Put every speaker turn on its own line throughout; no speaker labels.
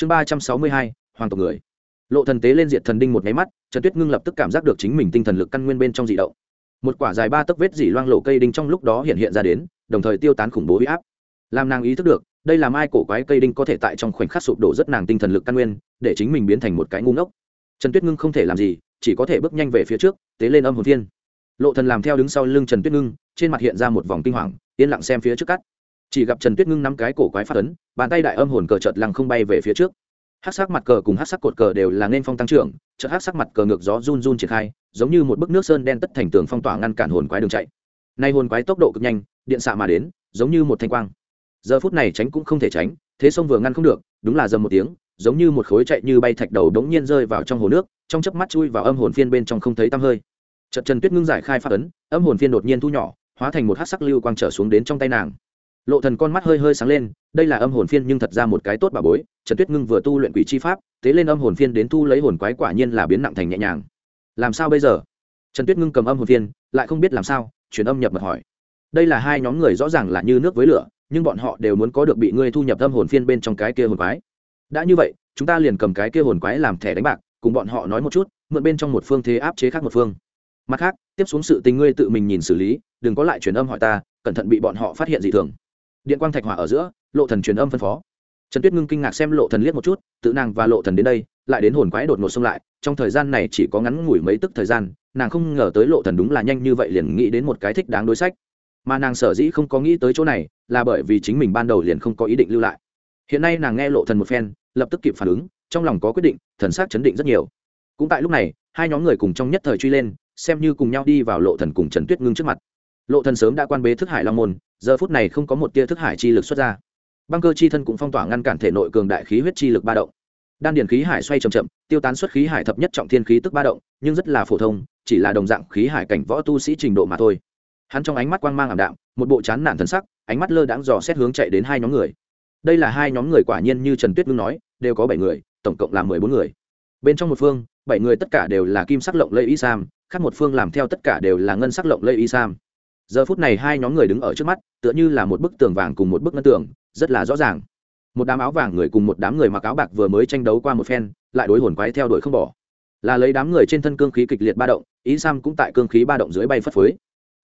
chương ba trăm sáu mươi hai, hoàng tộc người. Lộ thần tế lên diện thần đinh một nháy mắt, trần tuyết ngưng lập tức cảm giác được chính mình tinh thần lực căn nguyên bên trong dị động. Một quả dài ba tấc vết dỉ loang lộ cây đinh trong lúc đó hiện hiện ra đến, đồng thời tiêu tán khủng bố huy áp. Làm nàng ý thức được, đây là mai cổ quái cây đinh có thể tại trong khoảnh khắc sụp đổ rất nàng tinh thần lực căn nguyên, để chính mình biến thành một cái ngu ngốc. Trần tuyết ngưng không thể làm gì, chỉ có thể bước nhanh về phía trước, tế lên âm hồn thiên. Lộ thần làm theo đứng sau lưng trần tuyết ngưng, trên mặt hiện ra một vòng kinh hoàng, yên lặng xem phía trước cắt chỉ gặp trần tuyết ngưng nắm cái cổ quái phát ấn, bàn tay đại âm hồn cờ chợt lăng không bay về phía trước. Hát sắc mặt cờ cùng hát sắc cột cờ đều là nên phong tăng trưởng, chợt hát sắc mặt cờ ngược gió run run triển khai, giống như một bức nước sơn đen tất thành tường phong tỏa ngăn cản hồn quái đường chạy. Nay hồn quái tốc độ cực nhanh, điện xạ mà đến, giống như một thanh quang. Giờ phút này tránh cũng không thể tránh, thế sông vừa ngăn không được, đúng là dầm một tiếng, giống như một khối chạy như bay thạch đầu đống nhiên rơi vào trong hồ nước, trong chớp mắt chui vào âm hồn phiên bên trong không thấy tăm hơi. Chợt trần tuyết ngưng giải khai phát ấn, âm hồn phiên đột nhiên thu nhỏ, hóa thành một hát sắc lưu quang trở xuống đến trong tay nàng lộ thần con mắt hơi hơi sáng lên, đây là âm hồn phiên nhưng thật ra một cái tốt bà bối, trần tuyết ngưng vừa tu luyện quỷ chi pháp tế lên âm hồn phiên đến thu lấy hồn quái quả nhiên là biến nặng thành nhẹ nhàng. Làm sao bây giờ? Trần tuyết ngưng cầm âm hồn phiên, lại không biết làm sao chuyển âm nhập mật hỏi. Đây là hai nhóm người rõ ràng là như nước với lửa, nhưng bọn họ đều muốn có được bị ngươi thu nhập âm hồn phiên bên trong cái kia hồn quái. Đã như vậy, chúng ta liền cầm cái kia hồn quái làm thẻ đánh bạc, cùng bọn họ nói một chút, mượn bên trong một phương thế áp chế khác một phương. Mặt khác, tiếp xuống sự tình ngươi tự mình nhìn xử lý, đừng có lại truyền âm hỏi ta, cẩn thận bị bọn họ phát hiện dị thường điện quang thạch hỏa ở giữa, lộ thần truyền âm phân phó. Trần tuyết ngưng kinh ngạc xem lộ thần liếc một chút, tự nàng và lộ thần đến đây, lại đến hồn quái đột ngột xông lại, trong thời gian này chỉ có ngắn ngủi mấy tức thời gian, nàng không ngờ tới lộ thần đúng là nhanh như vậy liền nghĩ đến một cái thích đáng đối sách. Mà nàng sở dĩ không có nghĩ tới chỗ này, là bởi vì chính mình ban đầu liền không có ý định lưu lại. Hiện nay nàng nghe lộ thần một phen, lập tức kịp phản ứng, trong lòng có quyết định, thần sắc chấn định rất nhiều. Cũng tại lúc này, hai nhóm người cùng trong nhất thời truy lên, xem như cùng nhau đi vào lộ thần cùng trần tuyết ngưng trước mặt lộ thần sớm đã quan bế thức hải long môn, giờ phút này không có một tia thức hải chi lực xuất ra. Băng cơ chi thân cũng phong tỏa ngăn cản thể nội cường đại khí huyết chi lực ba động. Đan điền khí hải xoay chậm chậm, tiêu tán xuất khí hải thập nhất trọng thiên khí tức ba động, nhưng rất là phổ thông, chỉ là đồng dạng khí hải cảnh võ tu sĩ trình độ mà thôi. Hắn trong ánh mắt quang mang ảm đạm, một bộ chán nản thần sắc, ánh mắt lơ đãng dò xét hướng chạy đến hai nhóm người. Đây là hai nhóm người quả nhiên như trần tuyết ngưng nói, đều có bảy người, tổng cộng là mười bốn người. Bên trong một phương, bảy người tất cả đều là kim sắc lộng lây y sam, khác một phương làm theo tất cả đều là ngân sắc lộng lây y sam giờ phút này hai nhóm người đứng ở trước mắt, tựa như là một bức tường vàng cùng một bức ngân tường, rất là rõ ràng. Một đám áo vàng người cùng một đám người mặc áo bạc vừa mới tranh đấu qua một phen, lại đối hồn quái theo đuổi không bỏ. Là lấy đám người trên thân cương khí kịch liệt ba động, ý sam cũng tại cương khí ba động dưới bay phất phới.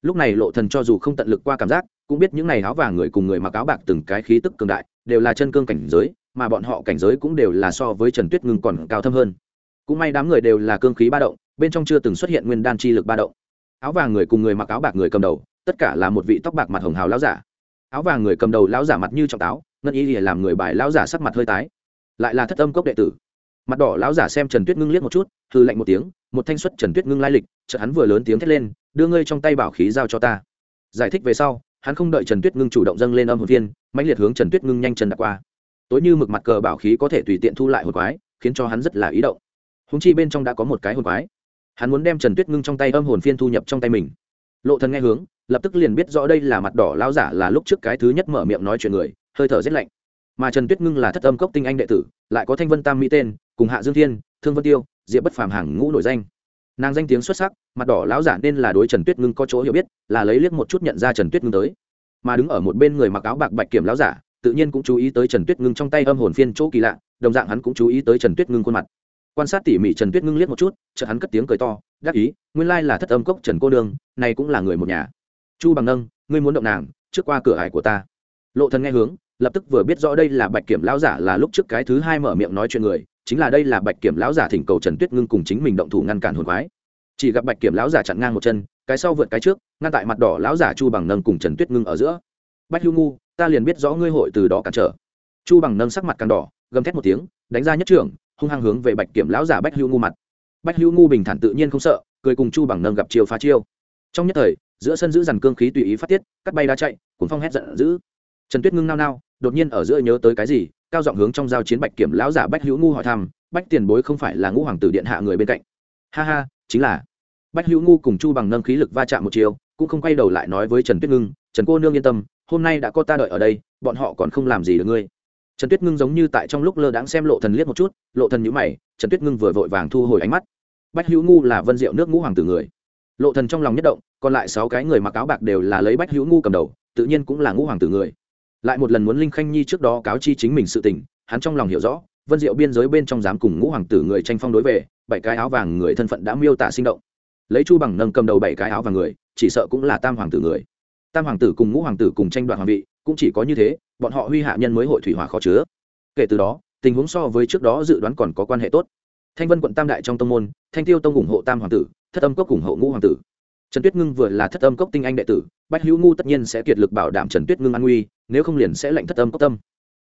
Lúc này lộ thần cho dù không tận lực qua cảm giác, cũng biết những này áo vàng người cùng người mặc áo bạc từng cái khí tức cường đại, đều là chân cương cảnh giới, mà bọn họ cảnh giới cũng đều là so với trần tuyết ngưng còn cao thâm hơn. Cũng may đám người đều là cương khí ba động, bên trong chưa từng xuất hiện nguyên đan chi lực ba động. Áo vàng người cùng người mặc áo bạc người cầm đầu tất cả là một vị tóc bạc mặt hồng hào lão giả. Áo vàng người cầm đầu lão giả mặt như trọng táo, ngân y làm người bài lão giả sắc mặt hơi tái. Lại là thất âm cốc đệ tử. Mặt đỏ lão giả xem trần tuyết ngưng liếc một chút hư lạnh một tiếng, một thanh xuất trần tuyết ngưng lai lịch, chợt hắn vừa lớn tiếng thét lên, đưa ngươi trong tay bảo khí giao cho ta. Giải thích về sau, hắn không đợi trần tuyết ngưng chủ động dâng lên âm hồn viên mạnh liệt hướng trần tuyết ngưng nhanh chân đặt qua. Tối như mực mặt cờ bảo khí có thể tùy tiện thu lại hồn quái, khiến cho hắn rất là ý động. Húng chi bên trong đã có một cái hồn quái. Hắn muốn đem trần tuyết ngưng trong tay âm hồn phiên thu nhập trong tay mình. Lộ thần nghe hướng lập tức liền biết rõ đây là mặt đỏ lao giả là lúc trước cái thứ nhất mở miệng nói chuyện người, hơi thở rét lạnh. Mà trần tuyết ngưng là thất âm cốc tinh anh đệ tử, lại có thanh vân tam mỹ tên, cùng hạ dương thiên, thương vân tiêu, diệp bất phàm hàng ngũ nổi danh. Nàng danh tiếng xuất sắc, mặt đỏ lão giả nên là đối trần tuyết ngưng có chỗ hiểu biết, là lấy liếc một chút nhận ra trần tuyết ngưng tới. Mà đứng ở một bên người mặc áo bạc bạch kiểm lão giả, tự nhiên cũng chú ý tới trần tuyết ngưng trong tay âm hồn phiên chỗ kỳ lạ, đồng dạng hắn cũng chú ý tới trần tuyết ngưng khuôn mặt. Quan sát tỉ mỉ trần tuyết ngưng liếc một chút, chợt hắn cất tiếng cười to, đắc ý, nguyên lai là thất âm cốc trần cô đương này cũng là người một nhà chu bằng nâng, ngươi muốn động nàng, trước qua cửa hải của ta. Lộ thần nghe hướng, lập tức vừa biết rõ đây là bạch kiểm lão giả là lúc trước cái thứ hai mở miệng nói chuyện người, chính là đây là bạch kiểm lão giả thỉnh cầu trần tuyết ngưng cùng chính mình động thủ ngăn cản hồn quái. Chỉ gặp bạch kiểm lão giả chặn ngang một chân, cái sau vượt cái trước, ngăn tại mặt đỏ lão giả chu bằng nâng cùng trần tuyết ngưng ở giữa. Bách hưu ngu, ta liền biết rõ ngươi hội từ đó cản trở. Chu bằng nâng sắc mặt càng đỏ, gầm thét một tiếng, đánh ra nhất trưởng, hung hăng hướng về bạch kiểm lão giả bách hưu ngu mặt. Bách hưu ngu bình thản tự nhiên không sợ, cười cùng chu bằng nâng gặp chiêu phá chiêu. Trong nhất thời giữa sân giữ dằn cương khí tùy ý phát tiết, cắt bay đá chạy cuốn phong hét giận dữ. Trần tuyết ngưng nao nao, đột nhiên ở giữa nhớ tới cái gì, cao giọng hướng trong giao chiến bạch kiểm lão giả bách hữu ngu hỏi thăm, bách tiền bối không phải là ngũ hoàng tử điện hạ người bên cạnh? Ha ha, chính là. Bách hữu ngu cùng chu bằng nâng khí lực va chạm một chiều, cũng không quay đầu lại nói với trần tuyết ngưng, trần cô nương yên tâm, hôm nay đã có ta đợi ở đây, bọn họ còn không làm gì được ngươi. Trần tuyết ngưng giống như tại trong lúc lơ đãng xem lộ thần liếc một chút, lộ thần nhữ mày, trần tuyết ngưng vừa vội vàng thu hồi ánh mắt. Bách hữu ngu là vân diệu nước ngũ hoàng tử người lộ thần trong lòng nhất động, còn lại sáu cái người mặc áo bạc đều là lấy bách hữu ngu cầm đầu, tự nhiên cũng là ngũ hoàng tử người. Lại một lần muốn linh khanh nhi trước đó cáo chi chính mình sự tình, hắn trong lòng hiểu rõ, vân diệu biên giới bên trong dám cùng ngũ hoàng tử người tranh phong đối về, bảy cái áo vàng người thân phận đã miêu tả sinh động. Lấy chu bằng nâng cầm đầu bảy cái áo vàng người, chỉ sợ cũng là tam hoàng tử người. Tam hoàng tử cùng ngũ hoàng tử cùng tranh đoạt hoàng vị, cũng chỉ có như thế, bọn họ huy hạ nhân mới hội thủy hỏa khó chứa. Kể từ đó, tình huống so với trước đó dự đoán còn có quan hệ tốt thanh vân quận tam đại trong tông môn, thanh tiêu tông ủng hộ tam hoàng tử, thất âm cốc ủng hộ ngũ hoàng tử. Trần tuyết ngưng vừa là thất âm cốc tinh anh đệ tử, bách hữu ngu tất nhiên sẽ kiệt lực bảo đảm trần tuyết ngưng an nguy, nếu không liền sẽ lệnh thất âm cốc tâm.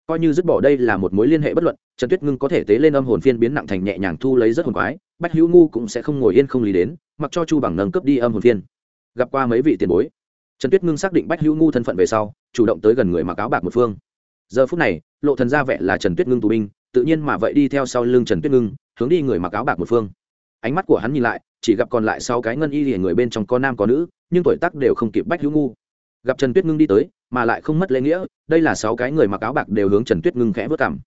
Coi như dứt bỏ đây là một mối liên hệ bất luận, trần tuyết ngưng có thể tế lên âm hồn phiên biến nặng thành nhẹ nhàng thu lấy rất hồn quái, bách hữu ngu cũng sẽ không ngồi yên không lý đến, mặc cho chu bằng nâng cấp đi âm hồn phiên. Gặp qua mấy vị tiền bối. Trần tuyết ngưng xác định bách hữu ngu thân phận về sau, chủ động tới gần người mặc áo bạc một phương. Giờ phút này, lộ thần ra vẻ là trần tuyết ngưng tù binh, tự nhiên mà vậy đi theo sau lưng trần tuyết ngưng hướng đi người mặc áo bạc một phương. Ánh mắt của hắn nhìn lại, chỉ gặp còn lại sau cái ngân y thì người bên trong có nam có nữ, nhưng tuổi tác đều không kịp bách hữu ngu. Gặp trần tuyết ngưng đi tới, mà lại không mất lễ nghĩa, đây là sáu cái người mặc áo bạc đều hướng trần tuyết ngưng khẽ vớt cảm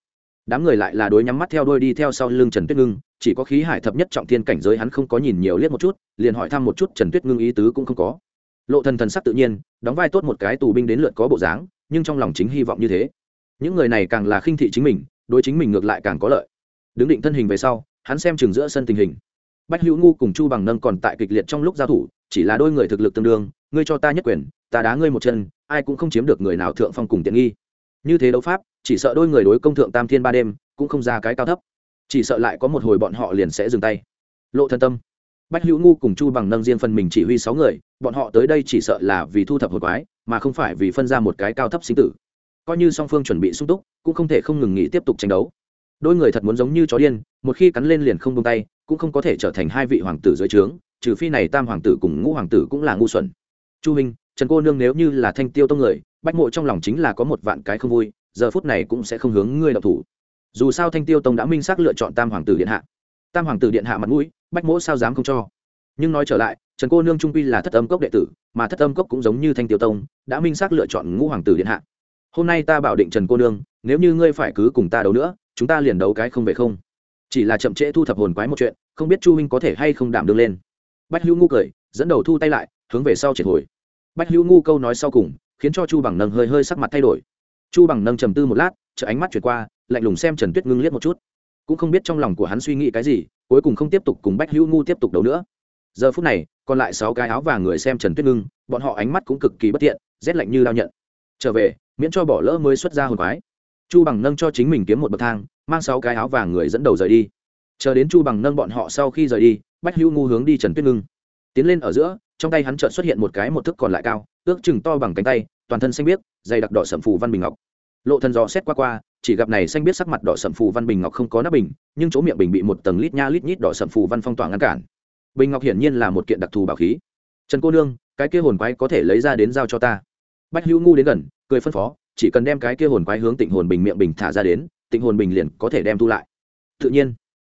đám người lại là đối nhắm mắt theo đôi đi theo sau lưng trần tuyết ngưng, chỉ có khí hải thập nhất trọng thiên cảnh giới hắn không có nhìn nhiều liếc một chút, liền hỏi thăm một chút trần tuyết ngưng ý tứ cũng không có. Lộ thần thần sắc tự nhiên, đóng vai tốt một cái tù binh đến lượt có bộ dáng, nhưng trong lòng chính hy vọng như thế. Những người này càng là khinh thị chính mình, đối chính mình ngược lại càng có lợi đứng định thân hình về sau, hắn xem chừng giữa sân tình hình. Bách hữu ngu cùng chu bằng nâng còn tại kịch liệt trong lúc giao thủ, chỉ là đôi người thực lực tương đương, ngươi cho ta nhất quyền, ta đá ngươi một chân, ai cũng không chiếm được người nào thượng phong cùng tiện nghi. Như thế đấu pháp, chỉ sợ đôi người đối công thượng tam thiên ba đêm, cũng không ra cái cao thấp. Chỉ sợ lại có một hồi bọn họ liền sẽ dừng tay. Lộ thân tâm. Bách hữu ngu cùng chu bằng nâng riêng phần mình chỉ huy sáu người, bọn họ tới đây chỉ sợ là vì thu thập hồi quái, mà không phải vì phân ra một cái cao thấp sinh tử. Coi như song phương chuẩn bị sung túc, cũng không thể không ngừng nghỉ tiếp tục tranh đấu đôi người thật muốn giống như chó điên một khi cắn lên liền không bông tay cũng không có thể trở thành hai vị hoàng tử dưới trướng trừ phi này tam hoàng tử cùng ngũ hoàng tử cũng là ngu xuẩn. Chu Minh, trần cô nương nếu như là thanh tiêu tông người bách mộ trong lòng chính là có một vạn cái không vui giờ phút này cũng sẽ không hướng ngươi đọc thủ. Dù sao thanh tiêu tông đã minh xác lựa chọn tam hoàng tử điện hạ. Tam hoàng tử điện hạ mặt mũi bách mỗ sao dám không cho? Nhưng nói trở lại trần cô nương trung quy là thất âm cốc đệ tử mà thất âm cốc cũng giống như thanh tiêu tông đã minh xác lựa chọn ngũ hoàng tử điện hạ. Hôm nay ta bảo định trần cô nương nếu như ngươi phải cứ cùng ta đấu nữa chúng ta liền đấu cái không về không. Chỉ là chậm trễ thu thập hồn quái một chuyện, không biết chu huynh có thể hay không đảm đương lên. Bách hữu ngu cười, dẫn đầu thu tay lại, hướng về sau triệt hồi. Bách hữu ngu câu nói sau cùng, khiến cho chu bằng nâng hơi hơi sắc mặt thay đổi. Chu bằng nâng trầm tư một lát chợ ánh mắt chuyển qua, lạnh lùng xem trần tuyết ngưng liếc một chút. Cũng không biết trong lòng của hắn suy nghĩ cái gì, cuối cùng không tiếp tục cùng bách hữu ngu tiếp tục đấu nữa. Giờ phút này, còn lại sáu cái áo và người xem trần tuyết ngưng, bọn họ ánh mắt cũng cực kỳ bất tiện, rét lạnh như lao nhận. Trở về, miễn cho bỏ lỡ mới xuất ra hồn quái chu bằng nâng cho chính mình kiếm một bậc thang, mang sáu cái áo vàng người dẫn đầu rời đi. Chờ đến chu bằng nâng bọn họ sau khi rời đi, bách hữu ngu hướng đi trần tuyết ngưng. Tiến lên ở giữa, trong tay hắn chợt xuất hiện một cái một thức còn lại cao, ước chừng to bằng cánh tay, toàn thân xanh biếc, dày đặc đỏ sầm phù văn bình ngọc. Lộ thần dò xét qua qua, chỉ gặp này xanh biếc sắc mặt đỏ sầm phù văn bình ngọc không có nắp bình, nhưng chỗ miệng bình bị một tầng lít nha lít nhít đỏ sầm phù văn phong tỏa ngăn cản. Bình ngọc hiển nhiên là một kiện đặc thù bảo khí. Trần cô nương, cái kia hồn quái có thể lấy ra đến giao cho ta. Bách hữu ngu đến gần, cười phân phó chỉ cần đem cái kia hồn quái hướng tịnh hồn bình miệng bình thả ra đến, tịnh hồn bình liền có thể đem thu lại. Tự nhiên,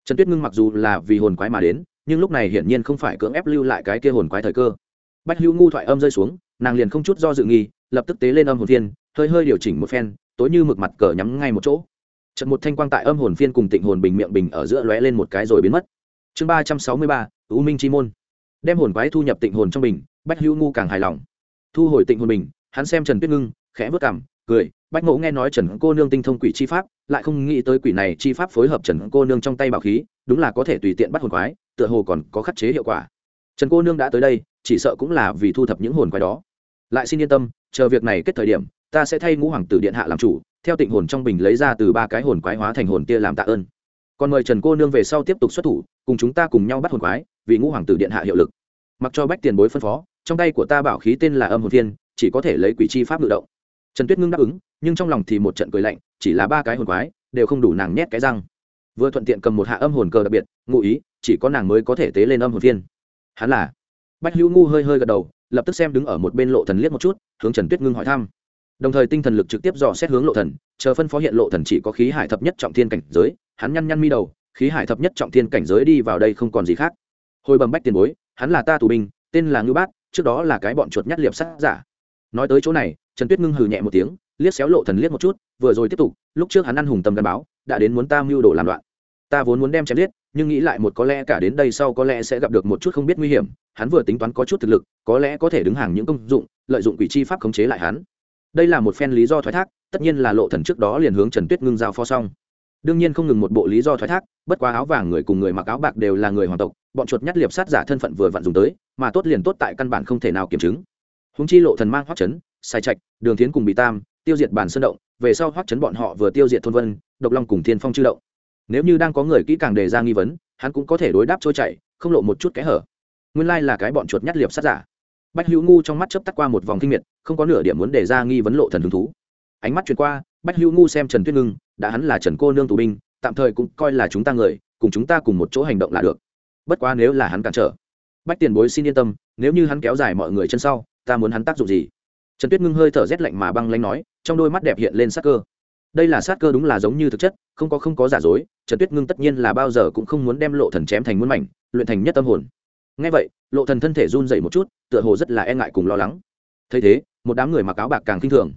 trần tuyết ngưng mặc dù là vì hồn quái mà đến, nhưng lúc này hiển nhiên không phải cưỡng ép lưu lại cái kia hồn quái thời cơ. Bách hữu ngu thoại âm rơi xuống, nàng liền không chút do dự nghi, lập tức tế lên âm hồn phiên, hơi hơi điều chỉnh một phen, tối như mực mặt cờ nhắm ngay một chỗ. Trận một thanh quang tại âm hồn phiên cùng tịnh hồn bình miệng bình ở giữa lóe lên một cái rồi biến mất. Chương ba trăm sáu mươi ba, u minh chi môn. Đem hồn quái thu nhập tịnh hồn trong bình, bách hữu ngu càng hài lòng. Thu hồi tịnh hồn bình, hắn xem trần tuyết ngưng, khẽ vớt cảm cười, bách ngộ nghe nói trần cô nương tinh thông quỷ chi pháp, lại không nghĩ tới quỷ này chi pháp phối hợp trần cô nương trong tay bảo khí, đúng là có thể tùy tiện bắt hồn quái, tựa hồ còn có khắc chế hiệu quả. Trần cô nương đã tới đây, chỉ sợ cũng là vì thu thập những hồn quái đó. Lại xin yên tâm, chờ việc này kết thời điểm, ta sẽ thay ngũ hoàng tử điện hạ làm chủ, theo tịnh hồn trong bình lấy ra từ ba cái hồn quái hóa thành hồn kia làm tạ ơn. Còn mời trần cô nương về sau tiếp tục xuất thủ, cùng chúng ta cùng nhau bắt hồn quái, vì ngũ hoàng tử điện hạ hiệu lực. Mặc cho bách tiền bối phân phó, trong tay của ta bảo khí tên là âm hồn thiên, chỉ có thể lấy quỷ chi pháp ngự động trần tuyết ngưng đáp ứng, nhưng trong lòng thì một trận cười lạnh, chỉ là ba cái hồn quái, đều không đủ nàng nhét cái răng. Vừa thuận tiện cầm một hạ âm hồn cờ đặc biệt, ngụ ý, chỉ có nàng mới có thể tế lên âm hồn viên. hắn là bách hữu ngu hơi hơi gật đầu, lập tức xem đứng ở một bên lộ thần liếc một chút, hướng trần tuyết ngưng hỏi thăm. Đồng thời tinh thần lực trực tiếp dò xét hướng lộ thần, chờ phân phó hiện lộ thần chỉ có khí hải thập nhất trọng thiên cảnh giới, hắn nhăn nhăn mi đầu, khí hải thập nhất trọng thiên cảnh giới đi vào đây không còn gì khác. Hồi bầm bách tiền bối, hắn là ta tù binh, tên là ngư bát, trước đó là cái bọn chuột nhắt liệp sát giả. Nói tới chỗ này trần tuyết ngưng hừ nhẹ một tiếng, liếc xéo lộ thần liếc một chút, vừa rồi tiếp tục, lúc trước hắn ăn hùng tâm gắn báo, đã đến muốn ta mưu đồ làm loạn. Ta vốn muốn đem chém giết, nhưng nghĩ lại một có lẽ cả đến đây sau có lẽ sẽ gặp được một chút không biết nguy hiểm, hắn vừa tính toán có chút thực lực, có lẽ có thể đứng hàng những công dụng, lợi dụng quỷ chi pháp khống chế lại hắn. Đây là một phen lý do thoái thác, tất nhiên là lộ thần trước đó liền hướng trần tuyết ngưng giao phó xong. Đương nhiên không ngừng một bộ lý do thoái thác, bất quá áo vàng người cùng người mặc áo bạc đều là người hoàng tộc, bọn chuột nhắt liệp sát giả thân phận vừa vặn dùng tới, mà tốt liền tốt tại căn bản không thể nào kiểm chứng. Húng chi lộ thần mang hoắc chấn sai trạch, đường tiến cùng bị tam, tiêu diệt bản sơn động, về sau hoắc chấn bọn họ vừa tiêu diệt thôn vân, độc long cùng thiên phong chư động. Nếu như đang có người kỹ càng đề ra nghi vấn, hắn cũng có thể đối đáp trôi chảy, không lộ một chút kẽ hở. Nguyên lai là cái bọn chuột nhắt liệp sát giả. Bách hữu ngu trong mắt chớp tắt qua một vòng kinh miệt, không có nửa điểm muốn đề ra nghi vấn lộ thần hứng thú. Ánh mắt chuyển qua, bách hữu ngu xem trần tuyết ngưng, đã hắn là trần cô nương tù binh, tạm thời cũng coi là chúng ta người, cùng chúng ta cùng một chỗ hành động là được. Bất quá nếu là hắn cản trở, bách tiền bối xin yên tâm, nếu như hắn kéo dài mọi người chân sau, ta muốn hắn tác dụng gì? Trần tuyết ngưng hơi thở rét lạnh mà băng lanh nói, trong đôi mắt đẹp hiện lên sát cơ. Đây là sát cơ đúng là giống như thực chất, không có không có giả dối, trần tuyết ngưng tất nhiên là bao giờ cũng không muốn đem lộ thần chém thành muôn mảnh, luyện thành nhất tâm hồn. Ngay vậy, lộ thần thân thể run dậy một chút, tựa hồ rất là e ngại cùng lo lắng. Thấy thế, một đám người mặc áo bạc càng kinh thường.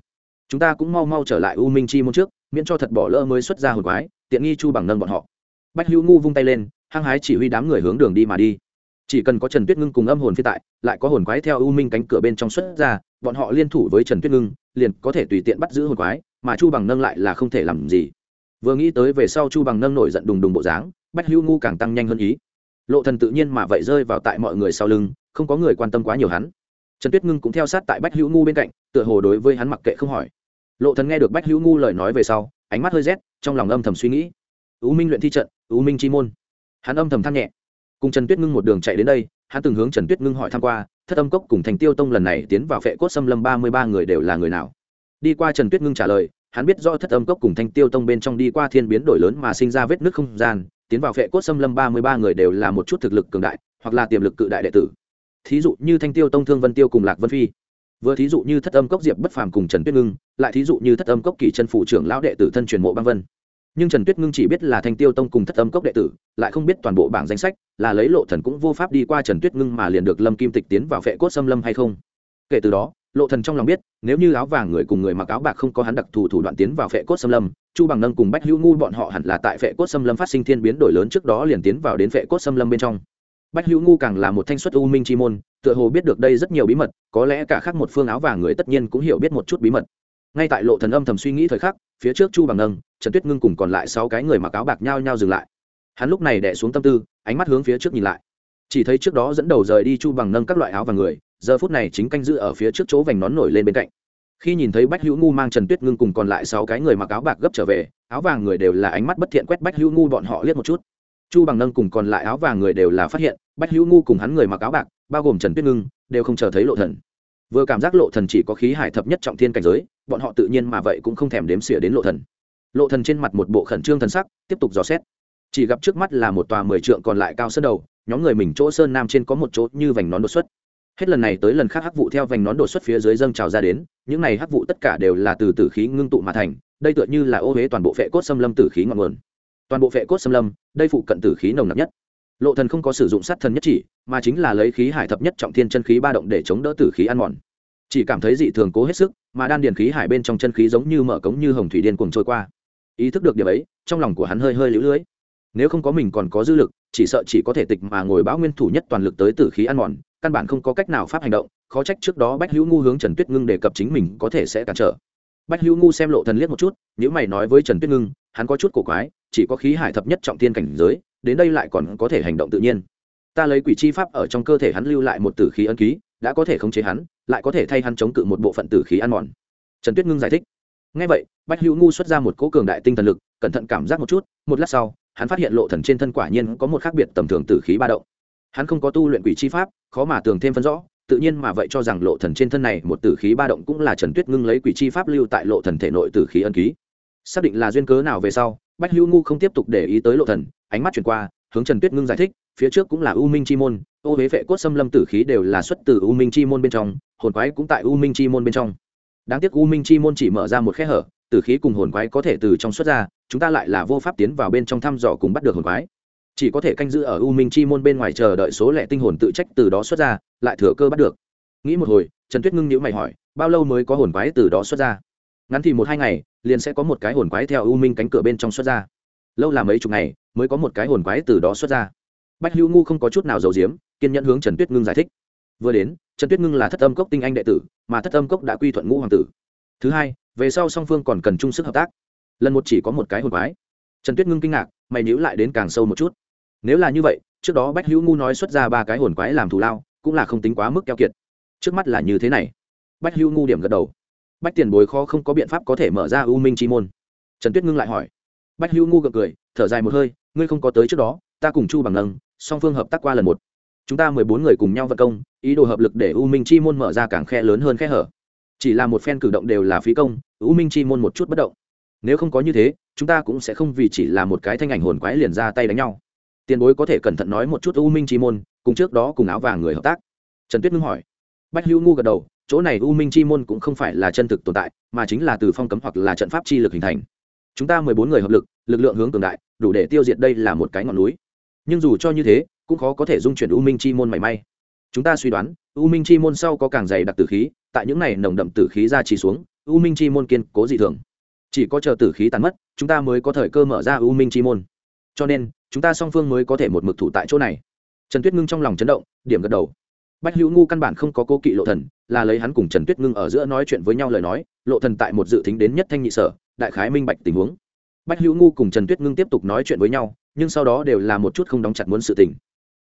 Chúng ta cũng mau mau trở lại u minh chi môn trước, miễn cho thật bỏ lỡ mới xuất ra hồn quái, tiện nghi chu bằng nâng bọn họ. Bách hữu ngu vung tay lên, hăng hái chỉ huy đám người hướng đường đi mà đi chỉ cần có trần tuyết ngưng cùng âm hồn phi tại, lại có hồn quái theo u minh cánh cửa bên trong xuất ra, bọn họ liên thủ với trần tuyết ngưng, liền có thể tùy tiện bắt giữ hồn quái, mà chu bằng nâng lại là không thể làm gì. Vừa nghĩ tới về sau chu bằng nâng nổi giận đùng đùng bộ dáng, bách hữu ngu càng tăng nhanh hơn ý. Lộ thần tự nhiên mà vậy rơi vào tại mọi người sau lưng, không có người quan tâm quá nhiều hắn. Trần tuyết ngưng cũng theo sát tại bách hữu ngu bên cạnh, tựa hồ đối với hắn mặc kệ không hỏi. Lộ thần nghe được bách hữu ngu lời nói về sau, ánh mắt hơi rét, trong lòng âm thầm suy nghĩ. Ưu minh luyện thi trận ưu minh chi môn. Hắn âm thầm than nhẹ cùng trần tuyết ngưng một đường chạy đến đây, hắn từng hướng trần tuyết ngưng hỏi tham q u a thất âm cốc cùng thành tiêu tông lần này tiến vào phệ cốt xâm lâm ba mươi ba người đều là người nào? Đi qua trần tuyết ngưng trả lời, hắn biết do thất âm cốc cùng thanh tiêu tông bên trong đi qua thiên biến đổi lớn mà sinh ra vết nước không gian, tiến vào phệ cốt xâm lâm ba mươi ba người đều là một chút thực lực cường đại, hoặc là tiềm lực cự đại đệ tử. Thí dụ như thanh tiêu tông thương vân tiêu cùng lạc vân phi. Vừa thí dụ như thất âm cốc diệp bất phàm cùng trần tuyết ngưng, lại thí dụ như thất âm cốc kỷ chân phủ trưởng lão đệ tử thân truyền mộ băng vân nhưng trần tuyết ngưng chỉ biết là thanh tiêu tông cùng thất âm cốc đệ tử, lại không biết toàn bộ bảng danh sách, là lấy lộ thần cũng vô pháp đi qua trần tuyết ngưng mà liền được lâm kim tịch tiến vào phệ cốt xâm lâm hay không. Kể từ đó, lộ thần trong lòng biết, nếu như áo vàng người cùng người mặc áo bạc không có hắn đặc thù thủ đoạn tiến vào phệ cốt xâm lâm, chu bằng nâng cùng bách hữu ngu bọn họ hẳn là tại phệ cốt xâm lâm phát sinh thiên biến đổi lớn trước đó liền tiến vào đến phệ cốt xâm lâm bên trong. Bách hữu ngu càng là một thanh xuất u minh chi môn, tựa hồ biết được đây rất nhiều bí mật, có lẽ cả khác một phương áo vàng người tất nhiên cũng hiểu biết một chút bí mật. Ngay tại lộ thần âm thầm suy nghĩ thời khắc, phía trước chu bằng nâng trần tuyết ngưng cùng còn lại sáu cái người mặc áo bạc nhao nhao dừng lại. Hắn lúc này đẻ xuống tâm tư, ánh mắt hướng phía trước nhìn lại. Chỉ thấy trước đó dẫn đầu rời đi chu bằng nâng các loại áo vàng người, giờ phút này chính canh giữ ở phía trước chỗ vành nón nổi lên bên cạnh. Khi nhìn thấy bách hữu ngu mang trần tuyết ngưng cùng còn lại sáu cái người mặc áo bạc gấp trở về, áo vàng người đều là ánh mắt bất thiện quét bách hữu ngu bọn họ liếc một chút. Chu bằng nâng cùng còn lại áo vàng người đều là phát hiện, bách hữu ngu cùng hắn người mặc áo bạc, bao gồm trần tuyết ngưng, đều không chờ thấy lộ thần. Vừa cảm giác lộ thần chỉ có khí hải thập nhất trọng thiên cảnh giới, bọn họ tự nhiên mà vậy cũng không thèm đếm xỉa đến lộ thần lộ thần trên mặt một bộ khẩn trương thần sắc, tiếp tục dò xét. Chỉ gặp trước mắt là một tòa mười trượng còn lại cao sơn đầu, nhóm người mình chỗ sơn nam trên có một chỗ như vành nón đột xuất. Hết lần này tới lần khác hắc vụ theo vành nón đột xuất phía dưới dâng trào ra đến, những này hắc vụ tất cả đều là từ tử khí ngưng tụ mà thành, đây tựa như là ô huế toàn bộ phệ cốt xâm lâm tử khí ngọn nguồn. Toàn bộ phệ cốt xâm lâm, đây phụ cận tử khí nồng nặc nhất. Lộ thần không có sử dụng sát thần nhất chỉ, mà chính là lấy khí hải thập nhất trọng thiên chân khí ba động để chống đỡ tử khí ăn mòn. Chỉ cảm thấy dị thường cố hết sức, mà đan điền khí hải bên trong chân khí giống như mở cống như hồng thủy điên cuồng trôi qua ý thức được điểm ấy, trong lòng của hắn hơi hơi lũ lưỡi nếu không có mình còn có dư lực, chỉ sợ chỉ có thể tịch mà ngồi bão nguyên thủ nhất toàn lực tới tử khí ăn mòn, căn bản không có cách nào pháp hành động, khó trách trước đó bách hữu ngu hướng trần tuyết ngưng đề cập chính mình có thể sẽ cản trở. Bách hữu ngu xem lộ thần liếc một chút nếu mày nói với trần tuyết ngưng, hắn có chút cổ quái, chỉ có khí hải thập nhất trọng thiên cảnh giới, đến đây lại còn có thể hành động tự nhiên. Ta lấy quỷ chi pháp ở trong cơ thể hắn lưu lại một tử khí ân ký, đã có thể khống chế hắn, lại có thể thay hắn chống cự một bộ phận tử khí ăn mòn. Trần tuyết ngưng giải thích ngay vậy, bách hữu ngu xuất ra một cỗ cường đại tinh thần lực, cẩn thận cảm giác một chút, một lát sau, hắn phát hiện lộ thần trên thân quả nhiên có một khác biệt tầm thường tử khí ba động. Hắn không có tu luyện quỷ chi pháp, khó mà tường thêm phân rõ, tự nhiên mà vậy cho rằng lộ thần trên thân này một tử khí ba động cũng là trần tuyết ngưng lấy quỷ chi pháp lưu tại lộ thần thể nội tử khí ân ký. Xác định là duyên cớ nào về sau, bách hữu ngu không tiếp tục để ý tới lộ thần, ánh mắt chuyển qua, hướng trần tuyết ngưng giải thích, phía trước cũng là u minh chi môn, ô huế vệ cốt xâm lâm tử khí đều là xuất từ u minh chi môn bên trong, hồn quái cũng tại u minh chi môn bên trong đáng tiếc u minh chi môn chỉ mở ra một khe hở, tử khí cùng hồn quái có thể từ trong xuất ra, chúng ta lại là vô pháp tiến vào bên trong thăm dò cùng bắt được hồn quái. Chỉ có thể canh giữ ở u minh chi môn bên ngoài chờ đợi số lẻ tinh hồn tự trách từ đó xuất ra, lại thừa cơ bắt được. Nghĩ một hồi, trần tuyết ngưng nhữ mày hỏi, bao lâu mới có hồn quái từ đó xuất ra? Ngắn thì một hai ngày, liền sẽ có một cái hồn quái theo u minh cánh cửa bên trong xuất ra. Lâu là mấy chục ngày, mới có một cái hồn quái từ đó xuất ra. Bách hữu ngu không có chút nào giàu diếm kiên nhẫn hướng trần tuyết ngưng giải thích. Vừa đến trần tuyết ngưng là thất âm cốc tinh anh đệ tử, mà thất âm cốc đã quy thuận ngũ hoàng tử. Thứ hai, về sau song phương còn cần chung sức hợp tác. Lần một chỉ có một cái hồn quái. Trần tuyết ngưng kinh ngạc, mày nhữ lại đến càng sâu một chút. Nếu là như vậy, trước đó bách hữu ngu nói xuất ra ba cái hồn quái làm thù lao, cũng là không tính quá mức keo kiệt. Trước mắt là như thế này. Bách hữu ngu điểm gật đầu. Bách tiền bối khó không có biện pháp có thể mở ra u minh chi môn. Trần tuyết ngưng lại hỏi. Bách hữu ngu gật cười, thở dài một hơi, ngươi không có tới trước đó, ta cùng chu bằng nâng, song phương hợp tác qua lần một. Chúng ta mười bốn người cùng nhau vận công ý đồ hợp lực để u minh chi môn mở ra càng khe lớn hơn khe hở. Chỉ là một phen cử động đều là phí công, u minh chi môn một chút bất động. Nếu không có như thế, chúng ta cũng sẽ không vì chỉ là một cái thanh ảnh hồn quái liền ra tay đánh nhau. Tiền bối có thể cẩn thận nói một chút u minh chi môn, cùng trước đó cùng áo vàng người hợp tác. Trần tuyết ngưng hỏi. Bách hữu ngu gật đầu, chỗ này u minh chi môn cũng không phải là chân thực tồn tại, mà chính là từ phong cấm hoặc là trận pháp chi lực hình thành. Chúng ta mười bốn người hợp lực lực lượng hướng cường đại, đủ để tiêu diệt đây là một cái ngọn núi. Nhưng dù cho như thế, cũng khó có thể dung chuyển u minh chi môn mảy may chúng ta suy đoán, u minh chi môn sau có càng dày đặc tử khí, tại những này nồng đậm tử khí ra chỉ xuống, u minh chi môn kiên cố dị thường. Chỉ có chờ tử khí tàn mất, chúng ta mới có thời cơ mở ra u minh chi môn. Cho nên, chúng ta song phương mới có thể một mực thủ tại chỗ này. Trần tuyết ngưng trong lòng chấn động, điểm gật đầu. Bách hữu ngu căn bản không có cố kỵ lộ thần, là lấy hắn cùng trần tuyết ngưng ở giữa nói chuyện với nhau lời nói, lộ thần tại một dự tính đến nhất thanh nhị sở, đại khái minh bạch tình huống. Bách hữu ngu cùng trần tuyết ngưng tiếp tục nói chuyện với nhau, nhưng sau đó đều là một chút không đóng chặt muốn sự tình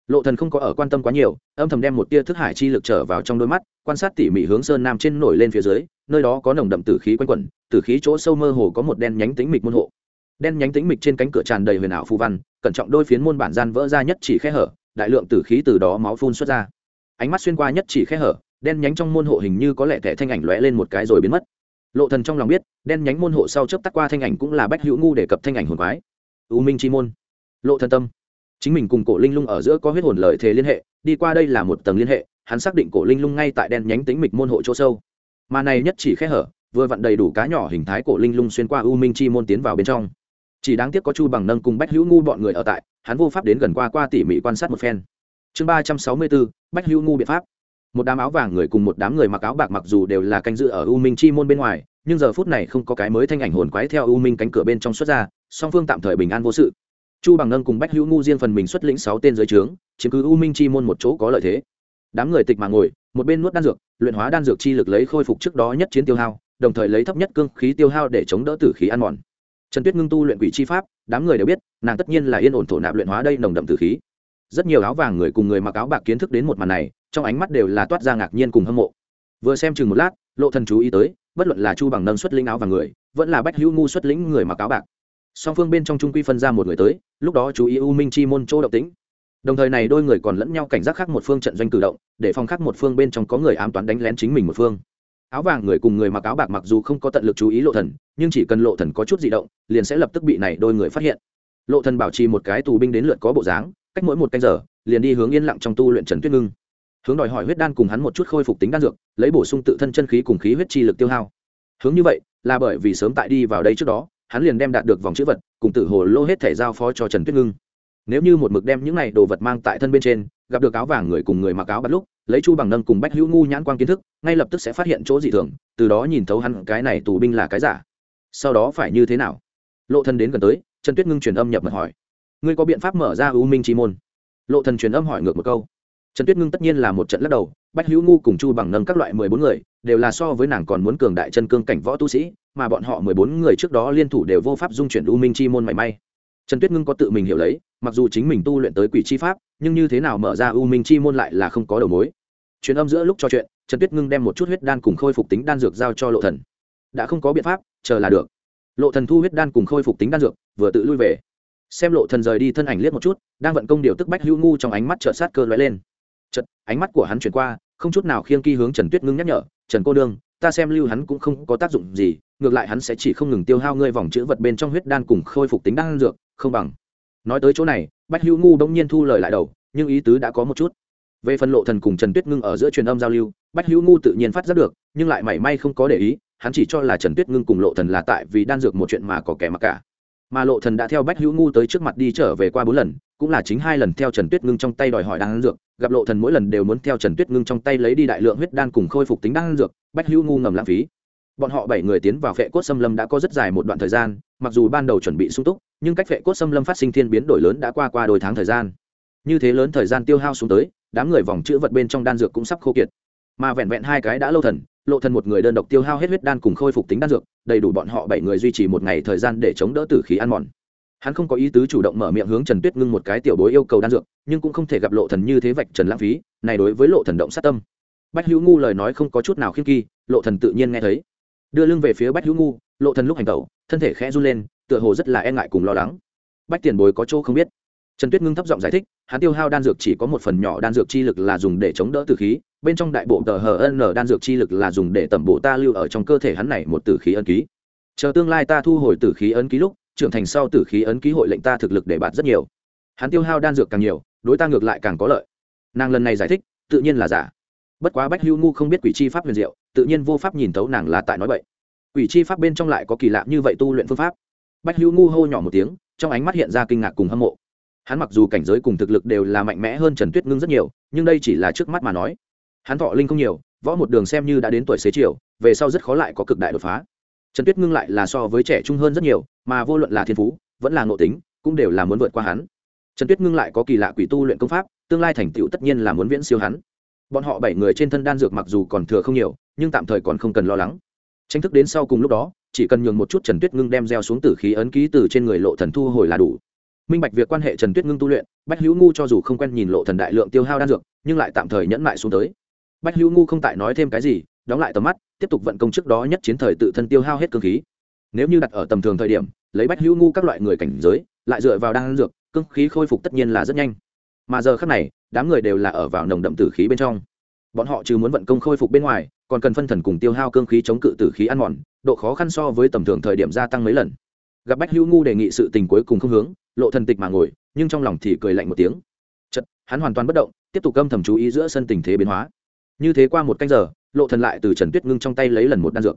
lộ thần không có ở quan tâm quá nhiều, âm thầm đem một tia thức hải chi lực trở vào trong đôi mắt, quan sát tỉ mỉ hướng sơn nam trên nổi lên phía dưới, nơi đó có nồng đậm tử khí quanh quẩn, tử khí chỗ sâu mơ hồ có một đen nhánh tính mịch môn hộ. Đen nhánh tính mịch trên cánh cửa tràn đầy huyền ảo phù văn, cẩn trọng đôi phiến môn bản gian vỡ ra nhất chỉ khe hở, đại lượng tử khí từ đó máu phun xuất ra. Ánh mắt xuyên qua nhất chỉ khe hở, đen nhánh trong môn hộ hình như có lẽ thẻ thanh ảnh lóe lên một cái rồi biến mất. Lộ thần trong lòng biết, đen nhánh môn hộ sau chớp tắt qua thanh ảnh cũng là bách hữu ngu để cập thanh ảnh hồn quái. U minh chi môn. Lộ thần tâm chính mình cùng cổ linh lung ở giữa có huyết hồn lợi thế liên hệ, đi qua đây là một tầng liên hệ, hắn xác định cổ linh lung ngay tại đen nhánh tính mịch môn hộ chỗ sâu. Mà này nhất chỉ khe hở, vừa vặn đầy đủ cá nhỏ hình thái cổ linh lung xuyên qua u minh chi môn tiến vào bên trong. Chỉ đáng tiếc có chu bằng nâng cùng bách hữu ngu bọn người ở tại, hắn vô pháp đến gần qua qua tỉ mỉ quan sát một phen. Chương ba trăm sáu mươi bốn, bách hữu ngu biện pháp. Một đám áo vàng người cùng một đám người mặc áo bạc mặc dù đều là canh dự ở u minh chi môn bên ngoài, nhưng giờ phút này không có cái mới thanh ảnh hồn quái theo u minh cánh cửa bên trong xuất ra, song phương tạm thời bình an vô sự chu bằng Ngân cùng bách hữu ngu riêng phần mình xuất lĩnh sáu tên dưới trướng, chiếm cứ u minh chi môn một chỗ có lợi thế. Đám người tịch mà ngồi, một bên nuốt đan dược, luyện hóa đan dược chi lực lấy khôi phục trước đó nhất chiến tiêu hao, đồng thời lấy thấp nhất cương khí tiêu hao để chống đỡ tử khí ăn mòn. Trần tuyết ngưng tu luyện quỷ chi pháp, đám người đều biết, nàng tất nhiên là yên ổn thổ nạp luyện hóa đây nồng đậm tử khí. Rất nhiều áo vàng người cùng người mặc áo bạc kiến thức đến một màn này, trong ánh mắt đều là toát ra ngạc nhiên cùng hâm mộ. Vừa xem chừng một lát, lộ thần chú ý tới, bất luận là chu bằng nâng xuất lĩnh áo vàng người, vẫn là bách hữu ngu xuất lĩnh người mặc áo bạc song phương bên trong trung quy phân ra một người tới, lúc đó chú ý u minh chi môn chỗ động tĩnh. Đồng thời này đôi người còn lẫn nhau cảnh giác khác một phương trận doanh cử động, để phòng khác một phương bên trong có người ám toán đánh lén chính mình một phương. Áo vàng người cùng người mặc áo bạc mặc dù không có tận lực chú ý lộ thần, nhưng chỉ cần lộ thần có chút di động, liền sẽ lập tức bị này đôi người phát hiện. Lộ thần bảo trì một cái tù binh đến lượt có bộ dáng, cách mỗi một canh giờ, liền đi hướng yên lặng trong tu luyện trần tuyết ngưng. Hướng đòi hỏi huyết đan cùng hắn một chút khôi phục tính đan dược, lấy bổ sung tự thân chân khí cùng khí huyết chi lực tiêu hao. Hướng như vậy, là bởi vì sớm tại đi vào đây trước đó hắn liền đem đạt được vòng chữ vật, cùng tử hồ lô hết thể giao phó cho trần tuyết ngưng. Nếu như một mực đem những này đồ vật mang tại thân bên trên, gặp được áo vàng người cùng người mặc áo bắt lúc, lấy chu bằng nâng cùng bách hữu ngu nhãn quan kiến thức, ngay lập tức sẽ phát hiện chỗ dị thường, từ đó nhìn thấu hắn cái này tù binh là cái giả. Sau đó phải như thế nào? Lộ thân đến gần tới, trần tuyết ngưng truyền âm nhập mật hỏi. Ngươi có biện pháp mở ra u minh chi môn? Lộ thần truyền âm hỏi ngược một câu. Trần tuyết ngưng tất nhiên là một trận lắc đầu bách hữu ngu cùng chu bằng nâng các loại mười bốn người, đều là so với nàng còn muốn cường đại chân cương cảnh võ tu sĩ, mà bọn họ mười bốn người trước đó liên thủ đều vô pháp dung chuyển u minh chi môn mảy may. Trần tuyết ngưng có tự mình hiểu lấy, mặc dù chính mình tu luyện tới quỷ chi pháp, nhưng như thế nào mở ra u minh chi môn lại là không có đầu mối. Truyền âm giữa lúc trò chuyện, trần tuyết ngưng đem một chút huyết đan cùng khôi phục tính đan dược giao cho lộ thần. Đã không có biện pháp, chờ là được. Lộ thần thu huyết đan cùng khôi phục tính đan dược, vừa tự lui về. Xem lộ thần rời đi thân ảnh liếc một chút, đang vận công điều tức bách hữu ngu trong ánh mắt trợ sát cơ lóe lên. Chợt, ánh mắt của hắn chuyển qua không chút nào khiêng kỳ hướng trần tuyết ngưng nhắc nhở, trần cô đương, ta xem lưu hắn cũng không có tác dụng gì, ngược lại hắn sẽ chỉ không ngừng tiêu hao ngươi vòng chữ vật bên trong huyết đan cùng khôi phục tính đan dược, không bằng. Nói tới chỗ này, bách hữu ngu đông nhiên thu lời lại đầu, nhưng ý tứ đã có một chút. Về phần lộ thần cùng trần tuyết ngưng ở giữa truyền âm giao lưu, bách hữu ngu tự nhiên phát giác được, nhưng lại mảy may không có để ý, hắn chỉ cho là trần tuyết ngưng cùng lộ thần là tại vì đan dược một chuyện mà có kẻ mặc cả. Mà lộ thần đã theo bách hữu ngu tới trước mặt đi trở về qua bốn lần, cũng là chính hai lần theo trần tuyết ngưng trong tay đòi hỏi đan dược gặp lộ thần mỗi lần đều muốn theo trần tuyết ngưng trong tay lấy đi đại lượng huyết đan cùng khôi phục tính đan dược, bách hữu ngu ngầm lãng phí. Bọn họ bảy người tiến vào phệ cốt xâm lâm đã có rất dài một đoạn thời gian, mặc dù ban đầu chuẩn bị sung túc, nhưng cách phệ cốt xâm lâm phát sinh thiên biến đổi lớn đã qua qua đôi tháng thời gian. Như thế lớn thời gian tiêu hao xuống tới, đám người vòng chữ vật bên trong đan dược cũng sắp khô kiệt. Mà vẹn vẹn hai cái đã lâu thần, lộ thần một người đơn độc tiêu hao hết huyết đan cùng khôi phục tính đan dược, đầy đủ bọn họ bảy người duy trì một ngày thời gian để chống đỡ tử khí ăn mòn hắn không có ý tứ chủ động mở miệng hướng trần tuyết ngưng một cái tiểu bối yêu cầu đan dược, nhưng cũng không thể gặp lộ thần như thế vạch trần lãng phí, này đối với lộ thần động sát tâm. Bách hữu ngu lời nói không có chút nào khiêm kỳ, lộ thần tự nhiên nghe thấy. Đưa lưng về phía bách hữu ngu, lộ thần lúc hành tẩu thân thể khẽ run lên, tựa hồ rất là e ngại cùng lo lắng. Bách tiền bối có chỗ không biết. Trần tuyết ngưng thấp giọng giải thích, hắn tiêu hao đan dược chỉ có một phần nhỏ đan dược chi lực là dùng để chống đỡ tử khí, bên trong đại bộ tờ hờ n đan dược chi lực là dùng để tẩm bổ ta lưu ở trong cơ thể hắn này một tử khí ấn ký. Chờ tương lai ta thu hồi tử khí ấn ký lúc trưởng thành sau tử khí ấn ký hội lệnh ta thực lực để bạt rất nhiều. Hắn tiêu hao đan dược càng nhiều, đối ta ngược lại càng có lợi. Nàng lần này giải thích, tự nhiên là giả. Bất quá bách hữu ngu không biết quỷ chi pháp huyền diệu, tự nhiên vô pháp nhìn tấu nàng là tại nói vậy quỷ chi pháp bên trong lại có kỳ lạ như vậy tu luyện phương pháp. Bách hữu ngu hô nhỏ một tiếng, trong ánh mắt hiện ra kinh ngạc cùng hâm mộ. Hắn mặc dù cảnh giới cùng thực lực đều là mạnh mẽ hơn trần tuyết ngưng rất nhiều, nhưng đây chỉ là trước mắt mà nói. Hắn thọ linh không nhiều, võ một đường xem như đã đến tuổi xế chiều, về sau rất khó lại có cực đại đột phá. Trần tuyết ngưng lại là so với trẻ trung hơn rất nhiều mà vô luận là thiên phú, vẫn là ngộ tính, cũng đều là muốn vượt qua hắn. Trần tuyết ngưng lại có kỳ lạ quỷ tu luyện công pháp, tương lai thành tựu tất nhiên là muốn viễn siêu hắn. Bọn họ bảy người trên thân đan dược mặc dù còn thừa không nhiều, nhưng tạm thời còn không cần lo lắng. Tranh thức đến sau cùng lúc đó, chỉ cần nhường một chút trần tuyết ngưng đem gieo xuống tử khí ấn ký từ trên người lộ thần thu hồi là đủ. Minh bạch việc quan hệ trần tuyết ngưng tu luyện, bách hữu ngu cho dù không quen nhìn lộ thần đại lượng tiêu hao đan dược, nhưng lại tạm thời nhẫn lại xuống tới. Bách hữu ngu không tại nói thêm cái gì, đóng lại tầm mắt, tiếp tục vận công trước đó nhất chiến thời tự thân tiêu hao hết cơ khí nếu như đặt ở tầm thường thời điểm, lấy bách hữu ngu các loại người cảnh giới, lại dựa vào đan dược, cương khí khôi phục tất nhiên là rất nhanh. Mà giờ khắc này, đám người đều là ở vào nồng đậm tử khí bên trong. Bọn họ trừ muốn vận công khôi phục bên ngoài, còn cần phân thần cùng tiêu hao cương khí chống cự tử khí ăn mòn, độ khó khăn so với tầm thường thời điểm gia tăng mấy lần. Gặp bách hữu ngu đề nghị sự tình cuối cùng không hướng, lộ thần tịch mà ngồi, nhưng trong lòng thì cười lạnh một tiếng. Chật hắn hoàn toàn bất động, tiếp tục âm thầm chú ý giữa sân tình thế biến hóa. Như thế qua một canh giờ, lộ thần lại từ trần tuyết ngưng trong tay lấy lần một đan dược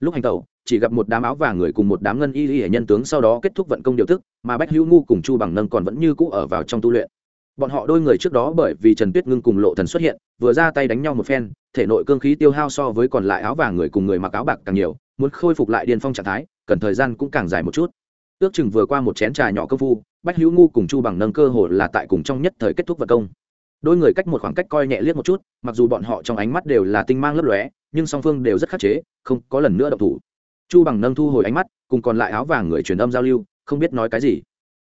lúc hành tẩu, chỉ gặp một đám áo vàng người cùng một đám ngân y y nhân tướng sau đó kết thúc vận công điều thức, mà bách hữu ngu cùng chu bằng nâng còn vẫn như cũ ở vào trong tu luyện. Bọn họ đôi người trước đó bởi vì trần tuyết ngưng cùng lộ thần xuất hiện, vừa ra tay đánh nhau một phen, thể nội cương khí tiêu hao so với còn lại áo vàng người cùng người mặc áo bạc càng nhiều, muốn khôi phục lại điên phong trạng thái, cần thời gian cũng càng dài một chút. Ước chừng vừa qua một chén trà nhỏ công phu, bách hữu ngu cùng chu bằng nâng cơ hồ là tại cùng trong nhất thời kết thúc vật công đôi người cách một khoảng cách coi nhẹ liếc một chút mặc dù bọn họ trong ánh mắt đều là tinh mang lấp lóe nhưng song phương đều rất khắc chế không có lần nữa động thủ. Chu bằng nâng thu hồi ánh mắt cùng còn lại áo vàng người truyền âm giao lưu không biết nói cái gì.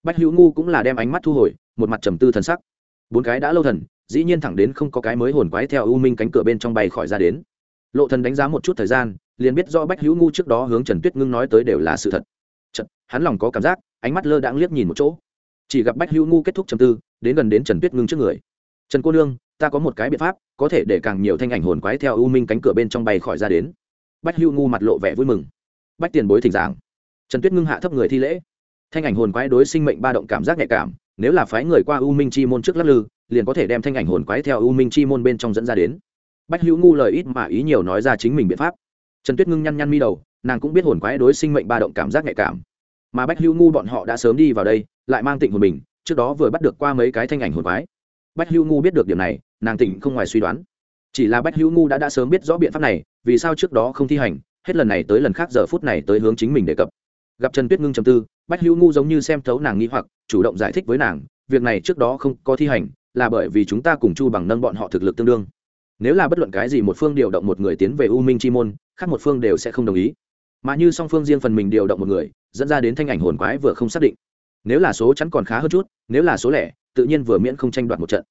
Bách hữu ngu cũng là đem ánh mắt thu hồi một mặt trầm tư thần sắc. Bốn cái đã lâu thần dĩ nhiên thẳng đến không có cái mới hồn quái theo u minh cánh cửa bên trong bay khỏi ra đến. Lộ thần đánh giá một chút thời gian liền biết do bách hữu ngu trước đó hướng trần tuyết ngưng nói tới đều là sự thật. Chật, hắn lòng có cảm giác ánh mắt lơ đãng liếc nhìn một chỗ. Chỉ gặp bách hữu ngu kết thúc trầm tư đến gần đến trần tuyết ngưng trước người trần cô nương, ta có một cái biện pháp, có thể để càng nhiều thanh ảnh hồn quái theo u minh cánh cửa bên trong bay khỏi ra đến. Bách Hưu ngu mặt lộ vẻ vui mừng. Bách tiền bối thỉnh giảng. Trần tuyết ngưng hạ thấp người thi lễ. Thanh ảnh hồn quái đối sinh mệnh ba động cảm giác nhạy cảm, nếu là phái người qua u minh chi môn trước lắc lư, liền có thể đem thanh ảnh hồn quái theo u minh chi môn bên trong dẫn ra đến. Bách hữu ngu lời ít mà ý nhiều nói ra chính mình biện pháp. Trần tuyết ngưng nhăn nhăn mi đầu, nàng cũng biết hồn quái đối sinh mệnh ba động cảm giác nhạy cảm. Mà bách hữu ngu bọn họ đã sớm đi vào đây, lại mang tịnh hồn mình, trước đó vừa bắt được qua mấy cái thanh ảnh hồn quái bách hữu ngu biết được điểm này, nàng tỉnh không ngoài suy đoán. Chỉ là bách hữu ngu đã đã sớm biết rõ biện pháp này, vì sao trước đó không thi hành, hết lần này tới lần khác giờ phút này tới hướng chính mình đề cập. Gặp trần tuyết ngưng trầm tư, bách hữu ngu giống như xem thấu nàng nghi hoặc, chủ động giải thích với nàng, việc này trước đó không có thi hành, là bởi vì chúng ta cùng chu bằng nâng bọn họ thực lực tương đương. Nếu là bất luận cái gì một phương điều động một người tiến về u minh chi môn, khác một phương đều sẽ không đồng ý. Mà như song phương riêng phần mình điều động một người, dẫn ra đến thanh ảnh hồn quái vừa không xác định. Nếu là số chắn còn khá hơn chút, nếu là số lẻ tự nhiên vừa miễn không tranh đoạt một trận.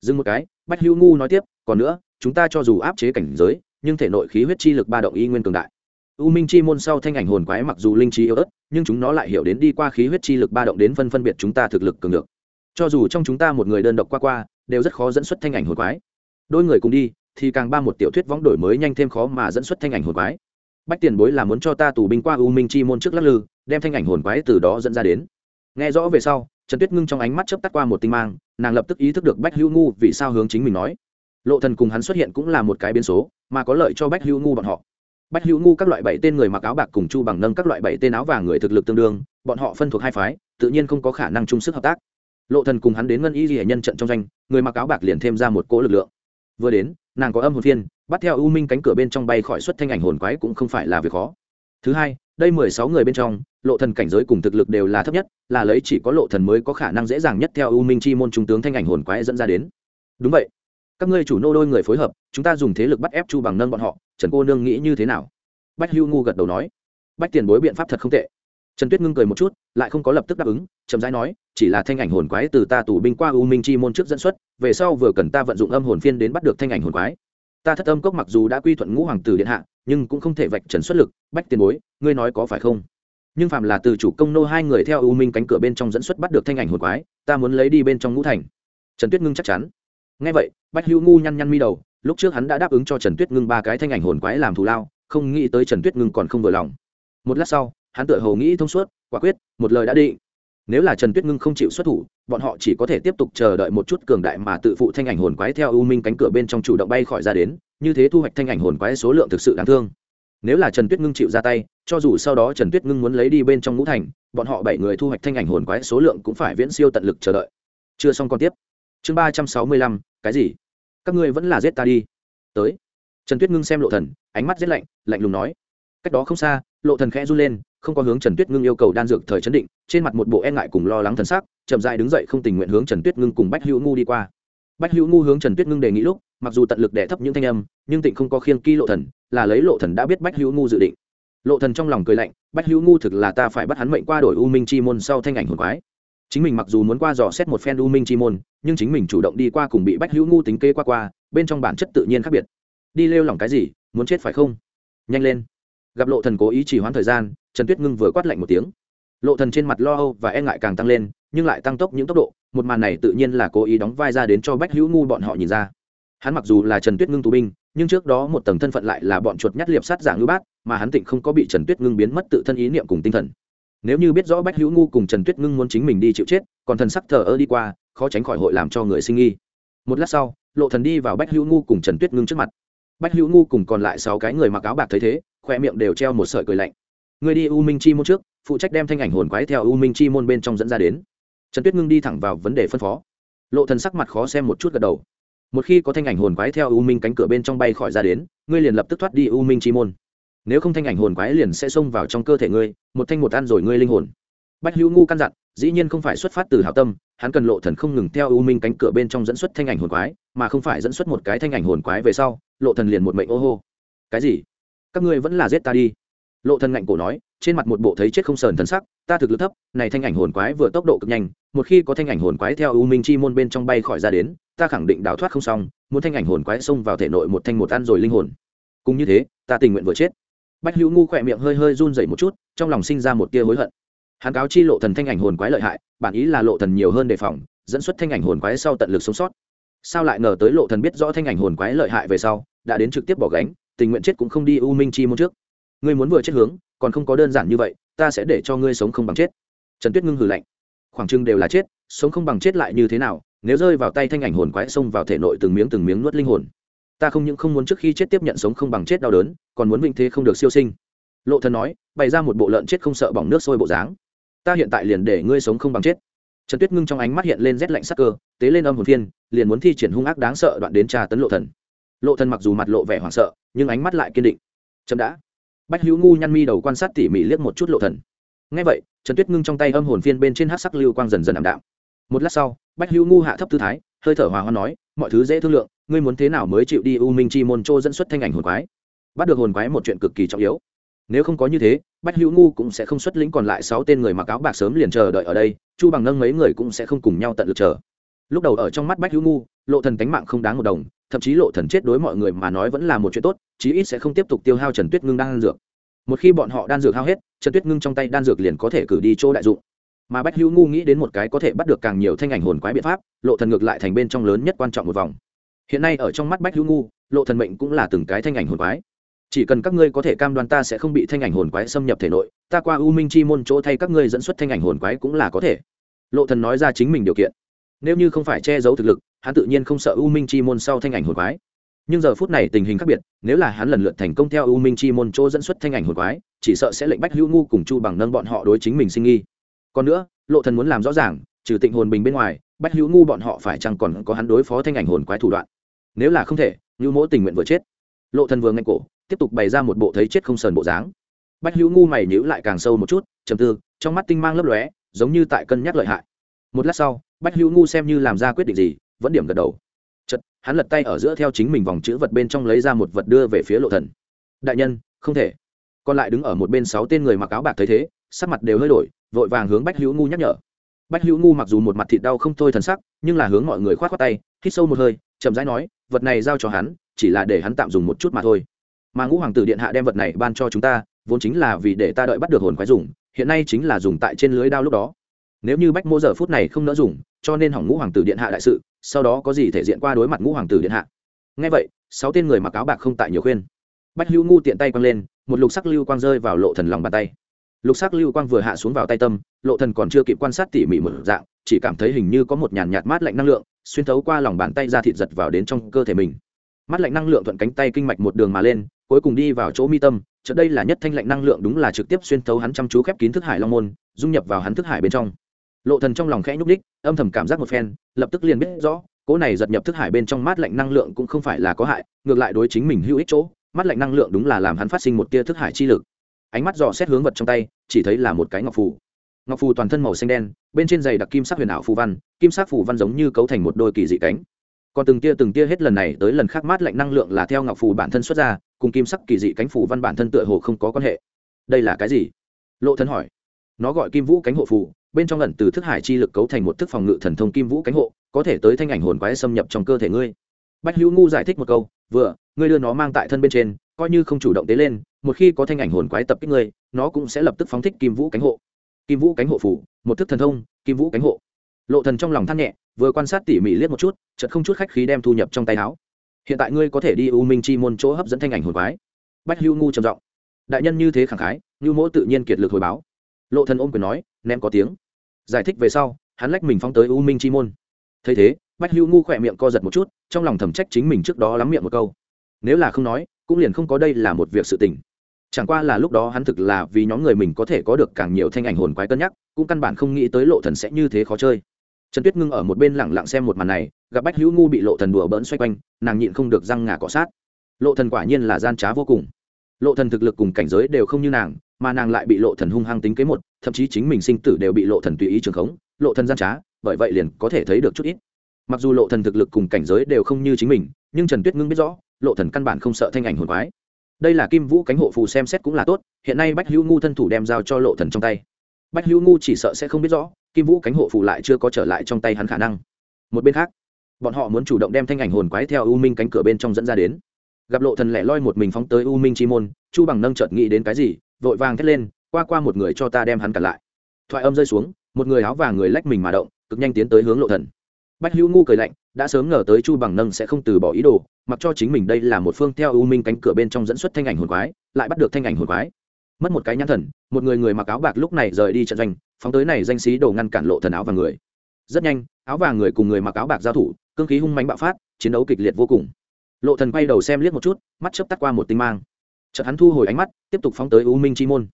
Dừng một cái, bách hữu ngu nói tiếp, còn nữa, chúng ta cho dù áp chế cảnh giới, nhưng thể nội khí huyết chi lực ba động y nguyên cường đại. U minh chi môn sau thanh ảnh hồn quái mặc dù linh trí yếu ớt, nhưng chúng nó lại hiểu đến đi qua khí huyết chi lực ba động đến phân phân biệt chúng ta thực lực cường được. Cho dù trong chúng ta một người đơn độc qua qua, đều rất khó dẫn xuất thanh ảnh hồn quái. Đôi người cùng đi, thì càng ba một tiểu thuyết võng đổi mới nhanh thêm khó mà dẫn xuất thanh ảnh hồn quái. Bách tiền bối là muốn cho ta tù binh qua u minh chi môn trước lắc lư, đem thanh ảnh hồn quái từ đó dẫn ra đến. Nghe rõ về sau trần tuyết ngưng trong ánh mắt chớp tắt qua một tinh mang, nàng lập tức ý thức được bách hữu ngu vì sao hướng chính mình nói. Lộ thần cùng hắn xuất hiện cũng là một cái biến số, mà có lợi cho bách hữu ngu bọn họ. Bách hữu ngu các loại bảy tên người mặc áo bạc cùng chu bằng nâng các loại bảy tên áo vàng người thực lực tương đương, bọn họ phân thuộc hai phái, tự nhiên không có khả năng chung sức hợp tác. Lộ thần cùng hắn đến ngân y hệ nhân trận trong danh, người mặc áo bạc liền thêm ra một cỗ lực lượng. Vừa đến, nàng có âm hồn phiên, bắt theo u minh cánh cửa bên trong bay khỏi xuất thanh ảnh hồn quái cũng không phải là việc khó. Thứ hai, đây mười sáu người bên trong lộ thần cảnh giới cùng thực lực đều là thấp nhất, là lấy chỉ có lộ thần mới có khả năng dễ dàng nhất theo u minh chi môn trung tướng thanh ảnh hồn quái dẫn ra đến. Đúng vậy. Các ngươi chủ nô đôi người phối hợp, chúng ta dùng thế lực bắt ép chu bằng nâng bọn họ, trần cô nương nghĩ như thế nào? Bách hưu ngu gật đầu nói. Bách tiền bối biện pháp thật không tệ. Trần tuyết ngưng cười một chút, lại không có lập tức đáp ứng, chậm rãi nói, chỉ là thanh ảnh hồn quái từ ta tù binh qua u minh chi môn trước dẫn xuất, về sau vừa cần ta vận dụng âm hồn phiên đến bắt được thanh ảnh hồn quái. Ta thất âm cốc mặc dù đã quy thuận ngũ hoàng tử điện hạ, nhưng cũng không thể vạch trần xuất lực. Bách tiền bối, ngươi nói có phải không? Nhưng phạm là từ chủ công nô hai người theo ưu minh cánh cửa bên trong dẫn xuất bắt được thanh ảnh hồn quái, ta muốn lấy đi bên trong ngũ thành. Trần tuyết ngưng chắc chắn. Ngay vậy, bách hữu ngu nhăn nhăn mi đầu, lúc trước hắn đã đáp ứng cho trần tuyết ngưng ba cái thanh ảnh hồn quái làm thù lao, không nghĩ tới trần tuyết ngưng còn không vừa lòng. Một lát sau, hắn tự hầu nghĩ thông suốt, quả quyết, một lời đã định. Nếu là trần tuyết ngưng không chịu xuất thủ, bọn họ chỉ có thể tiếp tục chờ đợi một chút cường đại mà tự phụ thanh ảnh hồn quái theo ưu minh cánh cửa bên trong chủ động bay khỏi ra đến, như thế thu hoạch thanh ảnh hồn quái số lượng thực sự đáng thương nếu là trần tuyết ngưng chịu ra tay, cho dù sau đó trần tuyết ngưng muốn lấy đi bên trong ngũ thành, bọn họ bảy người thu hoạch thanh ảnh hồn quái số lượng cũng phải viễn siêu tận lực chờ đợi. Chưa xong còn tiếp. Chương ba trăm sáu mươi lăm, cái gì? Các ngươi vẫn là giết ta đi. Tới. Trần tuyết ngưng xem lộ thần, ánh mắt rét lạnh lạnh lùng nói. Cách đó không xa, lộ thần khẽ run lên, không có hướng trần tuyết ngưng yêu cầu đan dược thời chấn định, trên mặt một bộ e ngại cùng lo lắng thần sắc, chậm dại đứng dậy không tình nguyện hướng trần tuyết ngưng cùng bách hữu ngu đi qua bách hữu ngu hướng trần tuyết ngưng đề nghị lúc, mặc dù tận lực đẻ thấp những thanh âm, nhưng tịnh không có khiên kỳ lộ thần, là lấy lộ thần đã biết bách hữu ngu dự định. Lộ thần trong lòng cười lạnh, bách hữu ngu thực là ta phải bắt hắn mệnh qua đổi u minh chi môn sau thanh ảnh hồn quái. Chính mình mặc dù muốn qua dò xét một phen u minh chi môn, nhưng chính mình chủ động đi qua cùng bị bách hữu ngu tính kê qua qua, bên trong bản chất tự nhiên khác biệt. Đi lêu lỏng cái gì, muốn chết phải không? Nhanh lên. Gặp lộ thần cố ý chỉ hoãn thời gian, trần tuyết ngưng vừa quát lạnh một tiếng. Lộ thần trên mặt lo âu và e ngại càng tăng lên, nhưng lại tăng tốc những tốc độ một màn này tự nhiên là cố ý đóng vai ra đến cho bách hữu ngu bọn họ nhìn ra. Hắn mặc dù là trần tuyết ngưng tù binh, nhưng trước đó một tầng thân phận lại là bọn chuột nhắt liệp sát giả ngư bác mà hắn tịnh không có bị trần tuyết ngưng biến mất tự thân ý niệm cùng tinh thần. Nếu như biết rõ bách hữu ngu cùng trần tuyết ngưng muốn chính mình đi chịu chết, còn thần sắc thờ ơ đi qua, khó tránh khỏi hội làm cho người sinh nghi. Một lát sau, lộ thần đi vào bách hữu ngu cùng trần tuyết ngưng trước mặt. Bách hữu ngu cùng còn lại sáu cái người mặc áo bạc thấy thế, khoe miệng đều treo một sợi cười lạnh. Người đi u minh chi môn trước, phụ trách đem thanh ảnh hồn quái theo u minh chi môn bên trong dẫn ra đến trần tuyết ngưng đi thẳng vào vấn đề phân phó. Lộ thần sắc mặt khó xem một chút gật đầu. Một khi có thanh ảnh hồn quái theo u minh cánh cửa bên trong bay khỏi ra đến, ngươi liền lập tức thoát đi u minh chi môn. Nếu không thanh ảnh hồn quái liền sẽ xông vào trong cơ thể ngươi, một thanh một ăn rồi ngươi linh hồn. Bách hữu ngu căn dặn, dĩ nhiên không phải xuất phát từ hảo tâm, hắn cần lộ thần không ngừng theo u minh cánh cửa bên trong dẫn xuất thanh ảnh hồn quái, mà không phải dẫn xuất một cái thanh ảnh hồn quái về sau, lộ thần liền một mệnh ô hô. Cái gì? Các ngươi vẫn là giết ta đi. Lộ thần ngạnh cổ nói, trên mặt một bộ thấy chết không sờn thần sắc ta thực lực thấp, này thanh ảnh hồn quái vừa tốc độ cực nhanh, một khi có thanh ảnh hồn quái theo u minh chi môn bên trong bay khỏi ra đến, ta khẳng định đào thoát không xong, muốn thanh ảnh hồn quái xông vào thể nội một thanh một ăn rồi linh hồn. Cũng như thế, ta tình nguyện vừa chết. Bách hữu ngu khỏe miệng hơi hơi run dậy một chút, trong lòng sinh ra một tia hối hận. Hắn cáo chi lộ thần thanh ảnh hồn quái lợi hại, bản ý là lộ thần nhiều hơn đề phòng, dẫn xuất thanh ảnh hồn quái sau tận lực sống sót. Sao lại ngờ tới lộ thần biết rõ thanh ảnh hồn quái lợi hại về sau, đã đến trực tiếp bỏ gánh, tình nguyện chết cũng không đi u minh chi môn trước. Ngươi muốn vừa chết hướng, còn không có đơn giản như vậy ta sẽ để cho ngươi sống không bằng chết. Trần tuyết ngưng hừ lạnh. Khoảng trưng đều là chết, sống không bằng chết lại như thế nào? Nếu rơi vào tay thanh ảnh hồn quái xông vào thể nội từng miếng từng miếng nuốt linh hồn, ta không những không muốn trước khi chết tiếp nhận sống không bằng chết đau đớn, còn muốn vinh thế không được siêu sinh. Lộ thần nói, bày ra một bộ lợn chết không sợ bỏng nước sôi bộ dáng. Ta hiện tại liền để ngươi sống không bằng chết. Trần tuyết ngưng trong ánh mắt hiện lên rét lạnh sắc cơ, tế lên âm hồn thiên, liền muốn thi triển hung ác đáng sợ đoạn đến trà tấn lộ thần. Lộ thần mặc dù mặt lộ vẻ hoảng sợ, nhưng ánh mắt lại kiên định. Chậm đã bách hữu ngu nhăn mi đầu quan sát tỉ mỉ liếc một chút lộ thần. Ngay vậy, trần tuyết ngưng trong tay âm hồn phiên bên trên hát sắc lưu quang dần dần ảm đạm. Một lát sau, bách hữu ngu hạ thấp tư thái, hơi thở hòa hoa nói, mọi thứ dễ thương lượng, ngươi muốn thế nào mới chịu đi u minh chi môn châu dẫn xuất thanh ảnh hồn quái? Bắt được hồn quái một chuyện cực kỳ trọng yếu. Nếu không có như thế, bách hữu ngu cũng sẽ không xuất lĩnh còn lại sáu tên người mặc áo bạc sớm liền chờ đợi ở đây, chu bằng nâng mấy người cũng sẽ không cùng nhau tận lực chờ. Lúc đầu ở trong mắt bách hữu ngu, lộ thần tánh mạng không đáng một đồng thậm chí lộ thần chết đối mọi người mà nói vẫn là một chuyện tốt, chí ít sẽ không tiếp tục tiêu hao trần tuyết ngưng đan dược. Một khi bọn họ đan dược hao hết, trần tuyết ngưng trong tay đan dược liền có thể cử đi chỗ đại dụng. Mà bách hữu ngu nghĩ đến một cái có thể bắt được càng nhiều thanh ảnh hồn quái biện pháp, lộ thần ngược lại thành bên trong lớn nhất quan trọng một vòng. Hiện nay ở trong mắt bách hữu ngu, lộ thần mệnh cũng là từng cái thanh ảnh hồn quái. Chỉ cần các ngươi có thể cam đoan ta sẽ không bị thanh ảnh hồn quái xâm nhập thể nội, ta qua u minh chi môn chỗ thay các ngươi dẫn xuất thanh ảnh hồn quái cũng là có thể. Lộ thần nói ra chính mình điều kiện. Nếu như không phải che giấu thực lực hắn tự nhiên không sợ u minh chi môn sau thanh ảnh hồn quái. Nhưng giờ phút này tình hình khác biệt, nếu là hắn lần lượt thành công theo u minh chi môn chỗ dẫn xuất thanh ảnh hồn quái, chỉ sợ sẽ lệnh bách hữu ngu cùng chu bằng nâng bọn họ đối chính mình sinh nghi. Còn nữa, lộ thần muốn làm rõ ràng, trừ tịnh hồn bình bên ngoài, bách hữu ngu bọn họ phải chăng còn có hắn đối phó thanh ảnh hồn quái thủ đoạn? Nếu là không thể như mỗi tình nguyện vừa chết. Lộ thần vừa ngay cổ, tiếp tục bày ra một bộ thấy chết không sờn bộ dáng. Bách hữu ngu mày nhíu lại càng sâu một chút, trầm tư, trong mắt tinh mang lấp lóe, giống như tại cân nhắc lợi hại. Một lát sau, bách hữu ngu xem như làm ra quyết định gì vẫn điểm gật đầu. Chật hắn lật tay ở giữa theo chính mình vòng chữ vật bên trong lấy ra một vật đưa về phía lộ thần. Đại nhân, không thể. Còn lại đứng ở một bên sáu tên người mặc áo bạc thấy thế, sắc mặt đều hơi đổi, vội vàng hướng bách hữu ngu nhắc nhở. Bách hữu ngu mặc dù một mặt thịt đau không thôi thần sắc, nhưng là hướng mọi người khoát khoát tay, hít sâu một hơi, chậm rãi nói, vật này giao cho hắn, chỉ là để hắn tạm dùng một chút mà thôi. Mà ngũ hoàng tử điện hạ đem vật này ban cho chúng ta, vốn chính là vì để ta đợi bắt được hồn quái dùng, hiện nay chính là dùng tại trên lưới đao lúc đó. Nếu như bách mô giờ phút này không nỡ dùng, cho nên hỏng ngũ hoàng tử điện hạ đại sự sau đó có gì thể diện qua đối mặt ngũ hoàng tử điện hạ? Ngay vậy, sáu tên người mặc áo bạc không tại nhiều khuyên. Bách hữu ngu tiện tay quăng lên, một lục sắc lưu quang rơi vào lộ thần lòng bàn tay. Lục sắc lưu quang vừa hạ xuống vào tay tâm, lộ thần còn chưa kịp quan sát tỉ mỉ một dạng, chỉ cảm thấy hình như có một nhàn nhạt mát lạnh năng lượng, xuyên thấu qua lòng bàn tay ra thịt giật vào đến trong cơ thể mình. Mát lạnh năng lượng thuận cánh tay kinh mạch một đường mà lên, cuối cùng đi vào chỗ mi tâm chợ đây là nhất thanh lạnh năng lượng đúng là trực tiếp xuyên thấu hắn chăm chú khép kín thức hải long môn, dung nhập vào hắn thức hải bên trong lộ thần trong lòng khẽ nhúc đích âm thầm cảm giác một phen, lập tức liền biết rõ, cỗ này giật nhập thức hải bên trong mát lạnh năng lượng cũng không phải là có hại, ngược lại đối chính mình hữu ích chỗ, mát lạnh năng lượng đúng là làm hắn phát sinh một tia thức hải chi lực. Ánh mắt dò xét hướng vật trong tay, chỉ thấy là một cái ngọc phù. Ngọc phù toàn thân màu xanh đen, bên trên giày đặc kim sắc huyền ảo phù văn, kim sắc phù văn giống như cấu thành một đôi kỳ dị cánh. Còn từng tia từng tia hết lần này tới lần khác mát lạnh năng lượng là theo ngọc phù bản thân xuất ra, cùng kim sắc kỳ dị cánh phù văn bản thân tựa hồ không có quan hệ. Đây là cái gì? Lộ thân hỏi. Nó gọi kim vũ cánh hộ phù bên trong lần từ thức hải chi lực cấu thành một thức phòng ngự thần thông kim vũ cánh hộ, có thể tới thanh ảnh hồn quái xâm nhập trong cơ thể ngươi. Bách hữu ngu giải thích một câu, vừa, ngươi đưa nó mang tại thân bên trên, coi như không chủ động tế lên, một khi có thanh ảnh hồn quái tập kích ngươi, nó cũng sẽ lập tức phóng thích kim vũ cánh hộ. Kim vũ cánh hộ phủ, một thức thần thông, kim vũ cánh hộ. Lộ thần trong lòng than nhẹ, vừa quan sát tỉ mỉ liếc một chút, chợt không chút khách khí đem thu nhập trong tay áo. Hiện tại ngươi có thể đi u minh chi môn chỗ hấp dẫn thanh ảnh hồn quái. Bách hữu ngu trầm giọng. Đại nhân như thế khẳng khái như mỗ tự nhiên kiệt lực hồi báo. Lộ thần ôm quyền nói ném có tiếng. Giải thích về sau, hắn lách mình phóng tới u minh chi môn. Thấy thế, bách hữu ngu khỏe miệng co giật một chút, trong lòng thẩm trách chính mình trước đó lắm miệng một câu. Nếu là không nói, cũng liền không có đây là một việc sự tình. Chẳng qua là lúc đó hắn thực là vì nhóm người mình có thể có được càng nhiều thanh ảnh hồn quái cân nhắc, cũng căn bản không nghĩ tới lộ thần sẽ như thế khó chơi. Trần tuyết ngưng ở một bên lẳng lặng xem một màn này, gặp bách hữu ngu bị lộ thần đùa bỡn xoay quanh, nàng nhịn không được răng ngà cọ sát. Lộ thần quả nhiên là gian trá vô cùng. Lộ thần thực lực cùng cảnh giới đều không như nàng mà nàng lại bị lộ thần hung hăng tính kế một, thậm chí chính mình sinh tử đều bị lộ thần tùy ý trường khống, lộ thần gian trá, bởi vậy liền có thể thấy được chút ít. Mặc dù lộ thần thực lực cùng cảnh giới đều không như chính mình, nhưng trần tuyết ngưng biết rõ, lộ thần căn bản không sợ thanh ảnh hồn quái. Đây là kim vũ cánh hộ phù xem xét cũng là tốt, hiện nay bách hữu ngu thân thủ đem giao cho lộ thần trong tay. Bách hữu ngu chỉ sợ sẽ không biết rõ, kim vũ cánh hộ phù lại chưa có trở lại trong tay hắn khả năng. Một bên khác, bọn họ muốn chủ động đem thanh ảnh hồn quái theo u minh cánh cửa bên trong dẫn ra đến. Gặp lộ thần lẻ loi một mình phóng tới u minh chi môn, chu bằng nâng chợt nghĩ đến cái gì vội vàng thét lên, qua qua một người cho ta đem hắn cản lại. Thoại âm rơi xuống, một người áo vàng người lách mình mà động, cực nhanh tiến tới hướng lộ thần. Bách hữu ngu cười lạnh, đã sớm ngờ tới chu bằng nâng sẽ không từ bỏ ý đồ, mặc cho chính mình đây là một phương theo ưu minh cánh cửa bên trong dẫn xuất thanh ảnh hồn quái, lại bắt được thanh ảnh hồn quái. Mất một cái nhãn thần, một người người mặc áo bạc lúc này rời đi trận doanh, phóng tới này danh sĩ đồ ngăn cản lộ thần áo và người. Rất nhanh, áo vàng người cùng người mặc áo bạc giao thủ, cương khí hung mạnh bạo phát, chiến đấu kịch liệt vô cùng. Lộ thần quay đầu xem liếc một chút, mắt chớp tắt qua một tinh mang chợt hắn thu hồi ánh mắt, tiếp tục phóng tới u minh chi môn.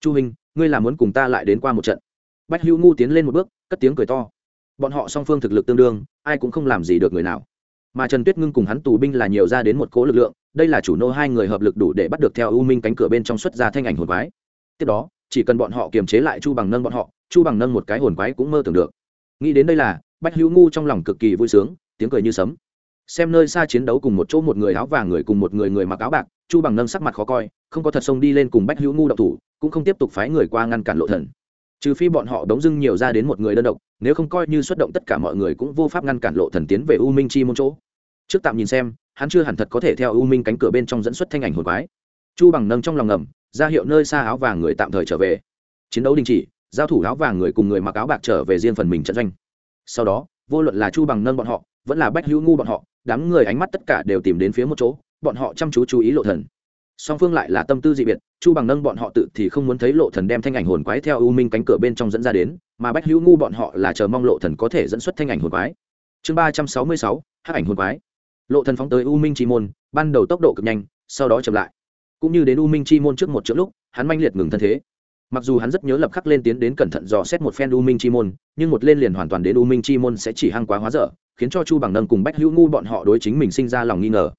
Chu hình ngươi là muốn cùng ta lại đến qua một trận? Bách hữu ngu tiến lên một bước, cất tiếng cười to. Bọn họ song phương thực lực tương đương, ai cũng không làm gì được người nào. Mà trần tuyết ngưng cùng hắn tù binh là nhiều ra đến một cỗ lực lượng, đây là chủ nô hai người hợp lực đủ để bắt được theo u minh cánh cửa bên trong xuất ra thanh ảnh hồn quái. Tiếp đó, chỉ cần bọn họ kiềm chế lại chu bằng nâng bọn họ, chu bằng nâng một cái hồn quái cũng mơ tưởng được. Nghĩ đến đây là, bách hữu ngu trong lòng cực kỳ vui sướng, tiếng cười như sấm xem nơi xa chiến đấu cùng một chỗ một người áo vàng người cùng một người người mặc áo bạc, chu bằng nâng sắc mặt khó coi, không có thật sông đi lên cùng bách hữu ngu độc thủ, cũng không tiếp tục phái người qua ngăn cản lộ thần. Trừ phi bọn họ đống dưng nhiều ra đến một người đơn độc, nếu không coi như xuất động tất cả mọi người cũng vô pháp ngăn cản lộ thần tiến về u minh chi môn chỗ. Trước tạm nhìn xem, hắn chưa hẳn thật có thể theo u minh cánh cửa bên trong dẫn xuất thanh ảnh hồn quái. Chu bằng nâng trong lòng ngầm, ra hiệu nơi xa áo vàng người tạm thời trở về. Chiến đấu đình chỉ, giao thủ áo vàng người cùng người mặc áo bạc trở về riêng phần mình trận doanh. Sau đó, vô luận là chu bằng nâng bọn họ vẫn là bách hữu ngu bọn họ, đám người ánh mắt tất cả đều tìm đến phía một chỗ, bọn họ chăm chú chú ý lộ thần. Song phương lại là tâm tư dị biệt, chu bằng nâng bọn họ tự thì không muốn thấy lộ thần đem thanh ảnh hồn quái theo u minh cánh cửa bên trong dẫn ra đến, mà bách hữu ngu bọn họ là chờ mong lộ thần có thể dẫn xuất thanh ảnh hồn quái. Chương ba trăm sáu mươi sáu, hắc ảnh hồn quái. Lộ thần phóng tới u minh chi môn, ban đầu tốc độ cực nhanh, sau đó chậm lại. Cũng như đến u minh chi môn trước một chữ lúc, hắn manh liệt ngừng thân thế mặc dù hắn rất nhớ lập khắc lên tiến đến cẩn thận dò xét một phen u minh chi môn, nhưng một lên liền hoàn toàn đến u minh chi môn sẽ chỉ hăng quá hóa dở, khiến cho chu bằng nâng cùng bách hữu ngu bọn họ đối chính mình sinh ra lòng nghi ngờ.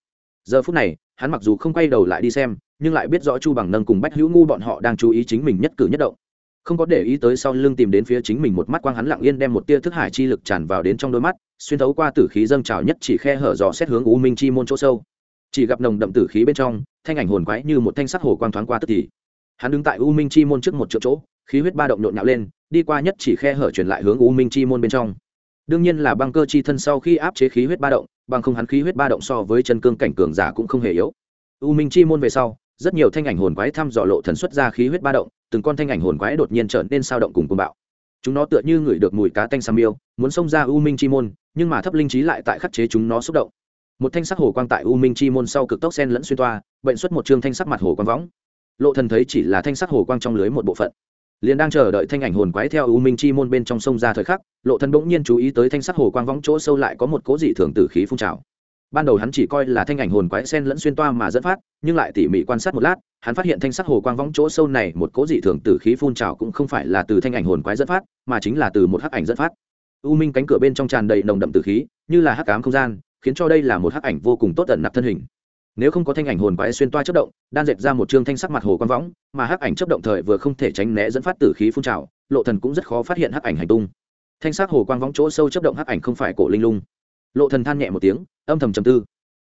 Giờ phút này, hắn mặc dù không quay đầu lại đi xem, nhưng lại biết rõ chu bằng nâng cùng bách hữu ngu bọn họ đang chú ý chính mình nhất cử nhất động. Không có để ý tới sau lưng tìm đến phía chính mình một mắt quang hắn lặng yên đem một tia thức hải chi lực tràn vào đến trong đôi mắt, xuyên thấu qua tử khí dâng trào nhất chỉ khe hở dò xét hướng u minh chi môn chỗ sâu. Chỉ gặp nồng đậm tử khí bên trong, thanh ảnh hồn quái như một thanh sắc hồ quang thoáng qua tức thì hắn đứng tại u minh chi môn trước một chỗ chỗ, khí huyết ba động nhộn nhạo lên, đi qua nhất chỉ khe hở truyền lại hướng u minh chi môn bên trong. Đương nhiên là băng cơ chi thân sau khi áp chế khí huyết ba động, bằng không hắn khí huyết ba động so với chân cương cảnh cường giả cũng không hề yếu. U minh chi môn về sau, rất nhiều thanh ảnh hồn quái thăm dò lộ thần xuất ra khí huyết ba động, từng con thanh ảnh hồn quái đột nhiên trở nên sao động cùng cuồng bạo. Chúng nó tựa như ngửi được mùi cá tanh sam miêu muốn xông ra u minh chi môn, nhưng mà thấp linh trí lại tại khắc chế chúng nó xúc động. Một thanh sắc hồ quang tại u minh chi môn sau cực tốc sen lẫn xuyên toa, bệnh xuất một chương thanh sắc mặt hồ quang võng lộ thần thấy chỉ là thanh sắc hồ quang trong lưới một bộ phận. Liền đang chờ đợi thanh ảnh hồn quái theo u minh chi môn bên trong sông ra thời khắc, lộ thần bỗng nhiên chú ý tới thanh sắc hồ quang võng chỗ sâu lại có một cố dị thường tử khí phun trào. Ban đầu hắn chỉ coi là thanh ảnh hồn quái sen lẫn xuyên toa mà dẫn phát, nhưng lại tỉ mỉ quan sát một lát, hắn phát hiện thanh sắc hồ quang võng chỗ sâu này một cố dị thường tử khí phun trào cũng không phải là từ thanh ảnh hồn quái dẫn phát, mà chính là từ một hắc ảnh dẫn phát. U minh cánh cửa bên trong tràn đầy nồng đậm tử khí, như là hắc ám không gian, khiến cho đây là một hắc ảnh vô cùng tốt tận nạp thân hình nếu không có thanh ảnh hồn quái xuyên toa chất động, đan dệt ra một chương thanh sắc mặt hồ quang võng, mà hắc ảnh chất động thời vừa không thể tránh né dẫn phát tử khí phun trào, lộ thần cũng rất khó phát hiện hắc ảnh hành tung. Thanh sắc hồ quang võng chỗ sâu chất động hắc ảnh không phải cổ linh lung. Lộ thần than nhẹ một tiếng, âm thầm trầm tư.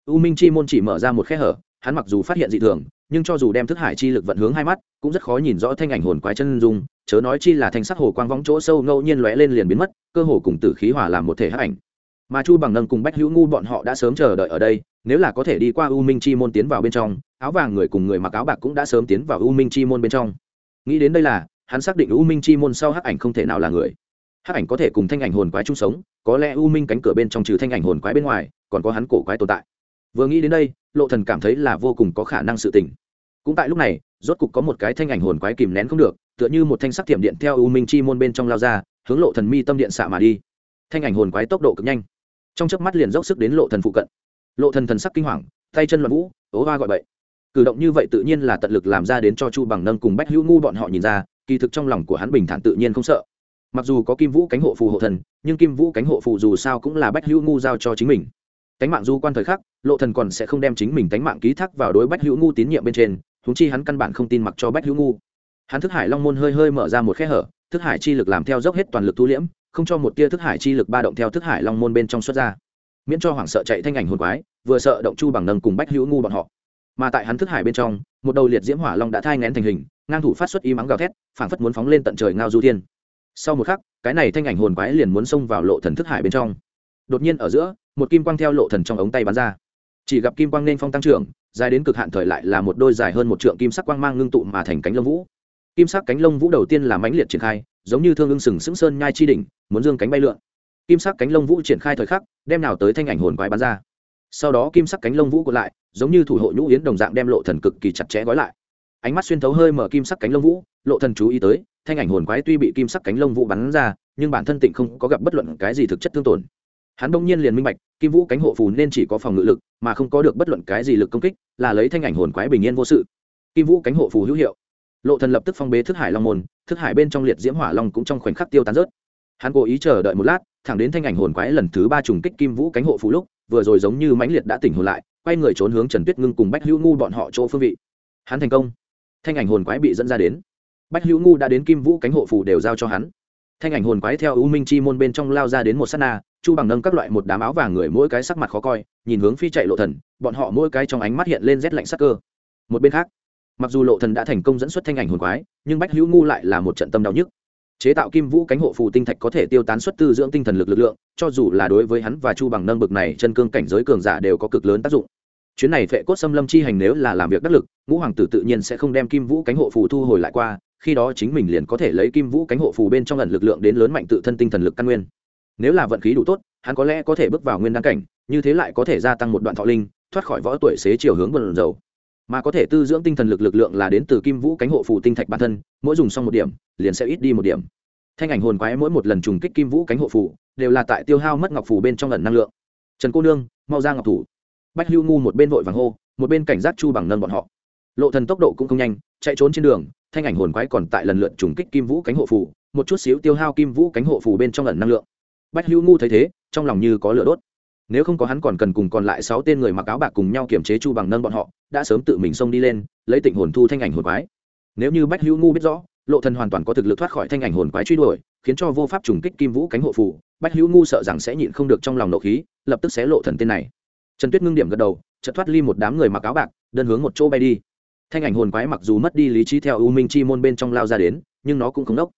U minh chi môn chỉ mở ra một khe hở, hắn mặc dù phát hiện dị thường, nhưng cho dù đem thức hải chi lực vận hướng hai mắt, cũng rất khó nhìn rõ thanh ảnh hồn quái chân dung, chớ nói chi là thanh sắc hồ quang võng chỗ sâu ngẫu nhiên lóe lên liền biến mất, cơ hồ cùng tử khí hỏa làm một thể hắc ảnh. Mà chu bằng nâng cùng bách hữu ngu bọn họ đã sớm chờ đợi ở đây nếu là có thể đi qua u minh chi môn tiến vào bên trong, áo vàng người cùng người mặc áo bạc cũng đã sớm tiến vào u minh chi môn bên trong. Nghĩ đến đây là, hắn xác định u minh chi môn sau hắc ảnh không thể nào là người. Hắc ảnh có thể cùng thanh ảnh hồn quái chung sống, có lẽ u minh cánh cửa bên trong trừ thanh ảnh hồn quái bên ngoài, còn có hắn cổ quái tồn tại. Vừa nghĩ đến đây, lộ thần cảm thấy là vô cùng có khả năng sự tình. Cũng tại lúc này, rốt cục có một cái thanh ảnh hồn quái kìm nén không được, tựa như một thanh sắc thiểm điện theo u minh chi môn bên trong lao ra, hướng lộ thần mi tâm điện xạ mà đi. Thanh ảnh hồn quái tốc độ cực nhanh. Trong chớp mắt liền dốc sức đến lộ thần phụ cận lộ thần thần sắc kinh hoàng, tay chân loạn vũ, ố va gọi bậy. Cử động như vậy tự nhiên là tận lực làm ra đến cho chu bằng nâng cùng bách hữu ngu bọn họ nhìn ra, kỳ thực trong lòng của hắn bình thản tự nhiên không sợ. Mặc dù có kim vũ cánh hộ phù hộ thần, nhưng kim vũ cánh hộ phù dù sao cũng là bách hữu ngu giao cho chính mình. Cánh mạng du quan thời khắc, lộ thần còn sẽ không đem chính mình cánh mạng ký thác vào đối bách hữu ngu tín nhiệm bên trên chúng chi hắn căn bản không tin mặc cho bách hữu ngu. Hắn thức hải long môn hơi hơi mở ra một khe hở, thức hải chi lực làm theo dốc hết toàn lực thu liễm, không cho một tia thức hải chi lực ba động theo thức hải long môn bên trong xuất ra miễn cho hoảng sợ chạy thanh ảnh hồn quái, vừa sợ động chu bằng nâng cùng bách hữu ngu bọn họ. Mà tại hắn thức hải bên trong, một đầu liệt diễm hỏa long đã thai ngén thành hình, ngang thủ phát xuất y mắng gào thét, phảng phất muốn phóng lên tận trời ngao du thiên. Sau một khắc, cái này thanh ảnh hồn quái liền muốn xông vào lộ thần thức hải bên trong. Đột nhiên ở giữa, một kim quang theo lộ thần trong ống tay bắn ra. Chỉ gặp kim quang nên phong tăng trưởng, dài đến cực hạn thời lại là một đôi dài hơn một trượng kim sắc quang mang ngưng tụ mà thành cánh lông vũ. Kim sắc cánh lông vũ đầu tiên là mãnh liệt triển khai, giống như thương ưng sừng sững sơn nhai chi đỉnh, muốn dương cánh bay lượn kim sắc cánh lông vũ triển khai thời khắc, đem nào tới thanh ảnh hồn quái bắn ra. Sau đó kim sắc cánh lông vũ còn lại, giống như thủ hộ nhũ yến đồng dạng đem lộ thần cực kỳ chặt chẽ gói lại. Ánh mắt xuyên thấu hơi mở kim sắc cánh lông vũ, lộ thần chú ý tới, thanh ảnh hồn quái tuy bị kim sắc cánh lông vũ bắn ra, nhưng bản thân tịnh không có gặp bất luận cái gì thực chất thương tổn. Hắn đông nhiên liền minh bạch, kim vũ cánh hộ phù nên chỉ có phòng ngự lực, mà không có được bất luận cái gì lực công kích, là lấy thanh ảnh hồn quái bình yên vô sự. Kim vũ cánh hộ phù hữu hiệu. Lộ thần lập tức phong bế thức hải long môn, thức hải bên trong liệt diễm hỏa long cũng trong khoảnh khắc tiêu tán rớt. Hắn cố ý chờ đợi một lát thẳng đến thanh ảnh hồn quái lần thứ ba trùng kích kim vũ cánh hộ phụ lúc, vừa rồi giống như mãnh liệt đã tỉnh hồn lại, quay người trốn hướng trần tuyết ngưng cùng bách hữu ngu bọn họ chỗ phương vị. Hắn thành công. Thanh ảnh hồn quái bị dẫn ra đến. Bách hữu ngu đã đến kim vũ cánh hộ phù đều giao cho hắn. Thanh ảnh hồn quái theo u minh chi môn bên trong lao ra đến một s á t na, chu bằng nâng các loại một đám áo vàng người mỗi cái sắc mặt khó coi, nhìn hướng phi chạy lộ thần, bọn họ mỗi cái trong ánh mắt hiện lên rét lạnh sắc cơ. Một bên khác, mặc dù lộ thần đã thành công dẫn xuất thanh ảnh hồn quái, nhưng bách hữu ngu lại là một trận tâm đau nhức chế tạo kim vũ cánh hộ phù tinh thạch có thể tiêu tán xuất tư dưỡng tinh thần lực lực lượng, cho dù là đối với hắn và chu bằng nâng bực này chân cương cảnh giới cường giả đều có cực lớn tác dụng. Chuyến này phệ cốt xâm lâm chi hành nếu là làm việc đắc lực, ngũ hoàng tử tự nhiên sẽ không đem kim vũ cánh hộ phù thu hồi lại qua, khi đó chính mình liền có thể lấy kim vũ cánh hộ phù bên trong lần lực lượng đến lớn mạnh tự thân tinh thần lực căn nguyên. Nếu là vận khí đủ tốt, hắn có lẽ có thể bước vào nguyên đăng cảnh, như thế lại có thể gia tăng một đoạn thọ linh, thoát khỏi võ tuổi xế chiều hướng bần dầu mà có thể tư dưỡng tinh thần lực lực lượng là đến từ kim vũ cánh hộ phù tinh thạch bản thân, mỗi dùng xong một điểm, liền sẽ ít đi một điểm. Thanh ảnh hồn quái mỗi một lần trùng kích kim vũ cánh hộ phù, đều là tại tiêu hao mất ngọc phù bên trong lần năng lượng. Trần cô nương, mau ra ngọc thủ. Bách hưu ngu một bên vội vàng hô, một bên cảnh giác chu bằng nâng bọn họ. Lộ thần tốc độ cũng không nhanh, chạy trốn trên đường, thanh ảnh hồn quái còn tại lần lượt trùng kích kim vũ cánh hộ phù, một chút xíu tiêu hao kim vũ cánh hộ phù bên trong lần năng lượng. Bách hưu ngu thấy thế, trong lòng như có lửa đốt nếu không có hắn còn cần cùng còn lại sáu tên người mặc áo bạc cùng nhau kiểm chế chu bằng nâng bọn họ, đã sớm tự mình xông đi lên, lấy tịnh hồn thu thanh ảnh hồn quái. Nếu như bách hữu ngu biết rõ, lộ thần hoàn toàn có thực lực thoát khỏi thanh ảnh hồn quái truy đuổi, khiến cho vô pháp trùng kích kim vũ cánh hộ phù bách hữu ngu sợ rằng sẽ nhịn không được trong lòng nộ khí, lập tức sẽ lộ thần tên này. Trần tuyết ngưng điểm gật đầu, chợt thoát ly một đám người mặc áo bạc, đơn hướng một chỗ bay đi. Thanh ảnh hồn quái mặc dù mất đi lý trí theo u minh chi môn bên trong lao ra đến, nhưng nó cũng không đốc.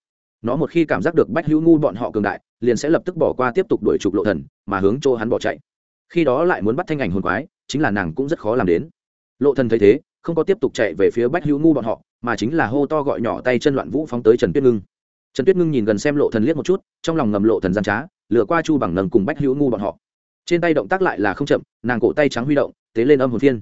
Nó một khi cảm giác được bách hữu ngu bọn họ cường đại liền sẽ lập tức bỏ qua tiếp tục đuổi trục lộ thần, mà hướng chỗ hắn bỏ chạy. Khi đó lại muốn bắt thanh ảnh hồn quái, chính là nàng cũng rất khó làm đến. Lộ thần thấy thế, không có tiếp tục chạy về phía bách hữu ngu bọn họ, mà chính là hô to gọi nhỏ tay chân loạn vũ phóng tới trần tuyết ngưng. Trần tuyết ngưng nhìn gần xem lộ thần liếc một chút, trong lòng ngầm lộ thần gian trá, lừa qua chu bằng nâng cùng bách hữu ngu bọn họ. Trên tay động tác lại là không chậm, nàng cổ tay trắng huy động, tế lên âm hồn phiên.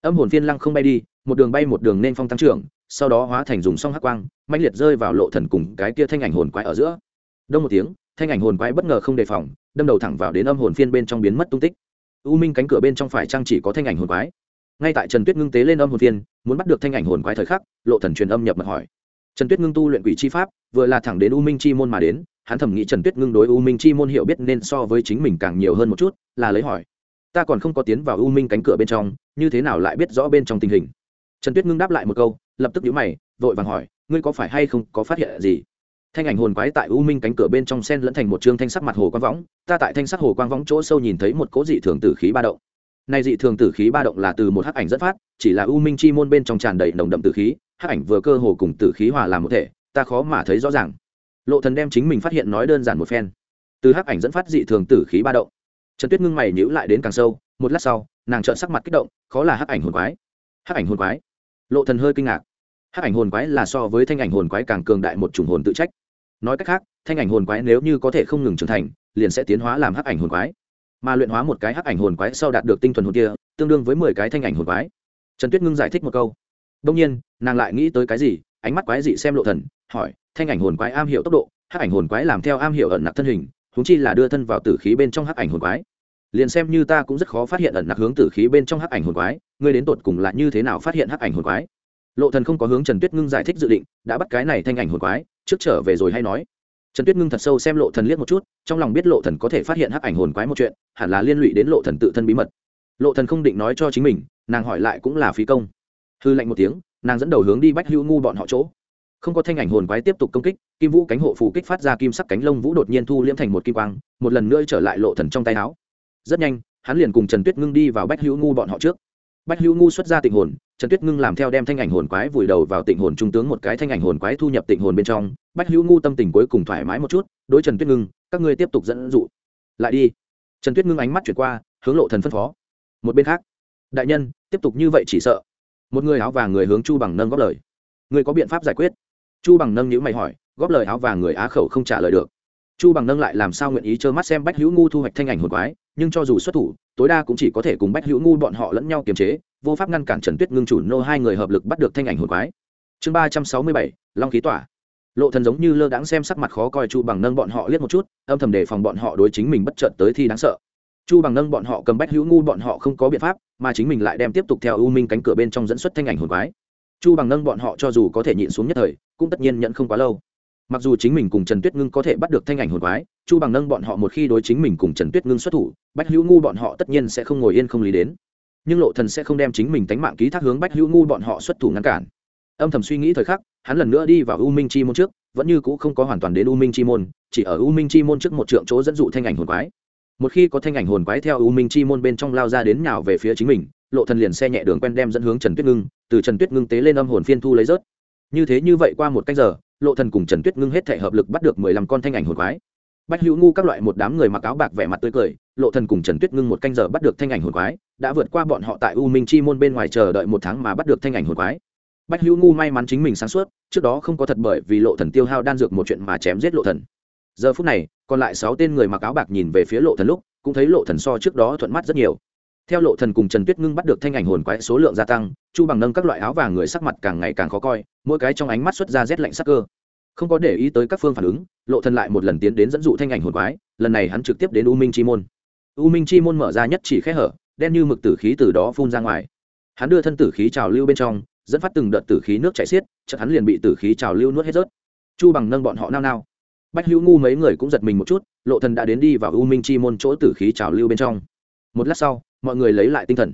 Âm hồn phiên lăng không bay đi, một đường bay một đường nên phong tăng trưởng, sau đó hóa thành dùng song hắc quang mạnh liệt rơi vào lộ thần cùng cái kia thanh ảnh hồn quái ở giữa. Đông một tiếng thanh ảnh hồn quái bất ngờ không đề phòng, đâm đầu thẳng vào đến âm hồn phiên bên trong biến mất tung tích. U minh cánh cửa bên trong phải trang chỉ có thanh ảnh hồn quái? Ngay tại trần tuyết ngưng tế lên âm hồn phiên, muốn bắt được thanh ảnh hồn quái thời khắc, lộ thần truyền âm nhập mật hỏi. Trần tuyết ngưng tu luyện quỷ chi pháp, vừa là thẳng đến u minh chi môn mà đến, hắn thẩm nghĩ trần tuyết ngưng đối u minh chi môn hiểu biết nên so với chính mình càng nhiều hơn một chút, là lấy hỏi. Ta còn không có tiến vào u minh cánh cửa bên trong, như thế nào lại biết rõ bên trong tình hình? Trần tuyết ngưng đáp lại một câu, lập tức nhíu mày, vội vàng hỏi, ngươi có phải hay không có phát hiện gì? Thanh ảnh hồn quái tại u minh cánh cửa bên trong sen lẫn thành một trương thanh sắc mặt hồ quang võng, ta tại thanh sắc hồ quang võng chỗ sâu nhìn thấy một cố dị thường tử khí ba động. Này dị thường tử khí ba động là từ một hắc ảnh dẫn phát, chỉ là u minh chi môn bên trong tràn đầy nồng đậm tử khí, hắc ảnh vừa cơ hồ cùng tử khí hòa làm một thể, ta khó mà thấy rõ ràng. Lộ thần đem chính mình phát hiện nói đơn giản một phen. Từ hắc ảnh dẫn phát dị thường tử khí ba động. Trần tuyết ngưng mày nhíu lại đến càng sâu, một lát sau, nàng trợn sắc mặt kích động, khó là hắc ảnh hồn quái. Hắc ảnh hồn quái? Lộ thần hơi kinh ngạc. Hắc ảnh hồn quái là so với thanh ảnh hồn quái càng cường đại một chủng hồn tự trách nói cách khác, thanh ảnh hồn quái nếu như có thể không ngừng trưởng thành, liền sẽ tiến hóa làm hắc ảnh hồn quái. Mà luyện hóa một cái hắc ảnh hồn quái sau đạt được tinh thuần hồn kia, tương đương với mười cái thanh ảnh hồn quái. Trần tuyết ngưng giải thích một câu. Đông nhiên, nàng lại nghĩ tới cái gì, ánh mắt quái dị xem lộ thần, hỏi, thanh ảnh hồn quái am hiểu tốc độ, hắc ảnh hồn quái làm theo am hiểu ẩn nặc thân hình húng chi là đưa thân vào tử khí bên trong hắc ảnh hồn quái. Liền xem như ta cũng rất khó phát hiện ẩn nặc hướng tử khí bên trong hắc ảnh hồn quái, ngươi đến tột cùng là như thế nào phát hiện hắc ảnh hồn quái? Lộ thần không có hướng trần tuyết ngưng giải thích dự định, đã bắt cái này thanh ảnh hồn quái, trước trở về rồi hay nói. Trần tuyết ngưng thật sâu xem lộ thần liếc một chút, trong lòng biết lộ thần có thể phát hiện hắc ảnh hồn quái một chuyện, hẳn là liên lụy đến lộ thần tự thân bí mật. Lộ thần không định nói cho chính mình, nàng hỏi lại cũng là phí công. Hư lạnh một tiếng, nàng dẫn đầu hướng đi bách hữu ngu bọn họ chỗ. Không có thanh ảnh hồn quái tiếp tục công kích, kim vũ cánh hộ phù kích phát ra kim sắc cánh lông vũ đột nhiên thu liễm thành một kim quang, một lần nữa trở lại lộ thần trong tay áo. Rất nhanh, hắn liền cùng trần tuyết ngưng đi vào bách hữu ngu bọn họ trước. Bách hữu ngu xuất ra tịnh hồn trần tuyết ngưng làm theo đem thanh ảnh hồn quái vùi đầu vào tịnh hồn trung tướng một cái thanh ảnh hồn quái thu nhập tịnh hồn bên trong, bách hữu ngu tâm tình cuối cùng thoải mái một chút, đối trần tuyết ngưng, các ngươi tiếp tục dẫn dụ. Lại đi. Trần tuyết ngưng ánh mắt chuyển qua, hướng lộ thần phân phó. Một bên khác. Đại nhân, tiếp tục như vậy chỉ sợ. Một người áo vàng người hướng chu bằng nâng góp lời. Người có biện pháp giải quyết? Chu bằng nâng nhữ mày hỏi, góp lời áo vàng người á khẩu không trả lời được. Chu bằng nâng lại làm sao nguyện ý trơ mắt xem bách hữu ngu thu hoạch thanh ảnh hồn quái, nhưng cho dù xuất thủ, tối đa cũng chỉ có thể cùng bách hữu ngu bọn họ lẫn nhau kiềm chế vô pháp ngăn cản trần tuyết ngưng chủ nô hai người hợp lực bắt được thanh ảnh hồn quái. Chương ba trăm sáu mươi bảy, long khí tỏa. Lộ thần giống như lơ đãng xem sắc mặt khó coi chu bằng nâng bọn họ liếc một chút, âm thầm đề phòng bọn họ đối chính mình bất chợt tới thì đáng sợ. Chu bằng nâng bọn họ cầm bách hữu ngu bọn họ không có biện pháp, mà chính mình lại đem tiếp tục theo u minh cánh cửa bên trong dẫn xuất thanh ảnh hồn quái. Chu bằng nâng bọn họ cho dù có thể nhịn xuống nhất thời, cũng tất nhiên nhận không quá lâu. Mặc dù chính mình cùng trần tuyết ngưng có thể bắt được thanh ảnh hồn quái, chu bằng nâng bọn họ một khi đối chính mình cùng trần tuyết ngưng xuất thủ, bách hữu ngu bọn họ tất nhiên sẽ không ngồi yên không lý đến nhưng lộ thần sẽ không đem chính mình tánh mạng ký thác hướng bách hữu ngu bọn họ xuất thủ ngăn cản. Âm thầm suy nghĩ thời khắc, hắn lần nữa đi vào u minh chi môn trước, vẫn như cũ không có hoàn toàn đến u minh chi môn, chỉ ở u minh chi môn trước một trượng chỗ dẫn dụ thanh ảnh hồn quái. Một khi có thanh ảnh hồn quái theo u minh chi môn bên trong lao ra đến nhào về phía chính mình, lộ thần liền xe nhẹ đường quen đem dẫn hướng trần tuyết ngưng, từ trần tuyết ngưng tế lên âm hồn phiên thu lấy rớt. Như thế như vậy qua một cách giờ, lộ thần cùng trần tuyết ngưng hết thể hợp lực bắt được mười lăm con thanh ảnh hồn quái. Bách hữu ngu các loại một đám người mặc áo bạc vẻ mặt tươi cười, lộ thần cùng trần tuyết ngưng một canh giờ bắt được thanh ảnh hồn quái đã vượt qua bọn họ tại u minh chi môn bên ngoài chờ đợi một tháng mà bắt được thanh ảnh hồn quái. Bách hữu ngu may mắn chính mình sáng suốt, trước đó không có thật bởi vì lộ thần tiêu hao đan dược một chuyện mà chém giết lộ thần. Giờ phút này, còn lại sáu tên người mặc áo bạc nhìn về phía lộ thần lúc, cũng thấy lộ thần so trước đó thuận mắt rất nhiều. Theo lộ thần cùng trần tuyết ngưng bắt được thanh ảnh hồn quái số lượng gia tăng, chu bằng nâng các loại áo vàng người sắc mặt càng ngày càng khó coi, mỗi cái trong ánh mắt xuất ra rét lạnh sắc cơ. Không có để ý tới các phương phản ứng, lộ thần lại một lần tiến đến dẫn dụ thanh ảnh hồn quái, lần này hắn trực tiếp đến u minh chi môn. U minh chi môn mở ra nhất chỉ khẽ hở đen như mực tử khí từ đó phun ra ngoài. Hắn đưa thân tử khí trào lưu bên trong, dẫn phát từng đợt tử khí nước chảy xiết, chợt hắn liền bị tử khí trào lưu nuốt hết rớt. Chu bằng nâng bọn họ nao nao. Bách hữu ngu mấy người cũng giật mình một chút, lộ thần đã đến đi vào u minh chi môn chỗ tử khí trào lưu bên trong. Một lát sau, mọi người lấy lại tinh thần.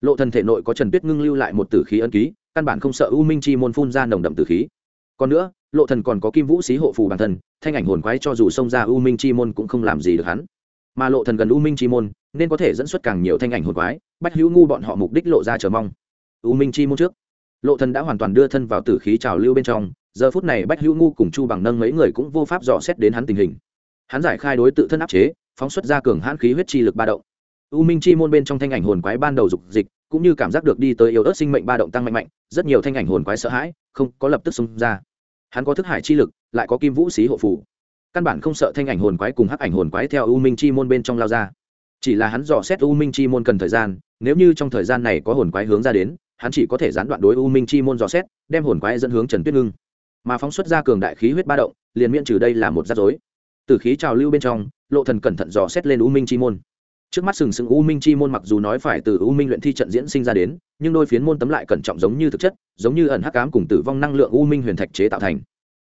Lộ thần thể nội có trần tuyết ngưng lưu lại một tử khí ân ký, căn bản không sợ u minh chi môn phun ra nồng đậm tử khí. Còn nữa, lộ thần còn có kim vũ xí hộ phù bản thân, thanh ảnh hồn quái cho dù xông ra u minh chi môn cũng không làm gì được hắn mà lộ thần gần u minh chi môn, nên có thể dẫn xuất càng nhiều thanh ảnh hồn quái, bách hữu ngu bọn họ mục đích lộ ra chờ mong. U minh chi môn trước. Lộ thần đã hoàn toàn đưa thân vào tử khí trào lưu bên trong, giờ phút này bách hữu ngu cùng chu bằng nâng mấy người cũng vô pháp dò xét đến hắn tình hình. Hắn giải khai đối tự thân áp chế, phóng xuất ra cường hãn khí huyết chi lực ba động. U minh chi môn bên trong thanh ảnh hồn quái ban đầu dục dịch, cũng như cảm giác được đi tới yếu ớt sinh mệnh ba động tăng mạnh mạnh, rất nhiều thanh ảnh hồn quái sợ hãi, không có lập tức xông ra. Hắn có thức hải chi lực, lại có kim vũ xí hộ phủ căn bản không sợ thanh ảnh hồn quái cùng hắc ảnh hồn quái theo u minh chi môn bên trong lao ra. Chỉ là hắn dò xét u minh chi môn cần thời gian, nếu như trong thời gian này có hồn quái hướng ra đến, hắn chỉ có thể gián đoạn đối u minh chi môn dò xét, đem hồn quái dẫn hướng trần tuyết ngưng. Mà phóng xuất ra cường đại khí huyết ba động, liền miễn trừ đây là một rắc rối. Từ khí trào lưu bên trong, lộ thần cẩn thận dò xét lên u minh chi môn. Trước mắt sừng sững u minh chi môn mặc dù nói phải từ u minh luyện thi trận diễn sinh ra đến, nhưng đôi phiến môn tấm lại cẩn trọng giống như thực chất, giống như ẩn hắc ám cùng tử vong năng lượng u minh huyền thạch chế tạo thành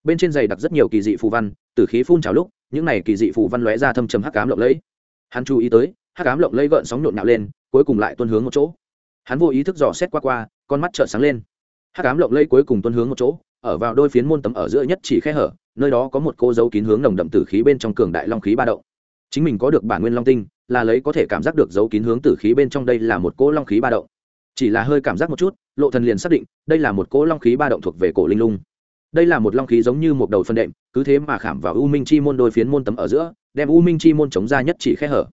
bên trên giày đặt rất nhiều kỳ dị phù văn, từ khí phun trào lúc, những này kỳ dị phù văn lóe ra thâm trầm hắc ám lộng lẫy. Hắn chú ý tới, hắc ám lộng lẫy gợn sóng nhộn nhạo lên, cuối cùng lại tuôn hướng một chỗ. Hắn vô ý thức dò xét qua qua, con mắt trợn sáng lên. Hắc ám lộng lẫy cuối cùng tuôn hướng một chỗ, ở vào đôi phiến môn tấm ở giữa nhất chỉ khe hở, nơi đó có một cô dấu kín hướng nồng đậm tử khí bên trong cường đại long khí ba động. Chính mình có được bản nguyên long tinh, là lấy có thể cảm giác được dấu kín hướng tử khí bên trong đây là một cỗ long khí ba động. Chỉ là hơi cảm giác một chút, lộ thần liền xác định, đây là một cỗ long khí ba động thuộc về cổ linh lung đây là một long khí giống như một đầu phân đệm, cứ thế mà khảm vào u minh chi môn đôi phiến môn tấm ở giữa, đem u minh chi môn chống ra nhất chỉ khe hở.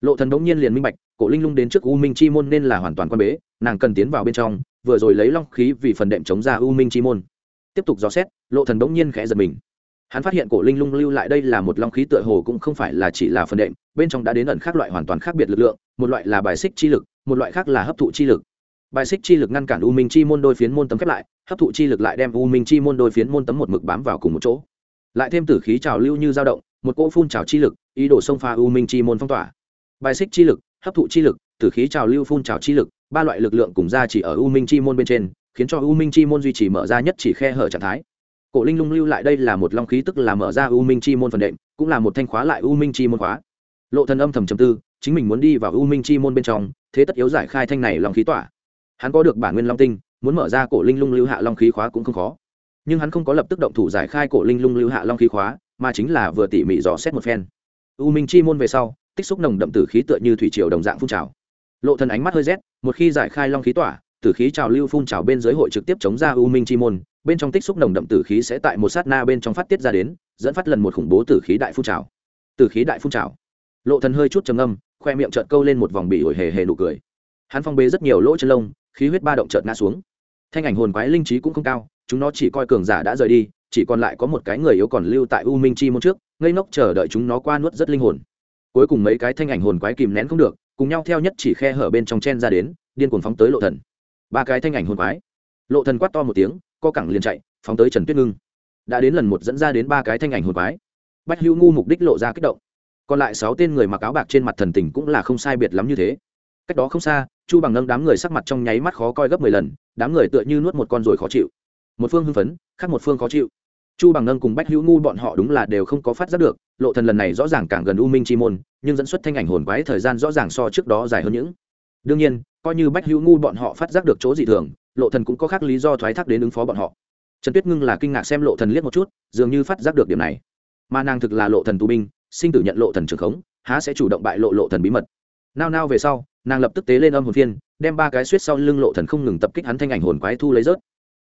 Lộ thần đống nhiên liền minh bạch, cổ linh lung đến trước u minh chi môn nên là hoàn toàn quan bế, nàng cần tiến vào bên trong, vừa rồi lấy long khí vì phần đệm chống ra u minh chi môn. Tiếp tục dò xét, lộ thần đống nhiên khẽ giật mình. Hắn phát hiện cổ linh lung lưu lại đây là một long khí tựa hồ cũng không phải là chỉ là phần đệm, bên trong đã đến ẩn khác loại hoàn toàn khác biệt lực lượng, một loại là bài xích chi lực, một loại khác là hấp thụ chi lực. Bài xích chi lực ngăn cản u minh chi môn đôi phiến môn tấm khép lại hấp thụ chi lực lại đem u minh chi môn đôi phiến môn tấm một mực bám vào cùng một chỗ. Lại thêm tử khí trào lưu như dao động, một cỗ phun trào chi lực, ý đồ xông pha u minh chi môn phong tỏa. Bài xích chi lực, hấp thụ chi lực, tử khí trào lưu phun trào chi lực, ba loại lực lượng cùng ra chỉ ở u minh chi môn bên trên, khiến cho u minh chi môn duy trì mở ra nhất chỉ khe hở trạng thái. Cổ linh lung lưu lại đây là một long khí tức là mở ra u minh chi môn phần đệm, cũng là một thanh khóa lại u minh chi môn khóa. Lộ thần âm thầm trầm tư, chính mình muốn đi vào u minh chi môn bên trong, thế tất yếu giải khai thanh này long khí tỏa. Hắn có được bản nguyên long tinh muốn mở ra cổ linh lung lưu hạ long khí khóa cũng không khó. Nhưng hắn không có lập tức động thủ giải khai cổ linh lung lưu hạ long khí khóa, mà chính là vừa tỉ mỉ dò xét một phen. U minh chi môn về sau, tích xúc nồng đậm tử khí tựa như thủy triều đồng dạng phun trào. Lộ thần ánh mắt hơi rét, một khi giải khai long khí tỏa, tử khí trào lưu phun trào bên dưới hội trực tiếp chống ra u minh chi môn, bên trong tích xúc nồng đậm tử khí sẽ tại một sát na bên trong phát tiết ra đến, dẫn phát lần một khủng bố tử khí đại phun trào. Tử khí đại phun trào. Lộ thần hơi chút trầm ngâm, khoe miệng trợn câu lên một vòng bị ổi hề hề nụ cười. Hắn phong bế rất nhiều lỗ chân lông khí huyết ba động chợt ngã xuống. Thanh ảnh hồn quái linh trí cũng không cao, chúng nó chỉ coi cường giả đã rời đi, chỉ còn lại có một cái người yếu còn lưu tại u minh chi môn trước, ngây ngốc chờ đợi chúng nó qua nuốt rất linh hồn. Cuối cùng mấy cái thanh ảnh hồn quái kìm nén không được, cùng nhau theo nhất chỉ khe hở bên trong chen ra đến, điên cuồng phóng tới lộ thần. Ba cái thanh ảnh hồn quái. Lộ thần quát to một tiếng, co cẳng liền chạy, phóng tới trần tuyết ngưng. Đã đến lần một dẫn ra đến ba cái thanh ảnh hồn quái. Bách hữu ngu mục đích lộ ra kích động. Còn lại sáu tên người mặc áo bạc trên mặt thần tình cũng là không sai biệt lắm như thế cách đó không xa, chu bằng nâng đám người sắc mặt trong nháy mắt khó coi gấp mười lần, đám người tựa như nuốt một con rồi khó chịu. Một phương hưng phấn, khác một phương khó chịu. Chu bằng nâng cùng bách hữu ngu bọn họ đúng là đều không có phát giác được, lộ thần lần này rõ ràng càng gần u minh chi môn, nhưng dẫn xuất thanh ảnh hồn quái thời gian rõ ràng so trước đó dài hơn những. Đương nhiên, coi như bách hữu ngu bọn họ phát giác được chỗ dị thường, lộ thần cũng có khác lý do thoái thác đến ứng phó bọn họ. Trần tuyết ngưng là kinh ngạc xem lộ thần liếc một chút, dường như phát giác được điểm này. Mà nàng thực là lộ thần tù binh, sinh tử nhận lộ thần trường khống, há sẽ chủ động bại lộ lộ thần bí mật. Nao nao về sau nàng lập tức tế lên âm hồn phiên, đem ba cái suýt sau lưng lộ thần không ngừng tập kích hắn thanh ảnh hồn quái thu lấy rớt.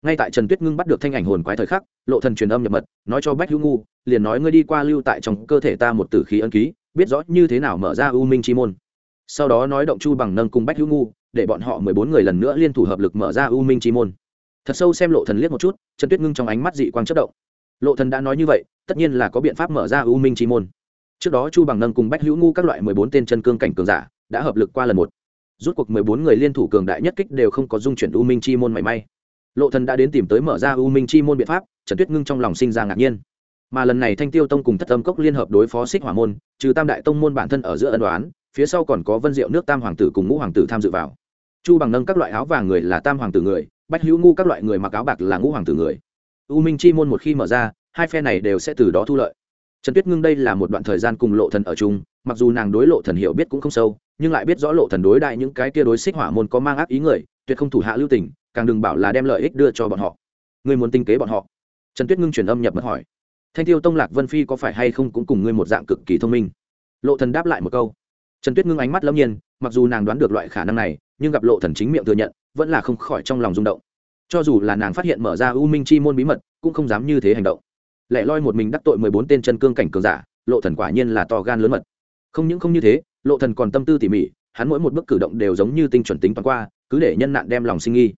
Ngay tại trần tuyết ngưng bắt được thanh ảnh hồn quái thời khắc, lộ thần truyền âm nhập mật, nói cho bách hữu ngu, liền nói ngươi đi qua lưu tại trong cơ thể ta một tử khí ân ký, biết rõ như thế nào mở ra u minh chi môn. Sau đó nói động chu bằng nâng cùng bách hữu ngu, để bọn họ mười bốn người lần nữa liên thủ hợp lực mở ra u minh chi môn. Thật sâu xem lộ thần liếc một chút, trần tuyết ngưng trong ánh mắt dị quang chất động. Lộ thần đã nói như vậy, tất nhiên là có biện pháp mở ra u minh chi môn. Trước đó chu bằng nâng cùng bách hữu ngu các loại mười bốn tên chân cương cảnh cường giả đã hợp lực qua lần một. Rút cuộc mười bốn người liên thủ cường đại nhất kích đều không có dung chuyển u minh chi môn mảy may. Lộ thần đã đến tìm tới mở ra u minh chi môn biện pháp, trần tuyết ngưng trong lòng sinh ra ngạc nhiên. Mà lần này thanh tiêu tông cùng thất âm cốc liên hợp đối phó xích hỏa môn, trừ tam đại tông môn bản thân ở giữa ân đoán phía sau còn có vân diệu nước tam hoàng tử cùng ngũ hoàng tử tham dự vào. Chu bằng nâng các loại áo vàng người là tam hoàng tử người, bách hữu ngu các loại người mặc áo bạc là ngũ hoàng tử người. U minh chi môn một khi mở ra, hai phe này đều sẽ từ đó thu lợi. Trần tuyết ngưng đây là một đoạn thời gian cùng lộ thần ở chung, mặc dù nàng đối lộ thần hiểu biết cũng không sâu nhưng lại biết rõ lộ thần đối đại những cái kia đối xích hỏa môn có mang ác ý người, tuyệt không thủ hạ lưu tình, càng đừng bảo là đem lợi ích đưa cho bọn họ. Ngươi muốn tinh kế bọn họ? Trần tuyết ngưng truyền âm nhập mật hỏi. Thanh tiêu tông lạc vân phi có phải hay không cũng cùng ngươi một dạng cực kỳ thông minh? Lộ thần đáp lại một câu. Trần tuyết ngưng ánh mắt lâm nhiên, mặc dù nàng đoán được loại khả năng này, nhưng gặp lộ thần chính miệng thừa nhận, vẫn là không khỏi trong lòng rung động. Cho dù là nàng phát hiện mở ra u minh chi môn bí mật, cũng không dám như thế hành động. Lẻ loi một mình đắc tội mười bốn tên chân cương cảnh cường giả, lộ thần quả nhiên là to gan lớn mật. Không những không như thế lộ thần còn tâm tư tỉ mỉ, hắn mỗi một bước cử động đều giống như tinh chuẩn tính toán qua, cứ để nhân nạn đem lòng sinh nghi.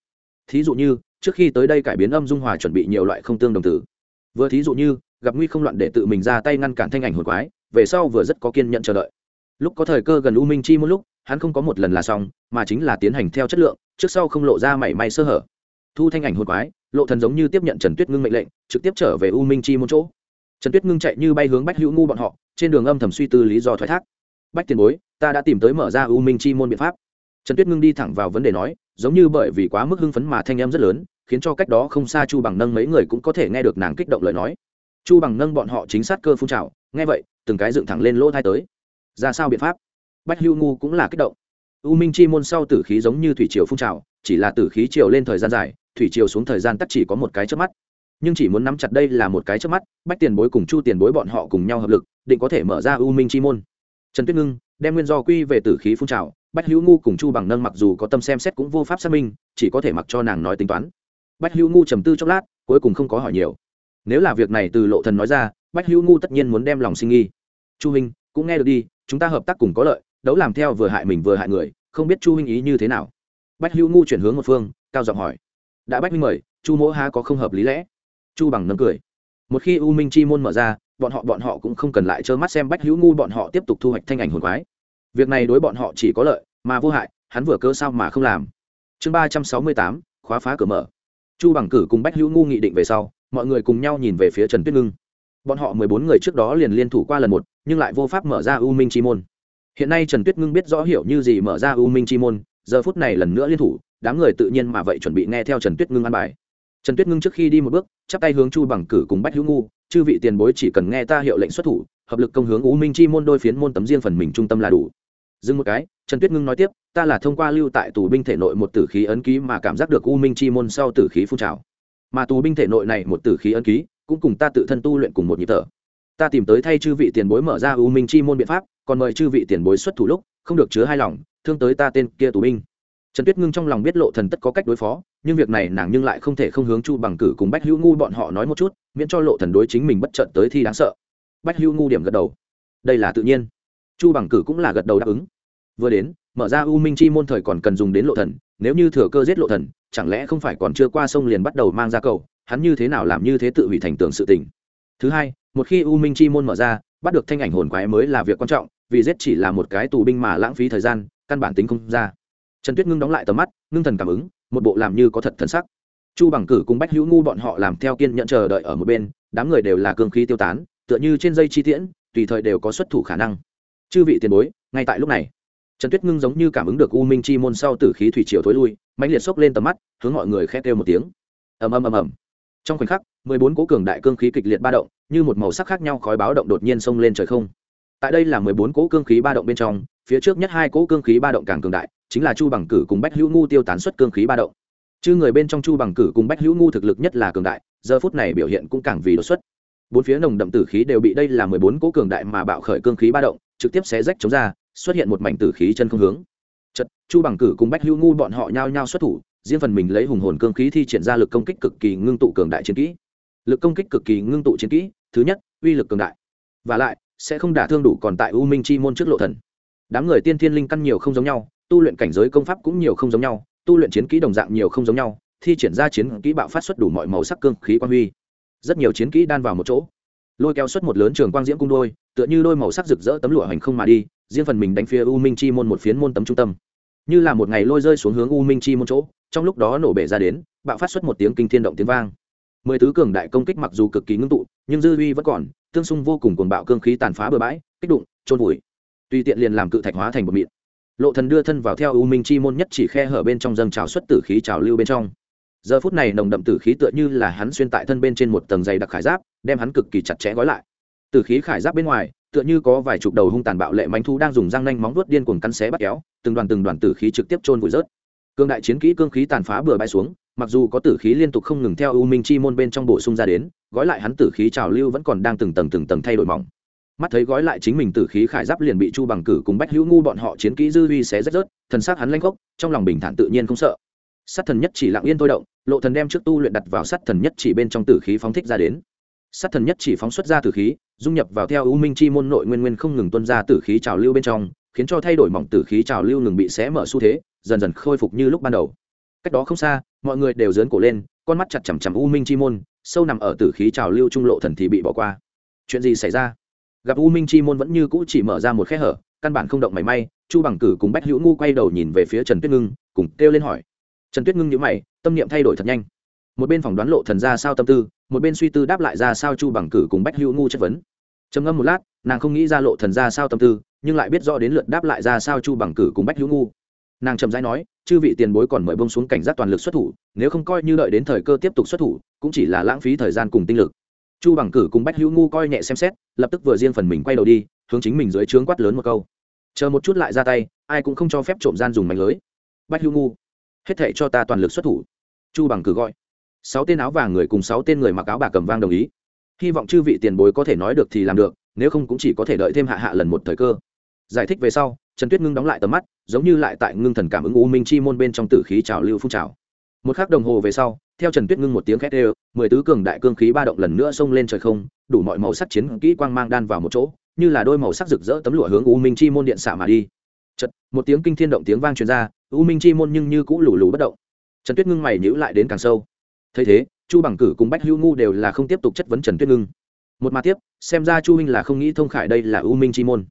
Thí dụ như, trước khi tới đây cải biến âm dung hòa chuẩn bị nhiều loại không tương đồng tử vừa thí dụ như, gặp nguy không loạn để tự mình ra tay ngăn cản thanh ảnh hồn quái, về sau vừa rất có kiên nhẫn chờ đợi. Lúc có thời cơ gần u minh chi một lúc, hắn không có một lần là xong, mà chính là tiến hành theo chất lượng, trước sau không lộ ra mảy may sơ hở. Thu thanh ảnh hồn quái, lộ thần giống như tiếp nhận trần tuyết ngưng mệnh lệnh, trực tiếp trở về u minh chi một chỗ. Trần tuyết ngưng chạy như bay hướng bách hữu ngu bọn họ, trên đường âm thầm suy tư lý do thoái thác bách tiền bối, ta đã tìm tới mở ra u minh chi môn biện pháp. Trần tuyết ngưng đi thẳng vào vấn đề nói, giống như bởi vì quá mức hưng phấn mà thanh em rất lớn, khiến cho cách đó không xa chu bằng nâng mấy người cũng có thể nghe được nàng kích động lời nói. Chu bằng nâng bọn họ chính sát cơ phun trào, nghe vậy, từng cái dựng thẳng lên lỗ thai tới. Ra sao biện pháp? Bách hưu ngu cũng là kích động. U minh chi môn sau tử khí giống như thủy triều phun trào, chỉ là tử khí triều lên thời gian dài, thủy triều xuống thời gian tắt chỉ có một cái trước mắt. Nhưng chỉ muốn nắm chặt đây là một cái trước mắt, bách tiền bối cùng chu tiền bối bọn họ cùng nhau hợp lực, định có thể mở ra u minh chi môn trần tuyết ngưng đem nguyên do quy về tử khí phun trào, bách hữu ngu cùng chu bằng nâng mặc dù có tâm xem xét cũng vô pháp xác minh, chỉ có thể mặc cho nàng nói tính toán. Bách hữu ngu trầm tư chốc lát, cuối cùng không có hỏi nhiều. Nếu là việc này từ lộ thần nói ra, bách hữu ngu tất nhiên muốn đem lòng sinh nghi. Chu huynh, cũng nghe được đi, chúng ta hợp tác cùng có lợi, đấu làm theo vừa hại mình vừa hại người, không biết chu huynh ý như thế nào? Bách hữu ngu chuyển hướng một phương, cao giọng hỏi. Đã bách huynh mời, chu mỗ há có không hợp lý lẽ? Chu bằng nâng cười. Một khi u minh chi môn mở ra bọn họ bọn họ cũng không cần lại trơ mắt xem bách hữu ngu bọn họ tiếp tục thu hoạch thanh ảnh hồn quái. Việc này đối bọn họ chỉ có lợi mà vô hại, hắn vừa cơ sao mà không làm. Chương ba trăm sáu mươi tám, khóa phá cửa mở. Chu bằng cử cùng bách hữu ngu nghị định về sau, mọi người cùng nhau nhìn về phía trần tuyết ngưng. Bọn họ mười bốn người trước đó liền liên thủ qua lần một, nhưng lại vô pháp mở ra u minh chi môn. Hiện nay trần tuyết ngưng biết rõ hiểu như gì mở ra u minh chi môn, giờ phút này lần nữa liên thủ, đám người tự nhiên mà vậy chuẩn bị nghe theo trần tuyết ngưng ăn bài. Trần tuyết ngưng trước khi đi một bước, chắp tay hướng chu bằng cử cùng bách hữu ngu chư vị tiền bối chỉ cần nghe ta hiệu lệnh xuất thủ, hợp lực công hướng u minh chi môn đôi phiến môn tấm riêng phần mình trung tâm là đủ. Dừng một cái, trần tuyết ngưng nói tiếp, ta là thông qua lưu tại tù binh thể nội một tử khí ấn ký mà cảm giác được u minh chi môn sau tử khí phun trào. Mà tù binh thể nội này một tử khí ấn ký, cũng cùng ta tự thân tu luyện cùng một nhịp thở. Ta tìm tới thay chư vị tiền bối mở ra u minh chi môn biện pháp, còn mời chư vị tiền bối xuất thủ lúc, không được chứa hai lòng, thương tới ta tên kia tù binh trần tuyết ngưng trong lòng biết lộ thần tất có cách đối phó, nhưng việc này nàng nhưng lại không thể không hướng chu bằng cử cùng bách hữu ngu bọn họ nói một chút, miễn cho lộ thần đối chính mình bất trận tới thi đáng sợ. Bách hữu ngu điểm gật đầu. Đây là tự nhiên. Chu bằng cử cũng là gật đầu đáp ứng. Vừa đến, mở ra u minh chi môn thời còn cần dùng đến lộ thần, nếu như thừa cơ giết lộ thần, chẳng lẽ không phải còn chưa qua sông liền bắt đầu mang ra cầu, hắn như thế nào làm như thế tự hủy thành tưởng sự tình. Thứ hai, một khi u minh chi môn mở ra, bắt được thanh ảnh hồn quái mới là việc quan trọng, vì giết chỉ là một cái tù binh mà lãng phí thời gian, căn bản tính không ra trần tuyết ngưng đóng lại tầm mắt, ngưng thần cảm ứng, một bộ làm như có thật thần sắc. Chu bằng cử cùng bách hữu ngu bọn họ làm theo kiên nhận chờ đợi ở một bên, đám người đều là cương khí tiêu tán, tựa như trên dây chi tiễn, tùy thời đều có xuất thủ khả năng. Chư vị tiền bối, ngay tại lúc này, trần tuyết ngưng giống như cảm ứng được u minh chi môn sau tử khí thủy triều thối lui mạnh liệt xốc lên tầm mắt, hướng mọi người khét kêu một tiếng. Ầm ầm ầm ầm. Trong khoảnh khắc, mười bốn cố cường đại cương khí kịch liệt ba động, như một màu sắc khác nhau khói báo động đột nhiên xông lên trời không. Tại đây là mười bốn cố cương khí ba động bên trong, phía trước nhất hai cố cương khí ba động càng cường đại chính là chu bằng cử cùng bách hữu ngu tiêu tán xuất cương khí ba động. Chứ người bên trong chu bằng cử cùng bách hữu ngu thực lực nhất là cường đại, giờ phút này biểu hiện cũng càng vì đột xuất. Bốn phía nồng đậm tử khí đều bị đây là mười bốn cỗ cường đại mà bạo khởi cương khí ba động, trực tiếp xé rách chống ra, xuất hiện một mảnh tử khí chân không hướng. Chật chu bằng cử cùng bách hữu ngu bọn họ nhao nhao xuất thủ, riêng phần mình lấy hùng hồn cương khí thi triển ra lực công kích cực kỳ ngưng tụ cường đại chiến kỹ. Lực công kích cực kỳ ngưng tụ chiến kỹ, thứ nhất, uy lực cường đại. Và lại, sẽ không đả thương đủ còn tại u minh chi môn trước lộ thần. Đám người tiên thiên linh căn nhiều không giống nhau tu luyện cảnh giới công pháp cũng nhiều không giống nhau, tu luyện chiến kỹ đồng dạng nhiều không giống nhau, thi triển ra chiến kỹ bạo phát xuất đủ mọi màu sắc cương khí quan huy. Rất nhiều chiến kỹ đan vào một chỗ. Lôi kéo xuất một lớn trường quang diễm cung đôi, tựa như đôi màu sắc rực rỡ tấm lụa hành không mà đi, riêng phần mình đánh phía u minh chi môn một phiến môn tấm trung tâm. Như là một ngày lôi rơi xuống hướng u minh chi môn chỗ, trong lúc đó nổ bể ra đến, bạo phát xuất một tiếng kinh thiên động tiếng vang. Mười tứ cường đại công kích mặc dù cực kỳ ngưng tụ, nhưng dư uy vẫn còn, tương xung vô cùng cuồng bạo cương khí tàn phá bừa bãi, kích đụng trôn vùi. Tùy tiện liền làm cự thạch hóa thành một mịn lộ thần đưa thân vào theo u minh chi môn nhất chỉ khe hở bên trong dâng trào xuất tử khí trào lưu bên trong. Giờ phút này nồng đậm tử khí tựa như là hắn xuyên tại thân bên trên một tầng dày đặc khải giáp, đem hắn cực kỳ chặt chẽ gói lại. Tử khí khải giáp bên ngoài, tựa như có vài chục đầu hung tàn bạo lệ mánh thu đang dùng răng nanh móng vuốt điên cuồng cắn xé bắt kéo, từng đoàn từng đoàn tử khí trực tiếp trôn vùi rớt. Cương đại chiến kỹ cương khí tàn phá bừa bãi xuống, mặc dù có tử khí liên tục không ngừng theo u minh chi môn bên trong bổ sung ra đến, gói lại hắn tử khí trào lưu vẫn còn đang từng tầng từng tầng thay đổi mỏng mắt thấy gói lại chính mình tử khí khải giáp liền bị chu bằng cử cùng bách hữu ngu bọn họ chiến kỹ dư vi xé rách rớt, thần xác hắn lanh khốc, trong lòng bình thản tự nhiên không sợ. Sát thần nhất chỉ lặng yên thôi động, lộ thần đem trước tu luyện đặt vào sát thần nhất chỉ bên trong tử khí phóng thích ra đến. Sát thần nhất chỉ phóng xuất ra tử khí, dung nhập vào theo u minh chi môn nội nguyên nguyên không ngừng tuân ra tử khí trào lưu bên trong, khiến cho thay đổi mỏng tử khí trào lưu ngừng bị xé mở xu thế, dần dần khôi phục như lúc ban đầu. Cách đó không xa, mọi người đều dớn cổ lên, con mắt chặt chằm chằm u minh chi môn, sâu nằm ở tử khí trào lưu trung lộ thần thì bị bỏ qua. Chuyện gì xảy ra? Gặp u minh chi môn vẫn như cũ chỉ mở ra một khe hở, căn bản không động mảy may, chu bằng cử cùng bách hữu ngu quay đầu nhìn về phía trần tuyết ngưng, cùng kêu lên hỏi. Trần tuyết ngưng nhữ mày, tâm niệm thay đổi thật nhanh. Một bên phỏng đoán lộ thần ra sao tâm tư, một bên suy tư đáp lại ra sao chu bằng cử cùng bách hữu ngu chất vấn. Trầm ngâm một lát, nàng không nghĩ ra lộ thần ra sao tâm tư, nhưng lại biết rõ đến lượt đáp lại ra sao chu bằng cử cùng bách hữu ngu. Nàng trầm rãi nói, chư vị tiền bối còn mời bông xuống cảnh giác toàn lực xuất thủ, nếu không coi như đợi đến thời cơ tiếp tục xuất thủ, cũng chỉ là lãng phí thời gian cùng tinh lực chu bằng cử cùng bách hữu ngu coi nhẹ xem xét, lập tức vừa riêng phần mình quay đầu đi, hướng chính mình dưới trướng quát lớn một câu. Chờ một chút lại ra tay, ai cũng không cho phép trộm gian dùng mạnh lưới. Bách hữu ngu, hết thệ cho ta toàn lực xuất thủ. Chu bằng cử gọi. Sáu tên áo vàng người cùng sáu tên người mặc áo bà cầm vang đồng ý. Hy vọng chư vị tiền bối có thể nói được thì làm được, nếu không cũng chỉ có thể đợi thêm hạ hạ lần một thời cơ. Giải thích về sau, trần tuyết ngưng đóng lại tầm mắt, giống như lại tại ngưng thần cảm ứng u minh chi môn bên trong tử khí trào lưu phun trào một k h ắ c đồng hồ về sau, theo trần tuyết ngưng một tiếng khét ê mười tứ cường đại cương khí ba động lần nữa xông lên trời không, đủ mọi màu sắc chiến kỹ quang mang đan vào một chỗ, như là đôi màu sắc rực rỡ tấm lụa hướng u minh chi môn điện xả mà đi. Chật một tiếng kinh thiên động tiếng vang truyền ra, u minh chi môn nhưng như cũ lù lù bất động. Trần tuyết ngưng mày nhữ lại đến càng sâu. Thấy thế, chu bằng cử cùng bách hữu ngu đều là không tiếp tục chất vấn trần tuyết ngưng. Một mà tiếp, xem ra chu huynh là không nghĩ thông khải đây là u minh chi môn.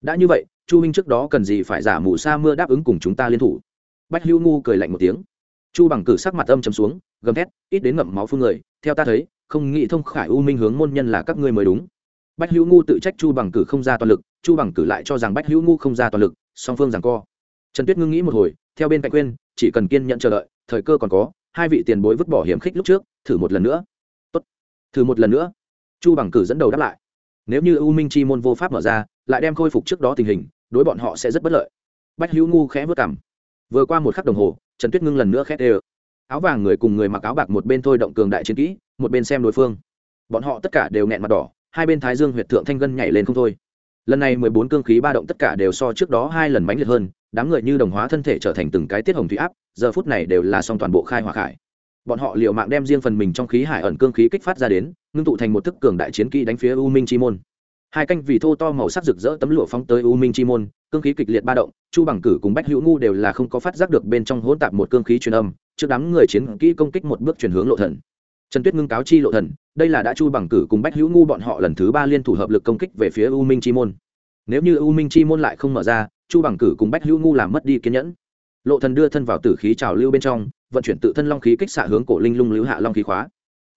Đã như vậy, chu huynh trước đó cần gì phải giả mù sa mưa đáp ứng cùng chúng ta liên thủ? Bách hữu ngu cười lạnh một tiếng chu bằng cử sắc mặt âm chấm xuống, gầm thét, ít đến ngậm máu phương người, theo ta thấy, không nghĩ thông khải u minh hướng môn nhân là các ngươi mới đúng. Bách hữu ngu tự trách chu bằng cử không ra toàn lực, chu bằng cử lại cho rằng bách hữu ngu không ra toàn lực, song phương rằng co. Trần tuyết ngưng nghĩ một hồi, theo bên cạnh quên chỉ cần kiên nhận chờ đợi, thời cơ còn có, hai vị tiền bối vứt bỏ hiểm khích lúc trước, thử một lần nữa. Tốt. thử một lần nữa. Chu bằng cử dẫn đầu đáp lại. Nếu như u minh chi môn vô pháp mở ra, lại đem khôi phục trước đó tình hình, đối bọn họ sẽ rất bất lợi. Bách hữu ngu khẽ vất cảm vừa qua một khắc đồng hồ trần tuyết ngưng lần nữa khét ê áo vàng người cùng người mặc áo bạc một bên thôi động cường đại chiến kỹ, một bên xem đối phương. Bọn họ tất cả đều nghẹn mặt đỏ, hai bên thái dương huyệt thượng thanh gân nhảy lên không thôi. Lần này mười bốn cương khí ba động tất cả đều so trước đó hai lần mãnh liệt hơn, đám người như đồng hóa thân thể trở thành từng cái tiết hồng thủy áp, giờ phút này đều là xong toàn bộ khai hỏa khải. Bọn họ liệu mạng đem riêng phần mình trong khí hải ẩn cương khí kích phát ra đến, ngưng tụ thành một thức cường đại chiến kỹ đánh phía u minh chi môn hai canh vì thô to màu sắc rực rỡ tấm lụa phóng tới u minh chi môn, cương khí kịch liệt ba động, chu bằng cử cùng bách hữu ngu đều là không có phát giác được bên trong hỗn tạp một cương khí truyền âm, trước đám người chiến kỹ công kích một bước chuyển hướng lộ thần. Trần tuyết ngưng cáo chi lộ thần, đây là đã chu bằng cử cùng bách hữu ngu bọn họ lần thứ ba liên thủ hợp lực công kích về phía u minh chi môn. Nếu như u minh chi môn lại không mở ra, chu bằng cử cùng bách hữu ngu làm mất đi kiên nhẫn. Lộ thần đưa thân vào tử khí trào lưu bên trong, vận chuyển tự thân long khí kích xạ hướng cổ linh lung lưu hạ long khí khóa.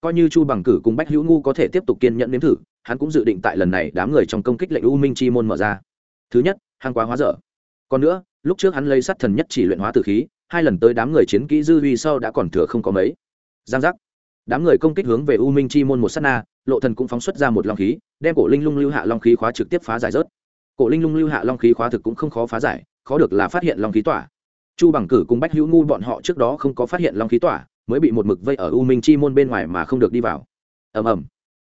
Coi như chu bằng cử cùng bách hữu ngu có thể tiếp tục kiên nhẫn nếm thử hắn cũng dự định tại lần này đám người trong công kích lệnh u minh chi môn mở ra. Thứ nhất hàng quá hóa dở. Còn nữa, lúc trước hắn lấy sát thần nhất chỉ luyện hóa tử khí, hai lần tới đám người chiến kỹ dư uy sau đã còn thừa không có mấy. Giang giác. Đám người công kích hướng về u minh chi môn một s á t na, lộ thần cũng phóng xuất ra một long khí, đem cổ linh lung lưu hạ long khí khóa trực tiếp phá giải rớt. Cổ linh lung lưu hạ long khí khóa thực cũng không khó phá giải, khó được là phát hiện long khí tỏa. Chu bằng cử cùng bách hữu ngu bọn họ trước đó không có phát hiện long khí tỏa, mới bị một mực vây ở u minh chi môn bên ngoài mà không được đi vào. Ầm ầm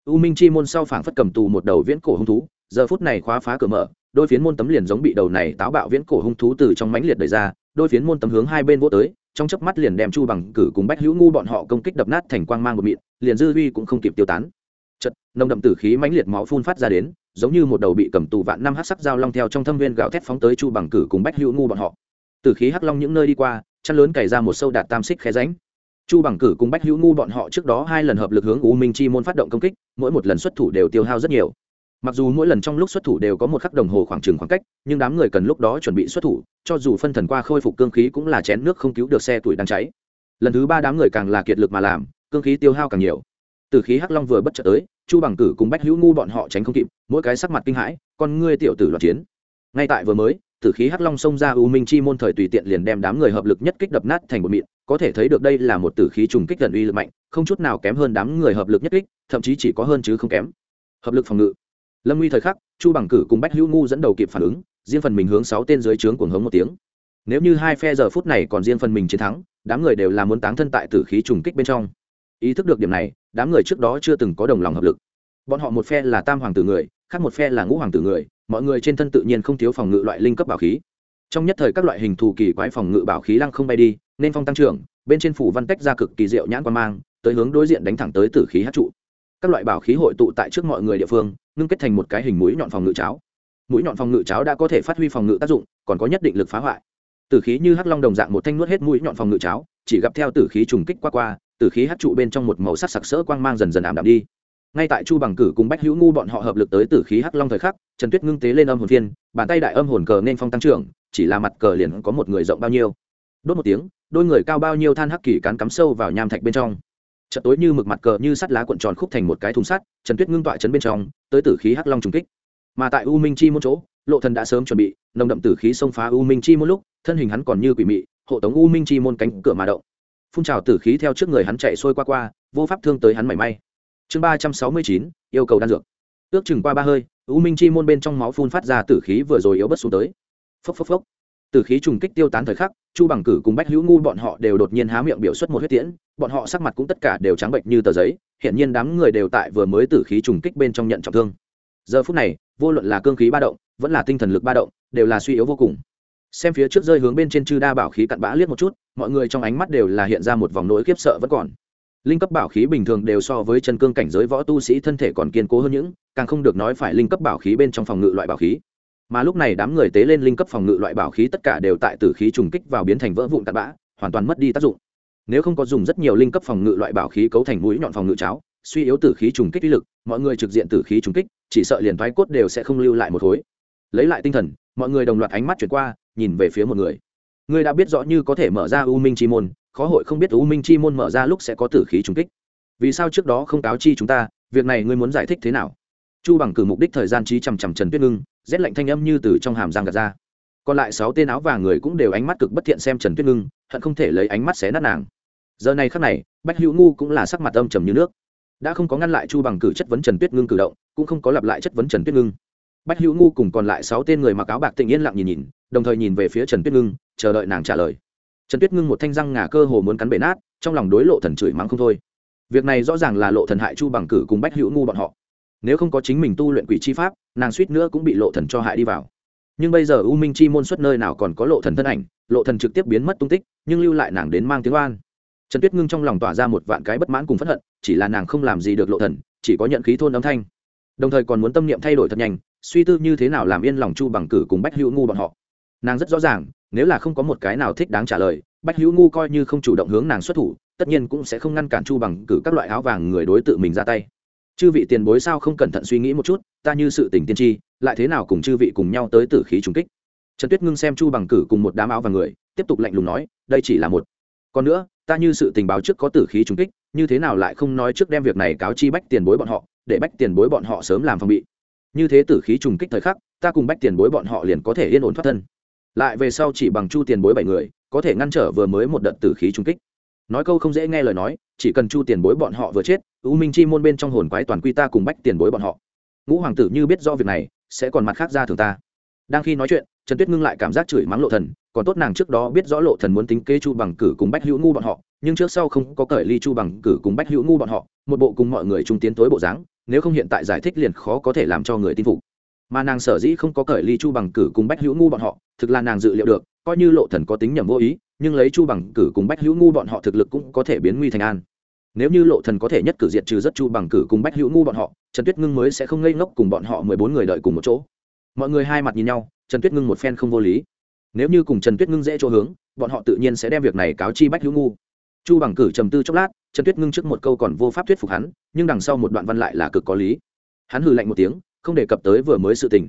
u minh chi môn sau phảng phất cầm tù một đầu viễn cổ hung thú, giờ phút này khóa phá cửa mở, đôi phiến môn tấm liền giống bị đầu này táo bạo viễn cổ hung thú từ trong mánh liệt đẩy ra, đôi phiến môn tấm hướng hai bên vỗ tới, trong chớp mắt liền đem chu bằng, cử cùng bách hữu ngu bọn họ công kích đập nát thành quang mang một mịn, liền dư huy cũng không kịp tiêu tán. Chật nồng đậm tử khí mãnh liệt máu phun phát ra đến, giống như một đầu bị cầm tù vạn năm hắc sắc dao long theo trong thâm viên gạo thét phóng tới chu bằng, cử cùng bách hữu ngu bọn họ. Tử khí hắc long những nơi đi qua, chăn lớn cày ra một sâu đạt tam xích khe ránh chu bằng cử cùng bách hữu ngu bọn họ trước đó hai lần hợp lực hướng u minh chi môn phát động công kích, mỗi một lần xuất thủ đều tiêu hao rất nhiều. Mặc dù mỗi lần trong lúc xuất thủ đều có một khắc đồng hồ khoảng trừng khoảng cách, nhưng đám người cần lúc đó chuẩn bị xuất thủ, cho dù phân thần qua khôi phục cương khí cũng là chén nước không cứu được xe tuổi đang cháy. Lần thứ ba đám người càng là kiệt lực mà làm, cương khí tiêu hao càng nhiều. Từ khí hắc long vừa bất chợt tới, chu bằng cử cùng bách hữu ngu bọn họ tránh không kịp, mỗi cái sắc mặt kinh hãi, con ngươi tiểu tử loạt chiến. Ngay tại vừa mới tử khí hắc long xông ra u minh chi môn thời tùy tiện liền đem đám người hợp lực nhất kích đập nát thành một mịn, có thể thấy được đây là một tử khí trùng kích gần uy lực mạnh, không chút nào kém hơn đám người hợp lực nhất kích, thậm chí chỉ có hơn chứ không kém. Hợp lực phòng ngự. Lâm nguy thời khắc, chu bằng cử cùng bách hữu ngu dẫn đầu kịp phản ứng, riêng phần mình hướng sáu tên dưới trướng cuồng hống một tiếng. Nếu như hai phe giờ phút này còn riêng phần mình chiến thắng, đám người đều là muốn táng thân tại tử khí trùng kích bên trong. Ý thức được điểm này, đám người trước đó chưa từng có đồng lòng hợp lực. Bọn họ một phe là tam hoàng tử người khác một phe là ngũ hoàng tử người, mọi người trên thân tự nhiên không thiếu phòng ngự loại linh cấp bảo khí. Trong nhất thời các loại hình thù kỳ quái phòng ngự bảo khí lăng không bay đi, nên phong tăng trưởng, bên trên phủ văn tách ra cực kỳ diệu nhãn quan mang, tới hướng đối diện đánh thẳng tới tử khí hát trụ. Các loại bảo khí hội tụ tại trước mọi người địa phương, ngưng kết thành một cái hình mũi nhọn phòng ngự cháo. Mũi nhọn phòng ngự cháo đã có thể phát huy phòng ngự tác dụng, còn có nhất định lực phá hoại. Tử khí như hắc long đồng dạng một thanh nuốt hết mũi nhọn phòng ngự cháo, chỉ gặp theo tử khí trùng kích qua qua, tử khí hát trụ bên trong một màu sắc sặc sỡ quang mang dần dần ảm đạm đi ngay tại chu bằng cử cùng bách hữu ngu bọn họ hợp lực tới tử khí hắc long thời khắc, trần tuyết ngưng tế lên âm hồn phiên, bàn tay đại âm hồn cờ nên phong tăng trưởng, chỉ là mặt cờ liền có một người rộng bao nhiêu. Đốt một tiếng, đôi người cao bao nhiêu than hắc kỳ cán cắm sâu vào nham thạch bên trong. Trận tối như mực mặt cờ như sắt lá cuộn tròn khúc thành một cái thùng sắt, trần tuyết ngưng tọa chấn bên trong, tới tử khí hắc long trùng kích. Mà tại u minh chi một chỗ, lộ thần đã sớm chuẩn bị, nồng đậm tử khí xông phá u minh chi một lúc, thân hình hắn còn như quỷ mị, hộ tống u minh chi môn cánh cửa mà động. Phun trào tử khí theo trước người hắn chạy sôi qua qua, vô pháp thương tới hắn mảy may chương ba trăm sáu mươi chín, yêu cầu đan dược. Ước chừng qua ba hơi, u minh chi môn bên trong máu phun phát ra tử khí vừa rồi yếu bất xuống tới. Phốc phốc phốc. Tử khí trùng kích tiêu tán thời khắc, chu bằng cử cùng bách hữu ngu bọn họ đều đột nhiên há miệng biểu xuất một huyết tiễn, bọn họ sắc mặt cũng tất cả đều trắng bệnh như tờ giấy hiện nhiên đám người đều tại vừa mới tử khí trùng kích bên trong nhận trọng thương. Giờ phút này, vô luận là cương khí ba động, vẫn là tinh thần lực ba động, đều là suy yếu vô cùng. Xem phía trước rơi hướng bên trên chư đa bảo khí cặn bã liếc một chút, mọi người trong ánh mắt đều là hiện ra một vòng nỗi khiếp sợ vẫn còn linh cấp bảo khí bình thường đều so với chân cương cảnh giới võ tu sĩ thân thể còn kiên cố hơn những, càng không được nói phải linh cấp bảo khí bên trong phòng ngự loại bảo khí. Mà lúc này đám người tế lên linh cấp phòng ngự loại bảo khí tất cả đều tại tử khí trùng kích vào biến thành vỡ vụn tạt bã, hoàn toàn mất đi tác dụng. Nếu không có dùng rất nhiều linh cấp phòng ngự loại bảo khí cấu thành mũi nhọn phòng ngự cháo, suy yếu tử khí trùng kích uy lực, mọi người trực diện tử khí trùng kích, chỉ sợ liền thoái cốt đều sẽ không lưu lại một khối lấy lại tinh thần, mọi người đồng loạt ánh mắt chuyển qua, nhìn về phía một người. Người đã biết rõ như có thể mở ra u minh chi môn khó hội không biết u minh chi môn mở ra lúc sẽ có tử khí trùng kích. Vì sao trước đó không cáo chi chúng ta, việc này ngươi muốn giải thích thế nào? Chu bằng cử mục đích thời gian trí chằm chằm trần tuyết ngưng, rét lạnh thanh âm như từ trong hàm răng gạt ra. Còn lại sáu tên áo vàng người cũng đều ánh mắt cực bất thiện xem trần tuyết ngưng, hận không thể lấy ánh mắt xé nát nàng. Giờ này khắc này, bách hữu ngu cũng là sắc mặt âm trầm như nước. Đã không có ngăn lại chu bằng cử chất vấn trần tuyết ngưng cử động, cũng không có lặp lại chất vấn trần tuyết ngưng. Bách hữu ngu cùng còn lại sáu tên người mặc áo bạc tịnh yên lặng nhìn nhìn, đồng thời nhìn về phía trần tuyết ngưng, chờ đợi nàng trả lời trần tuyết ngưng một thanh răng ngà cơ hồ muốn cắn bể nát, trong lòng đối lộ thần chửi mắng không thôi. Việc này rõ ràng là lộ thần hại chu bằng cử cùng bách hữu ngu bọn họ. Nếu không có chính mình tu luyện quỷ chi pháp, nàng suýt nữa cũng bị lộ thần cho hại đi vào. Nhưng bây giờ u minh chi môn xuất nơi nào còn có lộ thần thân ảnh, lộ thần trực tiếp biến mất tung tích, nhưng lưu lại nàng đến mang tiếng oan. Trần tuyết ngưng trong lòng tỏa ra một vạn cái bất mãn cùng phẫn hận, chỉ là nàng không làm gì được lộ thần, chỉ có nhận khí thôn âm thanh. Đồng thời còn muốn tâm niệm thay đổi thật nhanh, suy tư như thế nào làm yên lòng chu bằng cử cùng bách hữu ngu bọn họ. Nàng rất rõ ràng nếu là không có một cái nào thích đáng trả lời, bách hữu ngu coi như không chủ động hướng nàng xuất thủ, tất nhiên cũng sẽ không ngăn cản chu bằng cử các loại áo vàng người đối tự mình ra tay. Chư vị tiền bối sao không cẩn thận suy nghĩ một chút, ta như sự tình tiên tri, lại thế nào cùng chư vị cùng nhau tới tử khí trùng kích? Trần tuyết ngưng xem chu bằng cử cùng một đám áo vàng người, tiếp tục lạnh lùng nói, đây chỉ là một. Còn nữa, ta như sự tình báo trước có tử khí trùng kích, như thế nào lại không nói trước đem việc này cáo chi bách tiền bối bọn họ, để bách tiền bối bọn họ sớm làm phòng bị. Như thế tử khí trùng kích thời khắc, ta cùng bách tiền bối bọn họ liền có thể yên ổn thoát thân lại về sau chỉ bằng chu tiền bối bảy người, có thể ngăn trở vừa mới một đợt tử khí trung kích. Nói câu không dễ nghe lời nói, chỉ cần chu tiền bối bọn họ vừa chết, u minh chi môn bên trong hồn quái toàn quy ta cùng bách tiền bối bọn họ. Ngũ hoàng tử như biết do việc này, sẽ còn mặt khác ra thường ta. Đang khi nói chuyện, trần tuyết ngưng lại cảm giác chửi mắng lộ thần, còn tốt nàng trước đó biết rõ lộ thần muốn tính kế chu bằng cử cùng bách hữu ngu bọn họ, nhưng trước sau không có cởi ly chu bằng cử cùng bách hữu ngu bọn họ, một bộ cùng mọi người trung tiến tối bộ dáng, nếu không hiện tại giải thích liền khó có thể làm cho người tin phục mà nàng sở dĩ không có cởi ly chu bằng cử cùng bách hữu ngu bọn họ, thực là nàng dự liệu được, coi như lộ thần có tính nhầm vô ý, nhưng lấy chu bằng cử cùng bách hữu ngu bọn họ thực lực cũng có thể biến nguy thành an. Nếu như lộ thần có thể nhất cử diệt trừ rất chu bằng cử cùng bách hữu ngu bọn họ, trần tuyết ngưng mới sẽ không ngây ngốc cùng bọn họ mười bốn người đợi cùng một chỗ. Mọi người hai mặt nhìn nhau, trần tuyết ngưng một phen không vô lý. Nếu như cùng trần tuyết ngưng dễ chỗ hướng, bọn họ tự nhiên sẽ đem việc này cáo chi bách hữu ngu. Chu bằng cử trầm tư chốc lát, trần tuyết ngưng trước một câu còn vô pháp thuyết phục hắn, nhưng đằng sau một đoạn văn lại là cực có lý. Hắn hừ lạnh một tiếng không đề cập tới vừa mới sự tình.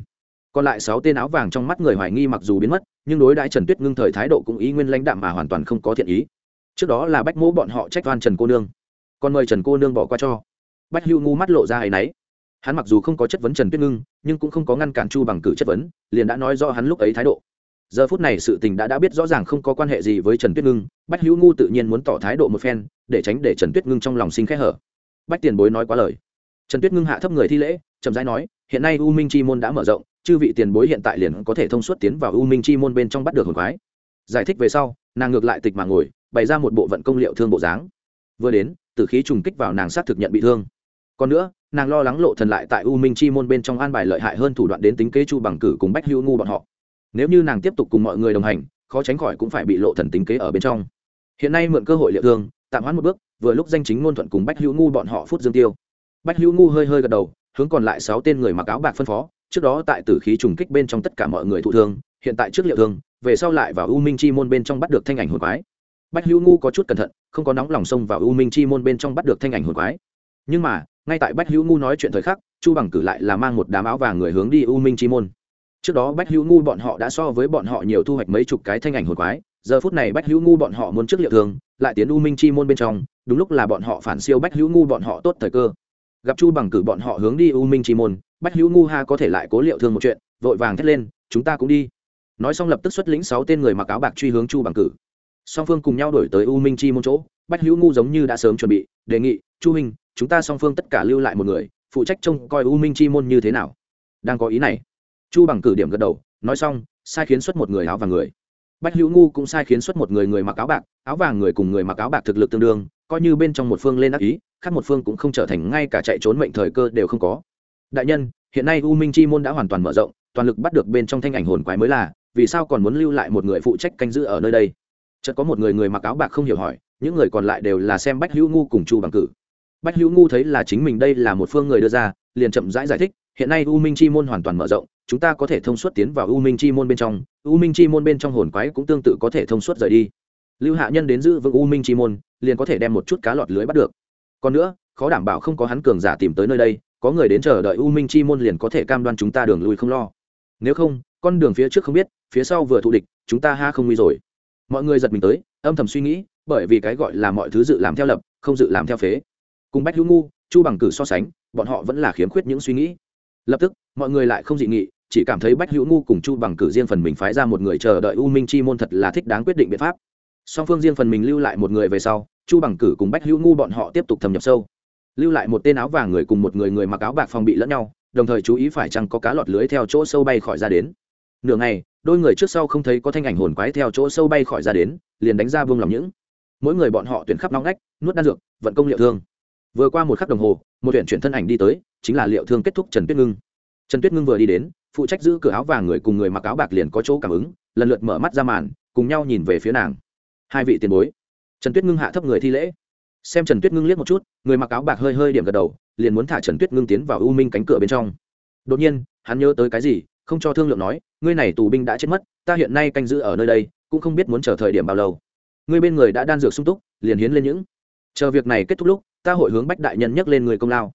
Còn lại sáu tên áo vàng trong mắt người hoài nghi mặc dù biến mất, nhưng đối đãi trần tuyết ngưng thời thái độ cũng ý nguyên lãnh đạm mà hoàn toàn không có thiện ý. Trước đó là bách mỗ bọn họ trách oan trần cô nương. Còn mời trần cô nương bỏ qua cho. Bách hưu ngu mắt lộ ra ấ y hắn mặc dù không có chất vấn trần tuyết ngưng, nhưng cũng không có ngăn cản chu bằng cử chất vấn, liền đã nói do hắn lúc ấy thái độ. Giờ phút này sự tình đã đã biết rõ ràng không có quan hệ gì với trần tuyết ngưng, bách hữu ngu tự nhiên muốn tỏ thái độ một phen, để tránh để trần tuyết ngưng trong lòng sinh khẽ hở. Bách tiền bối nói quá lời trần tuyết ngưng hạ thấp người thi lễ, chậm rãi nói, hiện nay u minh chi môn đã mở rộng, chư vị tiền bối hiện tại liền có thể thông suốt tiến vào u minh chi môn bên trong bắt được hồn quái. Giải thích về sau, nàng ngược lại tịch mà ngồi, bày ra một bộ vận công liệu thương bộ dáng. Vừa đến từ khí trùng kích vào nàng xác thực nhận bị thương. Còn nữa, nàng lo lắng lộ thần lại tại u minh chi môn bên trong an bài lợi hại hơn thủ đoạn đến tính kế chu bằng cử cùng bách hữu ngu bọn họ. Nếu như nàng tiếp tục cùng mọi người đồng hành, khó tránh khỏi cũng phải bị lộ thần tính kế ở bên trong. Hiện nay mượn cơ hội liệu thương, tạm hoãn một bước, vừa lúc danh chính ngôn thuận cùng bách hữu ngu bọn họ phút dương tiêu bách hữu ngu hơi hơi gật đầu, hướng còn lại sáu tên người mặc áo bạc phân phó, trước đó tại tử khí trùng kích bên trong tất cả mọi người thụ thương, hiện tại trước liệu thương, về sau lại vào u minh chi môn bên trong bắt được thanh ảnh hồn quái. Bách hữu ngu có chút cẩn thận, không có nóng lòng xông vào u minh chi môn bên trong bắt được thanh ảnh hồn quái. Nhưng mà, ngay tại bách hữu ngu nói chuyện thời khắc, chu bằng cử lại là mang một đám áo và người hướng đi u minh chi môn. Trước đó bách hữu ngu bọn họ đã so với bọn họ nhiều thu hoạch mấy chục cái thanh ảnh hồn quái, giờ phút này bách hữu ngu bọn họ muốn trước liệu thường lại tiến u minh chi môn bên trong, đúng lúc là bọn họ phản siêu bách hữu ngu bọn họ tốt thời cơ gặp chu bằng cử bọn họ hướng đi u minh chi môn, bách hữu ngu ha có thể lại cố liệu thương một chuyện, vội vàng thét lên, chúng ta cũng đi. Nói xong lập tức xuất lĩnh sáu tên người mặc áo bạc truy hướng chu bằng cử. Song phương cùng nhau đổi tới u minh chi môn chỗ, bách hữu ngu giống như đã sớm chuẩn bị, đề nghị, chu hình chúng ta song phương tất cả lưu lại một người, phụ trách trông coi u minh chi môn như thế nào? Đang có ý này, chu bằng cử điểm gật đầu, nói xong, sai khiến xuất một người áo vàng người. Bách hữu ngu cũng sai khiến xuất một người người mặc áo bạc, áo vàng người cùng người mặc áo bạc thực lực tương đương coi như bên trong một phương lên ác ý khác một phương cũng không trở thành ngay cả chạy trốn mệnh thời cơ đều không có. Đại nhân hiện nay u minh chi môn đã hoàn toàn mở rộng toàn lực bắt được bên trong thanh ảnh hồn quái mới là vì sao còn muốn lưu lại một người phụ trách canh giữ ở nơi đây? Chợt có một người người mặc áo bạc không hiểu hỏi những người còn lại đều là xem bách hữu ngu cùng chu bằng cử. Bách hữu ngu thấy là chính mình đây là một phương người đưa ra liền chậm rãi giải, giải thích hiện nay u minh chi môn hoàn toàn mở rộng chúng ta có thể thông suốt tiến vào u minh chi môn bên trong u minh chi môn bên trong hồn quái cũng tương tự có thể thông suốt rời đi. Lưu hạ nhân đến giữ vững u minh chi môn liền có thể đem một chút cá lọt lưới bắt được. Còn nữa, khó đảm bảo không có hắn cường giả tìm tới nơi đây, có người đến chờ đợi u minh chi môn liền có thể cam đoan chúng ta đường lui không lo. Nếu không, con đường phía trước không biết, phía sau vừa thụ địch, chúng ta ha không nguy rồi. Mọi người giật mình tới, âm thầm suy nghĩ, bởi vì cái gọi là mọi thứ dự làm theo lập, không dự làm theo phế. Cùng bách hữu ngu, chu bằng cử so sánh, bọn họ vẫn là khiếm khuyết những suy nghĩ. Lập tức, mọi người lại không dị nghị, chỉ cảm thấy bách hữu ngu cùng chu bằng cử riêng phần mình phái ra một người chờ đợi u minh chi môn thật là thích đáng quyết định biện pháp. Song phương riêng phần mình lưu lại một người về sau chu bằng cử cùng bách hữu ngu bọn họ tiếp tục thâm nhập sâu. Lưu lại một tên áo vàng người cùng một người người mặc áo bạc phòng bị lẫn nhau, đồng thời chú ý phải chăng có cá lọt lưới theo chỗ sâu bay khỏi ra đến. Nửa ngày, đôi người trước sau không thấy có thanh ảnh hồn quái theo chỗ sâu bay khỏi ra đến, liền đánh ra vương lòng những. Mỗi người bọn họ tuyển khắp nóng ngách, nuốt đan dược, vận công liệu thương. Vừa qua một khắc đồng hồ, một tuyển chuyển thân ảnh đi tới, chính là liệu thương kết thúc trần tuyết ngưng. Trần tuyết ngưng vừa đi đến, phụ trách giữ cửa áo vàng người cùng người mặc áo bạc liền có chỗ cảm ứng, lần lượt mở mắt ra màn, cùng nhau nhìn về phía nàng. Hai vị tiền bối trần tuyết ngưng hạ thấp người thi lễ. Xem trần tuyết ngưng liếc một chút, người mặc áo bạc hơi hơi điểm gật đầu, liền muốn thả trần tuyết ngưng tiến vào u minh cánh cửa bên trong. Đột nhiên, hắn nhớ tới cái gì, không cho thương lượng nói, ngươi này tù binh đã chết mất, ta hiện nay canh giữ ở nơi đây, cũng không biết muốn chờ thời điểm bao lâu. Ngươi bên người đã đan dược sung túc, liền hiến lên những. Chờ việc này kết thúc lúc, ta hội hướng bách đại nhân nhắc lên người công lao.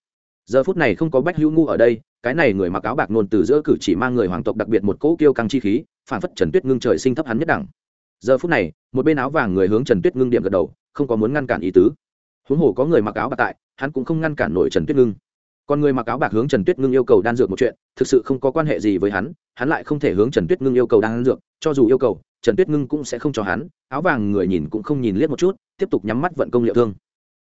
Giờ phút này không có bách hữu ngu ở đây, cái này người mặc áo bạc nôn từ giữa cử chỉ mang người hoàng tộc đặc biệt một cỗ kiêu căng chi khí, phản phất trần tuyết ngưng trời sinh thấp hắn nhất đẳng giờ phút này, một bên áo vàng người hướng trần tuyết ngưng điểm gật đầu, không có muốn ngăn cản ý tứ. Huống hồ có người mặc áo bạc tại, hắn cũng không ngăn cản nổi trần tuyết ngưng. Còn người mặc áo bạc hướng trần tuyết ngưng yêu cầu đan dược một chuyện, thực sự không có quan hệ gì với hắn hắn lại không thể hướng trần tuyết ngưng yêu cầu đan dược, cho dù yêu cầu, trần tuyết ngưng cũng sẽ không cho hắn, áo vàng người nhìn cũng không nhìn liếc một chút, tiếp tục nhắm mắt vận công liệu thương.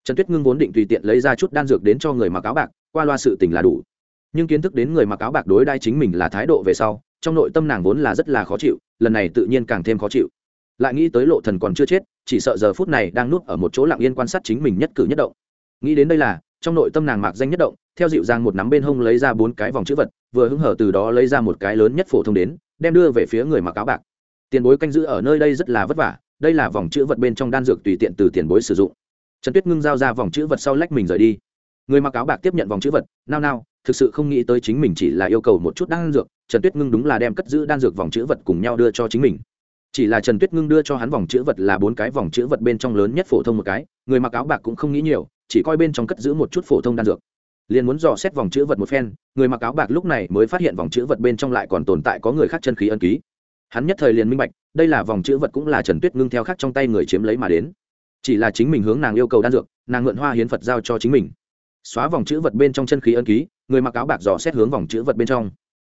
Trần tuyết ngưng vốn định tùy tiện lấy ra chút đan dược đến cho người mặc áo bạc, qua loa sự tình là đủ. Nhưng kiến thức đến người mặc áo bạc đối đai chính mình là thái độ về sau, trong nội tâm nàng vốn là rất là khó chịu, lần này tự nhiên càng thêm khó chịu lại nghĩ tới lộ thần còn chưa chết, chỉ sợ giờ phút này đang nuốt ở một chỗ lặng yên quan sát chính mình nhất cử nhất động. Nghĩ đến đây là, trong nội tâm nàng mạc danh nhất động, theo dịu dàng một nắm bên hông lấy ra bốn cái vòng chữ vật, vừa hứng hở từ đó lấy ra một cái lớn nhất phổ thông đến, đem đưa về phía người mặc áo bạc. Tiền bối canh giữ ở nơi đây rất là vất vả, đây là vòng chữ vật bên trong đan dược tùy tiện từ tiền bối sử dụng. Trần tuyết ngưng giao ra vòng chữ vật sau lách mình rời đi. Người mặc áo bạc tiếp nhận vòng chữ vật, nao nao, thực sự không nghĩ tới chính mình chỉ là yêu cầu một chút đan dược, trần tuyết ngưng đúng là đem cất giữ đan dược vòng chữ vật cùng nhau đưa cho chính mình chỉ là trần tuyết ngưng đưa cho hắn vòng chữ vật là bốn cái vòng chữ vật bên trong lớn nhất phổ thông một cái, người mặc áo bạc cũng không nghĩ nhiều, chỉ coi bên trong cất giữ một chút phổ thông đan dược. Liền muốn dò xét vòng chữ vật một phen, người mặc áo bạc lúc này mới phát hiện vòng chữ vật bên trong lại còn tồn tại có người khác chân khí ân ký. Hắn nhất thời liền minh bạch, đây là vòng chữ vật cũng là trần tuyết ngưng theo khác trong tay người chiếm lấy mà đến. Chỉ là chính mình hướng nàng yêu cầu đan dược, nàng ngượn hoa hiến phật giao cho chính mình. Xóa vòng chữ vật bên trong chân khí ân ký, người mặc áo bạc dò xét hướng vòng chữ vật bên trong.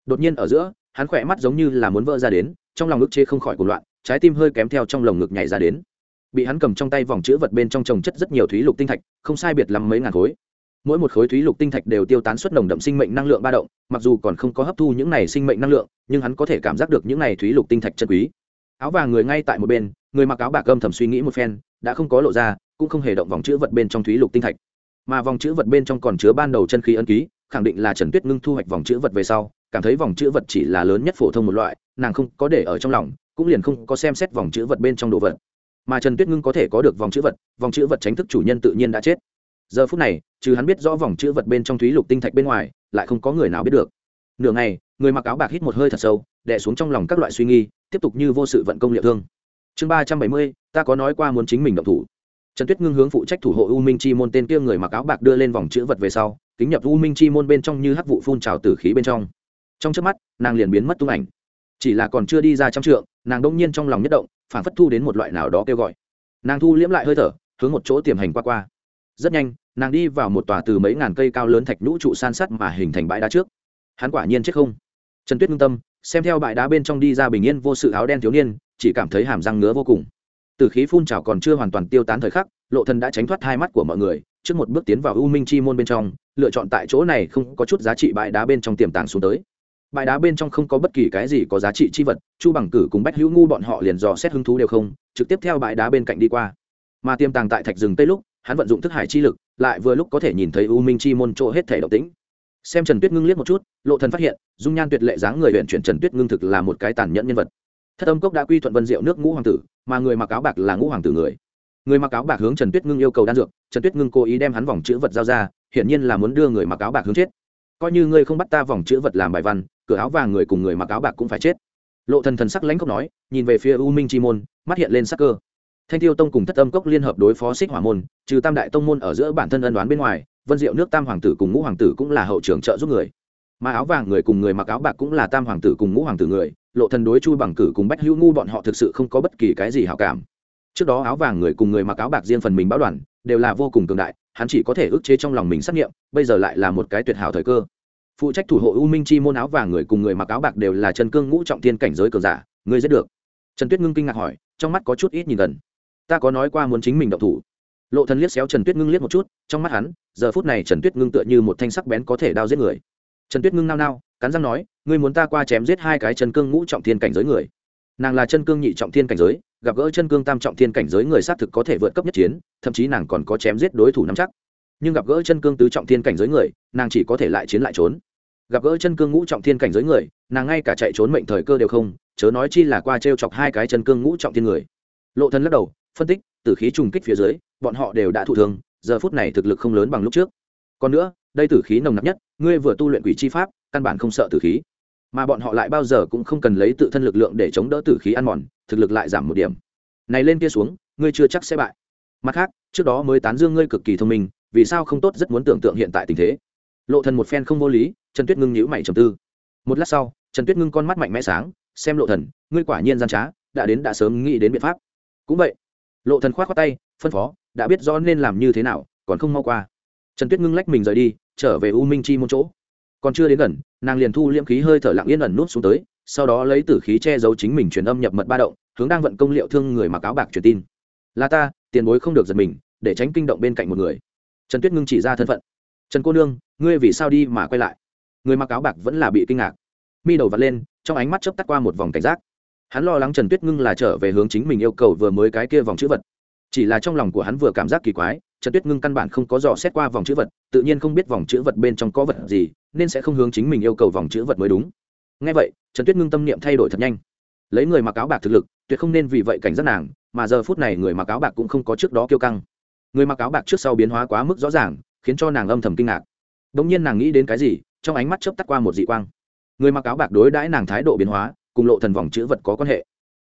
Đột nhiên ở giữa hắn khỏe mắt giống như là muốn vỡ ra đến, trong lòng ức chế không khỏi cuộc loạn, trái tim hơi kém theo trong lồng ngực nhảy ra đến. Bị hắn cầm trong tay vòng chữ vật bên trong trồng chất rất nhiều thúy lục tinh thạch, không sai biệt lắm mấy ngàn khối. Mỗi một khối thúy lục tinh thạch đều tiêu tán suất nồng đậm sinh mệnh năng lượng ba động, mặc dù còn không có hấp thu những này sinh mệnh năng lượng, nhưng hắn có thể cảm giác được những này thúy lục tinh thạch chân quý. Áo vàng người ngay tại một bên, người mặc áo bạc âm thầm suy nghĩ một phen, đã không có lộ ra, cũng không hề động vòng chữ vật bên trong thúy lục tinh thạch. Mà vòng chữ vật bên trong còn chứa ban đầu chân khí ấn ký, khẳng định là trần tuyết ngưng thu hoạch vòng chữ vật về sau cảm thấy vòng chữ vật chỉ là lớn nhất phổ thông một loại, nàng không có để ở trong lòng, cũng liền không có xem xét vòng chữ vật bên trong đồ vật. Mà trần tuyết ngưng có thể có được vòng chữ vật, vòng chữ vật tránh thức chủ nhân tự nhiên đã chết. Giờ phút này, trừ hắn biết rõ vòng chữ vật bên trong thúy lục tinh thạch bên ngoài, lại không có người nào biết được. Nửa ngày, người mặc áo bạc hít một hơi thật sâu đẻ xuống trong lòng các loại suy nghi tiếp tục như vô sự vận công liệu thương. Chương ba trăm bảy mươi, ta có nói qua muốn chính mình động thủ. Trần tuyết ngưng hướng phụ trách thủ hộ u minh chi môn tên kia người mặc áo bạc đưa lên vòng chữ vật về sau, kính nhập u minh chi môn bên trong như hắc vụ phun trào từ khí bên trong trong trước mắt, nàng liền biến mất tung ảnh. Chỉ là còn chưa đi ra trăm trượng, nàng đông nhiên trong lòng nhất động, phản phất thu đến một loại nào đó kêu gọi. Nàng thu liễm lại hơi thở, hướng một chỗ tiềm hành qua qua. Rất nhanh, nàng đi vào một tòa từ mấy ngàn cây cao lớn thạch nhũ trụ san sắt mà hình thành bãi đá trước. Hắn quả nhiên chết không. Trần tuyết ngưng tâm, xem theo bãi đá bên trong đi ra bình yên vô sự áo đen thiếu niên, chỉ cảm thấy hàm răng ngứa vô cùng. Từ khí phun trào còn chưa hoàn toàn tiêu tán thời khắc, lộ thần đã tránh thoát hai mắt của mọi người, trước một bước tiến vào u minh chi môn bên trong, lựa chọn tại chỗ này không có chút giá trị bãi đá bên trong tiềm tàng xuống tới bãi đá bên trong không có bất kỳ cái gì có giá trị chi vật, chu bằng cử cùng bách hữu ngu bọn họ liền dò xét hứng thú đều không, trực tiếp theo bãi đá bên cạnh đi qua. Mà tiềm tàng tại thạch rừng tây lúc, hắn vận dụng thức hải chi lực, lại vừa lúc có thể nhìn thấy u minh chi môn chỗ hết thể động tĩnh. Xem trần tuyết ngưng liếc một chút, lộ thần phát hiện, dung nhan tuyệt lệ dáng người huyện chuyển trần tuyết ngưng thực là một cái tàn nhẫn nhân vật. Thất âm cốc đã quy thuận vân diệu nước ngũ hoàng tử, mà người mặc áo bạc là ngũ hoàng tử người. Người mặc áo bạc hướng trần tuyết ngưng yêu cầu đan dược, trần tuyết ngưng cố ý đem hắn vòng chữ vật giao ra, hiển nhiên là muốn đưa người mặc áo bạc hướng chết coi như ngươi không bắt ta vòng chữ vật làm bài văn, cửa áo vàng người cùng người mặc áo bạc cũng phải chết. Lộ thần thần sắc lãnh không nói, nhìn về phía u minh chi môn, mắt hiện lên sắc cơ. Thanh tiêu tông cùng thất âm cốc liên hợp đối phó xích hỏa môn, trừ tam đại tông môn ở giữa bản thân ân đoán bên ngoài, vân diệu nước tam hoàng tử cùng ngũ hoàng tử cũng là hậu trưởng trợ giúp người. Mà áo vàng người cùng người mặc áo bạc cũng là tam hoàng tử cùng ngũ hoàng tử người, lộ thần đối chu bằng cử cùng bách hữu ngu bọn họ thực sự không có bất kỳ cái gì hảo cảm. Trước đó áo vàng người cùng người mặc áo bạc riêng phần mình báo đoàn đều là vô cùng cường đại, hắn chỉ có thể ức chế trong lòng mình xác nghiệm, bây giờ lại là một cái tuyệt hảo thời cơ. Phụ trách thủ hộ u minh chi môn áo và người cùng người mặc áo bạc đều là chân cương ngũ trọng thiên cảnh giới cường giả, ngươi giết được. Trần tuyết ngưng kinh ngạc hỏi, trong mắt có chút ít nhìn gần. Ta có nói qua muốn chính mình động thủ. Lộ thần liếc xéo trần tuyết ngưng liếc một chút, trong mắt hắn, giờ phút này trần tuyết ngưng tựa như một thanh sắc bén có thể đao giết người. Trần tuyết ngưng nao nao, cắn răng nói, ngươi muốn ta qua chém giết hai cái chân cương ngũ trọng thiên cảnh giới người. Nàng là chân cương nhị trọng thiên cảnh giới gặp gỡ chân cương tam trọng thiên cảnh giới người sát thực có thể vượt cấp nhất chiến, thậm chí nàng còn có chém giết đối thủ nắm chắc. Nhưng gặp gỡ chân cương tứ trọng thiên cảnh giới người, nàng chỉ có thể lại chiến lại trốn. Gặp gỡ chân cương ngũ trọng thiên cảnh giới người, nàng ngay cả chạy trốn mệnh thời cơ đều không, chớ nói chi là qua t r e o chọc hai cái chân cương ngũ trọng thiên người. Lộ thân lắc đầu, phân tích từ khí trùng kích phía dưới, bọn họ đều đã thụ thương, giờ phút này thực lực không lớn bằng lúc trước. Còn nữa, đây tử khí nồng nặc nhất, ngươi vừa tu luyện quỷ chi pháp, căn bản không sợ tử khí. Mà bọn họ lại bao giờ cũng không cần lấy tự thân lực lượng để chống đỡ tử khí ăn mòn thực lực lại giảm một điểm. Này lên kia xuống, ngươi chưa chắc sẽ bại. Mặt khác, trước đó mới tán dương ngươi cực kỳ thông minh, vì sao không tốt rất muốn tưởng tượng hiện tại tình thế? Lộ thần một phen không vô lý, trần tuyết ngưng nhíu mày trầm tư. Một lát sau, trần tuyết ngưng con mắt mạnh mẽ sáng, xem lộ thần, ngươi quả nhiên gian trá, đã đến đã sớm nghĩ đến biện pháp. Cũng vậy, lộ thần khoát khoát tay, phân phó, đã biết rõ nên làm như thế nào, còn không mau qua. Trần tuyết ngưng lách mình rời đi, trở về u minh chi môn chỗ. Còn chưa đến gần, nàng liền thu liễm khí hơi thở lặng yên ẩn nút xuống tới sau đó lấy tử khí che giấu chính mình truyền âm nhập mật ba động, hướng đang vận công liệu thương người mặc áo bạc truyền tin. Là ta, tiền bối không được giật mình, để tránh kinh động bên cạnh một người. Trần tuyết ngưng chỉ ra thân phận. Trần cô nương, ngươi vì sao đi mà quay lại? Người mặc áo bạc vẫn là bị kinh ngạc. Mi đầu vặt lên, trong ánh mắt chớp tắt qua một vòng cảnh giác. Hắn lo lắng trần tuyết ngưng là trở về hướng chính mình yêu cầu vừa mới cái kia vòng chữ vật. Chỉ là trong lòng của hắn vừa cảm giác kỳ quái, trần tuyết ngưng căn bản không có dò xét qua vòng chữ vật, tự nhiên không biết vòng chữ vật bên trong có vật gì, nên sẽ không hướng chính mình yêu cầu vòng chữ vật mới đúng ngay vậy, trần tuyết ngưng tâm niệm thay đổi thật nhanh. Lấy người mặc áo bạc thực lực, tuyệt không nên vì vậy cảnh giác nàng, mà giờ phút này người mặc áo bạc cũng không có trước đó kiêu căng. Người mặc áo bạc trước sau biến hóa quá mức rõ ràng, khiến cho nàng âm thầm kinh ngạc. Đ ỗ n g nhiên nàng nghĩ đến cái gì, trong ánh mắt chớp tắt qua một dị quang. Người mặc áo bạc đối đãi nàng thái độ biến hóa, cùng lộ thần vòng chữ vật có quan hệ.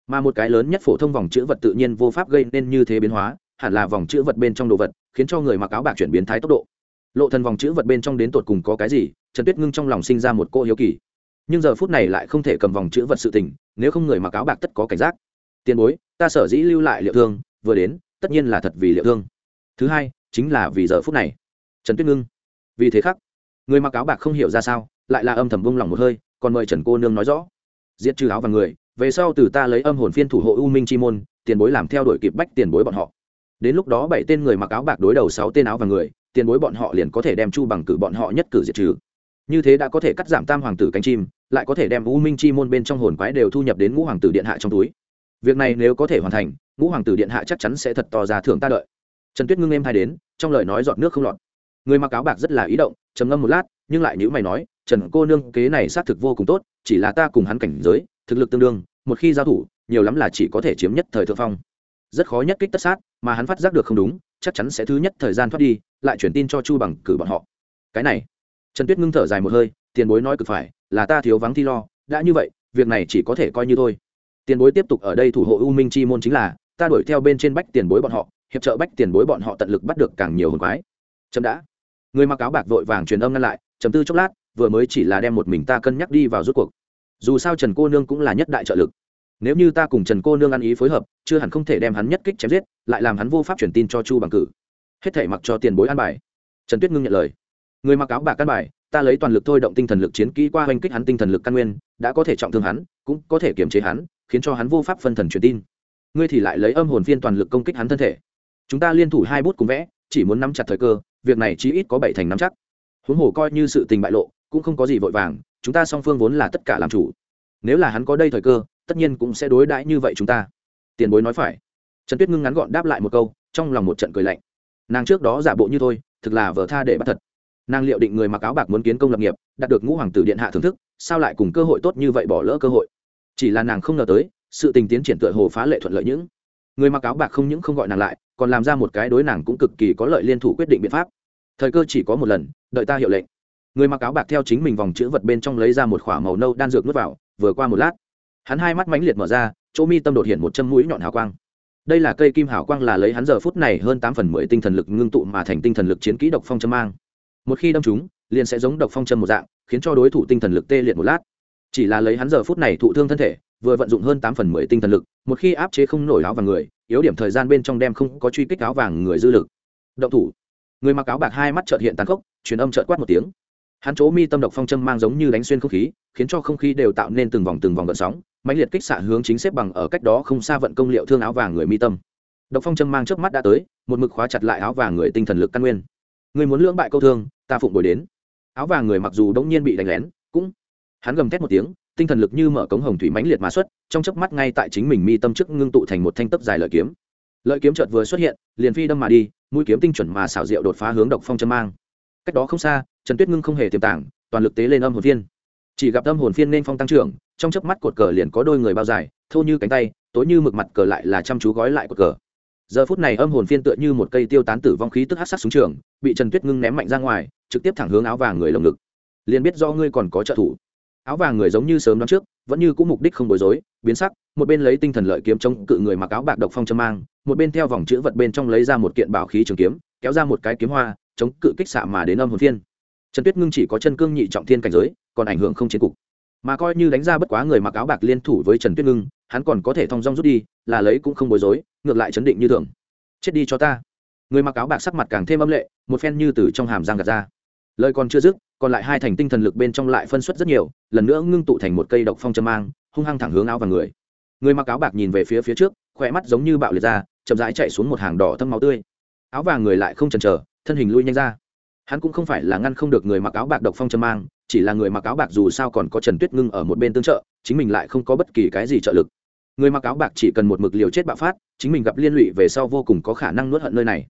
Mà một cái lớn nhất phổ thông vòng chữ vật tự nhiên vô pháp gây nên như thế biến hóa, hẳn là vòng chữ vật bên trong đồ vật, khiến cho người mặc áo bạc chuyển biến thái tốc độ. Lộ thần vòng chữ vật bên trong đến tột cùng có cái gì, trần tuyết ngưng trong lòng sinh ra một cô hiếu kỳ nhưng giờ phút này lại không thể cầm vòng chữ vật sự tình, nếu không người mặc áo bạc tất có cảnh giác. Tiền bối, ta sở dĩ lưu lại liệu thương, vừa đến, tất nhiên là thật vì liệu thương. Thứ hai, chính là vì giờ phút này. Trần tuyết ngưng, vì thế khắc, người mặc áo bạc không hiểu ra sao, lại là âm thầm bông lòng một hơi, còn mời trần cô nương nói rõ. Diệt trừ áo và người, về sau từ ta lấy âm hồn phiên thủ hộ u minh chi môn, tiền bối làm theo đuổi kịp bách tiền bối bọn họ. Đến lúc đó bảy tên người mặc áo bạc đối đầu sáu tên áo và người, tiền bối bọn họ liền có thể đem chu bằng cử bọn họ nhất cử diệt trừ như thế đã có thể cắt giảm tam hoàng tử cánh chim, lại có thể đem u minh chi môn bên trong hồn quái đều thu nhập đến ngũ hoàng tử điện hạ trong túi. Việc này nếu có thể hoàn thành, ngũ hoàng tử điện hạ chắc chắn sẽ thật to ra thưởng ta đợi. Trần tuyết ngưng em hai đến, trong lời nói giọt nước không lọt. Người mặc áo bạc rất là ý động, trầm ngâm một lát, nhưng lại nhữ mày nói, trần cô nương, kế này xác thực vô cùng tốt, chỉ là ta cùng hắn cảnh giới, thực lực tương đương, một khi giao thủ, nhiều lắm là chỉ có thể chiếm nhất thời thượng phong. Rất khó nhất kích tất sát, mà hắn phát giác được không đúng, chắc chắn sẽ thứ nhất thời gian thoát đi, lại chuyển tin cho chu bằng cử bọn họ. Cái này trần tuyết ngưng thở dài một hơi, tiền bối nói cực phải, là ta thiếu vắng thi lo, đã như vậy, việc này chỉ có thể coi như thôi. Tiền bối tiếp tục ở đây thủ hộ u minh chi môn chính là, ta đuổi theo bên trên bách tiền bối bọn họ, hiệp trợ bách tiền bối bọn họ tận lực bắt được càng nhiều hồn quái. Chậm đã. Người mặc áo bạc vội vàng truyền âm ngăn lại chấm tư chốc lát, vừa mới chỉ là đem một mình ta cân nhắc đi vào rút cuộc. Dù sao trần cô nương cũng là nhất đại trợ lực. Nếu như ta cùng trần cô nương ăn ý phối hợp, chưa hẳn không thể đem hắn nhất kích chém giết, lại làm hắn vô pháp truyền tin cho chu bằng cử. Hết thể mặc cho tiền bối an bài. Trần tuyết ngưng nhận lời người mặc áo bạc căn bài, ta lấy toàn lực thôi động tinh thần lực chiến kỹ qua hoành kích hắn tinh thần lực căn nguyên, đã có thể trọng thương hắn, cũng có thể kiềm chế hắn, khiến cho hắn vô pháp phân thần truyền tin. Ngươi thì lại lấy âm hồn phiên toàn lực công kích hắn thân thể. Chúng ta liên thủ hai bút cùng vẽ, chỉ muốn nắm chặt thời cơ, việc này chí ít có bảy thành nắm chắc. Huống hồ coi như sự tình bại lộ, cũng không có gì vội vàng, chúng ta song phương vốn là tất cả làm chủ. Nếu là hắn có đây thời cơ, tất nhiên cũng sẽ đối đãi như vậy chúng ta. Tiền bối nói phải. Trần tuyết ngưng ngắn gọn đáp lại một câu, trong lòng một trận cười lạnh. Nàng trước đó giả bộ như thôi, thực là vờ tha để bắt thật nàng liệu định người mặc áo bạc muốn kiến công lập nghiệp, đạt được ngũ hoàng tử điện hạ thưởng thức, sao lại cùng cơ hội tốt như vậy bỏ lỡ cơ hội? Chỉ là nàng không ngờ tới, sự tình tiến triển tựa hồ phá lệ thuận lợi những. Người mặc áo bạc không những không gọi nàng lại, còn làm ra một cái đối nàng cũng cực kỳ có lợi liên thủ quyết định biện pháp. Thời cơ chỉ có một lần, đợi ta hiệu lệnh. Người mặc áo bạc theo chính mình vòng chữ vật bên trong lấy ra một k h ỏ a màu nâu đan dược nuốt vào, vừa qua một lát, hắn hai mắt mãnh liệt mở ra, chỗ mi tâm đột hiện một châm mũi nhọn hào quang. Đây là cây kim hào quang là lấy hắn giờ phút này hơn tám phần mười tinh thần lực ngưng tụ mà thành tinh thần lực chiến kỹ độc phong châm mang một khi đâm chúng liền sẽ giống độc phong châm một dạng, khiến cho đối thủ tinh thần lực tê liệt một lát. Chỉ là lấy hắn giờ phút này thụ thương thân thể, vừa vận dụng hơn tám phần mười tinh thần lực, một khi áp chế không nổi áo vàng người, yếu điểm thời gian bên trong đem không có truy kích áo vàng người dư lực. Động thủ. Người mặc áo bạc hai mắt trợt hiện tàn khốc, truyền âm trợt quát một tiếng. Hắn chỗ mi tâm độc phong châm mang giống như đánh xuyên không khí, khiến cho không khí đều tạo nên từng vòng từng vòng gợn sóng, mãnh liệt kích xạ hướng chính xếp bằng ở cách đó không xa vận công liệu thương áo vàng người mi tâm. Độc phong châm mang trước mắt đã tới, một mực khóa chặt lại áo vàng người tinh thần lực căn nguyên người muốn lưỡng bại câu thương, ta phụng bồi đến. Áo vàng người mặc dù đống nhiên bị đánh lén, cũng hắn gầm thét một tiếng, tinh thần lực như mở cống hồng thủy mãnh liệt mà xuất, trong chớp mắt ngay tại chính mình mi tâm chức ngưng tụ thành một thanh tấc dài lợi kiếm. Lợi kiếm chợt vừa xuất hiện, liền phi đâm mà đi, mũi kiếm tinh chuẩn mà xảo diệu đột phá hướng độc phong châm mang. Cách đó không xa, trần tuyết ngưng không hề tiềm tàng, toàn lực tế lên âm hồn phiên. Chỉ gặp âm hồn phiên nên phong tăng trưởng, trong chớp mắt cột cờ liền có đôi người bao dài, thô như cánh tay, tối như mực mặt cờ lại là chăm chú gói lại cột cờ giờ phút này âm hồn phiên tựa như một cây tiêu tán tử vong khí tức hát sắc xuống trường, bị trần tuyết ngưng ném mạnh ra ngoài, trực tiếp thẳng hướng áo vàng người lồng ngực. Liền biết do ngươi còn có trợ thủ. Áo vàng người giống như sớm đón trước, vẫn như cũng mục đích không bối rối, biến sắc, một bên lấy tinh thần lợi kiếm chống cự người mặc áo bạc độc phong châm mang, một bên theo vòng chữ vật bên trong lấy ra một kiện bảo khí trường kiếm, kéo ra một cái kiếm hoa, chống cự kích xạ mà đến âm hồn phiên. Trần tuyết ngưng chỉ có chân cương nhị trọng thiên cảnh giới, còn ảnh hưởng không chiến cục. Mà coi như đánh ra bất quá người mặc áo bạc liên thủ với trần tuyết ngưng, hắn còn có thể thong dong rút đi, là lấy cũng không bối rối ngược lại chấn định như thường. Chết đi cho ta. Người mặc áo bạc sắc mặt càng thêm âm lệ, một phen như từ trong hàm giang gạt ra. Lời còn chưa dứt, còn lại hai thành tinh thần lực bên trong lại phân suất rất nhiều, lần nữa ngưng tụ thành một cây độc phong châm mang, hung hăng thẳng hướng áo vào người. Người mặc áo bạc nhìn về phía phía trước, khỏe mắt giống như bạo liệt ra, chậm rãi chạy xuống một hàng đỏ thâm máu tươi. Áo vàng người lại không chần chờ, thân hình lui nhanh ra. Hắn cũng không phải là ngăn không được người mặc áo bạc độc phong châm mang, chỉ là người mặc áo bạc dù sao còn có trần tuyết ngưng ở một bên tương trợ, chính mình lại không có bất kỳ cái gì trợ lực người mặc áo bạc chỉ cần một mực liều chết bạo phát, chính mình gặp liên lụy về sau vô cùng có khả năng nuốt hận nơi này.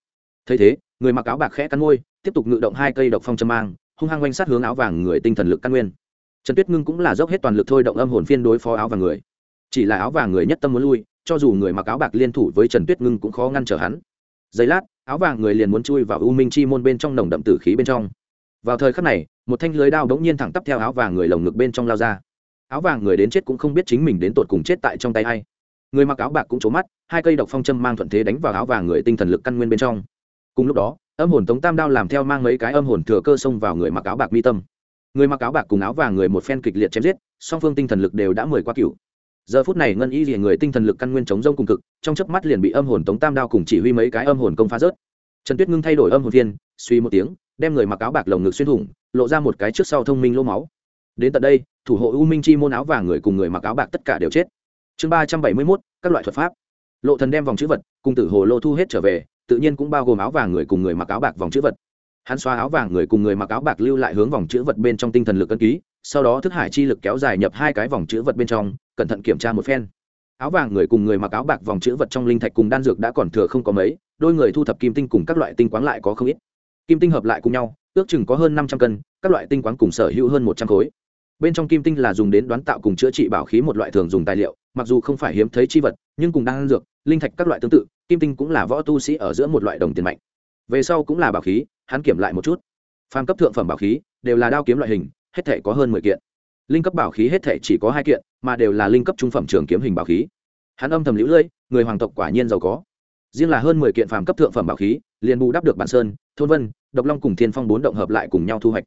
Thấy thế, người mặc áo bạc khẽ cắn môi, tiếp tục ngự động hai cây độc phong châm mang, hung hăng quanh sát hướng áo vàng người tinh thần lực căn nguyên. Trần tuyết ngưng cũng là dốc hết toàn lực thôi động âm hồn phiên đối phó áo vàng người. Chỉ là áo vàng người nhất tâm muốn lui, cho dù người mặc áo bạc liên thủ với trần tuyết ngưng cũng khó ngăn trở hắn. Giây lát, áo vàng người liền muốn chui vào u minh chi môn bên trong nồng đậm tử khí bên trong. Vào thời khắc này, một thanh lưới đao đống nhiên thẳng tắp theo áo vàng người lồng ngực bên trong lao ra áo vàng người đến chết cũng không biết chính mình đến tột cùng chết tại trong tay a i người mặc áo bạc cũng trố mắt, hai cây độc phong châm mang thuận thế đánh vào áo vàng người tinh thần lực căn nguyên bên trong. Cùng lúc đó, âm hồn tống tam đao làm theo mang mấy cái âm hồn thừa cơ xông vào người mặc áo bạc mi tâm. Người mặc áo bạc cùng áo vàng người một phen kịch liệt chém giết, song phương tinh thần lực đều đã mười qua cựu giờ phút này ngân y rìa người tinh thần lực căn nguyên chống rông cùng cực, trong chớp mắt liền bị âm hồn tống tam đao cùng chỉ huy mấy cái âm hồn công phá rớt. Trần tuyết ngưng thay đổi âm hồn viên suy một tiếng, đem người mặc áo bạc lồng ngực xuyên thủng, lộ ra một cái trước sau thông minh lỗ máu đến tận đây, thủ hộ u minh chi môn áo vàng người cùng người mặc áo bạc tất cả đều chết. Chương ba trăm bảy mươi mốt, các loại thuật pháp. Lộ thần đem vòng chữ vật cùng tử hồ lô thu hết trở về, tự nhiên cũng bao gồm áo vàng người cùng người mặc áo bạc vòng chữ vật. Hắn xóa áo vàng người cùng người mặc áo bạc lưu lại hướng vòng chữ vật bên trong tinh thần lực ân ký, sau đó thức hải chi lực kéo dài nhập hai cái vòng chữ vật bên trong, cẩn thận kiểm tra một phen. Áo vàng người cùng người mặc áo bạc vòng chữ vật trong linh thạch cùng đan dược đã còn thừa không có mấy, đôi người thu thập kim tinh cùng các loại tinh quáng lại có không ít. Kim tinh hợp lại cùng nhau, ước chừng có hơn năm trăm cân, các loại tinh quáng cùng sở hữu hơn một trăm khối bên trong kim tinh là dùng đến đoán tạo cùng chữa trị bảo khí một loại thường dùng tài liệu, mặc dù không phải hiếm thấy chi vật, nhưng cùng đang dược, linh thạch các loại tương tự, kim tinh cũng là võ tu sĩ ở giữa một loại đồng tiền mạnh. Về sau cũng là bảo khí, hắn kiểm lại một chút. Phàm cấp thượng phẩm bảo khí, đều là đao kiếm loại hình, hết thể có hơn mười kiện. Linh cấp bảo khí hết thể chỉ có hai kiện, mà đều là linh cấp trung phẩm trường kiếm hình bảo khí. Hắn âm thầm lũ lưỡi người hoàng tộc quả nhiên giàu có. Riêng là hơn mười kiện phàm cấp thượng phẩm bảo khí, liền bù đắp được bản sơn, thôn vân, độc long cùng thiên phong bốn động hợp lại cùng nhau thu hoạch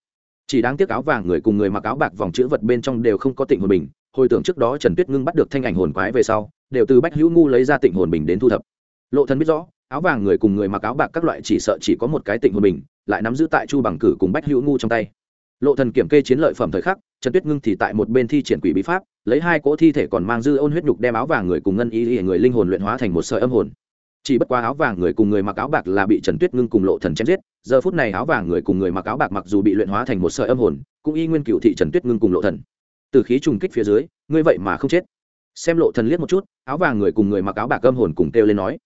chỉ đáng tiếc áo vàng người cùng người mặc áo bạc vòng chữ vật bên trong đều không có tịnh hồn bình, hồi tưởng trước đó trần tuyết ngưng bắt được thanh ảnh hồn quái về sau, đều từ bách hữu ngu lấy ra tịnh hồn bình đến thu thập. Lộ Thần biết rõ, áo vàng người cùng người mặc áo bạc các loại chỉ sợ chỉ có một cái tịnh hồn bình, lại nắm giữ tại chu bằng cử cùng bách hữu ngu trong tay. Lộ thần kiểm kê chiến lợi phẩm thời khắc, trần tuyết ngưng thì tại một bên thi triển quỷ bí pháp, lấy hai cỗ thi thể còn mang dư ôn huyết nhục đem áo vàng người cùng ngân y người linh hồn luyện hóa thành một sợi âm hồn chỉ bất quá áo vàng người cùng người mặc áo bạc là bị trần tuyết ngưng cùng lộ thần chém giết, giờ phút này áo vàng người cùng người mặc áo bạc mặc dù bị luyện hóa thành một sợi âm hồn, cũng y nguyên cựu thị trần tuyết ngưng cùng lộ thần. Từ khí trùng kích phía dưới, ngươi vậy mà không chết. Xem lộ thần liếc một chút, áo vàng người cùng người mặc áo bạc âm hồn cùng kêu lên nói,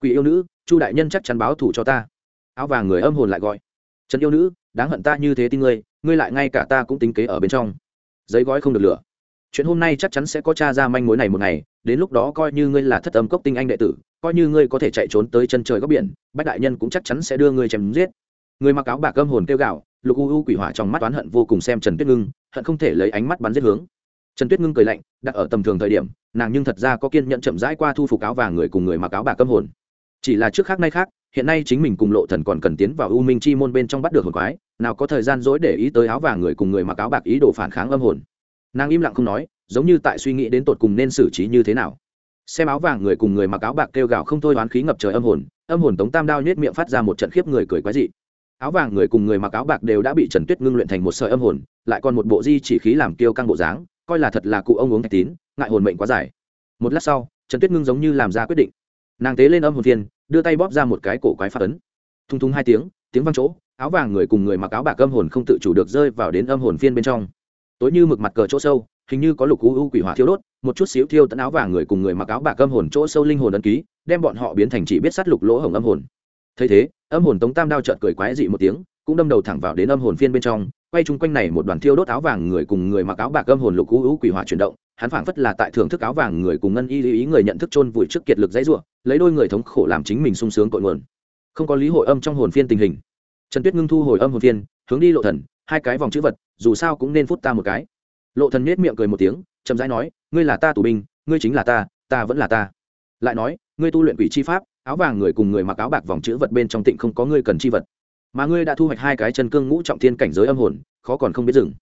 quỷ yêu nữ, chu đại nhân chắc chắn báo thù cho ta. Áo vàng người âm hồn lại gọi, trần yêu nữ, đáng hận ta như thế tin ngươi ngươi lại ngay cả ta cũng tính kế ở bên trong. Giấy gói không được lửa. Chuyện hôm nay chắc chắn sẽ có t ra manh mối này một ngày, đến lúc đó coi như ngươi là thất âm cốc tinh anh đệ tử coi như ngươi có thể chạy trốn tới chân trời góc biển, bách đại nhân cũng chắc chắn sẽ đưa ngươi chém giết. Người mặc áo bạc âm hồn kêu gạo lục u u quỷ hỏa trong mắt oán hận vô cùng xem trần tuyết ngưng, hận không thể lấy ánh mắt bắn giết hướng. Trần tuyết ngưng cười lạnh, đặt ở tầm thường thời điểm, nàng nhưng thật ra có kiên nhận chậm rãi qua thu phục áo vàng người cùng người mặc áo bạc âm hồn. Chỉ là trước khác nay khác, hiện nay chính mình cùng lộ thần còn cần tiến vào u minh chi môn bên trong bắt được hồn quái, nào có thời gian dối để ý tới áo vàng người cùng người mặc áo bạc ý đồ phản kháng âm hồn. Nàng im lặng không nói, giống như tại suy nghĩ đến tột cùng nên xử trí như thế nào xem áo vàng người cùng người mặc áo bạc kêu gào không thôi, oán khí ngập trời âm hồn âm hồn tống tam đao nhét miệng phát ra một trận khiếp người cười quái dị. Áo vàng người cùng người mặc áo bạc đều đã bị trần tuyết ngưng luyện thành một sợi âm hồn, lại còn một bộ di chỉ khí làm kiêu căng bộ dáng, coi là thật là cụ ông uống thạch tín, ngại hồn mệnh quá dài. Một lát sau, trần tuyết ngưng giống như làm ra quyết định. Nàng tế lên âm hồn thiên đưa tay bóp ra một cái cổ quái phát ấn. Thung thung hai tiếng tiếng vang chỗ, áo vàng người cùng người mặc áo bạc âm hồn không tự chủ được rơi vào đến âm hồn phiên bên trong. Tối như mực mặt cờ chỗ sâu hình như có lục u u quỷ hỏa thiêu đốt một chút xíu thiêu tận áo vàng người cùng người mặc áo bạc âm hồn chỗ sâu linh hồn ấn ký đem bọn họ biến thành chỉ biết sát lục lỗ hổng âm hồn. Thấy thế âm hồn tống tam đao trợt cười quái dị một tiếng cũng đâm đầu thẳng vào đến âm hồn phiên bên trong quay chung quanh này một đoàn thiêu đốt áo vàng người cùng người mặc áo bạc âm hồn lục u u quỷ hỏa chuyển động hắn phảng phất là tại thưởng thức áo vàng người cùng ngân y lý ý người nhận thức chôn vùi trước kiệt lực dãy rủa, lấy đôi người thống khổ làm chính mình sung sướng cội nguồn. Không có lý hội âm trong hồn phiên tình hình. Trần tuyết ngưng thu hồi âm hồn phiên hướng đi lộ thần hai cái vòng chữ vật dù sao cũng nên phút ta một cái lộ thần nết miệng cười một tiếng, chậm rãi nói, ngươi là ta tù binh, ngươi chính là ta ta vẫn là ta. Lại nói, ngươi tu luyện quỷ chi pháp, áo vàng người cùng người mặc áo bạc vòng chữ vật bên trong tịnh không có ngươi cần chi vật. Mà ngươi đã thu hoạch hai cái chân cương ngũ trọng thiên cảnh giới âm hồn, khó còn không biết dừng.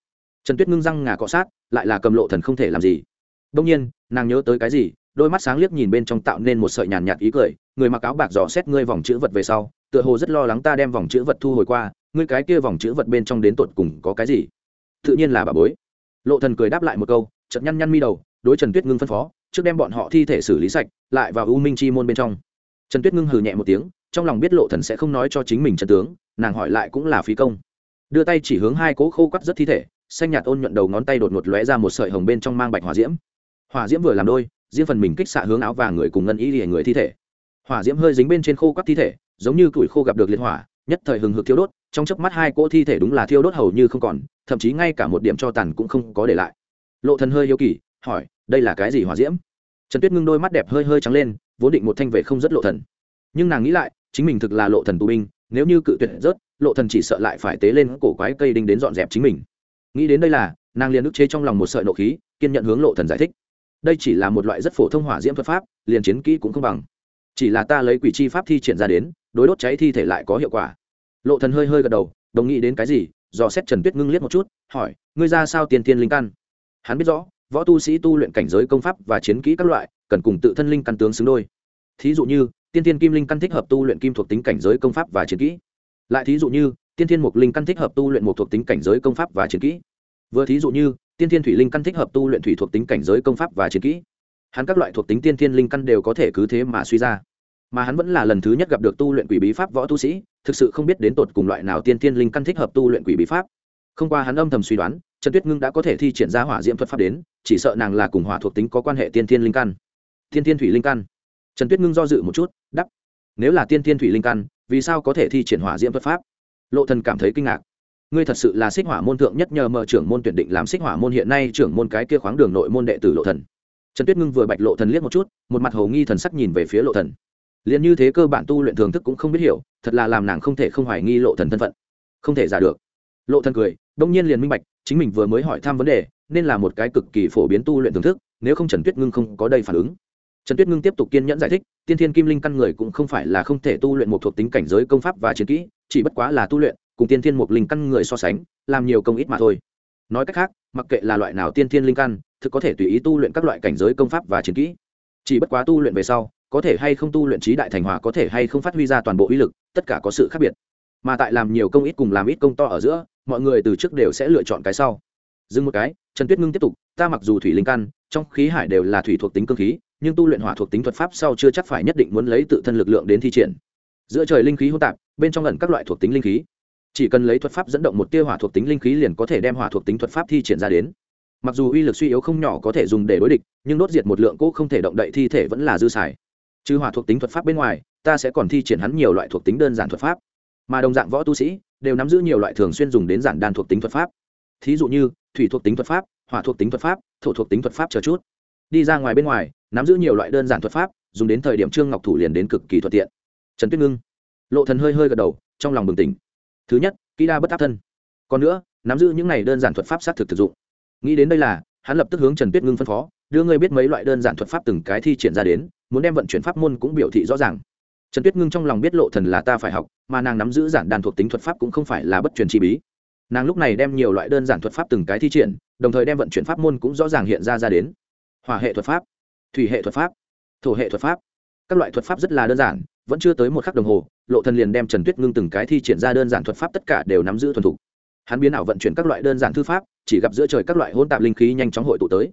Trần tuyết ngưng răng ngà cọ sát, lại là cầm lộ thần không thể làm gì. Đông nhiên, nàng nhớ tới cái gì, đôi mắt sáng liếc nhìn bên trong tạo nên một sợi nhàn nhạt ý cười, người mặc áo bạc dò xét ngươi vòng chữ vật về sau, tựa hồ rất lo lắng ta đem vòng chữ vật thu hồi qua, ngươi cái kia vòng chữ vật bên trong đến tột cùng có cái gì? Tự nhiên là bà bối lộ thần cười đáp lại một câu, chợt nhăn nhăn mi đầu, đối trần tuyết ngưng phân phó, trước đem bọn họ thi thể xử lý sạch, lại vào u minh chi môn bên trong. Trần tuyết ngưng hừ nhẹ một tiếng, trong lòng biết lộ thần sẽ không nói cho chính mình trận tướng, nàng hỏi lại cũng là phí công. Đưa tay chỉ hướng hai cố khô quắt rất thi thể, xanh nhạt ôn nhuận đầu ngón tay đột ngột lóe ra một sợi hồng bên trong mang bạch hỏa diễm. Hỏa diễm vừa làm đôi, riêng phần mình kích xạ hướng áo vàng người cùng ngân ý lìa người thi thể. Hỏa diễm hơi dính bên trên khô quắt thi thể, giống như củi khô gặp được liệt hỏa, nhất thời hừng hực thiếu đốt trong chớp mắt hai cỗ thi thể đúng là thiêu đốt hầu như không còn, thậm chí ngay cả một điểm cho tàn cũng không có để lại. Lộ thần hơi yếu kỳ, hỏi, đây là cái gì hỏa diễm? Trần tuyết ngưng đôi mắt đẹp hơi hơi trắng lên, vốn định một thanh vệ không rất lộ thần. Nhưng nàng nghĩ lại, chính mình thực là lộ thần tù binh, nếu như cự tuyệt rớt, lộ thần chỉ sợ lại phải tế lên cổ quái cây đinh đến dọn dẹp chính mình. Nghĩ đến đây là, nàng liền ức chế trong lòng một sợi nộ khí, kiên nhận hướng lộ thần giải thích. Đây chỉ là một loại rất phổ thông hỏa diễm thuật pháp, liền chiến kỹ cũng không bằng. Chỉ là ta lấy quỷ chi pháp thi triển ra đến, đối đốt cháy thi thể lại có hiệu quả lộ thần hơi hơi gật đầu, đồng nghĩ đến cái gì, dò xét trần tuyết ngưng liếc một chút, hỏi, ngươi ra sao tiền tiên linh căn? Hắn biết rõ, võ tu sĩ tu luyện cảnh giới công pháp và chiến kỹ các loại, cần cùng tự thân linh căn tướng xứng đôi. Thí dụ như, tiên thiên kim linh căn thích hợp tu luyện kim thuộc tính cảnh giới công pháp và chiến kỹ. Lại thí dụ như, tiên thiên mục linh căn thích hợp tu luyện một thuộc tính cảnh giới công pháp và chiến kỹ. Vừa thí dụ như, tiên thiên thủy linh căn thích hợp tu luyện thủy thuộc tính cảnh giới công pháp và chiến kỹ. Hắn các loại thuộc tính tiên thiên linh căn đều có thể cứ thế mà suy ra mà hắn vẫn là lần thứ nhất gặp được tu luyện quỷ bí pháp võ tu sĩ, thực sự không biết đến tột cùng loại nào tiên tiên linh căn thích hợp tu luyện quỷ bí pháp. Không qua hắn âm thầm suy đoán, trần tuyết ngưng đã có thể thi triển ra hỏa diễm thuật pháp đến, chỉ sợ nàng là cùng hỏa thuộc tính có quan hệ tiên tiên linh căn. Tiên tiên thủy linh căn. Trần tuyết ngưng do dự một chút đắp nếu là tiên tiên thủy linh căn, vì sao có thể thi triển hỏa diễm thuật pháp? Lộ thần cảm thấy kinh ngạc. Ngươi thật sự là xích hỏa môn thượng nhất nhờ mở trưởng môn tuyển định làm xích hỏa môn hiện nay trưởng môn cái kia khoáng đường nội môn đệ tử lộ thần. Trần tuyết ngưng vừa bạch lộ thần liếc một chút, một mặt hồ nghi thần sắc nhìn về phía lộ thần liền như thế cơ bản tu luyện thường thức cũng không biết hiểu, thật là làm nàng không thể không hoài nghi lộ thần thân phận. Không thể giả được. Lộ thần cười, đông nhiên liền minh bạch, chính mình vừa mới hỏi thăm vấn đề, nên là một cái cực kỳ phổ biến tu luyện thường thức, nếu không trần tuyết ngưng không có đây phản ứng. Trần tuyết ngưng tiếp tục kiên nhẫn giải thích, tiên thiên kim linh căn người cũng không phải là không thể tu luyện một thuộc tính cảnh giới công pháp và chiến kỹ, chỉ bất quá là tu luyện, cùng tiên thiên một linh căn người so sánh, làm nhiều công ít mà thôi. Nói cách khác, mặc kệ là loại nào tiên thiên linh căn, thực có thể tùy ý tu luyện các loại cảnh giới công pháp và chiến kỹ. Chỉ bất quá tu luyện về sau có thể hay không tu luyện trí đại thành hòa có thể hay không phát huy ra toàn bộ uy lực, tất cả có sự khác biệt. Mà tại làm nhiều công ít cùng làm ít công to ở giữa, mọi người từ trước đều sẽ lựa chọn cái sau. Dừng một cái, trần tuyết ngưng tiếp tục, ta mặc dù thủy linh căn, trong khí hải đều là thủy thuộc tính cơ khí, nhưng tu luyện hỏa thuộc tính thuật pháp sau chưa chắc phải nhất định muốn lấy tự thân lực lượng đến thi triển. Giữa trời linh khí hỗn tạp, bên trong lần các loại thuộc tính linh khí. Chỉ cần lấy thuật pháp dẫn động một tia hỏa thuộc tính linh khí liền có thể đem hỏa thuộc tính thuật pháp thi triển ra đến. Mặc dù uy lực suy yếu không nhỏ có thể dùng để đối địch, nhưng đốt diệt một lượng cỗ không thể động đậy thi thể vẫn là dư xài trừ hỏa thuộc tính thuật pháp bên ngoài, ta sẽ còn thi triển hắn nhiều loại thuộc tính đơn giản thuật pháp. Mà đồng dạng võ tu sĩ, đều nắm giữ nhiều loại thường xuyên dùng đến giản đan thuộc tính thuật pháp. Thí dụ như, thủy thuộc tính thuật pháp, hỏa thuộc tính thuật pháp, thổ thuộc tính thuật pháp chờ chút. Đi ra ngoài bên ngoài, nắm giữ nhiều loại đơn giản thuật pháp, dùng đến thời điểm trương ngọc thủ liền đến cực kỳ thuận tiện. Trần tuyết ngưng. Lộ thần hơi hơi gật đầu, trong lòng bừng tỉnh. Thứ nhất, kỹ đa bất áp thân. Còn nữa, nắm giữ những này đơn giản thuật pháp sát thực thực dụng. Nghĩ đến đây là, hắn lập tức hướng trần tuyết ngưng phân phó, đưa ngươi biết mấy loại đơn giản thuật pháp từng cái thi triển ra đến muốn đem vận chuyển pháp môn cũng biểu thị rõ ràng. Trần tuyết ngưng trong lòng biết lộ thần là ta phải học, mà nàng nắm giữ giản đàn thuộc tính thuật pháp cũng không phải là bất truyền chi bí. Nàng lúc này đem nhiều loại đơn giản thuật pháp từng cái thi triển, đồng thời đem vận chuyển pháp môn cũng rõ ràng hiện ra ra đến. Hỏa hệ thuật pháp, thủy hệ thuật pháp, thổ hệ thuật pháp. Các loại thuật pháp rất là đơn giản, vẫn chưa tới một khắc đồng hồ, lộ thần liền đem trần tuyết ngưng từng cái thi triển ra đơn giản thuật pháp tất cả đều nắm giữ thuần thục. Hắn biến ảo vận chuyển các loại đơn giản thư pháp, chỉ gặp giữa trời các loại hỗn tạp linh khí nhanh chóng hội tụ tới.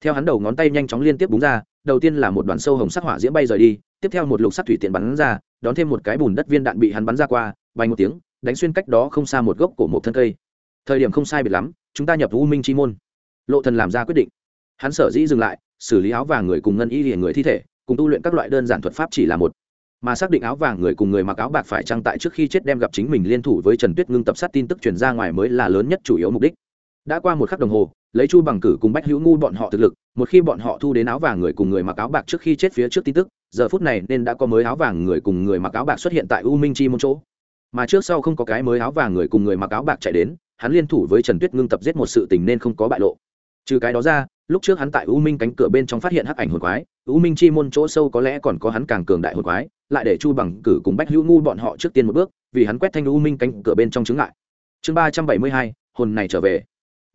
Theo hắn đầu ngón tay nhanh chóng liên tiếp búng ra đầu tiên là một đoàn sâu hồng sắc hỏa diễm bay rời đi, tiếp theo một lục sắc thủy tiện bắn ra, đón thêm một cái bùn đất viên đạn bị hắn bắn ra qua, bay một tiếng, đánh xuyên cách đó không xa một gốc cổ một thân cây. Thời điểm không sai biệt lắm, chúng ta nhập u minh chi môn. Lộ thần làm ra quyết định. Hắn sở dĩ dừng lại, xử lý áo vàng người cùng ngân y liền người thi thể, cùng tu luyện các loại đơn giản thuật pháp chỉ là một. Mà xác định áo vàng người cùng người mặc áo bạc phải trang tại trước khi chết đem gặp chính mình liên thủ với trần tuyết ngưng tập sát tin tức truyền ra ngoài mới là lớn nhất chủ yếu mục đích đã qua một khắc đồng hồ, lấy chu bằng cử cùng bách hữu ngu bọn họ thực lực, một khi bọn họ thu đến áo vàng người cùng người mặc áo bạc trước khi chết phía trước tin tức, giờ phút này nên đã có mới áo vàng người cùng người mặc áo bạc xuất hiện tại u minh chi môn chỗ. Mà trước sau không có cái mới áo vàng người cùng người mặc áo bạc chạy đến, hắn liên thủ với trần tuyết ngưng tập giết một sự tình nên không có bại lộ. Trừ cái đó ra, lúc trước hắn tại u minh cánh cửa bên trong phát hiện hắc ảnh hồn quái, u minh chi môn chỗ sâu có lẽ còn có hắn càng cường đại hồn quái, lại để chu bằng cử cùng bách hữu ngu bọn họ trước tiên một bước, vì hắn quét thanh u minh cánh cửa bên trong chứng lại chương ba trăm bảy mươi hai, hồn này trở về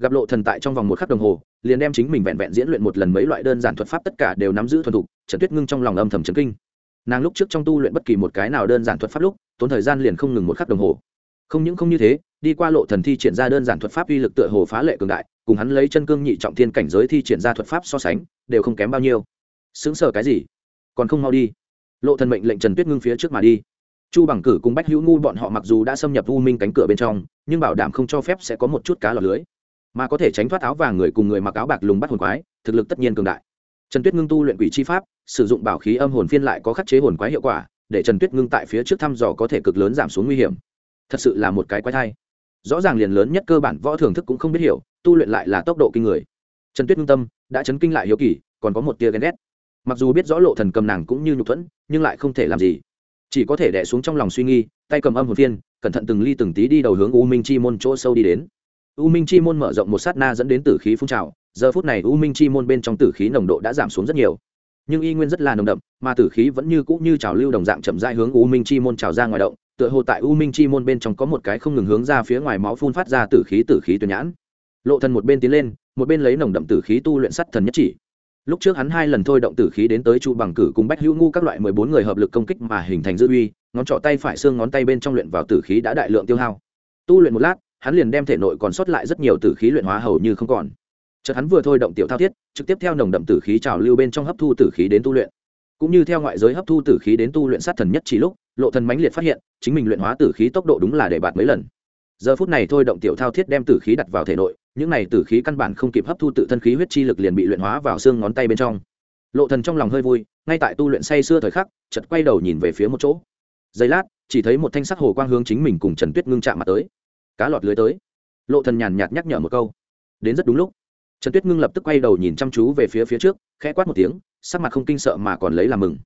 gặp lộ thần tại trong vòng một khắc đồng hồ, liền đem chính mình vẹn vẹn diễn luyện một lần mấy loại đơn giản thuật pháp tất cả đều nắm giữ thuần thục, trần tuyết ngưng trong lòng âm thầm chấn kinh. Nàng lúc trước trong tu luyện bất kỳ một cái nào đơn giản thuật pháp lúc, tốn thời gian liền không ngừng một khắc đồng hồ. Không những không như thế, đi qua lộ thần thi triển ra đơn giản thuật pháp uy lực tựa hồ phá lệ cường đại, cùng hắn lấy chân cương nhị trọng thiên cảnh giới thi triển ra thuật pháp so sánh, đều không kém bao nhiêu. Sướng sở cái gì? Còn không mau đi. Lộ thần mệnh lệnh trần tuyết ngưng phía trước mà đi. Chu bằng cử cùng bách hữu ngu bọn họ mặc dù đã xâm nhập u minh cánh cửa bên trong, nhưng bảo đảm không cho phép sẽ có một chút cá lọt lưới mà có thể tránh thoát áo vàng người cùng người mặc áo bạc lùng bắt hồn quái, thực lực tất nhiên cường đại. Trần tuyết ngưng tu luyện quỷ chi pháp, sử dụng bảo khí âm hồn phiên lại có khắc chế hồn quái hiệu quả, để trần tuyết ngưng tại phía trước thăm dò có thể cực lớn giảm xuống nguy hiểm. Thật sự là một cái quái thai. Rõ ràng liền lớn nhất cơ bản võ thưởng thức cũng không biết hiểu, tu luyện lại là tốc độ kinh người. Trần tuyết ngưng tâm đã chấn kinh lại hiếu kỳ, còn có một tia ghen ghét. Mặc dù biết rõ lộ thần cầm nàng cũng như nhục thuẫn, nhưng lại không thể làm gì. Chỉ có thể đè xuống trong lòng suy nghi tay cầm âm hồn phiên, cẩn thận từng ly từng tí đi đầu hướng u minh chi môn chỗ sâu đi đến u minh chi môn mở rộng một sát na dẫn đến tử khí phun trào, giờ phút này u minh chi môn bên trong tử khí nồng độ đã giảm xuống rất nhiều. Nhưng y nguyên rất là nồng đậm, mà tử khí vẫn như cũ như trào lưu đồng dạng chậm rãi hướng u minh chi môn trào ra ngoài động, tựa hồ tại u minh chi môn bên trong có một cái không ngừng hướng ra phía ngoài máu phun phát ra tử khí tử khí tuyển nhãn. Lộ thần một bên tiến lên, một bên lấy nồng đậm tử khí tu luyện sắt thần nhất chỉ. Lúc trước hắn hai lần thôi động tử khí đến tới chu bằng cử cùng bách hữu ngu các loại mười bốn người hợp lực công kích mà hình thành dư uy, ngón trỏ tay phải xương ngón tay bên trong luyện vào tử khí đã đại lượng tiêu hao. Tu luyện một lát hắn liền đem thể nội còn sót lại rất nhiều tử khí luyện hóa hầu như không còn. Chợt hắn vừa thôi động tiểu thao thiết, trực tiếp theo nồng đậm tử khí trào lưu bên trong hấp thu tử khí đến tu luyện. Cũng như theo ngoại giới hấp thu tử khí đến tu luyện sát thần nhất chỉ lúc, lộ thần mãnh liệt phát hiện, chính mình luyện hóa tử khí tốc độ đúng là để bạt mấy lần. Giờ phút này thôi động tiểu thao thiết đem tử khí đặt vào thể nội, những này tử khí căn bản không kịp hấp thu tự thân khí huyết chi lực liền bị luyện hóa vào xương ngón tay bên trong. Lộ thần trong lòng hơi vui, ngay tại tu luyện say xưa thời khắc, chợt quay đầu nhìn về phía một chỗ. Giây lát, chỉ thấy một thanh sắc hồ quang hướng chính mình cùng trần tuyết ngưng chạm mặt tới cá lọt lưới tới. Lộ thần nhàn nhạt nhắc nhở một câu. Đến rất đúng lúc. Trần tuyết ngưng lập tức quay đầu nhìn chăm chú về phía phía trước, khẽ quát một tiếng, sắc mặt không kinh sợ mà còn lấy làm mừng.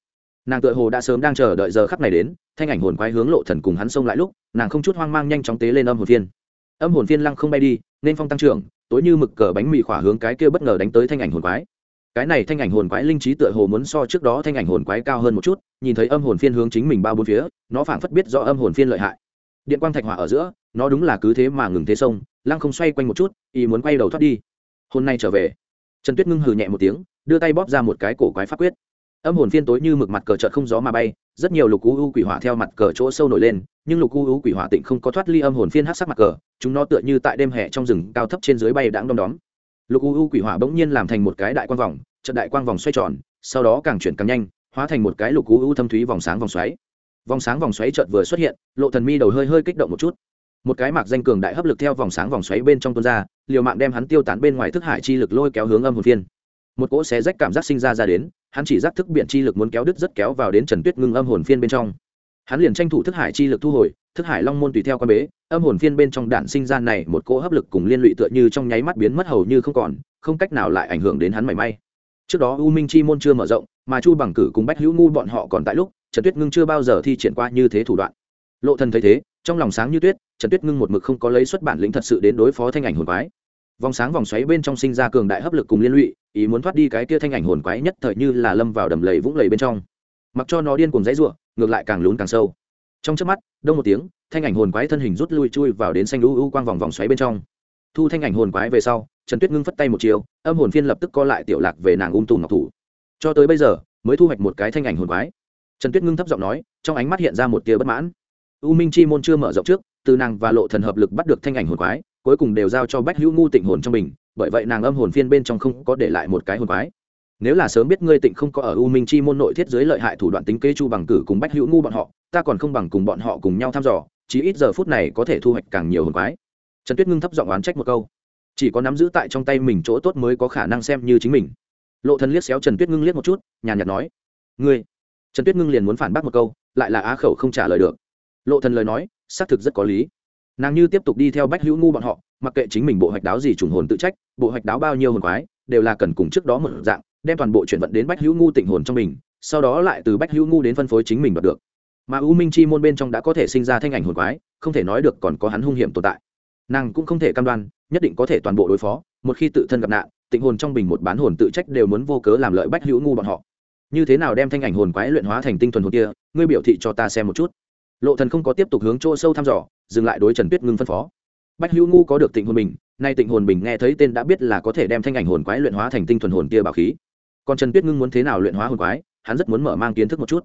Nàng tựa hồ đã sớm đang chờ đợi giờ khắc này đến, thanh ảnh hồn quái hướng lộ thần cùng hắn xông lại lúc, nàng không chút hoang mang nhanh chóng tế lên âm hồn phiên. Âm hồn phiên lăng không bay đi, nên phong tăng trưởng, tối như mực cờ bánh mì khỏa hướng cái kia bất ngờ đánh tới thanh ảnh hồn quái. Cái này thanh ảnh hồn quái linh trí tựa hồ muốn so trước đó thanh ảnh hồn quái cao hơn một chút, nhìn thấy âm hồn phiên hướng chính mình bao bốn phía, nó phảng phất biết rõ âm hồn phiên lợi hại điện quang thạch hỏa ở giữa, nó đúng là cứ thế mà ngừng thế sông, lăng không xoay quanh một chút ý muốn quay đầu thoát đi. Hôm nay trở về. Trần tuyết ngưng hừ nhẹ một tiếng, đưa tay bóp ra một cái cổ quái pháp quyết. Âm hồn phiên tối như mực mặt cờ trợt không gió mà bay, rất nhiều lục u u quỷ hỏa theo mặt cờ chỗ sâu nổi lên, nhưng lục u u quỷ hỏa tịnh không có thoát ly âm hồn phiên hát sắc mặt cờ, chúng nó tựa như tại đêm hè trong rừng cao thấp trên dưới bay đãng đom đóm. Lục u u quỷ hỏa bỗng nhiên làm thành một cái đại quang vòng trận đại quang vòng xoay tròn, sau đó càng chuyển càng nhanh, hóa thành một cái lục u u thâm thúy vòng sáng vòng xoáy vòng sáng vòng xoáy chợt vừa xuất hiện, lộ thần mi đầu hơi hơi kích động một chút. Một cái mạc danh cường đại hấp lực theo vòng sáng vòng xoáy bên trong tuôn ra, liều mạng đem hắn tiêu tán bên ngoài thức hải chi lực lôi kéo hướng âm hồn phiên. Một cỗ xé rách cảm giác sinh ra ra đến, hắn chỉ giác thức biển chi lực muốn kéo đứt rất kéo vào đến trần tuyết ngưng âm hồn phiên bên trong. Hắn liền tranh thủ thức hải chi lực thu hồi, thức hải long môn tùy theo quan bế, âm hồn phiên bên trong đạn sinh ra này một cỗ hấp lực cùng liên lụy tựa như trong nháy mắt biến mất hầu như không còn, không cách nào lại ảnh hưởng đến hắn mảy may. Trước đó u minh chi môn chưa mở rộng, mà chu bằng cử cùng bách hữu ngu bọn họ còn tại lúc trần tuyết ngưng chưa bao giờ thi triển qua như thế thủ đoạn. Lộ thần thấy thế, trong lòng sáng như tuyết, trần tuyết ngưng một mực không có lấy xuất bản lĩnh thật sự đến đối phó thanh ảnh hồn quái. Vòng sáng vòng xoáy bên trong sinh ra cường đại hấp lực cùng liên lụy, ý muốn thoát đi cái kia thanh ảnh hồn quái nhất thời như là lâm vào đầm lầy vũng lầy bên trong. Mặc cho nó điên cuồng dãy ruộng ngược lại càng lún càng sâu. Trong trước mắt, đông một tiếng, thanh ảnh hồn quái thân hình rút lui chui vào đến xanh lũ u quang vòng vòng xoáy bên trong. Thu thanh ảnh hồn quái về sau, trần tuyết ngưng phất tay một chiều, âm hồn phiên lập tức co lại tiểu lạc về nàng ung tùm ngọc thủ. Cho tới bây giờ, mới thu hoạch một cái thanh ảnh hồn quái trần tuyết ngưng thấp giọng nói, trong ánh mắt hiện ra một tia bất mãn. U minh chi môn chưa mở rộng trước, từ nàng và lộ thần hợp lực bắt được thanh ảnh hồn quái, cuối cùng đều giao cho bách hữu ngu tịnh hồn trong mình, bởi vậy nàng âm hồn phiên bên trong không có để lại một cái hồn quái. Nếu là sớm biết ngươi tịnh không có ở u minh chi môn nội thiết dưới lợi hại thủ đoạn tính kế chu bằng cử cùng bách hữu ngu bọn họ, ta còn không bằng cùng bọn họ cùng nhau thăm dò chỉ ít giờ phút này có thể thu hoạch càng nhiều hồn quái. Trần tuyết ngưng thấp giọng oán trách một câu. Chỉ có nắm giữ tại trong tay mình chỗ tốt mới có khả năng xem như chính mình. Lộ thần liếc xéo trần tuyết ngưng liếc một chút, nhàn nhạt nói, ngươi trần tuyết ngưng liền muốn phản bác một câu, lại là á khẩu không trả lời được. Lộ thần lời nói, xác thực rất có lý. Nàng như tiếp tục đi theo bách hữu ngu bọn họ, mặc kệ chính mình bộ hoạch đáo gì trùng hồn tự trách, bộ hoạch đáo bao nhiêu hồn quái, đều là cần cùng trước đó một dạng, đem toàn bộ chuyển vận đến bách hữu ngu tịnh hồn trong mình, sau đó lại từ bách hữu ngu đến phân phối chính mình đoạt được. Mà u minh chi môn bên trong đã có thể sinh ra thanh ảnh hồn quái, không thể nói được còn có hắn hung hiểm tồn tại. Nàng cũng không thể cam đoan, nhất định có thể toàn bộ đối phó, một khi tự thân gặp nạn tịnh hồn trong bình một bán hồn tự trách đều muốn vô cớ làm lợi bách hữu ngu bọn họ như thế nào đem thanh ảnh hồn quái luyện hóa thành tinh thuần hồn kia, ngươi biểu thị cho ta xem một chút. Lộ thần không có tiếp tục hướng chỗ sâu thăm dò, dừng lại đối trần tuyết ngưng phân phó. Bách hữu ngu có được tịnh hồn bình nay tịnh hồn bình nghe thấy tên đã biết là có thể đem thanh ảnh hồn quái luyện hóa thành tinh thuần hồn kia bảo khí. Còn trần tuyết ngưng muốn thế nào luyện hóa hồn quái, hắn rất muốn mở mang kiến thức một chút.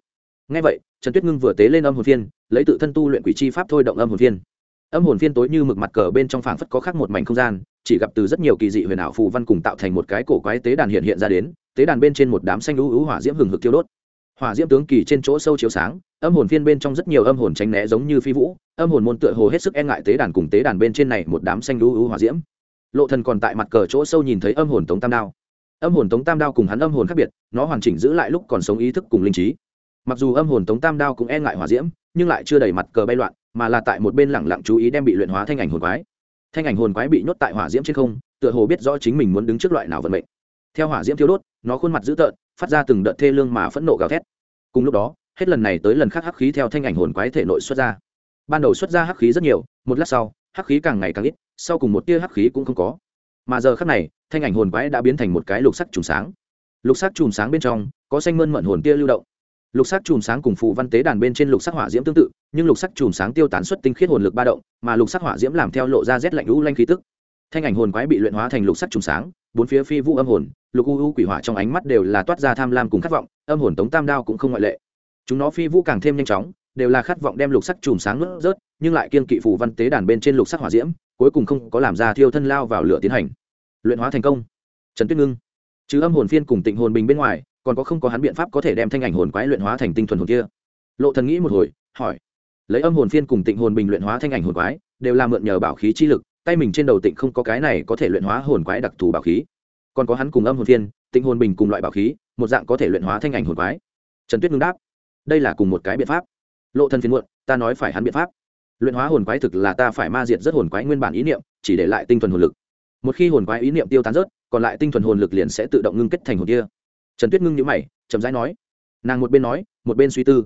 Ngay vậy, trần tuyết ngưng vừa tế lên âm hồn phiên, lấy tự thân tu luyện quỷ chi pháp thôi động âm hồn phiên. Âm hồn phiên tối như mực mặt cờ bên trong phảng phất có khác một mảnh không gian, chỉ gặp từ rất nhiều kỳ dị huyền ảo phù văn cùng tạo thành một cái cổ quái tế đàn hiện hiện ra đến tế đàn bên trên một đám xanh lũ hữu hỏa diễm hừng hực thiêu đốt. Hỏa diễm tướng kỳ trên chỗ sâu chiếu sáng, âm hồn phiên bên trong rất nhiều âm hồn tránh né giống như phi vũ, âm hồn môn tựa hồ hết sức e ngại tế đàn cùng tế đàn bên trên này một đám xanh lũ hữu hỏa diễm. Lộ thần còn tại mặt cờ chỗ sâu nhìn thấy âm hồn tống tam đao. Âm hồn tống tam đao cùng hắn âm hồn khác biệt, nó hoàn chỉnh giữ lại lúc còn sống ý thức cùng linh trí. Mặc dù âm hồn tống tam đao cũng e ngại hỏa diễm, nhưng lại chưa đầy mặt cờ bay loạn, mà là tại một bên lẳng lặng chú ý đem bị luyện hóa thanh ảnh hồn quái. Thanh ảnh hồn quái bị nhốt tại hỏa diễm trên không, tựa hồ biết rõ chính mình muốn đứng trước loại nào vận mệnh theo hỏa diễm thiêu đốt, nó khuôn mặt dữ tợn, phát ra từng đợt thê lương mà phẫn nộ gào thét. Cùng lúc đó, hết lần này tới lần khác hắc khí theo thanh ảnh hồn quái thể nội xuất ra. Ban đầu xuất ra hắc khí rất nhiều, một lát sau, hắc khí càng ngày càng ít, sau cùng một tia hắc khí cũng không có. Mà giờ khác này, thanh ảnh hồn quái đã biến thành một cái lục sắc chùm sáng. Lục sắc chùm sáng bên trong, có xanh mơn mận hồn tia lưu động. Lục sắc chùm sáng cùng phù văn tế đàn bên trên lục sắc hỏa diễm tương tự, nhưng lục sắc chùm sáng tiêu tán xuất tinh khiết hồn lực ba động, mà lục sắc hỏa diễm làm theo lộ ra rét lạnh lũ lanh khí tức. Thanh ảnh hồn quái bị luyện hóa thành lục sắc chùm sáng, bốn phía phi vũ âm hồn lục u u quỷ hỏa trong ánh mắt đều là toát ra tham lam cùng khát vọng, âm hồn tống tam đao cũng không ngoại lệ. Chúng nó phi vũ càng thêm nhanh chóng, đều là khát vọng đem lục sắc chùm sáng nuốt rớt, nhưng lại kiên kỵ phù văn tế đàn bên trên lục sắc hỏa diễm, cuối cùng không có làm ra thiêu thân lao vào lửa tiến hành. Luyện hóa thành công. Trần tuyết ngưng. Chứ âm hồn phiên cùng tịnh hồn bình bên ngoài, còn có không có hắn biện pháp có thể đem thanh ảnh hồn quái luyện hóa thành tinh thuần hồn kia. Lộ thần nghĩ một hồi, hỏi. Lấy âm hồn phiên cùng tịnh hồn bình luyện hóa thanh ảnh hồn quái, đều là mượn nhờ bảo khí chi lực, tay mình trên đầu tịnh không có cái này có thể luyện hóa hồn quái đặc thù bảo khí còn có hắn cùng âm hồn thiên, tịnh hồn bình cùng loại bảo khí một dạng có thể luyện hóa thanh ảnh hồn quái. Trần tuyết ngưng đáp đây là cùng một cái biện pháp. Lộ thần phiền muộn ta nói phải hắn biện pháp. Luyện hóa hồn quái thực là ta phải ma diệt rất hồn quái nguyên bản ý niệm chỉ để lại tinh thuần hồn lực. Một khi hồn quái ý niệm tiêu tán rớt còn lại tinh thuần hồn lực liền sẽ tự động ngưng kết thành hồn kia. Trần tuyết ngưng nhữ mày chậm rãi nói. Nàng một bên nói một bên suy tư.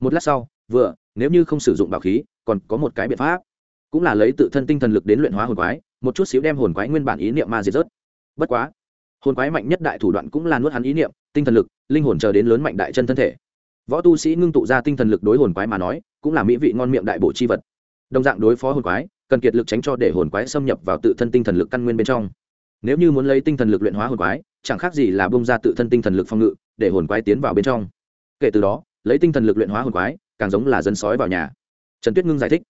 Một lát sau vừa nếu như không sử dụng bảo khí còn có một cái biện pháp. Cũng là lấy tự thân tinh thần lực đến luyện hóa hồn quái một chút xíu đem hồn quái nguyên bản ý niệm ma diệt rớt. Bất quá hồn quái mạnh nhất đại thủ đoạn cũng là nuốt hắn ý niệm, tinh thần lực, linh hồn chờ đến lớn mạnh đại chân thân thể. Võ tu sĩ ngưng tụ ra tinh thần lực đối hồn quái mà nói, cũng là mỹ vị ngon miệng đại bộ chi vật. Đồng dạng đối phó hồn quái, cần kiệt lực tránh cho để hồn quái xâm nhập vào tự thân tinh thần lực căn nguyên bên trong. Nếu như muốn lấy tinh thần lực luyện hóa hồn quái, chẳng khác gì là bông ra tự thân tinh thần lực phòng ngự, để hồn quái tiến vào bên trong. Kể từ đó, lấy tinh thần lực luyện hóa hồn quái, càng giống là dân sói vào nhà. Trần tuyết ngưng giải thích.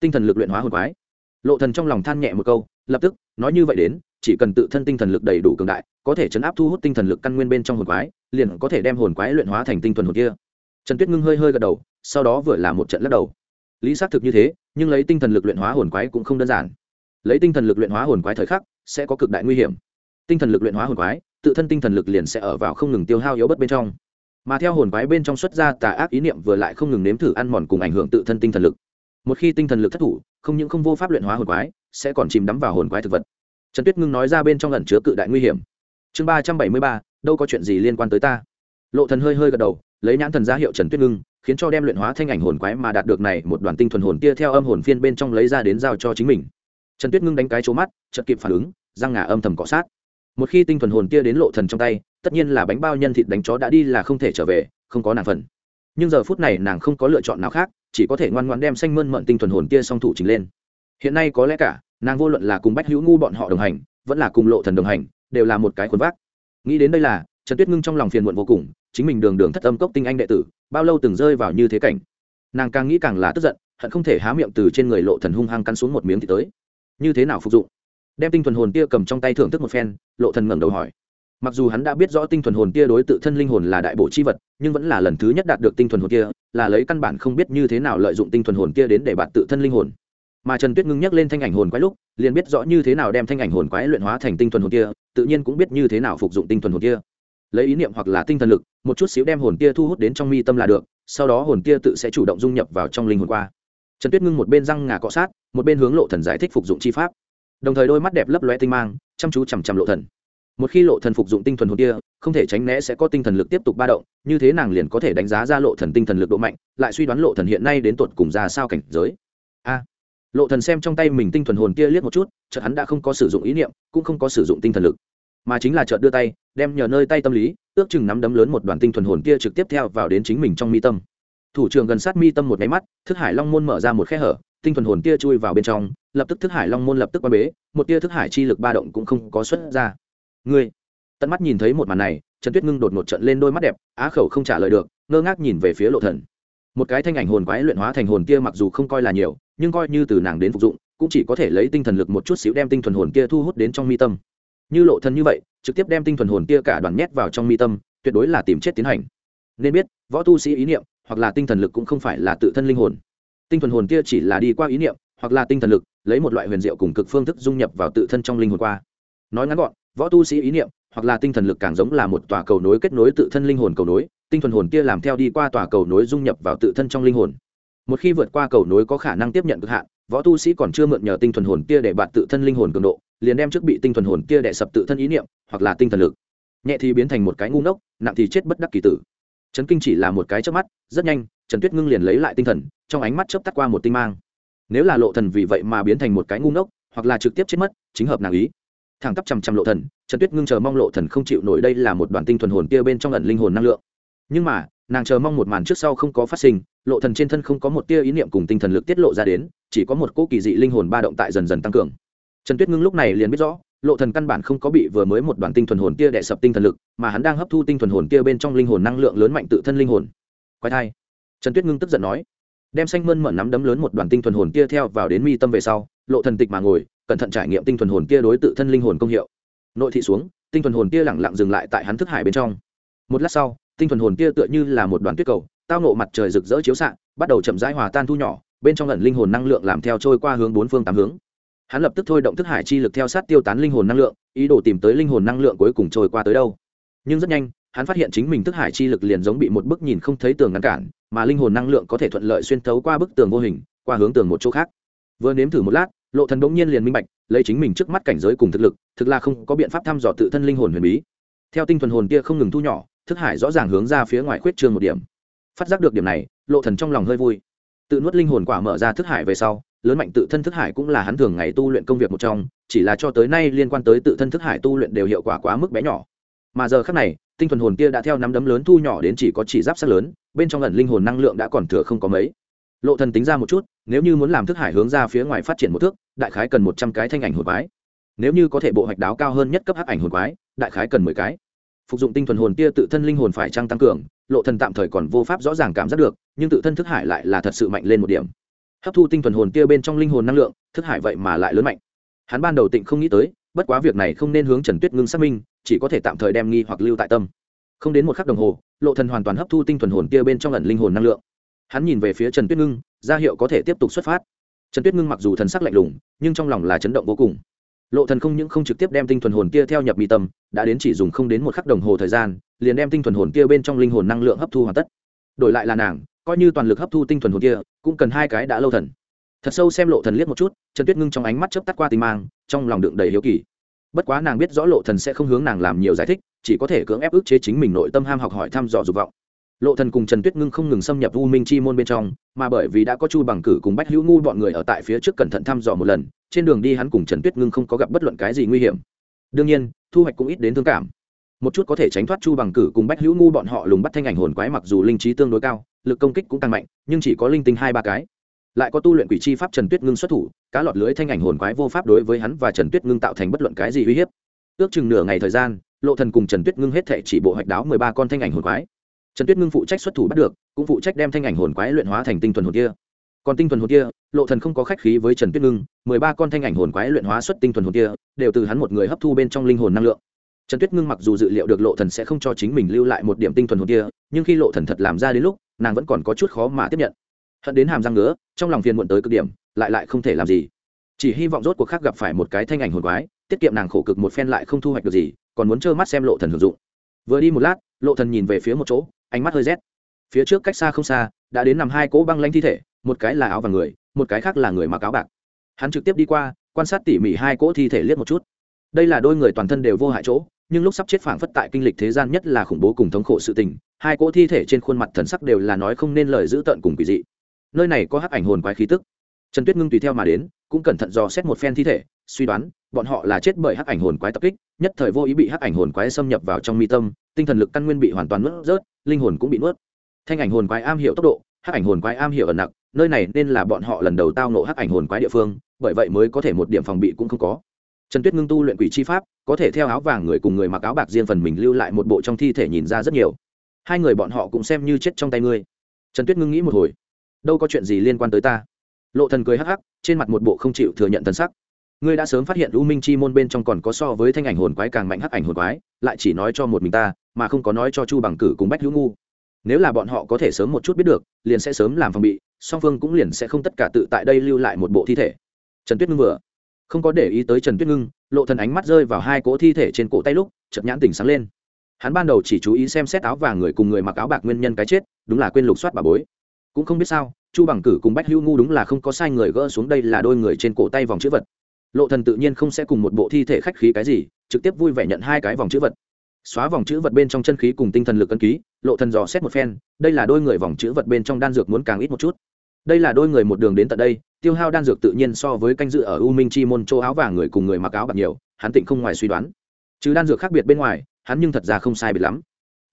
Tinh thần lực luyện hóa hồn quái. Lộ thần trong lòng than nhẹ một câu, lập tức, nói như vậy đến, chỉ cần tự thân tinh thần lực đầy đủ cường đại có thể chấn áp thu hút tinh thần lực căn nguyên bên trong hồn quái, liền có thể đem hồn quái luyện hóa thành tinh thuần hồn kia. Trần tuyết ngưng hơi hơi gật đầu, sau đó vừa là một trận lắc đầu. Lý xác thực như thế, nhưng lấy tinh thần lực luyện hóa hồn quái cũng không đơn giản. Lấy tinh thần lực luyện hóa hồn quái thời khắc, sẽ có cực đại nguy hiểm. Tinh thần lực luyện hóa hồn quái, tự thân tinh thần lực liền sẽ ở vào không ngừng tiêu hao yếu bất bên trong. Mà theo hồn quái bên trong xuất ra tà ác ý niệm vừa lại không ngừng nếm thử ăn mòn cùng ảnh hưởng tự thân tinh thần lực. Một khi tinh thần lực thất thủ, không những không vô pháp luyện hóa hồn quái, sẽ còn chìm đắm vào hồn quái thực vật. Trần tuyết ngưng nói ra bên trong lần chứa cự đại nguy hiểm chương ba trăm bảy mươi ba, đâu có chuyện gì liên quan tới ta. Lộ thần hơi hơi gật đầu, lấy nhãn thần ra hiệu trần tuyết ngưng, khiến cho đem luyện hóa thanh ảnh hồn quái mà đạt được này một đoàn tinh thuần hồn tia theo âm hồn phiên bên trong lấy ra đến giao cho chính mình. Trần tuyết ngưng đánh cái chỗ mắt, chợt kịp phản ứng, răng ngà âm thầm cọ sát. Một khi tinh thuần hồn tia đến lộ thần trong tay, tất nhiên là bánh bao nhân thịt đánh chó đã đi là không thể trở về, không có nàng phần. Nhưng giờ phút này nàng không có lựa chọn nào khác, chỉ có thể ngoan ngoãn đem xanh mơn mận tinh thuần hồn tia song thủ chính lên. Hiện nay có lẽ cả, nàng vô luận là cùng bách hữu ngu bọn họ đồng hành, vẫn là cùng lộ thần đồng hành đều là một cái khuôn vác. Nghĩ đến đây là, trần tuyết ngưng trong lòng phiền muộn vô cùng, chính mình đường đường thất âm cốc tinh anh đệ tử, bao lâu từng rơi vào như thế cảnh. Nàng càng nghĩ càng là tức giận, hận không thể há miệng từ trên người lộ thần hung hăng cắn xuống một miếng thì tới. Như thế nào phục dụng? Đem tinh thuần hồn tia cầm trong tay thưởng thức một phen, lộ thần ngẩng đầu hỏi. Mặc dù hắn đã biết rõ tinh thuần hồn tia đối tự thân linh hồn là đại bộ chi vật, nhưng vẫn là lần thứ nhất đạt được tinh thuần hồn tia, là lấy căn bản không biết như thế nào lợi dụng tinh thuần hồn tia đến để bạt tự thân linh hồn mà trần tuyết ngưng nhắc lên thanh ảnh hồn quái lúc, liền biết rõ như thế nào đem thanh ảnh hồn quái luyện hóa thành tinh thuần hồn tia tự nhiên cũng biết như thế nào phục dụng tinh thuần hồn tia lấy ý niệm hoặc là tinh thần lực, một chút xíu đem hồn tia thu hút đến trong mi tâm là được, sau đó hồn tia tự sẽ chủ động dung nhập vào trong linh hồn qua. Trần tuyết ngưng một bên răng ngà cọ sát, một bên hướng lộ thần giải thích phục dụng chi pháp. Đồng thời đôi mắt đẹp lấp loe tinh mang, chăm chú chằm chằm lộ thần. Một khi lộ thần phục dụng tinh thuần hồn tia không thể tránh né sẽ có tinh thần lực tiếp tục ba động, như thế nàng liền có thể đánh giá ra lộ thần tinh thần lực độ mạnh, lại suy đoán lộ thần hiện nay đến tột cùng ra sao cảnh giới lộ thần xem trong tay mình tinh thuần hồn tia liếc một chút, chợt hắn đã không có sử dụng ý niệm, cũng không có sử dụng tinh thần lực. Mà chính là chợt đưa tay, đem nhờ nơi tay tâm lý, ước chừng nắm đấm lớn một đoàn tinh thuần hồn tia trực tiếp theo vào đến chính mình trong mi tâm. Thủ trưởng gần sát mi tâm một máy mắt, thức hải long môn mở ra một khe hở, tinh thuần hồn tia chui vào bên trong, lập tức thức hải long môn lập tức quan bế, một tia thức hải chi lực ba động cũng không có xuất ra. Ngươi, tận mắt nhìn thấy một màn này, trần tuyết ngưng đột một trận lên đôi mắt đẹp, á khẩu không trả lời được, ngơ ngác nhìn về phía lộ thần. Một cái thanh ảnh hồn quái luyện hóa thành hồn kia mặc dù không coi là nhiều nhưng coi như từ nàng đến phục dụng, cũng chỉ có thể lấy tinh thần lực một chút xíu đem tinh thuần hồn kia thu hút đến trong mi tâm. Như lộ thần như vậy, trực tiếp đem tinh thuần hồn kia cả đoàn nhét vào trong mi tâm, tuyệt đối là tìm chết tiến hành. Nên biết, võ tu sĩ ý niệm, hoặc là tinh thần lực cũng không phải là tự thân linh hồn. Tinh thuần hồn kia chỉ là đi qua ý niệm, hoặc là tinh thần lực, lấy một loại huyền diệu cùng cực phương thức dung nhập vào tự thân trong linh hồn qua. Nói ngắn gọn, võ tu sĩ ý niệm, hoặc là tinh thần lực càng giống là một tòa cầu nối kết nối tự thân linh hồn cầu nối, tinh thuần hồn kia làm theo đi qua tòa cầu nối dung nhập vào tự thân trong linh hồn một khi vượt qua cầu nối có khả năng tiếp nhận cực hạn, võ tu sĩ còn chưa mượn nhờ tinh thuần hồn kia để bạn tự thân linh hồn cường độ, liền đem trước bị tinh thuần hồn kia đẻ sập tự thân ý niệm, hoặc là tinh thần lực. Nhẹ thì biến thành một cái ngu ngốc, nặng thì chết bất đắc kỳ tử. Trấn kinh chỉ là một cái chớp mắt, rất nhanh, trần tuyết ngưng liền lấy lại tinh thần, trong ánh mắt chớp tắt qua một tinh mang. Nếu là lộ thần vì vậy mà biến thành một cái ngu ngốc, hoặc là trực tiếp chết mất, chính hợp nàng ý. Thẳng tắp chằm chằm lộ thần, trần tuyết ngưng chờ mong lộ thần không chịu nổi đây là một đoàn tinh thuần hồn kia bên trong ẩn linh hồn năng lượng. Nhưng mà nàng chờ mong một màn trước sau không có phát sinh, lộ thần trên thân không có một tia ý niệm cùng tinh thần lực tiết lộ ra đến, chỉ có một cỗ kỳ dị linh hồn ba động tại dần dần tăng cường. Trần tuyết ngưng lúc này liền biết rõ, lộ thần căn bản không có bị vừa mới một đoàn tinh thuần hồn kia đè sập tinh thần lực, mà hắn đang hấp thu tinh thuần hồn kia bên trong linh hồn năng lượng lớn mạnh tự thân linh hồn. Quái thai. Trần tuyết ngưng tức giận nói, đem xanh mơn mởn nắm đấm lớn một đoàn tinh thuần hồn kia theo vào đến mi tâm về sau, lộ thần tịch mà ngồi, cẩn thận trải nghiệm tinh thuần hồn kia đối tự thân linh hồn công hiệu. Nội thị xuống, tinh thuần hồn kia lẳng lặng dừng lại tại hắn thức hải bên trong. Một lát sau tinh thuần hồn kia tựa như là một đoàn tuyết cầu, tao nộ mặt trời rực rỡ chiếu xạ, bắt đầu chậm rãi hòa tan thu nhỏ, bên trong lần linh hồn năng lượng làm theo trôi qua hướng bốn phương tám hướng. Hắn lập tức thôi động thức hải chi lực theo sát tiêu tán linh hồn năng lượng, ý đồ tìm tới linh hồn năng lượng cuối cùng trôi qua tới đâu. Nhưng rất nhanh, hắn phát hiện chính mình thức hải chi lực liền giống bị một bức nhìn không thấy tường ngăn cản, mà linh hồn năng lượng có thể thuận lợi xuyên thấu qua bức tường vô hình, qua hướng tường một chỗ khác. Vừa nếm thử một lát, lộ thần bỗng nhiên liền minh bạch, lấy chính mình trước mắt cảnh giới cùng thực lực, thực là không có biện pháp thăm dò tự thân linh hồn huyền bí. Theo tinh thuần hồn kia không ngừng thu nhỏ thức hải rõ ràng hướng ra phía ngoài khuyết trương một điểm. Phát giác được điểm này, lộ thần trong lòng hơi vui. Tự nuốt linh hồn quả mở ra thức hải về sau, lớn mạnh tự thân thức hải cũng là hắn thường ngày tu luyện công việc một trong, chỉ là cho tới nay liên quan tới tự thân thức hải tu luyện đều hiệu quả quá mức bé nhỏ. Mà giờ khắc này, tinh thuần hồn kia đã theo nắm đấm lớn thu nhỏ đến chỉ có chỉ giáp sắt lớn, bên trong lần linh hồn năng lượng đã còn thừa không có mấy. Lộ thần tính ra một chút, nếu như muốn làm thức hải hướng ra phía ngoài phát triển một thước, đại khái cần một trăm cái thanh ảnh hồn quái. Nếu như có thể bộ hoạch đáo cao hơn nhất cấp hắc ảnh hồn quái, đại khái cần mười cái phục dụng tinh thuần hồn kia tự thân linh hồn phải trăng tăng cường, lộ thần tạm thời còn vô pháp rõ ràng cảm giác được, nhưng tự thân thức hải lại là thật sự mạnh lên một điểm. Hấp thu tinh thuần hồn kia bên trong linh hồn năng lượng, thức hải vậy mà lại lớn mạnh. Hắn ban đầu tịnh không nghĩ tới, bất quá việc này không nên hướng trần tuyết ngưng xác minh, chỉ có thể tạm thời đem nghi hoặc lưu tại tâm. Không đến một khắc đồng hồ, lộ thần hoàn toàn hấp thu tinh thuần hồn kia bên trong ẩn linh hồn năng lượng. Hắn nhìn về phía trần tuyết ngưng, ra hiệu có thể tiếp tục xuất phát. Trần tuyết ngưng mặc dù thần sắc lạnh lùng, nhưng trong lòng là chấn động vô cùng lộ thần không những không trực tiếp đem tinh thuần hồn kia theo nhập mi tâm, đã đến chỉ dùng không đến một khắc đồng hồ thời gian, liền đem tinh thuần hồn kia bên trong linh hồn năng lượng hấp thu hoàn tất. Đổi lại là nàng, coi như toàn lực hấp thu tinh thuần hồn kia, cũng cần hai cái đã lâu thần. Thật sâu xem lộ thần liếc một chút, trần tuyết ngưng trong ánh mắt chớp tắt qua tình mang, trong lòng đựng đầy hiếu kỳ. Bất quá nàng biết rõ lộ thần sẽ không hướng nàng làm nhiều giải thích, chỉ có thể cưỡng ép ức chế chính mình nội tâm ham học hỏi thăm dò dục vọng. Lộ thần cùng trần tuyết ngưng không ngừng xâm nhập u minh chi môn bên trong, mà bởi vì đã có chu bằng cử cùng bách hữu ngu bọn người ở tại phía trước cẩn thận thăm dò một lần trên đường đi hắn cùng trần tuyết ngưng không có gặp bất luận cái gì nguy hiểm. Đương nhiên, thu hoạch cũng ít đến thương cảm. Một chút có thể tránh thoát chu bằng cử cùng bách hữu ngu bọn họ lùng bắt thanh ảnh hồn quái mặc dù linh trí tương đối cao, lực công kích cũng tăng mạnh, nhưng chỉ có linh tinh hai ba cái. Lại có tu luyện quỷ chi pháp trần tuyết ngưng xuất thủ, cá lọt lưới thanh ảnh hồn quái vô pháp đối với hắn và trần tuyết ngưng tạo thành bất luận cái gì uy hiếp. Ước chừng nửa ngày thời gian, lộ thần cùng trần tuyết ngưng hết thể chỉ bộ hoạch đáo mười ba con thanh ảnh hồn quái. Trần tuyết ngưng phụ trách xuất thủ bắt được, cũng phụ trách đem thanh ảnh hồn quái luyện hóa thành tinh thuần hồn kia còn tinh thuần hồn kia, lộ thần không có khách khí với trần tuyết ngưng, mười ba con thanh ảnh hồn quái luyện hóa xuất tinh thuần hồn kia, đều từ hắn một người hấp thu bên trong linh hồn năng lượng. Trần tuyết ngưng mặc dù dự liệu được lộ thần sẽ không cho chính mình lưu lại một điểm tinh thuần hồn kia, nhưng khi lộ thần thật làm ra đến lúc, nàng vẫn còn có chút khó mà tiếp nhận. Hận đến hàm răng ngứa, trong lòng phiền muộn tới cực điểm, lại lại không thể làm gì. Chỉ hy vọng rốt cuộc khác gặp phải một cái thanh ảnh hồn quái, tiết kiệm nàng khổ cực một phen lại không thu hoạch được gì, còn muốn trơ mắt xem lộ thần hưởng dụng. Vừa đi một lát, lộ thần nhìn về phía một chỗ, ánh mắt hơi rét. Phía trước cách xa không xa, đã đến nằm hai cỗ băng lanh thi thể một cái là áo và người, một cái khác là người mặc áo bạc. Hắn trực tiếp đi qua, quan sát tỉ mỉ hai cỗ thi thể liếc một chút. Đây là đôi người toàn thân đều vô hại chỗ, nhưng lúc sắp chết phảng phất tại kinh lịch thế gian nhất là khủng bố cùng thống khổ sự tình, hai cỗ thi thể trên khuôn mặt thần sắc đều là nói không nên lời giữ tợn cùng quỷ dị. Nơi này có hắc ảnh hồn quái khí tức. Trần tuyết ngưng tùy theo mà đến, cũng cẩn thận dò xét một phen thi thể, suy đoán, bọn họ là chết bởi hắc ảnh hồn quái tập kích, nhất thời vô ý bị hắc ảnh hồn quái xâm nhập vào trong mi tâm, tinh thần lực căn nguyên bị hoàn toàn nuốt rớt, linh hồn cũng bị nuốt. Thanh ảnh hồn quái am hiểu tốc độ hắc ảnh hồn quái am hiểu ẩn nặng nơi này nên là bọn họ lần đầu tao nộ hắc ảnh hồn quái địa phương, bởi vậy mới có thể một điểm phòng bị cũng không có. Trần tuyết ngưng tu luyện quỷ chi pháp, có thể theo áo vàng người cùng người mặc áo bạc riêng phần mình lưu lại một bộ trong thi thể nhìn ra rất nhiều. Hai người bọn họ cũng xem như chết trong tay ngươi. Trần tuyết ngưng nghĩ một hồi. Đâu có chuyện gì liên quan tới ta. Lộ thần cười hắc hắc, trên mặt một bộ không chịu thừa nhận thần sắc. Ngươi đã sớm phát hiện u minh chi môn bên trong còn có so với thanh ảnh hồn quái càng mạnh hắc ảnh hồn quái, lại chỉ nói cho một mình ta, mà không có nói cho chu bằng cử cùng bách hữu ngu nếu là bọn họ có thể sớm một chút biết được, liền sẽ sớm làm phòng bị, song phương cũng liền sẽ không tất cả tự tại đây lưu lại một bộ thi thể. Trần tuyết ngưng vừa. Không có để ý tới trần tuyết ngưng, lộ thần ánh mắt rơi vào hai cỗ thi thể trên cổ tay lúc, chợt nhãn tỉnh sáng lên. Hắn ban đầu chỉ chú ý xem xét áo vàng người cùng người mặc áo bạc nguyên nhân cái chết, đúng là quên lục soát bà bối. Cũng không biết sao, chu bằng cử cùng bách hữu ngu đúng là không có sai người gỡ xuống đây là đôi người trên cổ tay vòng chữ vật. Lộ thần tự nhiên không sẽ cùng một bộ thi thể khách khí cái gì, trực tiếp vui vẻ nhận hai cái vòng chữ vật xóa vòng chữ vật bên trong chân khí cùng tinh thần lực cân ký, lộ thần dò xét một phen, đây là đôi người vòng chữ vật bên trong đan dược muốn càng ít một chút. Đây là đôi người một đường đến tận đây, tiêu hao đan dược tự nhiên so với canh dự ở u minh chi môn châu áo vàng người cùng người mặc áo bạc nhiều, hắn tịnh không ngoài suy đoán. Chứ đan dược khác biệt bên ngoài, hắn nhưng thật ra không sai biệt lắm.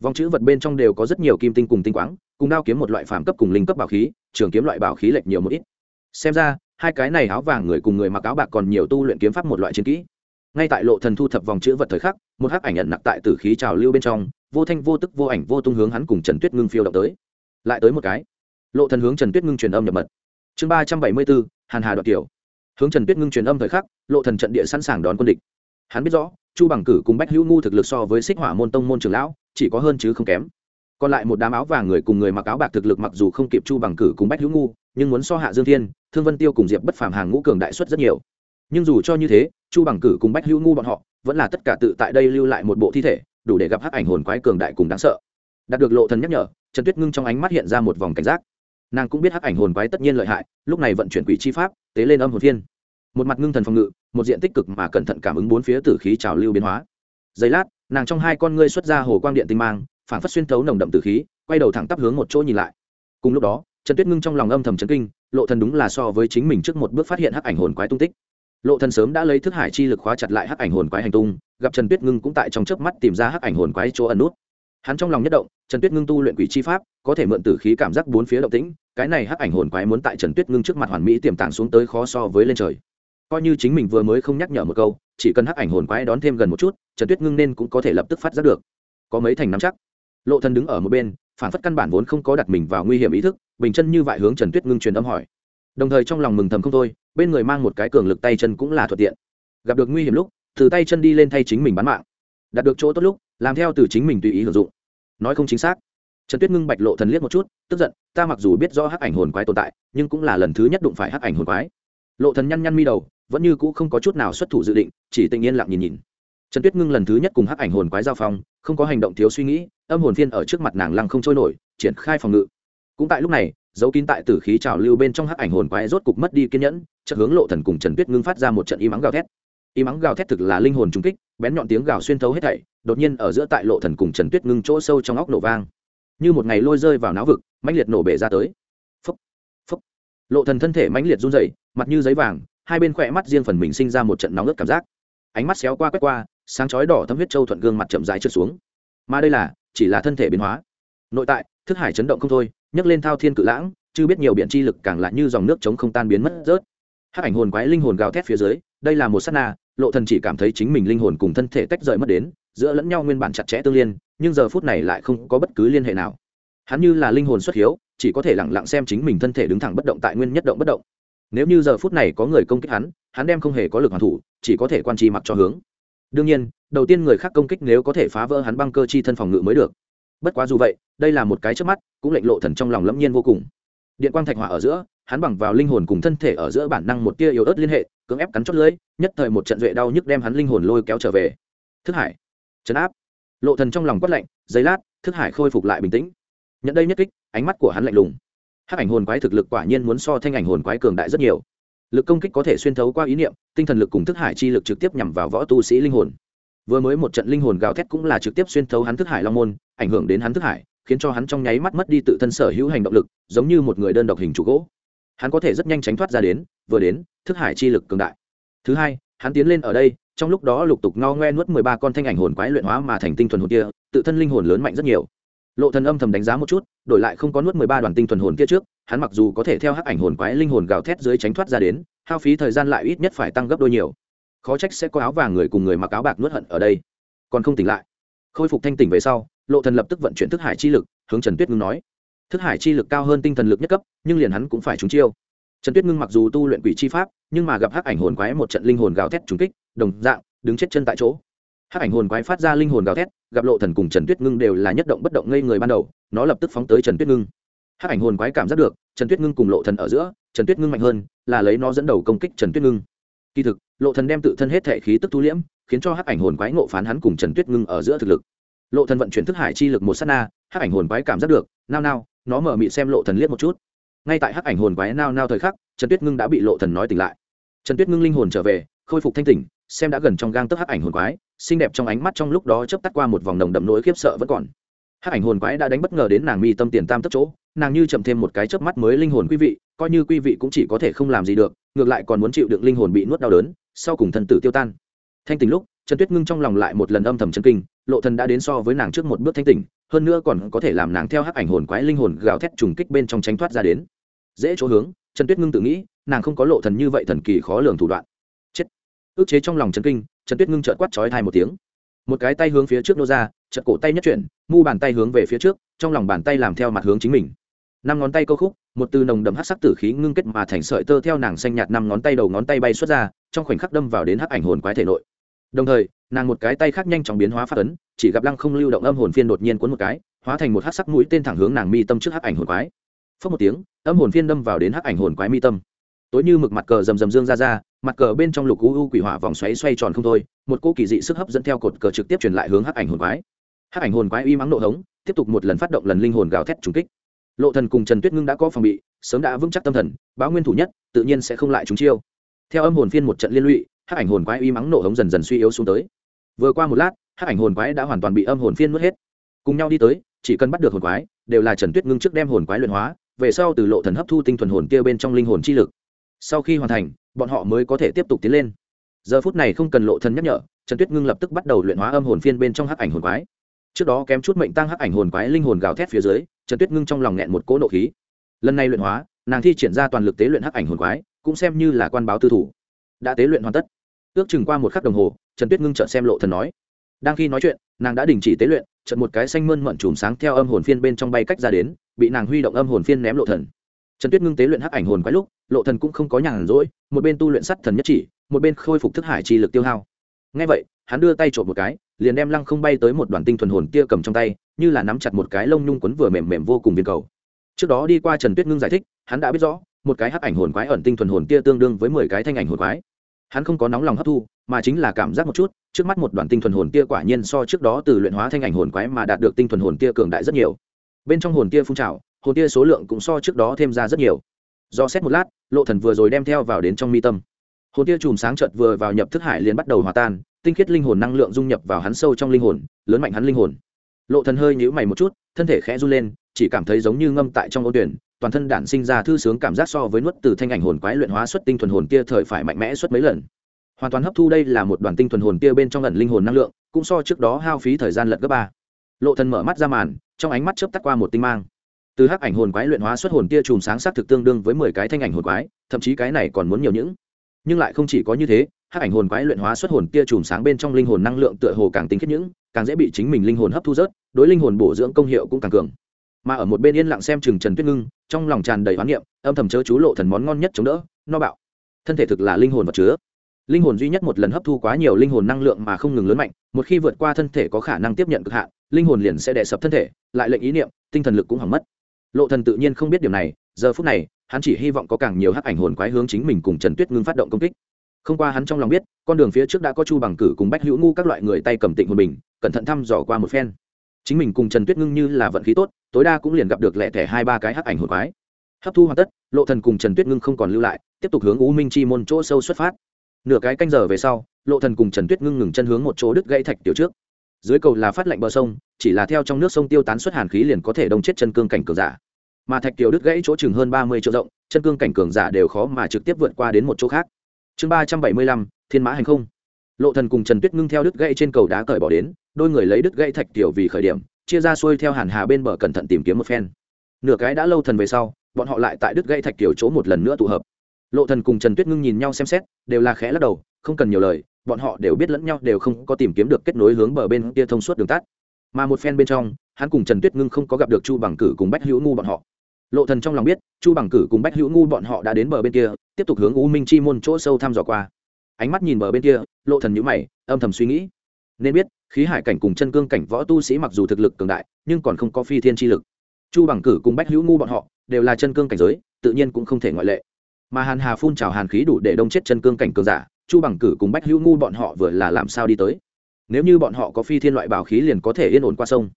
Vòng chữ vật bên trong đều có rất nhiều kim tinh cùng tinh quáng, cùng đao kiếm một loại phàm cấp cùng linh cấp bảo khí, trường kiếm loại bảo khí lệch nhiều một ít. Xem ra, hai cái này áo vàng người cùng người mặc áo bạc còn nhiều tu luyện kiếm pháp một loại chiến kỹ. Ngay tại lộ thần thu thập vòng chữ vật thời khắc một hắc ảnh nhận nặc tại tử khí trào lưu bên trong, vô thanh vô tức vô ảnh vô tung hướng hắn cùng trần tuyết ngưng phiêu động tới. Lại tới một cái. Lộ thần hướng trần tuyết ngưng truyền âm nhập mật. Chương ba trăm bảy mươi bốn, hàn hà đoạt tiểu. Hướng trần tuyết ngưng truyền âm thời khắc, lộ thần trận địa sẵn sàng đón quân địch. Hắn biết rõ, chu bằng cử cùng bách hữu ngu thực lực so với xích hỏa môn tông môn trường lão, chỉ có hơn chứ không kém. Còn lại một đám áo vàng người cùng người mặc áo bạc thực lực mặc dù không kịp chu bằng cử cùng bách hữu ngu, nhưng muốn so hạ dương thiên, thương vân tiêu cùng diệp bất phàm hàng ngũ cường đại xuất rất nhiều. Nhưng dù cho như thế chu bằng cử cùng bách hữu ngu bọn họ vẫn là tất cả tự tại đây lưu lại một bộ thi thể, đủ để gặp hắc ảnh hồn quái cường đại cùng đáng sợ. Đạt được lộ thần nhắc nhở, trần tuyết ngưng trong ánh mắt hiện ra một vòng cảnh giác. Nàng cũng biết hắc ảnh hồn quái tất nhiên lợi hại, lúc này vận chuyển quỷ chi pháp, tế lên âm hồn phiên. Một mặt ngưng thần phòng ngự, một diện tích cực mà cẩn thận cảm ứng bốn phía tử khí trào lưu biến hóa. Giây lát, nàng trong hai con ngươi xuất ra hồ quang điện tinh mang, phản phát xuyên thấu nồng đậm tử khí, quay đầu thẳng tắp hướng một chỗ nhìn lại. Cùng lúc đó, trần tuyết ngưng trong lòng âm thầm chấn kinh, lộ thần đúng là so với chính mình trước một bước phát hiện hắc ảnh hồn quái tung tích lộ thần sớm đã lấy thức hải chi lực khóa chặt lại hắc ảnh hồn quái hành tung, gặp trần tuyết ngưng cũng tại trong chớp mắt tìm ra hắc ảnh hồn quái chỗ ẩn nút. Hắn trong lòng nhất động, trần tuyết ngưng tu luyện quỷ chi pháp, có thể mượn tử khí cảm giác bốn phía động tĩnh, cái này hắc ảnh hồn quái muốn tại trần tuyết ngưng trước mặt hoàn mỹ tiềm tàng xuống tới khó so với lên trời. Coi như chính mình vừa mới không nhắc nhở một câu, chỉ cần hắc ảnh hồn quái đón thêm gần một chút, trần tuyết ngưng nên cũng có thể lập tức phát giác được. Có mấy thành nắm chắc. Lộ thần đứng ở một bên, phản phất căn bản vốn không có đặt mình vào nguy hiểm ý thức, bình chân như vậy hướng trần tuyết ngưng truyền âm hỏi. Đồng thời trong lòng mừng thầm không thôi bên người mang một cái cường lực tay chân cũng là thuận tiện. Gặp được nguy hiểm lúc, từ tay chân đi lên thay chính mình bán mạng. Đạt được chỗ tốt lúc, làm theo từ chính mình tùy ý hưởng dụng. Nói không chính xác. Trần tuyết ngưng bạch lộ thần liếc một chút, tức giận, ta mặc dù biết rõ hắc ảnh hồn quái tồn tại, nhưng cũng là lần thứ nhất đụng phải hắc ảnh hồn quái. Lộ thần nhăn nhăn mi đầu, vẫn như cũ không có chút nào xuất thủ dự định, chỉ tình yên lặng nhìn nhìn. Trần tuyết ngưng lần thứ nhất cùng hắc ảnh hồn quái giao phong, không có hành động thiếu suy nghĩ, âm hồn phiên ở trước mặt nàng lăng không trôi nổi, triển khai phòng ngự. Cũng tại lúc này dấu kín tại tử khí trào lưu bên trong hắc ảnh hồn quái rốt cục mất đi kiên nhẫn chất hướng lộ thần cùng trần tuyết ngưng phát ra một trận y mắng gào thét. Y mắng gào thét thực là linh hồn trung kích, bén nhọn tiếng gào xuyên thấu hết thảy, đột nhiên ở giữa tại lộ thần cùng trần tuyết ngưng chỗ sâu trong óc nổ vang. Như một ngày lôi rơi vào não vực, mãnh liệt nổ bể ra tới. Phúc phúc lộ thần thân thể mãnh liệt run rẩy, mặt như giấy vàng, hai bên khỏe mắt riêng phần mình sinh ra một trận nóng ướt cảm giác. Ánh mắt xéo qua quét qua, sáng chói đỏ thâm huyết châu thuận gương mặt chậm rãi trượt xuống. Mà đây là, chỉ là thân thể biến hóa nội tại, thức hải chấn động không thôi, nhấc lên thao thiên cự lãng chưa biết nhiều biện chi lực càng lại như dòng nước chống không tan biến mất rớt. Hát ảnh hồn quái linh hồn gào thét phía dưới, đây là một sát na, lộ thần chỉ cảm thấy chính mình linh hồn cùng thân thể tách rời mất đến, giữa lẫn nhau nguyên bản chặt chẽ tương liên, nhưng giờ phút này lại không có bất cứ liên hệ nào. Hắn như là linh hồn xuất hiếu, chỉ có thể lặng lặng xem chính mình thân thể đứng thẳng bất động tại nguyên nhất động bất động. Nếu như giờ phút này có người công kích hắn hắn đem không hề có lực hoàn thủ, chỉ có thể quan trì mặc cho hướng. Đương nhiên, đầu tiên người khác công kích nếu có thể phá vỡ hắn băng cơ chi thân phòng ngự mới được bất quá dù vậy, đây là một cái trước mắt, cũng lệnh lộ thần trong lòng lẫm nhiên vô cùng. Điện quang thạch hỏa ở giữa, hắn bằng vào linh hồn cùng thân thể ở giữa bản năng một tia yếu ớt liên hệ, cưỡng ép cắn chót lưỡi, nhất thời một trận duệ đau nhức đem hắn linh hồn lôi kéo trở về. Thức hải, chấn áp. Lộ thần trong lòng quất lạnh, giây lát, thức hải khôi phục lại bình tĩnh. Nhận đây nhất kích, ánh mắt của hắn lạnh lùng. Hắc ảnh hồn quái thực lực quả nhiên muốn so thanh ảnh hồn quái cường đại rất nhiều. Lực công kích có thể xuyên thấu qua ý niệm, tinh thần lực cùng thức hải chi lực trực tiếp nhằm vào võ tu sĩ linh hồn. Vừa mới một trận linh hồn gào thét cũng là trực tiếp xuyên thấu hắn thức hải long môn ảnh hưởng đến hắn thức hải, khiến cho hắn trong nháy mắt mất đi tự thân sở hữu hành động lực, giống như một người đơn độc hình trụ gỗ. Hắn có thể rất nhanh tránh thoát ra đến, vừa đến, thức hải chi lực cường đại. Thứ hai, hắn tiến lên ở đây, trong lúc đó lục tục ngao ngoe nuốt mười ba con thanh ảnh hồn quái luyện hóa mà thành tinh thuần hồn kia, tự thân linh hồn lớn mạnh rất nhiều. Lộ thần âm thầm đánh giá một chút, đổi lại không có nuốt mười ba đoàn tinh thuần hồn kia trước, hắn mặc dù có thể theo hắc ảnh hồn quái linh hồn gào thét dưới tránh thoát ra đến, hao phí thời gian lại ít nhất phải tăng gấp đôi nhiều. Khó trách sẽ có áo vàng người cùng người mặc áo bạc nuốt hận ở đây. Còn không tỉnh lại khôi phục thanh tỉnh về sau, lộ thần lập tức vận chuyển thức hải chi lực, hướng trần tuyết ngưng nói. Thức hải chi lực cao hơn tinh thần lực nhất cấp, nhưng liền hắn cũng phải trúng chiêu. Trần tuyết ngưng mặc dù tu luyện quỷ chi pháp, nhưng mà gặp hắc ảnh hồn quái một trận linh hồn gào thét trúng kích, đồng dạng, đứng chết chân tại chỗ. Hắc ảnh hồn quái phát ra linh hồn gào thét, gặp lộ thần cùng trần tuyết ngưng đều là nhất động bất động ngây người ban đầu, nó lập tức phóng tới trần tuyết ngưng. Hắc ảnh hồn quái cảm giác được, trần tuyết ngưng cùng lộ thần ở giữa, trần tuyết ngưng mạnh hơn, là lấy nó dẫn đầu công kích trần tuyết ngưng kỳ thực, lộ thần đem tự thân hết thể khí tức thu liễm, khiến cho hắc ảnh hồn quái ngộ phán hắn cùng trần tuyết ngưng ở giữa thực lực. Lộ thần vận chuyển thức hải chi lực một sát na, hắc ảnh hồn quái cảm giác được, nao nao, nó mở mị xem lộ thần liếc một chút. Ngay tại hắc ảnh hồn quái nao nao thời khắc, trần tuyết ngưng đã bị lộ thần nói tỉnh lại. Trần tuyết ngưng linh hồn trở về, khôi phục thanh tỉnh, xem đã gần trong gang tấc hắc ảnh hồn quái, xinh đẹp trong ánh mắt trong lúc đó chớp tắt qua một vòng nồng đậm nỗi khiếp sợ vẫn còn. Hắc ảnh hồn quái đã đánh bất ngờ đến nàng mi tâm tiền tam tấc chỗ, nàng như chậm thêm một cái chớp mắt mới linh hồn quý vị, coi như quý vị cũng chỉ có thể không làm gì được ngược lại còn muốn chịu đựng linh hồn bị nuốt đau đớn, sau cùng thần tử tiêu tan. Thanh tỉnh lúc, trần tuyết ngưng trong lòng lại một lần âm thầm chân kinh, lộ thần đã đến so với nàng trước một bước thanh tỉnh, hơn nữa còn có thể làm nàng theo hắc ảnh hồn quái linh hồn gào thét trùng kích bên trong tránh thoát ra đến. Dễ chỗ hướng, trần tuyết ngưng tự nghĩ, nàng không có lộ thần như vậy thần kỳ khó lường thủ đoạn. Chết. Ước chế trong lòng trần kinh, trần tuyết ngưng trợn quát chói thai một tiếng. Một cái tay hướng phía trước nô ra, chợt cổ tay nhất chuyển, mu bàn tay hướng về phía trước, trong lòng bàn tay làm theo mặt hướng chính mình. Năm ngón tay câu khúc một từ nồng đậm hắc sắc tử khí ngưng kết mà thành sợi tơ theo nàng xanh nhạt năm ngón tay đầu ngón tay bay xuất ra, trong khoảnh khắc đâm vào đến hắc ảnh hồn quái thể nội. Đồng thời, nàng một cái tay khác nhanh chóng biến hóa phát ấn, chỉ gặp lăng không lưu động âm hồn phiên đột nhiên cuốn một cái, hóa thành một hắc sắc mũi tên thẳng hướng nàng mi tâm trước hắc ảnh hồn quái. Phất một tiếng, âm hồn phiên đâm vào đến hắc ảnh hồn quái mi tâm. Tối như mực mặt cờ rầm rầm dương ra ra, mặt cờ bên trong lục u u quỷ hỏa vòng xoáy xoay tròn không thôi, một cô kỳ dị sức hấp dẫn theo cột cờ trực tiếp truyền lại hướng hắc ảnh hồn quái. Hắc ảnh hồn quái uy mắng nộ hống, tiếp tục một lần phát động lần linh hồn gào thét trùng kích lộ thần cùng trần tuyết ngưng đã có phòng bị sớm đã vững chắc tâm thần báo nguyên thủ nhất tự nhiên sẽ không lại chúng chiêu theo âm hồn phiên một trận liên lụy hắc ảnh hồn quái uy mắng nổ hống dần dần suy yếu xuống tới vừa qua một lát hắc ảnh hồn quái đã hoàn toàn bị âm hồn phiên nuốt hết cùng nhau đi tới chỉ cần bắt được hồn quái đều là trần tuyết ngưng trước đem hồn quái luyện hóa về sau từ lộ thần hấp thu tinh thuần hồn kia bên trong linh hồn chi lực sau khi hoàn thành bọn họ mới có thể tiếp tục tiến lên giờ phút này không cần lộ thần nhắc nhở trần tuyết ngưng lập tức bắt đầu luyện hóa âm hồn phiên bên trong hắc ảnh hồn quái trước đó kém chút mệnh tăng hắc ảnh hồn quái linh hồn gào thét phía dưới trần tuyết ngưng trong lòng nghẹn một cỗ nộ khí. Lần này luyện hóa, nàng thi triển ra toàn lực tế luyện hắc ảnh hồn quái, cũng xem như là quan báo tư thủ. Đã tế luyện hoàn tất. Ước chừng qua một khắc đồng hồ, trần tuyết ngưng chợt xem lộ thần nói. Đang khi nói chuyện, nàng đã đình chỉ tế luyện, chợt một cái xanh mơn mận chùm sáng theo âm hồn phiên bên trong bay cách ra đến, bị nàng huy động âm hồn phiên ném lộ thần. Trần tuyết ngưng tế luyện hắc ảnh hồn quái lúc, lộ thần cũng không có nhàn rỗi, một bên tu luyện sắt thần nhất chỉ, một bên khôi phục thức hải chi lực tiêu hao. Ngay vậy, hắn đưa tay trộm một cái, liền đem lăng không bay tới một đoàn tinh thuần hồn kia cầm trong tay như là nắm chặt một cái lông nhung quấn vừa mềm mềm vô cùng viên cầu. Trước đó đi qua trần tuyết ngưng giải thích, hắn đã biết rõ, một cái hắc ảnh hồn quái ẩn tinh thuần hồn kia tương đương với mười cái thanh ảnh hồn quái. Hắn không có nóng lòng hấp thu, mà chính là cảm giác một chút, trước mắt một đoàn tinh thuần hồn kia quả nhiên so trước đó từ luyện hóa thanh ảnh hồn quái mà đạt được tinh thuần hồn kia cường đại rất nhiều. Bên trong hồn kia phun trào, hồn kia số lượng cũng so trước đó thêm ra rất nhiều. Do xét một lát, lộ thần vừa rồi đem theo vào đến trong mi tâm. Hồn kia chùm sáng chợt vừa vào nhập thức hải liền bắt đầu hòa tan, tinh khiết linh hồn năng lượng dung nhập vào hắn sâu trong linh hồn, lớn mạnh hắn linh hồn lộ thần hơi nhíu mày một chút, thân thể khẽ run lên, chỉ cảm thấy giống như ngâm tại trong ô tuyển, toàn thân đản sinh ra thư sướng cảm giác so với nuốt từ thanh ảnh hồn quái luyện hóa xuất tinh thuần hồn kia thời phải mạnh mẽ suốt mấy lần. Hoàn toàn hấp thu đây là một đoàn tinh thuần hồn kia bên trong ẩn linh hồn năng lượng, cũng so trước đó hao phí thời gian lật gấp ba. Lộ thần mở mắt ra màn, trong ánh mắt chớp tắt qua một tinh mang. Từ hắc ảnh hồn quái luyện hóa xuất hồn kia chùm sáng sắc thực tương đương với mười cái thanh ảnh hồn quái, thậm chí cái này còn muốn nhiều những, nhưng lại không chỉ có như thế hắc ảnh hồn quái luyện hóa xuất hồn kia chùm sáng bên trong linh hồn năng lượng tựa hồ càng tinh khiết những, càng dễ bị chính mình linh hồn hấp thu rớt, đối linh hồn bổ dưỡng công hiệu cũng càng cường. Mà ở một bên yên lặng xem chừng trần tuyết ngưng, trong lòng tràn đầy hoán niệm, âm thầm chớ chú lộ thần món ngon nhất chống đỡ, no bạo. Thân thể thực là linh hồn vật chứa. Linh hồn duy nhất một lần hấp thu quá nhiều linh hồn năng lượng mà không ngừng lớn mạnh, một khi vượt qua thân thể có khả năng tiếp nhận cực hạn, linh hồn liền sẽ đè sập thân thể, lại lệnh ý niệm, tinh thần lực cũng hỏng mất. Lộ thần tự nhiên không biết điều này, giờ phút này, hắn chỉ hy vọng có càng nhiều hắc ảnh hồn quái hướng chính mình cùng trần tuyết ngưng phát động công kích không qua hắn trong lòng biết, con đường phía trước đã có chu bằng cử cùng bách hữu ngu các loại người tay cầm tịnh hồn bình cẩn thận thăm dò qua một phen. Chính mình cùng trần tuyết ngưng như là vận khí tốt, tối đa cũng liền gặp được lẻ thẻ hai ba cái hắc ảnh hồn quái. Hấp thu hoàn tất, lộ thần cùng trần tuyết ngưng không còn lưu lại, tiếp tục hướng u minh chi môn chỗ sâu xuất phát. Nửa cái canh giờ về sau, lộ thần cùng trần tuyết ngưng ngừng chân hướng một chỗ đứt gãy thạch tiểu trước. Dưới cầu là phát lạnh bờ sông, chỉ là theo trong nước sông tiêu tán xuất hàn khí liền có thể đông chết chân cương cảnh cường giả. Mà thạch tiểu đứt gãy chỗ chừng hơn ba mươi triệu rộng, chân cương cảnh cường giả đều khó mà trực tiếp vượt qua đến một chỗ khác chương ba trăm bảy mươi lăm, thiên mã hành không. Lộ thần cùng trần tuyết ngưng theo đứt gãy trên cầu đá cởi bỏ đến, đôi người lấy đứt gãy thạch tiểu vì khởi điểm, chia ra xuôi theo hàn hà bên bờ cẩn thận tìm kiếm một phen. Nửa cái đã lâu thần về sau, bọn họ lại tại đứt gãy thạch tiểu chỗ một lần nữa tụ hợp. Lộ thần cùng trần tuyết ngưng nhìn nhau xem xét, đều là khẽ lắc đầu, không cần nhiều lời, bọn họ đều biết lẫn nhau đều không có tìm kiếm được kết nối hướng bờ bên kia thông suốt đường tắt. Mà một phen bên trong, hắn cùng trần tuyết ngưng không có gặp được chu bằng cử cùng bách hữu ngu bọn họ lộ thần trong lòng biết, chu bằng cử cùng bách hữu ngu bọn họ đã đến bờ bên kia, tiếp tục hướng u minh chi môn chỗ sâu thăm dò qua. Ánh mắt nhìn bờ bên kia, lộ thần nhíu mày, âm thầm suy nghĩ. Nên biết, khí hải cảnh cùng chân cương cảnh võ tu sĩ mặc dù thực lực cường đại, nhưng còn không có phi thiên chi lực. Chu bằng cử cùng bách hữu ngu bọn họ đều là chân cương cảnh giới, tự nhiên cũng không thể ngoại lệ. Mà hàn hà phun trào hàn khí đủ để đông chết chân cương cảnh cường giả, chu bằng cử cùng bách hữu ngu bọn họ vừa là làm sao đi tới? Nếu như bọn họ có phi thiên loại bảo khí liền có thể yên ổn qua sông.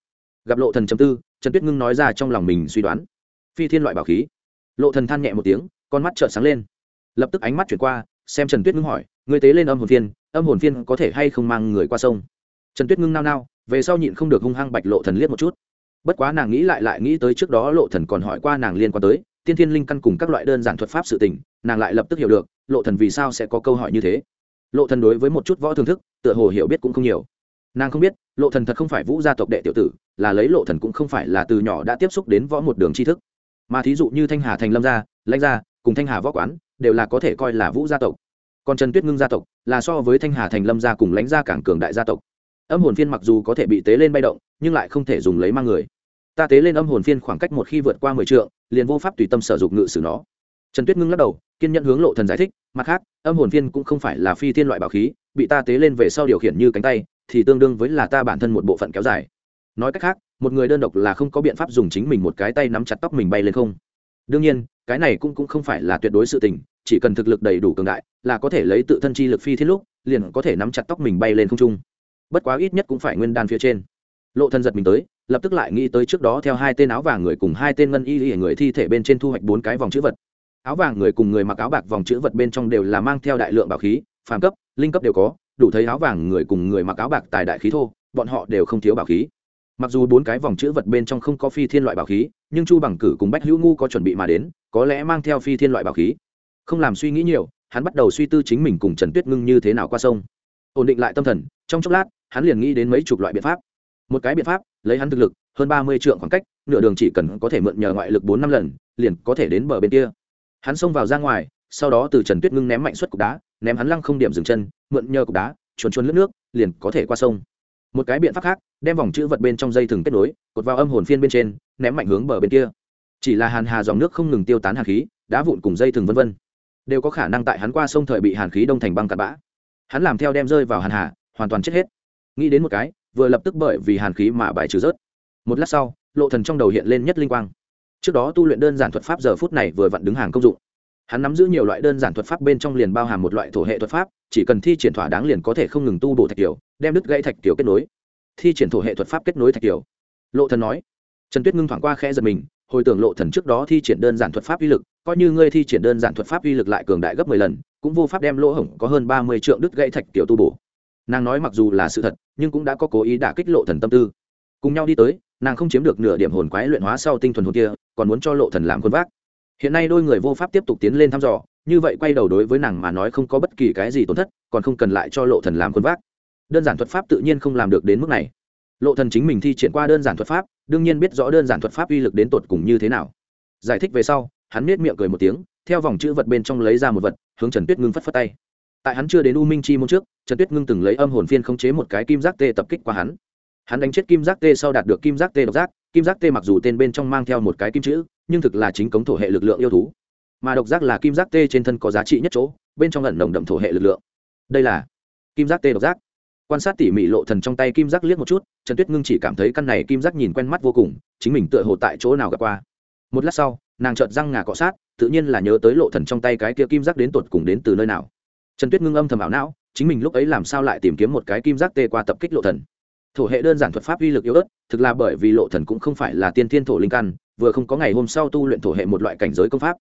Gặp lộ thần chấm tư, trần tuyết ngưng nói ra trong lòng mình suy đoán phi thiên loại bảo khí. Lộ thần than nhẹ một tiếng, con mắt trợn sáng lên. Lập tức ánh mắt chuyển qua, xem trần tuyết ngưng hỏi người tế lên âm hồn phiên, âm hồn phiên có thể hay không mang người qua sông? Trần tuyết ngưng nao nao, về sau nhịn không được hung hăng bạch lộ thần liếc một chút. Bất quá nàng nghĩ lại lại nghĩ tới trước đó lộ thần còn hỏi qua nàng liên quan tới, tiên thiên linh căn cùng các loại đơn giản thuật pháp sự tình, nàng lại lập tức hiểu được, lộ thần vì sao sẽ có câu hỏi như thế. Lộ thần đối với một chút võ thưởng thức, tựa hồ hiểu biết cũng không nhiều. Nàng không biết, lộ thần thật không phải vũ gia tộc đệ tiểu tử, là lấy lộ thần cũng không phải là từ nhỏ đã tiếp xúc đến võ một đường tri thức mà thí dụ như thanh hà thành lâm gia, lãnh gia, cùng thanh hà võ quán, đều là có thể coi là vũ gia tộc. Còn trần tuyết ngưng gia tộc, là so với thanh hà thành lâm gia cùng lãnh gia cảng cường đại gia tộc. Âm hồn phiên mặc dù có thể bị tế lên bay động, nhưng lại không thể dùng lấy mang người. Ta tế lên âm hồn phiên khoảng cách một khi vượt qua mười trượng, liền vô pháp tùy tâm sở dụng ngự sử nó. Trần tuyết ngưng lắc đầu, kiên nhẫn hướng lộ thần giải thích, mặt khác, âm hồn phiên cũng không phải là phi thiên loại bảo khí, bị ta tế lên về sau điều khiển như cánh tay, thì tương đương với là ta bản thân một bộ phận kéo dài. Nói cách khác một người đơn độc là không có biện pháp dùng chính mình một cái tay nắm chặt tóc mình bay lên không. Đương nhiên, cái này cũng cũng không phải là tuyệt đối sự tình, chỉ cần thực lực đầy đủ cường đại, là có thể lấy tự thân chi lực phi thiên lúc, liền có thể nắm chặt tóc mình bay lên không trung. Bất quá ít nhất cũng phải nguyên đan phía trên. Lộ thân giật mình tới, lập tức lại nghĩ tới trước đó theo hai tên áo vàng người cùng hai tên ngân y y người thi thể bên trên thu hoạch bốn cái vòng chữ vật. Áo vàng người cùng người mặc áo bạc vòng chữ vật bên trong đều là mang theo đại lượng bảo khí, phàm cấp, linh cấp đều có, đủ thấy áo vàng người cùng người mặc áo bạc tài đại khí thô, bọn họ đều không thiếu bảo khí mặc dù bốn cái vòng chữ vật bên trong không có phi thiên loại bảo khí, nhưng chu bằng cử cùng bách hữu ngu có chuẩn bị mà đến, có lẽ mang theo phi thiên loại bảo khí. Không làm suy nghĩ nhiều, hắn bắt đầu suy tư chính mình cùng trần tuyết ngưng như thế nào qua sông. Ổn định lại tâm thần, trong chốc lát, hắn liền nghĩ đến mấy chục loại biện pháp. Một cái biện pháp, lấy hắn thực lực, hơn ba mươi trượng khoảng cách, nửa đường chỉ cần có thể mượn nhờ ngoại lực bốn năm lần, liền có thể đến bờ bên kia. Hắn xông vào ra ngoài, sau đó từ trần tuyết ngưng ném mạnh suất cục đá, ném hắn lăng không điểm dừng chân, mượn nhờ cục đá, chuồn chuồn lướt nước, liền có thể qua sông một cái biện pháp khác, đem vòng chữ vật bên trong dây thừng kết nối, cột vào âm hồn phiên bên trên, ném mạnh hướng bờ bên kia. Chỉ là hàn hà dòng nước không ngừng tiêu tán hàn khí, đá vụn cùng dây thừng vân vân, đều có khả năng tại hắn qua sông thời bị hàn khí đông thành băng cặn bã. Hắn làm theo đem rơi vào hàn hà, hoàn toàn chết hết. Nghĩ đến một cái, vừa lập tức bởi vì hàn khí mà bài trừ rớt. Một lát sau, lộ thần trong đầu hiện lên nhất linh quang. Trước đó tu luyện đơn giản thuật pháp giờ phút này vừa vặn đứng hàng công dụng hắn nắm giữ nhiều loại đơn giản thuật pháp bên trong liền bao hàm một loại thổ hệ thuật pháp, chỉ cần thi triển thỏa đáng liền có thể không ngừng tu bổ thạch kiều đem đứt gãy thạch kiều kết nối. Thi triển thổ hệ thuật pháp kết nối thạch kiều lộ thần nói. Trần tuyết ngưng thoáng qua khẽ giật mình, hồi tưởng lộ thần trước đó thi triển đơn giản thuật pháp uy lực, coi như ngươi thi triển đơn giản thuật pháp uy lực lại cường đại gấp mười lần, cũng vô pháp đem lỗ hổng có hơn ba mươi trượng đứt gãy thạch kiều tu bổ. Nàng nói mặc dù là sự thật, nhưng cũng đã có cố ý đả kích lộ thần tâm tư. Cùng nhau đi tới, nàng không chiếm được nửa điểm hồn quái luyện hóa sau tinh thuần hồn kia, còn muốn cho lộ thần làm quân vác hiện nay đôi người vô pháp tiếp tục tiến lên thăm dò, như vậy quay đầu đối với nàng mà nói không có bất kỳ cái gì tổn thất, còn không cần lại cho lộ thần làm quân vác. Đơn giản thuật pháp tự nhiên không làm được đến mức này. Lộ thần chính mình thi triển qua đơn giản thuật pháp, đương nhiên biết rõ đơn giản thuật pháp uy lực đến tột cùng như thế nào. Giải thích về sau, hắn nét miệng cười một tiếng, theo vòng chữ vật bên trong lấy ra một vật, hướng trần tuyết ngưng phất phất tay. Tại hắn chưa đến u minh chi môn trước, trần tuyết ngưng từng lấy âm hồn phiên khống chế một cái kim giác tê tập kích qua hắn. Hắn đánh chết kim giác tê sau đạt được kim giác tê độc giác kim giác tê mặc dù tên bên trong mang theo một cái kim chữ, nhưng thực là chính cống thổ hệ lực lượng yêu thú. Mà độc giác là kim giác tê trên thân có giá trị nhất chỗ, bên trong lẩn nồng đậm thổ hệ lực lượng. Đây là kim giác tê độc giác. Quan sát tỉ mỉ lộ thần trong tay kim giác liếc một chút, trần tuyết ngưng chỉ cảm thấy căn này kim giác nhìn quen mắt vô cùng, chính mình tựa hồ tại chỗ nào gặp qua. Một lát sau, nàng chợt răng ngà cọ sát, tự nhiên là nhớ tới lộ thần trong tay cái kia kim giác đến tột cùng đến từ nơi nào. Trần tuyết ngưng âm thầm ảo não, chính mình lúc ấy làm sao lại tìm kiếm một cái kim giác tê qua tập kích lộ thần. Thổ hệ đơn giản thuật pháp uy lực yếu ớt thực là bởi vì lộ thần cũng không phải là tiên thiên thổ linh căn, vừa không có ngày hôm sau tu luyện thổ hệ một loại cảnh giới công pháp.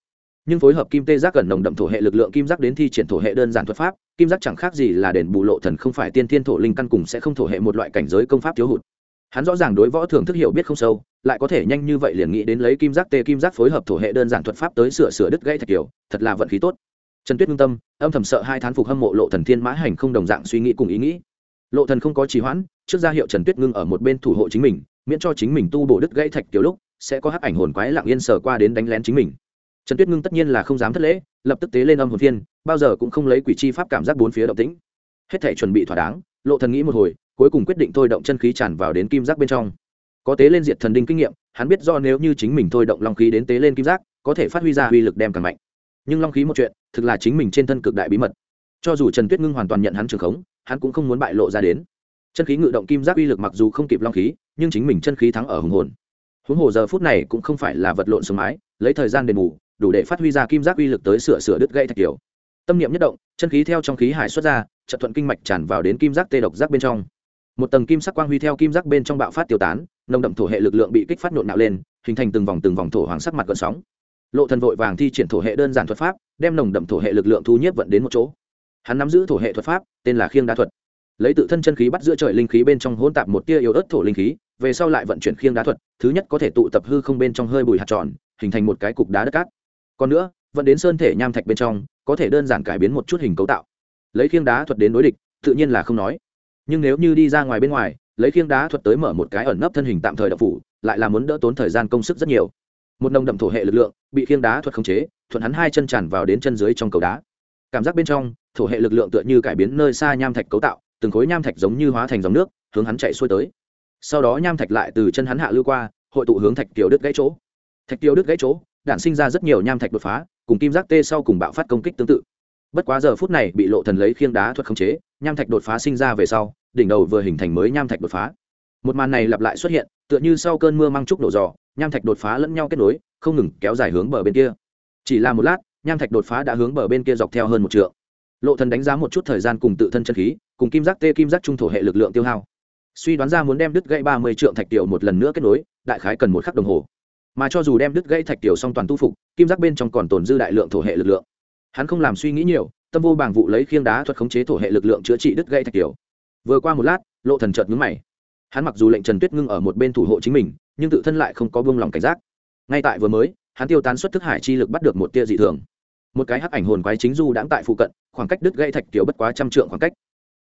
Nhưng phối hợp kim tê giác gần nồng đậm thổ hệ lực lượng kim giác đến thi triển thổ hệ đơn giản thuật pháp, kim giác chẳng khác gì là đền bù lộ thần không phải tiên thiên thổ linh căn cùng sẽ không thổ hệ một loại cảnh giới công pháp thiếu hụt. Hắn rõ ràng đối võ thường thức hiểu biết không sâu, lại có thể nhanh như vậy liền nghĩ đến lấy kim giác tê kim giác phối hợp thổ hệ đơn giản thuật pháp tới sửa sửa đứt gãy thạch kiểu, thật là vận khí tốt. Trần tuyết ngưng tâm, âm thầm sợ hai thán phục hâm mộ lộ thần thiên mã hành không đồng dạng suy nghĩ cùng ý nghĩ. Lộ thần không có trì hoãn trước ra hiệu trần tuyết ngưng ở một bên thủ hộ chính mình, miễn cho chính mình tu bổ đứt gãy thạch kiểu lúc, sẽ có hắc ảnh hồn quái lặng yên sờ qua đến đánh lén chính mình. Trần tuyết ngưng tất nhiên là không dám thất lễ, lập tức tế lên âm hồn phiên, bao giờ cũng không lấy quỷ chi pháp cảm giác bốn phía động tĩnh. Hết thể chuẩn bị thỏa đáng, lộ thần nghĩ một hồi, cuối cùng quyết định thôi động chân khí tràn vào đến kim giác bên trong. Có tế lên diệt thần đinh kinh nghiệm, hắn biết do nếu như chính mình thôi động long khí đến tế lên kim giác, có thể phát huy ra uy lực đem càng mạnh. Nhưng long khí một chuyện, thực là chính mình trên thân cực đại bí mật. Cho dù trần tuyết ngưng hoàn toàn nhận hắn trường khống, hắn cũng không muốn bại lộ ra đến chân khí ngự động kim giác uy lực mặc dù không kịp long khí, nhưng chính mình chân khí thắng ở hùng hồn. Huống hồ giờ phút này cũng không phải là vật lộn xuống mái, lấy thời gian đền bù, đủ để phát huy ra kim giác uy lực tới sửa sửa đứt gãy thạch kiểu tâm niệm nhất động, chân khí theo trong khí hải xuất ra trận thuận kinh mạch tràn vào đến kim giác tê độc giác bên trong. Một tầng kim sắc quang huy theo kim giác bên trong bạo phát tiêu tán, nồng đậm thổ hệ lực lượng bị kích phát nhộn nạo lên, hình thành từng vòng từng vòng thổ hoàng sắc mặt gợn sóng. Lộ thần vội vàng thi triển thổ hệ đơn giản thuật pháp, đem nồng đậm thổ hệ lực lượng thu nhiếp vận đến một chỗ. Hắn nắm giữ thổ hệ thuật pháp, tên là khiêng đa thuật lấy tự thân chân khí bắt giữa trời linh khí bên trong hỗn tạp một tia yếu ớt thổ linh khí, về sau lại vận chuyển khiêng đá thuật, thứ nhất có thể tụ tập hư không bên trong hơi bùi hạt tròn, hình thành một cái cục đá đất cát. Còn nữa, vận đến sơn thể nham thạch bên trong, có thể đơn giản cải biến một chút hình cấu tạo. Lấy khiêng đá thuật đến đối địch, tự nhiên là không nói. Nhưng nếu như đi ra ngoài bên ngoài, lấy khiêng đá thuật tới mở một cái ẩn nấp thân hình tạm thời đậu phủ, lại là muốn đỡ tốn thời gian công sức rất nhiều. Một nồng đậm thổ hệ lực lượng, bị khiêng đá thuật khống chế, thuận hắn hai chân tràn vào đến chân dưới trong cầu đá. Cảm giác bên trong, thổ hệ lực lượng tựa như cải biến nơi xa nham thạch cấu tạo từng khối nham thạch giống như hóa thành dòng nước, hướng hắn chạy xuôi tới. Sau đó nham thạch lại từ chân hắn hạ lưu qua, hội tụ hướng thạch kiều đứt gãy chỗ. Thạch kiều đứt gãy chỗ, đản sinh ra rất nhiều nham thạch đột phá, cùng kim giác tê sau cùng bạo phát công kích tương tự. Bất quá giờ phút này bị lộ thần lấy khiêng đá thuật khống chế, nham thạch đột phá sinh ra về sau, đỉnh đầu vừa hình thành mới nham thạch đột phá. Một màn này lặp lại xuất hiện, tựa như sau cơn mưa mang trúc nổ giò, nham thạch đột phá lẫn nhau kết nối, không ngừng kéo dài hướng bờ bên kia. Chỉ là một lát, nham thạch đột phá đã hướng bờ bên kia dọc theo hơn một trượng. Lộ thần đánh giá một chút thời gian cùng tự thân chân khí cùng kim giác tê kim giác trung thổ hệ lực lượng tiêu hao. Suy đoán ra muốn đem đứt gãy ba mươi trượng thạch tiểu một lần nữa kết nối, đại khái cần một khắc đồng hồ. Mà cho dù đem đứt gãy thạch tiểu xong toàn tu phục, kim giác bên trong còn tồn dư đại lượng thổ hệ lực lượng. Hắn không làm suy nghĩ nhiều, tâm vô bảng vụ lấy khiêng đá thuật khống chế thổ hệ lực lượng chữa trị đứt gãy thạch tiểu. Vừa qua một lát, lộ thần chợt nhướng mày. Hắn mặc dù lệnh trần tuyết ngưng ở một bên thủ hộ chính mình, nhưng tự thân lại không có buông lòng cảnh giác. Ngay tại vừa mới, hắn tiêu tán xuất thức hải chi lực bắt được một tia dị thường. Một cái hắc ảnh hồn quái chính du đãng tại phụ cận, khoảng cách đứt gãy thạch tiểu bất quá trăm trượng khoảng cách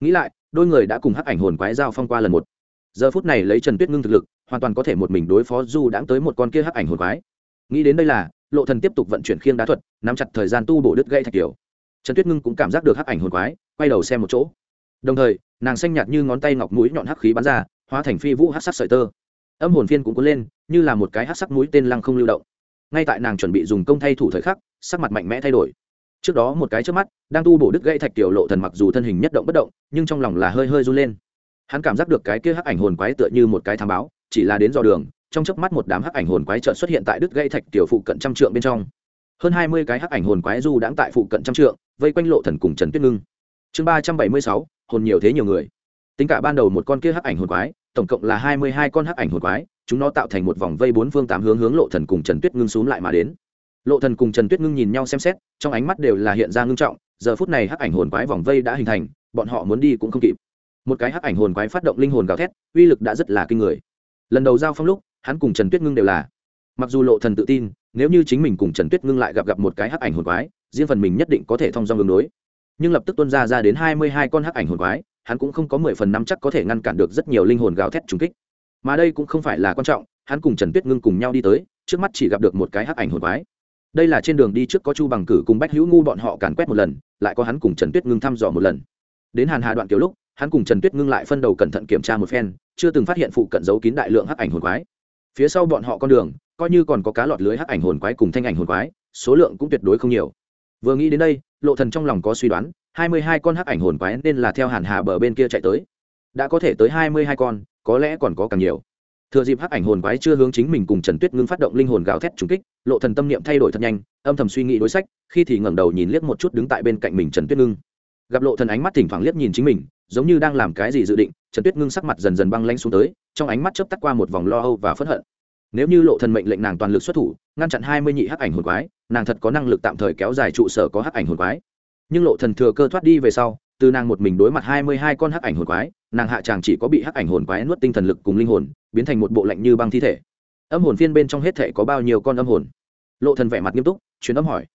nghĩ lại, đôi người đã cùng hắc ảnh hồn quái giao phong qua lần một. Giờ phút này lấy trần tuyết ngưng thực lực, hoàn toàn có thể một mình đối phó du đãng tới một con kia hắc ảnh hồn quái. Nghĩ đến đây là, lộ thần tiếp tục vận chuyển khiêng đá thuật, nắm chặt thời gian tu bổ đứt gãy thạch tiểu trần tuyết ngưng cũng cảm giác được hắc ảnh hồn quái, quay đầu xem một chỗ. Đồng thời, nàng xanh nhạt như ngón tay ngọc mũi nhọn hắc khí bắn ra, hóa thành phi vũ hắc sắc sợi tơ. Âm hồn phiên cũng cuốn lên, như là một cái hắc sắc mũi tên lăng không lưu động. Ngay tại nàng chuẩn bị dùng công thay thủ thời khắc, sắc mặt mạnh mẽ thay đổi trước đó một cái trước mắt, đang tu bổ đứt gãy thạch tiểu lộ thần mặc dù thân hình nhất động bất động, nhưng trong lòng là hơi hơi run lên. Hắn cảm giác được cái kia hắc ảnh hồn quái tựa như một cái thám báo, chỉ là đến dò đường, trong chớp mắt một đám hắc ảnh hồn quái chợt xuất hiện tại đứt gãy thạch tiểu phụ cận trăm trượng bên trong. Hơn hai mươi cái hắc ảnh hồn quái du đãng tại phụ cận trăm trượng, vây quanh lộ thần cùng trần tuyết ngưng. Chương ba trăm bảy mươi sáu, hồn nhiều thế nhiều người. Tính cả ban đầu một con kia hắc ảnh hồn quái, tổng cộng là hai mươi hai con hắc ảnh hồn quái, chúng nó tạo thành một vòng vây bốn phương tám hướng hướng lộ thần cùng trần tuyết ngưng xuống lại mà đến lộ thần cùng trần tuyết ngưng nhìn nhau xem xét, trong ánh mắt đều là hiện ra ngưng trọng, giờ phút này hắc ảnh hồn quái vòng vây đã hình thành, bọn họ muốn đi cũng không kịp. Một cái hắc ảnh hồn quái phát động linh hồn gào thét, uy lực đã rất là kinh người. Lần đầu giao phong lúc, hắn cùng trần tuyết ngưng đều là. Mặc dù lộ thần tự tin, nếu như chính mình cùng trần tuyết ngưng lại gặp gặp một cái hắc ảnh hồn quái, riêng phần mình nhất định có thể thông dong đường đối. Nhưng lập tức tuân ra ra đến hai mươi hai con hắc ảnh hồn quái, hắn cũng không có mười phần năm chắc có thể ngăn cản được rất nhiều linh hồn gào thét trùng kích. Mà đây cũng không phải là quan trọng, hắn cùng trần tuyết ngưng cùng nhau đi tới, trước mắt chỉ gặp được một cái hắc ảnh hồn quái đây là trên đường đi trước có chu bằng cử cùng bách hữu ngu bọn họ càn quét một lần, lại có hắn cùng trần tuyết ngưng thăm dò một lần. Đến hàn hà đoạn kiểu lúc, hắn cùng trần tuyết ngưng lại phân đầu cẩn thận kiểm tra một phen, chưa từng phát hiện phụ cận giấu kín đại lượng hắc ảnh hồn quái. Phía sau bọn họ con đường, coi như còn có cá lọt lưới hắc ảnh hồn quái cùng thanh ảnh hồn quái, số lượng cũng tuyệt đối không nhiều. Vừa nghĩ đến đây, lộ thần trong lòng có suy đoán, hai mươi hai con hắc ảnh hồn quái nên là theo hàn hà bờ bên kia chạy tới. Đã có thể tới hai mươi hai con, có lẽ còn có càng nhiều thừa dịp hắc ảnh hồn quái chưa hướng chính mình cùng trần tuyết ngưng phát động linh hồn gào thét trúng kích, lộ thần tâm niệm thay đổi thật nhanh, âm thầm suy nghĩ đối sách, khi thì ngẩng đầu nhìn liếc một chút đứng tại bên cạnh mình trần tuyết ngưng. Gặp lộ thần ánh mắt thỉnh thoảng liếc nhìn chính mình, giống như đang làm cái gì dự định, trần tuyết ngưng sắc mặt dần dần băng lanh xuống tới, trong ánh mắt chớp tắt qua một vòng lo âu và phẫn hận. Nếu như lộ thần mệnh lệnh nàng toàn lực xuất thủ, ngăn chặn hai mươi nhị hắc ảnh hồn quái, nàng thật có năng lực tạm thời kéo dài trụ sở có hắc ảnh hồn quái. Nhưng lộ thần thừa cơ thoát đi về sau từ nàng một mình đối mặt hai mươi hai con hắc ảnh hồn quái, nàng hạ chàng chỉ có bị hắc ảnh hồn quái nuốt tinh thần lực cùng linh hồn, biến thành một bộ lạnh như băng thi thể. Âm hồn phiên bên trong hết thể có bao nhiêu con âm hồn? Lộ thần vẻ mặt nghiêm túc chuyến âm hỏi.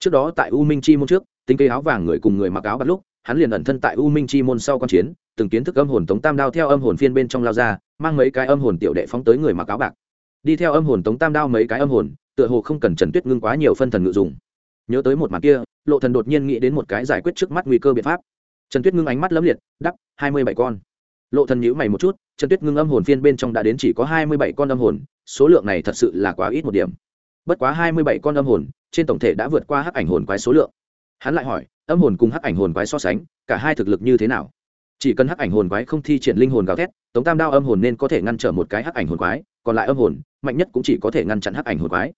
Trước đó tại u minh chi môn trước, tính cây áo vàng người cùng người mặc áo bắt lúc, hắn liền ẩn thân tại u minh chi môn sau con chiến, từng kiến thức âm hồn tống tam đao theo âm hồn phiên bên trong lao ra, mang mấy cái âm hồn tiểu đệ phóng tới người mặc áo bạc. Đi theo âm hồn tống tam đao mấy cái âm hồn, tựa hồ không cần trần tuyết ngưng quá nhiều phân thần ngự dùng nhớ tới một màn kia, lộ thần đột nhiên nghĩ đến một cái giải quyết trước mắt nguy cơ biện pháp trần tuyết ngưng ánh mắt lấm liệt đắp hai mươi bảy con. Lộ thần nhíu mày một chút, trần tuyết ngưng âm hồn phiên bên trong đã đến chỉ có hai mươi bảy con âm hồn, số lượng này thật sự là quá ít một điểm. Bất quá hai mươi bảy con âm hồn, trên tổng thể đã vượt qua hắc ảnh hồn quái số lượng. Hắn lại hỏi, âm hồn cùng hắc ảnh hồn quái so sánh, cả hai thực lực như thế nào? Chỉ cần hắc ảnh hồn quái không thi triển linh hồn gào thét, tống tam đao âm hồn nên có thể ngăn trở một cái hắc ảnh hồn quái, còn lại âm hồn, mạnh nhất cũng chỉ có thể ngăn chặn hắc ảnh hồn quái.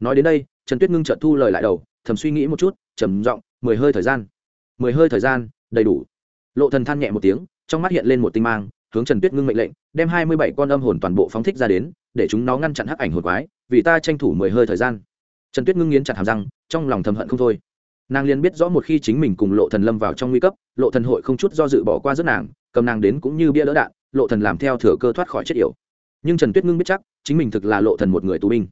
Nói đến đây, trần tuyết ngưng chợt thu lời lại đầu, thầm suy nghĩ một chút, trầm giọng, mười hơi thời gian, mười hơi thời gian đầy đủ. Lộ thần than nhẹ một tiếng, trong mắt hiện lên một tinh mang, hướng trần tuyết ngưng mệnh lệnh, đem hai mươi bảy con âm hồn toàn bộ phóng thích ra đến, để chúng nó ngăn chặn hắc ảnh hồn quái, vì ta tranh thủ mười hơi thời gian. Trần tuyết ngưng nghiến chặt hàm răng, trong lòng thầm hận không thôi. Nàng liền biết rõ một khi chính mình cùng lộ thần lâm vào trong nguy cấp, lộ thần hội không chút do dự bỏ qua rất nàng, cầm nàng đến cũng như bia đỡ đạn, lộ thần làm theo thừa cơ thoát khỏi chết yểu. Nhưng trần tuyết ngưng biết chắc, chính mình thực là lộ thần một người tù binh.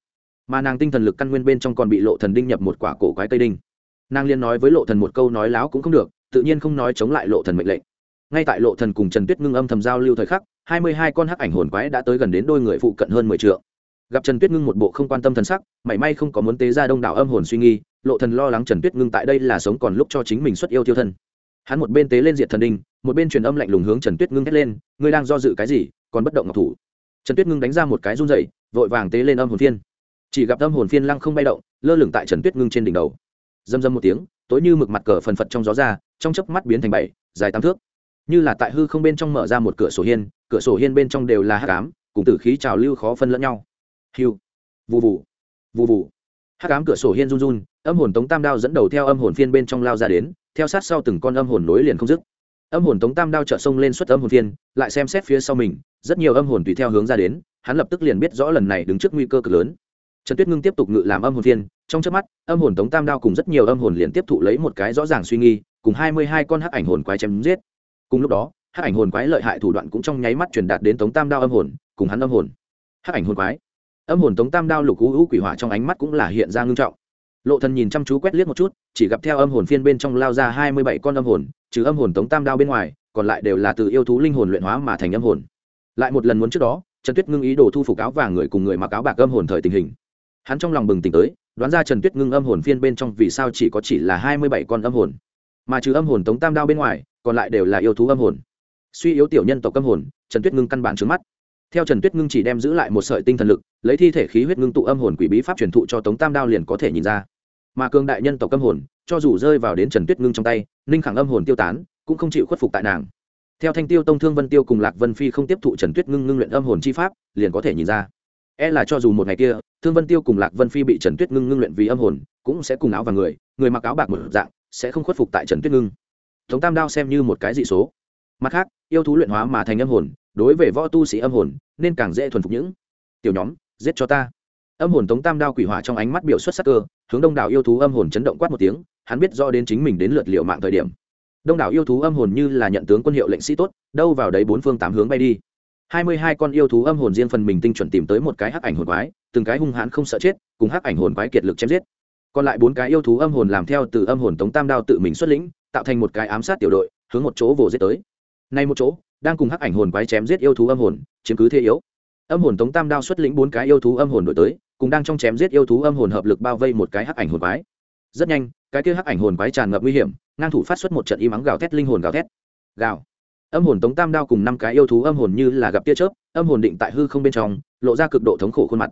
Mà nàng tinh thần lực căn nguyên bên trong còn bị lộ thần đinh nhập một quả cổ quái cây đinh. Nàng liền nói với lộ thần một câu nói láo cũng không được tự nhiên không nói chống lại lộ thần mệnh lệnh. Ngay tại lộ thần cùng trần tuyết ngưng âm thầm giao lưu thời khắc, hai mươi hai con hắc ảnh hồn quái đã tới gần đến đôi người phụ cận hơn mười trượng. Gặp trần tuyết ngưng một bộ không quan tâm thần sắc, mảy may không có muốn tế ra đông đảo âm hồn suy nghi, lộ thần lo lắng trần tuyết ngưng tại đây là sống còn lúc cho chính mình xuất yêu tiêu thân. Hắn một bên tế lên diệt thần đinh, một bên truyền âm lạnh lùng hướng trần tuyết ngưng hét lên, ngươi đang do dự cái gì, còn bất động ngọc thủ. Trần tuyết ngưng đánh ra một cái run rẩy, vội vàng tế lên âm hồn phiên. Chỉ gặp âm hồn phiên lăng không bay động, lơ lửng tại trần tuyết ngưng trên đỉnh đầu. Dâm dâm một tiếng tối như mực mặt cờ phần phật trong gió ra, trong chớp mắt biến thành bảy, dài tám thước. Như là tại hư không bên trong mở ra một cửa sổ hiên, cửa sổ hiên bên trong đều là hắc ám, cùng tử khí trào lưu khó phân lẫn nhau. Hiu vù vù vù vù hắc ám cửa sổ hiên run run, âm hồn tống tam đao dẫn đầu theo âm hồn phiên bên trong lao ra đến, theo sát sau từng con âm hồn nối liền không dứt. Âm hồn tống tam đao trợ sông lên xuất âm hồn phiên, lại xem xét phía sau mình, rất nhiều âm hồn tùy theo hướng ra đến, hắn lập tức liền biết rõ lần này đứng trước nguy cơ cực lớn. Trần tuyết ngưng tiếp tục ngự làm âm hồn phiên trong chớp mắt, âm hồn tống tam đao cùng rất nhiều âm hồn liền tiếp thụ lấy một cái rõ ràng suy nghi cùng hai mươi hai con hắc ảnh hồn quái chém giết. Cùng lúc đó, hắc ảnh hồn quái lợi hại thủ đoạn cũng trong nháy mắt truyền đạt đến tống tam đao âm hồn, cùng hắn âm hồn. Hắc ảnh hồn quái. Âm hồn tống tam đao lục hữu u quỷ hỏa trong ánh mắt cũng là hiện ra ngưng trọng. Lộ thần nhìn chăm chú quét liếc một chút, chỉ gặp theo âm hồn phiên bên trong lao ra hai mươi bảy con âm hồn, trừ âm hồn tống tam đao bên ngoài, còn lại đều là từ yêu thú linh hồn luyện hóa mà thành âm hồn. Lại một lần muốn trước đó, trần tuyết ngưng ý đồ thu phục áo vàng người cùng người mặc áo bạc âm hồn thời tình hình hắn trong lòng bừng tỉnh tới, đoán ra trần tuyết ngưng âm hồn phiên bên trong vì sao chỉ có chỉ là hai mươi bảy con âm hồn, mà trừ âm hồn tống tam đao bên ngoài, còn lại đều là yêu thú âm hồn. Suy yếu tiểu nhân tộc âm hồn, trần tuyết ngưng căn bản trứng mắt. Theo trần tuyết ngưng chỉ đem giữ lại một sợi tinh thần lực, lấy thi thể khí huyết ngưng tụ âm hồn quỷ bí pháp truyền thụ cho tống tam đao liền có thể nhìn ra. Mà cường đại nhân tộc âm hồn, cho dù rơi vào đến trần tuyết ngưng trong tay ninh khẳng âm hồn tiêu tán, cũng không chịu khuất phục tại nàng. Theo thanh tiêu tông thương vân tiêu cùng lạc vân phi không tiếp thụ trần tuyết ngưng ngưng luyện âm hồn chi pháp, liền có thể nhìn ra e là cho dù một ngày kia, thương vân tiêu cùng lạc vân phi bị trần tuyết ngưng ngưng luyện vì âm hồn, cũng sẽ cùng áo và người người mặc áo bạc một dạng, sẽ không khuất phục tại trần tuyết ngưng. Tống tam đao xem như một cái dị số. Mặt khác, yêu thú luyện hóa mà thành âm hồn, đối với võ tu sĩ âm hồn, nên càng dễ thuần phục những tiểu nhóm, giết cho ta. Âm hồn tống tam đao quỷ hỏa trong ánh mắt biểu xuất sắc cơ, hướng đông đảo yêu thú âm hồn chấn động quát một tiếng, hắn biết do đến chính mình đến lượt liệu mạng thời điểm. Đông đảo yêu thú âm hồn như là nhận tướng quân hiệu lệnh sĩ tốt, đâu vào đấy bốn phương tám hướng bay đi hai mươi hai con yêu thú âm hồn riêng phần mình tinh chuẩn tìm tới một cái hắc ảnh hồn quái, từng cái hung hãn không sợ chết, cùng hắc ảnh hồn quái kiệt lực chém giết. Còn lại bốn cái yêu thú âm hồn làm theo từ âm hồn tống tam đao tự mình xuất lĩnh, tạo thành một cái ám sát tiểu đội, hướng một chỗ vồ giết tới. Nay một chỗ, đang cùng hắc ảnh hồn quái chém giết yêu thú âm hồn, chiếm cứ thế yếu. Âm hồn tống tam đao xuất lĩnh bốn cái yêu thú âm hồn đổi tới, cùng đang trong chém giết yêu thú âm hồn hợp lực bao vây một cái hắc ảnh hồn quái. Rất nhanh, cái kia hắc ảnh hồn quái tràn ngập nguy hiểm, ngang thủ phát xuất một trận y mắng gào thét, linh hồn gào thét. Gào âm hồn tống tam đao cùng năm cái yêu thú âm hồn như là gặp tia chớp, âm hồn định tại hư không bên trong, lộ ra cực độ thống khổ khuôn mặt.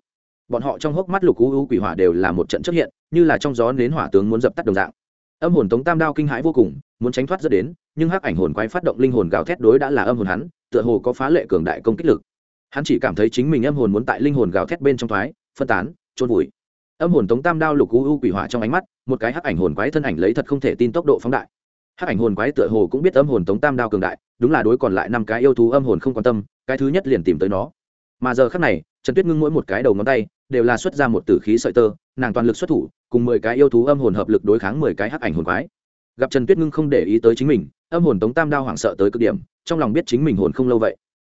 Bọn họ trong hốc mắt lục u u quỷ hỏa đều là một trận xuất hiện, như là trong gió nến hỏa tướng muốn dập tắt đồng dạng. Âm hồn tống tam đao kinh hãi vô cùng, muốn tránh thoát rất đến, nhưng hắc ảnh hồn quái phát động linh hồn gào thét đối đã là âm hồn hắn, tựa hồ có phá lệ cường đại công kích lực. Hắn chỉ cảm thấy chính mình âm hồn muốn tại linh hồn gào thét bên trong thoái, phân tán trôn vùi. Âm hồn tống tam đao lục u u quỷ hỏa trong ánh mắt, một cái hắc ảnh hồn quái thân ảnh lấy thật không thể tin tốc độ phóng đại. Hắc ảnh hồn quái tựa hồ cũng biết âm hồn tống tam đao cường đại đúng là đối còn lại năm cái yêu thú âm hồn không quan tâm, cái thứ nhất liền tìm tới nó. Mà giờ khắc này, trần tuyết ngưng mỗi một cái đầu ngón tay, đều là xuất ra một tử khí sợi tơ, nàng toàn lực xuất thủ, cùng mười cái yêu thú âm hồn hợp lực đối kháng mười cái hắc ảnh hồn quái. Gặp trần tuyết ngưng không để ý tới chính mình, âm hồn tống tam đao hoảng sợ tới cực điểm, trong lòng biết chính mình hồn không lâu vậy.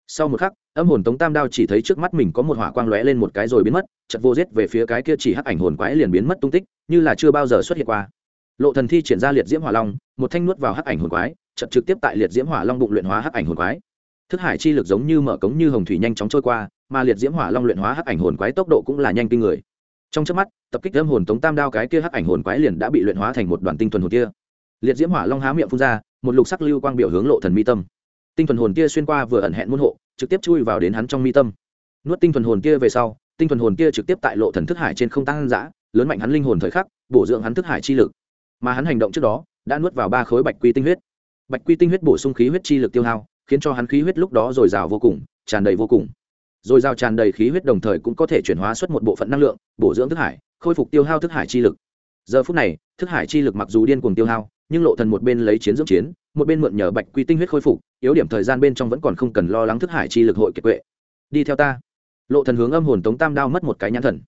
Sau một khắc, âm hồn tống tam đao chỉ thấy trước mắt mình có một hỏa quang lóe lên một cái rồi biến mất chật vô giết về phía cái kia chỉ hắc ảnh hồn quái liền biến mất tung tích, như là chưa bao giờ xuất hiện qua lộ thần thi triển ra liệt diễm hỏa long, một thanh nuốt vào hắc ảnh hồn quái chật trực tiếp tại liệt diễm hỏa long bụng luyện hóa hắc ảnh hồn quái. Thức hải chi lực giống như mở cống như hồng thủy nhanh chóng trôi qua, mà liệt diễm hỏa long luyện hóa hắc ảnh hồn quái tốc độ cũng là nhanh kinh người. Trong chớp mắt, tập kích âm hồn tống tam đao cái kia hắc ảnh hồn quái liền đã bị luyện hóa thành một đoàn tinh thuần hồn tia. liệt diễm hỏa long há miệng phun ra, một lục sắc lưu quang biểu hướng lộ thần mi tâm. Tinh thuần hồn tia xuyên qua vừa ẩn hẹn môn hộ, trực tiếp chui vào đến hắn trong mi tâm. Nuốt tinh thuần hồn tia về sau, tinh thuần hồn tia trực tiếp tại lộ thần thức hải trên không tăng dã, lớn mạnh hắn linh hồn thời khắc, bổ dưỡng hắn thức hải chi lực mà hắn hành động trước đó đã nuốt vào ba khối bạch quy tinh huyết. Bạch quy tinh huyết bổ sung khí huyết chi lực tiêu hao, khiến cho hắn khí huyết lúc đó dồi dào vô cùng, tràn đầy vô cùng. Dồi dào tràn đầy khí huyết đồng thời cũng có thể chuyển hóa xuất một bộ phận năng lượng, bổ dưỡng thức hải, khôi phục tiêu hao thức hải chi lực. Giờ phút này, thức hải chi lực mặc dù điên cuồng tiêu hao, nhưng lộ thần một bên lấy chiến dưỡng chiến, một bên mượn nhờ bạch quy tinh huyết khôi phục, yếu điểm thời gian bên trong vẫn còn không cần lo lắng thức hải chi lực hội kiệt quệ. Đi theo ta. Lộ thần hướng âm hồn tống tam đao mất một cái nhãn thần.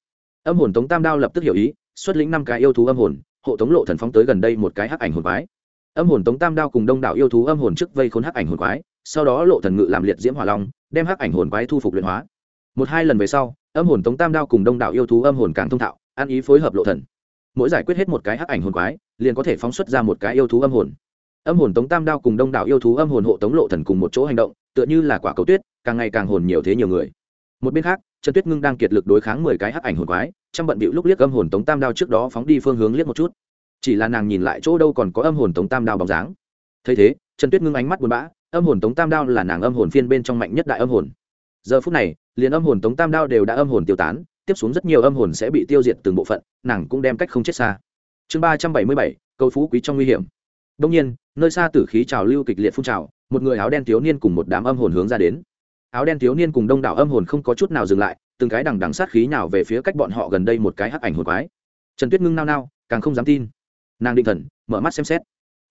Âm hồn tống tam đao lập tức hiểu ý, xuất lĩnh năm cái yêu thú âm hồn hộ tống lộ thần phóng tới gần đây một cái hắc ảnh hồn quái. Âm hồn tống tam đao cùng đông đảo yêu thú âm hồn trước vây khốn hắc ảnh hồn quái, sau đó lộ thần ngự làm liệt diễm hỏa long, đem hắc ảnh hồn quái thu phục luyện hóa. Một hai lần về sau, âm hồn tống tam đao cùng đông đảo yêu thú âm hồn càng thông thạo ăn ý phối hợp lộ thần. Mỗi giải quyết hết một cái hắc ảnh hồn quái, liền có thể phóng xuất ra một cái yêu thú âm hồn. Âm hồn tống tam đao cùng đông đảo yêu thú âm hồn hộ tống lộ thần cùng một chỗ hành động, tựa như là quả cầu tuyết, càng ngày càng hồn nhiều thế nhiều người. Một bên khác, trần tuyết ngưng đang kiệt lực đối kháng mười cái hắc ảnh hồn quái chăm bận bịu lúc liếc âm hồn tống tam đao trước đó phóng đi phương hướng liếc một chút. Chỉ là nàng nhìn lại chỗ đâu còn có âm hồn tống tam đao bóng dáng. Thấy thế, trần tuyết ngưng ánh mắt buồn bã, âm hồn tống tam đao là nàng âm hồn phiên bên trong mạnh nhất đại âm hồn. Giờ phút này, liền âm hồn tống tam đao đều đã âm hồn tiêu tán, tiếp xuống rất nhiều âm hồn sẽ bị tiêu diệt từng bộ phận, nàng cũng đem cách không chết xa. Chương ba trăm bảy mươi bảy, câu phú quý trong nguy hiểm. Đông nhiên, nơi xa tử khí trào lưu kịch liệt phun trào, một người áo đen thiếu niên cùng một đám âm hồn hướng ra đến. Áo đen thiếu niên cùng đông đảo âm hồn không có chút nào dừng lại từng cái đằng đằng sát khí nào về phía cách bọn họ gần đây một cái hắc ảnh hồn quái. Trần tuyết ngưng nao nao, càng không dám tin. Nàng định thần, mở mắt xem xét.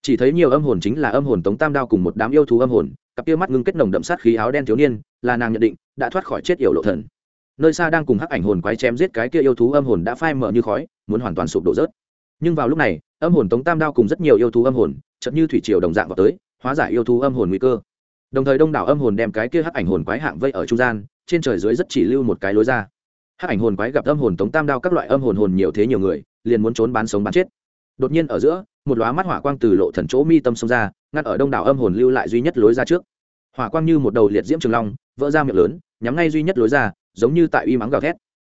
Chỉ thấy nhiều âm hồn chính là âm hồn tống tam đao cùng một đám yêu thú âm hồn, cặp kia mắt ngưng kết nồng đậm sát khí áo đen thiếu niên, là nàng nhận định, đã thoát khỏi chết yểu lộ thần. Nơi xa đang cùng hắc ảnh hồn quái chém giết cái kia yêu thú âm hồn đã phai mở như khói, muốn hoàn toàn sụp đổ rớt. Nhưng vào lúc này, âm hồn tống tam đao cùng rất nhiều yêu thú âm hồn chậm như thủy triều đồng dạng vào tới, hóa giải yêu thú âm hồn nguy cơ. Đồng thời đông đảo âm hồn đem cái kia hắc ảnh hồn quái hạng vây ở trung gian trên trời dưới rất chỉ lưu một cái lối ra. Hắc ảnh hồn quái gặp âm hồn tống tam đao các loại âm hồn hồn nhiều thế nhiều người, liền muốn trốn bán sống bán chết. Đột nhiên ở giữa, một lóa mắt hỏa quang từ lộ thần chỗ mi tâm xông ra, ngắt ở đông đảo âm hồn lưu lại duy nhất lối ra trước. Hỏa quang như một đầu liệt diễm trường long, vỡ ra miệng lớn, nhắm ngay duy nhất lối ra, giống như tại uy mắng gào thét.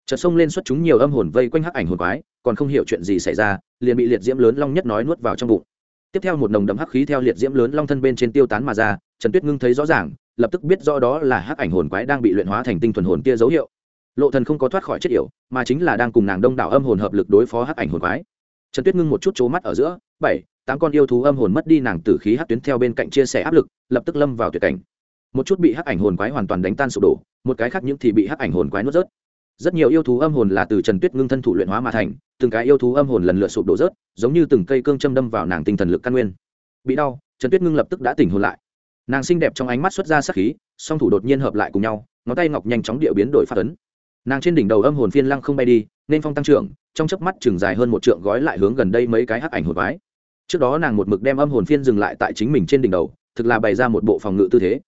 Chợt xông lên xuất chúng nhiều âm hồn vây quanh hắc ảnh hồn quái, còn không hiểu chuyện gì xảy ra, liền bị liệt diễm lớn long nhất nói nuốt vào trong bụng. Tiếp theo một nồng đậm hắc khí theo liệt diễm lớn long thân bên trên tiêu tán mà ra, trần tuyết ngưng thấy rõ ràng lập tức biết rõ đó là hắc ảnh hồn quái đang bị luyện hóa thành tinh thuần hồn kia dấu hiệu. Lộ thần không có thoát khỏi chết yểu, mà chính là đang cùng nàng đông đảo âm hồn hợp lực đối phó hắc ảnh hồn quái. Trần tuyết ngưng một chút chố mắt ở giữa, bảy, tám con yêu thú âm hồn mất đi nàng tử khí hắc tuyến theo bên cạnh chia sẻ áp lực, lập tức lâm vào tuyệt cảnh. Một chút bị hắc ảnh hồn quái hoàn toàn đánh tan sụp đổ, một cái khác những thì bị hắc ảnh hồn quái nuốt rớt. Rất nhiều yêu thú âm hồn là từ trần tuyết ngưng thân thủ luyện hóa mà thành, từng cái yêu thú âm hồn lần lượt sụp đổ rớt, giống như từng cây cương châm đâm vào nàng tinh thần lực căn nguyên. Bị đau, trần tuyết ngưng lập tức đã tỉnh hồn lại nàng xinh đẹp trong ánh mắt xuất ra sắc khí, song thủ đột nhiên hợp lại cùng nhau, ngón tay ngọc nhanh chóng địa biến đổi phát ấn. Nàng trên đỉnh đầu âm hồn phiên lăng không bay đi, nên phong tăng trưởng, trong chớp mắt chừng dài hơn một trượng gói lại hướng gần đây mấy cái hắc ảnh hồn vái trước đó nàng một mực đem âm hồn phiên dừng lại tại chính mình trên đỉnh đầu, thực là bày ra một bộ phòng ngự tư thế.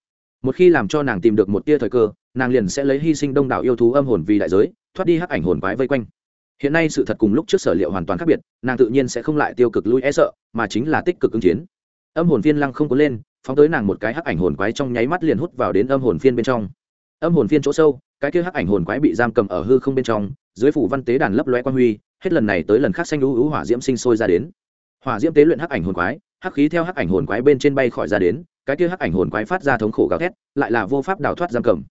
Một khi làm cho nàng tìm được một tia thời cơ, nàng liền sẽ lấy hy sinh đông đảo yêu thú âm hồn vì đại giới, thoát đi hắc ảnh hồn quái vây quanh. Hiện nay sự thật cùng lúc trước sở liệu hoàn toàn khác biệt, nàng tự nhiên sẽ không lại tiêu cực lui e sợ, mà chính là tích cực ứng chiến. Âm hồn phiên lăng không có lên phóng tới nàng một cái hắc ảnh hồn quái trong nháy mắt liền hút vào đến âm hồn phiên bên trong. Âm hồn phiên chỗ sâu, cái kia hắc ảnh hồn quái bị giam cầm ở hư không bên trong, dưới phủ văn tế đàn lấp loe quan huy, hết lần này tới lần khác xanh lũ hữu hỏa diễm sinh sôi ra đến. Hỏa diễm tế luyện hắc ảnh hồn quái, hắc khí theo hắc ảnh hồn quái bên trên bay khỏi ra đến, cái kia hắc ảnh hồn quái phát ra thống khổ gào thét, lại là vô pháp đào thoát giam cầm.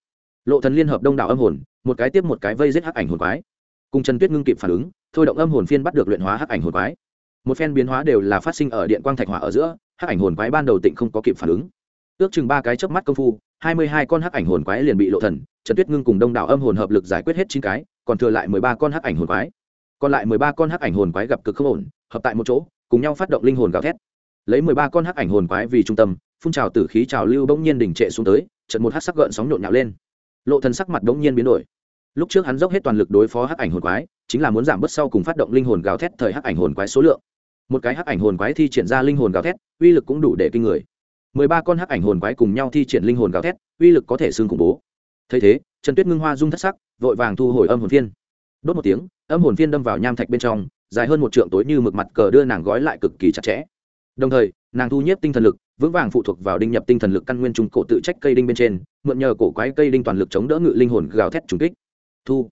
Lộ thần liên hợp đông đảo âm hồn, một cái tiếp một cái vây giết hắc ảnh hồn quái. Cùng trần tuyết ngưng kịp phản ứng, thôi động âm hồn phiên bắt được luyện hóa hắc ảnh hồn quái một phen biến hóa đều là phát sinh ở điện quang thạch hỏa ở giữa, hắc ảnh hồn quái ban đầu tịnh không có kịp phản ứng. Ước chừng ba cái chớp mắt công phu, hai mươi hai con hắc ảnh hồn quái liền bị lộ thần, trần tuyết ngưng cùng đông đảo âm hồn hợp lực giải quyết hết chín cái, còn thừa lại mười ba con hắc ảnh hồn quái. Còn lại mười ba con hắc ảnh hồn quái gặp cực không ổn, hợp tại một chỗ, cùng nhau phát động linh hồn gào thét. Lấy mười ba con hắc ảnh hồn quái vì trung tâm, phun trào tử khí trào lưu bỗng nhiên đỉnh trệ xuống tới trận một hắc sắc gợn sóng nhộn nhạo lên. Lộ thần sắc mặt bỗng nhiên biến đổi. Lúc trước hắn dốc hết toàn lực đối phó hắc ảnh hồn quái, chính là muốn giảm bớt sau cùng phát động linh hồn gào thét thời hắc ảnh hồn quái số lượng một cái hắc ảnh hồn quái thi triển ra linh hồn gào thét, uy lực cũng đủ để kinh người. Mười ba con hắc ảnh hồn quái cùng nhau thi triển linh hồn gào thét, uy lực có thể xương khủng bố. Thấy thế, trần tuyết ngưng hoa rung thất sắc, vội vàng thu hồi âm hồn phiên. Đốt một tiếng, âm hồn phiên đâm vào nham thạch bên trong, dài hơn một trượng tối như mực mặt cờ đưa nàng gói lại cực kỳ chặt chẽ. Đồng thời, nàng thu nhếp tinh thần lực, vững vàng phụ thuộc vào đinh nhập tinh thần lực căn nguyên trung cổ tự trách cây đinh bên trên, mượn nhờ cổ quái cây đinh toàn lực chống đỡ ngự linh hồn gào thét trùng kích. Thu.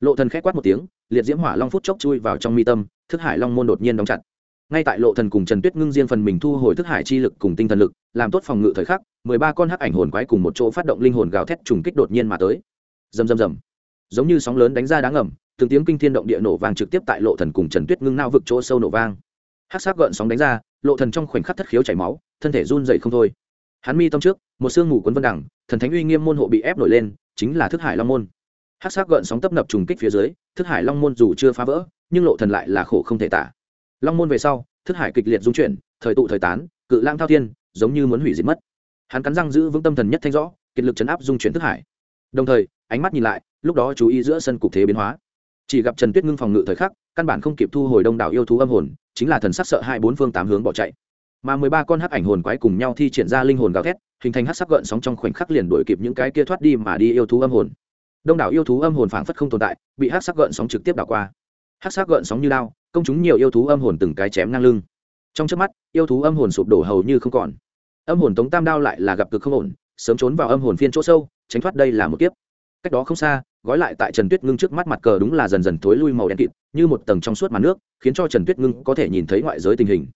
Lộ thần khét quát một tiếng, liệt diễm hỏa long phút chốc chui vào trong mi tâm, thức hải long môn đột nhiên đóng chặt ngay tại lộ thần cùng trần tuyết ngưng riêng phần mình thu hồi thức hải chi lực cùng tinh thần lực, làm tốt phòng ngự thời khắc, mười ba con hắc ảnh hồn quái cùng một chỗ phát động linh hồn gào thét trùng kích đột nhiên mà tới. Rầm rầm rầm. Giống như sóng lớn đánh ra đá ngầm, từng tiếng kinh thiên động địa nổ vang trực tiếp tại lộ thần cùng trần tuyết ngưng nao vực chỗ sâu nổ vang. Hắc sắc gợn sóng đánh ra, lộ thần trong khoảnh khắc thất khiếu chảy máu, thân thể run rẩy không thôi. Hắn mi tâm trước, một xương ngủ cuốn vân đẳng thần thánh uy nghiêm môn hộ bị ép nổi lên, chính là thức hải long môn. Hắc sắc gợn sóng tấp nập trùng kích phía dưới, thức hải long môn dù chưa phá vỡ, nhưng lộ thần lại là khổ không thể tả long môn về sau, thức hải kịch liệt dung chuyển, thời tụ thời tán, cự lang thao thiên, giống như muốn hủy diệt mất. Hắn cắn răng giữ vững tâm thần nhất thanh rõ, kiệt lực chấn áp dung chuyển thức hải. Đồng thời, ánh mắt nhìn lại, lúc đó chú ý giữa sân cục thế biến hóa. Chỉ gặp trần tuyết ngưng phòng ngự thời khắc, căn bản không kịp thu hồi đông đảo yêu thú âm hồn, chính là thần sắc sợ hai bốn phương tám hướng bỏ chạy. Mà mười ba con hắc ảnh hồn quái cùng nhau thi triển ra linh hồn gào thét, hình thành hắc sắc gợn sóng trong khoảnh khắc liền đuổi kịp những cái kia thoát đi mà đi yêu thú âm hồn. Đông đảo yêu thú âm hồn phảng phất không tồn tại, bị hắc sắc gợn sóng trực tiếp đảo qua. Hắc sắc gợn sóng như lao công chúng nhiều yêu thú âm hồn từng cái chém ngang lưng. Trong trước mắt, yêu thú âm hồn sụp đổ hầu như không còn. Âm hồn tống tam đao lại là gặp cực không ổn, sớm trốn vào âm hồn phiên chỗ sâu, tránh thoát đây là một kiếp. Cách đó không xa, gói lại tại trần tuyết ngưng trước mắt mặt cờ đúng là dần dần thối lui màu đen kịt, như một tầng trong suốt màn nước, khiến cho trần tuyết ngưng có thể nhìn thấy ngoại giới tình hình.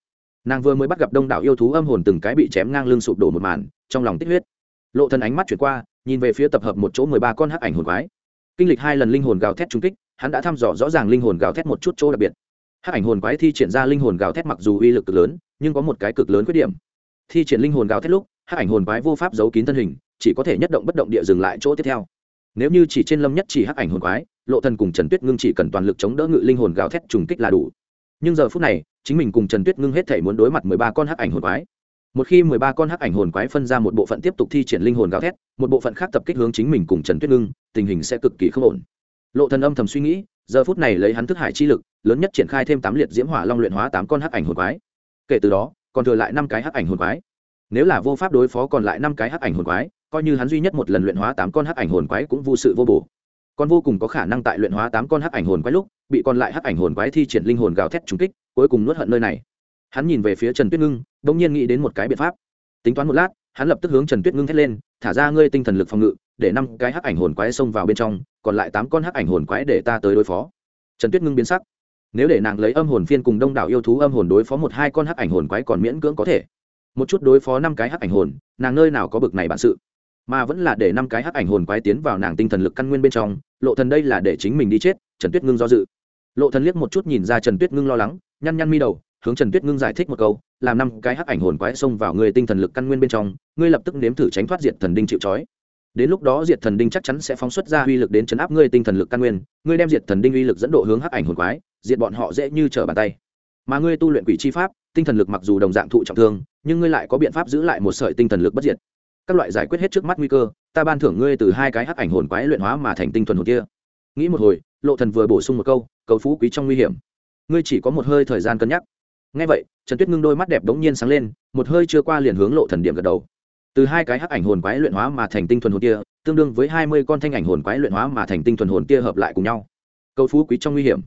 Nàng vừa mới bắt gặp đông đảo yêu thú âm hồn từng cái bị chém ngang lưng sụp đổ một màn, trong lòng tích huyết. Lộ thân ánh mắt chuyển qua, nhìn về phía tập hợp một chỗ mười ba con hắc ảnh hồn quái. Kinh lịch hai lần linh hồn gào thét trung kích, hắn đã thăm dò rõ ràng linh hồn gào thét một chút chỗ đặc biệt hắc ảnh hồn quái thi triển ra linh hồn gào thét mặc dù uy lực cực lớn, nhưng có một cái cực lớn khuyết điểm. Thi triển linh hồn gào thét lúc, hắc ảnh hồn quái vô pháp giấu kín thân hình, chỉ có thể nhất động bất động địa dừng lại chỗ tiếp theo. Nếu như chỉ trên lâm nhất chỉ hắc ảnh hồn quái, lộ thần cùng trần tuyết ngưng chỉ cần toàn lực chống đỡ ngự linh hồn gào thét trùng kích là đủ. Nhưng giờ phút này, chính mình cùng trần tuyết ngưng hết thể muốn đối mặt mười ba con hắc ảnh hồn quái. Một khi mười ba con hắc ảnh hồn quái phân ra một bộ phận tiếp tục thi triển linh hồn gào thét, một bộ phận khác tập kích hướng chính mình cùng trần tuyết ngưng, tình hình sẽ cực kỳ không ổn. Lộ thần âm thầm suy nghĩ giờ phút này lấy hắn thức hải chi lực, lớn nhất triển khai thêm tám liệt diễm hỏa long luyện hóa tám con hắc ảnh hồn quái. Kể từ đó, còn thừa lại năm cái hắc ảnh hồn quái. Nếu là vô pháp đối phó còn lại năm cái hắc ảnh hồn quái, coi như hắn duy nhất một lần luyện hóa tám con hắc ảnh hồn quái cũng vô sự vô bổ. Còn vô cùng có khả năng tại luyện hóa tám con hắc ảnh hồn quái lúc, bị còn lại hắc ảnh hồn quái thi triển linh hồn gào thét trúng kích, cuối cùng nuốt hận nơi này. Hắn nhìn về phía trần tuyết ngưng đ nhiên nghĩ đến một cái biện pháp. Tính toán một lát, hắn lập tức hướng trần tuyết ngưng thét lên, thả ra ngươi tinh thần lực phòng ngự để năm cái hắc ảnh hồn quái xông vào bên trong, còn lại tám con hắc ảnh hồn quái để ta tới đối phó. Trần tuyết ngưng biến sắc. Nếu để nàng lấy âm hồn phiên cùng đông đảo yêu thú âm hồn đối phó một hai con hắc ảnh hồn quái còn miễn cưỡng có thể. Một chút đối phó năm cái hắc ảnh hồn, nàng nơi nào có bực này bản sự. Mà vẫn là để năm cái hắc ảnh hồn quái tiến vào nàng tinh thần lực căn nguyên bên trong, lộ thần đây là để chính mình đi chết, trần tuyết ngưng do dự. Lộ thần liếc một chút nhìn ra trần tuyết ngưng lo lắng, nhăn nhăn mi đầu, hướng trần tuyết ngưng giải thích một câu, làm năm cái hắc ảnh hồn quái xông vào người tinh thần lực căn nguyên bên trong, ngươi lập tức nếm thử tránh thoát diệt thần đinh chịu trói đến lúc đó diệt thần đinh chắc chắn sẽ phóng xuất ra uy lực đến chấn áp ngươi tinh thần lực căn nguyên, ngươi đem diệt thần đinh uy lực dẫn độ hướng hắc ảnh hồn quái, diệt bọn họ dễ như trở bàn tay. Mà ngươi tu luyện quỷ chi pháp, tinh thần lực mặc dù đồng dạng thụ trọng thương, nhưng ngươi lại có biện pháp giữ lại một sợi tinh thần lực bất diệt. Các loại giải quyết hết trước mắt nguy cơ, ta ban thưởng ngươi từ hai cái hắc ảnh hồn quái luyện hóa mà thành tinh thuần hồn kia. Nghĩ một hồi, lộ thần vừa bổ sung một câu, cầu phú quý trong nguy hiểm. Ngươi chỉ có một hơi thời gian cân nhắc. Ngay vậy, trần tuyết ngưng đôi mắt đẹp đống nhiên sáng lên, một hơi chưa qua liền hướng lộ thần điểm gật đầu từ hai cái hắc ảnh hồn quái luyện hóa mà thành tinh thuần hồn kia, tương đương với hai mươi con thanh ảnh hồn quái luyện hóa mà thành tinh thuần hồn kia hợp lại cùng nhau. Cầu phú quý trong nguy hiểm.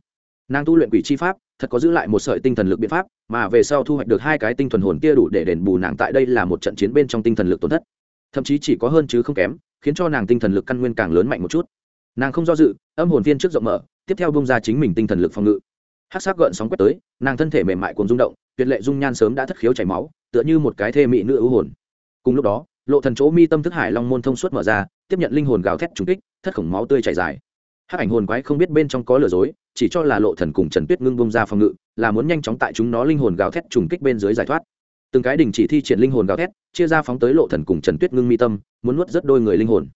Nàng tu luyện quỷ chi pháp, thật có giữ lại một sợi tinh thần lực biện pháp, mà về sau thu hoạch được hai cái tinh thuần hồn kia đủ để đền bù nàng tại đây là một trận chiến bên trong tinh thần lực tổn thất. Thậm chí chỉ có hơn chứ không kém, khiến cho nàng tinh thần lực căn nguyên càng lớn mạnh một chút. Nàng không do dự, âm hồn viên trước rộng mở, tiếp theo bông ra chính mình tinh thần lực phòng ngự. Hát sắc gợn sóng quét tới, nàng thân thể mềm mại cuồng rung động, tuyệt lệ dung nhan sớm đã thất khiếu chảy máu, tựa như một cái thê mị nữ ưu hồn cùng lúc đó, lộ thần chỗ mi tâm thức hải long môn thông suốt mở ra, tiếp nhận linh hồn gào thét trúng kích, thất khổng máu tươi chảy dài. Hắc ảnh hồn quái không biết bên trong có lừa dối, chỉ cho là lộ thần cùng trần tuyết ngưng bông ra phòng ngự, là muốn nhanh chóng tại chúng nó linh hồn gào thét trùng kích bên dưới giải thoát. Từng cái đình chỉ thi triển linh hồn gào thét, chia ra phóng tới lộ thần cùng trần tuyết ngưng mi tâm, muốn nuốt rất đôi người linh hồn.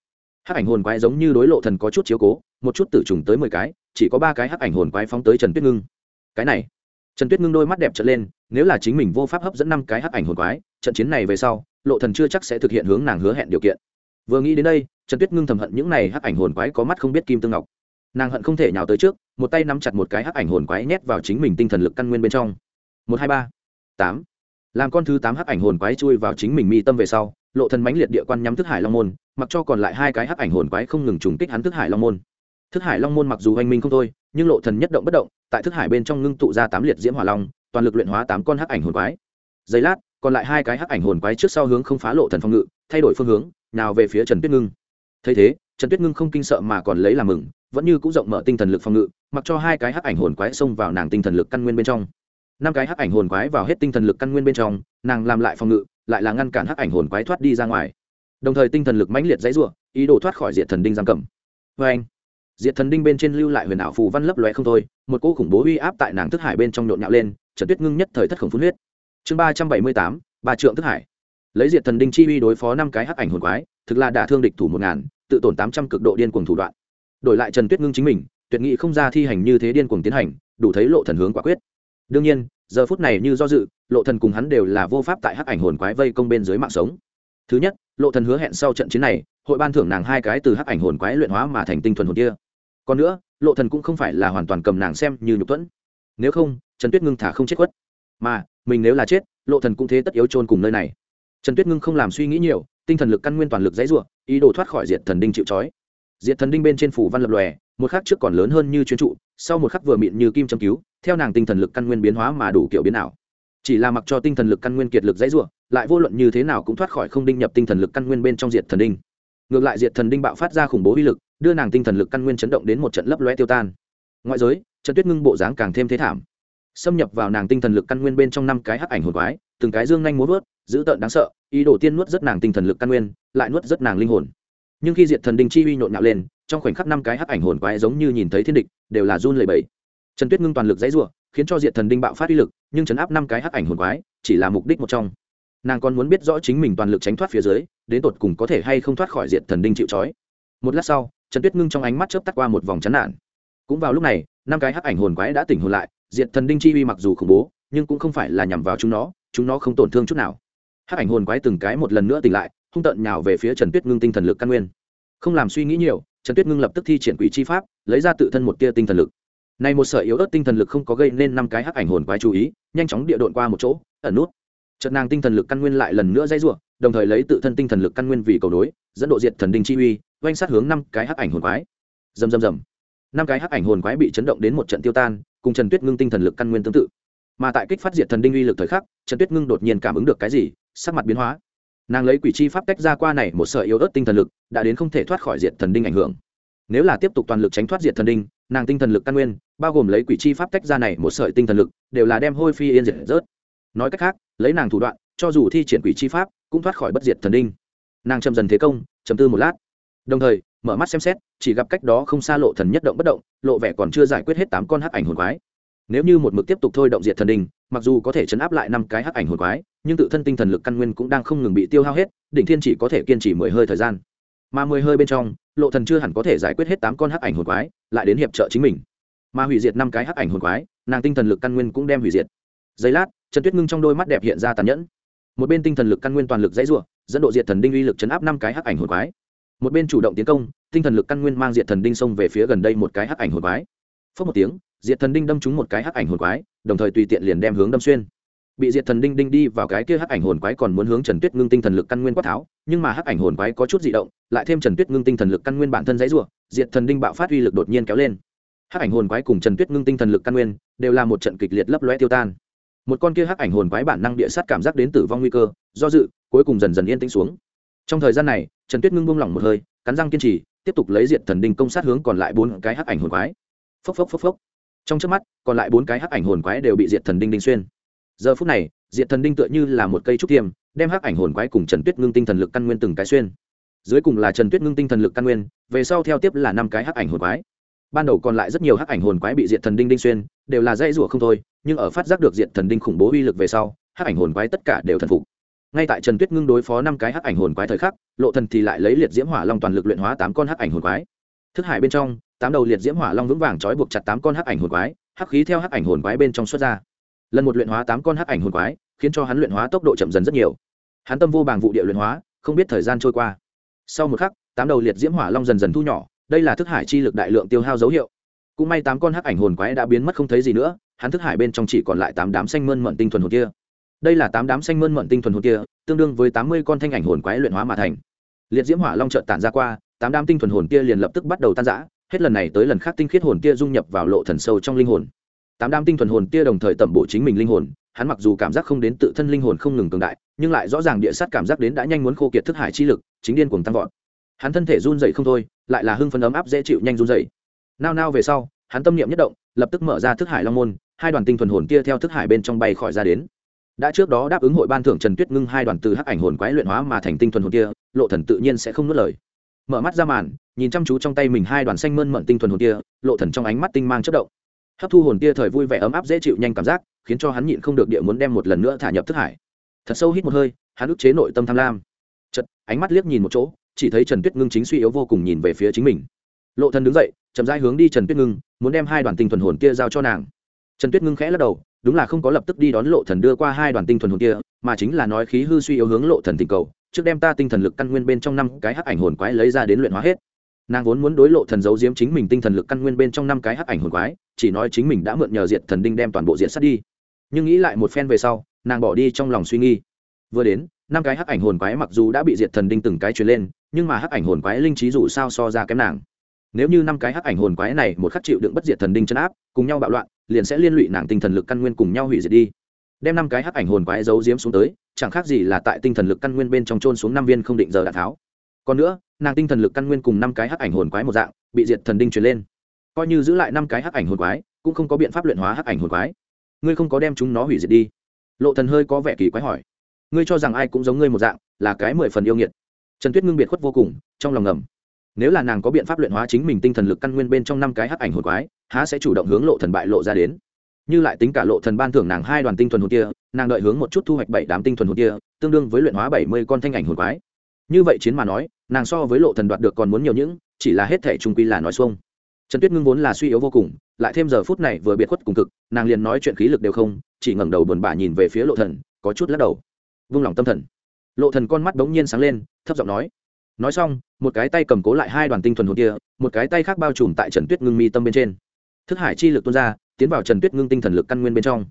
Hắc ảnh hồn quái giống như đối lộ thần có chút chiếu cố, một chút tử trùng tới mười cái, chỉ có ba cái hắc ảnh hồn quái phóng tới trần tuyết ngưng. Cái này, trần tuyết ngưng đôi mắt đẹp trở lên, nếu là chính mình vô pháp hấp dẫn năm cái hắc ảnh hồn quái, trận chiến này về sau lộ thần chưa chắc sẽ thực hiện hướng nàng hứa hẹn điều kiện. Vừa nghĩ đến đây, trần tuyết ngưng thầm hận những này hắc ảnh hồn quái có mắt không biết kim tương ngọc. Nàng hận không thể nhào tới trước, một tay nắm chặt một cái hắc ảnh hồn quái nhét vào chính mình tinh thần lực căn nguyên bên trong. Một, hai, ba, tám. Làm con thứ tám hắc ảnh hồn quái chui vào chính mình mi tâm về sau, lộ thần mãnh liệt địa quan nhắm thức hải long môn, mặc cho còn lại hai cái hắc ảnh hồn quái không ngừng trùng kích hắn thức hải long môn. Thức hải long môn mặc dù hoành minh không thôi, nhưng lộ thần nhất động bất động, tại thức hải bên trong ngưng tụ ra tám liệt diễm hỏa long, toàn lực luyện hóa tám con hắc ảnh hồn quái. Giây lát còn lại hai cái hắc ảnh hồn quái trước sau hướng không phá lộ thần phong ngự, thay đổi phương hướng, nào về phía trần tuyết ngưng. Thấy thế, trần tuyết ngưng không kinh sợ mà còn lấy làm mừng, vẫn như cũng rộng mở tinh thần lực phòng ngự, mặc cho hai cái hắc ảnh hồn quái xông vào nàng tinh thần lực căn nguyên bên trong. Năm cái hắc ảnh hồn quái vào hết tinh thần lực căn nguyên bên trong, nàng làm lại phòng ngự, lại là ngăn cản hắc ảnh hồn quái thoát đi ra ngoài. Đồng thời tinh thần lực mãnh liệt dãy rủa, ý đồ thoát khỏi diệt thần đinh giam cầm. Vê anh, diệt thần đinh bên trên lưu lại huyền ảo phù văn lấp lóe không thôi, một cỗ khủng bố uy áp tại nàng thức hải bên trong nhộn nhạo lên, trần tuyết ngưng nhất thời thất khổng phun huyết chương ba trăm bảy mươi tám, ba trượng thức hải. Lấy diệt thần đinh chi uy đối phó năm cái hắc ảnh hồn quái, thực là đả thương địch thủ một ngàn, tự tổn tám trăm cực độ điên cuồng thủ đoạn. Đổi lại trần tuyết ngưng chính mình, tuyệt nghị không ra thi hành như thế điên cuồng tiến hành, đủ thấy lộ thần hướng quả quyết. Đương nhiên, giờ phút này như do dự, lộ thần cùng hắn đều là vô pháp tại hắc ảnh hồn quái vây công bên dưới mạng sống. Thứ nhất, lộ thần hứa hẹn sau trận chiến này, hội ban thưởng nàng hai cái từ hắc ảnh hồn quái luyện hóa mà thành tinh thuần hồn kia. Còn nữa, lộ thần cũng không phải là hoàn toàn cầm nàng xem như nhục tuẫn nếu không, trần tuyết ngưng thả không chết quất mà mình nếu là chết, lộ thần cũng thế tất yếu chôn cùng nơi này. Trần tuyết ngưng không làm suy nghĩ nhiều, tinh thần lực căn nguyên toàn lực dãy rủa, ý đồ thoát khỏi diệt thần đinh chịu chói diệt thần đinh bên trên phủ văn lập lòe, một khắc trước còn lớn hơn như chuyên trụ, sau một khắc vừa mịn như kim châm cứu, theo nàng tinh thần lực căn nguyên biến hóa mà đủ kiểu biến ảo. Chỉ là mặc cho tinh thần lực căn nguyên kiệt lực dãy rủa, lại vô luận như thế nào cũng thoát khỏi không đinh nhập tinh thần lực căn nguyên bên trong diệt thần đinh. Ngược lại diệt thần đinh bạo phát ra khủng bố uy lực, đưa nàng tinh thần lực căn nguyên chấn động đến một trận lấp loe tiêu tan. Ngoại giới, trần tuyết ngưng bộ dáng càng thêm thế thảm xâm nhập vào nàng tinh thần lực căn nguyên bên trong năm cái hắc ảnh hồn quái, từng cái dương nhanh muốn vớt, dữ tợn đáng sợ, ý đồ tiên nuốt rất nàng tinh thần lực căn nguyên, lại nuốt rất nàng linh hồn. Nhưng khi diệt thần đinh chi uy nhộn nhạo lên, trong khoảnh khắc năm cái hắc ảnh hồn quái giống như nhìn thấy thiên địch, đều là run lẩy bẩy. Trần tuyết ngưng toàn lực dãy rủa, khiến cho diệt thần đinh bạo phát uy lực, nhưng chấn áp năm cái hắc ảnh hồn quái, chỉ là mục đích một trong. Nàng còn muốn biết rõ chính mình toàn lực tránh thoát phía dưới, đến tột cùng có thể hay không thoát khỏi diệt thần đinh chịu trói. Một lát sau, trần tuyết ngưng trong ánh mắt chớp tắt qua một vòng chán nản. Cũng vào lúc này, năm cái hắc ảnh hồn quái đã tỉnh hồn lại diệt thần đinh chi uy mặc dù khủng bố, nhưng cũng không phải là nhằm vào chúng nó chúng nó không tổn thương chút nào. Hắc ảnh hồn quái từng cái một lần nữa tỉnh lại, hung tợn nhào về phía trần tuyết ngưng tinh thần lực căn nguyên. Không làm suy nghĩ nhiều, trần tuyết ngưng lập tức thi triển quỷ chi pháp, lấy ra tự thân một tia tinh thần lực. Này một sợi yếu ớt tinh thần lực không có gây nên năm cái hắc ảnh hồn quái chú ý, nhanh chóng địa độn qua một chỗ, ẩn nút. Trận nàng tinh thần lực căn nguyên lại lần nữa dây rủa, đồng thời lấy tự thân tinh thần lực căn nguyên vì cầu nối, dẫn độ diệt thần đinh chi uy, oanh sát hướng năm cái hắc ảnh hồn quái. Rầm rầm rầm. Năm cái hắc ảnh hồn quái bị chấn động đến một trận tiêu tan cùng trần tuyết ngưng tinh thần lực căn nguyên tương tự. Mà tại kích phát diệt thần đinh uy lực thời khắc, trần tuyết ngưng đột nhiên cảm ứng được cái gì, sắc mặt biến hóa. Nàng lấy quỷ chi pháp cách ra qua này một sợi yếu ớt tinh thần lực, đã đến không thể thoát khỏi diệt thần đinh ảnh hưởng. Nếu là tiếp tục toàn lực tránh thoát diệt thần đinh, nàng tinh thần lực căn nguyên, bao gồm lấy quỷ chi pháp cách ra này một sợi tinh thần lực, đều là đem hôi phi yên diệt rớt. Nói cách khác, lấy nàng thủ đoạn, cho dù thi triển quỷ chi pháp, cũng thoát khỏi bất diệt thần đinh. Nàng chậm dần thế công, chầm tư một lát. Đồng thời mở mắt xem xét chỉ gặp cách đó không xa lộ thần nhất động bất động lộ vẻ còn chưa giải quyết hết tám con hắc ảnh hồn quái. Nếu như một mực tiếp tục thôi động diệt thần đình, mặc dù có thể chấn áp lại năm cái hắc ảnh hồn quái nhưng tự thân tinh thần lực căn nguyên cũng đang không ngừng bị tiêu hao hết đỉnh thiên chỉ có thể kiên trì mười hơi thời gian. Mà mười hơi bên trong lộ thần chưa hẳn có thể giải quyết hết tám con hắc ảnh hồn quái lại đến hiệp trợ chính mình. Mà hủy diệt năm cái hắc ảnh hồn quái nàng tinh thần lực căn nguyên cũng đem hủy diệt. Giây lát trần tuyết ngưng trong đôi mắt đẹp hiện ra tàn nhẫn. Một bên tinh thần lực căn nguyên toàn lực dãy rủa dẫn độ diệt thần đinh uy lực chấn áp năm cái hắc ảnh hồn quái một bên chủ động tiến công, tinh thần lực căn nguyên mang diệt thần đinh xông về phía gần đây một cái hắc ảnh hồn quái. Phớt một tiếng, diệt thần đinh đâm trúng một cái hắc ảnh hồn quái, đồng thời tùy tiện liền đem hướng đâm xuyên. Bị diệt thần đinh đinh đi vào cái kia hắc ảnh hồn quái còn muốn hướng trần tuyết ngưng tinh thần lực căn nguyên quát tháo, nhưng mà hắc ảnh hồn quái có chút dị động, lại thêm trần tuyết ngưng tinh thần lực căn nguyên bản thân dãy rủa, diệt thần đinh bạo phát uy lực đột nhiên kéo lên. Hắc ảnh hồn quái cùng trần tuyết ngưng tinh thần lực căn nguyên đều là một trận kịch liệt lấp loe tiêu tan. Một con kia hắc ảnh hồn quái bản năng địa sát cảm giác đến tử vong nguy cơ, do dự, cuối cùng dần dần yên tĩnh xuống. Trong thời gian này trần tuyết ngưng buông lỏng một hơi, cắn răng kiên trì, tiếp tục lấy diệt thần đinh công sát hướng còn lại bốn cái hắc ảnh hồn quái. Phốc phốc phốc phốc. Trong trước mắt, còn lại bốn cái hắc ảnh hồn quái đều bị diệt thần đinh đinh xuyên. Giờ phút này, diệt thần đinh tựa như là một cây trúc tiêm, đem hắc ảnh hồn quái cùng trần tuyết ngưng tinh thần lực căn nguyên từng cái xuyên. Dưới cùng là trần tuyết ngưng tinh thần lực căn nguyên, về sau theo tiếp là năm cái hắc ảnh hồn quái. Ban đầu còn lại rất nhiều hắc ảnh hồn quái bị diệt thần đinh đinh xuyên, đều là dây rủa không thôi, nhưng ở phát giác được diệt thần đinh khủng bố uy lực về sau, hắc ảnh hồn quái tất cả đều thần phục ngay tại trần tuyết ngưng đối phó năm cái hắc ảnh hồn quái thời khắc, lộ thần thì lại lấy liệt diễm hỏa long toàn lực luyện hóa tám con hắc ảnh hồn quái. Thức hải bên trong, tám đầu liệt diễm hỏa long vững vàng trói buộc chặt tám con hắc ảnh hồn quái, hắc khí theo hắc ảnh hồn quái bên trong xuất ra. Lần một luyện hóa tám con hắc ảnh hồn quái, khiến cho hắn luyện hóa tốc độ chậm dần rất nhiều. Hắn tâm vô bằng vụ địa luyện hóa, không biết thời gian trôi qua. Sau một khắc, tám đầu liệt diễm hỏa long dần dần thu nhỏ, đây là thức hải chi lực đại lượng tiêu hao dấu hiệu. Cũng may tám con hắc ảnh hồn quái đã biến mất không thấy gì nữa, hắn thức hải bên trong chỉ còn lại tám đám xanh mơn mận tinh thuần hồn kia đây là tám đám xanh mơn mận tinh thuần hồn kia, tương đương với tám mươi con thanh ảnh hồn quái luyện hóa mà thành. Liệt diễm hỏa long trợn tản ra qua, tám đám tinh thuần hồn kia liền lập tức bắt đầu tan rã, hết lần này tới lần khác tinh khiết hồn kia dung nhập vào lộ thần sâu trong linh hồn. Tám đám tinh thuần hồn kia đồng thời tẩm bổ chính mình linh hồn, hắn mặc dù cảm giác không đến tự thân linh hồn không ngừng cường đại, nhưng lại rõ ràng địa sát cảm giác đến đã nhanh muốn khô kiệt thức hải chi lực, chính điên cuồng tăng vọt. Hắn thân thể run dậy không thôi, lại là hưng phấn ấm áp dễ chịu nhanh run dậy nao nao về sau, hắn tâm niệm nhất động, lập tức mở ra thức hải long môn, hai đoàn tinh thuần hồn kia theo thức hải bên trong bay khỏi ra đến đã trước đó đáp ứng hội ban thưởng trần tuyết ngưng hai đoàn từ hắc ảnh hồn quái luyện hóa mà thành tinh thuần hồn kia, lộ thần tự nhiên sẽ không nuốt lời. Mở mắt ra màn, nhìn chăm chú trong tay mình hai đoàn xanh mơn mận tinh thuần hồn kia, lộ thần trong ánh mắt tinh mang chất động. Hấp thu hồn kia thời vui vẻ ấm áp dễ chịu nhanh cảm giác, khiến cho hắn nhịn không được địa muốn đem một lần nữa thả nhập thức hải. Thật sâu hít một hơi, hắn ức chế nội tâm tham lam. Chật ánh mắt liếc nhìn một chỗ, chỉ thấy trần tuyết ngưng chính suy yếu vô cùng nhìn về phía chính mình. Lộ thần đứng dậy, chậm rãi hướng đi trần tuyết ngưng, muốn đem hai đoàn tinh thuần hồn kia giao cho nàng. Trần tuyết ngưng khẽ lắc đầu đúng là không có lập tức đi đón lộ thần đưa qua hai đoàn tinh thuần hồn kia, mà chính là nói khí hư suy yếu hướng lộ thần tình cầu, trước đem ta tinh thần lực căn nguyên bên trong năm cái hắc ảnh hồn quái lấy ra đến luyện hóa hết. Nàng vốn muốn đối lộ thần giấu giếm chính mình tinh thần lực căn nguyên bên trong năm cái hắc ảnh hồn quái, chỉ nói chính mình đã mượn nhờ diệt thần đinh đem toàn bộ diệt sát đi. Nhưng nghĩ lại một phen về sau, nàng bỏ đi trong lòng suy nghi vừa đến, năm cái hắc ảnh hồn quái mặc dù đã bị diệt thần đinh từng cái truyền lên, nhưng mà hắc ảnh hồn quái linh trí dù sao so ra kém nàng nếu như năm cái hắc ảnh hồn quái này một khắc chịu đựng bất diệt thần đinh chân áp, cùng nhau bạo loạn, liền sẽ liên lụy nàng tinh thần lực căn nguyên cùng nhau hủy diệt đi. Đem năm cái hắc ảnh hồn quái giấu giếm xuống tới, chẳng khác gì là tại tinh thần lực căn nguyên bên trong trôn xuống năm viên không định giờ đạn tháo. Còn nữa, nàng tinh thần lực căn nguyên cùng năm cái hắc ảnh hồn quái một dạng, bị diệt thần đinh truyền lên. Coi như giữ lại năm cái hắc ảnh hồn quái, cũng không có biện pháp luyện hóa hắc ảnh hồn quái. Ngươi không có đem chúng nó hủy diệt đi. Lộ thần hơi có vẻ kỳ quái hỏi. Ngươi cho rằng ai cũng giống ngươi một dạng, là cái mười phần yêu nghiệt. Trần tuyết ngưng biệt khuất vô cùng, trong lòng ngầm nếu là nàng có biện pháp luyện hóa chính mình tinh thần lực căn nguyên bên trong năm cái hắc ảnh hồn quái, há sẽ chủ động hướng lộ thần bại lộ ra đến. Như lại tính cả lộ thần ban thưởng nàng hai đoàn tinh thuần hồn kia, nàng đợi hướng một chút thu hoạch bảy đám tinh thuần hồn kia, tương đương với luyện hóa bảy mươi con thanh ảnh hồn quái. Như vậy chiến mà nói, nàng so với lộ thần đoạt được còn muốn nhiều những, chỉ là hết thể trung quy là nói xuông. Trần tuyết ngưng vốn là suy yếu vô cùng, lại thêm giờ phút này vừa biệt khuất cùng cực, nàng liền nói chuyện khí lực đều không, chỉ ngẩng đầu buồn bã nhìn về phía lộ thần, có chút lắc đầu. Vung lòng tâm thần. Lộ thần con mắt bỗng nhiên sáng lên, thấp giọng nói nói xong, một cái tay cầm cố lại hai đoàn tinh thuần hồn kia, một cái tay khác bao trùm tại trần tuyết ngưng mi tâm bên trên. Thức hải chi lực tuôn ra, tiến vào trần tuyết ngưng tinh thần lực căn nguyên bên trong.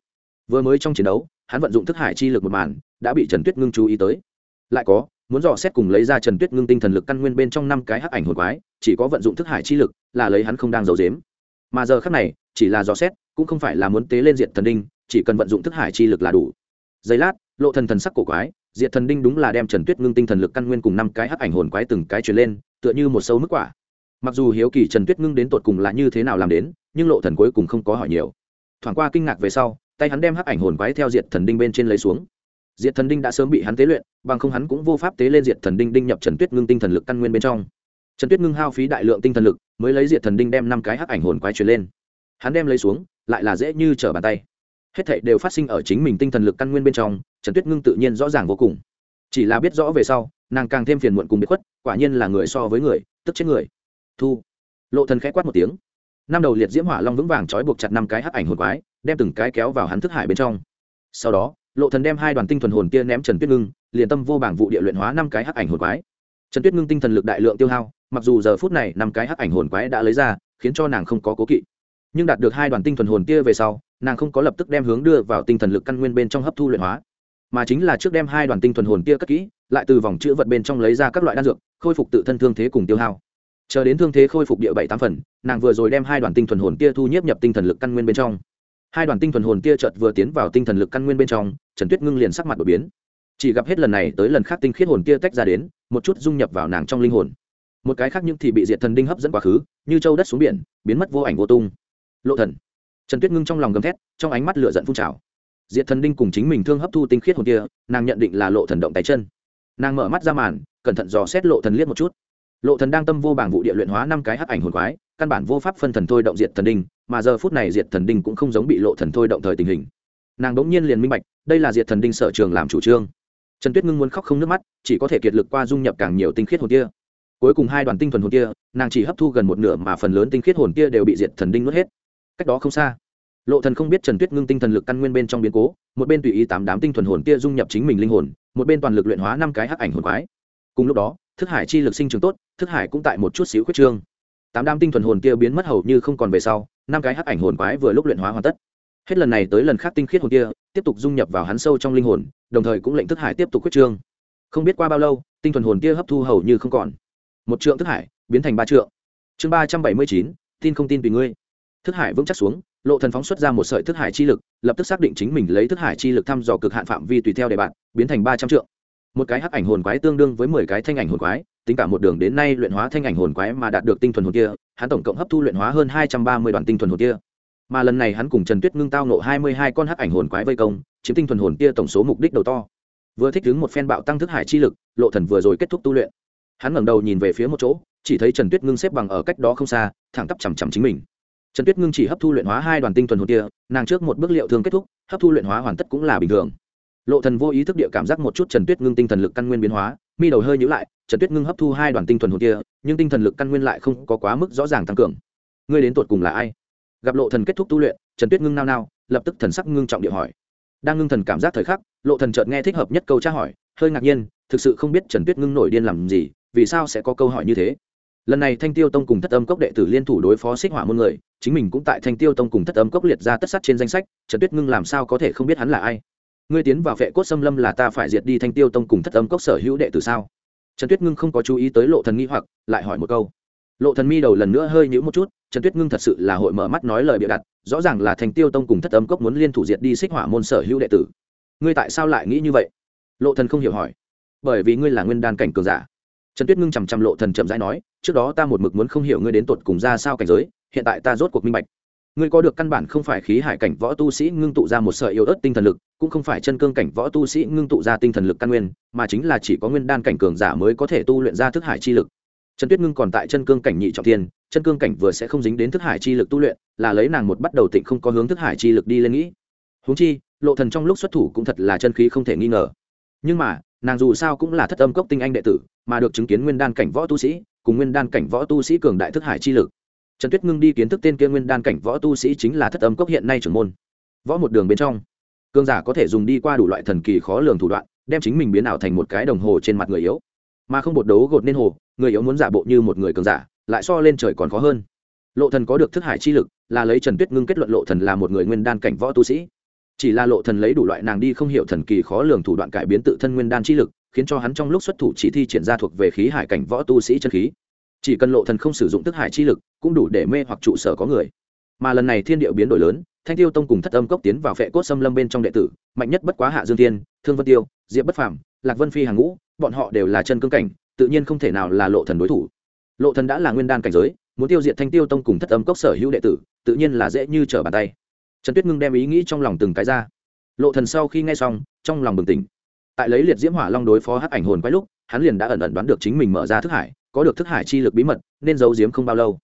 Vừa mới trong chiến đấu, hắn vận dụng thức hải chi lực một màn, đã bị trần tuyết ngưng chú ý tới. Lại có, muốn dò xét cùng lấy ra trần tuyết ngưng tinh thần lực căn nguyên bên trong năm cái hắc ảnh hồn quái, chỉ có vận dụng thức hải chi lực là lấy hắn không đang giấu dếm mà giờ khác này, chỉ là dò xét, cũng không phải là muốn tế lên diện thần đinh, chỉ cần vận dụng thức hải chi lực là đủ. Giây lát, lộ thần thần sắc cổ quái diệt thần đinh đúng là đem trần tuyết ngưng tinh thần lực căn nguyên cùng năm cái hắc ảnh hồn quái từng cái truyền lên, tựa như một sâu mức quả. Mặc dù hiếu kỳ trần tuyết ngưng đến tột cùng là như thế nào làm đến, nhưng lộ thần cuối cùng không có hỏi nhiều. Thoảng qua kinh ngạc về sau, tay hắn đem hắc ảnh hồn quái theo diệt thần đinh bên trên lấy xuống. Diệt thần đinh đã sớm bị hắn tế luyện, bằng không hắn cũng vô pháp tế lên diệt thần đinh đinh nhập trần tuyết ngưng tinh thần lực căn nguyên bên trong. Trần tuyết ngưng hao phí đại lượng tinh thần lực, mới lấy diệt thần đinh đem năm cái hắc ảnh hồn quái truyền lên. Hắn đem lấy xuống, lại là dễ như trở bàn tay hết thảy đều phát sinh ở chính mình tinh thần lực căn nguyên bên trong, trần tuyết ngưng tự nhiên rõ ràng vô cùng. Chỉ là biết rõ về sau, nàng càng thêm phiền muộn cùng bị khuất, quả nhiên là người so với người, tức chết người. Thu. Lộ thần khẽ quát một tiếng. Năm đầu liệt diễm hỏa long vững vàng trói buộc chặt năm cái hắc ảnh hồn quái, đem từng cái kéo vào hắn thức hải bên trong. Sau đó, lộ thần đem hai đoàn tinh thuần hồn kia ném trần tuyết ngưng, liền tâm vô bảng vụ địa luyện hóa năm cái hắc ảnh hồn quái. Trần tuyết ngưng tinh thần lực đại lượng tiêu hao, mặc dù giờ phút này năm cái hắc ảnh hồn quái đã lấy ra, khiến cho nàng không có cố kỵ. Nhưng đạt được hai đoàn tinh thuần hồn kia về sau nàng không có lập tức đem hướng đưa vào tinh thần lực căn nguyên bên trong hấp thu luyện hóa, mà chính là trước đem hai đoàn tinh thuần hồn kia cất kỹ, lại từ vòng chữ vật bên trong lấy ra các loại đan dược, khôi phục tự thân thương thế cùng tiêu hao. Chờ đến thương thế khôi phục địa bảy tám phần, nàng vừa rồi đem hai đoàn tinh thuần hồn kia thu nhiếp nhập tinh thần lực căn nguyên bên trong. Hai đoàn tinh thuần hồn kia chợt vừa tiến vào tinh thần lực căn nguyên bên trong, trần tuyết ngưng liền sắc mặt đột biến. Chỉ gặp hết lần này tới lần khác tinh khiết hồn kia tách ra đến, một chút dung nhập vào nàng trong linh hồn. Một cái khác nhưng thì bị diệt thần đinh hấp dẫn quá khứ, như châu đất xuống biển, biến mất vô ảnh vô tung. Lộ thần trần tuyết ngưng trong lòng gầm thét, trong ánh mắt lửa giận phun trào. Diệt thần đinh cùng chính mình thương hấp thu tinh khiết hồn kia, nàng nhận định là lộ thần động tay chân. Nàng mở mắt ra màn, cẩn thận dò xét lộ thần liếc một chút. Lộ thần đang tâm vô bảng vụ địa luyện hóa năm cái hắc ảnh hồn quái, căn bản vô pháp phân thần thôi động diệt thần đinh, mà giờ phút này diệt thần đinh cũng không giống bị lộ thần thôi động thời tình hình. Nàng đống nhiên liền minh bạch, đây là diệt thần đinh sở trường làm chủ trương. Trần tuyết ngưng muốn khóc không nước mắt, chỉ có thể kiệt lực qua dung nhập càng nhiều tinh khiết hồn kia. Cuối cùng hai đoàn tinh thuần hồn kia, nàng chỉ hấp thu gần một nửa mà phần lớn tinh khiết hồn kia đều bị diệt thần đinh nuốt hết cách đó không xa. Lộ thần không biết trần tuyết ngưng tinh thần lực căn nguyên bên trong biến cố, một bên tùy ý tám đám tinh thuần hồn kia dung nhập chính mình linh hồn, một bên toàn lực luyện hóa năm cái hắc ảnh hồn quái. Cùng lúc đó, thức hải chi lực sinh trưởng tốt, thức hải cũng tại một chút xíu khuyết trương. Tám đám tinh thuần hồn kia biến mất hầu như không còn về sau, năm cái hắc ảnh hồn quái vừa lúc luyện hóa hoàn tất. Hết lần này tới lần khác tinh khiết hồn kia, tiếp tục dung nhập vào hắn sâu trong linh hồn, đồng thời cũng lệnh thức hải tiếp tục khuyết trương. Không biết qua bao lâu, tinh thuần hồn kia hấp thu hầu như không còn. Một trượng thức hải, biến thành ba trượng. Chương ba trăm bảy mươi chín, tin không tin tùy ngươi thức hải vững chắc xuống, lộ thần phóng xuất ra một sợi thức hải chi lực, lập tức xác định chính mình lấy thức hải chi lực thăm dò cực hạn phạm vi tùy theo đề bạn, biến thành ba trăm trượng. Một cái hắc ảnh hồn quái tương đương với mười cái thanh ảnh hồn quái, tính cả một đường đến nay luyện hóa thanh ảnh hồn quái mà đạt được tinh thuần hồn kia, hắn tổng cộng hấp thu luyện hóa hơn hai trăm ba mươi đoàn tinh thuần hồn kia. Mà lần này hắn cùng trần tuyết ngưng tao nộ hai mươi hai con hắc ảnh hồn quái vây công, chiếm tinh thuần hồn kia tổng số mục đích đầu to. Vừa thích đứng một phen bạo tăng thức hải chi lực, lộ thần vừa rồi kết thúc tu luyện. Hắn ngẩng đầu nhìn về phía một chỗ, chỉ thấy trần tuyết ngưng xếp bằng ở cách đó không xa, thẳng tắp chằm chằm chính mình trần tuyết ngưng chỉ hấp thu luyện hóa hai đoàn tinh thuần hồn kia, nàng trước một bước liệu thường kết thúc, hấp thu luyện hóa hoàn tất cũng là bình thường. Lộ thần vô ý thức địa cảm giác một chút trần tuyết ngưng tinh thần lực căn nguyên biến hóa, mi đầu hơi nhíu lại, trần tuyết ngưng hấp thu hai đoàn tinh thuần hồn kia, nhưng tinh thần lực căn nguyên lại không có quá mức rõ ràng tăng cường. Ngươi đến tuột cùng là ai? Gặp lộ thần kết thúc tu luyện, trần tuyết ngưng nao nao, lập tức thần sắc ngưng trọng địa hỏi. Đang ngưng thần cảm giác thời khắc, lộ thần chợt nghe thích hợp nhất câu tra hỏi, hơi ngạc nhiên, thực sự không biết trần tuyết ngưng nổi điên làm gì, vì sao sẽ có câu hỏi như thế? Lần này thanh tiêu tông cùng thất âm cốc đệ tử liên thủ đối phó xích hỏa môn người, chính mình cũng tại thanh tiêu tông cùng thất âm cốc liệt ra tất sắt trên danh sách, trần tuyết ngưng làm sao có thể không biết hắn là ai? Ngươi tiến vào vệ cốt xâm lâm là ta phải diệt đi thanh tiêu tông cùng thất âm cốc sở hữu đệ tử sao? Trần tuyết ngưng không có chú ý tới lộ thần nghi hoặc, lại hỏi một câu. Lộ thần mi đầu lần nữa hơi nhũ một chút, trần tuyết ngưng thật sự là hội mở mắt nói lời bịa đặt, rõ ràng là thanh tiêu tông cùng thất âm cốc muốn liên thủ diệt đi xích hỏa môn sở hữu đệ tử. Ngươi tại sao lại nghĩ như vậy? Lộ thần không hiểu hỏi. Bởi vì ngươi là nguyên đan cảnh cường giả. Trần tuyết ngưng chằm chằm lộ thần chậm rãi nói trước đó ta một mực muốn không hiểu ngươi đến tột cùng ra sao cảnh giới, hiện tại ta rốt cuộc minh bạch. Ngươi có được căn bản không phải khí hải cảnh võ tu sĩ ngưng tụ ra một sợi yếu ớt tinh thần lực, cũng không phải chân cương cảnh võ tu sĩ ngưng tụ ra tinh thần lực căn nguyên, mà chính là chỉ có nguyên đan cảnh cường giả mới có thể tu luyện ra thức hải chi lực. Trần tuyết ngưng còn tại chân cương cảnh nhị trọng thiên, chân cương cảnh vừa sẽ không dính đến thức hải chi lực tu luyện, là lấy nàng một bắt đầu tịnh không có hướng thức hải chi lực đi lên nghĩ. Húng chi, lộ thần trong lúc xuất thủ cũng thật là chân khí không thể nghi ngờ. Nhưng mà, nàng dù sao cũng là thất âm cốc tinh anh đệ tử, mà được chứng kiến nguyên đan cảnh võ tu sĩ cùng nguyên đan cảnh võ tu sĩ cường đại thức hải chi lực. Trần tuyết ngưng đi kiến thức tên kia nguyên đan cảnh võ tu sĩ chính là thất âm cốc hiện nay trưởng môn. Võ một đường bên trong, cường giả có thể dùng đi qua đủ loại thần kỳ khó lường thủ đoạn, đem chính mình biến ảo thành một cái đồng hồ trên mặt người yếu. Mà không bột đấu gột nên hồ, người yếu muốn giả bộ như một người cường giả, lại so lên trời còn khó hơn. Lộ thần có được thức hải chi lực, là lấy trần tuyết ngưng kết luận lộ thần là một người nguyên đan cảnh võ tu sĩ. Chỉ là lộ thần lấy đủ loại nàng đi không hiểu thần kỳ khó lường thủ đoạn cải biến tự thân nguyên đan chi lực khiến cho hắn trong lúc xuất thủ chỉ thi triển ra thuộc về khí hải cảnh võ tu sĩ chân khí. Chỉ cần lộ thần không sử dụng tức hải chi lực, cũng đủ để mê hoặc trụ sở có người. Mà lần này thiên địa biến đổi lớn, thanh tiêu tông cùng thất âm cốc tiến vào phệ cốt xâm lâm bên trong đệ tử, mạnh nhất bất quá hạ dương thiên, thương vân tiêu, diệp bất phàm, lạc vân phi hàng ngũ, bọn họ đều là chân cương cảnh, tự nhiên không thể nào là lộ thần đối thủ. Lộ thần đã là nguyên đan cảnh giới, muốn tiêu diệt thanh tiêu tông cùng thất âm cốc sở hữu đệ tử, tự nhiên là dễ như trở bàn tay. Trần tuyết ngưng đem ý nghĩ trong lòng từng cái ra. Lộ thần sau khi nghe xong, trong lòng bừng tỉnh tại lấy liệt diễm hỏa long đối phó hắc ảnh hồn quái lúc, hắn liền đã ẩn ẩn đoán được chính mình mở ra thức hải, có được thức hải chi lực bí mật, nên giấu diếm không bao lâu.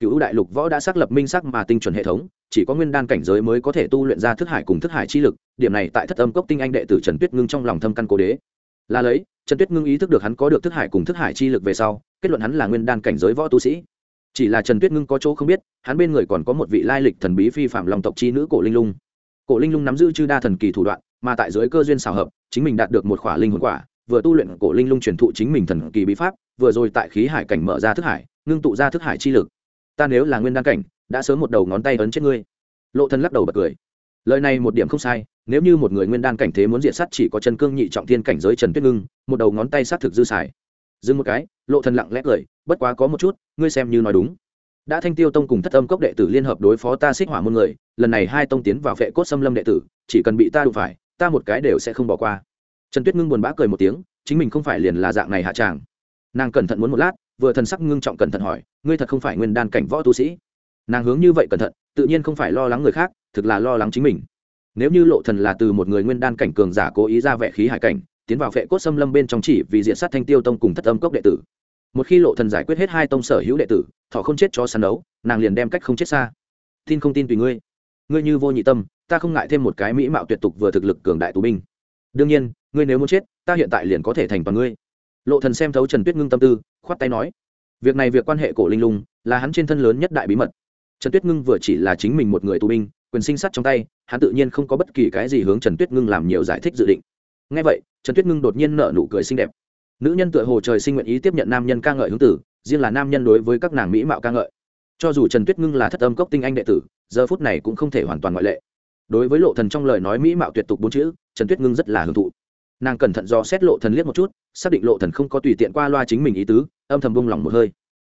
Cựu đại lục võ đã xác lập minh sắc mà tinh chuẩn hệ thống, chỉ có nguyên đan cảnh giới mới có thể tu luyện ra thức hải cùng thức hải chi lực, điểm này tại thất âm cốc tinh anh đệ tử trần tuyết ngưng trong lòng thâm căn cố đế. Là lấy, trần tuyết ngưng ý thức được hắn có được thức hải cùng thức hải chi lực về sau, kết luận hắn là nguyên đan cảnh giới võ tu sĩ. Chỉ là trần tuyết ngưng có chỗ không biết, hắn bên người còn có một vị lai lịch thần bí phi phạm lòng tộc chi nữ cổ linh lung. Cổ linh lung nắm giữ chư đa thần kỳ thủ đoạn, mà tại dưới cơ duyên xào hợp chính mình đạt được một khỏa linh hồn quả, vừa tu luyện cổ linh lung truyền thụ chính mình thần kỳ bí pháp, vừa rồi tại khí hải cảnh mở ra thức hải, ngưng tụ ra thức hải chi lực. Ta nếu là nguyên đan cảnh, đã sớm một đầu ngón tay ấn chết ngươi. Lộ thân lắc đầu bật cười. Lời này một điểm không sai, nếu như một người nguyên đan cảnh thế muốn diện sát chỉ có chân cương nhị trọng thiên cảnh giới trần tuyết ngưng, một đầu ngón tay sát thực dư xài. Dừng một cái, lộ thần lặng lẽ cười, bất quá có một chút, ngươi xem như nói đúng. Đã thanh tiêu tông cùng thất âm cốc đệ tử liên hợp đối phó ta xích hỏa môn người, lần này hai tông tiến vào vệ cốt xâm lâm đệ tử, chỉ cần bị ta đụng phải ta một cái đều sẽ không bỏ qua. Trần tuyết ngưng buồn bã cười một tiếng, chính mình không phải liền là dạng này hạ tràng. Nàng cẩn thận muốn một lát, vừa thần sắc ngưng trọng cẩn thận hỏi, ngươi thật không phải nguyên đan cảnh võ tu sĩ? Nàng hướng như vậy cẩn thận, tự nhiên không phải lo lắng người khác, thực là lo lắng chính mình. Nếu như lộ thần là từ một người nguyên đan cảnh cường giả cố ý ra vẻ khí hải cảnh, tiến vào vệ cốt xâm lâm bên trong chỉ vì diện sát thanh tiêu tông cùng thất âm cốc đệ tử. Một khi lộ thần giải quyết hết hai tông sở hữu đệ tử, thọ không chết cho săn đấu, nàng liền đem cách không chết xa. Tin không tin tùy ngươi. Ngươi như vô nhị tâm ta không ngại thêm một cái mỹ mạo tuyệt tục vừa thực lực cường đại tù binh. Đương nhiên, ngươi nếu muốn chết, ta hiện tại liền có thể thành toàn ngươi. Lộ thần xem thấu trần tuyết ngưng tâm tư, khoát tay nói, việc này việc quan hệ cổ linh lung, là hắn trên thân lớn nhất đại bí mật. Trần tuyết ngưng vừa chỉ là chính mình một người tù binh, quyền sinh sát trong tay, hắn tự nhiên không có bất kỳ cái gì hướng trần tuyết ngưng làm nhiều giải thích dự định. Ngay vậy, trần tuyết ngưng đột nhiên nở nụ cười xinh đẹp. Nữ nhân tựa hồ trời sinh nguyện ý tiếp nhận nam nhân ca ngợi hướng tử, riêng là nam nhân đối với các nàng mỹ mạo ca ngợi. Cho dù trần tuyết ngưng là thất âm cốc tinh anh đệ tử, giờ phút này cũng không thể hoàn toàn ngoại lệ đối với lộ thần trong lời nói mỹ mạo tuyệt tục bốn chữ, trần tuyết ngưng rất là hưởng thụ. Nàng cẩn thận do xét lộ thần liếc một chút, xác định lộ thần không có tùy tiện qua loa chính mình ý tứ, âm thầm bung lòng một hơi.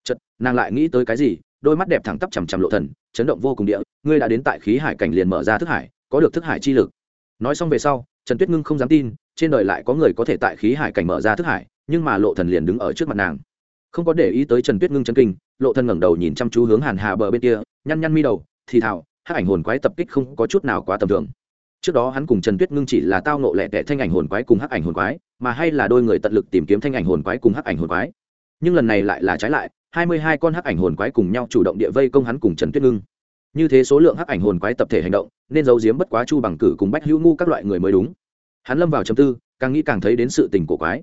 Chật nàng lại nghĩ tới cái gì, đôi mắt đẹp thẳng tắp chằm chằm lộ thần, chấn động vô cùng địa, ngươi đã đến tại khí hải cảnh liền mở ra thức hải, có được thức hải chi lực. Nói xong về sau, trần tuyết ngưng không dám tin, trên đời lại có người có thể tại khí hải cảnh mở ra thức hải, nhưng mà lộ thần liền đứng ở trước mặt nàng. Không có để ý tới trần tuyết ngưng chân kinh, lộ thần ngẩng đầu nhìn chăm chú hướng hàn hà bờ bên kia, nhăn nhăn mi đầu, thì thào hắc ảnh hồn quái tập kích không có chút nào quá tầm thường. Trước đó hắn cùng trần tuyết ngưng chỉ là tao nộ lẹ tẻ thanh ảnh hồn quái cùng hắc ảnh hồn quái, mà hay là đôi người tận lực tìm kiếm thanh ảnh hồn quái cùng hắc ảnh hồn quái. Nhưng lần này lại là trái lại, hai mươi hai con hắc ảnh hồn quái cùng nhau chủ động địa vây công hắn cùng trần tuyết ngưng. Như thế số lượng hắc ảnh hồn quái tập thể hành động, nên giấu giếm bất quá chu bằng cử cùng bách hữu ngu các loại người mới đúng. Hắn lâm vào chấm tư, càng nghĩ càng thấy đến sự tình của quái.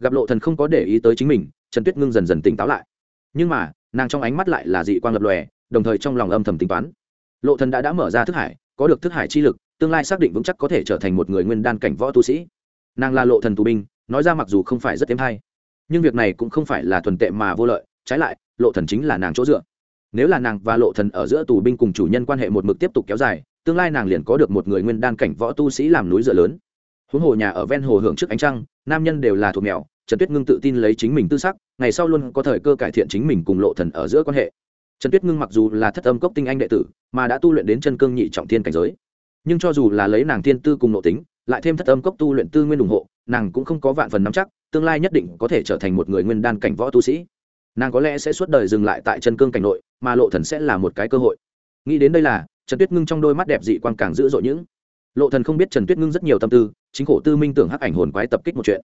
Gặp lộ thần không có để ý tới chính mình, trần tuyết ngưng dần dần tỉnh táo lại. Nhưng mà, nàng trong ánh mắt lại là dị quang lập lòe, đồng thời trong lòng âm thầm tính toán lộ thần đã đã mở ra thức hải, có được thức hải chi lực, tương lai xác định vững chắc có thể trở thành một người nguyên đan cảnh võ tu sĩ. Nàng là lộ thần tù binh, nói ra mặc dù không phải rất thêm hay, nhưng việc này cũng không phải là thuần tệ mà vô lợi, trái lại, lộ thần chính là nàng chỗ dựa. Nếu là nàng và lộ thần ở giữa tù binh cùng chủ nhân quan hệ một mực tiếp tục kéo dài, tương lai nàng liền có được một người nguyên đan cảnh võ tu sĩ làm núi dựa lớn. Huống hồ nhà ở ven hồ hưởng trước ánh trăng, nam nhân đều là thuộc mèo, trần tuyết ngưng tự tin lấy chính mình tư sắc, ngày sau luôn có thời cơ cải thiện chính mình cùng lộ thần ở giữa quan hệ trần tuyết ngưng mặc dù là thất âm cốc tinh anh đệ tử, mà đã tu luyện đến chân cương nhị trọng thiên cảnh giới. Nhưng cho dù là lấy nàng thiên tư cùng nội tính, lại thêm thất âm cốc tu luyện tư nguyên ủng hộ, nàng cũng không có vạn phần nắm chắc, tương lai nhất định có thể trở thành một người nguyên đan cảnh võ tu sĩ. Nàng có lẽ sẽ suốt đời dừng lại tại chân cương cảnh nội, mà lộ thần sẽ là một cái cơ hội. Nghĩ đến đây là, trần tuyết ngưng trong đôi mắt đẹp dị quan càng dữ dội những. Lộ thần không biết trần tuyết ngưng rất nhiều tâm tư, chính khổ tư minh tưởng hắc ảnh hồn quái tập kích một chuyện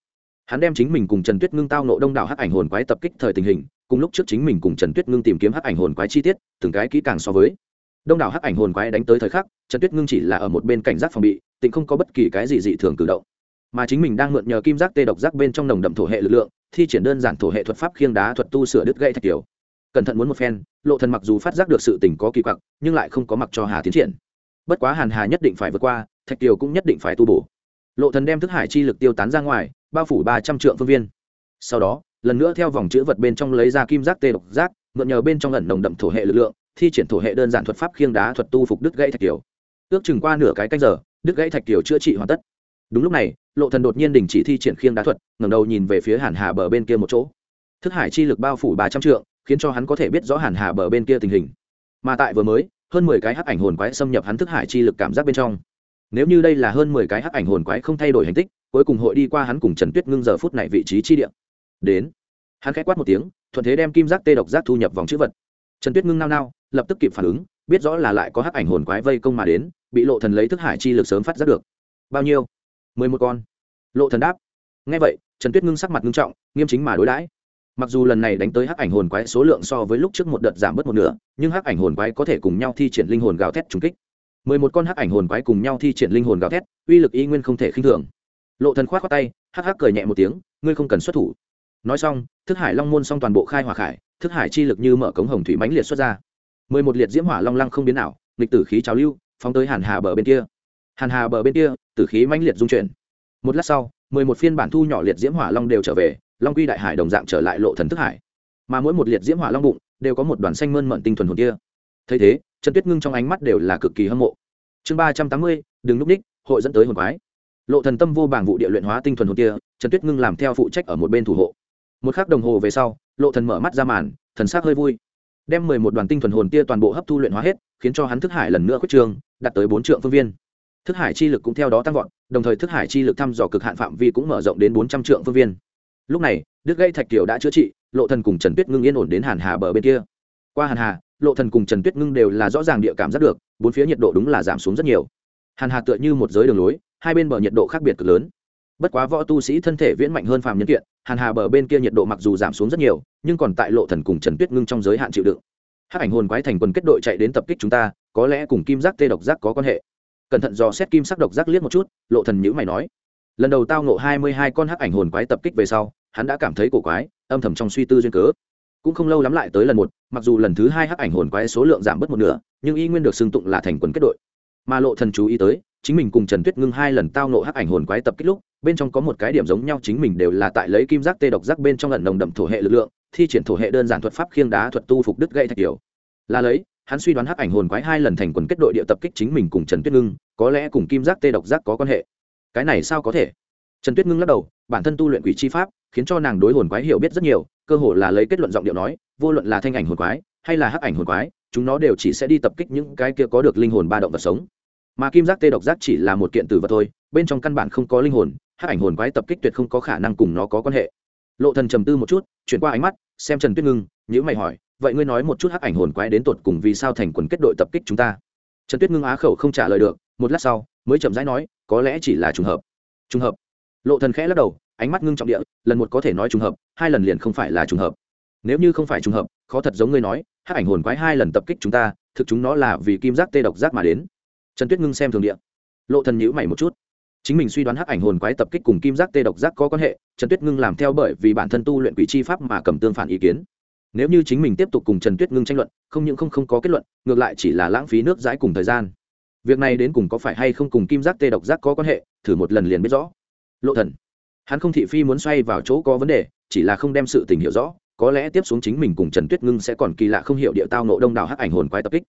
hắn đem chính mình cùng trần tuyết ngưng tao nộ đông đảo hắc ảnh hồn quái tập kích thời tình hình, cùng lúc trước chính mình cùng trần tuyết ngưng tìm kiếm hắc ảnh hồn quái chi tiết, từng cái kỹ càng so với. Đông đảo hắc ảnh hồn quái đánh tới thời khắc, trần tuyết ngưng chỉ là ở một bên cảnh giác phòng bị, tịnh không có bất kỳ cái gì dị thường cử động. Mà chính mình đang mượn nhờ kim giác tê độc giác bên trong nồng đậm thổ hệ lực lượng, thi triển đơn giản thổ hệ thuật pháp khiêng đá thuật tu sửa đứt gãy thạch kiểu cẩn thận muốn một phen, lộ thần mặc dù phát giác được sự tình có kỳ quặc, nhưng lại không có mặc cho hà tiến triển. Bất quá hàn hà nhất định phải vượt qua, thạch kiều cũng nhất định phải tu bổ. Lộ thần đem thức hải chi lực tiêu tán ra ngoài bao phủ ba trăm trượng phương viên. Sau đó, lần nữa theo vòng chữ vật bên trong lấy ra kim giác tê độc giác, mượn nhờ bên trong ẩn nồng đậm thổ hệ lực lượng, thi triển thổ hệ đơn giản thuật pháp khiêng đá thuật tu phục đứt gãy thạch kiều. Ước chừng qua nửa cái canh giờ, đứt gãy thạch kiều chữa trị hoàn tất. Đúng lúc này, lộ thần đột nhiên đình chỉ thi triển khiêng đá thuật, ngẩng đầu nhìn về phía hàn hà bờ bên kia một chỗ. Thức hải chi lực bao phủ ba trăm trượng, khiến cho hắn có thể biết rõ hàn hà bờ bên kia tình hình. Mà tại vừa mới, hơn mười cái hắc ảnh hồn quái xâm nhập hắn thức hải chi lực cảm giác bên trong. Nếu như đây là hơn mười cái hắc ảnh hồn quái không thay đổi hành tích cuối cùng hội đi qua hắn cùng trần tuyết ngưng giờ phút này vị trí chi địa. Đến. Hắn khẽ quát một tiếng, thuận thế đem kim giác tê độc giác thu nhập vòng chữ vật. Trần tuyết ngưng nao nao, lập tức kịp phản ứng, biết rõ là lại có hắc ảnh hồn quái vây công mà đến, bị lộ thần lấy thức hải chi lực sớm phát giác được. Bao nhiêu? Mười một con. Lộ thần đáp. Nghe vậy, trần tuyết ngưng sắc mặt ngưng trọng, nghiêm chính mà đối đãi. Mặc dù lần này đánh tới hắc ảnh hồn quái số lượng so với lúc trước một đợt giảm bớt một nửa, nhưng hắc ảnh hồn quái có thể cùng nhau thi triển linh hồn gào thét trùng kích. Mười một con hắc ảnh hồn quái cùng nhau thi triển linh hồn gào thét, uy lực y nguyên không thể khinh thường lộ thần khoát khoát tay, hắc hắc cười nhẹ một tiếng, ngươi không cần xuất thủ. Nói xong, thức hải long môn xong toàn bộ khai hỏa khải, thức hải chi lực như mở cống hồng thủy mãnh liệt xuất ra. Mười một liệt diễm hỏa long lăng không biến ảo, nghịch tử khí trào lưu, phóng tới hàn hà bờ bên kia. Hàn hà bờ bên kia, tử khí mãnh liệt dung chuyển. Một lát sau, mười một phiên bản thu nhỏ liệt diễm hỏa long đều trở về, long quy đại hải đồng dạng trở lại lộ thần thức hải. Mà mỗi một liệt diễm hỏa long bụng, đều có một đoàn xanh mơn mận tinh thuần hồn kia. Thấy thế, trần tuyết ngưng trong ánh mắt đều là cực kỳ hâm mộ. Chương ba trăm tám mươi, đừng núp ních, hội dẫn tới hồn quái lộ thần tâm vô bảng vụ địa luyện hóa tinh thuần hồn kia, trần tuyết ngưng làm theo phụ trách ở một bên thủ hộ. Một khắc đồng hồ về sau, lộ thần mở mắt ra màn, thần sắc hơi vui. Đem mười một đoàn tinh thuần hồn kia toàn bộ hấp thu luyện hóa hết, khiến cho hắn thức hải lần nữa khuyết trường đạt tới bốn trượng phương viên. Thức hải chi lực cũng theo đó tăng vọt, đồng thời thức hải chi lực thăm dò cực hạn phạm vi cũng mở rộng đến bốn trăm trượng phương viên. Lúc này, đức gây thạch kiều đã chữa trị, lộ thần cùng trần tuyết ngưng yên ổn đến hàn hà bờ bên kia. Qua hàn hà, lộ thần cùng trần tuyết ngưng đều là rõ ràng địa cảm giác được, bốn phía nhiệt độ đúng là giảm xuống rất nhiều. Hàn hà tựa như một giới đường lối hai bên bờ nhiệt độ khác biệt cực lớn. Bất quá võ tu sĩ thân thể viễn mạnh hơn phàm nhân kiện, hàn hà bờ bên kia nhiệt độ mặc dù giảm xuống rất nhiều, nhưng còn tại lộ thần cùng trần tuyết ngưng trong giới hạn chịu đựng. Hắc ảnh hồn quái thành quân kết đội chạy đến tập kích chúng ta, có lẽ cùng kim giác tê độc giác có quan hệ. Cẩn thận dò xét kim sắc độc giác liếc một chút, lộ thần nhữ mày nói. Lần đầu tao ngộ hai mươi hai con hắc ảnh hồn quái tập kích về sau, hắn đã cảm thấy cổ quái, âm thầm trong suy tư duyên cớ. Cũng không lâu lắm lại tới lần một, mặc dù lần thứ hai hắc ảnh hồn quái số lượng giảm bớt một nửa, nhưng y nguyên được xưng tụng là thành quần kết đội. Mà lộ thần chú ý tới chính mình cùng trần tuyết ngưng hai lần tao nộ hắc ảnh hồn quái tập kích lúc, bên trong có một cái điểm giống nhau chính mình đều là tại lấy kim giác tê độc giác bên trong lần nồng đậm thổ hệ lực lượng, thi triển thổ hệ đơn giản thuật pháp khiêng đá thuật tu phục đứt gậy thạch kiểu là lấy, hắn suy đoán hắc ảnh hồn quái hai lần thành quần kết đội địa tập kích chính mình cùng trần tuyết ngưng, có lẽ cùng kim giác tê độc giác có quan hệ. Cái này sao có thể? Trần tuyết ngưng lắc đầu, bản thân tu luyện quỷ chi pháp, khiến cho nàng đối hồn quái hiểu biết rất nhiều, cơ hồ là lấy kết luận giọng điệu nói, vô luận là thanh ảnh hồn quái, hay là hắc ảnh hồn quái, chúng nó đều chỉ sẽ đi tập kích những cái kia có được linh hồn ba động vật sống mà kim giác tê độc giác chỉ là một kiện tử vật thôi, bên trong căn bản không có linh hồn, hắc ảnh hồn quái tập kích tuyệt không có khả năng cùng nó có quan hệ. Lộ thần trầm tư một chút, chuyển qua ánh mắt, xem trần tuyết ngưng nhữ mày hỏi, vậy ngươi nói một chút hắc ảnh hồn quái đến tột cùng vì sao thành quần kết đội tập kích chúng ta? Trần tuyết ngưng á khẩu không trả lời được, một lát sau, mới chậm rãi nói, có lẽ chỉ là trùng hợp. Trùng hợp? Lộ thần khẽ lắc đầu, ánh mắt ngưng trọng địa, lần một có thể nói trùng hợp, hai lần liền không phải là trùng hợp. Nếu như không phải trùng hợp, khó thật giống ngươi nói, hắc ảnh hồn quái hai lần tập kích chúng ta, thực chúng nó là vì kim giác tê độc giác mà đến trần tuyết ngưng xem thường địa. Lộ thần nhữ mày một chút. Chính mình suy đoán hắc ảnh hồn quái tập kích cùng kim giác tê độc giác có quan hệ, trần tuyết ngưng làm theo bởi vì bản thân tu luyện quỷ chi pháp mà cầm tương phản ý kiến. Nếu như chính mình tiếp tục cùng trần tuyết ngưng tranh luận, không những không không có kết luận, ngược lại chỉ là lãng phí nước dãi cùng thời gian. Việc này đến cùng có phải hay không cùng kim giác tê độc giác có quan hệ, thử một lần liền biết rõ. Lộ thần, hắn không thị phi muốn xoay vào chỗ có vấn đề, chỉ là không đem sự tình hiểu rõ, có lẽ tiếp xuống chính mình cùng trần tuyết ngưng sẽ còn kỳ lạ không hiểu địa tao nộ đông đảo hắc ảnh hồn quái tập kích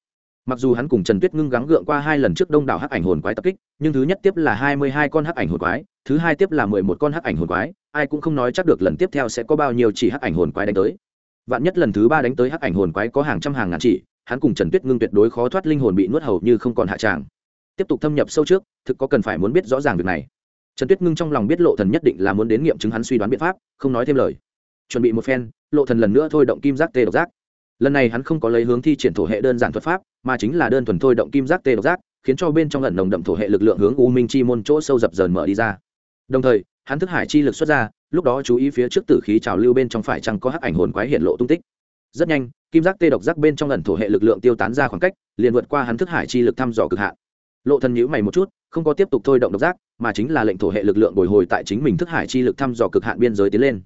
mặc dù hắn cùng trần tuyết ngưng gắng gượng qua hai lần trước đông đảo hắc ảnh hồn quái tập kích, nhưng thứ nhất tiếp là hai mươi hai con hắc ảnh hồn quái, thứ hai tiếp là mười một con hắc ảnh hồn quái, ai cũng không nói chắc được lần tiếp theo sẽ có bao nhiêu chỉ hắc ảnh hồn quái đánh tới. Vạn nhất lần thứ ba đánh tới hắc ảnh hồn quái có hàng trăm hàng ngàn chỉ, hắn cùng trần tuyết ngưng tuyệt đối khó thoát linh hồn bị nuốt hầu như không còn hạ tràng tiếp tục thâm nhập sâu trước, thực có cần phải muốn biết rõ ràng việc này. Trần tuyết ngưng trong lòng biết lộ thần nhất định là muốn đến nghiệm chứng hắn suy đoán biện pháp, không nói thêm lời. Chuẩn bị một phen, lộ thần lần nữa thôi động kim giác tê độc giác lần này hắn không có lấy hướng thi triển thổ hệ đơn giản thuật pháp, mà chính là đơn thuần thôi động kim giác tê độc giác, khiến cho bên trong ẩn nồng đậm thổ hệ lực lượng hướng u minh chi môn chỗ sâu dập dờn mở đi ra. Đồng thời, hắn thức hải chi lực xuất ra, lúc đó chú ý phía trước tử khí trào lưu bên trong phải chăng có hắc ảnh hồn quái hiện lộ tung tích. Rất nhanh, kim giác tê độc giác bên trong ẩn thổ hệ lực lượng tiêu tán ra khoảng cách, liền vượt qua hắn thức hải chi lực thăm dò cực hạn. Lộ thần nhíu mày một chút, không có tiếp tục thôi động độc giác, mà chính là lệnh thổ hệ lực lượng bồi hồi tại chính mình thức hải chi lực thăm dò cực hạn biên giới tiến lên.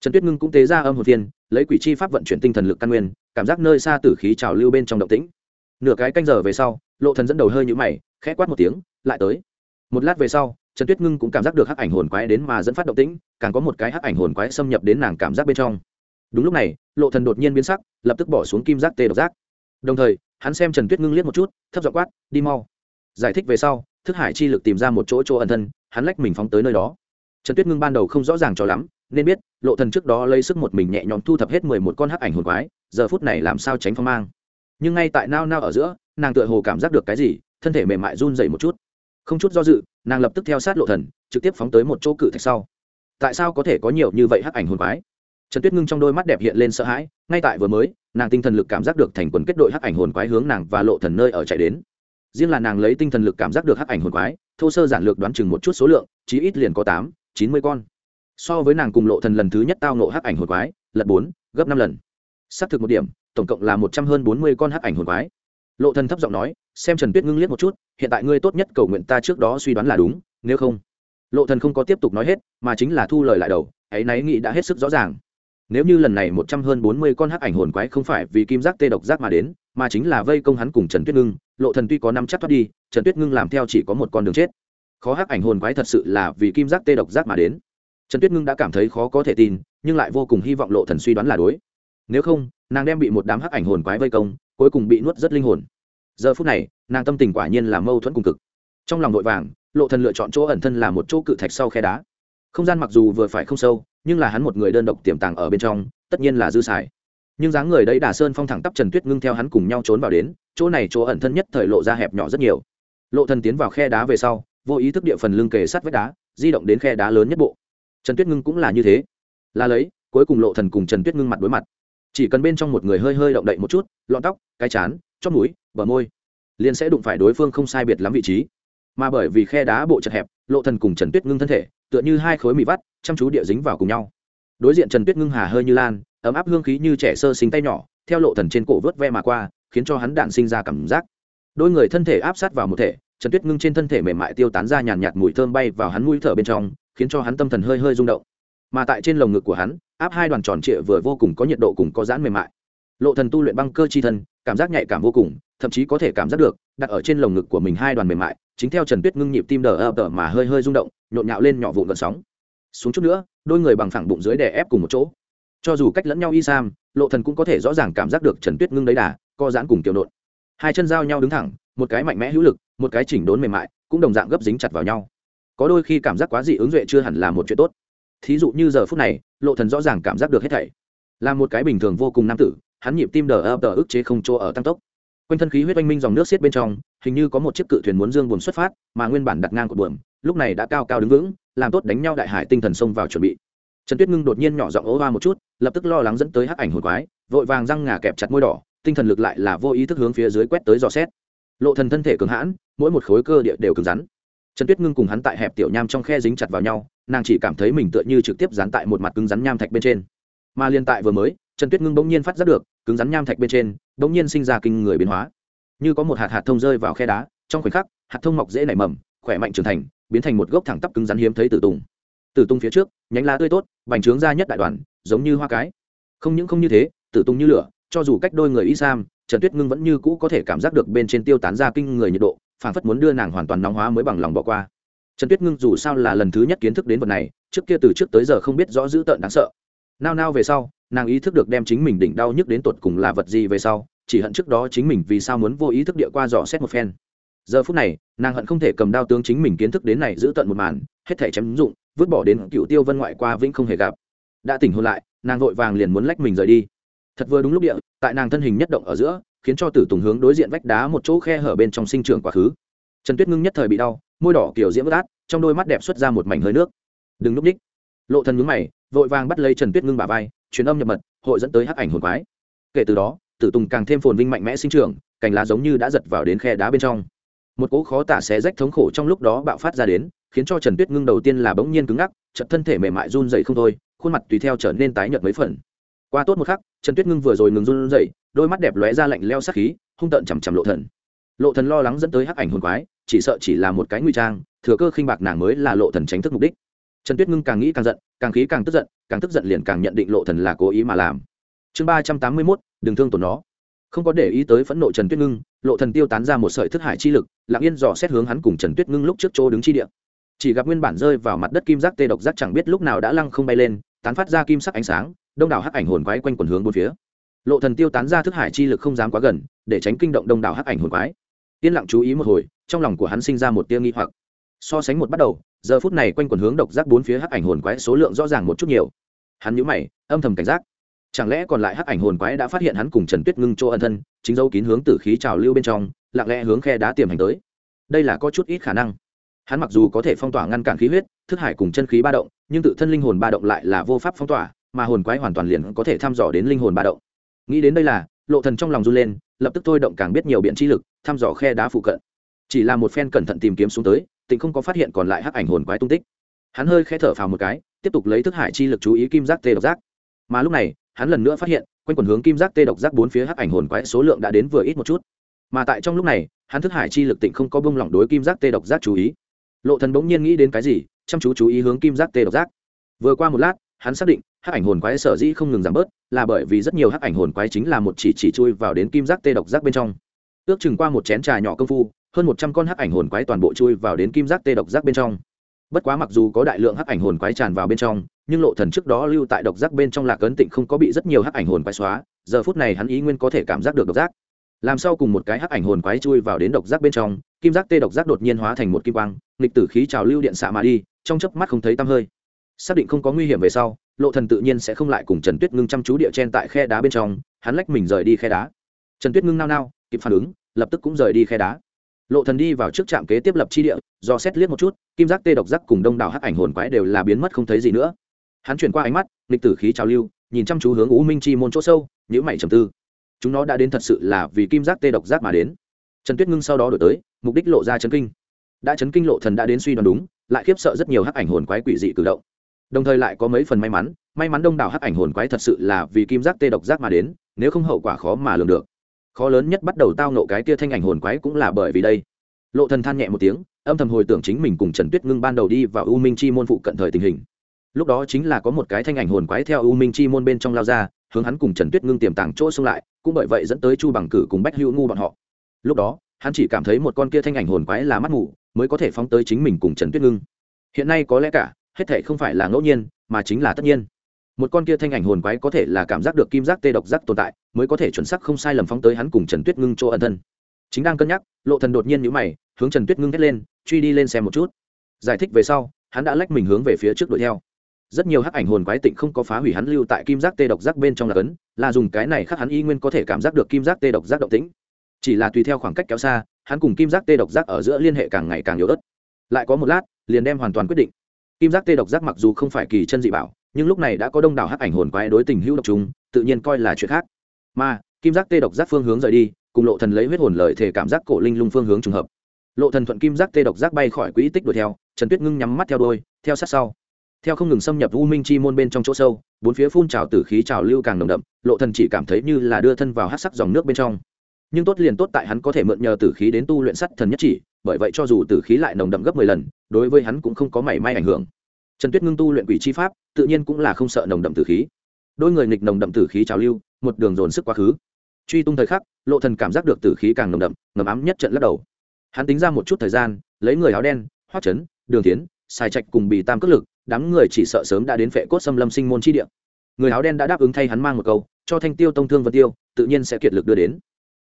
Trần tuyết ngưng cũng tế ra âm hồn thiên lấy quỷ chi pháp vận chuyển tinh thần lực căn nguyên, cảm giác nơi xa tử khí trào lưu bên trong động tĩnh. Nửa cái canh giờ về sau, lộ thần dẫn đầu hơi nhũ mày, khẽ quát một tiếng, lại tới. Một lát về sau, trần tuyết ngưng cũng cảm giác được hắc ảnh hồn quái đến mà dẫn phát động tĩnh, càng có một cái hắc ảnh hồn quái xâm nhập đến nàng cảm giác bên trong. Đúng lúc này, lộ thần đột nhiên biến sắc, lập tức bỏ xuống kim giác tê độc giác. Đồng thời, hắn xem trần tuyết ngưng liếc một chút, thấp giọng quát, đi mau. Giải thích về sau, thức hải chi lực tìm ra một chỗ chỗ ẩn thân, hắn lách mình phóng tới nơi đó. Trần tuyết ngưng ban đầu không rõ ràng cho lắm nên biết, lộ thần trước đó lấy sức một mình nhẹ nhõm thu thập hết mười một con hắc ảnh hồn quái, giờ phút này làm sao tránh phong mang. Nhưng ngay tại nao nao ở giữa, nàng tựa hồ cảm giác được cái gì, thân thể mềm mại run dậy một chút. Không chút do dự, nàng lập tức theo sát lộ thần, trực tiếp phóng tới một chỗ cự thạch sau. Tại sao có thể có nhiều như vậy hắc ảnh hồn quái? Trần tuyết ngưng trong đôi mắt đẹp hiện lên sợ hãi, ngay tại vừa mới, nàng tinh thần lực cảm giác được thành quần kết đội hắc ảnh hồn quái hướng nàng và lộ thần nơi ở chạy đến. Riêng là nàng lấy tinh thần lực cảm giác được hắc ảnh hồn quái, thô sơ giản lược đoán chừng một chút số lượng, chí ít liền có tám, chín mươi con so với nàng cùng lộ thần lần thứ nhất tao nộ hắc ảnh hồn quái, lật bốn, gấp năm lần. Xác thực một điểm, tổng cộng là một trăm hơn bốn mươi con hắc ảnh hồn quái. Lộ thần thấp giọng nói, xem trần tuyết ngưng liếc một chút, hiện tại ngươi tốt nhất cầu nguyện ta trước đó suy đoán là đúng, nếu không. Lộ thần không có tiếp tục nói hết, mà chính là thu lời lại đầu, ấy náy nghĩ đã hết sức rõ ràng. Nếu như lần này một trăm hơn bốn mươi con hắc ảnh hồn quái không phải vì kim giác tê độc giác mà đến, mà chính là vây công hắn cùng trần tuyết ngưng, lộ thần tuy có năm chắc thoát đi, trần tuyết ngưng làm theo chỉ có một con đường chết. Khó hắc ảnh hồn quái thật sự là vì kim giác tê độc giác mà đến trần tuyết ngưng đã cảm thấy khó có thể tin, nhưng lại vô cùng hy vọng lộ thần suy đoán là đối. Nếu không, nàng đem bị một đám hắc ảnh hồn quái vây công, cuối cùng bị nuốt rất linh hồn. Giờ phút này, nàng tâm tình quả nhiên là mâu thuẫn cùng cực. Trong lòng vội vàng, lộ thần lựa chọn chỗ ẩn thân là một chỗ cự thạch sau khe đá. Không gian mặc dù vừa phải không sâu, nhưng là hắn một người đơn độc tiềm tàng ở bên trong, tất nhiên là dư xài. Nhưng dáng người đấy đà sơn phong thẳng tắp trần tuyết ngưng theo hắn cùng nhau trốn vào đến, chỗ này chỗ ẩn thân nhất thời lộ ra hẹp nhỏ rất nhiều. Lộ thần tiến vào khe đá về sau, vô ý thức địa phần lưng kề sát vách đá, di động đến khe đá lớn nhất bộ trần tuyết ngưng cũng là như thế. Là lấy, cuối cùng lộ thần cùng trần tuyết ngưng mặt đối mặt. Chỉ cần bên trong một người hơi hơi động đậy một chút, lọn tóc, cái chán chót mũi, bờ môi, liền sẽ đụng phải đối phương không sai biệt lắm vị trí. Mà bởi vì khe đá bộ chật hẹp, lộ thần cùng trần tuyết ngưng thân thể, tựa như hai khối mì vắt, chăm chú địa dính vào cùng nhau. Đối diện trần tuyết ngưng hà hơi như lan, ấm áp hương khí như trẻ sơ sinh tay nhỏ, theo lộ thần trên cổ vớt ve mà qua, khiến cho hắn đạn sinh ra cảm giác. Đôi người thân thể áp sát vào một thể, trần tuyết ngưng trên thân thể mềm mại tiêu tán ra nhàn nhạt mùi thơm bay vào hắn mũi thở bên trong khiến cho hắn tâm thần hơi hơi rung động. Mà tại trên lồng ngực của hắn, áp hai đoàn tròn trịa vừa vô cùng có nhiệt độ cùng có giãn mềm mại. Lộ thần tu luyện băng cơ chi thân, cảm giác nhạy cảm vô cùng, thậm chí có thể cảm giác được, đặt ở trên lồng ngực của mình hai đoàn mềm mại, chính theo trần tuyết ngưng nhịp tim đờ ập đờ mà hơi hơi rung động, nhộn nhạo lên nhỏ vụn gợn sóng. Xuống chút nữa, đôi người bằng phẳng bụng dưới đè ép cùng một chỗ. Cho dù cách lẫn nhau y sam, lộ thần cũng có thể rõ ràng cảm giác được trần tuyết ngưng đấy đà, co giãn cùng tiểu nộn. Hai chân giao nhau đứng thẳng, một cái mạnh mẽ hữu lực, một cái chỉnh đốn mềm mại, cũng đồng dạng gấp dính chặt vào nhau có đôi khi cảm giác quá dị ứng duệ chưa hẳn là một chuyện tốt. Thí dụ như giờ phút này, lộ thần rõ ràng cảm giác được hết thảy. Là một cái bình thường vô cùng nam tử, hắn nhịp tim đờ ập đờ ức chế không chỗ ở tăng tốc. Quanh thân khí huyết oanh minh dòng nước xiết bên trong, hình như có một chiếc cự thuyền muốn dương buồn xuất phát, mà nguyên bản đặt ngang của buồm, lúc này đã cao cao đứng vững, làm tốt đánh nhau đại hải tinh thần xông vào chuẩn bị. Trần tuyết ngưng đột nhiên nhỏ giọng ố hoa một chút, lập tức lo lắng dẫn tới hắc ảnh hồn quái, vội vàng răng ngà kẹp chặt môi đỏ, tinh thần lực lại là vô ý thức hướng phía dưới quét tới dò xét. Lộ thần thân thể cứng hãn, mỗi một khối cơ địa đều cứng rắn trần tuyết ngưng cùng hắn tại hẹp tiểu nham trong khe dính chặt vào nhau, nàng chỉ cảm thấy mình tựa như trực tiếp dán tại một mặt cứng rắn nham thạch bên trên. Mà liên tại vừa mới, trần tuyết ngưng bỗng nhiên phát giác được, cứng rắn nham thạch bên trên, bỗng nhiên sinh ra kinh người biến hóa. Như có một hạt hạt thông rơi vào khe đá, trong khoảnh khắc, hạt thông mọc dễ nảy mầm, khỏe mạnh trưởng thành, biến thành một gốc thẳng tắp cứng rắn hiếm thấy tử tùng. Tử tung phía trước, nhánh lá tươi tốt, bành trướng ra nhất đại đoàn, giống như hoa cái. Không những không như thế, tử tung như lửa, cho dù cách đôi người y sam, trần tuyết ngưng vẫn như cũ có thể cảm giác được bên trên tiêu tán ra kinh người nhiệt độ phảng phất muốn đưa nàng hoàn toàn nóng hóa mới bằng lòng bỏ qua. Trần tuyết ngưng dù sao là lần thứ nhất kiến thức đến vật này, trước kia từ trước tới giờ không biết rõ dữ tợn đáng sợ. Nao nao về sau, nàng ý thức được đem chính mình đỉnh đau nhức đến tột cùng là vật gì về sau, chỉ hận trước đó chính mình vì sao muốn vô ý thức địa qua dò xét một phen. Giờ phút này, nàng hận không thể cầm đao tướng chính mình kiến thức đến này giữ tận một màn, hết thể chém dụng, vứt bỏ đến cựu tiêu vân ngoại qua vĩnh không hề gặp. Đã tỉnh hôn lại, nàng vội vàng liền muốn lách mình rời đi. Thật vừa đúng lúc địa, tại nàng thân hình nhất động ở giữa khiến cho tử tùng hướng đối diện vách đá một chỗ khe hở bên trong sinh trưởng quá khứ. Trần tuyết ngưng nhất thời bị đau, môi đỏ kiểu diễm bất át, trong đôi mắt đẹp xuất ra một mảnh hơi nước. Đừng núp ních lộ thần nhướng mày, vội vàng bắt lấy trần tuyết ngưng bà vai, truyền âm nhập mật, hội dẫn tới hắc ảnh hồn quái. Kể từ đó, tử tùng càng thêm phồn vinh mạnh mẽ sinh trưởng, cành lá giống như đã giật vào đến khe đá bên trong. Một cỗ khó tả xé rách thống khổ trong lúc đó bạo phát ra đến, khiến cho trần tuyết ngưng đầu tiên là bỗng nhiên cứng ngắc chật thân thể mềm mại run dậy không thôi, khuôn mặt tùy theo trở nên tái nhợt mấy phần qua tốt một khắc, trần tuyết ngưng vừa rồi ngừng run dậy đôi mắt đẹp lóe ra lạnh leo sắc khí, hung tợn chằm chằm lộ thần. Lộ thần lo lắng dẫn tới hắc ảnh hồn quái, chỉ sợ chỉ là một cái nguy trang, thừa cơ khinh bạc nàng mới là lộ thần tránh thức mục đích. Trần tuyết ngưng càng nghĩ càng giận, càng khí càng tức giận, càng tức giận liền càng nhận định lộ thần là cố ý mà làm. Chương ba trăm tám mươi mốt, đừng thương tổn nó. Không có để ý tới phẫn nộ trần tuyết ngưng, lộ thần tiêu tán ra một sợi thức hải chi lực, lặng yên dò xét hướng hắn cùng trần tuyết ngưng lúc trước chỗ đứng chi địa. Chỉ gặp nguyên bản rơi vào mặt đất kim giác tê độc giác chẳng biết lúc nào đã lăng không bay lên, tán phát ra kim sắc ánh sáng đông đảo hắc ảnh hồn quái quanh quần hướng bốn phía. Lộ thần tiêu tán ra thức hải chi lực không dám quá gần, để tránh kinh động đông đảo hắc ảnh hồn quái. Yên lặng chú ý một hồi, trong lòng của hắn sinh ra một tia nghi hoặc. So sánh một bắt đầu, giờ phút này quanh quần hướng độc giác bốn phía hắc ảnh hồn quái số lượng rõ ràng một chút nhiều. Hắn nhíu mày, âm thầm cảnh giác. Chẳng lẽ còn lại hắc ảnh hồn quái đã phát hiện hắn cùng trần tuyết ngưng chỗ ân thân, chính dấu kín hướng tử khí trào lưu bên trong, lặng lẽ hướng khe đá tiềm hành tới? Đây là có chút ít khả năng. Hắn mặc dù có thể phong tỏa ngăn cản khí huyết, thức hải cùng chân khí ba động, nhưng tự thân linh hồn ba động lại là vô pháp phong tỏa mà hồn quái hoàn toàn liền có thể thăm dò đến linh hồn ba động. Nghĩ đến đây là, lộ thần trong lòng run lên, lập tức thôi động càng biết nhiều biện trí lực, thăm dò khe đá phụ cận. Chỉ là một phen cẩn thận tìm kiếm xuống tới, tịnh không có phát hiện còn lại hắc ảnh hồn quái tung tích. Hắn hơi khẽ thở phào một cái, tiếp tục lấy thức hải chi lực chú ý kim giác tê độc giác. Mà lúc này, hắn lần nữa phát hiện, quanh quần hướng kim giác tê độc giác bốn phía hắc ảnh hồn quái số lượng đã đến vừa ít một chút. Mà tại trong lúc này, hắn thức hải chi lực tịnh không có bông lỏng đối kim giác tê độc giác chú ý. Lộ thần bỗng nhiên nghĩ đến cái gì, chăm chú chú ý hướng kim giác tê độc giác. Vừa qua một lát, hắn xác định hắc ảnh hồn quái sở dĩ không ngừng giảm bớt, là bởi vì rất nhiều hắc ảnh hồn quái chính là một chỉ chỉ chui vào đến kim giác tê độc giác bên trong. Ước chừng qua một chén trà nhỏ công phu, hơn một trăm con hắc ảnh hồn quái toàn bộ chui vào đến kim giác tê độc giác bên trong. Bất quá mặc dù có đại lượng hắc ảnh hồn quái tràn vào bên trong, nhưng lộ thần trước đó lưu tại độc giác bên trong lạc ấn tịnh không có bị rất nhiều hắc ảnh hồn quái xóa, giờ phút này hắn ý nguyên có thể cảm giác được độc giác. Làm sao cùng một cái hắc ảnh hồn quái chui vào đến độc giác bên trong, kim giác tê độc giác đột nhiên hóa thành một kim quang, nghịch tử khí trào lưu điện xạ mà đi, trong chớp mắt không thấy tăm hơi. Xác định không có nguy hiểm về sau lộ thần tự nhiên sẽ không lại cùng trần tuyết ngưng chăm chú địa chen tại khe đá bên trong, hắn lách mình rời đi khe đá. Trần tuyết ngưng nao nao, kịp phản ứng, lập tức cũng rời đi khe đá. Lộ thần đi vào trước trạm kế tiếp lập chi địa, do xét liếc một chút, kim giác tê độc giác cùng đông đảo hắc ảnh hồn quái đều là biến mất không thấy gì nữa. Hắn chuyển qua ánh mắt lịch tử khí trào lưu, nhìn chăm chú hướng u minh chi môn chỗ sâu nhữ mày trầm tư. Chúng nó đã đến thật sự là vì kim giác tê độc giác mà đến. Trần tuyết ngưng sau đó đổi tới, mục đích lộ ra chấn kinh. Đã chấn kinh, lộ thần đã đến suy đoán đúng, lại khiếp sợ rất nhiều hắc ảnh hồn quái quỷ dị cử động đồng thời lại có mấy phần may mắn may mắn đông đảo hắc ảnh hồn quái thật sự là vì kim giác tê độc giác mà đến, nếu không hậu quả khó mà lường được. Khó lớn nhất bắt đầu tao nộ cái kia thanh ảnh hồn quái cũng là bởi vì đây. Lộ thần than nhẹ một tiếng, âm thầm hồi tưởng chính mình cùng trần tuyết ngưng ban đầu đi vào u minh chi môn phụ cận thời tình hình. Lúc đó chính là có một cái thanh ảnh hồn quái theo u minh chi môn bên trong lao ra, hướng hắn cùng trần tuyết ngưng tiềm tàng chỗ xung lại, cũng bởi vậy dẫn tới chu bằng cử cùng bách hữu ngu bọn họ. Lúc đó, hắn chỉ cảm thấy một con kia thanh ảnh hồn quái là mắt mù, mới có thể phóng tới chính mình cùng trần tuyết ngưng. Hiện nay có lẽ cả hết thể không phải là ngẫu nhiên, mà chính là tất nhiên. Một con kia thanh ảnh hồn quái có thể là cảm giác được kim giác tê độc giác tồn tại, mới có thể chuẩn xác không sai lầm phóng tới hắn cùng trần tuyết ngưng chỗ ẩn thân. Chính đang cân nhắc, lộ thần đột nhiên nhíu mày, hướng trần tuyết ngưng hét lên, truy đi lên xem một chút. Giải thích về sau, hắn đã lách mình hướng về phía trước đuổi theo. Rất nhiều hắc ảnh hồn quái tịnh không có phá hủy hắn lưu tại kim giác tê độc giác bên trong là cấn, là dùng cái này khắc hắn y nguyên có thể cảm giác được kim giác tê độc giác động tĩnh. Chỉ là tùy theo khoảng cách kéo xa, hắn cùng kim giác tê độc giác ở giữa liên hệ càng ngày càng yếu ớt. Lại có một lát, liền đem hoàn toàn quyết định kim giác tê độc giác mặc dù không phải kỳ chân dị bảo, nhưng lúc này đã có đông đảo hắc ảnh hồn quái đối tình hữu độc chúng, tự nhiên coi là chuyện khác. Mà, kim giác tê độc giác phương hướng rời đi, cùng lộ thần lấy huyết hồn lợi thể cảm giác cổ linh lung phương hướng trùng hợp. Lộ thần thuận kim giác tê độc giác bay khỏi quỹ tích đuổi theo, trần tuyết ngưng nhắm mắt theo đuôi, theo sát sau. Theo không ngừng xâm nhập u minh chi môn bên trong chỗ sâu, bốn phía phun trào tử khí trào lưu càng nồng đậm, lộ thần chỉ cảm thấy như là đưa thân vào hắc sắc dòng nước bên trong. Nhưng tốt liền tốt tại hắn có thể mượn nhờ tử khí đến tu luyện sắt thần nhất chỉ bởi vậy cho dù tử khí lại nồng đậm gấp mười lần, đối với hắn cũng không có mảy may ảnh hưởng. Trần tuyết ngưng tu luyện quỷ chi pháp, tự nhiên cũng là không sợ nồng đậm tử khí. Đôi người nghịch nồng đậm tử khí trào lưu, một đường dồn sức quá khứ. Truy tung thời khắc, lộ thần cảm giác được tử khí càng nồng đậm, ngầm ám nhất trận lắc đầu. Hắn tính ra một chút thời gian, lấy người áo đen hoắc chấn, đường tiến, xài trạch cùng bị tam cất lực, đám người chỉ sợ sớm đã đến phệ cốt xâm lâm sinh môn chi địa. Người áo đen đã đáp ứng thay hắn mang một câu, cho thanh tiêu tông thương vân tiêu, tự nhiên sẽ kiệt lực đưa đến.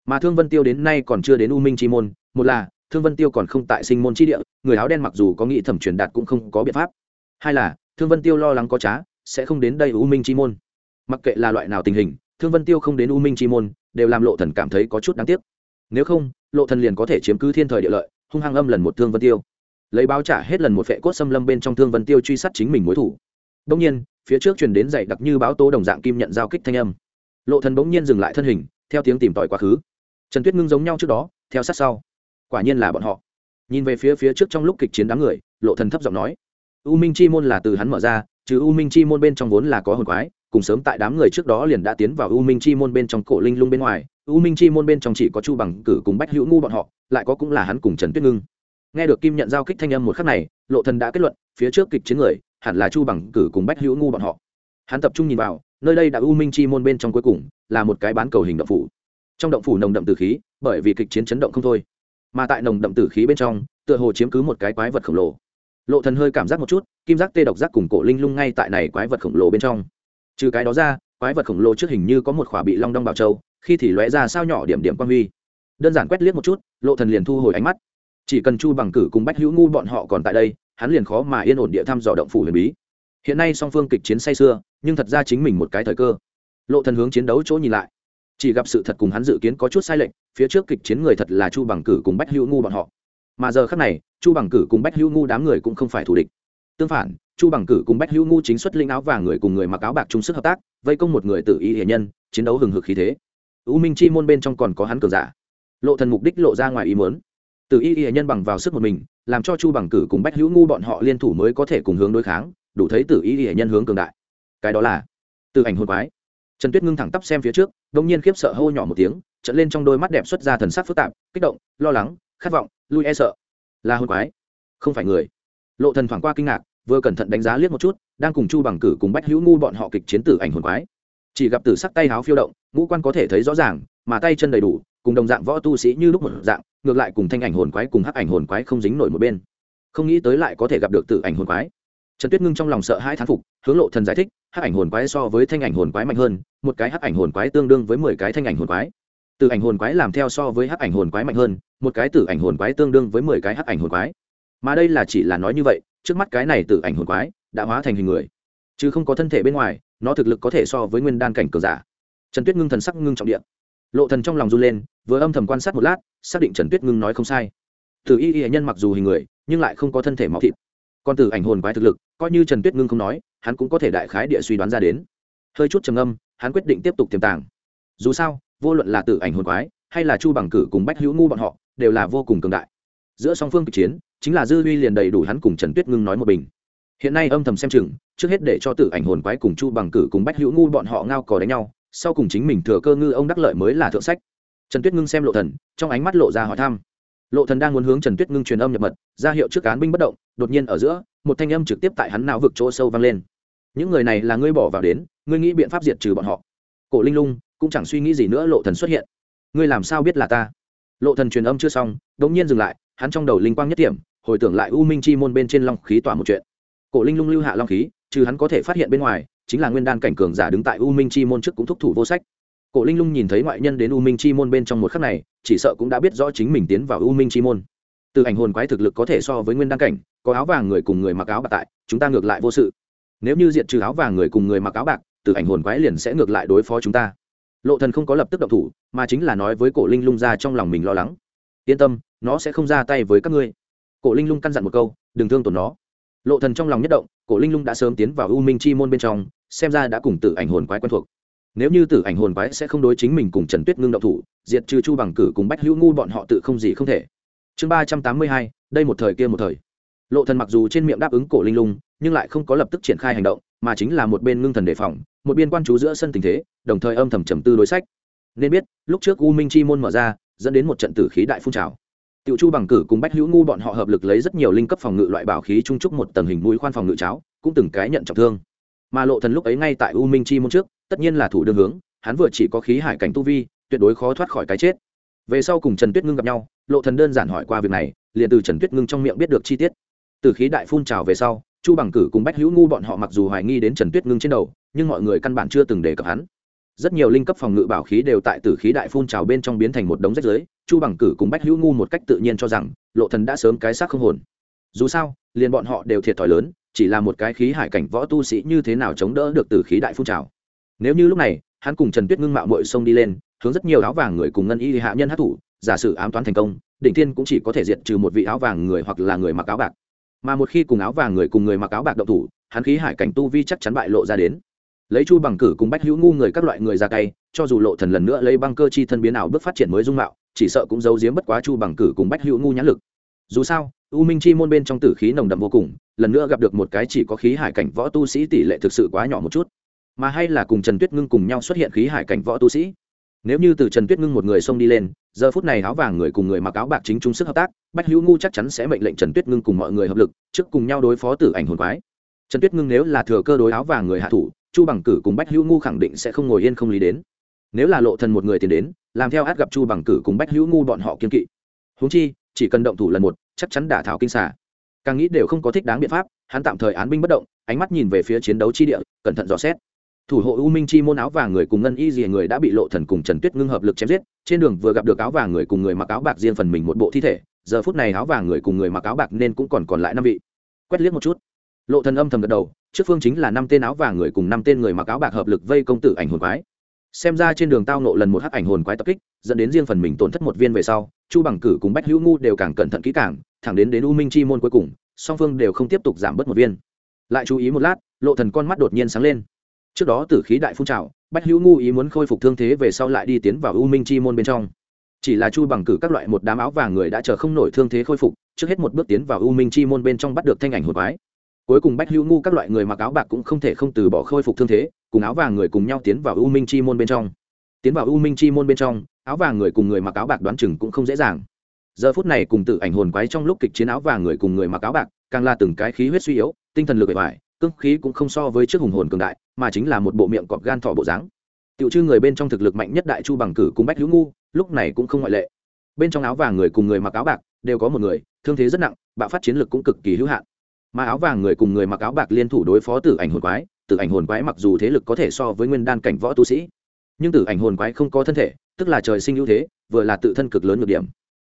Mà thương vân tiêu đến nay còn chưa đến u minh chi môn, một là thương vân tiêu còn không tại sinh môn chi địa, người áo đen mặc dù có nghĩ thẩm truyền đạt cũng không có biện pháp. Hai là, thương vân tiêu lo lắng có trá, sẽ không đến đây u minh chi môn. Mặc kệ là loại nào tình hình, thương vân tiêu không đến u minh chi môn, đều làm lộ thần cảm thấy có chút đáng tiếc. Nếu không, lộ thần liền có thể chiếm cứ thiên thời địa lợi, hung hăng âm lần một thương vân tiêu. Lấy báo trả hết lần một vệ cốt xâm lâm bên trong thương vân tiêu truy sát chính mình mối thủ. Đông nhiên, phía trước truyền đến dậy đặc như báo tố đồng dạng kim nhận giao kích thanh âm. Lộ thần bỗng nhiên dừng lại thân hình, theo tiếng tìm tòi quá khứ. Trần tuyết ngưng giống nhau trước đó, theo sát sau quả nhiên là bọn họ. Nhìn về phía phía trước trong lúc kịch chiến đám người, lộ thần thấp giọng nói, u minh chi môn là từ hắn mở ra chứ u minh chi môn bên trong vốn là có hồn quái, cùng sớm tại đám người trước đó liền đã tiến vào u minh chi môn bên trong cổ linh lung bên ngoài, u minh chi môn bên trong chỉ có chu bằng cử cùng bách hữu ngu bọn họ, lại có cũng là hắn cùng trần tuyết ngưng. Nghe được kim nhận giao kích thanh âm một khắc này, lộ thần đã kết luận, phía trước kịch chiến người hẳn là chu bằng cử cùng bách hữu ngu bọn họ. Hắn tập trung nhìn vào, nơi đây đã u minh chi môn bên trong cuối cùng là một cái bán cầu hình động phủ. Trong động phủ nồng đậm từ khí, bởi vì kịch chiến chấn động không thôi mà tại nồng đậm tử khí bên trong, tựa hồ chiếm cứ một cái quái vật khổng lồ. Lộ thần hơi cảm giác một chút, kim giác tê độc giác cùng cổ linh lung ngay tại này quái vật khổng lồ bên trong. Trừ cái đó ra, quái vật khổng lồ trước hình như có một khỏa bị long đong bảo châu, khi thì lóe ra sao nhỏ điểm điểm quang huy. Đơn giản quét liếc một chút, lộ thần liền thu hồi ánh mắt. Chỉ cần chu bằng cử cùng bách hữu ngu bọn họ còn tại đây, hắn liền khó mà yên ổn địa thăm dò động phủ huyền bí. Hiện nay song phương kịch chiến say xưa nhưng thật ra chính mình một cái thời cơ. Lộ thần hướng chiến đấu chỗ nhìn lại chỉ gặp sự thật cùng hắn dự kiến có chút sai lệch, phía trước kịch chiến người thật là chu bằng cử cùng bách hữu ngu bọn họ. Mà giờ khắc này, chu bằng cử cùng bách hữu ngu đám người cũng không phải thù địch. Tương phản, chu bằng cử cùng bách hữu ngu chính xuất linh áo vàng người cùng người mặc áo bạc chung sức hợp tác, vây công một người tự ý hiền nhân, chiến đấu hừng hực khí thế. U minh chi môn bên trong còn có hắn cường giả. Lộ thần mục đích lộ ra ngoài ý muốn. Tự ý hiền nhân bằng vào sức một mình, làm cho chu bằng cử cùng bách hữu ngu bọn họ liên thủ mới có thể cùng hướng đối kháng, đủ thấy tự ý hiền nhân hướng cường đại. Cái đó là từ ảnh hồn quái trần tuyết ngưng thẳng tắp xem phía trước đông nhiên khiếp sợ hô nhỏ một tiếng trận lên trong đôi mắt đẹp xuất ra thần sắc phức tạp, kích động, lo lắng, khát vọng, lui e sợ. Là hồn quái, không phải người. Lộ thần thoảng qua kinh ngạc, vừa cẩn thận đánh giá liếc một chút, đang cùng chu bằng cử cùng bách hữu ngu bọn họ kịch chiến tử ảnh hồn quái. Chỉ gặp tử sắc tay háo phiêu động, ngũ quan có thể thấy rõ ràng, mà tay chân đầy đủ, cùng đồng dạng võ tu sĩ như lúc một dạng, ngược lại cùng thanh ảnh hồn quái cùng hắc ảnh hồn quái không dính nổi một bên. Không nghĩ tới lại có thể gặp được tử ảnh hồn quái trần tuyết ngưng trong lòng sợ hai thán phục, hướng lộ thần giải thích, hắc ảnh hồn quái so với thanh ảnh hồn quái mạnh hơn, một cái hắc ảnh hồn quái tương đương với mười cái thanh ảnh hồn quái. Từ ảnh hồn quái làm theo so với hắc ảnh hồn quái mạnh hơn, một cái tử ảnh hồn quái tương đương với mười cái hắc ảnh hồn quái. Mà đây là chỉ là nói như vậy, trước mắt cái này tử ảnh hồn quái đã hóa thành hình người. Chứ không có thân thể bên ngoài, nó thực lực có thể so với nguyên đan cảnh cờ giả. Trần tuyết ngưng thần sắc ngưng trọng điện lộ thần trong lòng run lên, vừa âm thầm quan sát một lát, xác định trần tuyết ngưng nói không sai. Tử y y nhân mặc dù hình người, nhưng lại không có thân thể máu thịt còn tử ảnh hồn quái thực lực, coi như trần tuyết ngưng không nói, hắn cũng có thể đại khái địa suy đoán ra đến. Hơi chút trầm âm hắn quyết định tiếp tục tiềm tàng. Dù sao, vô luận là tử ảnh hồn quái, hay là chu bằng cử cùng bách hữu ngu bọn họ, đều là vô cùng cường đại. Giữa song phương kịch chiến, chính là dư huy liền đầy đủ hắn cùng trần tuyết ngưng nói một bình. Hiện nay âm thầm xem chừng, trước hết để cho tử ảnh hồn quái cùng chu bằng cử cùng bách hữu ngu bọn họ ngao cò đánh nhau, sau cùng chính mình thừa cơ ngư ông đắc lợi mới là thượng sách. Trần tuyết ngưng xem lộ thần, trong ánh mắt lộ ra hỏi thăm lộ thần đang muốn hướng trần tuyết ngưng truyền âm nhập mật, ra hiệu trước cán binh bất động, đột nhiên ở giữa, một thanh âm trực tiếp tại hắn não vực chỗ sâu vang lên. Những người này là ngươi bỏ vào đến, ngươi nghĩ biện pháp diệt trừ bọn họ. Cổ linh lung, cũng chẳng suy nghĩ gì nữa, lộ thần xuất hiện. Ngươi làm sao biết là ta? Lộ thần truyền âm chưa xong, đột nhiên dừng lại, hắn trong đầu linh quang nhất điểm, hồi tưởng lại u minh chi môn bên trên long khí tỏa một chuyện. Cổ linh lung lưu hạ long khí, trừ hắn có thể phát hiện bên ngoài, chính là nguyên đan cảnh cường giả đứng tại u minh chi môn trước cũng thúc thủ vô sách cổ linh lung nhìn thấy ngoại nhân đến u minh chi môn bên trong một khắc này, chỉ sợ cũng đã biết rõ chính mình tiến vào u minh chi môn. Từ ảnh hồn quái thực lực có thể so với nguyên Đăng cảnh, có áo vàng người cùng người mặc áo bạc tại, chúng ta ngược lại vô sự. Nếu như diệt trừ áo vàng người cùng người mặc áo bạc, từ ảnh hồn quái liền sẽ ngược lại đối phó chúng ta. Lộ thần không có lập tức động thủ, mà chính là nói với cổ linh lung ra trong lòng mình lo lắng. Yên tâm, nó sẽ không ra tay với các ngươi. Cổ linh lung căn dặn một câu, đừng thương tổn nó. Lộ thần trong lòng nhất động, cổ linh lung đã sớm tiến vào u minh chi môn bên trong, xem ra đã cùng tử ảnh hồn quái quen thuộc nếu như tử ảnh hồn quái sẽ không đối chính mình cùng trần tuyết ngưng động thủ diệt trừ chu bằng cử cùng bách hữu ngu bọn họ tự không gì không thể. Chương ba trăm tám mươi hai đây một thời kia một thời. Lộ thần mặc dù trên miệng đáp ứng cổ linh lung nhưng lại không có lập tức triển khai hành động mà chính là một bên ngưng thần đề phòng một biên quan chú giữa sân tình thế đồng thời âm thầm trầm tư đối sách. Nên biết lúc trước u minh chi môn mở ra dẫn đến một trận tử khí đại phun trào. Tiểu Chu bằng cử cùng Bách Hữu ngu bọn họ hợp lực lấy rất nhiều linh cấp phòng ngự loại bảo khí trung trúc một tầng hình mũi khoan phòng ngự cháo, cũng từng cái nhận trọng thương. Mà Lộ Thần lúc ấy ngay tại U Minh Chi môn trước, tất nhiên là thủ đường hướng, hắn vừa chỉ có khí hải cảnh tu vi, tuyệt đối khó thoát khỏi cái chết. Về sau cùng Trần Tuyết Ngưng gặp nhau, Lộ Thần đơn giản hỏi qua việc này, liền từ Trần Tuyết Ngưng trong miệng biết được chi tiết. Từ khí đại phun trào về sau, Chu bằng cử cùng Bách Hữu ngu bọn họ mặc dù hoài nghi đến Trần Tuyết Ngưng trên đầu, nhưng mọi người căn bản chưa từng đề cập hắn rất nhiều linh cấp phòng ngự bảo khí đều tại tử khí đại phun trào bên trong biến thành một đống rách rưới chu bằng cử cùng bách hữu ngu một cách tự nhiên cho rằng lộ thần đã sớm cái xác không hồn dù sao liền bọn họ đều thiệt thòi lớn chỉ là một cái khí hải cảnh võ tu sĩ như thế nào chống đỡ được tử khí đại phun trào nếu như lúc này hắn cùng trần tuyết ngưng mạo mội xông đi lên hướng rất nhiều áo vàng người cùng ngân y hạ nhân hát thủ giả sử ám toán thành công định thiên cũng chỉ có thể diệt trừ một vị áo vàng người hoặc là người mặc áo bạc. Mà một khi cùng áo vàng người cùng người mặc áo bạc động thủ hắn khí hải cảnh tu vi chắc chắn bại lộ ra đến. Lấy chu bằng cử cùng bách hữu ngu người các loại người ra tay, cho dù lộ thần lần nữa lấy băng cơ chi thân biến ảo bước phát triển mới dung mạo chỉ sợ cũng giấu giếm bất quá chu bằng cử cùng bách hữu ngu nhãn lực. Dù sao u minh chi môn bên trong tử khí nồng đậm vô cùng lần nữa gặp được một cái chỉ có khí hải cảnh võ tu sĩ tỷ lệ thực sự quá nhỏ một chút mà hay là cùng trần tuyết ngưng cùng nhau xuất hiện khí hải cảnh võ tu sĩ. Nếu như từ trần tuyết ngưng một người xông đi lên, giờ phút này áo vàng người cùng người mặc áo bạc chính chung sức hợp tác, bách hữu ngu chắc chắn sẽ mệnh lệnh trần tuyết ngưng cùng mọi người hợp lực, trước cùng nhau đối phó tử ảnh hồn quái. Trần tuyết ngưng nếu là thừa cơ đối áo vàng người hạ thủ, chu bằng cử cùng bách hữu ngu khẳng định sẽ không ngồi yên không lý đến. Nếu là lộ thần một người tiến đến, làm theo át gặp chu bằng cử cùng bách hữu ngu bọn họ kiên kỵ. Huống chi, chỉ cần động thủ lần một, chắc chắn đả thảo kinh xà. Càng nghĩ đều không có thích đáng biện pháp, hắn tạm thời án binh bất động, ánh mắt nhìn về phía chiến đấu chi địa, cẩn thận dò xét thủ hộ u minh chi môn áo vàng người cùng ngân y rìa người đã bị lộ thần cùng trần tuyết ngưng hợp lực chém giết, trên đường vừa gặp được áo vàng người cùng người mặc áo bạc riêng phần mình một bộ thi thể, giờ phút này áo vàng người cùng người mặc áo bạc nên cũng còn còn lại năm vị. Quét liếc một chút. Lộ thần âm thầm gật đầu, trước phương chính là năm tên áo vàng người cùng năm tên người mặc áo bạc hợp lực vây công tử ảnh hồn quái. Xem ra trên đường tao nộ lần một hắc ảnh hồn quái tập kích, dẫn đến riêng phần mình tổn thất một viên về sau, chu bằng cử cùng bách hữu ngu đều càng cẩn thận kỹ càng, thẳng đến đến u minh chi môn cuối cùng, song phương đều không tiếp tục giảm bớt một viên. Lại chú ý một lát, lộ thần con mắt đột nhiên sáng lên trước đó tử khí đại phun trào, bách hữu ngu ý muốn khôi phục thương thế về sau lại đi tiến vào u minh chi môn bên trong. Chỉ là chu bằng cử các loại một đám áo vàng người đã chờ không nổi thương thế khôi phục, trước hết một bước tiến vào u minh chi môn bên trong bắt được thanh ảnh hồn quái. Cuối cùng bách hữu ngu các loại người mặc áo bạc cũng không thể không từ bỏ khôi phục thương thế, cùng áo vàng người cùng nhau tiến vào u minh chi môn bên trong. Tiến vào u minh chi môn bên trong, áo vàng người cùng người mặc áo bạc đoán chừng cũng không dễ dàng. Giờ phút này cùng tự ảnh hồn quái trong lúc kịch chiến áo vàng người cùng người mặc áo bạc, càng là từng cái khí huyết suy yếu, tinh thần lực bề ngoài, cương khí cũng không so với trước hùng hồn cường đại mà chính là một bộ miệng cọp gan thọ bộ dáng. Tiểu chư người bên trong thực lực mạnh nhất đại chu bằng cử cùng bách hữu ngu, lúc này cũng không ngoại lệ. Bên trong áo vàng người cùng người mặc áo bạc đều có một người, thương thế rất nặng, bạo phát chiến lực cũng cực kỳ hữu hạn. Mà áo vàng người cùng người mặc áo bạc liên thủ đối phó tử ảnh hồn quái, tử ảnh hồn quái mặc dù thế lực có thể so với nguyên đan cảnh võ tu sĩ, nhưng tử ảnh hồn quái không có thân thể, tức là trời sinh ưu thế, vừa là tự thân cực lớn nhược điểm.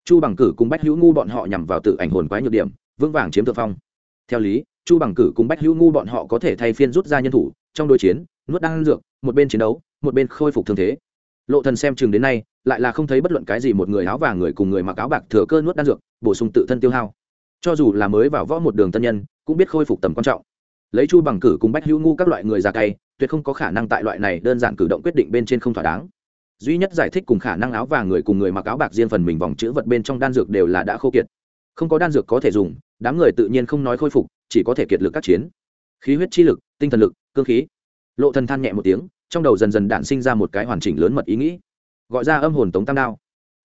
Chu bằng cử cùng bách hữu ngu bọn họ nhằm vào tử ảnh hồn quái nhược điểm, vững vàng chiếm thượng phong. Theo lý, chu bằng cử cùng bách hữu ngu bọn họ có thể thay phiên rút ra nhân thủ trong đối chiến, nuốt đang dược, một bên chiến đấu, một bên khôi phục thương thế. Lộ thần xem chừng đến nay, lại là không thấy bất luận cái gì một người áo vàng người cùng người mặc áo bạc thừa cơ nuốt đan dược, bổ sung tự thân tiêu hao. Cho dù là mới vào võ một đường tân nhân, cũng biết khôi phục tầm quan trọng. Lấy chu bằng cử cùng bách hữu ngu các loại người già cay, tuyệt không có khả năng tại loại này đơn giản cử động quyết định bên trên không thỏa đáng. Duy nhất giải thích cùng khả năng áo vàng người cùng người mặc áo bạc riêng phần mình vòng chữ vật bên trong đan dược đều là đã khô kiệt. Không có đan dược có thể dùng, đám người tự nhiên không nói khôi phục, chỉ có thể kiệt lực các chiến. Khí huyết chi lực, tinh thần lực cương khí. Lộ thần than nhẹ một tiếng, trong đầu dần dần đản sinh ra một cái hoàn chỉnh lớn mật ý nghĩ. Gọi ra âm hồn tống tam đao.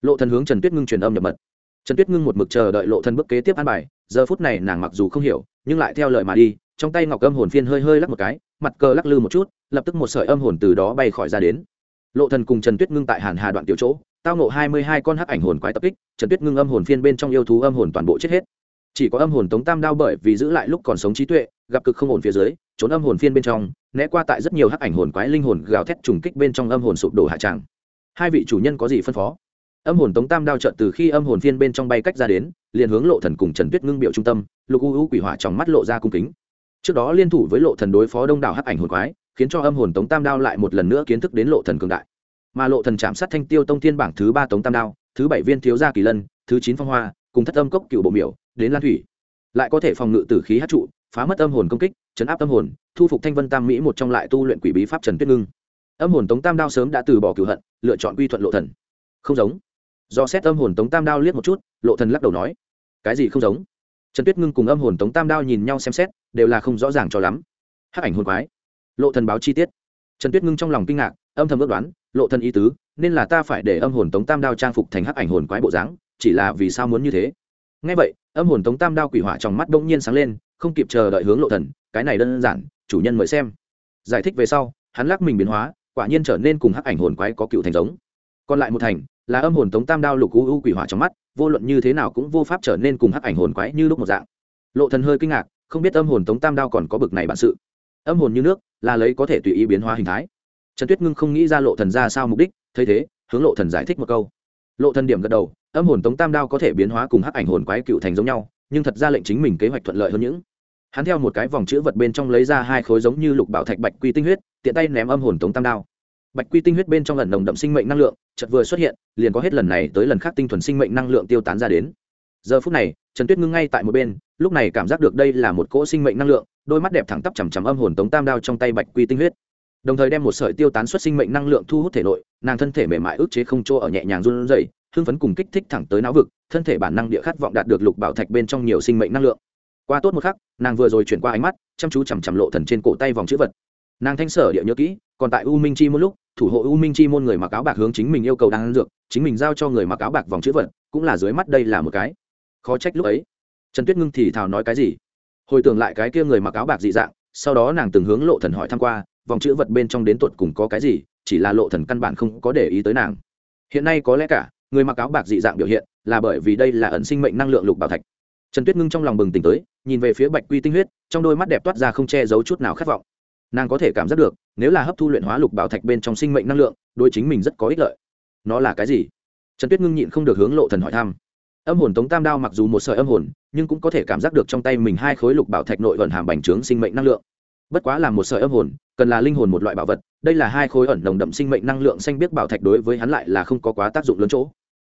Lộ thần hướng trần tuyết ngưng truyền âm nhập mật. Trần tuyết ngưng một mực chờ đợi lộ thần bước kế tiếp an bài, giờ phút này nàng mặc dù không hiểu, nhưng lại theo lời mà đi, trong tay ngọc âm hồn phiên hơi hơi lắc một cái, mặt cờ lắc lư một chút, lập tức một sợi âm hồn từ đó bay khỏi ra đến. Lộ thần cùng trần tuyết ngưng tại hàn hà đoạn tiểu chỗ, tao ngộ hai mươi hai con hắc ảnh hồn quái tập kích, trần tuyết ngưng âm hồn phiên bên trong yêu thú âm hồn toàn bộ chết hết. Chỉ có âm hồn tống tam đao bởi vì giữ lại lúc còn sống trí tuệ, gặp cực không ổn phía dưới trốn âm hồn phiên bên trong, né qua tại rất nhiều hắc ảnh hồn quái linh hồn gào thét trùng kích bên trong âm hồn sụp đổ hạ tràng. Hai vị chủ nhân có gì phân phó? Âm hồn tống tam đao trợn từ khi âm hồn phiên bên trong bay cách ra đến, liền hướng lộ thần cùng trần tuyết ngưng biểu trung tâm, lục u u quỷ hỏa trong mắt lộ ra cung kính. Trước đó liên thủ với lộ thần đối phó đông đảo hắc ảnh hồn quái, khiến cho âm hồn tống tam đao lại một lần nữa kiến thức đến lộ thần cường đại. Mà lộ thần chạm sát thanh tiêu tông thiên bảng thứ ba tống tam đao, thứ bảy viên thiếu gia kỳ lân, thứ chín phong hoa, cùng thất âm cốc cựu bộ miểu, đến lan thủy. Lại có thể phòng ngự tử khí hát trụ phá mất âm hồn công kích, chấn áp âm hồn, thu phục thanh vân tam mỹ một trong lại tu luyện quỷ bí pháp trần tuyết ngưng. Âm hồn tống tam đao sớm đã từ bỏ cửu hận, lựa chọn quy thuận lộ thần. Không giống. Do xét âm hồn tống tam đao liếc một chút, lộ thần lắc đầu nói, cái gì không giống? Trần tuyết ngưng cùng âm hồn tống tam đao nhìn nhau xem xét, đều là không rõ ràng cho lắm. Hắc ảnh hồn quái. Lộ thần báo chi tiết. Trần tuyết ngưng trong lòng kinh ngạc, âm thầm ước đoán, lộ thần ý tứ, nên là ta phải để âm hồn tống tam đao trang phục thành hắc ảnh hồn quái bộ dáng, chỉ là vì sao muốn như thế. Nghe vậy, âm hồn tống tam đao quỷ hỏa trong mắt đông nhiên sáng lên không kịp chờ đợi hướng lộ thần, cái này đơn giản, chủ nhân mời xem. Giải thích về sau, hắn lắc mình biến hóa, quả nhiên trở nên cùng hắc ảnh hồn quái có cựu thành giống. Còn lại một thành, là âm hồn tống tam đao lục u u quỷ hỏa trong mắt, vô luận như thế nào cũng vô pháp trở nên cùng hắc ảnh hồn quái như lúc một dạng. Lộ thần hơi kinh ngạc, không biết âm hồn tống tam đao còn có bực này bản sự. Âm hồn như nước, là lấy có thể tùy ý biến hóa hình thái. Trần tuyết ngưng không nghĩ ra lộ thần ra sao mục đích, thấy thế, hướng lộ thần giải thích một câu. Lộ thần điểm gật đầu, âm hồn tống tam đao có thể biến hóa cùng hắc ảnh hồn quái cựu thành giống nhau nhưng thật ra lệnh chính mình kế hoạch thuận lợi hơn những. Hắn theo một cái vòng chữ vật bên trong lấy ra hai khối giống như lục bảo thạch bạch quy tinh huyết, tiện tay ném âm hồn tống tam đao. Bạch quy tinh huyết bên trong lần nồng đậm sinh mệnh năng lượng, chợt vừa xuất hiện, liền có hết lần này tới lần khác tinh thuần sinh mệnh năng lượng tiêu tán ra đến. Giờ phút này, trần tuyết ngưng ngay tại một bên, lúc này cảm giác được đây là một cỗ sinh mệnh năng lượng, đôi mắt đẹp thẳng tắp chằm chằm âm hồn tống tam đao trong tay bạch quy tinh huyết. Đồng thời đem một sợi tiêu tán xuất sinh mệnh năng lượng thu hút thể nội, nàng thân thể mềm mại ức chế không chỗ ở nhẹ nhàng run rẩy hưng phấn cùng kích thích thẳng tới não vực, thân thể bản năng địa khát vọng đạt được lục bảo thạch bên trong nhiều sinh mệnh năng lượng. Qua tốt một khắc, nàng vừa rồi chuyển qua ánh mắt, chăm chú chằm chằm lộ thần trên cổ tay vòng chữ vật. Nàng thanh sở địa nhớ kỹ, còn tại u minh chi một lúc, thủ hộ u minh chi môn người mặc áo bạc hướng chính mình yêu cầu đang ăn dược, chính mình giao cho người mặc áo bạc vòng chữ vật, cũng là dưới mắt đây là một cái. Khó trách lúc ấy. Trần tuyết ngưng thì thào nói cái gì? Hồi tưởng lại cái kia người mặc áo bạc dị dạng, sau đó nàng từng hướng lộ thần hỏi thăm qua, vòng chữ vật bên trong đến tột cùng có cái gì, chỉ là lộ thần căn bản không có để ý tới nàng. Hiện nay có lẽ cả người mặc áo bạc dị dạng biểu hiện là bởi vì đây là ẩn sinh mệnh năng lượng lục bảo thạch. Trần tuyết ngưng trong lòng bừng tỉnh tới, nhìn về phía bạch quy tinh huyết, trong đôi mắt đẹp toát ra không che giấu chút nào khát vọng. Nàng có thể cảm giác được, nếu là hấp thu luyện hóa lục bảo thạch bên trong sinh mệnh năng lượng đôi chính mình rất có ích lợi. Nó là cái gì? Trần tuyết ngưng nhịn không được hướng lộ thần hỏi thăm. Âm hồn tống tam đao mặc dù một sợi âm hồn, nhưng cũng có thể cảm giác được trong tay mình hai khối lục bảo thạch nội vận hàm bành trướng sinh mệnh năng lượng bất quá là một sợi âm hồn, cần là linh hồn một loại bảo vật, đây là hai khối ẩn nồng đậm sinh mệnh năng lượng xanh biết bảo thạch đối với hắn lại là không có quá tác dụng lớn chỗ.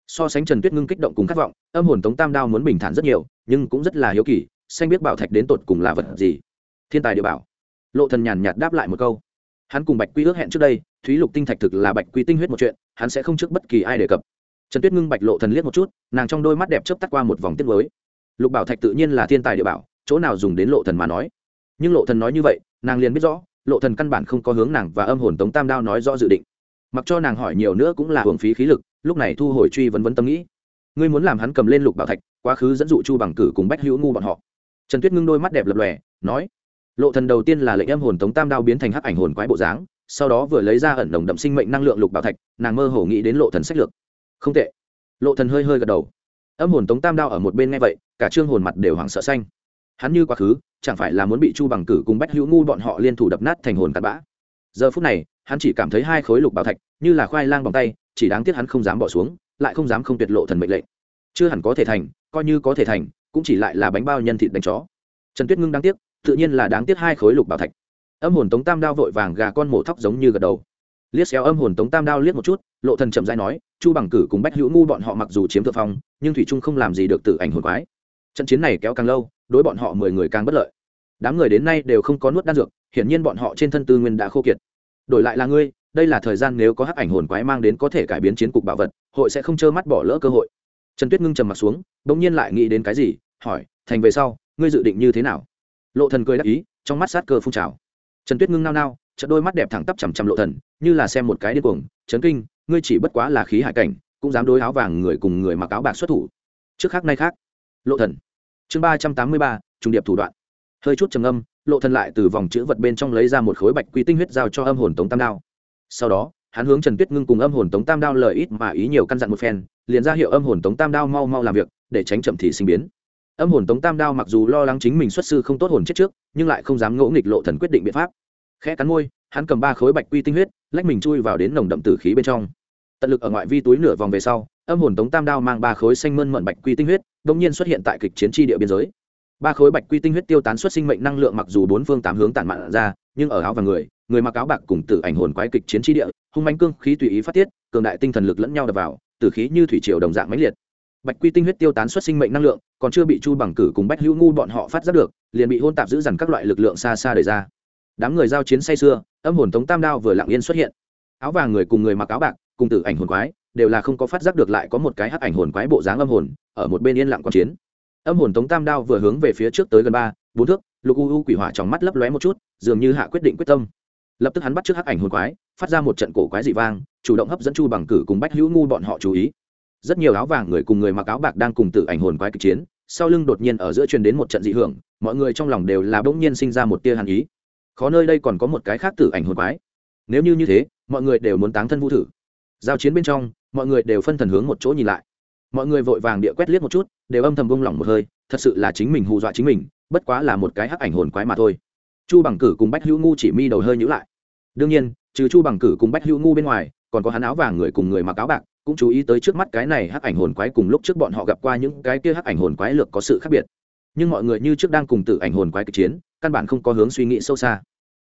So sánh trần tuyết ngưng kích động cùng khát vọng, âm hồn tống tam đao muốn bình thản rất nhiều, nhưng cũng rất là hiếu kỳ, xanh biết bảo thạch đến tột cùng là vật gì? Thiên tài địa bảo. Lộ thần nhàn nhạt đáp lại một câu. Hắn cùng bạch quy ước hẹn trước đây, thúy lục tinh thạch thực là bạch quy tinh huyết một chuyện, hắn sẽ không trước bất kỳ ai đề cập. Trần tuyết ngưng bạch lộ thần liếc một chút, nàng trong đôi mắt đẹp chớp tắt qua một vòng tiết mới. Lục bảo thạch tự nhiên là thiên tài địa bảo, chỗ nào dùng đến lộ thần mà nói nhưng lộ thần nói như vậy, nàng liền biết rõ, lộ thần căn bản không có hướng nàng và âm hồn tống tam đao nói rõ dự định. Mặc cho nàng hỏi nhiều nữa cũng là hưởng phí khí lực, lúc này thu hồi truy vấn vấn tâm nghĩ. Ngươi muốn làm hắn cầm lên lục bảo thạch, quá khứ dẫn dụ chu bằng cử cùng bách hữu ngu bọn họ. Trần tuyết ngưng đôi mắt đẹp lập lòe, nói, lộ thần đầu tiên là lệnh âm hồn tống tam đao biến thành hắc ảnh hồn quái bộ dáng, sau đó vừa lấy ra ẩn đồng đậm sinh mệnh năng lượng lục bảo thạch, nàng mơ hồ nghĩ đến lộ thần sách lược. Không tệ. Lộ thần hơi hơi gật đầu. Âm hồn tống tam đao ở một bên nghe vậy, cả trương hồn mặt đều hoảng sợ xanh hắn như quá khứ, chẳng phải là muốn bị chu bằng cử cùng bách hữu ngu bọn họ liên thủ đập nát thành hồn cặn bã. Giờ phút này, hắn chỉ cảm thấy hai khối lục bảo thạch, như là khoai lang bằng tay, chỉ đáng tiếc hắn không dám bỏ xuống, lại không dám không tuyệt lộ thần mệnh lệnh. Chưa hẳn có thể thành, coi như có thể thành, cũng chỉ lại là bánh bao nhân thịt đánh chó. Trần tuyết ngưng đáng tiếc, tự nhiên là đáng tiếc hai khối lục bảo thạch. Âm hồn tống tam đao vội vàng gà con mổ thóc giống như gật đầu. Liếc xéo âm hồn tống tam đao liếc một chút, lộ thần chậm rãi nói, chu bằng cử cùng bách hữu ngu bọn họ mặc dù chiếm thượng phong, nhưng thủy trung không làm gì được tự ảnh hồn quái. Trận chiến này kéo càng lâu đối bọn họ mười người càng bất lợi. Đám người đến nay đều không có nuốt đan dược, hiển nhiên bọn họ trên thân tư nguyên đã khô kiệt. Đổi lại là ngươi, đây là thời gian nếu có hắc ảnh hồn quái mang đến có thể cải biến chiến cục bảo vật, hội sẽ không trơ mắt bỏ lỡ cơ hội. Trần tuyết ngưng trầm mặt xuống, bỗng nhiên lại nghĩ đến cái gì, hỏi, thành về sau, ngươi dự định như thế nào? Lộ thần cười đáp ý, trong mắt sát cơ phun trào. Trần tuyết ngưng nao nao trận đôi mắt đẹp thẳng tắp chằm chằm lộ thần, như là xem một cái điên cuồng, chấn kinh, ngươi chỉ bất quá là khí hải cảnh, cũng dám đối áo vàng người cùng người mặc áo bạc xuất thủ. Trước khác nay khác. Lộ thần chương ba trăm tám mươi ba trung điệp thủ đoạn. Hơi chút trầm âm lộ thần lại từ vòng chữ vật bên trong lấy ra một khối bạch quy tinh huyết giao cho âm hồn tống tam đao. Sau đó, hắn hướng trần tuyết ngưng cùng âm hồn tống tam đao lời ít mà ý nhiều căn dặn một phen, liền ra hiệu âm hồn tống tam đao mau mau làm việc, để tránh chậm thì sinh biến. Âm hồn tống tam đao mặc dù lo lắng chính mình xuất sư không tốt hồn chết trước, nhưng lại không dám ngỗ nghịch lộ thần quyết định biện pháp. Khẽ cắn môi, hắn cầm ba khối bạch quy tinh huyết, lách mình chui vào đến nồng đậm tử khí bên trong. Tận lực ở ngoại vi túi nửa vòng về sau âm hồn tống tam đao mang ba khối xanh mơn mận bạch quy tinh huyết đ ỗ n g nhiên xuất hiện tại kịch chiến tri địa biên giới. Ba khối bạch quy tinh huyết tiêu tán xuất sinh mệnh năng lượng mặc dù bốn phương tám hướng tản mạn ra, nhưng ở áo và người người mặc áo bạc cùng tử ảnh hồn quái kịch chiến tri địa, hung manh cương khí tùy ý phát tiết, cường đại tinh thần lực lẫn nhau đập vào, tử khí như thủy triều đồng dạng mãnh liệt. Bạch quy tinh huyết tiêu tán xuất sinh mệnh năng lượng, còn chưa bị chu bằng cử cùng bách hữu ngu bọn họ phát giác được, liền bị hôn tạp giữ dằn các loại lực lượng xa xa đời ra. Đám người giao chiến say xưa âm hồn tống tam đao vừa lặng yên xuất hiện. Áo vàng người cùng người mặc áo bạc, cùng tử ảnh hồn quái đều là không có phát giác được lại có một cái hắc ảnh hồn quái bộ dáng âm hồn ở một bên yên lặng quan chiến. Âm hồn tống tam đao vừa hướng về phía trước tới gần ba, bốn thước, lục u u quỷ hỏa trong mắt lấp lóe một chút, dường như hạ quyết định quyết tâm. Lập tức hắn bắt trước hắc ảnh hồn quái, phát ra một trận cổ quái dị vang, chủ động hấp dẫn chu bằng cử cùng bách hữu ngu bọn họ chú ý. Rất nhiều áo vàng người cùng người mặc áo bạc đang cùng tử ảnh hồn quái kịch chiến, sau lưng đột nhiên ở giữa truyền đến một trận dị hưởng, mọi người trong lòng đều là bỗng nhiên sinh ra một tia hàn ý. Khó nơi đây còn có một cái khác tử ảnh hồn quái. Nếu như như thế, mọi người đều muốn táng thân vũ thử. Giao chiến bên trong mọi người đều phân thần hướng một chỗ nhìn lại. Mọi người vội vàng địa quét liếc một chút, đều âm thầm bông lỏng một hơi, thật sự là chính mình hù dọa chính mình, bất quá là một cái hắc ảnh hồn quái mà thôi. Chu bằng cử cùng bách hữu ngu chỉ mi đầu hơi nhữ lại. Đương nhiên, trừ chu bằng cử cùng bách hữu ngu bên ngoài, còn có hắn áo vàng người cùng người mặc áo bạc, cũng chú ý tới trước mắt cái này hắc ảnh hồn quái cùng lúc trước bọn họ gặp qua những cái kia hắc ảnh hồn quái lược có sự khác biệt. Nhưng mọi người như trước đang cùng tự ảnh hồn quái kịch chiến, căn bản không có hướng suy nghĩ sâu xa.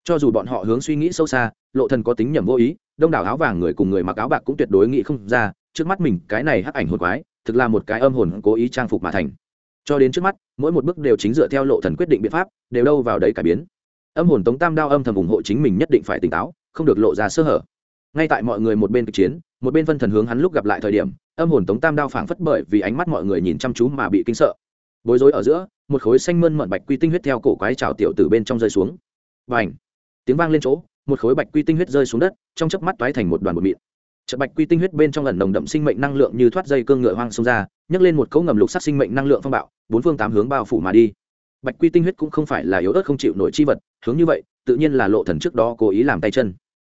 Cho dù bọn họ hướng suy nghĩ sâu xa, lộ thần có tính nhầm vô ý đông đảo áo vàng người cùng người mặc áo bạc cũng tuyệt đối nghĩ không ra, trước mắt mình cái này hắc ảnh hồn quái, thực là một cái âm hồn cố ý trang phục mà thành. Cho đến trước mắt, mỗi một bước đều chính dựa theo lộ thần quyết định biện pháp, đều đâu vào đấy cải biến. Âm hồn tống tam đao âm thầm ủng hộ chính mình nhất định phải tỉnh táo, không được lộ ra sơ hở. Ngay tại mọi người một bên kịch chiến, một bên phân thần hướng hắn lúc gặp lại thời điểm, âm hồn tống tam đao phảng phất bởi vì ánh mắt mọi người nhìn chăm chú mà bị kinh sợ. Bối rối ở giữa, một khối xanh mơn mận bạch quy tinh huyết theo cổ quái trào tiểu từ bên trong rơi xuống. Và ảnh tiếng vang lên chỗ một khối bạch quy tinh huyết rơi xuống đất, trong chớp mắt toái thành một đoàn bột mịn. Chợt bạch quy tinh huyết bên trong ẩn nồng đậm sinh mệnh năng lượng như thoát dây cương ngựa hoang xông ra, nhấc lên một cấu ngầm lục sắc sinh mệnh năng lượng phong bạo, bốn phương tám hướng bao phủ mà đi. Bạch quy tinh huyết cũng không phải là yếu ớt không chịu nổi chi vật, hướng như vậy, tự nhiên là lộ thần trước đó cố ý làm tay chân.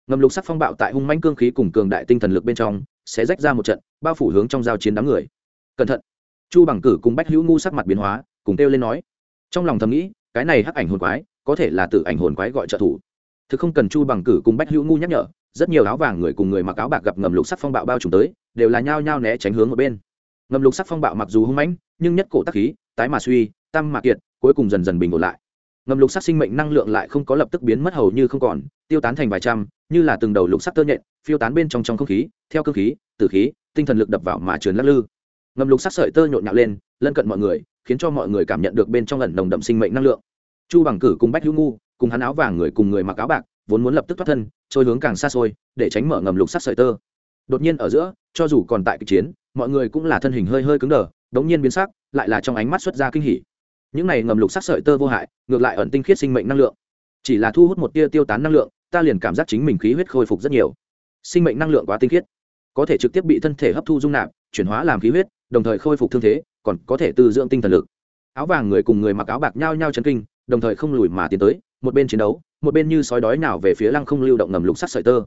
Ngầm lục sắc phong bạo tại hung mãnh cương khí cùng cường đại tinh thần lực bên trong, sẽ rách ra một trận, bao phủ hướng trong giao chiến đám người. Cẩn thận. Chu bằng cử cùng bách hữu ngu sắc mặt biến hóa, cùng kêu lên nói. Trong lòng thầm nghĩ, cái này hắc ảnh hồn quái, có thể là tự ảnh hồn quái gọi trợ thủ thực không cần chu bằng cử cùng bách hữu ngu nhắc nhở, rất nhiều áo vàng người cùng người mặc áo bạc gặp ngầm lục sắc phong bạo bao trùm tới, đều là nhao nhao né tránh hướng ở bên. Ngầm lục sắc phong bạo mặc dù hung mãnh, nhưng nhất cổ tắc khí, tái mà suy tam mà kiệt, cuối cùng dần dần bình ổn lại. Ngầm lục sắc sinh mệnh năng lượng lại không có lập tức biến mất hầu như không còn, tiêu tán thành vài trăm, như là từng đầu lục sắc tơ nhện, phiêu tán bên trong trong không khí, theo cơ khí, tử khí, tinh thần lực đập vào mà trườn lắc lư. Ngầm lục sắc sợi tơ nhộn nhạo lên, lân cận mọi người, khiến cho mọi người cảm nhận được bên trong ẩn nồng đậm sinh mệnh năng lượng. Chu bằng cử cùng bách hữu ngu cùng hắn áo vàng người cùng người mặc áo bạc, vốn muốn lập tức thoát thân, trôi hướng càng xa xôi, để tránh mở ngầm lục sắc sợi tơ. Đột nhiên ở giữa, cho dù còn tại kịch chiến, mọi người cũng là thân hình hơi hơi cứng đờ, đống nhiên biến sắc, lại là trong ánh mắt xuất ra kinh hỉ. Những này ngầm lục sắc sợi tơ vô hại, ngược lại ẩn tinh khiết sinh mệnh năng lượng. Chỉ là thu hút một tia tiêu tán năng lượng, ta liền cảm giác chính mình khí huyết khôi phục rất nhiều. Sinh mệnh năng lượng quá tinh khiết, có thể trực tiếp bị thân thể hấp thu dung nạp, chuyển hóa làm khí huyết, đồng thời khôi phục thương thế, còn có thể tư dưỡng tinh thần lực. Áo vàng người cùng người mặc áo bạc nhao nhao chấn kinh, đồng thời không lùi mà tiến tới một bên chiến đấu, một bên như sói đói nào về phía lăng không lưu động ngầm lục sắt sợi tơ.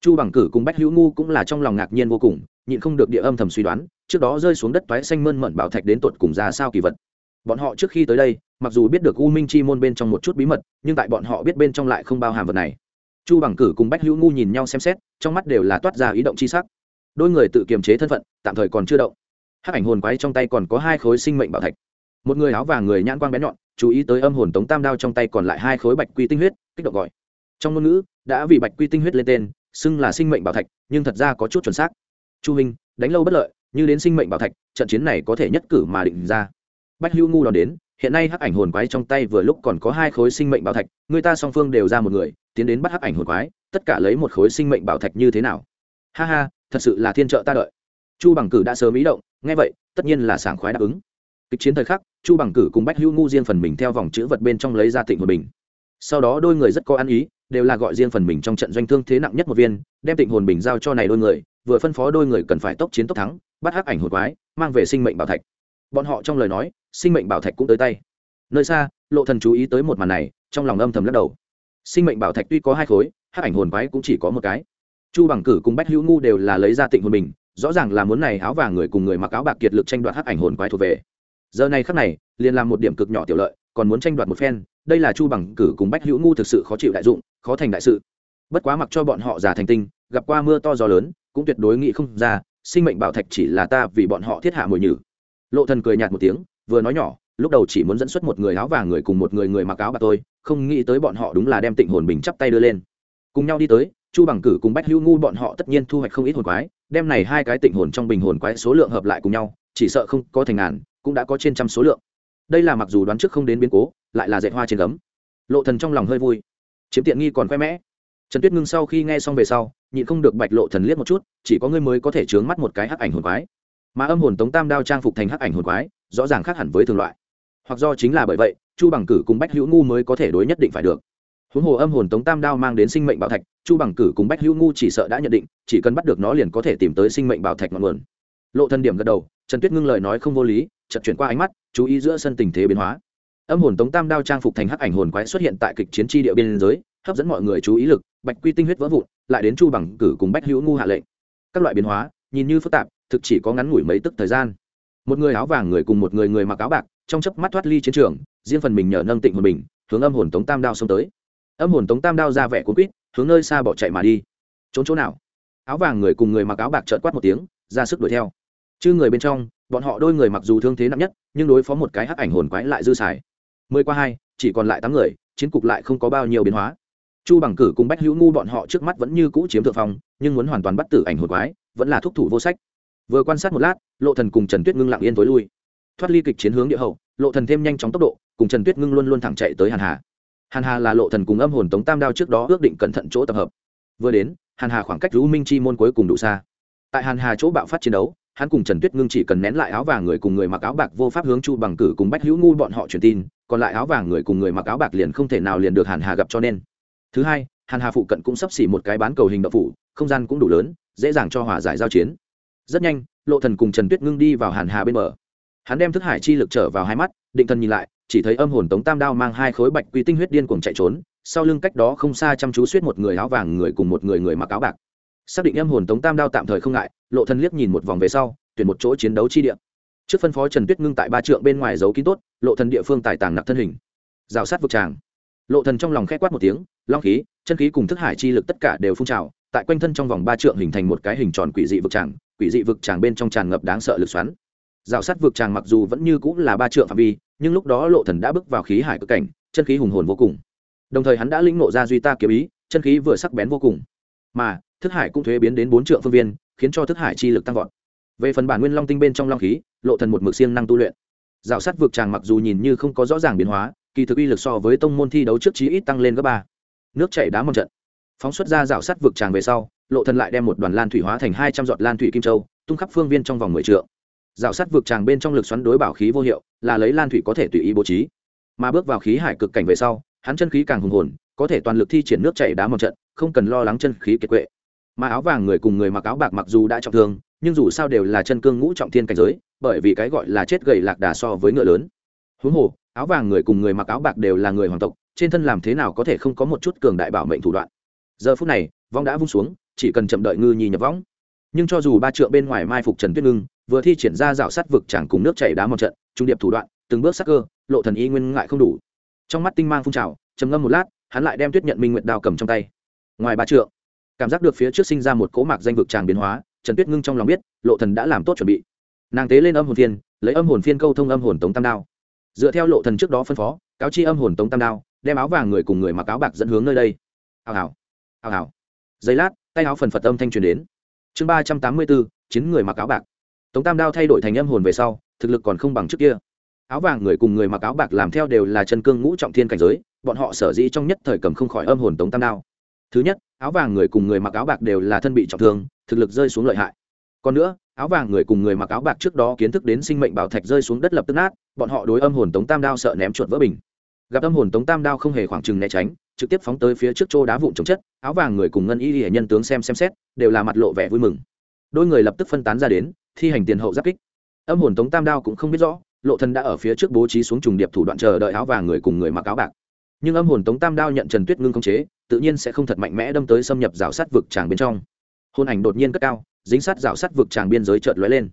Chu bằng cử cùng bách hữu ngu cũng là trong lòng ngạc nhiên vô cùng, nhịn không được địa âm thầm suy đoán, trước đó rơi xuống đất toái xanh mơn mận bảo thạch đến tột cùng ra sao kỳ vật. Bọn họ trước khi tới đây, mặc dù biết được u minh chi môn bên trong một chút bí mật, nhưng tại bọn họ biết bên trong lại không bao hàm vật này. Chu bằng cử cùng bách hữu ngu nhìn nhau xem xét, trong mắt đều là toát ra ý động c h i sắc. Đôi người tự kiềm chế thân phận, tạm thời còn chưa động. Hát ảnh hồn quái trong tay còn có hai khối sinh mệnh bảo thạch. Một người áo vàng, người nhãn quang bén nhọn chú ý tới âm hồn tống tam đao trong tay còn lại hai khối bạch quy tinh huyết, kích động gọi. Trong ngôn ngữ, đã vì bạch quy tinh huyết lên tên, xưng là sinh mệnh bảo thạch, nhưng thật ra có chút chuẩn xác. Chu hình đánh lâu bất lợi, như đến sinh mệnh bảo thạch, trận chiến này có thể nhất cử mà định ra. Bách hữu ngu đón đến, hiện nay hắc ảnh hồn quái trong tay vừa lúc còn có hai khối sinh mệnh bảo thạch, người ta song phương đều ra một người, tiến đến bắt hắc ảnh hồn quái, tất cả lấy một khối sinh mệnh bảo thạch như thế nào? Ha ha, thật sự là thiên trợ ta đợi. Chu bằng cử đã sớm ý động, nghe vậy, tất nhiên là sảng khoái đáp ứng kịch chiến thời khắc, chu bằng cử cùng bách hữu ngu riêng phần mình theo vòng chữ vật bên trong lấy ra tịnh hồn bình. Sau đó đôi người rất có ăn ý, đều là gọi riêng phần mình trong trận doanh thương thế nặng nhất một viên, đem tịnh hồn bình giao cho này đôi người, vừa phân phó đôi người cần phải tốc chiến tốc thắng, bắt hắc ảnh hồn quái, mang về sinh mệnh bảo thạch. Bọn họ trong lời nói, sinh mệnh bảo thạch cũng tới tay. Nơi xa, lộ thần chú ý tới một màn này, trong lòng âm thầm lắc đầu. Sinh mệnh bảo thạch tuy có hai khối, hắc ảnh hồn quái cũng chỉ có một cái. Chu bằng cử cùng bách hữu ngu đều là lấy ra tịnh hồn bình, rõ ràng là muốn này áo vàng người cùng người mặc áo bạc kiệt lực tranh đoạt hắc ảnh hồn quái thuộc về giờ này khắc này, liền làm một điểm cực nhỏ tiểu lợi, còn muốn tranh đoạt một phen, đây là chu bằng cử cùng bách hữu ngu thực sự khó chịu đại dụng, khó thành đại sự. Bất quá mặc cho bọn họ giả thành tinh, gặp qua mưa to gió lớn, cũng tuyệt đối nghĩ không ra, sinh mệnh bảo thạch chỉ là ta vì bọn họ thiết hạ mồi nhử. Lộ thần cười nhạt một tiếng, vừa nói nhỏ, lúc đầu chỉ muốn dẫn xuất một người áo vàng người cùng một người người mặc áo bạc tôi, không nghĩ tới bọn họ đúng là đem tịnh hồn bình chắp tay đưa lên. Cùng nhau đi tới, chu bằng cử cùng bách hữu ngu bọn họ tất nhiên thu hoạch không ít hồn quái, đem này hai cái tịnh hồn trong bình hồn quái số lượng hợp lại cùng nhau, chỉ sợ không có thành ngàn cũng đã có trên trăm số lượng. Đây là mặc dù đoán trước không đến biến cố, lại là dạy hoa trên gấm. Lộ thần trong lòng hơi vui. Chiếm tiện nghi còn khoe mẽ. Trần tuyết ngưng sau khi nghe xong về sau, nhịn không được bạch lộ thần liếc một chút, chỉ có ngươi mới có thể chướng mắt một cái hắc ảnh hồn quái. Mà âm hồn tống tam đao trang phục thành hắc ảnh hồn quái, rõ ràng khác hẳn với thường loại. Hoặc do chính là bởi vậy, chu bằng cử cùng bách hữu ngu mới có thể đối nhất định phải được. Huống hồ âm hồn tống tam đao mang đến sinh mệnh bảo thạch, chu bằng cử cùng bách hữu ngu chỉ sợ đã nhận định, chỉ cần bắt được nó liền có thể tìm tới sinh mệnh bảo thạch ngọn nguồn. Lộ thân điểm gật đầu, trần tuyết ngưng lời nói không vô lý chợt chuyển qua ánh mắt, chú ý giữa sân tình thế biến hóa. Âm hồn tống tam đao trang phục thành hắc ảnh hồn quái xuất hiện tại kịch chiến tri địa biên giới, hấp dẫn mọi người chú ý lực, bạch quy tinh huyết vỡ vụn, lại đến chu bằng cử cùng bách hữu ngu hạ lệnh. Các loại biến hóa, nhìn như phức tạp, thực chỉ có ngắn ngủi mấy tức thời gian. Một người áo vàng người cùng một người người mặc áo bạc, trong chớp mắt thoát ly chiến trường, riêng phần mình nhờ nâng tịnh hồn mình, hướng âm hồn tống tam đao xông tới. Âm hồn tống tam đao ra vẻ cuốn quýt, hướng nơi xa bỏ chạy mà đi. Trốn chỗ nào? Áo vàng người cùng người mặc áo bạc trợn quát một tiếng, ra sức đuổi theo. Chứ người bên trong bọn họ đôi người mặc dù thương thế nặng nhất, nhưng đối phó một cái hắc ảnh hồn quái lại dư xài. Mười qua hai, chỉ còn lại tám người, chiến cục lại không có bao nhiêu biến hóa. Chu bằng cử cùng bách hữu ngu bọn họ trước mắt vẫn như cũ chiếm thượng phong, nhưng muốn hoàn toàn bắt tử ảnh hồn quái, vẫn là thúc thủ vô sách. Vừa quan sát một lát, lộ thần cùng trần tuyết ngưng lặng yên tối lui. Thoát ly kịch chiến hướng địa hậu, lộ thần thêm nhanh chóng tốc độ, cùng trần tuyết ngưng luôn luôn thẳng chạy tới hàn hà. Hàn hà là lộ thần cùng âm hồn tống tam đao trước đó ước định cẩn thận chỗ tập hợp. Vừa đến, hàn hà khoảng cách lũ minh chi môn cuối cùng đủ xa. Tại hàn hà chỗ bạo phát chiến đấu hắn cùng trần tuyết ngưng chỉ cần nén lại áo vàng người cùng người mặc áo bạc vô pháp hướng chu bằng cử cùng bách hữu ngu bọn họ truyền tin, còn lại áo vàng người cùng người mặc áo bạc liền không thể nào liền được hàn hà gặp cho nên. Thứ hai, hàn hà phụ cận cũng sắp xỉ một cái bán cầu hình đậu phủ, không gian cũng đủ lớn, dễ dàng cho hòa giải giao chiến. Rất nhanh, lộ thần cùng trần tuyết ngưng đi vào hàn hà bên bờ. Hắn đem thức hải chi lực trở vào hai mắt, định thần nhìn lại, chỉ thấy âm hồn tống tam đao mang hai khối bạch quy tinh huyết điên cuồng chạy trốn, sau lưng cách đó không xa chăm chú suýt một người áo vàng người cùng một người người mặc áo bạc xác định âm hồn tống tam đao tạm thời không ngại, lộ thần liếc nhìn một vòng về sau, tuyển một chỗ chiến đấu chi địa. Trước phân phó trần tuyết ngưng tại ba trượng bên ngoài giấu kín tốt, lộ thần địa phương tài tàng nặc thân hình. Rào sát vực tràng. Lộ thần trong lòng khẽ quát một tiếng, long khí, chân khí cùng thức hải chi lực tất cả đều phun trào, tại quanh thân trong vòng ba trượng hình thành một cái hình tròn quỷ dị vực tràng, quỷ dị vực tràng bên trong tràn ngập đáng sợ lực xoắn. Rào sát vực tràng mặc dù vẫn như cũng là ba trượng phạm vi, nhưng lúc đó lộ thần đã bước vào khí hải cực cảnh, chân khí hùng hồn vô cùng. Đồng thời hắn đã lĩnh ngộ ra duy ta kiếm ý, chân khí vừa sắc bén vô cùng. Mà thức hải cũng thuế biến đến bốn trượng phương viên, khiến cho thức hải chi lực tăng vọt. Về phần bản nguyên long tinh bên trong long khí, lộ thần một mực siêng năng tu luyện. Rào sát vực tràng mặc dù nhìn như không có rõ ràng biến hóa, kỳ thực uy lực so với tông môn thi đấu trước chí ít tăng lên gấp ba. Nước chảy đá mòn trận. Phóng xuất ra rào sát vực tràng về sau, lộ thần lại đem một đoàn lan thủy hóa thành hai trăm giọt lan thủy kim châu, tung khắp phương viên trong vòng mười trượng. Rào sát vực tràng bên trong lực xoắn đối bảo khí vô hiệu, là lấy lan thủy có thể tùy ý bố trí. Mà bước vào khí hải cực cảnh về sau, hắn chân khí càng hùng hồn, có thể toàn lực thi triển nước chảy đá mòn trận, không cần lo lắng chân khí kiệt quệ mà áo vàng người cùng người mặc áo bạc mặc dù đã trọng thương, nhưng dù sao đều là chân cương ngũ trọng thiên cảnh giới, bởi vì cái gọi là chết gầy lạc đà so với ngựa lớn. Huống hồ, áo vàng người cùng người mặc áo bạc đều là người hoàng tộc, trên thân làm thế nào có thể không có một chút cường đại bảo mệnh thủ đoạn. Giờ phút này, vong đã vung xuống, chỉ cần chậm đợi ngư nhi nhập võng nhưng cho dù ba trượng bên ngoài mai phục trần tuyết ngưng, vừa thi triển ra rào sắt vực chẳng cùng nước chảy đá một trận, trung điệp thủ đoạn, từng bước sắc cơ, lộ thần y nguyên ngại không đủ. Trong mắt tinh mang phun trào, trầm ngâm một lát, hắn lại đem tuyết nhận minh nguyện đao cầm trong tay. Ngoài ba trượng cảm giác được phía trước sinh ra một cỗ mạc danh vực tràng biến hóa, trần tuyết ngưng trong lòng biết, lộ thần đã làm tốt chuẩn bị. Nàng tế lên âm hồn phiên, lấy âm hồn phiên câu thông âm hồn tống tam đao. Dựa theo lộ thần trước đó phân phó, cáo chi âm hồn tống tam đao, đem áo vàng người cùng người mặc áo bạc dẫn hướng nơi đây. Hào hào hào hào. Giây lát, tay áo phần phật âm thanh truyền đến. Chương ba trăm tám mươi bốn chiến người mặc áo bạc. Tống tam đao thay đổi thành âm hồn về sau, thực lực còn không bằng trước kia. Áo vàng người cùng người mặc áo bạc làm theo đều là chân cương ngũ trọng thiên cảnh giới, bọn họ sở dĩ trong nhất thời cầm không khỏi âm hồn tống tam đao thứ nhất, áo vàng người cùng người mặc áo bạc đều là thân bị trọng thương, thực lực rơi xuống lợi hại. Còn nữa, áo vàng người cùng người mặc áo bạc trước đó kiến thức đến sinh mệnh bảo thạch rơi xuống đất lập tức nát, bọn họ đối âm hồn tống tam đao sợ ném chuột vỡ bình. Gặp âm hồn tống tam đao không hề khoảng trừng né tránh, trực tiếp phóng tới phía trước chỗ đá vụn trồng chất, áo vàng người cùng ngân y hệ nhân tướng xem xem xét, đều là mặt lộ vẻ vui mừng. Đôi người lập tức phân tán ra đến, thi hành tiền hậu giáp kích. Âm hồn tống tam đao cũng không biết rõ, lộ thần đã ở phía trước bố trí xuống trùng điệp thủ đoạn chờ đợi áo vàng người cùng người mặc áo bạc. Nhưng âm hồn tống tam đao nhận trần tuyết ngưng không chế tự nhiên sẽ không thật mạnh mẽ đâm tới xâm nhập rào sát vực tràng bên trong. Hôn ảnh đột nhiên cất cao, dính sát rào sát vực tràng biên giới chợt lóe lên.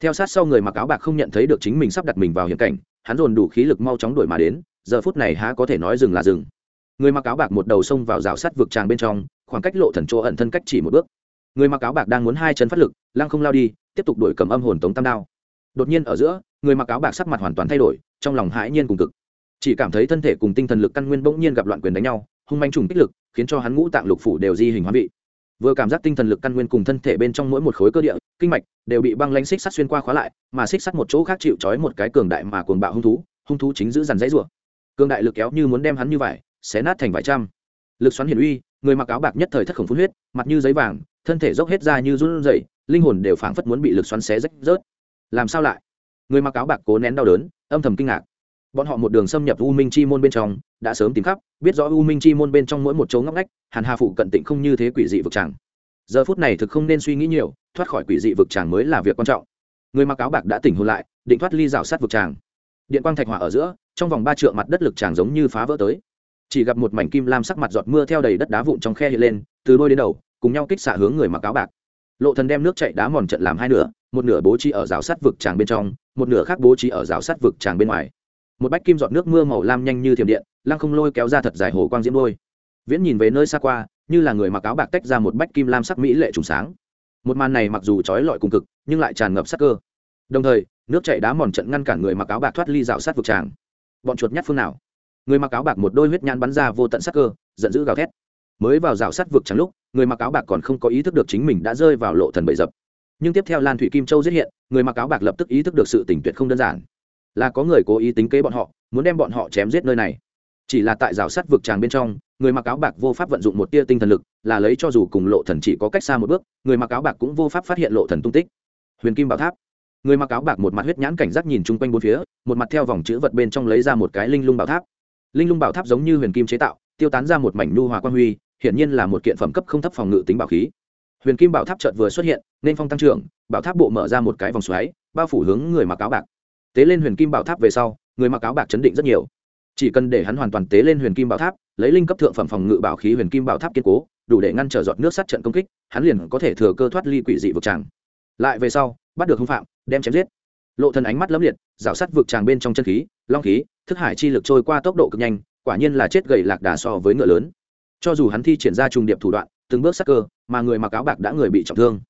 Theo sát sau người mặc áo bạc không nhận thấy được chính mình sắp đặt mình vào hiểm cảnh, hắn dồn đủ khí lực mau chóng đuổi mà đến, giờ phút này há có thể nói dừng là dừng. Người mặc áo bạc một đầu xông vào rào sát vực tràng bên trong, khoảng cách lộ thần chỗ ẩn thân cách chỉ một bước. Người mặc áo bạc đang muốn hai chân phát lực, lăng không lao đi, tiếp tục đuổi cầm âm hồn tống tam đao. Đột nhiên ở giữa, người mặc áo bạc sắc mặt hoàn toàn thay đổi, trong lòng hãi nhiên cùng cực. Chỉ cảm thấy thân thể cùng tinh thần lực căn nguyên bỗng nhiên gặp loạn quyền đánh nhau hung manh trùng kích lực, khiến cho hắn ngũ tạng lục phủ đều di hình hóa vị. Vừa cảm giác tinh thần lực căn nguyên cùng thân thể bên trong mỗi một khối cơ địa, kinh mạch đều bị băng lanh xích sắt xuyên qua khóa lại, mà xích sắt một chỗ khác chịu trói một cái cường đại mà cuồng bạo hung thú hung thú chính giữ dằn dãy rủa. Cường đại lực kéo như muốn đem hắn như vải, xé nát thành vài trăm. Lực xoắn hiển uy, người mặc áo bạc nhất thời thất khổng phun huyết, mặt như giấy vàng, thân thể dốc hết ra như run rẩy, linh hồn đều phảng phất muốn bị lực xoắn xé rách rớt. Làm sao lại? Người mặc áo bạc cố nén đau đớn, âm thầm kinh ngạc bọn họ một đường xâm nhập u minh chi môn bên trong, đã sớm tìm khắp, biết rõ u minh chi môn bên trong mỗi một chỗ ngóc ngách, hàn hà phụ cận tịnh không như thế quỷ dị vực tràng. Giờ phút này thực không nên suy nghĩ nhiều, thoát khỏi quỷ dị vực tràng mới là việc quan trọng. Người mặc áo bạc đã tỉnh hôn lại, định thoát ly rào sát vực tràng. Điện quang thạch hỏa ở giữa, trong vòng ba trượng mặt đất lực tràng giống như phá vỡ tới. Chỉ gặp một mảnh kim lam sắc mặt giọt mưa theo đầy đất đá vụn trong khe hiện lên, từ đôi đến đầu, cùng nhau kích xạ hướng người mặc áo bạc. Lộ thần đem nước chạy đá mòn trận làm hai nửa, một nửa bố trí ở rào sát vực tràng bên trong, một nửa khác bố trí ở rào sát vực tràng bên ngoài một bách kim giọt nước mưa màu lam nhanh như thiểm điện, lăng không lôi kéo ra thật dài hồ quang diễm đôi. Viễn nhìn về nơi xa qua, như là người mặc áo bạc tách ra một bách kim lam sắc mỹ lệ trùng sáng. Một màn này mặc dù trói lọi cùng cực, nhưng lại tràn ngập sắc cơ. Đồng thời, nước chảy đá mòn trận ngăn cản người mặc áo bạc thoát ly rào sát vực tràng. Bọn chuột nhát phương nào? Người mặc áo bạc một đôi huyết nhãn bắn ra vô tận sắc cơ, giận dữ gào thét. Mới vào rào sát vực trắng lúc, người mặc áo bạc còn không có ý thức được chính mình đã rơi vào lộ thần bậy dập. Nhưng tiếp theo lan thủy kim châu xuất hiện, người mặc áo bạc lập tức ý thức được sự tình tuyệt không đơn giản là có người cố ý tính kế bọn họ, muốn đem bọn họ chém giết nơi này. Chỉ là tại rào sắt vực tràng bên trong, người mặc áo bạc vô pháp vận dụng một tia tinh thần lực, là lấy cho dù cùng lộ thần chỉ có cách xa một bước, người mặc áo bạc cũng vô pháp phát hiện lộ thần tung tích. Huyền kim bảo tháp. Người mặc áo bạc một mặt huyết nhãn cảnh giác nhìn chung quanh bốn phía, một mặt theo vòng chữ vật bên trong lấy ra một cái linh lung bảo tháp. Linh lung bảo tháp giống như huyền kim chế tạo, tiêu tán ra một mảnh nu hòa quan huy, hiển nhiên là một kiện phẩm cấp không thấp phòng ngự tính bảo khí. Huyền kim bảo tháp chợt vừa xuất hiện, nên phong tăng trưởng, bảo tháp bộ mở ra một cái vòng xoáy, bao phủ hướng người mặc áo bạc tế lên huyền kim bảo tháp về sau, người mặc áo bạc chấn định rất nhiều. Chỉ cần để hắn hoàn toàn tế lên huyền kim bảo tháp, lấy linh cấp thượng phẩm phòng ngự bảo khí huyền kim bảo tháp kiên cố, đủ để ngăn trở giọt nước sát trận công kích, hắn liền có thể thừa cơ thoát ly quỷ dị vực tràng. Lại về sau, bắt được hung phạm, đem chém giết. Lộ thần ánh mắt lấm liệt, rào sát vực tràng bên trong chân khí, long khí, thức hải chi lực trôi qua tốc độ cực nhanh, quả nhiên là chết gầy lạc đà so với ngựa lớn. Cho dù hắn thi triển ra trùng điệp thủ đoạn, từng bước sắc cơ, mà người mặc áo bạc đã người bị trọng thương.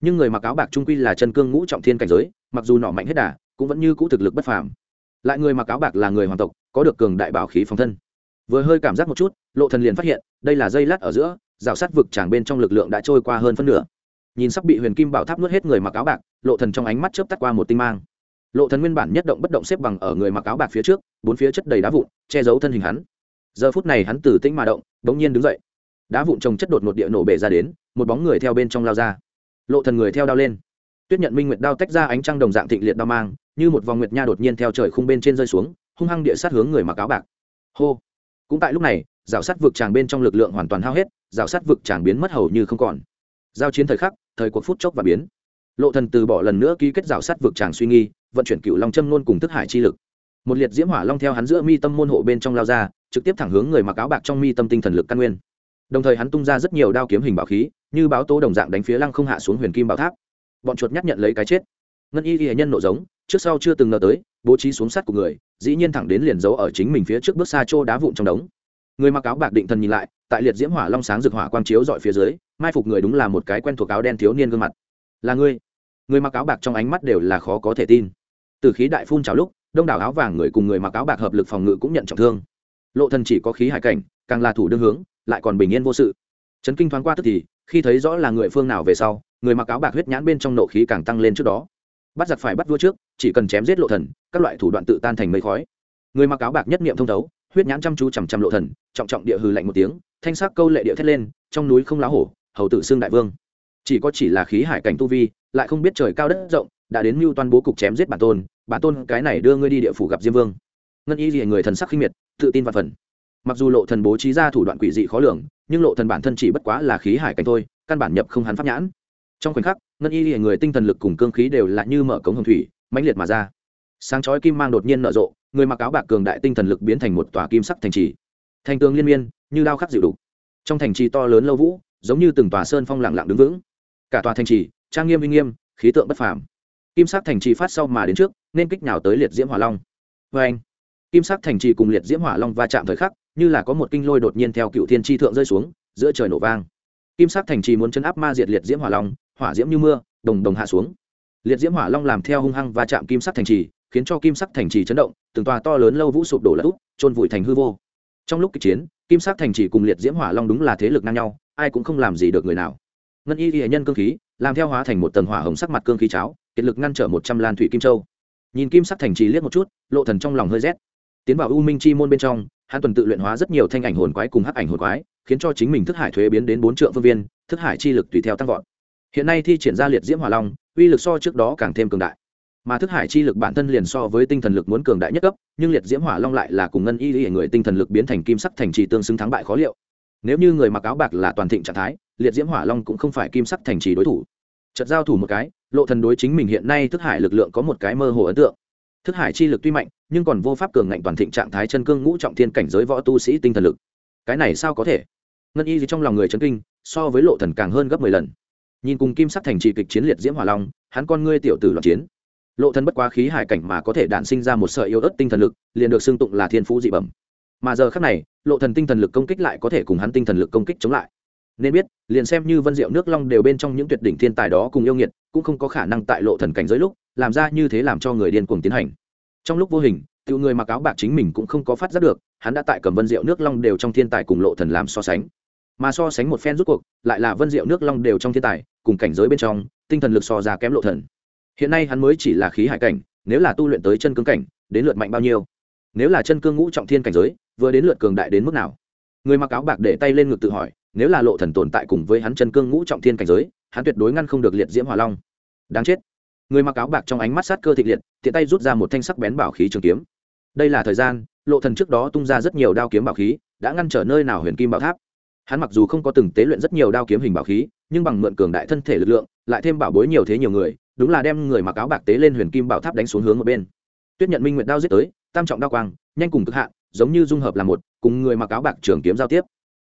Nhưng người mặc áo bạc trung quy là chân cương ngũ trọng thiên cảnh giới, mặc dù nọ mạnh hết đà cũng vẫn như cũ thực lực bất phàm. Lại người mặc áo bạc là người hoàng tộc, có được cường đại bảo khí phòng thân. Vừa hơi cảm giác một chút, lộ thần liền phát hiện, đây là dây lát ở giữa, rào sát vực tràng bên trong lực lượng đã trôi qua hơn phân nửa. Nhìn sắp bị huyền kim bảo tháp nuốt hết người mặc áo bạc, lộ thần trong ánh mắt chớp tắt qua một tinh mang. Lộ thần nguyên bản nhất động bất động xếp bằng ở người mặc áo bạc phía trước, bốn phía chất đầy đá vụn, che giấu thân hình hắn. Giờ phút này hắn từ tĩnh mà động, bỗng nhiên đứng dậy. Đá vụn trồng chất đột ngột địa nổ bể ra đến, một bóng người theo bên trong lao ra. Lộ thần người theo đao lên. Tuyết nhận minh nguyệt đao tách ra ánh trăng đồng dạng thịnh liệt đao mang như một vòng nguyệt nha đột nhiên theo trời khung bên trên rơi xuống, hung hăng địa sát hướng người mặc áo bạc. Hô! Cũng tại lúc này, rào sát vực tràng bên trong lực lượng hoàn toàn hao hết, rào sát vực tràng biến mất hầu như không còn. Giao chiến thời khắc, thời cuộc phút chốc và biến. Lộ thần từ bỏ lần nữa ký kết rào sát vực tràng suy nghi, vận chuyển cựu long châm nôn cùng tức hải chi lực. Một liệt diễm hỏa long theo hắn giữa mi tâm môn hộ bên trong lao ra, trực tiếp thẳng hướng người mặc áo bạc trong mi tâm tinh thần lực căn nguyên. Đồng thời hắn tung ra rất nhiều đao kiếm hình bảo khí, như báo tố đồng dạng đánh phía lăng không hạ xuống huyền kim bảo tháp. Bọn chuột nhắc nhận lấy cái chết ngân y ghi nhân nộ giống, trước sau chưa từng ngờ tới, bố trí xuống sắt của người, dĩ nhiên thẳng đến liền giấu ở chính mình phía trước bước xa chỗ đá vụn trong đống. Người mặc áo bạc định thần nhìn lại, tại liệt diễm hỏa long sáng rực hỏa quang chiếu dọi phía dưới, mai phục người đúng là một cái quen thuộc áo đen thiếu niên gương mặt. Là ngươi? Người mặc áo bạc trong ánh mắt đều là khó có thể tin. Từ khí đại phun trào lúc, đông đảo áo vàng người cùng người mặc áo bạc hợp lực phòng ngự cũng nhận trọng thương. Lộ thần chỉ có khí hải cảnh, càng là thủ đương hướng, lại còn bình yên vô sự. Chấn kinh thoáng qua tức thì, khi thấy rõ là người phương nào về sau, người mặc áo bạc huyết nhãn bên trong nộ khí càng tăng lên trước đó bắt giặc phải bắt vua trước, chỉ cần chém giết lộ thần, các loại thủ đoạn tự tan thành mây khói. Người mặc áo bạc nhất niệm thông thấu, huyết nhãn chăm chú chằm chằm lộ thần, trọng trọng địa hư lạnh một tiếng, thanh sắc câu lệ địa thét lên, trong núi không lá hổ, hầu tử xương đại vương. Chỉ có chỉ là khí hải cảnh tu vi, lại không biết trời cao đất rộng, đã đến mưu toàn bố cục chém giết bản tôn bản tôn cái này đưa ngươi đi địa phủ gặp diêm vương. Ngân y gì người thần sắc khinh miệt, tự tin và phần. Mặc dù lộ thần bố trí ra thủ đoạn quỷ dị khó lường, nhưng lộ thần bản thân chỉ bất quá là khí hải cảnh thôi, căn bản nhập không hắn pháp nhãn. Trong khoảnh khắc ngân y lìa người tinh thần lực cùng cương khí đều là như mở cống hồng thủy, mãnh liệt mà ra. Sáng chói kim mang đột nhiên nở rộ, người mặc áo bạc cường đại tinh thần lực biến thành một tòa kim sắc thành trì. Thành tường liên miên, như đao khắc dịu đục. Trong thành trì to lớn lâu vũ, giống như từng tòa sơn phong lặng lặng đứng vững. Cả tòa thành trì, trang nghiêm uy nghiêm, khí tượng bất phàm. Kim sắc thành trì phát sau mà đến trước, nên kích nhào tới liệt diễm hỏa long. Vê anh, kim sắc thành trì cùng liệt diễm hỏa long va chạm thời khắc, như là có một kinh lôi đột nhiên theo cựu thiên tri thượng rơi xuống, giữa trời nổ vang. Kim sắc thành trì muốn chấn áp ma diệt liệt diễm hỏa long hỏa diễm như mưa, đồng đồng hạ xuống. Liệt diễm hỏa long làm theo hung hăng và chạm kim sắc thành trì, khiến cho kim sắc thành trì chấn động, từng tòa to lớn lâu vũ sụp đổ lỡ úp trôn vùi thành hư vô. Trong lúc kịch chiến, kim sắc thành trì cùng liệt diễm hỏa long đúng là thế lực ngang nhau, ai cũng không làm gì được người nào. Ngân y hệ nhân cương khí, làm theo hóa thành một tầng hỏa hồng sắc mặt cương khí cháo kiệt lực ngăn trở một trăm lan thủy kim châu. Nhìn kim sắc thành trì liếc một chút, lộ thần trong lòng hơi rét. Tiến vào u minh chi môn bên trong, hắn tuần tự luyện hóa rất nhiều thanh ảnh hồn quái cùng hắc ảnh hồn quái, khiến cho chính mình thức hải thuế biến đến bốn trượng phương viên, thức hải chi lực tùy theo tăng vọt hiện nay thi triển ra liệt diễm hỏa long, uy lực so trước đó càng thêm cường đại. Mà thức hải chi lực bản thân liền so với tinh thần lực muốn cường đại nhất cấp, nhưng liệt diễm hỏa long lại là cùng ngân y y người tinh thần lực biến thành kim sắc thành trì tương xứng thắng bại khó liệu. Nếu như người mặc áo bạc là toàn thịnh trạng thái, liệt diễm hỏa long cũng không phải kim sắc thành trì đối thủ. Trận giao thủ một cái, lộ thần đối chính mình hiện nay thức hải lực lượng có một cái mơ hồ ấn tượng. Thức hải chi lực tuy mạnh, nhưng còn vô pháp cường ngạnh toàn thịnh trạng thái chân cương ngũ trọng thiên cảnh giới võ tu sĩ tinh thần lực. Cái này sao có thể? Ngân y gì trong lòng người chấn kinh, so với lộ thần càng hơn gấp mười lần nhìn cùng kim sắc thành trì kịch chiến liệt diễm hỏa long, hắn con ngươi tiểu tử loạn chiến. Lộ thần bất quá khí hải cảnh mà có thể đạn sinh ra một sợi yêu ớt tinh thần lực, liền được xưng tụng là thiên phú dị bẩm. Mà giờ khắc này, lộ thần tinh thần lực công kích lại có thể cùng hắn tinh thần lực công kích chống lại. Nên biết, liền xem như vân diệu nước long đều bên trong những tuyệt đỉnh thiên tài đó cùng yêu nghiệt, cũng không có khả năng tại lộ thần cảnh giới lúc, làm ra như thế làm cho người điên cuồng tiến hành. Trong lúc vô hình, tiểu người mặc áo bạc chính mình cũng không có phát giác được, hắn đã tại cầm vân diệu nước long đều trong thiên tài cùng lộ thần làm so sánh mà so sánh một phen rút cuộc, lại là vân diệu nước long đều trong thiên tài, cùng cảnh giới bên trong, tinh thần lực so ra kém lộ thần. Hiện nay hắn mới chỉ là khí hải cảnh, nếu là tu luyện tới chân cương cảnh, đến lượt mạnh bao nhiêu? Nếu là chân cương ngũ trọng thiên cảnh giới, vừa đến lượt cường đại đến mức nào? Người mặc áo bạc để tay lên ngực tự hỏi, nếu là lộ thần tồn tại cùng với hắn chân cương ngũ trọng thiên cảnh giới, hắn tuyệt đối ngăn không được liệt diễm hỏa long. Đáng chết. Người mặc áo bạc trong ánh mắt sát cơ thịnh liệt, tiện tay rút ra một thanh sắc bén bảo khí trường kiếm. Đây là thời gian, lộ thần trước đó tung ra rất nhiều đao kiếm bảo khí, đã ngăn trở nơi nào huyền kim bảo tháp? Hắn mặc dù không có từng tế luyện rất nhiều đao kiếm hình bảo khí, nhưng bằng mượn cường đại thân thể lực lượng, lại thêm bảo bối nhiều thế nhiều người, đúng là đem người mặc áo bạc tế lên huyền kim bảo tháp đánh xuống hướng một bên. Tuyết nhận minh nguyệt đao giết tới, tam trọng đao quang, nhanh cùng cực hạn, giống như dung hợp là một, cùng người mặc áo bạc trường kiếm giao tiếp.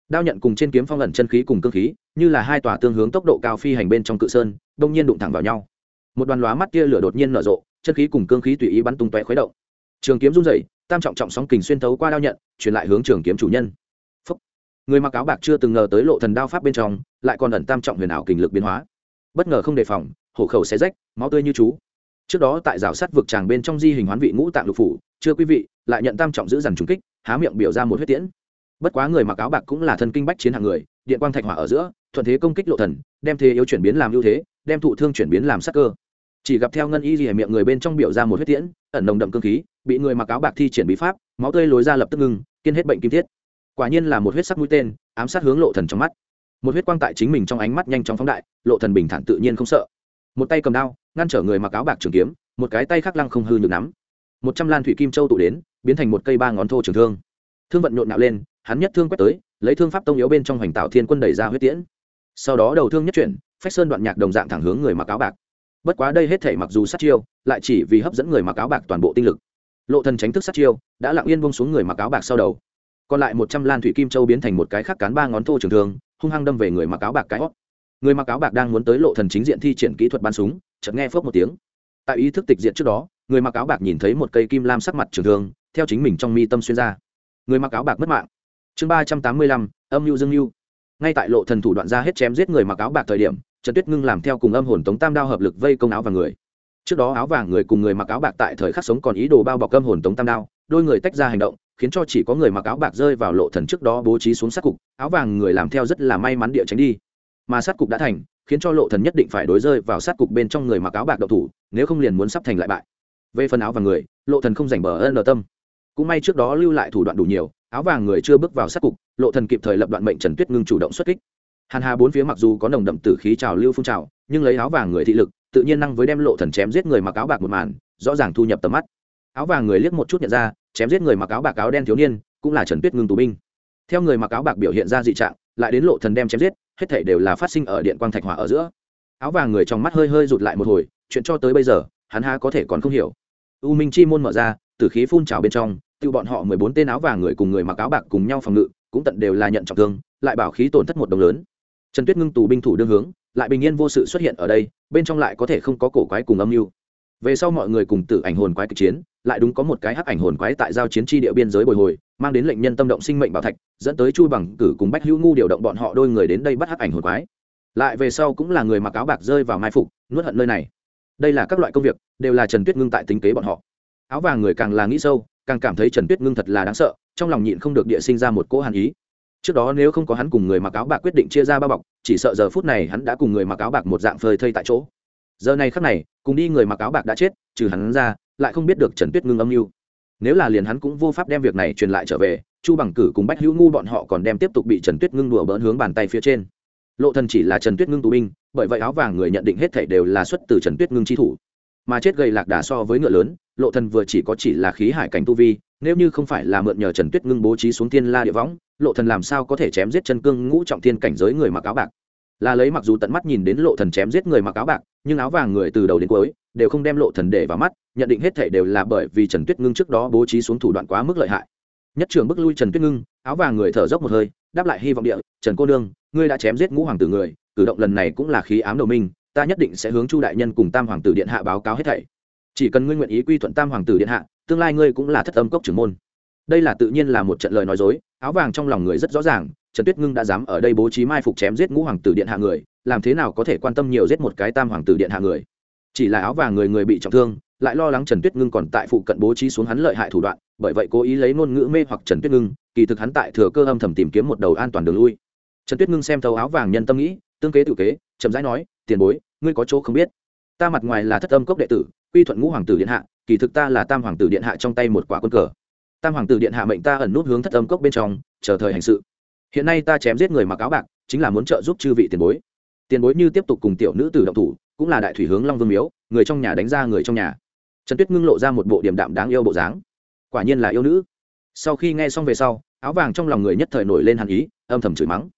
Đao nhận cùng trên kiếm phong ẩn chân khí cùng cơ khí, như là hai tòa tương hướng tốc độ cao phi hành bên trong cự sơn đông nhiên đụng thẳng vào nhau. Một đoàn lóa mắt kia lửa đột nhiên nở rộ, chân khí cùng cương khí tùy ý bắn tung tóe khuấy động. Trường kiếm run rẩy, tam trọng trọng sóng kình xuyên thấu qua đao nhận, truyền lại hướng trường kiếm chủ nhân người mặc áo bạc chưa từng ngờ tới lộ thần đao pháp bên trong, lại còn ẩn tam trọng huyền ảo kình lực biến hóa. Bất ngờ không đề phòng, hổ khẩu xé rách, máu tươi như chú. Trước đó tại rào sắt vực tràng bên trong di hình hoán vị ngũ tạng lục phủ, chưa quý vị, lại nhận tam trọng giữ dằn trùng kích, há miệng biểu ra một huyết tiễn. Bất quá người mặc áo bạc cũng là thân kinh bách chiến hạng người, điện quang thạch hỏa ở giữa, thuận thế công kích lộ thần, đem thế yếu chuyển biến làm ưu thế, đem thụ thương chuyển biến làm sắc cơ. Chỉ gặp theo ngân y gì miệng người bên trong biểu ra một huyết tiễn, ẩn nồng đậm cương khí, bị người mặc áo bạc thi triển bí pháp, máu tươi lối ra lập tức ngưng, kiên hết bệnh kim thiết quả nhiên là một huyết sắc mũi tên, ám sát hướng lộ thần trong mắt. Một huyết quang tại chính mình trong ánh mắt nhanh chóng phóng đại, lộ thần bình thản tự nhiên không sợ. Một tay cầm đao, ngăn trở người mặc áo bạc trường kiếm, một cái tay khác lăng không hư nhược nắm. Một trăm lan thủy kim châu tụ đến, biến thành một cây ba ngón thô trường thương. Thương vận nhộn nạo lên, hắn nhất thương quét tới, lấy thương pháp tông yếu bên trong hoành tạo thiên quân đẩy ra huyết tiễn. Sau đó đầu thương nhất chuyển, phách sơn đoạn nhạc đồng dạng thẳng hướng người mặc áo bạc. Bất quá đây hết thể mặc dù sát chiêu, lại chỉ vì hấp dẫn người mặc áo bạc toàn bộ tinh lực. Lộ thần tránh thức sát chiêu, đã lặng yên bông xuống người mặc áo bạc sau đầu còn lại một trăm lan thủy kim châu biến thành một cái khắc cán ba ngón thô trường thương, hung hăng đâm về người mặc áo bạc cái hót. Người mặc áo bạc đang muốn tới lộ thần chính diện thi triển kỹ thuật bắn súng, chợt nghe phớp một tiếng. Tại ý thức tịch diện trước đó, người mặc áo bạc nhìn thấy một cây kim lam sắc mặt trường thương, theo chính mình trong mi tâm xuyên ra. Người mặc áo bạc mất mạng. Chương ba trăm tám mươi lăm, âm mưu dương mưu. Ngay tại lộ thần thủ đoạn ra hết chém giết người mặc áo bạc thời điểm, trần tuyết ngưng làm theo cùng âm hồn tống tam đao hợp lực vây công áo vàng người. Trước đó áo vàng người cùng người mặc áo bạc tại thời khắc sống còn ý đồ bao bọc âm hồn tống tam đao, đôi người tách ra hành động khiến cho chỉ có người mặc áo bạc rơi vào lộ thần trước đó bố trí xuống sát cục, áo vàng người làm theo rất là may mắn địa tránh đi. Mà sát cục đã thành, khiến cho lộ thần nhất định phải đối rơi vào sát cục bên trong người mặc áo bạc đậu thủ, nếu không liền muốn sắp thành lại bại. Về phần áo vàng người, lộ thần không rảnh bờ ân tâm. Cũng may trước đó lưu lại thủ đoạn đủ nhiều, áo vàng người chưa bước vào sát cục, lộ thần kịp thời lập đoạn mệnh trần tuyết ngưng chủ động xuất kích. Hàn hà bốn phía mặc dù có nồng đậm tử khí trào lưu phun trào, nhưng lấy áo vàng người thị lực, tự nhiên năng với đem lộ thần chém giết người mặc áo bạc một màn, rõ ràng thu nhập tầm mắt. Áo vàng người liếc một chút nhận ra chém giết người mặc áo bạc áo đen thiếu niên, cũng là trần tuyết ngưng tù binh. Theo người mặc áo bạc biểu hiện ra dị trạng, lại đến lộ thần đem chém giết, hết thảy đều là phát sinh ở điện quang thạch hỏa ở giữa. Áo vàng người trong mắt hơi hơi rụt lại một hồi, chuyện cho tới bây giờ, hắn ha có thể còn không hiểu. U minh chi môn mở ra tử khí phun trào bên trong tự bọn họ mười bốn tên áo vàng người cùng người mặc áo bạc cùng nhau phòng ngự, cũng tận đều là nhận trọng thương, lại bảo khí tổn thất một đồng lớn. Trần tuyết ngưng tù binh thủ đương hướng, lại bình yên vô sự xuất hiện ở đây, bên trong lại có thể không có cổ quái cùng âm mưu. Về sau mọi người cùng tử ảnh hồn quái kịch chiến lại đúng có một cái hắc ảnh hồn quái tại giao chiến tri địa biên giới bồi hồi, mang đến lệnh nhân tâm động sinh mệnh bảo thạch, dẫn tới chu bằng, cử cùng bách hữu ngu điều động bọn họ đôi người đến đây bắt hắc ảnh hồn quái. Lại về sau cũng là người mặc áo bạc rơi vào mai phục, nuốt hận nơi này. Đây là các loại công việc, đều là trần tuyết ngưng tại tính kế bọn họ. Áo vàng người càng là nghĩ sâu, càng cảm thấy trần tuyết ngưng thật là đáng sợ, trong lòng nhịn không được địa sinh ra một cỗ hàn ý. Trước đó nếu không có hắn cùng người mặc áo bạc quyết định chia ra ba bọc, chỉ sợ giờ phút này hắn đã cùng người mặc áo bạc một dạng phơi thây tại chỗ. Giờ này khắc này, cùng đi người mặc áo bạc đã chết, trừ hắn ra lại không biết được trần tuyết ngưng âm mưu. Nếu là liền hắn cũng vô pháp đem việc này truyền lại trở về, chu bằng cử cùng bách hữu ngu bọn họ còn đem tiếp tục bị trần tuyết ngưng đùa bỡn hướng bàn tay phía trên. Lộ thần chỉ là trần tuyết ngưng tù binh, bởi vậy áo vàng người nhận định hết thảy đều là xuất từ trần tuyết ngưng chi thủ. Mà chết gầy lạc đà so với ngựa lớn, lộ thần vừa chỉ có chỉ là khí hải cảnh tu vi, nếu như không phải là mượn nhờ trần tuyết ngưng bố trí xuống thiên la địa võng, lộ thần làm sao có thể chém giết chân cương ngũ trọng thiên cảnh giới người mặc áo bạc? Là lấy mặc dù tận mắt nhìn đến lộ thần chém giết người mặc áo bạc, nhưng áo vàng người từ đầu đến cuối đều không đem lộ thần để vào mắt, nhận định hết thảy đều là bởi vì trần tuyết ngưng trước đó bố trí xuống thủ đoạn quá mức lợi hại. Nhất trưởng bức lui trần tuyết ngưng, áo vàng người thở dốc một hơi, đáp lại hy vọng địa, trần cô đương ngươi đã chém giết ngũ hoàng tử người, cử động lần này cũng là khí ám đầu minh ta nhất định sẽ hướng chu đại nhân cùng tam hoàng tử điện hạ báo cáo hết thảy. Chỉ cần ngươi nguyện ý quy thuận tam hoàng tử điện hạ, tương lai ngươi cũng là thất âm cốc trưởng môn đây là tự nhiên là một trận lời nói dối, áo vàng trong lòng người rất rõ ràng, trần tuyết ngưng đã dám ở đây bố trí mai phục chém giết ngũ hoàng tử điện hạ người, làm thế nào có thể quan tâm nhiều giết một cái tam hoàng tử điện hạ người? Chỉ là áo vàng người người bị trọng thương, lại lo lắng trần tuyết ngưng còn tại phụ cận bố trí xuống hắn lợi hại thủ đoạn, bởi vậy cố ý lấy ngôn ngữ mê hoặc trần tuyết ngưng, kỳ thực hắn tại thừa cơ âm thầm tìm kiếm một đầu an toàn đường lui. Trần tuyết ngưng xem thấu áo vàng nhân tâm nghĩ, tương kế tự kế, chậm rãi nói, tiền bối, ngươi có chỗ không biết. Ta mặt ngoài là thất âm cốc đệ tử, quy thuận ngũ hoàng tử điện hạ, kỳ thực ta là tam hoàng tử điện hạ trong tay một quả quân cờ tam hoàng tử điện hạ mệnh ta ẩn nút hướng thất âm cốc bên trong, chờ thời hành sự. Hiện nay ta chém giết người mặc áo bạc, chính là muốn trợ giúp chư vị tiền bối. Tiền bối như tiếp tục cùng tiểu nữ tử động thủ, cũng là đại thủy hướng long vương miếu, người trong nhà đánh ra người trong nhà. Trần tuyết ngưng lộ ra một bộ điểm đạm đáng yêu bộ dáng. Quả nhiên là yêu nữ. Sau khi nghe xong về sau, áo vàng trong lòng người nhất thời nổi lên hàn ý, âm thầm chửi mắng.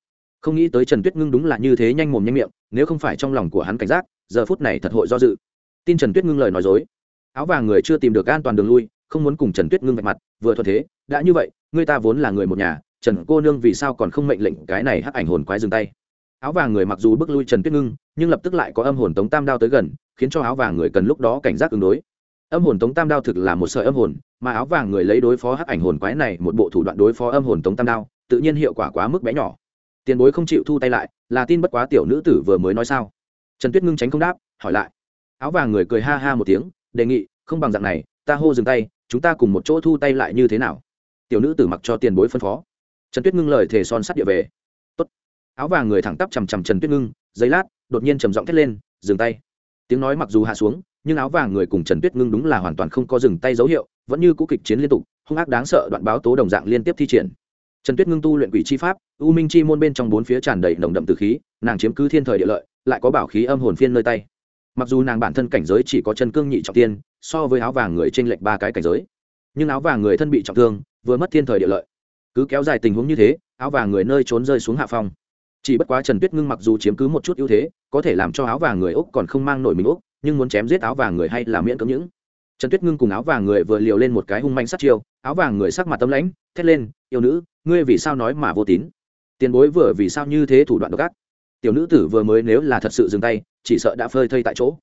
Không nghĩ tới trần tuyết ngưng đúng là như thế nhanh mồm nhanh miệng, nếu không phải trong lòng của hắn cảnh giác, giờ phút này thật hội do dự. Tin trần tuyết ngưng lời nói dối. Áo vàng người chưa tìm được an toàn đường lui không muốn cùng trần tuyết ngưng vạch mặt, vừa thuận thế, đã như vậy người ta vốn là người một nhà, trần cô nương vì sao còn không mệnh lệnh cái này hắc ảnh hồn quái dừng tay? Áo vàng người mặc dù bước lui trần tuyết ngưng, nhưng lập tức lại có âm hồn tống tam đao tới gần, khiến cho áo vàng người cần lúc đó cảnh giác ứng đối. Âm hồn tống tam đao thực là một sợi âm hồn, mà áo vàng người lấy đối phó hắc ảnh hồn quái này một bộ thủ đoạn đối phó âm hồn tống tam đao, tự nhiên hiệu quả quá mức bé nhỏ. Tiền bối không chịu thu tay lại, là tin bất quá tiểu nữ tử vừa mới nói sao? Trần tuyết ngưng tránh không đáp, hỏi lại. Áo vàng người cười ha ha một tiếng, đề nghị, không bằng dạng này, ta hô dừng tay chúng ta cùng một chỗ thu tay lại như thế nào? Tiểu nữ tử mặc cho tiền bối phân phó. Trần tuyết ngưng lời thề son sắt địa về. Tốt. áo vàng người thẳng tắp chằm chằm trần tuyết ngưng giấy lát, đột nhiên trầm giọng thét lên, dừng tay. Tiếng nói mặc dù hạ xuống, nhưng áo vàng người cùng trần tuyết ngưng đúng là hoàn toàn không có dừng tay dấu hiệu, vẫn như cũ kịch chiến liên tục, hung ác đáng sợ đoạn báo tố đồng dạng liên tiếp thi triển. Trần tuyết ngưng tu luyện quỷ chi pháp, u minh chi môn bên trong bốn phía tràn đầy nồng đậm từ khí, nàng chiếm cứ thiên thời địa lợi, lại có bảo khí âm hồn phiên nơi tay mặc dù nàng bản thân cảnh giới chỉ có chân cương nhị trọng tiên, so với áo vàng người t r ê n lệch ba cái cảnh giới, nhưng áo vàng người thân bị trọng thương, vừa mất thiên thời địa lợi. Cứ kéo dài tình huống như thế, áo vàng người nơi trốn rơi xuống hạ phong. Chỉ bất quá trần tuyết ngưng mặc dù chiếm cứ một chút ưu thế, có thể làm cho áo vàng người úc còn không mang nổi mình úc, nhưng muốn chém giết áo vàng người hay là miễn cưỡng những. Trần tuyết ngưng cùng áo vàng người vừa liều lên một cái hung manh sát chiêu, áo vàng người sắc mặt tâm lãnh, thét lên, yêu nữ, ngươi vì sao nói mà vô tín? Tiền bối vừa vì sao như thế thủ đoạn độc ác? Tiểu nữ tử vừa mới nếu là thật sự dừng tay chỉ sợ đã phơi thây tại chỗ.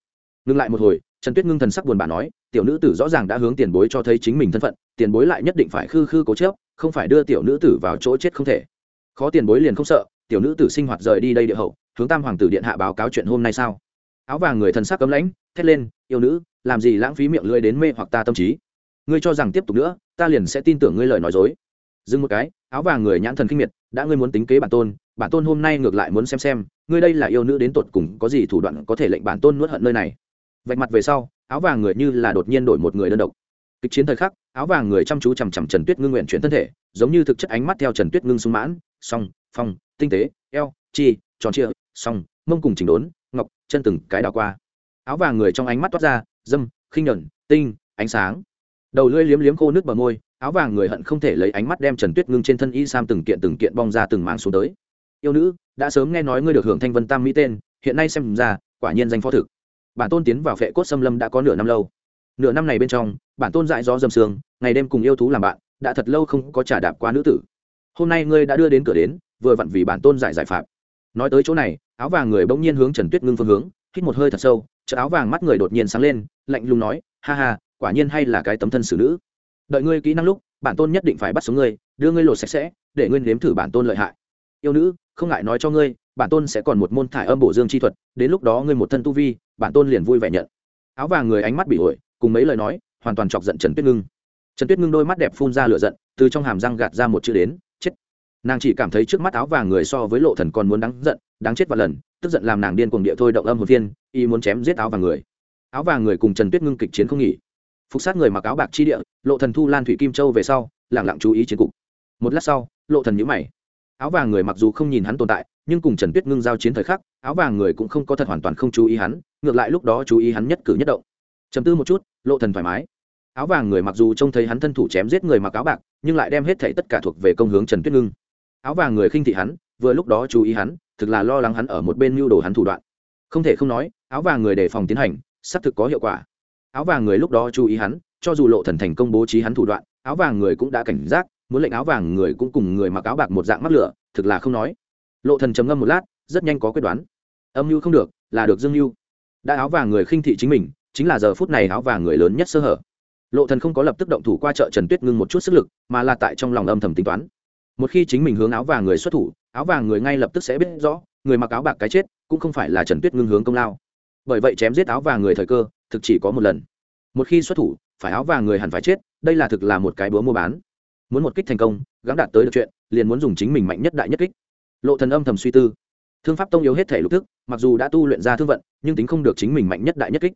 Ngừng lại một hồi, trần tuyết ngưng thần sắc buồn bã nói, tiểu nữ tử rõ ràng đã hướng tiền bối cho thấy chính mình thân phận, tiền bối lại nhất định phải khư khư cố chớp không phải đưa tiểu nữ tử vào chỗ chết không thể. Khó tiền bối liền không sợ, tiểu nữ tử sinh hoạt rời đi đây địa hậu, hướng tam hoàng tử điện hạ báo cáo chuyện hôm nay sao? Áo vàng người thần sắc cấm lãnh, thét lên, yêu nữ, làm gì lãng phí miệng lưỡi đến mê hoặc ta tâm trí? Ngươi cho rằng tiếp tục nữa, ta liền sẽ tin tưởng ngươi lời nói dối. Dừng một cái, áo vàng người nhãn thần kinh miệt, đã ngươi muốn tính kế bản tôn bản tôn hôm nay ngược lại muốn xem xem ngươi đây là yêu nữ đến tột cùng có gì thủ đoạn có thể lệnh bản tôn nuốt hận nơi này? Vạch mặt về sau, áo vàng người như là đột nhiên đổi một người đơn độc. Kịch chiến thời khắc, áo vàng người chăm chú chằm chằm trần tuyết ngưng nguyện chuyển thân thể, giống như thực chất ánh mắt theo trần tuyết ngưng sung mãn, song, phong, tinh tế, eo, chi, tròn chia song, mông cùng chỉnh đốn, ngọc, chân từng cái đào qua. Áo vàng người trong ánh mắt toát ra, dâm, khinh nhuận, tinh, ánh sáng. Đầu lưỡi liếm liếm khô nước bờ môi, áo vàng người hận không thể lấy ánh mắt đem trần tuyết ngưng trên thân y sam từng kiện từng kiện bong ra từng mảng xuống tới. Yêu nữ đã sớm nghe nói ngươi được hưởng thanh vân tam mỹ tên, hiện nay xem ra, quả nhiên danh phó thực. Bản tôn tiến vào phệ cốt xâm lâm đã có nửa năm lâu. Nửa năm này bên trong, bản tôn dại gió dầm sương, ngày đêm cùng yêu thú làm bạn, đã thật lâu không có trả đạp qua nữ tử. Hôm nay ngươi đã đưa đến cửa đến, vừa vặn vì bản tôn giải giải phạm. Nói tới chỗ này, áo vàng người bỗng nhiên hướng trần tuyết ngưng phương hướng, hít một hơi thật sâu, chợ áo vàng mắt người đột nhiên sáng lên, lạnh lùng nói, ha ha, quả nhiên hay là cái tấm thân xử nữ. Đợi ngươi kỹ năng lúc, bản tôn nhất định phải bắt sống ngươi, đưa ngươi lột sạch sẽ, để ngươi nếm thử bản tôn lợi hại yêu nữ, không ngại nói cho ngươi, bản tôn sẽ còn một môn thải âm bổ dương chi thuật, đến lúc đó ngươi một thân tu vi, bản tôn liền vui vẻ nhận. Áo vàng người ánh mắt bị ổi, cùng mấy lời nói, hoàn toàn chọc giận trần tuyết ngưng. Trần tuyết ngưng đôi mắt đẹp phun ra lửa giận, từ trong hàm răng gạt ra một chữ đến, chết. Nàng chỉ cảm thấy trước mắt áo vàng người so với lộ thần còn muốn đáng giận, đáng chết và lần, tức giận làm nàng điên cuồng địa thôi động âm hồn viên y muốn chém giết áo vàng người. Áo vàng người cùng trần tuyết ngưng kịch chiến không nghỉ. Phục sát người mặc áo bạc chi địa, lộ thần thu lan thủy kim châu về sau lẳng lặng chú ý chiến cục. Một lát sau, lộ thần nhíu mày áo vàng người mặc dù không nhìn hắn tồn tại, nhưng cùng trần tuyết ngưng giao chiến thời khắc, áo vàng người cũng không có thật hoàn toàn không chú ý hắn, ngược lại lúc đó chú ý hắn nhất cử nhất động. Chầm tư một chút, lộ thần thoải mái. Áo vàng người mặc dù trông thấy hắn thân thủ chém giết người mặc áo bạc, nhưng lại đem hết thảy tất cả thuộc về công hướng trần tuyết ngưng. Áo vàng người khinh thị hắn, vừa lúc đó chú ý hắn, thực là lo lắng hắn ở một bên mưu đồ hắn thủ đoạn. Không thể không nói, áo vàng người đề phòng tiến hành, xác thực có hiệu quả. Áo vàng người lúc đó chú ý hắn, cho dù lộ thần thành công bố trí hắn thủ đoạn, áo vàng người cũng đã cảnh giác muốn lệnh áo vàng người cũng cùng người mặc áo bạc một dạng mắc lửa, thực là không nói. Lộ thần trầm ngâm một lát, rất nhanh có quyết đoán. Âm mưu không được, là được dương mưu đã áo vàng người khinh thị chính mình, chính là giờ phút này áo vàng người lớn nhất sơ hở. Lộ thần không có lập tức động thủ qua chợ trần tuyết ngưng một chút sức lực, mà là tại trong lòng âm thầm tính toán. Một khi chính mình hướng áo vàng người xuất thủ, áo vàng người ngay lập tức sẽ biết rõ, người mặc áo bạc cái chết, cũng không phải là trần tuyết ngưng hướng công lao. Bởi vậy chém giết áo vàng người thời cơ, thực chỉ có một lần. Một khi xuất thủ, phải áo vàng người hẳn phải chết, đây là thực là một cái búa mua bán muốn một kích thành công, gắng đạt tới được chuyện, liền muốn dùng chính mình mạnh nhất đại nhất kích. Lộ thần âm thầm suy tư. Thương pháp tông yếu hết thể lục thức, mặc dù đã tu luyện ra thương vận, nhưng tính không được chính mình mạnh nhất đại nhất kích.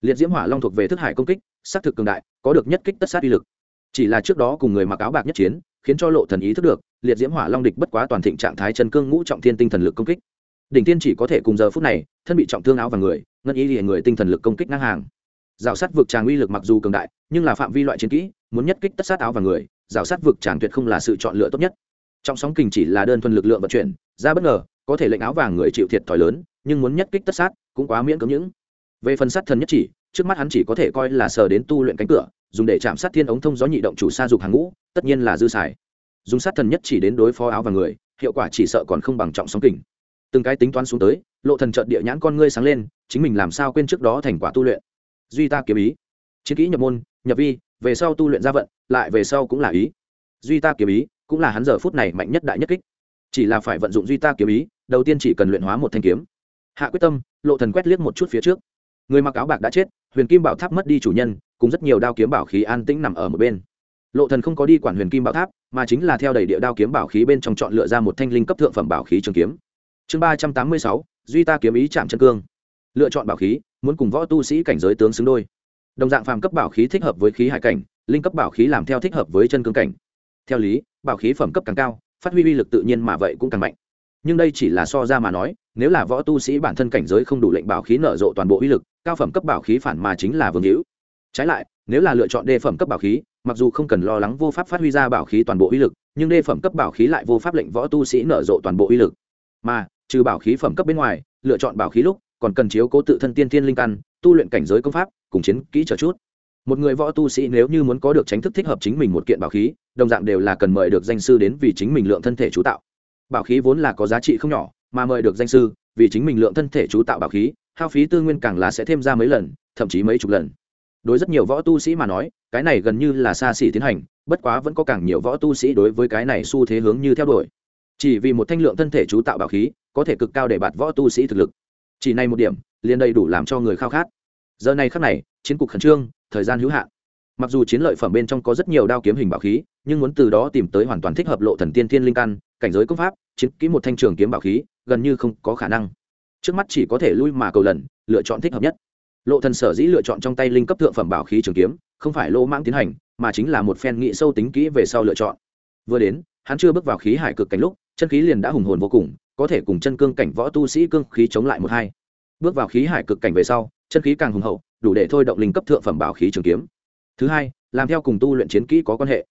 Liệt diễm hỏa long thuộc về thức hải công kích xác thực cường đại, có được nhất kích tất sát uy lực. Chỉ là trước đó cùng người mặc áo bạc nhất chiến, khiến cho lộ thần ý thức được, liệt diễm hỏa long địch bất quá toàn thịnh trạng thái chân cương ngũ trọng thiên tinh thần lực công kích. Đỉnh tiên chỉ có thể cùng giờ phút này, thân bị trọng thương áo và người, ngân ý liền người tinh thần lực công kích ngang hàng. Rào sát vực tràng uy lực mặc dù cường đại, nhưng là phạm vi loại chiến kỹ, muốn nhất kích tất sát áo và người rào sát vực tràng tuyệt không là sự chọn lựa tốt nhất. Trong sóng kình chỉ là đơn thuần lực lượng vận chuyển, ra bất ngờ, có thể lệnh áo vàng người chịu thiệt thòi lớn, nhưng muốn nhất kích tất sát, cũng quá miễn cưỡng những. Về phần sát thần nhất chỉ, trước mắt hắn chỉ có thể coi là sờ đến tu luyện cánh cửa, dùng để chạm sát thiên ống thông gió nhị động chủ sa dục hàng ngũ, tất nhiên là dư xài. Dùng sát thần nhất chỉ đến đối phó áo và người, hiệu quả chỉ sợ còn không bằng trọng sóng kình. Từng cái tính toán xuống tới, lộ thần trợn địa nhãn con ngươi sáng lên, chính mình làm sao quên trước đó thành quả tu luyện. Duy ta kiếm ý. Chiến kỹ nhập môn, nhập vi về sau tu luyện ra vận, lại về sau cũng là ý. Duy ta kiếm ý, cũng là hắn giờ phút này mạnh nhất đại nhất kích. Chỉ là phải vận dụng duy ta kiếm ý, đầu tiên chỉ cần luyện hóa một thanh kiếm. Hạ quyết tâm, lộ thần quét liếc một chút phía trước. Người mặc áo bạc đã chết, huyền kim bảo tháp mất đi chủ nhân, cùng rất nhiều đao kiếm bảo khí an tĩnh nằm ở một bên. Lộ thần không có đi quản huyền kim bảo tháp, mà chính là theo đầy địa đao kiếm bảo khí bên trong chọn lựa ra một thanh linh cấp thượng phẩm bảo khí trường kiếm. Chương ba trăm tám mươi sáu, duy ta kiếm ý chạm chân cương. Lựa chọn bảo khí, muốn cùng võ tu sĩ cảnh giới tướng xứng đôi đồng dạng phàm cấp bảo khí thích hợp với khí hải cảnh, linh cấp bảo khí làm theo thích hợp với chân cương cảnh. Theo lý, bảo khí phẩm cấp càng cao, phát huy uy lực tự nhiên mà vậy cũng càng mạnh. Nhưng đây chỉ là so ra mà nói, nếu là võ tu sĩ bản thân cảnh giới không đủ lệnh bảo khí nở rộ toàn bộ uy lực, cao phẩm cấp bảo khí phản mà chính là vương hữu. Trái lại, nếu là lựa chọn đề phẩm cấp bảo khí, mặc dù không cần lo lắng vô pháp phát huy ra bảo khí toàn bộ uy lực, nhưng đề phẩm cấp bảo khí lại vô pháp lệnh võ tu sĩ nở rộ toàn bộ uy lực. Mà, trừ bảo khí phẩm cấp bên ngoài, lựa chọn bảo khí lúc, còn cần chiếu cố tự thân tiên tiên linh căn, tu luyện cảnh giới công pháp cùng chiến kỹ trở chút. Một người võ tu sĩ nếu như muốn có được tránh thức thích hợp chính mình một kiện bảo khí, đồng dạng đều là cần mời được danh sư đến vì chính mình lượng thân thể chú tạo. Bảo khí vốn là có giá trị không nhỏ, mà mời được danh sư, vì chính mình lượng thân thể chú tạo bảo khí, hao phí tư nguyên càng là sẽ thêm ra mấy lần, thậm chí mấy chục lần. Đối rất nhiều võ tu sĩ mà nói, cái này gần như là xa xỉ tiến hành, bất quá vẫn có càng nhiều võ tu sĩ đối với cái này xu thế hướng như theo đuổi. Chỉ vì một thanh lượng thân thể chú tạo bảo khí, có thể cực cao để bạt võ tu sĩ thực lực. Chỉ này một điểm, liền đầy đủ làm cho người khao khát giờ này khắc này, chiến cục khẩn trương, thời gian hữu hạn. Mặc dù chiến lợi phẩm bên trong có rất nhiều đao kiếm hình bảo khí, nhưng muốn từ đó tìm tới hoàn toàn thích hợp lộ thần tiên thiên linh căn, cảnh giới công pháp, chiến kỹ một thanh trường kiếm bảo khí, gần như không có khả năng. Trước mắt chỉ có thể lui mà cầu lần, lựa chọn thích hợp nhất. Lộ thần sở dĩ lựa chọn trong tay linh cấp thượng phẩm bảo khí trường kiếm, không phải lô mãng tiến hành, mà chính là một phen nghị sâu tính kỹ về sau lựa chọn. Vừa đến, hắn chưa bước vào khí hải cực cảnh lúc, chân khí liền đã hùng hồn vô cùng, có thể cùng chân cương cảnh võ tu sĩ cương khí chống lại một hai. Bước vào khí hải cực cảnh về sau chân khí càng hùng hậu, đủ để thôi động linh cấp thượng phẩm bảo khí trường kiếm. Thứ hai, làm theo cùng tu luyện chiến kỹ có quan hệ.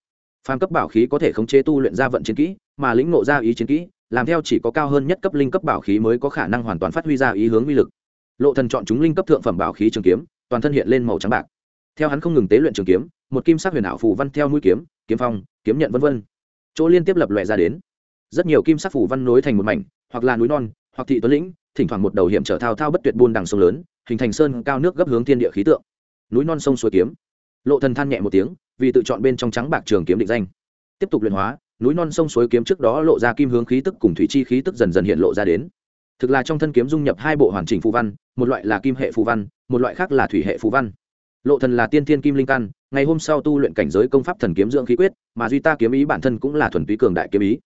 Phàm cấp bảo khí có thể khống chế tu luyện ra vận chiến kỹ, mà lĩnh ngộ ra ý chiến kỹ, làm theo chỉ có cao hơn nhất cấp linh cấp bảo khí mới có khả năng hoàn toàn phát huy ra ý hướng uy lực. Lộ thần chọn chúng linh cấp thượng phẩm bảo khí trường kiếm, toàn thân hiện lên màu trắng bạc. Theo hắn không ngừng tế luyện trường kiếm, một kim sắc huyền ảo phù văn theo mũi kiếm kiếm phong, kiếm nhận vân vân. Chỗ liên tiếp lập lòe ra đến. Rất nhiều kim sắc phù văn nối thành một mảnh, hoặc là núi non, hoặc thị tuấn lĩnh, thỉnh thoảng một đầu hiểm trở thao thao bất tuyệt buôn đằng sông lớn hình thành sơn cao nước gấp hướng thiên địa khí tượng. Núi non sông suối kiếm. Lộ thần than nhẹ một tiếng, vì tự chọn bên trong trắng bạc trường kiếm định danh. Tiếp tục luyện hóa, núi non sông suối kiếm trước đó lộ ra kim hướng khí tức cùng thủy chi khí tức dần dần hiện lộ ra đến. Thực là trong thân kiếm dung nhập hai bộ hoàn chỉnh phù văn, một loại là kim hệ phù văn, một loại khác là thủy hệ phù văn. Lộ thần là tiên thiên kim linh căn, ngày hôm sau tu luyện cảnh giới công pháp thần kiếm dưỡng khí quyết, mà duy ta kiếm ý bản thân cũng là thuần túy cường đại kiếm ý.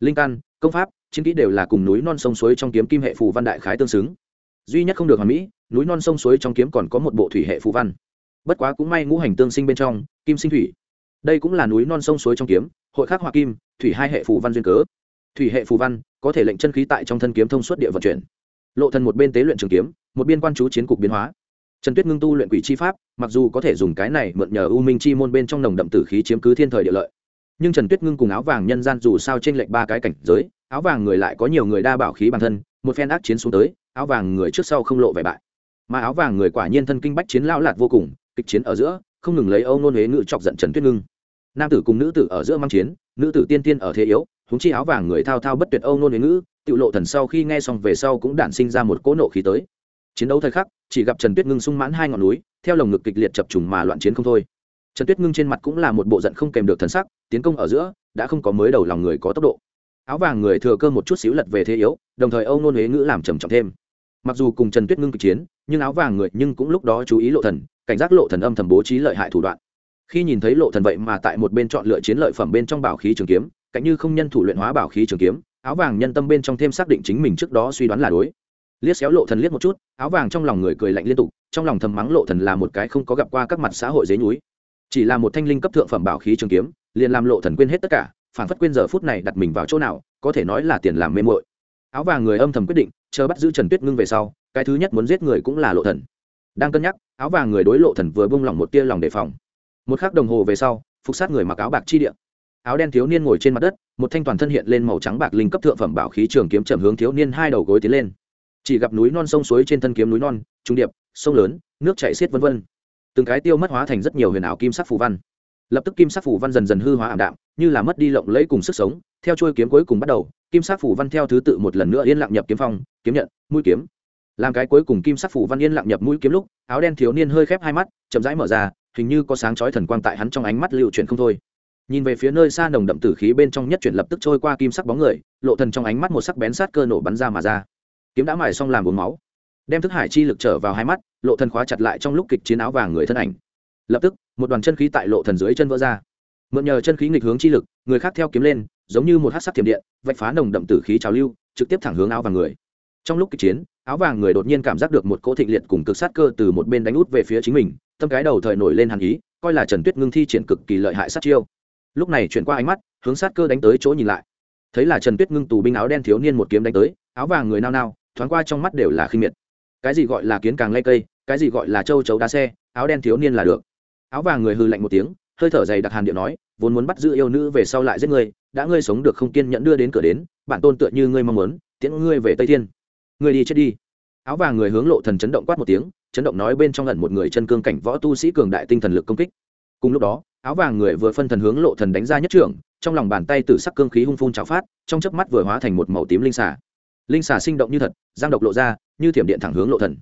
Linh căn, công pháp, chiến kỹ đều là cùng núi non sông suối trong kiếm kim hệ phù văn đại khái tương xứng. Duy nhất không được hoàn mỹ núi non sông suối trong kiếm còn có một bộ thủy hệ phù văn. Bất quá cũng may ngũ hành tương sinh bên trong, kim sinh thủy. Đây cũng là núi non sông suối trong kiếm, hội khắc hoa kim, thủy hai hệ phù văn duyên cớ. Thủy hệ phù văn có thể lệnh chân khí tại trong thân kiếm thông suốt địa vận chuyển. Lộ thần một bên tế luyện trường kiếm, một biên quan chú chiến cục biến hóa. Trần tuyết ngưng tu luyện quỷ chi pháp, mặc dù có thể dùng cái này mượn nhờ u minh chi môn bên trong nồng đậm tử khí chiếm cứ thiên thời địa lợi. Nhưng trần tuyết ngưng cùng áo vàng nhân gian dù sao trên lệnh ba cái cảnh giới, áo vàng người lại có nhiều người đa bảo khí bản thân, một phen ác chiến xuống tới, áo vàng người trước sau không lộ vẻ bại mà áo vàng người quả nhiên thân kinh bách chiến lão lạt vô cùng, kịch chiến ở giữa, không ngừng lấy âu nôn huế ngự chọc giận trần tuyết ngưng. Nam tử cùng nữ tử ở giữa mang chiến, nữ tử tiên tiên ở thế yếu húng chi áo vàng người thao thao bất tuyệt âu nôn huế ngữ tự lộ thần sau khi nghe xong về sau cũng đản sinh ra một cỗ nộ khí tới. Chiến đấu thời khắc, chỉ gặp trần tuyết ngưng sung mãn hai ngọn núi, theo lồng ngực kịch liệt chập trùng mà loạn chiến không thôi. Trần tuyết ngưng trên mặt cũng là một bộ giận không kèm được thần sắc, tiến công ở giữa, đã không có mới đầu lòng người có tốc độ. Áo vàng người thừa cơ một chút xíu lật về thế yếu, đồng thời âu nôn huế ngữ làm trầm trọng thêm. Mặc dù cùng trần tuyết ngưng kịch chiến nhưng áo vàng người nhưng cũng lúc đó chú ý lộ thần, cảnh giác lộ thần âm thầm bố trí lợi hại thủ đoạn. Khi nhìn thấy lộ thần vậy mà tại một bên chọn lựa chiến lợi phẩm bên trong bảo khí trường kiếm, cạnh như không nhân thủ luyện hóa bảo khí trường kiếm, áo vàng nhân tâm bên trong thêm xác định chính mình trước đó suy đoán là đối. Liếc xéo lộ thần liếc một chút, áo vàng trong lòng người cười lạnh liên tục, trong lòng thầm mắng lộ thần là một cái không có gặp qua các mặt xã hội dế núi chỉ là một thanh linh cấp thượng phẩm bảo khí trường kiếm, liền làm lộ thần quên hết tất cả, phản phất quên giờ phút này đặt mình vào chỗ nào, có thể nói là tiền làm mê muội. Áo vàng người âm thầm quyết định, chờ bắt giữ trần tuyết ngưng về sau cái thứ nhất muốn giết người cũng là lộ thần. Đang cân nhắc, áo vàng người đối lộ thần vừa buông lỏng một tia lòng đề phòng. Một khắc đồng hồ về sau, phục sát người mặc áo bạc chi địa. Áo đen thiếu niên ngồi trên mặt đất, một thanh toàn thân hiện lên màu trắng bạc linh cấp thượng phẩm bảo khí trường kiếm chậm hướng thiếu niên hai đầu gối tiến lên. Chỉ gặp núi non sông suối trên thân kiếm núi non, trung điệp, sông lớn, nước chảy xiết vân vân. Từng cái tiêu mất hóa thành rất nhiều huyền ảo kim sắc phù văn. Lập tức kim sắc phù văn dần dần hư hóa ảm đạm, như là mất đi lộng lẫy cùng sức sống. Theo trôi kiếm cuối cùng bắt đầu, kim sắc phù văn theo thứ tự một lần nữa yên lặng nhập kiếm phong, kiếm nhận, mũi kiếm làm cái cuối cùng kim sắc phủ văn yên lặng nhập mũi kiếm lúc, áo đen thiếu niên hơi khép hai mắt, chậm rãi mở ra, hình như có sáng chói thần quang tại hắn trong ánh mắt lưu chuyển không thôi. Nhìn về phía nơi xa nồng đậm tử khí bên trong nhất chuyển lập tức trôi qua kim sắc bóng người, lộ thần trong ánh mắt một sắc bén sát cơ nổ bắn ra mà ra. Kiếm đã mài xong làm uống máu. Đem thức hải chi lực trở vào hai mắt, lộ thần khóa chặt lại trong lúc kịch chiến áo vàng người thân ảnh. Lập tức, một đoàn chân khí tại lộ thần dưới chân vỡ ra. Mượn nhờ chân khí nghịch hướng chi lực, người khác theo kiếm lên, giống như một hắc sắc thiểm điện, vạch phá nồng đậm tử khí trào lưu, trực tiếp thẳng hướng áo vàng người. Trong lúc kịch chiến áo vàng người đột nhiên cảm giác được một cỗ thịnh liệt cùng cực sát cơ từ một bên đánh út về phía chính mình, tâm cái đầu thời nổi lên hàn ý, coi là trần tuyết ngưng thi triển cực kỳ lợi hại sát chiêu. Lúc này chuyển qua ánh mắt, hướng sát cơ đánh tới chỗ nhìn lại. Thấy là trần tuyết ngưng tù binh áo đen thiếu niên một kiếm đánh tới, áo vàng người nao nao, thoáng qua trong mắt đều là khinh miệt. Cái gì gọi là kiến càng lây cây, cái gì gọi là châu chấu đá xe, áo đen thiếu niên là được. Áo vàng người hư lạnh một tiếng, hơi thở dày đặc hàn điệu nói, vốn muốn bắt giữ yêu nữ về sau lại giết ngươi, đã ngươi sống được không kiên nhẫn đưa đến cửa đến, bản tôn tựa như ngươi mong muốn, tiễn ngươi về tây thiên ngươi đi chết đi. Áo vàng người hướng lộ thần chấn động quát một tiếng, chấn động nói bên trong ẩn một người chân cương cảnh võ tu sĩ cường đại tinh thần lực công kích. Cùng lúc đó, áo vàng người vừa phân thần hướng lộ thần đánh ra nhất trưởng, trong lòng bàn tay tử sắc cương khí hung phun trào phát, trong chớp mắt vừa hóa thành một màu tím linh xà. Linh xà sinh động như thật, giang độc lộ ra, như thiểm điện thẳng hướng lộ thần.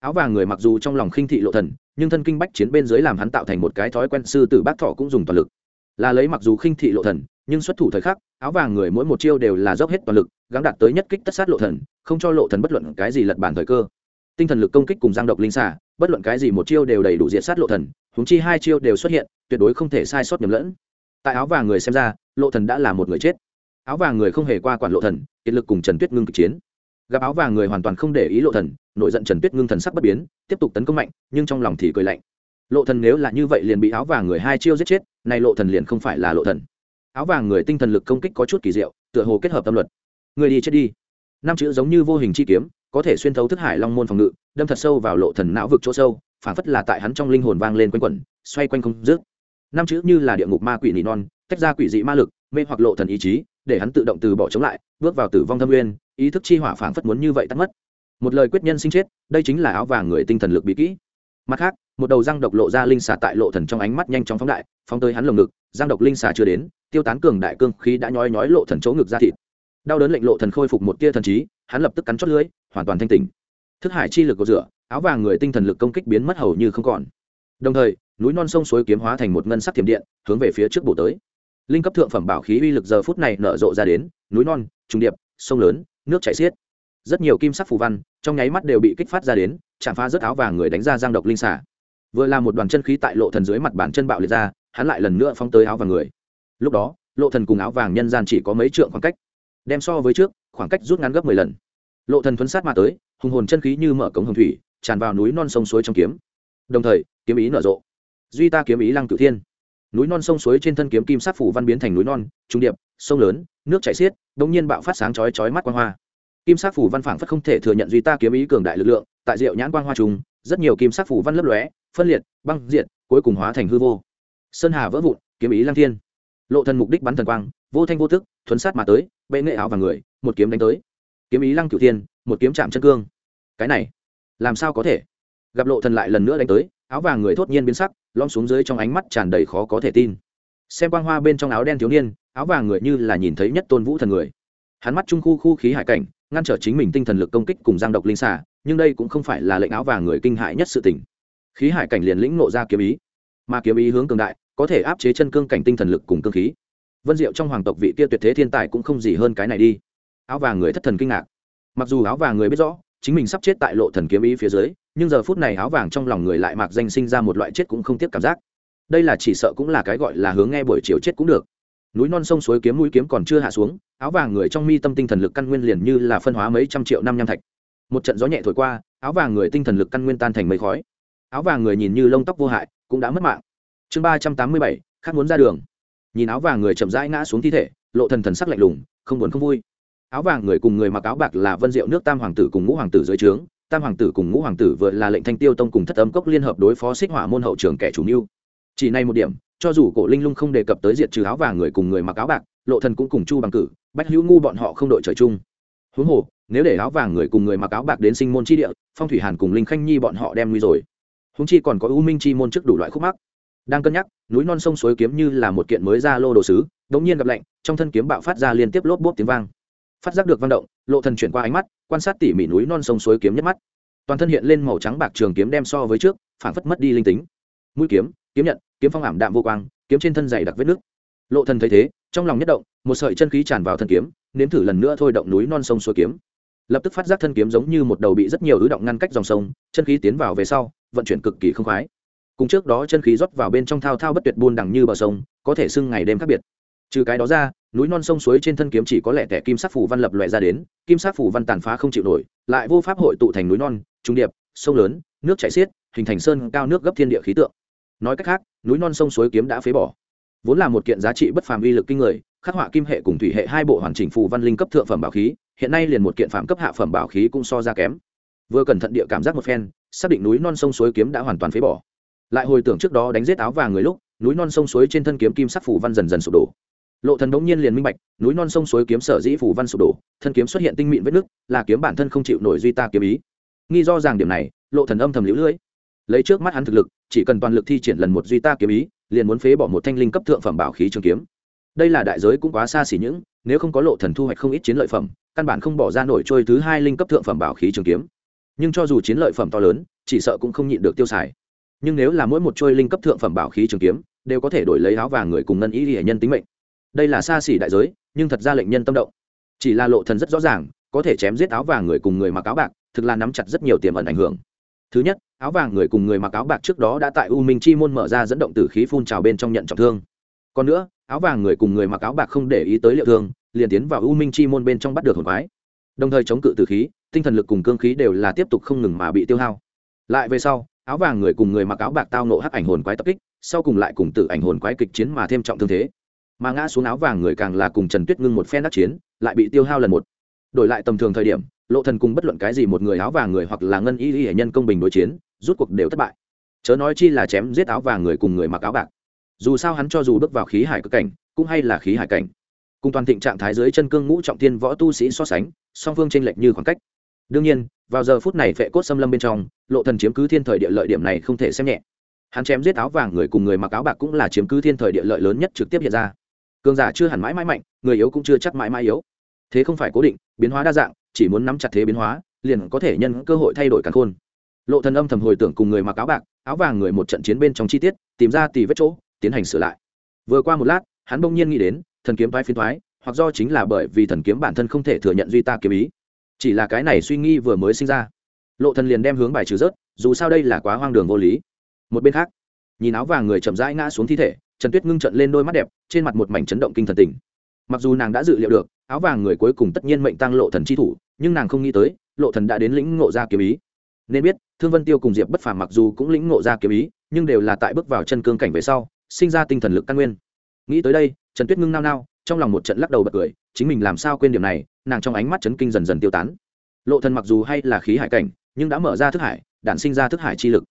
Áo vàng người mặc dù trong lòng khinh thị lộ thần, nhưng thân kinh bách chiến bên dưới làm hắn tạo thành một cái thói quen sư tử bác thọ cũng dùng toàn lực. Là lấy mặc dù khinh thị lộ thần, nhưng xuất thủ thời khắc, áo vàng người mỗi một chiêu đều là dốc hết toàn lực gắng đạt tới nhất kích tất sát lộ thần, không cho lộ thần bất luận cái gì lật bản thời cơ. Tinh thần lực công kích cùng giang độc linh xả bất luận cái gì một chiêu đều đầy đủ diện sát lộ thần húng chi hai chiêu đều xuất hiện, tuyệt đối không thể sai sót nhầm lẫn. Tại áo vàng người xem ra, lộ thần đã là một người chết. Áo vàng người không hề qua quản lộ thần, kiệt lực cùng trần tuyết ngưng kịch chiến. Gặp áo vàng người hoàn toàn không để ý lộ thần nội giận trần tuyết ngưng thần sắc bất biến, tiếp tục tấn công mạnh, nhưng trong lòng thì cười lạnh. Lộ thần nếu là như vậy liền bị áo vàng người hai chiêu giết chết, nay lộ thần liền không phải là lộ thần. Áo vàng người tinh thần lực công kích có chút kỳ diệu, tựa hồ kết hợp tâm luật người đi chết đi. Năm chữ giống như vô hình chi kiếm, có thể xuyên thấu thức hải long môn phòng ngự, đâm thật sâu vào lộ thần não vực chỗ sâu phản phất là tại hắn trong linh hồn vang lên quanh quẩn, xoay quanh không dứt. Năm chữ như là địa ngục ma quỷ nỉ non, tách ra quỷ dị ma lực, mê hoặc lộ thần ý chí, để hắn tự động từ bỏ chống lại, bước vào tử vong thâm nguyên, ý thức chi hỏa phản phất muốn như vậy tắt mất. Một lời quyết nhân sinh chết, đây chính là áo vàng người tinh thần lực bị kỹ. Mặt khác, một đầu răng độc lộ ra linh xà tại lộ thần trong ánh mắt nhanh chóng phóng đại, phóng tới hắn lồng ngực, răng độc linh xà chưa đến, tiêu tán cường đại cương khí đã nhói nhói lộ thần chỗ ngực ra thịt đau đớn lệnh lộ thần khôi phục một tia thần trí hắn lập tức cắn chót lưỡi, hoàn toàn thanh tỉnh. Thức hải chi lực của rửa áo vàng người tinh thần lực công kích biến mất hầu như không còn. Đồng thời núi non sông suối kiếm hóa thành một ngân sắc thiểm điện hướng về phía trước bổ tới. Linh cấp thượng phẩm bảo khí uy lực giờ phút này nở rộ ra đến núi non trùng điệp sông lớn nước chảy xiết. Rất nhiều kim sắc phù văn trong nháy mắt đều bị kích phát ra đến chạm phá rất áo vàng người đánh ra giang độc linh xả vừa là một đoàn chân khí tại lộ thần dưới mặt bàn chân bạo liệt ra hắn lại lần nữa phóng tới áo vàng người. Lúc đó lộ thần cùng áo vàng nhân gian chỉ có mấy trượng khoảng cách đem so với trước, khoảng cách rút ngắn gấp mười lần. Lộ thần thuấn sát mà tới, hùng hồn chân khí như mở cống hồng thủy, tràn vào núi non sông suối trong kiếm. Đồng thời, kiếm ý nở rộ. Duy ta kiếm ý lăng cửu thiên. Núi non sông suối trên thân kiếm kim sắc phủ văn biến thành núi non, trung điệp, sông lớn, nước chảy xiết, đống nhiên bạo phát sáng chói chói mắt quang hoa. Kim sắc phủ văn phảng phất không thể thừa nhận duy ta kiếm ý cường đại lực lượng, tại diệu nhãn quang hoa trùng, rất nhiều kim sắc phủ văn lấp lóe, phân liệt, băng diệt, cuối cùng hóa thành hư vô. Sơn hà vỡ vụn, kiếm ý lang thiên. Lộ thần mục đích bắn thần quang vô thanh vô tức, thuấn sát mà tới, bệ nghệ áo và người, một kiếm đánh tới. Kiếm ý lăng cửu thiên, một kiếm chạm chân cương. Cái này, làm sao có thể? Gặp lộ thần lại lần nữa đánh tới, áo vàng người thốt nhiên biến sắc lom xuống dưới trong ánh mắt tràn đầy khó có thể tin. Xem quang hoa bên trong áo đen thiếu niên, áo vàng người như là nhìn thấy nhất tôn vũ thần người. Hắn mắt trung khu khu khí hải cảnh, ngăn trở chính mình tinh thần lực công kích cùng giang độc linh xả nhưng đây cũng không phải là lệnh áo vàng người kinh hại nhất sự tình. Khí hải cảnh liền lĩnh nộ ra kiếm ý, mà kiếm ý hướng cường đại, có thể áp chế chân cương cảnh tinh thần lực cùng cương khí vân diệu trong hoàng tộc vị kia tuyệt thế thiên tài cũng không gì hơn cái này đi. Áo vàng người thất thần kinh ngạc. Mặc dù áo vàng người biết rõ, chính mình sắp chết tại lộ thần kiếm ý phía dưới, nhưng giờ phút này áo vàng trong lòng người lại mạc danh sinh ra một loại chết cũng không tiếc cảm giác. Đây là chỉ sợ cũng là cái gọi là hướng nghe buổi chiều chết cũng được. Núi non sông suối kiếm mũi kiếm còn chưa hạ xuống, áo vàng người trong mi tâm tinh thần lực căn nguyên liền như là phân hóa mấy trăm triệu năm nham thạch. Một trận gió nhẹ thổi qua, áo vàng người tinh thần lực căn nguyên tan thành mây khói. Áo vàng người nhìn như lông tóc vô hại, cũng đã mất mạng. Chương ba trăm tám mươi bảy, khác muốn ra đường nhìn áo vàng người chậm rãi ngã xuống thi thể, lộ thần thần sắc lạnh lùng, không buồn không vui. Áo vàng người cùng người mặc áo bạc là vân diệu nước tam hoàng tử cùng ngũ hoàng tử dưới trướng, tam hoàng tử cùng ngũ hoàng tử vừa là lệnh thanh tiêu tông cùng thất âm cốc liên hợp đối phó xích hỏa môn hậu trường kẻ chủ mưu. Chỉ này một điểm, cho dù cổ linh lung không đề cập tới diệt trừ áo vàng người cùng người mặc áo bạc, lộ thần cũng cùng chu bằng cử, bách hữu ngu bọn họ không đội trời chung. Huống hồ, nếu để áo vàng người cùng người mặc áo bạc đến sinh môn chi địa, phong thủy hàn cùng linh khanh nhi bọn họ đem nguy rồi. Huống chi còn có u minh chi môn trước đủ loại khúc mắc đang cân nhắc, núi non sông suối kiếm như là một kiện mới ra lô đồ sứ đống nhiên gặp lạnh, trong thân kiếm bạo phát ra liên tiếp lốp bốp tiếng vang. Phát giác được văn động, lộ thần chuyển qua ánh mắt, quan sát tỉ mỉ núi non sông suối kiếm nhất mắt. Toàn thân hiện lên màu trắng bạc trường kiếm đem so với trước phản phất mất đi linh tính. Mũi kiếm kiếm nhận, kiếm phong ảm đạm vô quang, kiếm trên thân dày đặc vết nước. Lộ thần thấy thế, trong lòng nhất động, một sợi chân khí tràn vào thân kiếm, nếm thử lần nữa thôi động núi non sông suối kiếm. Lập tức phát giác thân kiếm giống như một đầu bị rất nhiều ứ động ngăn cách dòng sông, chân khí tiến vào về sau, vận chuyển cực kỳ không khoái cùng trước đó chân khí rót vào bên trong thao thao bất tuyệt buôn đằng như bờ sông, có thể sưng ngày đêm khác biệt. Trừ cái đó ra, núi non sông suối trên thân kiếm chỉ có lẽ tẻ kim sắc phủ văn lập loại ra đến, kim sắc phủ văn tàn phá không chịu nổi, lại vô pháp hội tụ thành núi non, trung điệp, sông lớn, nước chảy xiết, hình thành sơn cao nước gấp thiên địa khí tượng. Nói cách khác, núi non sông suối kiếm đã phế bỏ. Vốn là một kiện giá trị bất phàm uy lực kinh người, khắc họa kim hệ cùng thủy hệ hai bộ hoàn chỉnh phù văn linh cấp thượng phẩm bảo khí, hiện nay liền một kiện phạm cấp hạ phẩm bảo khí cũng so ra kém. Vừa cẩn thận địa cảm giác một phen, xác định núi non sông suối kiếm đã hoàn toàn phế bỏ lại hồi tưởng trước đó đánh giết áo vàng người lúc, núi non sông suối trên thân kiếm kim sắc phủ văn dần dần sụp đổ. Lộ thần đống nhiên liền minh bạch, núi non sông suối kiếm sở dĩ phủ văn sụp đổ, thân kiếm xuất hiện tinh mịn vết nước là kiếm bản thân không chịu nổi duy ta kiếm ý. Nghi do rằng điểm này, lộ thần âm thầm liễu lưỡi lấy trước mắt hắn thực lực, chỉ cần toàn lực thi triển lần một duy ta kiếm ý, liền muốn phế bỏ một thanh linh cấp thượng phẩm bảo khí trường kiếm. Đây là đại giới cũng quá xa xỉ những, nếu không có lộ thần thu hoạch không ít chiến lợi phẩm, căn bản không bỏ ra nổi trôi thứ hai linh cấp thượng phẩm bảo khí trường kiếm. Nhưng cho dù chiến lợi phẩm to lớn, chỉ sợ cũng không nhịn được tiêu xài nhưng nếu là mỗi một trôi linh cấp thượng phẩm bảo khí trường kiếm, đều có thể đổi lấy áo vàng người cùng ngân ý hệ nhân tính mệnh. Đây là xa xỉ đại giới, nhưng thật ra lệnh nhân tâm động. Chỉ là lộ thần rất rõ ràng, có thể chém giết áo vàng người cùng người mặc áo bạc, thực là nắm chặt rất nhiều tiềm ẩn ảnh hưởng. Thứ nhất, áo vàng người cùng người mặc áo bạc trước đó đã tại u minh chi môn mở ra dẫn động tử khí phun trào bên trong nhận trọng thương. Còn nữa, áo vàng người cùng người mặc áo bạc không để ý tới liệu thương, liền tiến vào u minh chi môn bên trong bắt được hồn quái. Đồng thời chống cự tử khí, tinh thần lực cùng cương khí đều là tiếp tục không ngừng mà bị tiêu hao. Lại về sau áo vàng người cùng người mặc áo bạc tao nộ hắc ảnh hồn quái tập kích, sau cùng lại cùng tự ảnh hồn quái kịch chiến mà thêm trọng thương thế. Mà ngã xuống áo vàng người càng là cùng trần tuyết ngưng một phen đắc chiến, lại bị tiêu hao lần một. Đổi lại tầm thường thời điểm, lộ thần cùng bất luận cái gì một người áo vàng người hoặc là ngân y y hệ nhân công bình đối chiến, rút cuộc đều thất bại. Chớ nói chi là chém giết áo vàng người cùng người mặc áo bạc. Dù sao hắn cho dù bước vào khí hải cực cảnh, cũng hay là khí hải cảnh. Cùng toàn thịnh trạng thái dưới chân cương ngũ trọng thiên võ tu sĩ so sánh, song phương tranh lệch như khoảng cách. Đương nhiên vào giờ phút này vệ cốt xâm lâm bên trong, lộ thần chiếm cứ thiên thời địa lợi điểm này không thể xem nhẹ. Hắn chém giết áo vàng người cùng người mặc áo bạc cũng là chiếm cứ thiên thời địa lợi lớn nhất trực tiếp hiện ra. Cường giả chưa hẳn mãi mãi mạnh, người yếu cũng chưa chắc mãi mãi yếu. Thế không phải cố định, biến hóa đa dạng, chỉ muốn nắm chặt thế biến hóa, liền có thể nhân cơ hội thay đổi cả khôn. Lộ thần âm thầm hồi tưởng cùng người mặc áo bạc, áo vàng người một trận chiến bên trong chi tiết, tìm ra tỷ vết chỗ, tiến hành sửa lại. Vừa qua một lát, hắn bỗng nhiên nghĩ đến, thần kiếm thoái phiến thoái, hoặc do chính là bởi vì thần kiếm bản thân không thể thừa nhận duy ta kiếm ý chỉ là cái này suy nghi vừa mới sinh ra. Lộ thần liền đem hướng bài trừ rớt, dù sao đây là quá hoang đường vô lý. Một bên khác, nhìn áo vàng người chậm rãi ngã xuống thi thể, trần tuyết ngưng trận lên đôi mắt đẹp, trên mặt một mảnh chấn động kinh thần tình. Mặc dù nàng đã dự liệu được, áo vàng người cuối cùng tất nhiên mệnh tăng lộ thần chi thủ, nhưng nàng không nghĩ tới, lộ thần đã đến lĩnh ngộ ra kiếm ý. Nên biết, thương vân tiêu cùng diệp bất phàm mặc dù cũng lĩnh ngộ ra kiếm ý, nhưng đều là tại bước vào chân cương cảnh về sau, sinh ra tinh thần lực căn nguyên. Nghĩ tới đây, trần tuyết ngưng nao nao trong lòng một trận lắc đầu bật cười, chính mình làm sao quên điểm này, nàng trong ánh mắt chấn kinh dần dần tiêu tán. Lộ thần mặc dù hay là khí hải cảnh, nhưng đã mở ra thức hải, đản sinh ra thức hải chi lực.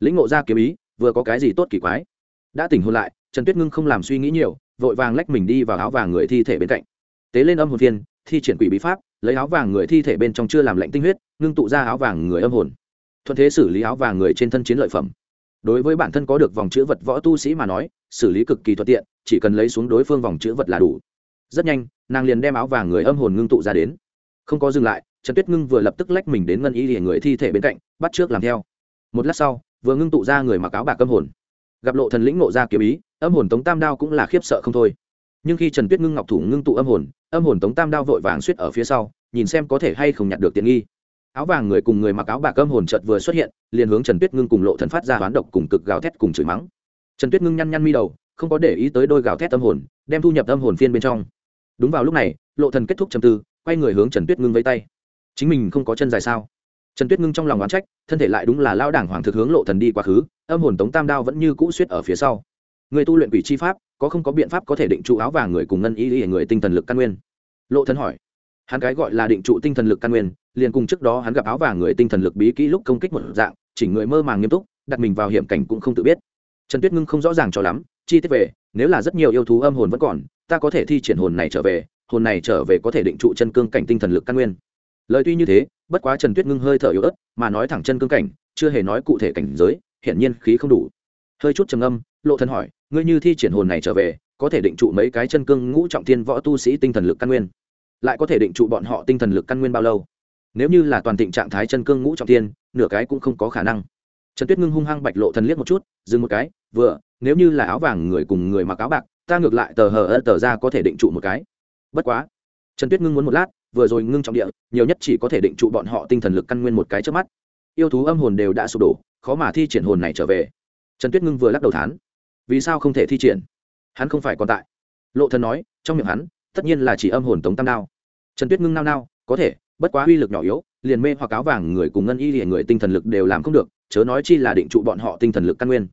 Lĩnh ngộ ra kiếm ý, vừa có cái gì tốt kỳ quái. Đã tỉnh hồn lại, trần tuyết ngưng không làm suy nghĩ nhiều, vội vàng lách mình đi vào áo vàng người thi thể bên cạnh. Tế lên âm hồn viên thi triển quỷ bí pháp, lấy áo vàng người thi thể bên trong chưa làm lạnh tinh huyết, ngưng tụ ra áo vàng người âm hồn. Thuận thế xử lý áo vàng người trên thân chiến lợi phẩm đối với bản thân có được vòng chữ vật võ tu sĩ mà nói, xử lý cực kỳ thuận tiện, chỉ cần lấy xuống đối phương vòng chữ vật là đủ. Rất nhanh, nàng liền đem áo vàng người âm hồn ngưng tụ ra đến. Không có dừng lại, trần tuyết ngưng vừa lập tức lách mình đến ngân y lìa người thi thể bên cạnh, bắt trước làm theo. Một lát sau, vừa ngưng tụ ra người mặc áo bạc âm hồn. Gặp lộ thần lĩnh nộ ra kiếm ý, âm hồn tống tam đao cũng là khiếp sợ không thôi. Nhưng khi trần tuyết ngưng ngọc thủ ngưng tụ âm hồn âm hồn tống tam đao vội vàng suýt ở phía sau, nhìn xem có thể hay không nhặt được tiện nghi áo vàng người cùng người mặc áo bạc âm hồn chợt vừa xuất hiện, liền hướng trần tuyết ngưng cùng lộ thần phát ra hoán độc cùng cực gào thét cùng chửi mắng. Trần tuyết ngưng nhăn nhăn mi đầu, không có để ý tới đôi gào thét âm hồn, đem thu nhập âm hồn phiên bên trong. Đúng vào lúc này, lộ thần kết thúc trầm tư, quay người hướng trần tuyết ngưng vẫy tay. Chính mình không có chân dài sao? Trần tuyết ngưng trong lòng oán trách, thân thể lại đúng là lao đảng hoàng thực hướng lộ thần đi quá khứ, âm hồn tống tam đao vẫn như cũ suýt ở phía sau. Người tu luyện quỷ chi pháp, có không có biện pháp có thể định trụ áo vàng người cùng ngân ý ý người tinh thần lực căn nguyên? Lộ thần hỏi. Hắn cái gọi là định trụ tinh thần lực căn nguyên liền cùng trước đó hắn gặp áo vàng người tinh thần lực bí kỹ lúc công kích một dạng, chỉ người mơ màng nghiêm túc, đặt mình vào hiểm cảnh cũng không tự biết. Trần tuyết ngưng không rõ ràng cho lắm, chi tiết về, nếu là rất nhiều yêu thú âm hồn vẫn còn, ta có thể thi triển hồn này trở về, hồn này trở về có thể định trụ chân cương cảnh tinh thần lực căn nguyên. Lời tuy như thế, bất quá trần tuyết ngưng hơi thở yếu ớt, mà nói thẳng chân cương cảnh, chưa hề nói cụ thể cảnh giới, hiển nhiên khí không đủ. Hơi chút trầm âm lộ thần hỏi, ngươi như thi triển hồn này trở về, có thể định trụ mấy cái chân cương ngũ trọng thiên võ tu sĩ tinh thần lực căn nguyên? Lại có thể định trụ bọn họ tinh thần lực căn nguyên bao lâu? Nếu như là toàn thịnh trạng thái chân cương ngũ trọng tiên nửa cái cũng không có khả năng. Trần tuyết ngưng hung hăng bạch lộ thần liếc một chút, dừng một cái, vừa, nếu như là áo vàng người cùng người mặc áo bạc, ta ngược lại tờ hờ ơ tờ ra có thể định trụ một cái. Bất quá, trần tuyết ngưng muốn một lát, vừa rồi ngưng trọng địa, nhiều nhất chỉ có thể định trụ bọn họ tinh thần lực căn nguyên một cái trước mắt. Yêu thú âm hồn đều đã sụp đổ, khó mà thi triển hồn này trở về. Trần tuyết ngưng vừa lắc đầu thán, vì sao không thể thi triển? Hắn không phải còn tại. Lộ thần nói, trong miệng hắn, tất nhiên là chỉ âm hồn tống tam đao. Trần tuyết ngưng nao nao, có thể bất quá uy lực nhỏ yếu, liền mê hoặc áo vàng người cùng ngân y liền người tinh thần lực đều làm không được, chớ nói chi là định trụ bọn họ tinh thần lực căn nguyên.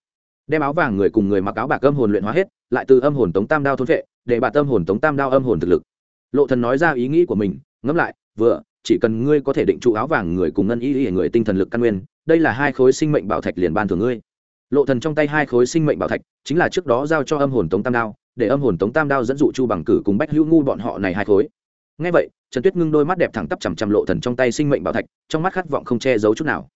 Đem áo vàng người cùng người mặc áo bạc âm hồn luyện hóa hết, lại từ âm hồn tống tam đao thôn vệ, để bà tâm hồn tống tam đao âm hồn thực lực. Lộ thần nói ra ý nghĩ của mình, ngẫm lại, vừa, chỉ cần ngươi có thể định trụ áo vàng người cùng ngân y y người tinh thần lực căn nguyên, đây là hai khối sinh mệnh bảo thạch liền ban thưởng ngươi. Lộ thần trong tay hai khối sinh mệnh bảo thạch, chính là trước đó giao cho âm hồn tống tam đao, để âm hồn tống tam đao dẫn dụ chu bằng cử cùng bách hữu ngu bọn họ này hai khối ngay vậy, trần tuyết ngưng đôi mắt đẹp thẳng tắp chằm chằm lộ thần trong tay sinh mệnh bảo thạch, trong mắt khát vọng không che giấu chút nào.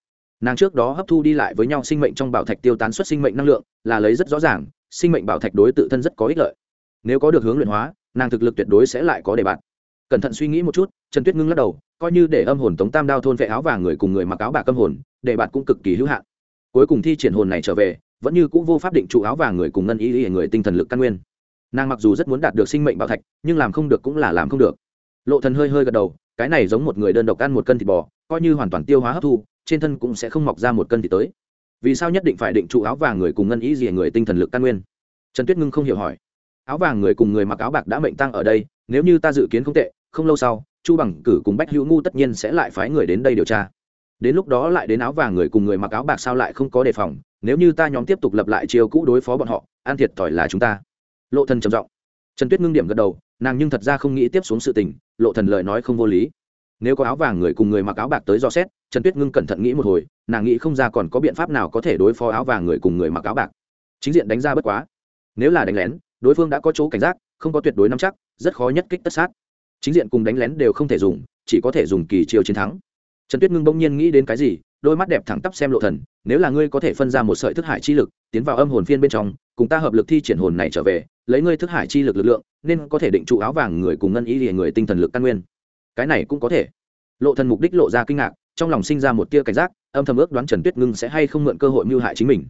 Nàng trước đó hấp thu đi lại với nhau sinh mệnh trong bảo thạch tiêu tán xuất sinh mệnh năng lượng, là lấy rất rõ ràng, sinh mệnh bảo thạch đối tự thân rất có ích lợi. Nếu có được hướng luyện hóa, nàng thực lực tuyệt đối sẽ lại có đề bạt. Cẩn thận suy nghĩ một chút, trần tuyết ngưng lắc đầu, coi như để âm hồn tống tam đao thôn vệ áo vàng người cùng người mặc áo bạc âm hồn, đề bạt cũng cực kỳ hữu hạn. Cuối cùng thi triển hồn này trở về, vẫn như cũ vô pháp định trụ áo vàng người cùng ngân ý ý người tinh thần lực căn nguyên. Nàng mặc dù rất muốn đạt được sinh mệnh bảo thạch, nhưng làm không được cũng là làm không được lộ thần hơi hơi gật đầu, cái này giống một người đơn độc ăn một cân thịt bò, coi như hoàn toàn tiêu hóa hấp thu, trên thân cũng sẽ không mọc ra một cân thịt tới. Vì sao nhất định phải định trụ áo vàng người cùng ngân ý gì người tinh thần lực căn nguyên? Trần tuyết ngưng không hiểu hỏi. Áo vàng người cùng người mặc áo bạc đã mệnh tăng ở đây, nếu như ta dự kiến không tệ, không lâu sau, chu bằng cử cùng bách hữu ngu tất nhiên sẽ lại phái người đến đây điều tra. Đến lúc đó lại đến áo vàng người cùng người mặc áo bạc sao lại không có đề phòng, nếu như ta nhóm tiếp tục lập lại chiêu cũ đối phó bọn họ an thiệt thòi là chúng ta. Lộ thần trầm giọng. Trần tuyết ngưng điểm gật đầu, nàng nhưng thật ra không nghĩ tiếp xuống sự tình lộ thần lời nói không vô lý. Nếu có áo vàng người cùng người mặc áo bạc tới do xét, trần tuyết ngưng cẩn thận nghĩ một hồi, nàng nghĩ không ra còn có biện pháp nào có thể đối phó áo vàng người cùng người mặc áo bạc. Chính diện đánh ra bất quá. Nếu là đánh lén, đối phương đã có chỗ cảnh giác, không có tuyệt đối nắm chắc, rất khó nhất kích tất sát. Chính diện cùng đánh lén đều không thể dùng, chỉ có thể dùng kỳ chiêu chiến thắng. Trần tuyết ngưng bỗng nhiên nghĩ đến cái gì, đôi mắt đẹp thẳng tắp xem lộ thần, nếu là ngươi có thể phân ra một sợi thức hải chi lực, tiến vào âm hồn phiên bên trong, cùng ta hợp lực thi triển hồn này trở về lấy ngươi thức hải chi lực lực lượng, nên có thể định trụ áo vàng người cùng ngân ý lìa người tinh thần lực căn nguyên. Cái này cũng có thể. Lộ thần mục đích lộ ra kinh ngạc, trong lòng sinh ra một tia cảnh giác, âm thầm ước đoán trần tuyết ngưng sẽ hay không mượn cơ hội mưu hại chính mình.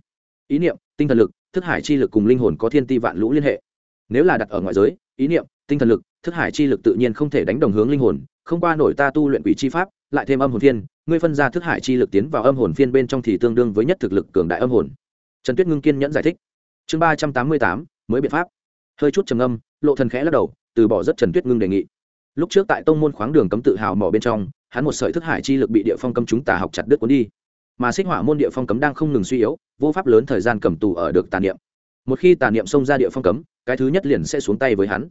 Ý niệm, tinh thần lực, thức hải chi lực cùng linh hồn có thiên ti vạn lũ liên hệ. Nếu là đặt ở ngoại giới, ý niệm, tinh thần lực, thức hải chi lực tự nhiên không thể đánh đồng hướng linh hồn, không qua nổi ta tu luyện quỷ chi pháp, lại thêm âm hồn phiên ngươi phân ra thức hải chi lực tiến vào âm hồn phiên bên trong thì tương đương với nhất thực lực cường đại âm hồn. Trần tuyết ngưng kiên nhẫn giải thích. Chương ba trăm tám mươi tám, mới biện pháp hơi chút trầm âm lộ thần khẽ lắc đầu, từ bỏ rất trần tuyết ngưng đề nghị. Lúc trước tại tông môn khoáng đường cấm tự hào mỏ bên trong, hắn một sợi thức hải chi lực bị địa phong cấm chúng tà học chặt đứt cuốn đi. Mà xích hỏa môn địa phong cấm đang không ngừng suy yếu, vô pháp lớn thời gian cầm tù ở được tà niệm. Một khi tà niệm xông ra địa phong cấm, cái thứ nhất liền sẽ xuống tay với hắn.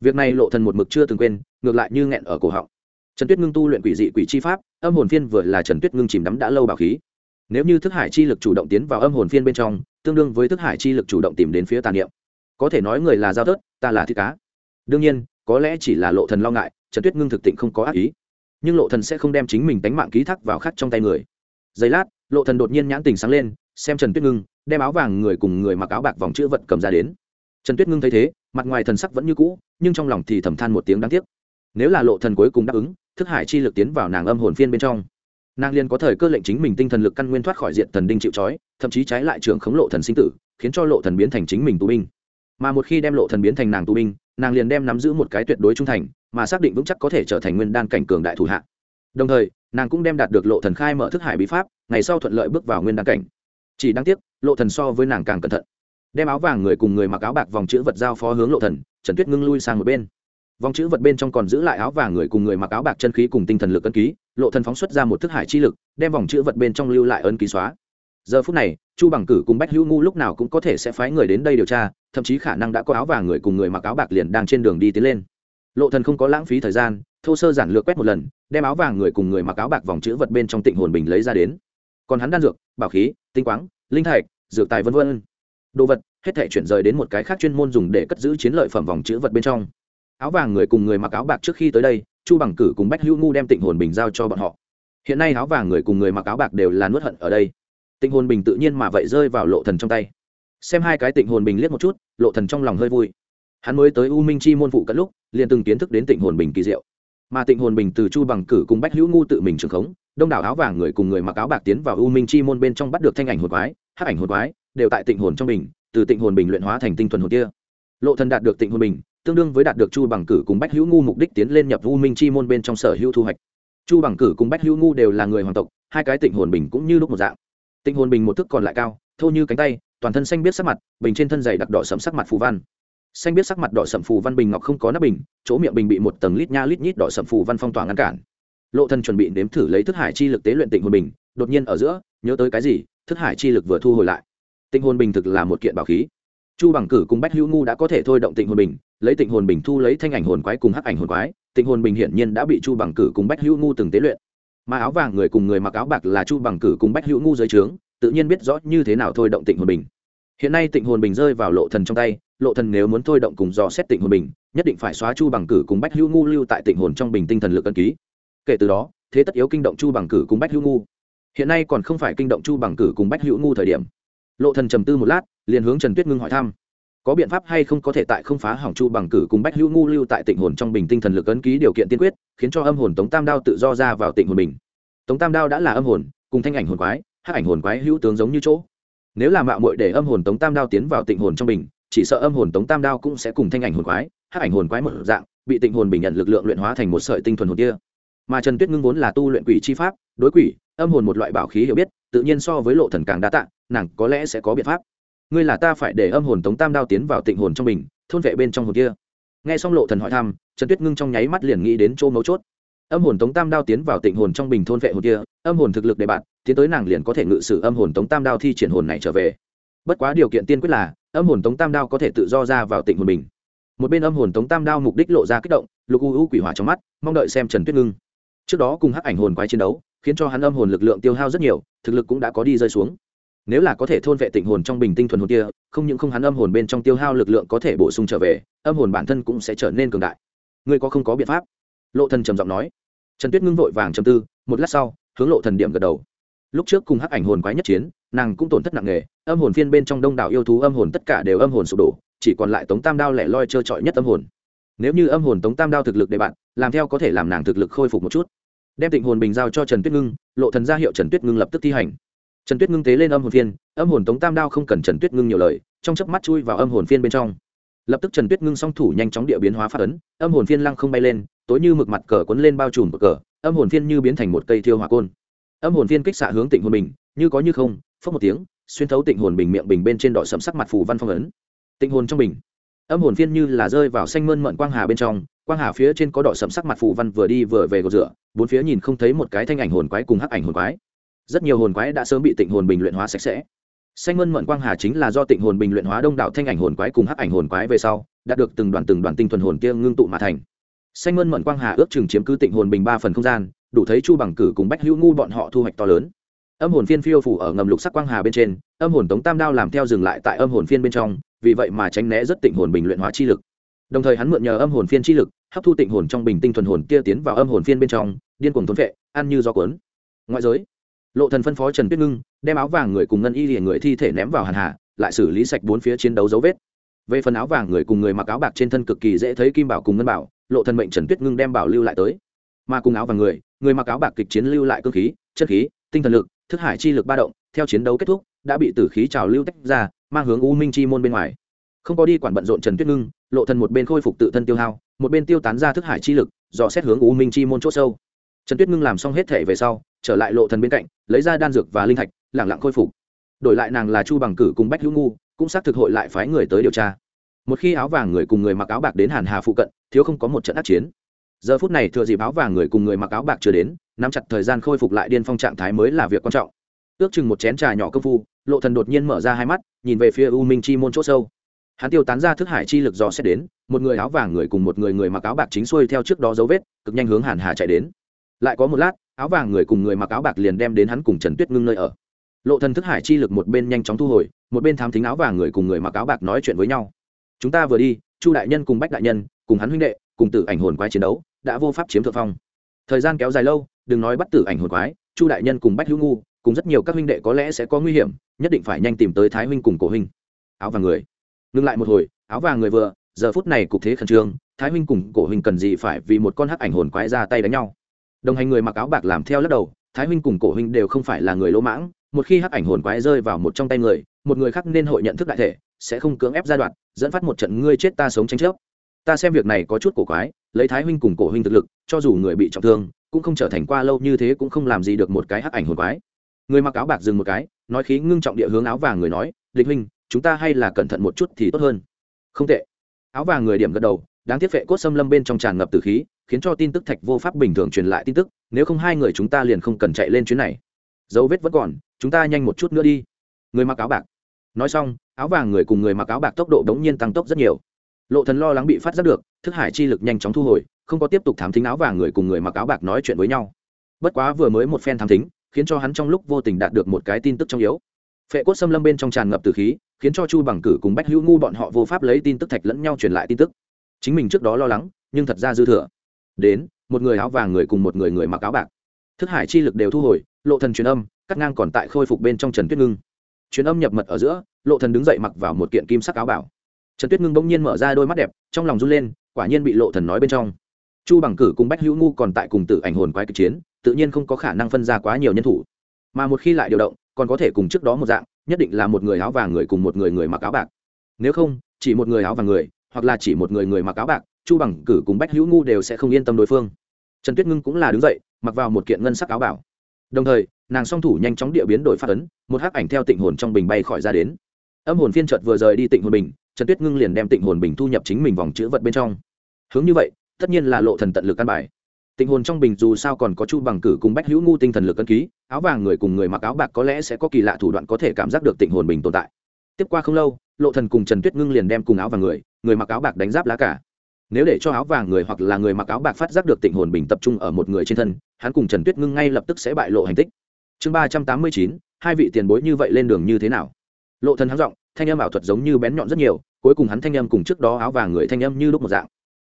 Việc này lộ thần một mực chưa từng quên, ngược lại như nghẹn ở cổ họng. Trần tuyết ngưng tu luyện quỷ dị quỷ chi pháp, âm hồn phiên vừa là trần tuyết ngưng chìm đắm đã lâu bảo khí. Nếu như thức hải chi lực chủ động tiến vào âm hồn phiên bên trong, tương đương với thức hải chi lực chủ động tìm đến phía tà niệm có thể nói người là giao tớt ta là thịt cá. Đương nhiên, có lẽ chỉ là lộ thần lo ngại, trần tuyết ngưng thực tịnh không có ác ý. Nhưng lộ thần sẽ không đem chính mình đánh mạng ký thác vào khắc trong tay người. Giây lát, lộ thần đột nhiên nhãn tình sáng lên, xem trần tuyết ngưng, đem áo vàng người cùng người mặc áo bạc vòng chữ vật cầm ra đến. Trần tuyết ngưng thấy thế, mặt ngoài thần sắc vẫn như cũ, nhưng trong lòng thì thầm than một tiếng đáng tiếc. Nếu là lộ thần cuối cùng đáp ứng, thức hải chi lực tiến vào nàng âm hồn phiên bên trong. Nàng liền có thời cơ lệnh chính mình tinh thần lực căn nguyên thoát khỏi diện thần đinh chịu trói, thậm chí trái lại trường khống lộ thần sinh tử, khiến cho lộ thần biến thành chính mình tù binh mà một khi đem lộ thần biến thành nàng tù binh, nàng liền đem nắm giữ một cái tuyệt đối trung thành, mà xác định vững chắc có thể trở thành nguyên đan cảnh cường đại thủ hạ. Đồng thời, nàng cũng đem đạt được lộ thần khai mở thức hải bí pháp, ngày sau thuận lợi bước vào nguyên đan cảnh. Chỉ đáng tiếc, lộ thần so với nàng càng cẩn thận. Đem áo vàng người cùng người mặc áo bạc vòng chữ vật giao phó hướng lộ thần, trần tuyết ngưng lui sang một bên. Vòng chữ vật bên trong còn giữ lại áo vàng người cùng người mặc áo bạc chân khí cùng tinh thần lực ấn ký, lộ thần phóng xuất ra một thức hải chi lực, đem vòng chữ vật bên trong lưu lại ấn ký xóa giờ phút này, chu bằng cử cùng bách hữu ngu lúc nào cũng có thể sẽ phái người đến đây điều tra, thậm chí khả năng đã có áo vàng người cùng người mặc áo bạc liền đang trên đường đi tiến lên. Lộ thần không có lãng phí thời gian, thô sơ giản lược quét một lần, đem áo vàng người cùng người mặc áo bạc vòng chữ vật bên trong tịnh hồn bình lấy ra đến. Còn hắn đan dược, bảo khí, tinh quáng, linh thạch, dược tài vân vân. Đồ vật, hết thể chuyển rời đến một cái khác chuyên môn dùng để cất giữ chiến lợi phẩm vòng chữ vật bên trong. Áo vàng người cùng người mặc áo bạc trước khi tới đây, chu bằng cử cùng bách hữu ngu đem tịnh hồn bình giao cho bọn họ. Hiện nay áo vàng người cùng người mặc áo bạc đều là nuốt hận ở đây tịnh hồn bình tự nhiên mà vậy rơi vào lộ thần trong tay. Xem hai cái tịnh hồn bình liếc một chút, lộ thần trong lòng hơi vui. Hắn mới tới u minh chi môn phụ cận lúc, liền từng kiến thức đến tịnh hồn bình kỳ diệu. Mà tịnh hồn bình từ chu bằng cử cùng bách hữu ngu tự mình trường khống, đông đảo áo vàng người cùng người mặc áo bạc tiến vào u minh chi môn bên trong bắt được thanh ảnh hồn quái, hắc ảnh hồn quái, đều tại tịnh hồn trong bình, từ tịnh hồn bình luyện hóa thành tinh thuần hồn kia. Lộ thần đạt được tịnh hồn bình, tương đương với đạt được chu bằng cử cùng bách hữu ngu mục đích tiến lên nhập u minh chi môn bên trong sở hữu thu hoạch. Chu bằng cử cùng bách hữu ngu đều là người hoàng tộc, hai cái tịnh hồn bình cũng như lúc một dạng. Tinh hồn bình một thức còn lại cao, thô như cánh tay, toàn thân xanh biết sắc mặt, bình trên thân dày đặc đỏ sẫm sắc mặt phù văn. Xanh biết sắc mặt đỏ sẫm phù văn bình ngọc không có nắp bình, chỗ miệng bình bị một tầng lít nha lít nhít đỏ sẫm phù văn phong tỏa ngăn cản. Lộ thân chuẩn bị nếm thử lấy thức hải chi lực tế luyện tịnh hồn bình, đột nhiên ở giữa, nhớ tới cái gì, thức hải chi lực vừa thu hồi lại. Tịnh hồn bình thực là một kiện bảo khí. Chu bằng cử cùng bách hữu ngu đã có thể thôi động tịnh hồn bình, lấy tịnh hồn bình thu lấy thanh ảnh hồn quái cùng hắc ảnh hồn quái. Tịnh hồn bình hiển nhiên đã bị chu bằng cử cùng bách hữu ngu từng tế luyện mà áo vàng người cùng người mặc áo bạc là chu bằng cử cùng bách hữu ngu dưới trướng, tự nhiên biết rõ như thế nào thôi động tịnh hồn bình. Hiện nay tịnh hồn bình rơi vào lộ thần trong tay, lộ thần nếu muốn thôi động cùng dò xét tịnh hồn bình, nhất định phải xóa chu bằng cử cùng bách hữu ngu lưu tại tịnh hồn trong bình tinh thần lực ân ký. Kể từ đó, thế tất yếu kinh động chu bằng cử cùng bách hữu ngu. Hiện nay còn không phải kinh động chu bằng cử cùng bách hữu ngu thời điểm. Lộ thần trầm tư một lát, liền hướng trần tuyết ngưng hỏi thăm có biện pháp hay không có thể tại không phá hỏng chu bằng cử cùng bách hữu ngu lưu tại tịnh hồn trong bình tinh thần lực ấn ký điều kiện tiên quyết, khiến cho âm hồn tống tam đao tự do ra vào tịnh hồn bình. Tống tam đao đã là âm hồn, cùng thanh ảnh hồn quái hát ảnh hồn quái hữu tướng giống như chỗ. Nếu là mạo muội để âm hồn tống tam đao tiến vào tịnh hồn trong bình, chỉ sợ âm hồn tống tam đao cũng sẽ cùng thanh ảnh hồn quái hát ảnh hồn quái một dạng, bị tịnh hồn bình nhận lực lượng luyện hóa thành một sợi tinh thuần hồn kia. Mà trần tuyết ngưng vốn là tu luyện quỷ chi pháp, đối quỷ, âm hồn một loại bảo khí hiểu biết, tự nhiên so với lộ thần càng đa tạ, nàng có lẽ sẽ có biện pháp ngươi là ta phải để âm hồn tống tam đao tiến vào tịnh hồn trong mình thôn vệ bên trong hồn kia. Nghe xong lộ thần hỏi thăm, trần tuyết ngưng trong nháy mắt liền nghĩ đến chỗ mấu chốt. Âm hồn tống tam đao tiến vào tịnh hồn trong bình thôn vệ hồn kia, âm hồn thực lực đề bạn, tiến tới nàng liền có thể ngự sử âm hồn tống tam đao thi triển hồn này trở về. Bất quá điều kiện tiên quyết là, âm hồn tống tam đao có thể tự do ra vào tịnh hồn bình. Một bên âm hồn tống tam đao mục đích lộ ra kích động, lục u u quỷ hỏa trong mắt, mong đợi xem trần tuyết ngưng. Trước đó cùng hắc ảnh hồn quái chiến đấu, khiến cho hắn âm hồn lực lượng tiêu hao rất nhiều, thực lực cũng đã có đi rơi xuống nếu là có thể thôn vệ tịnh hồn trong bình tinh thuần hồn kia, không những không hắn âm hồn bên trong tiêu hao lực lượng có thể bổ sung trở về, âm hồn bản thân cũng sẽ trở nên cường đại. Ngươi có không có biện pháp? Lộ thần trầm giọng nói. Trần tuyết ngưng vội vàng trầm tư, một lát sau, hướng lộ thần điểm gật đầu. Lúc trước cùng hắc ảnh hồn quái nhất chiến, nàng cũng tổn thất nặng nề, âm hồn phiên bên trong đông đảo yêu thú âm hồn tất cả đều âm hồn sụp đổ, chỉ còn lại tống tam đao lẻ loi trơ trọi nhất âm hồn. Nếu như âm hồn tống tam đao thực lực để bạn, làm theo có thể làm nàng thực lực khôi phục một chút. Đem tịnh hồn bình giao cho trần tuyết ngưng, lộ thần ra hiệu trần tuyết ngưng lập tức thi hành trần tuyết ngưng tế lên âm hồn phiên, âm hồn tống tam đao không cần trần tuyết ngưng nhiều lời, trong chớp mắt chui vào âm hồn phiên bên trong. Lập tức trần tuyết ngưng song thủ nhanh chóng địa biến hóa phát ấn, âm hồn phiên lăng không bay lên, tối như mực mặt cờ quấn lên bao trùm bờ cờ, âm hồn phiên như biến thành một cây thiêu hỏa côn. Âm hồn phiên kích xạ hướng tịnh hồn bình như có như không phất một tiếng, xuyên thấu tịnh hồn bình miệng bình bên trên đỏ sẫm sắc mặt phù văn phong ấn. Tịnh hồn trong bình. Âm hồn phiên như là rơi vào xanh mơn mận quang hà bên trong, quang hà phía trên có đỏ sẫm sắc mặt phù văn vừa đi vừa về gò rửa, bốn phía nhìn không thấy một cái thanh ảnh hồn quái cùng hắc ảnh hồn quái rất nhiều hồn quái đã sớm bị tịnh hồn bình luyện hóa sạch sẽ. Xanh mơn mận quang hà chính là do tịnh hồn bình luyện hóa đông đảo thanh ảnh hồn quái cùng hắc ảnh hồn quái về sau, đạt được từng đoàn từng đoàn tinh thuần hồn kia ngưng tụ mà thành. Xanh mơn mận quang hà ước chừng chiếm cứ tịnh hồn bình ba phần không gian, đủ thấy chu bằng cử cùng bách hữu ngu bọn họ thu hoạch to lớn. Âm hồn phiên phiêu phủ ở ngầm lục sắc quang hà bên trên, âm hồn tống tam đao làm theo dừng lại tại âm hồn phiên bên trong, vì vậy mà tránh né rất tịnh hồn bình luyện hóa chi lực. Đồng thời hắn mượn nhờ âm hồn phiên chi lực, hấp thu tịnh hồn trong bình tinh thuần hồn kia tiến vào âm hồn phiên bên trong, điên cuồng thốn vệ ăn như do cuốn. Ngoại giới lộ thần phân phó trần tuyết ngưng, đem áo vàng người cùng ngân y liền người thi thể ném vào hàn hà, lại xử lý sạch bốn phía chiến đấu dấu vết. Về phần áo vàng người cùng người mặc áo bạc trên thân cực kỳ dễ thấy kim bảo cùng ngân bảo, lộ thần mệnh trần tuyết ngưng đem bảo lưu lại tới. Mà cùng áo vàng người người mặc áo bạc kịch chiến lưu lại cơ khí, chất khí, tinh thần lực, thức hải chi lực ba động, theo chiến đấu kết thúc, đã bị tử khí trào lưu tách ra, mang hướng u minh chi môn bên ngoài. Không có đi quản bận rộn trần tuyết ngưng, lộ thần một bên khôi phục tự thân tiêu hao, một bên tiêu tán ra thức hải chi lực, dò xét hướng u minh chi môn chỗ sâu. Trần tuyết ngưng làm xong hết thể về sau trở lại lộ thần bên cạnh, lấy ra đan dược và linh thạch lẳng lặng khôi phục. Đổi lại nàng là chu bằng cử cùng bách hữu ngu, cũng xác thực hội lại phái người tới điều tra. Một khi áo vàng người cùng người mặc áo bạc đến hàn hà phụ cận, thiếu không có một trận ác chiến. Giờ phút này thừa dịp áo vàng người cùng người mặc áo bạc chưa đến, nắm chặt thời gian khôi phục lại điên phong trạng thái mới là việc quan trọng. Ước chừng một chén trà nhỏ công phu, lộ thần đột nhiên mở ra hai mắt, nhìn về phía u minh chi môn chỗ sâu. Hắn tiêu tán ra thức hải chi lực dò xét đến, một người áo vàng người cùng một người người mặc áo bạc chính xuôi theo trước đó dấu vết, cực nhanh hướng hàn hà chạy đến. Lại có một lát áo vàng người cùng người mặc áo bạc liền đem đến hắn cùng trần tuyết ngưng nơi ở. Lộ thần thức hải chi lực một bên nhanh chóng thu hồi, một bên thám thính áo vàng người cùng người mặc áo bạc nói chuyện với nhau. Chúng ta vừa đi, chu đại nhân cùng bách đại nhân, cùng hắn huynh đệ, cùng tử ảnh hồn quái chiến đấu, đã vô pháp chiếm thượng phong. Thời gian kéo dài lâu, đừng nói bắt tử ảnh hồn quái, chu đại nhân cùng bách hữu ngu, cùng rất nhiều các huynh đệ có lẽ sẽ có nguy hiểm, nhất định phải nhanh tìm tới thái huynh cùng cổ huynh. Áo vàng người. Ngừng lại một hồi, áo vàng người vừa, giờ phút này cục thế khẩn trương, thái huynh cùng cổ huynh cần gì phải vì một con hắc ảnh hồn quái ra tay đánh nhau đồng hành người mặc áo bạc làm theo lắc đầu, thái huynh cùng cổ huynh đều không phải là người lỗ mãng, một khi hắc ảnh hồn quái rơi vào một trong tay người, một người khác nên hội nhận thức đại thể, sẽ không cưỡng ép giai đoạn, dẫn phát một trận ngươi chết ta sống tranh chấp. Ta xem việc này có chút cổ quái, lấy thái huynh cùng cổ huynh thực lực, cho dù người bị trọng thương, cũng không trở thành qua lâu như thế cũng không làm gì được một cái hắc ảnh hồn quái. Người mặc áo bạc dừng một cái, nói khí ngưng trọng địa hướng áo vàng người nói, địch huynh, chúng ta hay là cẩn thận một chút thì tốt hơn. Không tệ. Áo vàng người điểm gật đầu, đáng tiếc vệ cốt xâm lâm bên trong tràn ngập từ khí khiến cho tin tức thạch vô pháp bình thường truyền lại tin tức, nếu không hai người chúng ta liền không cần chạy lên chuyến này. Dấu vết vẫn còn, chúng ta nhanh một chút nữa đi. Người mặc áo bạc. Nói xong, áo vàng người cùng người mặc áo bạc tốc độ đống nhiên tăng tốc rất nhiều. Lộ thần lo lắng bị phát giác được, thức hải chi lực nhanh chóng thu hồi, không có tiếp tục thám thính áo vàng người cùng người mặc áo bạc nói chuyện với nhau. Bất quá vừa mới một phen thám thính, khiến cho hắn trong lúc vô tình đạt được một cái tin tức trong yếu. Phệ cốt xâm lâm bên trong tràn ngập từ khí, khiến cho chu bằng cử cùng bách hữu ngu bọn họ vô pháp lấy tin tức thạch lẫn nhau truyền lại tin tức. Chính mình trước đó lo lắng, nhưng thật ra dư thừa đến, một người áo vàng người cùng một người người mặc áo bạc. Thức hải chi lực đều thu hồi, lộ thần truyền âm, cắt ngang còn tại khôi phục bên trong trần tuyết ngưng. Truyền âm nhập mật ở giữa, lộ thần đứng dậy mặc vào một kiện kim sắc áo bảo. Trần tuyết ngưng bỗng nhiên mở ra đôi mắt đẹp, trong lòng run lên, quả nhiên bị lộ thần nói bên trong. Chu bằng cử cùng bách hữu ngu còn tại cùng tử ảnh hồn quái kịch chiến, tự nhiên không có khả năng phân ra quá nhiều nhân thủ. Mà một khi lại điều động, còn có thể cùng trước đó một dạng, nhất định là một người áo vàng người cùng một người người mặc áo bạc. Nếu không, chỉ một người áo vàng người, hoặc là chỉ một người người mặc áo bạc chu bằng, cử cùng bách hữu ngu đều sẽ không yên tâm đối phương. Trần tuyết ngưng cũng là đứng dậy, mặc vào một kiện ngân sắc áo bảo. Đồng thời, nàng song thủ nhanh chóng địa biến đổi phát ấn, một hắc ảnh theo tịnh hồn trong bình bay khỏi ra đến. Âm hồn phiên trợt vừa rời đi tịnh hồn bình, trần tuyết ngưng liền đem tịnh hồn bình thu nhập chính mình vòng chữ vật bên trong. Hướng như vậy, tất nhiên là lộ thần tận lực căn bài. Tịnh hồn trong bình dù sao còn có chu bằng, cử cùng bách hữu ngu tinh thần lực cân ký, áo vàng người cùng người mặc áo bạc có lẽ sẽ có kỳ lạ thủ đoạn có thể cảm giác được tịnh hồn bình tồn tại. Tiếp qua không lâu, lộ thần cùng trần tuyết ngưng liền đem cùng áo vàng người người mặc áo bạc đánh giáp lá cả nếu để cho áo vàng người hoặc là người mặc áo bạc phát giác được tịnh hồn bình tập trung ở một người trên thân, hắn cùng trần tuyết ngưng ngay lập tức sẽ bại lộ hành tích. Chương ba trăm tám mươi chín, hai vị tiền bối như vậy lên đường như thế nào? Lộ thần hắn giọng, thanh âm ảo thuật giống như bén nhọn rất nhiều, cuối cùng hắn thanh âm cùng trước đó áo vàng người thanh âm như lúc một dạng.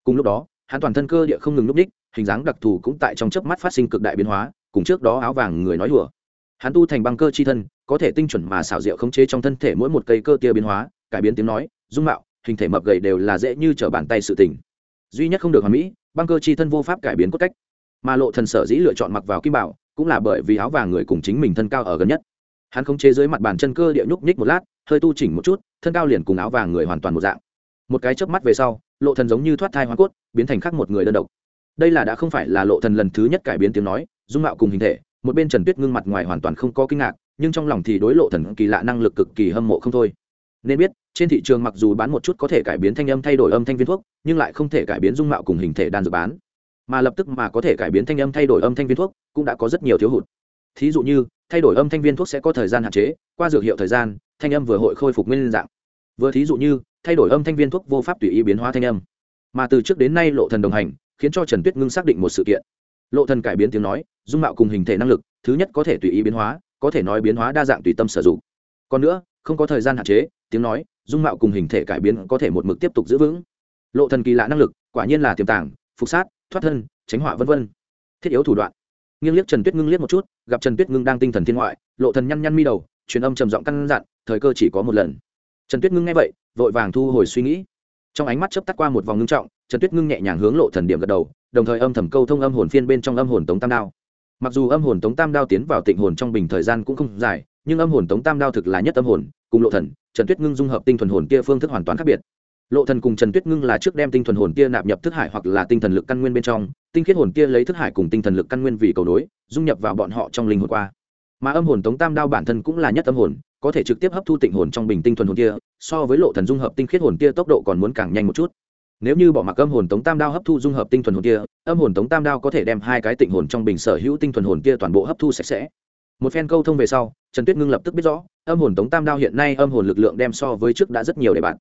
Cùng lúc đó, hắn toàn thân cơ địa không ngừng núp đích, hình dáng đặc thù cũng tại trong chớp mắt phát sinh cực đại biến hóa, cùng trước đó áo vàng người nói hùa hắn tu thành băng cơ chi thân, có thể tinh chuẩn mà xảo diệu khống chế trong thân thể mỗi một cây cơ tia biến hóa, cải biến tiếng nói, dung mạo hình thể mập gầy đều là dễ như trở bàn tay sự tình. Duy nhất không được hoàn mỹ, băng cơ chi thân vô pháp cải biến cốt cách. Mà lộ thần sở dĩ lựa chọn mặc vào kim bảo, cũng là bởi vì áo vàng người cùng chính mình thân cao ở gần nhất. Hắn khống chế dưới mặt bàn chân cơ địa nhúc nhích một lát, hơi tu chỉnh một chút, thân cao liền cùng áo vàng người hoàn toàn một dạng. Một cái chớp mắt về sau, lộ thần giống như thoát thai hoa cốt, biến thành khác một người đơn độc. Đây là đã không phải là lộ thần lần thứ nhất cải biến tiếng nói, dung mạo cùng hình thể, một bên trần tuyết ngưng mặt ngoài hoàn toàn không có kinh ngạc, nhưng trong lòng thì đối lộ thần kỳ lạ năng lực cực kỳ hâm mộ không thôi. Nên biết trên thị trường mặc dù bán một chút có thể cải biến thanh âm thay đổi âm thanh viên thuốc, nhưng lại không thể cải biến dung mạo cùng hình thể đan dược bán. Mà lập tức mà có thể cải biến thanh âm thay đổi âm thanh viên thuốc cũng đã có rất nhiều thiếu hụt. Thí dụ như, thay đổi âm thanh viên thuốc sẽ có thời gian hạn chế, qua dược hiệu thời gian, thanh âm vừa hội khôi phục nguyên dạng. Vừa thí dụ như, thay đổi âm thanh viên thuốc vô pháp tùy ý biến hóa thanh âm. Mà từ trước đến nay lộ thần đồng hành, khiến cho trần tuyết ngưng xác định một sự kiện. Lộ thần cải biến tiếng nói, dung mạo cùng hình thể năng lực, thứ nhất có thể tùy ý biến hóa, có thể nói biến hóa đa dạng tùy tâm sử dụng. Còn nữa, không có thời gian hạn chế, tiếng nói dung mạo cùng hình thể cải biến có thể một mực tiếp tục giữ vững. Lộ thần kỳ lạ năng lực, quả nhiên là tiềm tàng, phục sát, thoát thân, tránh họa vân vân. Thiết yếu thủ đoạn. Nghiêng liếc trần tuyết ngưng liếc một chút, gặp trần tuyết ngưng đang tinh thần thiên ngoại, lộ thần nhăn nhăn mi đầu, truyền âm trầm giọng căn dặn, thời cơ chỉ có một lần. Trần tuyết ngưng nghe vậy, vội vàng thu hồi suy nghĩ. Trong ánh mắt chớp tắt qua một vòng ngưng trọng, trần tuyết ngưng nhẹ nhàng hướng lộ thần điểm gật đầu, đồng thời âm thầm câu thông âm hồn phiên bên trong âm hồn tống tam đao. Mặc dù âm hồn tống tam đao tiến vào tịnh hồn trong bình thời gian cũng không dài, nhưng âm hồn tống tam đao thực là nhất âm hồn, cùng lộ thần trần tuyết ngưng dung hợp tinh thuần hồn kia phương thức hoàn toàn khác biệt. Lộ thần cùng trần tuyết ngưng là trước đem tinh thuần hồn kia nạp nhập thức hải hoặc là tinh thần lực căn nguyên bên trong, tinh khiết hồn kia lấy thức hải cùng tinh thần lực căn nguyên vì cầu nối, dung nhập vào bọn họ trong linh hồn qua. Mà âm hồn tống tam đao bản thân cũng là nhất âm hồn, có thể trực tiếp hấp thu tịnh hồn trong bình tinh thuần hồn kia so với lộ thần dung hợp tinh khiết hồn kia tốc độ còn muốn càng nhanh một chút. Nếu như bỏ mặc âm hồn tống tam đao hấp thu dung hợp tinh thuần hồn kia âm hồn tống tam đao có thể đem hai cái tịnh hồn trong bình sở hữu tinh thuần hồn kia toàn bộ hấp thu sạch sẽ một phen câu thông về sau, trần tuyết ngưng lập tức biết rõ, âm hồn tống tam đao hiện nay âm hồn lực lượng đem so với trước đã rất nhiều để bạn.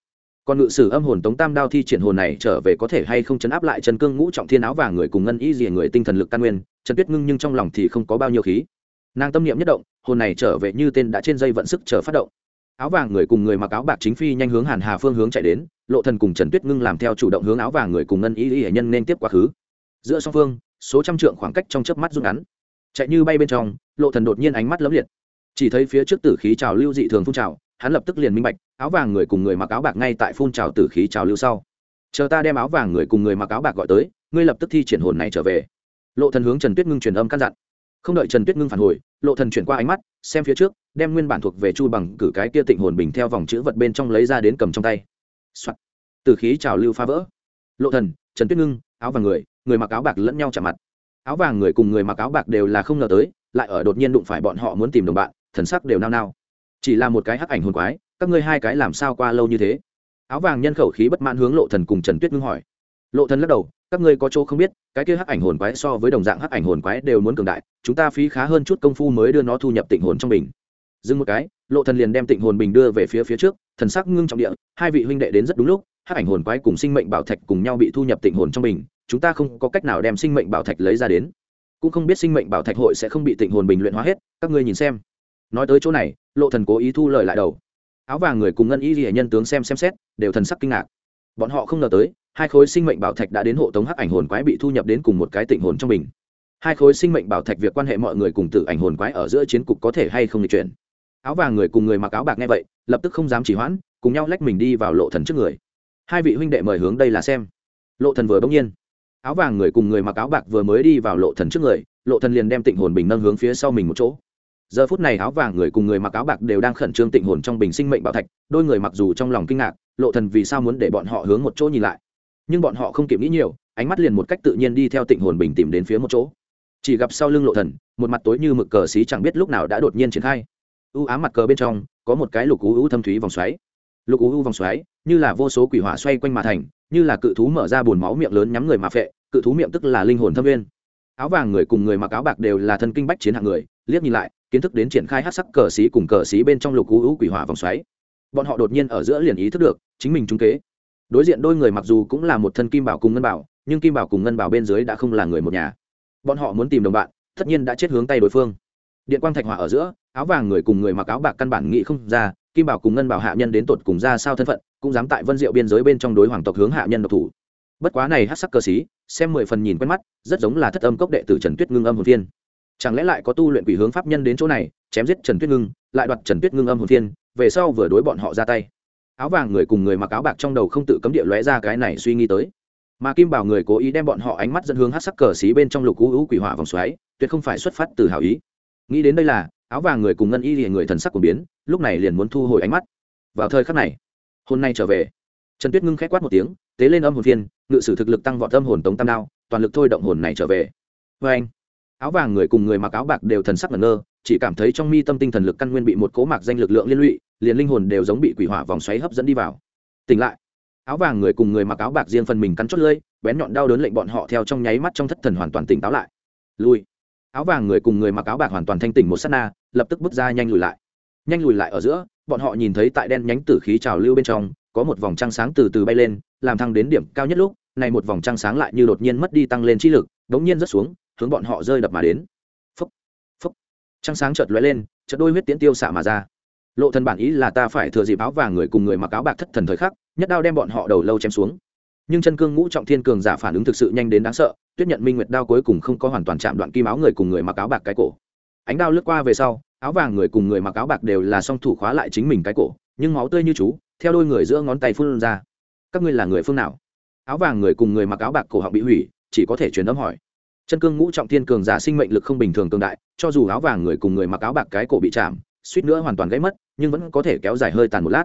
Còn ngự sử âm hồn tống tam đao thi triển hồn này trở về có thể hay không chấn áp lại trần cương ngũ trọng thiên áo vàng người cùng ngân ý gì người tinh thần lực căn nguyên, trần tuyết ngưng nhưng trong lòng thì không có bao nhiêu khí. Nàng tâm niệm nhất động, hồn này trở về như tên đã trên dây vận sức chờ phát động. Áo vàng người cùng người mặc áo bạc chính phi nhanh hướng hàn hà phương hướng chạy đến, lộ thần cùng trần tuyết ngưng làm theo chủ động hướng áo vàng người cùng ngân ý ý hệ nhân nên tiếp quá khứ. Giữa song phương, số trăm trượng khoảng cách trong chớp mắt rút ngắn chạy như bay bên trong, lộ thần đột nhiên ánh mắt lấm liệt. Chỉ thấy phía trước tử khí trào lưu dị thường phun trào, hắn lập tức liền minh bạch, áo vàng người cùng người mặc áo bạc ngay tại phun trào tử khí trào lưu sau. Chờ ta đem áo vàng người cùng người mặc áo bạc gọi tới, ngươi lập tức thi triển hồn này trở về. Lộ thần hướng trần tuyết ngưng truyền âm căn dặn. Không đợi trần tuyết ngưng phản hồi, lộ thần chuyển qua ánh mắt, xem phía trước, đem nguyên bản thuộc về chu bằng cử cái kia tịnh hồn bình theo vòng chữ vật bên trong lấy ra đến cầm trong tay. Soạn. từ khí trào lưu phá vỡ. Lộ thần, trần tuyết ngưng, áo vàng người người mặc áo bạc lẫn nhau chạm mặt áo vàng người cùng người mặc áo bạc đều là không ngờ tới, lại ở đột nhiên đụng phải bọn họ muốn tìm đồng bạn, thần sắc đều nao nao. Chỉ là một cái hắc ảnh hồn quái, các ngươi hai cái làm sao qua lâu như thế? Áo vàng nhân khẩu khí bất mãn hướng lộ thần cùng trần tuyết ngưng hỏi. Lộ thần lắc đầu, các ngươi có chỗ không biết, cái kia hắc ảnh hồn quái so với đồng dạng hắc ảnh hồn quái đều muốn cường đại, chúng ta phí khá hơn chút công phu mới đưa nó thu nhập tịnh hồn trong bình. Dừng một cái, lộ thần liền đem tịnh hồn bình đưa về phía phía trước, thần sắc ngưng trọng địa, hai vị huynh đệ đến rất đúng lúc, hắc ảnh hồn quái cùng sinh mệnh bảo thạch cùng nhau bị thu nhập tịnh hồn trong bình chúng ta không có cách nào đem sinh mệnh bảo thạch lấy ra đến. Cũng không biết sinh mệnh bảo thạch hội sẽ không bị tịnh hồn bình luyện hóa hết, các ngươi nhìn xem. Nói tới chỗ này, lộ thần cố ý thu lời lại đầu. Áo vàng người cùng ngân y ghi nhân tướng xem xem xét, đều thần sắc kinh ngạc. Bọn họ không ngờ tới, hai khối sinh mệnh bảo thạch đã đến hộ tống hắc ảnh hồn quái bị thu nhập đến cùng một cái tịnh hồn trong mình. Hai khối sinh mệnh bảo thạch việc quan hệ mọi người cùng tử ảnh hồn quái ở giữa chiến cục có thể hay không được chuyển áo vàng người cùng người mặc áo bạc nghe vậy, lập tức không dám chỉ hoãn, cùng nhau lách mình đi vào lộ thần trước người. Hai vị huynh đệ mời hướng đây là xem. Lộ thần vừa bỗng nhiên áo vàng người cùng người mặc áo bạc vừa mới đi vào lộ thần trước người, lộ thần liền đem tịnh hồn bình nâng hướng phía sau mình một chỗ. Giờ phút này áo vàng người cùng người mặc áo bạc đều đang khẩn trương tịnh hồn trong bình sinh mệnh bảo thạch, đôi người mặc dù trong lòng kinh ngạc, lộ thần vì sao muốn để bọn họ hướng một chỗ nhìn lại. Nhưng bọn họ không kịp nghĩ nhiều, ánh mắt liền một cách tự nhiên đi theo tịnh hồn bình tìm đến phía một chỗ. Chỉ gặp sau lưng lộ thần, một mặt tối như mực cờ xí chẳng biết lúc nào đã đột nhiên triển khai. U ám mặt cờ bên trong, có một cái lục u u thâm thúy vòng xoáy. Lục u u vòng xoáy, như là vô số quỷ hỏa xoay quanh mà thành như là cự thú mở ra buồn máu miệng lớn nhắm người mà phệ, cự thú miệng tức là linh hồn thâm viên. Áo vàng người cùng người mặc áo bạc đều là thân kinh bách chiến hạng người, liếc nhìn lại, kiến thức đến triển khai hát sắc cờ xí cùng cờ xí bên trong lục u u quỷ hỏa vòng xoáy. Bọn họ đột nhiên ở giữa liền ý thức được, chính mình trung kế. Đối diện đôi người mặc dù cũng là một thân kim bảo cùng ngân bảo, nhưng kim bảo cùng ngân bảo bên dưới đã không là người một nhà. Bọn họ muốn tìm đồng bạn, tất nhiên đã chết hướng tay đối phương. Điện quang thạch hỏa ở giữa, áo vàng người cùng người mặc áo bạc căn bản nghĩ không ra, kim bảo cùng ngân bảo hạ nhân đến tột cùng ra sao thân phận cũng dám tại vân diệu biên giới bên trong đối hoàng tộc hướng hạ nhân độc thủ. Bất quá này hát sắc cờ xí xem mười phần nhìn quen mắt, rất giống là thất âm cốc đệ tử trần tuyết ngưng âm hồn phiên. Chẳng lẽ lại có tu luyện quỷ hướng pháp nhân đến chỗ này, chém giết trần tuyết ngưng, lại đoạt trần tuyết ngưng âm hồn phiên, về sau vừa đối bọn họ ra tay. Áo vàng người cùng người mặc áo bạc trong đầu không tự cấm địa lóe ra cái này suy nghĩ tới. Mà kim bảo người cố ý đem bọn họ ánh mắt dẫn hướng hát sắc cờ xí bên trong lục cú hữu quỷ hỏa vòng xoáy, tuyệt không phải xuất phát từ hảo ý. Nghĩ đến đây là, áo vàng người cùng ngân y liền người thần sắc của biến, lúc này liền muốn thu hồi ánh mắt. Vào thời khắc này hôm nay trở về, trần tuyết ngưng k h á c quát một tiếng, tế lên âm hồn phiên, ngự sử thực lực tăng vọt âm hồn tống tam đao, toàn lực thôi động hồn này trở về. Vê anh, áo vàng người cùng người mặc áo bạc đều thần sắc ngẩn ngơ, chỉ cảm thấy trong mi tâm tinh thần lực căn nguyên bị một cố mạc danh lực lượng liên lụy, liền linh hồn đều giống bị quỷ hỏa vòng xoáy hấp dẫn đi vào. Tỉnh lại, áo vàng người cùng người mặc áo bạc riêng phần mình cắn chót lưỡi, bén nhọn đau đớn lệnh bọn họ theo trong nháy mắt trong thất thần hoàn toàn tỉnh táo lại. Lui áo vàng người cùng người mặc áo bạc hoàn toàn thanh tỉnh một sát na, lập tức bước ra nhanh lùi lại. Nhanh lùi lại ở giữa bọn họ nhìn thấy tại đen nhánh tử khí trào lưu bên trong, có một vòng trăng sáng từ từ bay lên, làm thăng đến điểm cao nhất lúc, này một vòng trăng sáng lại như đột nhiên mất đi tăng lên trí lực đ ố n g nhiên rớt xuống, hướng bọn họ rơi đập mà đến. Phấp phấp trăng sáng chợt lóe lên, chợt đôi huyết tiễn tiêu xạ mà ra. Lộ thần bản ý là ta phải thừa dịp áo vàng người cùng người mặc áo bạc thất thần thời khắc, nhất đao đem bọn họ đầu lâu chém xuống. Nhưng chân cương ngũ trọng thiên cường giả phản ứng thực sự nhanh đến đáng sợ, tuyết nhận minh nguyệt đao cuối cùng không có hoàn toàn chạm đoạn kim áo người cùng người mặc áo bạc cái cổ. Ánh đao lướt qua về sau áo vàng người cùng người mặc áo bạc đều là song thủ khóa lại chính mình cái cổ, nhưng máu tươi như chú, theo đôi người giữa ngón tay phun ra. Các ngươi là người phương nào? Áo vàng người cùng người mặc áo bạc cổ họng bị hủy, chỉ có thể truyền âm hỏi. Chân cương ngũ trọng thiên cường giả sinh mệnh lực không bình thường cường đại, cho dù áo vàng người cùng người mặc áo bạc cái cổ bị chạm, suýt nữa hoàn toàn gãy mất, nhưng vẫn có thể kéo dài hơi tàn một lát.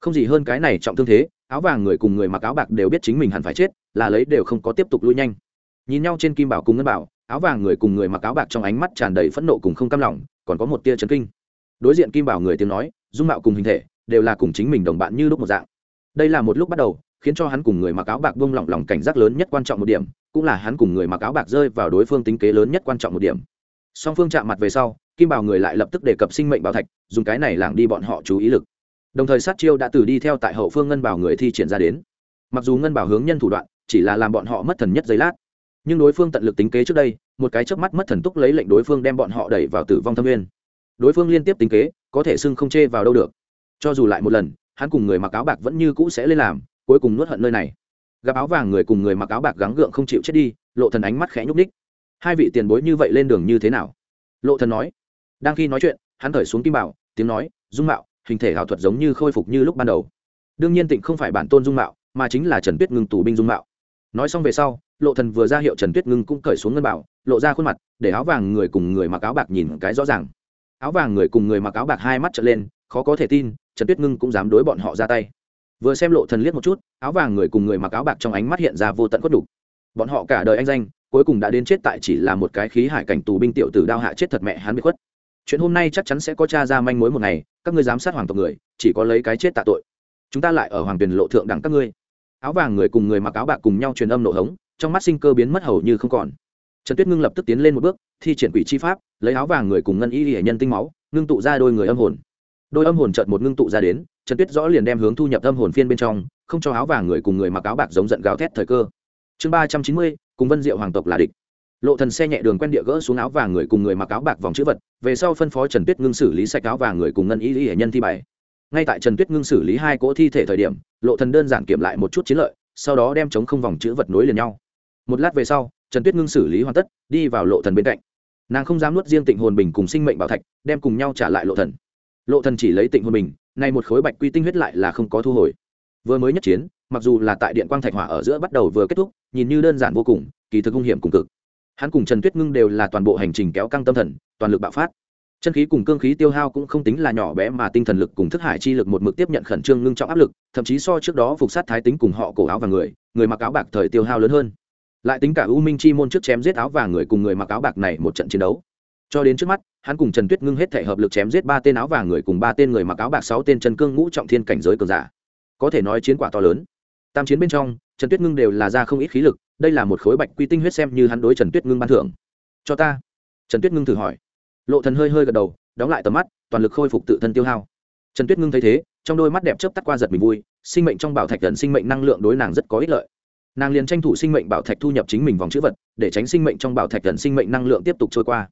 Không gì hơn cái này trọng thương thế, áo vàng người cùng người mặc áo bạc đều biết chính mình hẳn phải chết, là lấy đều không có tiếp tục lui nhanh. Nhìn nhau trên kim bảo cùng ngân bảo, áo vàng người cùng người mặc áo bạc trong ánh mắt tràn đầy phẫn nộ cùng không cam lòng còn có một tia chấn kinh. Đối diện kim bảo người tiếng nói, dung mạo cùng hình thể đều là cùng chính mình đồng bạn như lúc một dạng. Đây là một lúc bắt đầu, khiến cho hắn cùng người mặc áo bạc bông lỏng lòng cảnh giác lớn nhất quan trọng một điểm, cũng là hắn cùng người mặc áo bạc rơi vào đối phương tính kế lớn nhất quan trọng một điểm. Song phương chạm mặt về sau, kim bảo người lại lập tức đề cập sinh mệnh bảo thạch, dùng cái này làng đi bọn họ chú ý lực. Đồng thời sát chiêu đã từ đi theo tại hậu phương ngân bảo người thi triển ra đến. Mặc dù ngân bảo hướng nhân thủ đoạn, chỉ là làm bọn họ mất thần nhất giây lát nhưng đối phương tận lực tính kế trước đây, một cái chớp mắt mất thần túc lấy lệnh đối phương đem bọn họ đẩy vào tử vong thâm nguyên. Đối phương liên tiếp tính kế, có thể xưng không chê vào đâu được. Cho dù lại một lần, hắn cùng người mặc áo bạc vẫn như cũ sẽ lên làm, cuối cùng nuốt hận nơi này. Gặp áo vàng người cùng người mặc áo bạc gắng gượng không chịu chết đi, lộ thần ánh mắt khẽ nhúc ních hai vị tiền bối như vậy lên đường như thế nào? Lộ thần nói. Đang khi nói chuyện, hắn thở xuống kim bảo, tiếng nói, dung mạo, hình thể ảo thuật giống như khôi phục như lúc ban đầu. Đương nhiên tịnh không phải bản tôn dung mạo, mà chính là trần tuyết ngưng tù binh dung mạo. Nói xong về sau lộ thần vừa ra hiệu trần tuyết ngưng cũng cởi xuống ngân bảo, lộ ra khuôn mặt, để áo vàng người cùng người mặc áo bạc nhìn cái rõ ràng. Áo vàng người cùng người mặc áo bạc hai mắt trợn lên, khó có thể tin, trần tuyết ngưng cũng dám đối bọn họ ra tay. Vừa xem lộ thần liếc một chút, áo vàng người cùng người mặc áo bạc trong ánh mắt hiện ra vô tận cốt đủ bọn họ cả đời anh danh, cuối cùng đã đến chết tại chỉ là một cái khí hải cảnh tù binh tiểu tử đao hạ chết thật mẹ hắn bị khuất. Chuyện hôm nay chắc chắn sẽ có cha ra manh mối một ngày, các ngươi giám sát hoàng tộc người, chỉ có lấy cái chết tạ tội. Chúng ta lại ở hoàng tuyền lộ thượng đẳng các ngươi. Áo vàng người cùng người mặc áo bạc cùng nhau truyền âm nổ hống trong mắt sinh cơ biến mất hầu như không còn. Trần tuyết ngưng lập tức tiến lên một bước, thi triển quỷ chi pháp, lấy áo vàng người cùng ngân y hệ nhân tinh máu, ngưng tụ ra đôi người âm hồn. Đôi âm hồn chợt một ngưng tụ ra đến, trần tuyết rõ liền đem hướng thu nhập âm hồn phiên bên trong, không cho áo vàng người cùng người mặc áo bạc giống giận gào thét thời cơ. Chương ba trăm chín mươi, cùng vân diệu hoàng tộc là địch. Lộ thần xe nhẹ đường quen địa gỡ xuống áo vàng người cùng người mặc áo bạc vòng chữ vật, về sau phân phó trần tuyết ngưng xử lý sạch áo vàng người cùng ngân y hệ nhân thi bài. Ngay tại trần tuyết ngưng xử lý hai cỗ thi thể thời điểm, lộ thần đơn giản kiểm lại một chút chiến lợi, sau đó đem chống không vòng chữ vật nối liền nhau một lát về sau, trần tuyết ngưng xử lý hoàn tất, đi vào lộ thần bên cạnh. Nàng không dám nuốt riêng tịnh hồn bình cùng sinh mệnh bảo thạch, đem cùng nhau trả lại lộ thần. Lộ thần chỉ lấy tịnh hồn bình, nay một khối bạch quy tinh huyết lại là không có thu hồi. Vừa mới nhất chiến, mặc dù là tại điện quang thạch hỏa ở giữa bắt đầu vừa kết thúc, nhìn như đơn giản vô cùng, kỳ thực hung hiểm cùng cực. Hắn cùng trần tuyết ngưng đều là toàn bộ hành trình kéo căng tâm thần, toàn lực bạo phát. Chân khí cùng cương khí tiêu hao cũng không tính là nhỏ bé mà tinh thần lực cùng thức hải chi lực một mực tiếp nhận khẩn trương ngưng trọng áp lực, thậm chí so trước đó phục sát thái tính cùng họ cổ áo và người người mặc áo bạc thời tiêu hao lớn hơn lại tính cả u minh chi môn trước chém giết áo vàng người cùng người mặc áo bạc này một trận chiến đấu. Cho đến trước mắt, hắn cùng trần tuyết ngưng hết thể hợp lực chém giết ba tên áo vàng người cùng ba tên người mặc áo bạc sáu tên trần cương ngũ trọng thiên cảnh giới cường giả. Có thể nói chiến quả to lớn. Tam chiến bên trong, trần tuyết ngưng đều là ra không ít khí lực, đây là một khối bạch quy tinh huyết xem như hắn đối trần tuyết ngưng ban thưởng. Cho ta. Trần tuyết ngưng thử hỏi. Lộ thần hơi hơi gật đầu, đóng lại tầm mắt, toàn lực khôi phục tự thân tiêu hao. Trần tuyết ngưng thấy thế, trong đôi mắt đẹp chớp tắt qua giật mình vui, sinh mệnh trong bảo thạch gần sinh mệnh năng lượng đối nàng rất có ích lợi nàng liền tranh thủ sinh mệnh bảo thạch thu nhập chính mình vòng chữ vật, để tránh sinh mệnh trong bảo thạch gần sinh mệnh năng lượng tiếp tục trôi qua.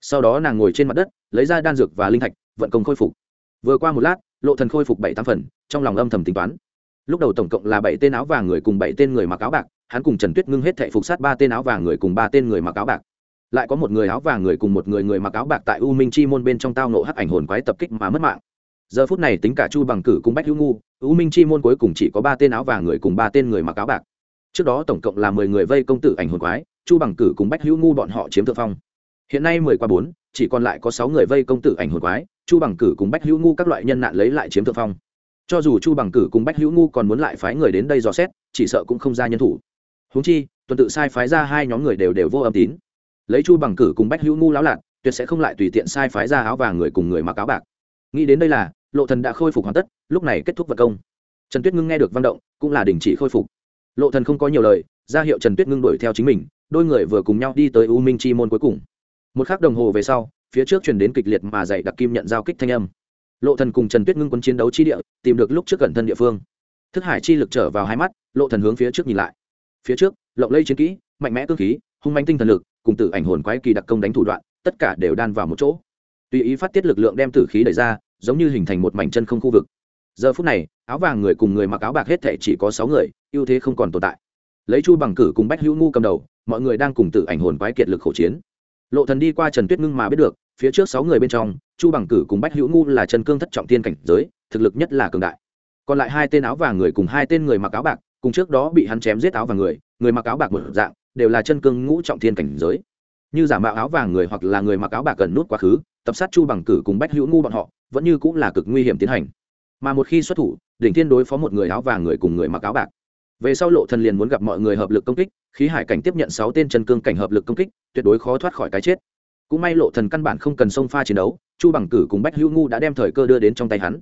Sau đó nàng ngồi trên mặt đất, lấy ra đan dược và linh thạch, vận công khôi phục. Vừa qua một lát, lộ thần khôi phục bảy tám phần, trong lòng âm thầm tính toán. Lúc đầu tổng cộng là bảy tên áo vàng người cùng bảy tên người mặc áo bạc, hắn cùng trần tuyết ngưng hết thệ phục sát ba tên áo vàng người cùng ba tên người mặc áo bạc. Lại có một người áo vàng người cùng một người người mặc áo bạc tại u minh chi môn bên trong tao nộ hắc ảnh hồn quái tập kích mà mất mạng. Giờ phút này tính cả chu bằng cử cùng bách hữu ngu, u minh chi môn cuối cùng chỉ có ba tên áo vàng người cùng ba tên người mặc áo bạc trước đó tổng cộng là mười người vây công tử ảnh hồn quái, chu bằng cử cùng bách hữu ngu bọn họ chiếm thượng phong. Hiện nay mười qua bốn, chỉ còn lại có sáu người vây công tử ảnh hồn quái, chu bằng cử cùng bách hữu ngu các loại nhân nạn lấy lại chiếm thượng phong. Cho dù chu bằng cử cùng bách hữu ngu còn muốn lại phái người đến đây dò xét, chỉ sợ cũng không ra nhân thủ. Húng chi, tuần tự sai phái ra hai nhóm người đều đều vô âm tín. Lấy chu bằng cử cùng bách hữu ngu láo lạc tuyệt sẽ không lại tùy tiện sai phái ra áo vàng người cùng người mặc áo bạc. Nghĩ đến đây là, lộ thần đã khôi phục hoàn tất, lúc này kết thúc vật công. Trần tuyết ngưng nghe được văn động, cũng là đình chỉ khôi phục lộ thần không có nhiều lời, ra hiệu trần tuyết ngưng đuổi theo chính mình, đôi người vừa cùng nhau đi tới u minh chi môn cuối cùng. Một khắc đồng hồ về sau, phía trước truyền đến kịch liệt mà dày đặc kim nhận giao kích thanh âm. Lộ thần cùng trần tuyết ngưng quân chiến đấu chi địa, tìm được lúc trước gần thân địa phương. Thức hải chi lực trở vào hai mắt, lộ thần hướng phía trước nhìn lại. Phía trước, lộng lây chiến kỹ, mạnh mẽ cương khí, hung manh tinh thần lực, cùng tử ảnh hồn quái kỳ đặc công đánh thủ đoạn, tất cả đều đan vào một chỗ. Tùy ý phát tiết lực lượng đem tử khí đẩy ra, giống như hình thành một mảnh chân không khu vực giờ phút này, áo vàng người cùng người mặc áo bạc hết thể chỉ có sáu người, ưu thế không còn tồn tại. Lấy chu bằng cử cùng bách hữu ngu cầm đầu, mọi người đang cùng tử ảnh hồn quái kiệt lực khẩu chiến. Lộ thần đi qua trần tuyết ngưng mà biết được, phía trước sáu người bên trong, chu bằng cử cùng bách hữu ngu là chân cương thất trọng tiên cảnh giới, thực lực nhất là cường đại. Còn lại hai tên áo vàng người cùng hai tên người mặc áo bạc, cùng trước đó bị hắn chém giết áo vàng người người mặc áo bạc một dạng, đều là chân cương ngũ trọng thiên cảnh giới. Như giả mạo áo vàng người hoặc là người mặc áo bạc gần nút quá khứ, tập sát chu bằng cử cùng bách hữu ngu bọn họ, vẫn như cũng là cực nguy hiểm tiến hành mà một khi xuất thủ, đỉnh thiên đối phó một người áo vàng người cùng người mặc áo bạc. Về sau lộ thần liền muốn gặp mọi người hợp lực công kích, khí hải cảnh tiếp nhận sáu tên chân cương cảnh hợp lực công kích, tuyệt đối khó thoát khỏi cái chết. Cũng may lộ thần căn bản không cần xông pha chiến đấu, chu bằng cử cùng bách hữu ngu đã đem thời cơ đưa đến trong tay hắn.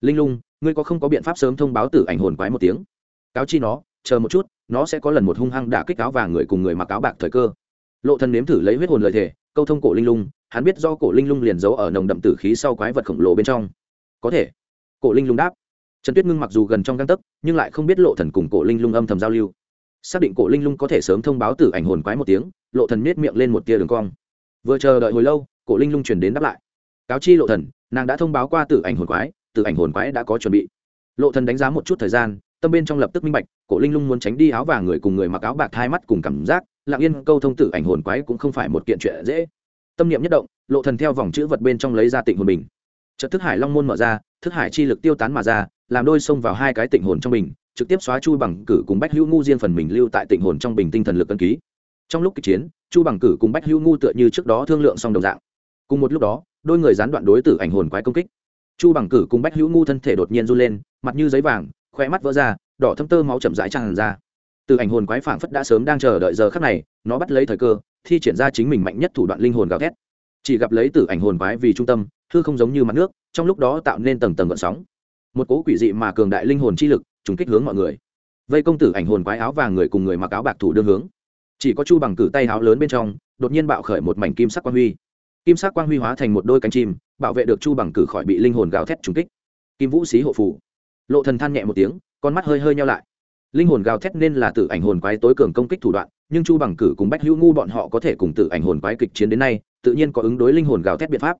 Linh lung, ngươi có không có biện pháp sớm thông báo tử ảnh hồn quái một tiếng? Cáo chi nó, chờ một chút, nó sẽ có lần một hung hăng đả kích áo vàng người cùng người mặc áo bạc thời cơ. Lộ thần nếm thử lấy huyết hồn lời thể câu thông cổ linh lung, hắn biết do cổ linh lung liền giấu ở nồng đậm tử khí sau quái vật khổng lồ bên trong. Có thể cổ linh lung đáp. Trần tuyết ngưng mặc dù gần trong găng tấc, nhưng lại không biết lộ thần cùng cổ linh lung âm thầm giao lưu. Xác định cổ linh lung có thể sớm thông báo từ ảnh hồn quái một tiếng, lộ thần nết miệng lên một tia đường cong. Vừa chờ đợi hồi lâu, cổ linh lung truyền đến đáp lại. Cáo chi lộ thần, nàng đã thông báo qua từ ảnh hồn quái Từ ảnh hồn quái đã có chuẩn bị. Lộ thần đánh giá một chút thời gian, tâm bên trong lập tức minh bạch, cổ linh lung muốn tránh đi áo vàng người cùng người mặc áo bạc hai mắt cùng cảm giác, lặng yên câu thông tử ảnh hồn quái cũng không phải một kiện chuyện dễ. Tâm niệm nhất động, lộ thần theo vòng chữ vật bên trong lấy ra tịnh hồn bình trận thức hải long môn mở ra, thức hải chi lực tiêu tán mà ra, làm đôi xông vào hai cái tịnh hồn trong bình, trực tiếp xóa chu bằng cử cùng bách hữu ngu riêng phần mình lưu tại tịnh hồn trong bình tinh thần lực ân ký. Trong lúc kịch chiến, chu bằng cử cùng bách hữu ngu tựa như trước đó thương lượng xong đồng dạng. Cùng một lúc đó, đôi người gián đoạn đối tử ảnh hồn quái công kích. Chu bằng cử cùng bách hữu ngu thân thể đột nhiên run lên, mặt như giấy vàng khoe mắt vỡ ra, đỏ thâm tơ máu chậm rãi tràn ra. Từ ảnh hồn quái phảng phất đã sớm đang chờ đợi giờ khắc này, nó bắt lấy thời cơ, thi triển ra chính mình mạnh nhất thủ đoạn linh hồn gào thét. Chỉ gặp lấy từ ảnh hồn quái vì trung tâm hư không giống như mặt nước, trong lúc đó tạo nên tầng tầng gợn sóng. Một cố quỷ dị mà cường đại linh hồn chi lực trùng kích hướng mọi người. Vây công tử ảnh hồn quái áo vàng người cùng người mặc áo bạc thủ đương hướng. Chỉ có chu bằng cử tay áo lớn bên trong, đột nhiên bạo khởi một mảnh kim sắc quang huy. Kim sắc quang huy hóa thành một đôi cánh chim, bảo vệ được chu bằng cử khỏi bị linh hồn gào thét trùng kích. Kim vũ xí hộ phủ. Lộ thần than nhẹ một tiếng, con mắt hơi hơi nhau lại. Linh hồn gào thét nên là tử ảnh hồn quái tối cường công kích thủ đoạn, nhưng chu bằng cử cùng bách hữu ngu bọn họ có thể cùng tử ảnh hồn quái kịch chiến đến nay, tự nhiên có ứng đối linh hồn gào thét biện pháp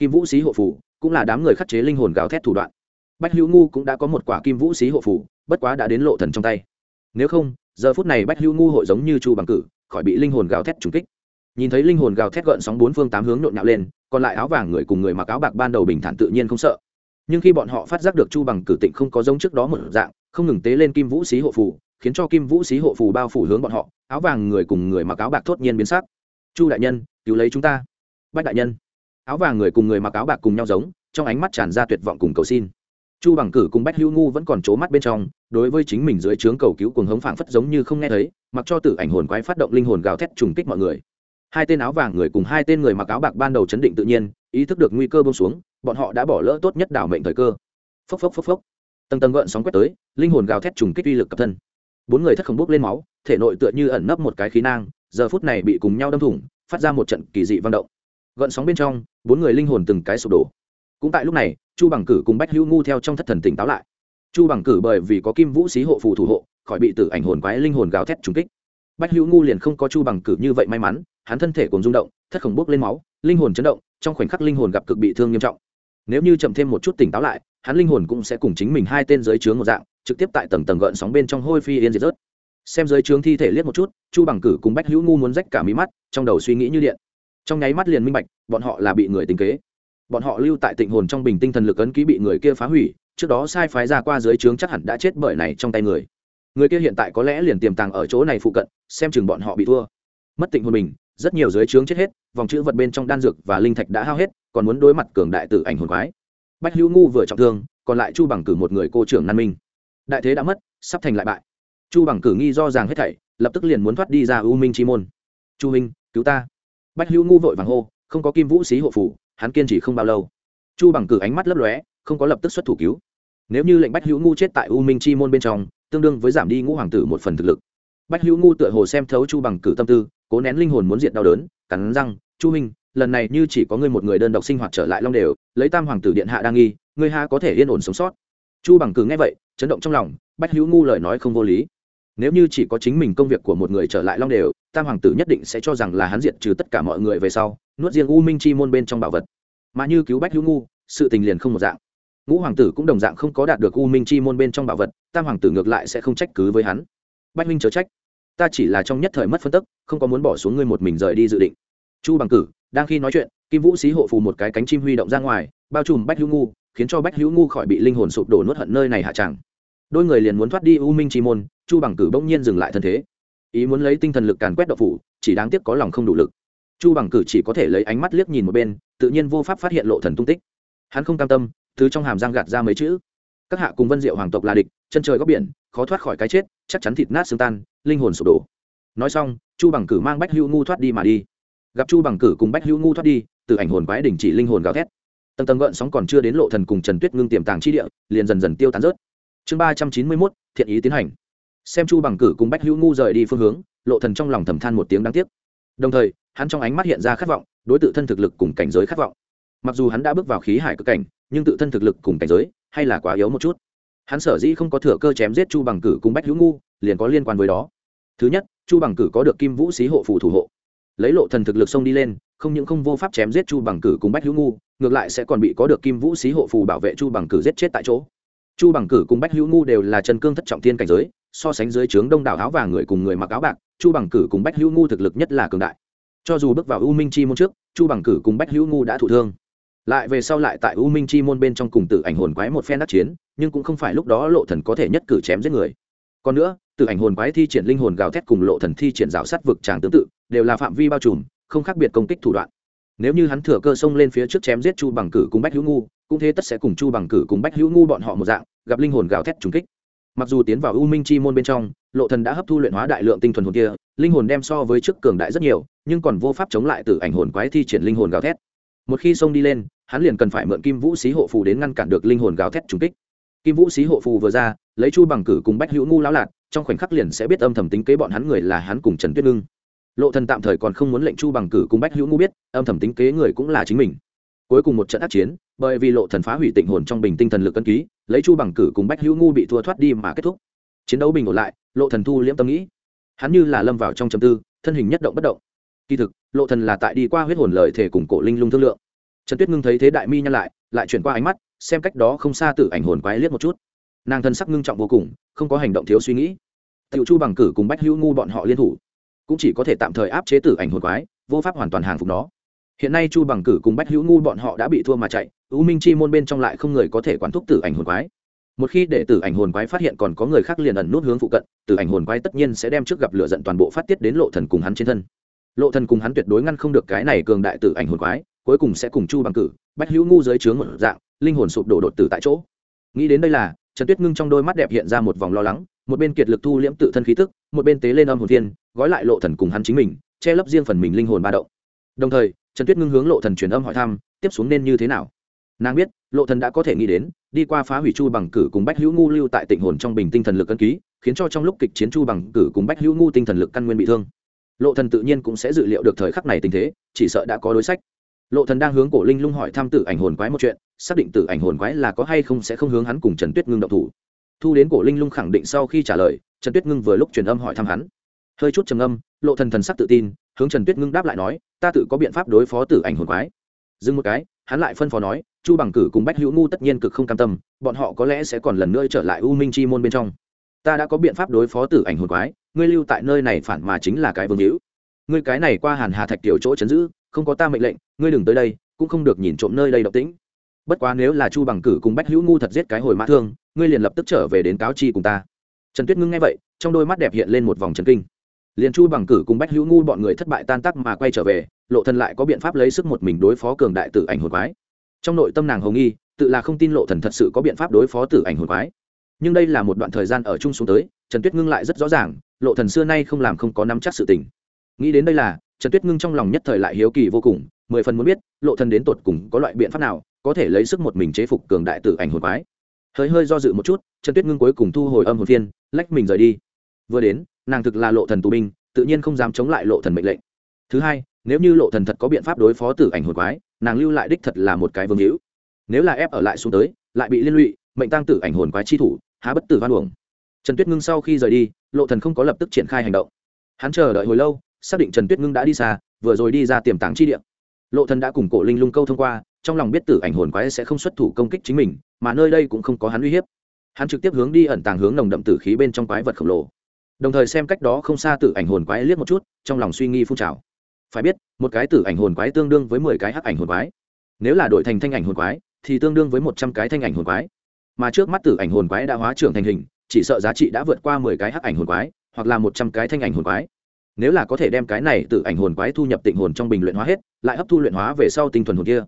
kim vũ xí hộ phủ cũng là đám người khắc chế linh hồn gào thét thủ đoạn. Bách hữu ngu cũng đã có một quả kim vũ xí hộ phủ, bất quá đã đến lộ thần trong tay. Nếu không, giờ phút này bách hữu ngu hội giống như chu bằng cử, khỏi bị linh hồn gào thét trùng kích. Nhìn thấy linh hồn gào thét gợn sóng bốn phương tám hướng nhộn nhạo lên, còn lại áo vàng người cùng người mặc áo bạc ban đầu bình thản tự nhiên không sợ. Nhưng khi bọn họ phát giác được chu bằng cử tịnh không có giống trước đó một dạng, không ngừng tế lên kim vũ xí hộ phủ, khiến cho kim vũ xí hộ phủ bao phủ hướng bọn họ, áo vàng người cùng người mặc áo bạc thốt nhiên biến sắc. Chu đại nhân, cứu lấy chúng ta. Bách đại nhân áo vàng người cùng người mặc áo bạc cùng nhau giống, trong ánh mắt tràn ra tuyệt vọng cùng cầu xin. Chu bằng cử cùng bách hữu ngu vẫn còn c mắt bên trong, đối với chính mình dưới trướng cầu cứu cùng hống phảng phất giống như không nghe thấy, mặc cho tử ảnh hồn quái phát động linh hồn gào thét trùng kích mọi người. Hai tên áo vàng người cùng hai tên người mặc áo bạc ban đầu chấn định tự nhiên, ý thức được nguy cơ bông xuống, bọn họ đã bỏ lỡ tốt nhất đảo mệnh thời cơ. Phốc phốc phốc phốc. Tầng tầng gợn sóng quét tới, linh hồn gào thét trùng kích uy lực cập thân. Bốn người thất khổng bốc lên máu, thể nội tựa như ẩn nấp một cái khí nang, giờ phút này bị cùng nhau đâm thủng, phát ra một trận kỳ dị văn động gợn sóng bên trong, bốn người linh hồn từng cái sụp đổ. Cũng tại lúc này, chu bằng cử cùng bách hữu ngu theo trong thất thần tỉnh táo lại. Chu bằng cử bởi vì có kim vũ xí hộ phù thủ hộ, khỏi bị tử ảnh hồn quái linh hồn gào thét trùng kích. Bách hữu ngu liền không có chu bằng cử như vậy may mắn, hắn thân thể cùng rung động, thất khổng bốc lên máu, linh hồn chấn động, trong khoảnh khắc linh hồn gặp cực bị thương nghiêm trọng. Nếu như chậm thêm một chút tỉnh táo lại, hắn linh hồn cũng sẽ cùng chính mình hai tên giới chướng một dạng, trực tiếp tại tầng tầng gợn sóng bên trong hôi phi yên diệt rớt. Xem giới chướng thi thể liếc một chút, chu bằng cử cùng bách hữu ngu muốn rách cả mí mắt, trong đầu suy nghĩ như điện trong nháy mắt liền minh bạch bọn họ là bị người tính kế. Bọn họ lưu tại tịnh hồn trong bình tinh thần lực ấn ký bị người kia phá hủy trước đó sai phái ra qua dưới trướng chắc hẳn đã chết bởi này trong tay người. Người kia hiện tại có lẽ liền tiềm tàng ở chỗ này phụ cận xem chừng bọn họ bị thua. Mất tịnh hồn mình, rất nhiều dưới trướng chết hết vòng chữ vật bên trong đan dược và linh thạch đã hao hết còn muốn đối mặt cường đại tử ảnh hồn quái. Bách hữu ngu vừa trọng thương còn lại chu bằng cử một người cô trưởng nan minh. Đại thế đã mất sắp thành lại bại. Chu bằng cử nghi do ràng hết thảy lập tức liền muốn thoát đi ra u minh chi môn. Chu minh cứu ta bách hữu ngu vội vàng hô, không có kim vũ xí hộ phủ, hắn kiên trì không bao lâu. Chu bằng cử ánh mắt lấp lóe, không có lập tức xuất thủ cứu. Nếu như lệnh bách hữu ngu chết tại u minh chi môn bên trong, tương đương với giảm đi ngũ hoàng tử một phần thực lực. Bách hữu ngu tựa hồ xem thấu chu bằng cử tâm tư, cố nén linh hồn muốn diện đau đớn, cắn răng, chu minh lần này như chỉ có ngươi một người đơn độc sinh hoạt trở lại long đều, lấy tam hoàng tử điện hạ đang nghi, ngươi ha có thể yên ổn sống sót? Chu bằng cử nghe vậy, chấn động trong lòng, bách hữu ngu lời nói không vô lý nếu như chỉ có chính mình công việc của một người trở lại long đều, tam hoàng tử nhất định sẽ cho rằng là hắn diệt trừ tất cả mọi người về sau, nuốt riêng u minh chi môn bên trong bảo vật. Mà như cứu bách hữu ngu, sự tình liền không một dạng. Ngũ hoàng tử cũng đồng dạng không có đạt được u minh chi môn bên trong bảo vật, tam hoàng tử ngược lại sẽ không trách cứ với hắn. Bách minh chớ trách. Ta chỉ là trong nhất thời mất phân tức, không có muốn bỏ xuống ngươi một mình rời đi dự định. Chu bằng cử, đang khi nói chuyện, kim vũ xí hộ phù một cái cánh chim huy động ra ngoài, bao trùm bách hữu ngu, khiến cho bách hữu ngu khỏi bị linh hồn sụp đổ nuốt hận nơi này hạ tràng đôi người liền muốn thoát đi u minh chi môn chu bằng cử bỗng nhiên dừng lại thân thế. Ý muốn lấy tinh thần lực càn quét đậu phủ, chỉ đáng tiếc có lòng không đủ lực. Chu bằng cử chỉ có thể lấy ánh mắt liếc nhìn một bên, tự nhiên vô pháp phát hiện lộ thần tung tích. Hắn không cam tâm thứ trong hàm răng gạt ra mấy chữ. Các hạ cùng vân diệu hoàng tộc là địch, chân trời góc biển, khó thoát khỏi cái chết, chắc chắn thịt nát xương tan, linh hồn sụp đổ. Nói xong, chu bằng cử mang bách hữu ngu thoát đi mà đi. Gặp chu bằng cử cùng bách hữu ngu thoát đi, từ ảnh hồn quái đình chỉ linh hồn gào thét. Tầng tầng gợn sóng còn chưa đến lộ thần cùng trần tuyết ngưng tiềm tàng chi địa, liền dần dần tiêu tán rớt. Chương ba trăm chín mươi mốt, thiện ý tiến hành xem chu bằng cử cùng bách hữu ngu rời đi phương hướng, lộ thần trong lòng thầm than một tiếng đáng tiếc. Đồng thời, hắn trong ánh mắt hiện ra khát vọng, đối tự thân thực lực cùng cảnh giới khát vọng. Mặc dù hắn đã bước vào khí hải cực cảnh, nhưng tự thân thực lực cùng cảnh giới hay là quá yếu một chút. Hắn sở dĩ không có thừa cơ chém giết chu bằng cử cùng bách hữu ngu, liền có liên quan với đó. Thứ nhất, chu bằng cử có được kim vũ xí hộ phù thủ hộ. Lấy lộ thần thực lực xông đi lên, không những không vô pháp chém giết chu bằng cử cùng bách hữu ngu, ngược lại sẽ còn bị có được kim vũ xí hộ phù bảo vệ chu bằng cử giết chết tại chỗ chu bằng cử cùng bách hữu ngu đều là chân cương thất trọng thiên cảnh giới, so sánh dưới trướng đông đảo áo vàng người cùng người mặc áo bạc, chu bằng cử cùng bách hữu ngu thực lực nhất là cường đại. Cho dù bước vào u minh chi môn trước, chu bằng cử cùng bách hữu ngu đã thụ thương. Lại về sau lại tại u minh chi môn bên trong cùng tử ảnh hồn quái một phen đắc chiến, nhưng cũng không phải lúc đó lộ thần có thể nhất cử chém giết người. Còn nữa, tử ảnh hồn quái thi triển linh hồn gào thét cùng lộ thần thi triển rào sát vực tràng tương tự, đều là phạm vi bao trùm, không khác biệt công kích thủ đoạn. Nếu như hắn thừa cơ xông lên phía trước chém giết chu bằng cử cùng bách hữu ngu, cũng thế tất sẽ cùng chu bằng cử cùng bách hữu ngu bọn họ một dạng gặp linh hồn gào thét trùng kích. Mặc dù tiến vào u minh chi môn bên trong lộ thần đã hấp thu luyện hóa đại lượng tinh thuần hồn kia linh hồn đem so với trước cường đại rất nhiều nhưng còn vô pháp chống lại từ ảnh hồn quái thi triển linh hồn gào thét. Một khi xông đi lên hắn liền cần phải mượn kim vũ xí hộ phù đến ngăn cản được linh hồn gào thét trùng kích. Kim vũ xí hộ phù vừa ra lấy chu bằng cử cùng bách hữu ngu lão lạt, trong khoảnh khắc liền sẽ biết âm thầm tính kế bọn hắn người là hắn cùng trần tuyết ngưng. Lộ thần tạm thời còn không muốn lệnh chu bằng cử cùng bách hữu ngu biết âm thầm tính kế người cũng là chính mình cuối cùng một trận ác chiến, bởi vì lộ thần phá hủy tịnh hồn trong bình tinh thần lực cân ký, lấy chu bằng cử cùng bách hữu ngu bị thua thoát đi mà kết thúc. Chiến đấu bình ổn lại, lộ thần thu liễm tâm nghĩ. Hắn như là lâm vào trong trầm tư, thân hình nhất động bất động. Kỳ thực, lộ thần là tại đi qua huyết hồn lời thể cùng cổ linh lung thương lượng. Trần tuyết ngưng thấy thế đại mi nhăn lại lại chuyển qua ánh mắt, xem cách đó không xa tự ảnh hồn quái liếc một chút. Nàng thân sắc ngưng trọng vô cùng, không có hành động thiếu suy nghĩ. Tiểu chu bằng cử cùng bách hữu ngu bọn họ liên thủ, cũng chỉ có thể tạm thời áp chế tử ảnh hồn quái, vô pháp hoàn toàn hàng phục nó hiện nay chu bằng cử cùng bách hữu ngu bọn họ đã bị thua mà chạy, u minh chi môn bên trong lại không người có thể quản thúc tử ảnh hồn quái. Một khi để tử ảnh hồn quái phát hiện còn có người khác liền ẩn nút hướng phụ cận, tử ảnh hồn quái tất nhiên sẽ đem trước gặp lửa giận toàn bộ phát tiết đến lộ thần cùng hắn trên thân. Lộ thần cùng hắn tuyệt đối ngăn không được cái này cường đại tử ảnh hồn quái, cuối cùng sẽ cùng chu bằng cử, bách hữu ngu dưới trướng một dạng, linh hồn sụp đổ đột tử tại chỗ. Nghĩ đến đây là, trần tuyết ngưng trong đôi mắt đẹp hiện ra một vòng lo lắng, một bên kiệt lực thu liễm tự thân khí tức, một bên tế lên âm hồn thiên, gói lại lộ thần cùng hắn chính mình, che lấp riêng phần mình linh hồn ba động. Đồng thời trần tuyết ngưng hướng lộ thần truyền âm hỏi thăm, tiếp xuống nên như thế nào? Nàng biết, lộ thần đã có thể nghĩ đến, đi qua phá hủy chu bằng cử cùng bách hữu ngu lưu tại tịnh hồn trong bình tinh thần lực cân ký, khiến cho trong lúc kịch chiến chu bằng cử cùng bách hữu ngu tinh thần lực căn nguyên bị thương. Lộ thần tự nhiên cũng sẽ dự liệu được thời khắc này tình thế, chỉ sợ đã có đối sách. Lộ thần đang hướng cổ linh lung hỏi thăm tử ảnh hồn quái một chuyện, xác định tử ảnh hồn quái là có hay không sẽ không hướng hắn cùng trần tuyết ngưng động thủ. Thu đến cổ linh lung khẳng định sau khi trả lời, trần tuyết ngưng vừa lúc truyền âm hỏi thăm hắn. Hơi chút trầm âm lộ thần thần sắc tự tin hướng trần tuyết ngưng đáp lại nói, ta tự có biện pháp đối phó tử ảnh hồn quái. Dừng một cái, hắn lại phân phó nói, chu bằng cử cùng bách hữu ngu tất nhiên cực không cam tâm, bọn họ có lẽ sẽ còn lần nữa trở lại u minh chi môn bên trong. Ta đã có biện pháp đối phó tử ảnh hồn quái, ngươi lưu tại nơi này phản mà chính là cái vương hữu. Ngươi cái này qua hàn hà thạch tiểu chỗ chấn giữ, không có ta mệnh lệnh, ngươi đừng tới đây, cũng không được nhìn trộm nơi đây động tĩnh. Bất quá nếu là chu bằng cử cùng bách hữu ngu thật giết cái hồi mã thương, ngươi liền lập tức trở về đến cáo chi cùng ta. Trần tuyết ngưng nghe vậy, trong đôi mắt đẹp hiện lên một vòng trần kinh liền chu bằng cử cùng bách hữu ngu bọn người thất bại tan tắc mà quay trở về, lộ thần lại có biện pháp lấy sức một mình đối phó cường đại tử ảnh hồn quái. Trong nội tâm nàng hồng nghi, tự là không tin lộ thần thật sự có biện pháp đối phó tử ảnh hồn quái. Nhưng đây là một đoạn thời gian ở chung xuống tới, trần tuyết ngưng lại rất rõ ràng, lộ thần xưa nay không làm không có nắm chắc sự tình. Nghĩ đến đây là, trần tuyết ngưng trong lòng nhất thời lại hiếu kỳ vô cùng, mười phần muốn biết, lộ thần đến tột cùng có loại biện pháp nào, có thể lấy sức một mình chế phục cường đại tử ảnh hồn quái. Hơi hơi do dự một chút, trần tuyết ngưng cuối cùng thu hồi âm hồn phiên, lách mình rời đi. Vừa đến nàng thực là lộ thần tù binh, tự nhiên không dám chống lại lộ thần mệnh lệnh. Thứ hai, nếu như lộ thần thật có biện pháp đối phó tử ảnh hồn quái, nàng lưu lại đích thật là một cái vương hữu. Nếu là ép ở lại xuống tới, lại bị liên lụy, mệnh tăng tử ảnh hồn quái chi thủ, há bất tử văn uổng. Trần tuyết ngưng sau khi rời đi, lộ thần không có lập tức triển khai hành động. Hắn chờ đợi hồi lâu, xác định trần tuyết ngưng đã đi xa, vừa rồi đi ra tiềm tàng chi địa. Lộ thần đã cùng cổ linh lung câu thông qua, trong lòng biết tử ảnh hồn quái sẽ không xuất thủ công kích chính mình, mà nơi đây cũng không có hắn uy hiếp. Hắn trực tiếp hướng đi ẩn tàng hướng nồng đậm tử khí bên trong quái vật khổng lồ đồng thời xem cách đó không xa tử ảnh hồn quái liếc một chút, trong lòng suy nghi phun trào. Phải biết, một cái tử ảnh hồn quái tương đương với mười cái hắc ảnh hồn quái. Nếu là đổi thành thanh ảnh hồn quái, thì tương đương với một trăm cái thanh ảnh hồn quái. Mà trước mắt tử ảnh hồn quái đã hóa trưởng thành hình, chỉ sợ giá trị đã vượt qua mười cái hắc ảnh hồn quái, hoặc là một trăm cái thanh ảnh hồn quái. Nếu là có thể đem cái này tử ảnh hồn quái thu nhập tịnh hồn trong bình luyện hóa hết, lại hấp thu luyện hóa về sau tinh thuần hồn kia.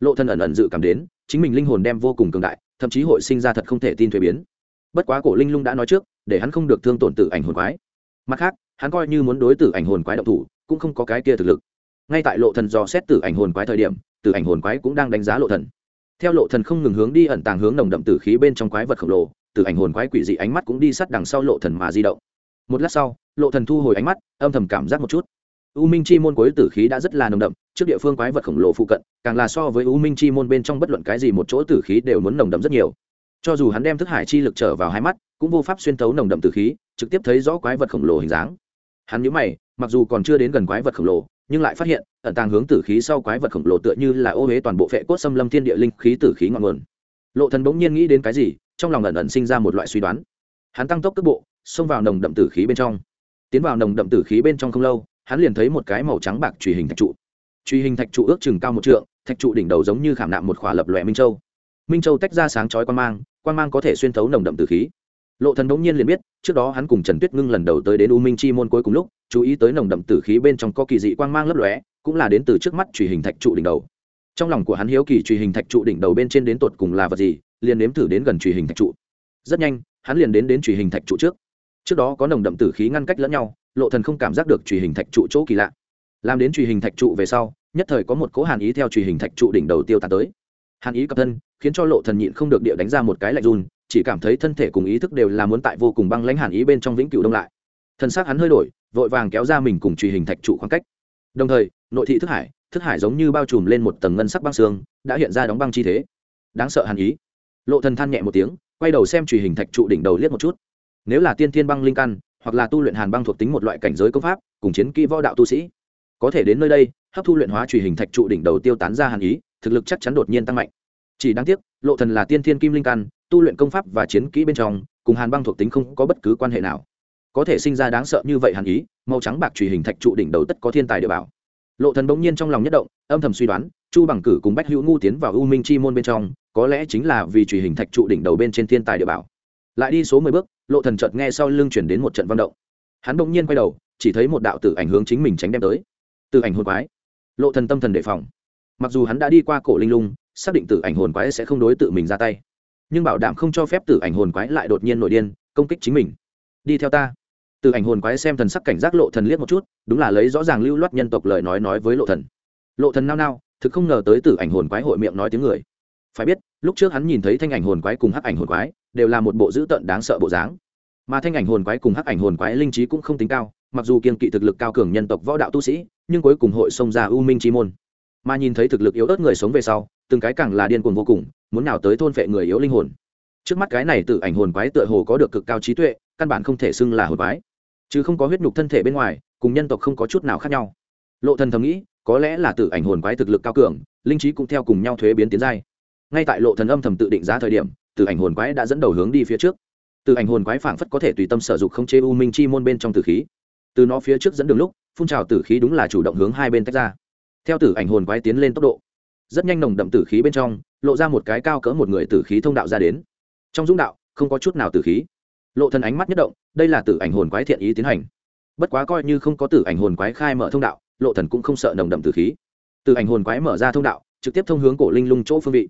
Lộ thân ẩn ẩn dự cảm đến, chính mình linh hồn đem vô cùng cường đại, thậm chí hội sinh ra thật không thể tin thuế biến. Bất quá cổ linh lung đã nói trước để hắn không được thương tổn tử ảnh hồn quái. Mặt khác, hắn coi như muốn đối tử ảnh hồn quái động thủ, cũng không có cái kia thực lực. Ngay tại lộ thần dò xét tử ảnh hồn quái thời điểm, tử ảnh hồn quái cũng đang đánh giá lộ thần. Theo lộ thần không ngừng hướng đi ẩn tàng hướng nồng đậm tử khí bên trong quái vật khổng lồ, tử ảnh hồn quái quỷ dị ánh mắt cũng đi sát đằng sau lộ thần mà di động. Một lát sau, lộ thần thu hồi ánh mắt, âm thầm cảm giác một chút. U minh chi môn cuối tử khí đã rất là nồng đậm, trước địa phương quái vật khổng lồ phụ cận, càng là so với u minh chi môn bên trong bất luận cái gì một chỗ tử khí đều muốn nồng đậm rất nhiều. Cho dù hắn đem thức hải chi lực trở vào hai mắt cũng vô pháp xuyên thấu nồng đậm tử khí, trực tiếp thấy rõ quái vật khổng lồ hình dáng. Hắn nhíu mày, mặc dù còn chưa đến gần quái vật khổng lồ, nhưng lại phát hiện, ẩn tàng hướng tử khí sau quái vật khổng lồ tựa như là ô huế toàn bộ phệ cốt xâm lâm thiên địa linh khí tử khí ngọn nguồn. Lộ thần bỗng nhiên nghĩ đến cái gì, trong lòng ẩn ẩn sinh ra một loại suy đoán. Hắn tăng tốc cước bộ, xông vào nồng đậm tử khí bên trong. Tiến vào nồng đậm tử khí bên trong không lâu, hắn liền thấy một cái màu trắng bạc truy hình thạch trụ. Truy hình thạch trụ ước chừng cao một trượng, thạch trụ đỉnh đầu giống như khảm nạm một khỏa lập lòe minh châu. Minh châu tách ra sáng chói quan mang quan mang có thể xuyên thấu nồng đậm tử khí lộ thần đống nhiên liền biết, trước đó hắn cùng trần tuyết ngưng lần đầu tới đến u minh chi môn cuối cùng lúc, chú ý tới nồng đậm tử khí bên trong có kỳ dị quang mang lấp lóe, cũng là đến từ trước mắt truy hình thạch trụ đỉnh đầu. Trong lòng của hắn hiếu kỳ truy hình thạch trụ đỉnh đầu bên trên đến tột cùng là vật gì, liền nếm thử đến gần truy hình thạch trụ. Rất nhanh, hắn liền đến đến truy hình thạch trụ trước. Trước đó có nồng đậm tử khí ngăn cách lẫn nhau, lộ thần không cảm giác được truy hình thạch trụ chỗ kỳ lạ. Làm đến truy hình thạch trụ về sau, nhất thời có một cố hàn ý theo truy hình thạch trụ đỉnh đầu tiêu tán tới. Hàn ý cập thân, khiến cho lộ thần nhịn không được địa đánh ra một cái lạnh run chỉ cảm thấy thân thể cùng ý thức đều là muốn tại vô cùng băng lãnh hàn ý bên trong vĩnh cửu đông lại. Thân xác hắn hơi đổi, vội vàng kéo ra mình cùng truy hình thạch trụ khoảng cách. Đồng thời, nội thị thức hải thức hải giống như bao trùm lên một tầng ngân sắc băng xương, đã hiện ra đóng băng chi thế. Đáng sợ hàn ý. Lộ thần than nhẹ một tiếng, quay đầu xem truy hình thạch trụ đỉnh đầu liếc một chút. Nếu là tiên thiên băng linh căn, hoặc là tu luyện hàn băng thuộc tính một loại cảnh giới công pháp, cùng chiến kỹ võ đạo tu sĩ, có thể đến nơi đây, hấp thu luyện hóa truy hình thạch trụ đỉnh đầu tiêu tán ra hàn ý, thực lực chắc chắn đột nhiên tăng mạnh. Chỉ đáng tiếc, lộ thần là tiên thiên kim linh căn tu luyện công pháp và chiến kỹ bên trong, cùng hàn băng thuộc tính không có bất cứ quan hệ nào. Có thể sinh ra đáng sợ như vậy hàn ý, màu trắng bạc truy hình thạch trụ đỉnh đầu tất có thiên tài địa bảo. Lộ thần bỗng nhiên trong lòng nhất động, âm thầm suy đoán, chu bằng cử cùng bách hữu ngu tiến vào u minh chi môn bên trong, có lẽ chính là vì truy hình thạch trụ đỉnh đầu bên trên thiên tài địa bảo. Lại đi số mười bước, lộ thần chợt nghe sau lưng chuyển đến một trận văn động. Hắn bỗng nhiên quay đầu, chỉ thấy một đạo tử ảnh hướng chính mình tránh đem tới. Tử ảnh hồn quái. Lộ thần tâm thần đề phòng. Mặc dù hắn đã đi qua cổ linh lung, xác định tử ảnh hồn quái sẽ không đối tự mình ra tay nhưng bảo đảm không cho phép tử ảnh hồn quái lại đột nhiên nổi điên, công kích chính mình. Đi theo ta. Tử ảnh hồn quái xem thần sắc cảnh giác lộ thần liếc một chút, đúng là lấy rõ ràng lưu loát nhân tộc lời nói nói với lộ thần. Lộ thần nao nao, thực không ngờ tới tử ảnh hồn quái hội miệng nói tiếng người. Phải biết, lúc trước hắn nhìn thấy thanh ảnh hồn quái cùng hắc ảnh hồn quái, đều là một bộ dữ tợn đáng sợ bộ dáng. Mà thanh ảnh hồn quái cùng hắc ảnh hồn quái linh trí cũng không tính cao, mặc dù kiên kỵ thực lực cao cường nhân tộc võ đạo tu sĩ, nhưng cuối cùng hội xông ra u minh chi môn. Mà nhìn thấy thực lực yếu ớt người sống về sau từng cái càng là điên cuồng vô cùng, muốn nào tới thôn phệ người yếu linh hồn. Trước mắt cái này tự ảnh hồn quái tựa hồ có được cực cao trí tuệ, căn bản không thể xưng là hồn quái. Chứ không có huyết nhục thân thể bên ngoài, cùng nhân tộc không có chút nào khác nhau. Lộ thần thầm nghĩ, có lẽ là tự ảnh hồn quái thực lực cao cường, linh trí cũng theo cùng nhau thuế biến tiến giai. Ngay tại lộ thần âm thầm tự định giá thời điểm, tự ảnh hồn quái đã dẫn đầu hướng đi phía trước. Tự ảnh hồn quái phảng phất có thể tùy tâm sở dụng không chế u minh chi môn bên trong tử khí. Từ nó phía trước dẫn đường lúc, phun trào tử khí đúng là chủ động hướng hai bên tách ra. Theo tử ảnh hồn quái tiến lên tốc độ rất nhanh nồng đậm tử khí bên trong, lộ ra một cái cao cỡ một người tử khí thông đạo ra đến. Trong dũng đạo, không có chút nào tử khí. Lộ thần ánh mắt nhất động, đây là tử ảnh hồn quái thiện ý tiến hành. Bất quá coi như không có tử ảnh hồn quái khai mở thông đạo, lộ thần cũng không sợ nồng đậm tử khí. Tử ảnh hồn quái mở ra thông đạo, trực tiếp thông hướng cổ linh lung chỗ phương vị.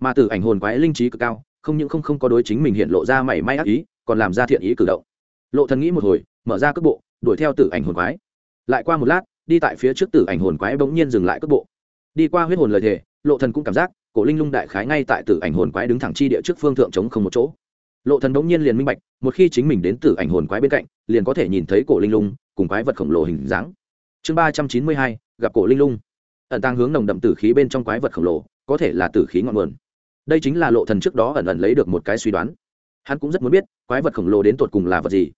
Mà tử ảnh hồn quái linh trí cực cao, không những không không có đối chính mình hiện lộ ra mảy may ác ý, còn làm ra thiện ý cử động. Lộ thần nghĩ một hồi, mở ra cước bộ, đuổi theo tử ảnh hồn quái. Lại qua một lát, đi tại phía trước tử ảnh hồn quái bỗng nhiên dừng lại cước bộ đi qua huyết hồn lời thề, lộ thần cũng cảm giác, cổ linh lung đại khái ngay tại tử ảnh hồn quái đứng thẳng chi địa trước phương thượng chống không một chỗ. Lộ thần đống nhiên liền minh bạch, một khi chính mình đến tử ảnh hồn quái bên cạnh, liền có thể nhìn thấy cổ linh lung, cùng quái vật khổng lồ hình dáng. Chương ba trăm chín mươi hai, gặp cổ linh lung. Ẩn tàng hướng nồng đậm tử khí bên trong quái vật khổng lồ, có thể là tử khí ngọn nguồn. Đây chính là lộ thần trước đó ẩn ẩn lấy được một cái suy đoán. Hắn cũng rất muốn biết, quái vật khổng lồ đến tột cùng là vật gì.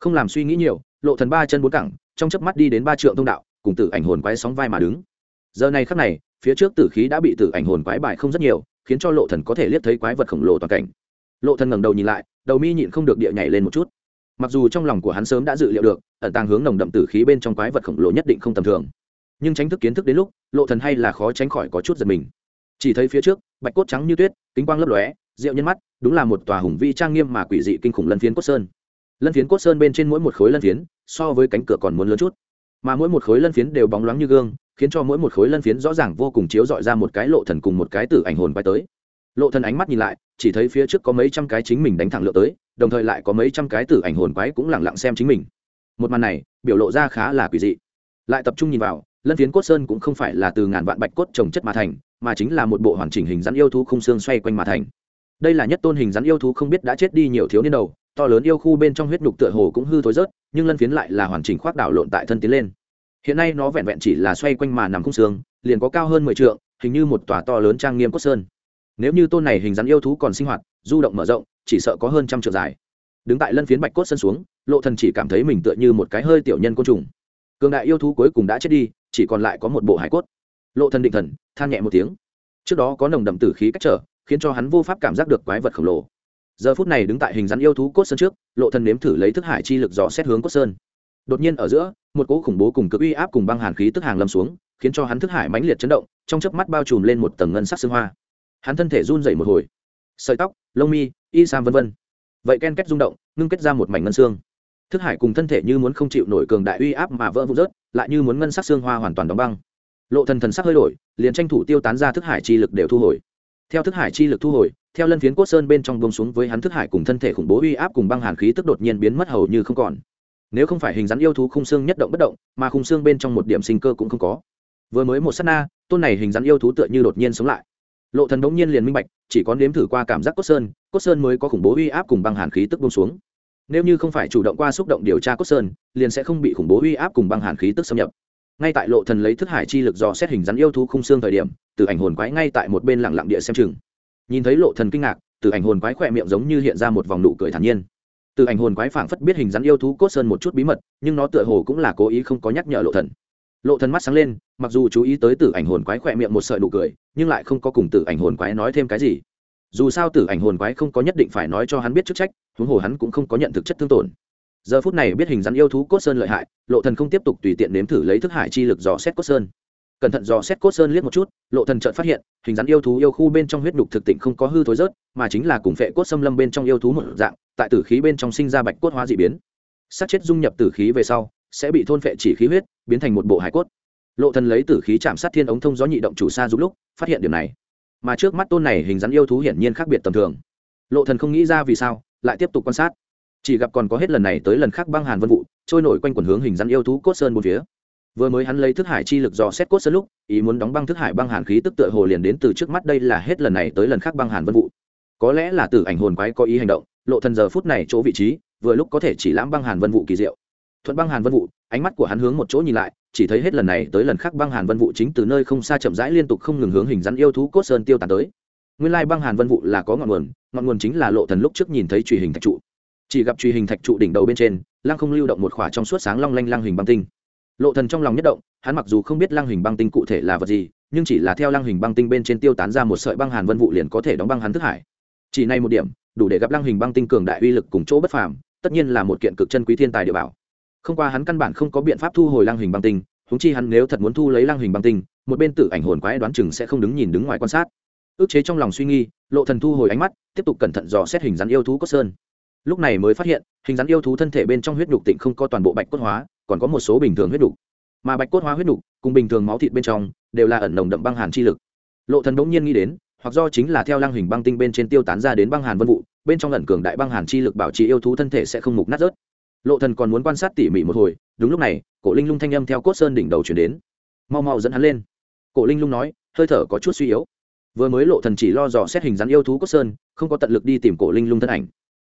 Không làm suy nghĩ nhiều, lộ thần ba chân bốn cẳng, trong chớp mắt đi đến ba trượng thông đạo, cùng tử ảnh hồn quái sóng vai mà đứng giờ này khắc này, phía trước tử khí đã bị tử ảnh hồn quái bại không rất nhiều, khiến cho lộ thần có thể liếc thấy quái vật khổng lồ toàn cảnh. Lộ thần ngẩng đầu nhìn lại, đầu mi nhịn không được địa nhảy lên một chút. Mặc dù trong lòng của hắn sớm đã dự liệu được, ẩn tàng hướng nồng đậm tử khí bên trong quái vật khổng lồ nhất định không tầm thường. Nhưng tránh thức kiến thức đến lúc, lộ thần hay là khó tránh khỏi có chút giật mình. Chỉ thấy phía trước, bạch cốt trắng như tuyết, kính quang lấp lóe, rượu nhân mắt, đúng là một tòa hùng vi trang nghiêm mà quỷ dị kinh khủng lân phiến cốt sơn. Lân phiến cốt sơn bên trên mỗi một khối lân phiến, so với cánh cửa còn muốn lớn chút mà mỗi một khối lân phiến đều bóng loáng như gương, khiến cho mỗi một khối lân phiến rõ ràng vô cùng chiếu dọi ra một cái lộ thần cùng một cái tử ảnh hồn quay tới. Lộ thần ánh mắt nhìn lại, chỉ thấy phía trước có mấy trăm cái chính mình đánh thẳng lượn tới, đồng thời lại có mấy trăm cái tử ảnh hồn quái cũng lặng lặng xem chính mình. Một màn này, biểu lộ ra khá là quỷ dị. Lại tập trung nhìn vào, lân phiến cốt sơn cũng không phải là từ ngàn vạn bạch cốt trồng chất mà thành, mà chính là một bộ hoàn chỉnh hình rắn yêu thú khung xương xoay quanh mà thành. Đây là nhất tôn hình rắn yêu thú không biết đã chết đi nhiều thiếu niên đầu, to lớn yêu khu bên trong huyết nhục tựa hồ cũng hư thối rớt nhưng lân phiến lại là hoàn chỉnh khoác đảo lộn tại thân tiến lên. Hiện nay nó vẹn vẹn chỉ là xoay quanh mà nằm khung xương, liền có cao hơn mười trượng, hình như một tòa to lớn trang nghiêm cốt sơn. Nếu như tôn này hình rắn yêu thú còn sinh hoạt, du động mở rộng, chỉ sợ có hơn trăm trượng dài. Đứng tại lân phiến bạch cốt sân xuống, lộ thần chỉ cảm thấy mình tựa như một cái hơi tiểu nhân côn trùng. Cường đại yêu thú cuối cùng đã chết đi, chỉ còn lại có một bộ hải cốt. Lộ thần định thần, than nhẹ một tiếng. Trước đó có nồng đậm tử khí cách trở, khiến cho hắn vô pháp cảm giác được quái vật khổng lồ giờ phút này đứng tại hình rắn yêu thú cốt sơn trước, lộ thần nếm thử lấy thức hải chi lực dò xét hướng cốt sơn. Đột nhiên ở giữa, một cỗ khủng bố cùng cực uy áp cùng băng hàn khí tức hàng lâm xuống, khiến cho hắn thức hải mãnh liệt chấn động, trong chớp mắt bao trùm lên một tầng ngân sắc xương hoa. Hắn thân thể run rẩy một hồi. Sợi tóc, lông mi, y sam vân vân. Vậy ken kết rung động, ngưng kết ra một mảnh ngân xương. Thức hải cùng thân thể như muốn không chịu nổi cường đại uy áp mà vỡ vụn rớt, lại như muốn ngân sắc xương hoa hoàn toàn đóng băng. Lộ thần thần sắc hơi đổi, liền tranh thủ tiêu tán ra thức hải chi lực đều thu hồi theo thức hải chi lực thu hồi, theo lân phiến cốt sơn bên trong bông xuống với hắn thức hải cùng thân thể khủng bố uy áp cùng băng hàn khí tức đột nhiên biến mất hầu như không còn. Nếu không phải hình dáng yêu thú khung xương nhất động bất động, mà khung xương bên trong một điểm sinh cơ cũng không có. Vừa mới một sát na, tôn này hình dáng yêu thú tựa như đột nhiên sống lại. Lộ thần đống nhiên liền minh bạch, chỉ có nếm thử qua cảm giác cốt sơn cốt sơn mới có khủng bố uy áp cùng băng hàn khí tức bông xuống. Nếu như không phải chủ động qua xúc động điều tra cốt sơn, liền sẽ không bị khủng bố uy áp cùng băng hàn khí tức xâm nhập. Ngay tại lộ thần lấy thức hải chi lực dò xét hình rắn yêu thú khung xương thời điểm từ ảnh hồn quái ngay tại một bên lặng lặng địa xem chừng. Nhìn thấy lộ thần kinh ngạc, từ ảnh hồn quái khỏe miệng giống như hiện ra một vòng nụ cười thản nhiên. Từ ảnh hồn quái phảng phất biết hình rắn yêu thú cốt sơn một chút bí mật, nhưng nó tựa hồ cũng là cố ý không có nhắc nhở lộ thần. Lộ thần mắt sáng lên, mặc dù chú ý tới từ ảnh hồn quái khỏe miệng một sợi nụ cười, nhưng lại không có cùng từ ảnh hồn quái nói thêm cái gì. Dù sao từ ảnh hồn quái không có nhất định phải nói cho hắn biết chức trách, huống hồ hắn cũng không có nhận thực chất thương tổn. Giờ phút này biết hình rắn yêu thú cốt sơn lợi hại, lộ thần không tiếp tục tùy tiện nếm thử lấy thức hải chi lực dò xét cốt sơn cẩn thận dò xét cốt sơn liếc một chút, lộ thần chợt phát hiện, hình rắn yêu thú yêu khu bên trong huyết đục thực tịnh không có hư thối rớt, mà chính là cùng phệ cốt xâm lâm bên trong yêu thú một dạng, tại tử khí bên trong sinh ra bạch cốt hóa dị biến. Sát chết dung nhập tử khí về sau, sẽ bị thôn phệ chỉ khí huyết, biến thành một bộ hải cốt. Lộ thần lấy tử khí chạm sát thiên ống thông gió nhị động chủ xa giúp lúc, phát hiện điểm này. Mà trước mắt tôn này hình rắn yêu thú hiển nhiên khác biệt tầm thường. Lộ thần không nghĩ ra vì sao, lại tiếp tục quan sát. Chỉ gặp còn có hết lần này tới lần khác băng hàn vân vụ, trôi nổi quanh quần hướng hình rắn yêu thú cốt sơn một phía vừa mới hắn lấy thức hải chi lực dò xét cốt sơn lúc, ý muốn đóng băng thức hải băng hàn khí tức tựa hồ liền đến từ trước mắt đây là hết lần này tới lần khác băng hàn vân vụ. Có lẽ là từ ảnh hồn quái có ý hành động, lộ thần giờ phút này chỗ vị trí, vừa lúc có thể chỉ lãm băng hàn vân vụ kỳ diệu. Thuận băng hàn vân vụ, ánh mắt của hắn hướng một chỗ nhìn lại, chỉ thấy hết lần này tới lần khác băng hàn vân vụ chính từ nơi không xa chậm rãi liên tục không ngừng hướng hình rắn yêu thú cốt sơn tiêu tàn tới. Nguyên lai băng hàn vân vụ là có ngọn nguồn ngọn nguồn chính là lộ thần lúc trước nhìn thấy truy hình thạch trụ. Chỉ gặp truy hình thạch trụ đỉnh đầu bên trên, lăng không lưu động một khỏa trong suốt sáng long lanh lăng hình băng tinh lộ thần trong lòng nhất động, hắn mặc dù không biết lăng hình băng tinh cụ thể là vật gì, nhưng chỉ là theo lăng hình băng tinh bên trên tiêu tán ra một sợi băng hàn vân vụ liền có thể đóng băng hắn thức hải. Chỉ này một điểm, đủ để gặp lăng hình băng tinh cường đại uy lực cùng chỗ bất phàm, tất nhiên là một kiện cực chân quý thiên tài địa bảo. Không qua hắn căn bản không có biện pháp thu hồi lăng hình băng tinh, huống chi hắn nếu thật muốn thu lấy lăng hình băng tinh, một bên tử ảnh hồn quái đoán chừng sẽ không đứng nhìn đứng ngoài quan sát. Ước chế trong lòng suy nghi lộ thần thu hồi ánh mắt, tiếp tục cẩn thận dò xét hình rắn yêu thú cốt sơn. Lúc này mới phát hiện, hình rắn yêu thú thân thể bên trong huyết nhục tịnh không có toàn bộ bạch cốt hóa còn có một số bình thường huyết đủ, mà bạch cốt hóa huyết đủ cùng bình thường máu thịt bên trong đều là ẩn nồng đậm băng hàn chi lực. Lộ thần bỗng nhiên nghĩ đến hoặc do chính là theo lăng hình băng tinh bên trên tiêu tán ra đến băng hàn vân vụ bên trong ẩn cường đại băng hàn chi lực bảo trì yêu thú thân thể sẽ không mục nát rớt. Lộ thần còn muốn quan sát tỉ mỉ một hồi đúng lúc này cổ linh lung thanh âm theo cốt sơn đỉnh đầu chuyển đến. Mau mau dẫn hắn lên. Cổ linh lung nói hơi thở có chút suy yếu. Vừa mới lộ thần chỉ lo dò xét hình dáng yêu thú cốt sơn không có tận lực đi tìm cổ linh lung thân ảnh.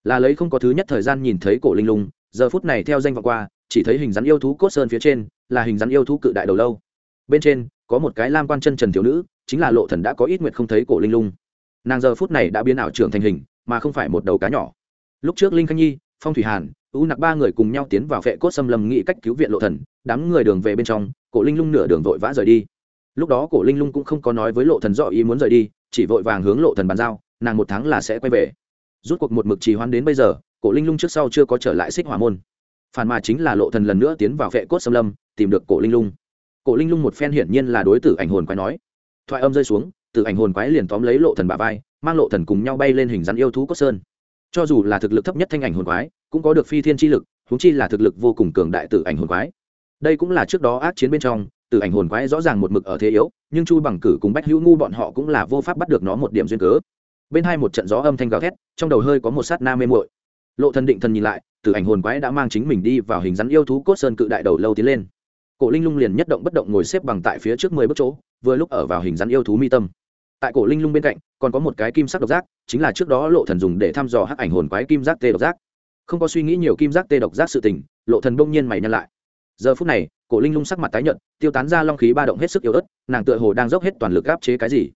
Là lấy không có thứ nhất thời gian nhìn thấy cổ linh lung giờ phút này theo danh vọng qua chỉ thấy hình dáng yêu thú cốt sơn phía trên là hình dáng yêu thú cự đại đầu lâu. Bên trên, có một cái lam quan chân trần thiếu nữ, chính là lộ thần đã có ít nguyệt không thấy cổ linh lung. Nàng giờ phút này đã biến ảo trưởng thành hình, mà không phải một đầu cá nhỏ. Lúc trước linh khanh nhi, phong thủy hàn u nặc ba người cùng nhau tiến vào vệ cốt xâm lâm nghĩ cách cứu viện lộ thần, đám người đường về bên trong, cổ linh lung nửa đường vội vã rời đi. Lúc đó cổ linh lung cũng không có nói với lộ thần rõ ý muốn rời đi, chỉ vội vàng hướng lộ thần bàn giao, nàng một tháng là sẽ quay về. Rút cuộc một mực trì hoãn đến bây giờ, cổ linh lung trước sau chưa có trở lại xích hỏa môn phản mà chính là lộ thần lần nữa tiến vào vệ cốt xâm lâm, tìm được cổ linh lung. Cổ linh lung một phen hiển nhiên là đối tử ảnh hồn quái nói. Thoại âm rơi xuống, tử ảnh hồn quái liền tóm lấy lộ thần bả vai, mang lộ thần cùng nhau bay lên hình rắn yêu thú cốt sơn. Cho dù là thực lực thấp nhất thanh ảnh hồn quái, cũng có được phi thiên chi lực húng chi là thực lực vô cùng cường đại tử ảnh hồn quái. Đây cũng là trước đó ác chiến bên trong, tử ảnh hồn quái rõ ràng một mực ở thế yếu, nhưng chu bằng cử cùng bách hữu ngu bọn họ cũng là vô pháp bắt được nó một điểm duyên cớ. Bên hai một trận gió âm thanh gào thét, trong đầu hơi có một sát na mê muội lộ thần định thần nhìn lại, từ ảnh hồn quái đã mang chính mình đi vào hình rắn yêu thú cốt sơn cự đại đầu lâu tiến lên. Cổ linh lung liền nhất động bất động ngồi xếp bằng tại phía trước mười bước chỗ, vừa lúc ở vào hình rắn yêu thú mi tâm. Tại cổ linh lung bên cạnh, còn có một cái kim sắc độc giác, chính là trước đó lộ thần dùng để thăm dò hắc ảnh hồn quái kim giác tê độc giác. Không có suy nghĩ nhiều kim giác tê độc giác sự tình, lộ thần đông nhiên mày nhăn lại. Giờ phút này, cổ linh lung sắc mặt tái nhợt, tiêu tán ra long khí ba động hết sức yếu ớt, nàng tựa hồ đang dốc hết toàn lực áp chế cái gì.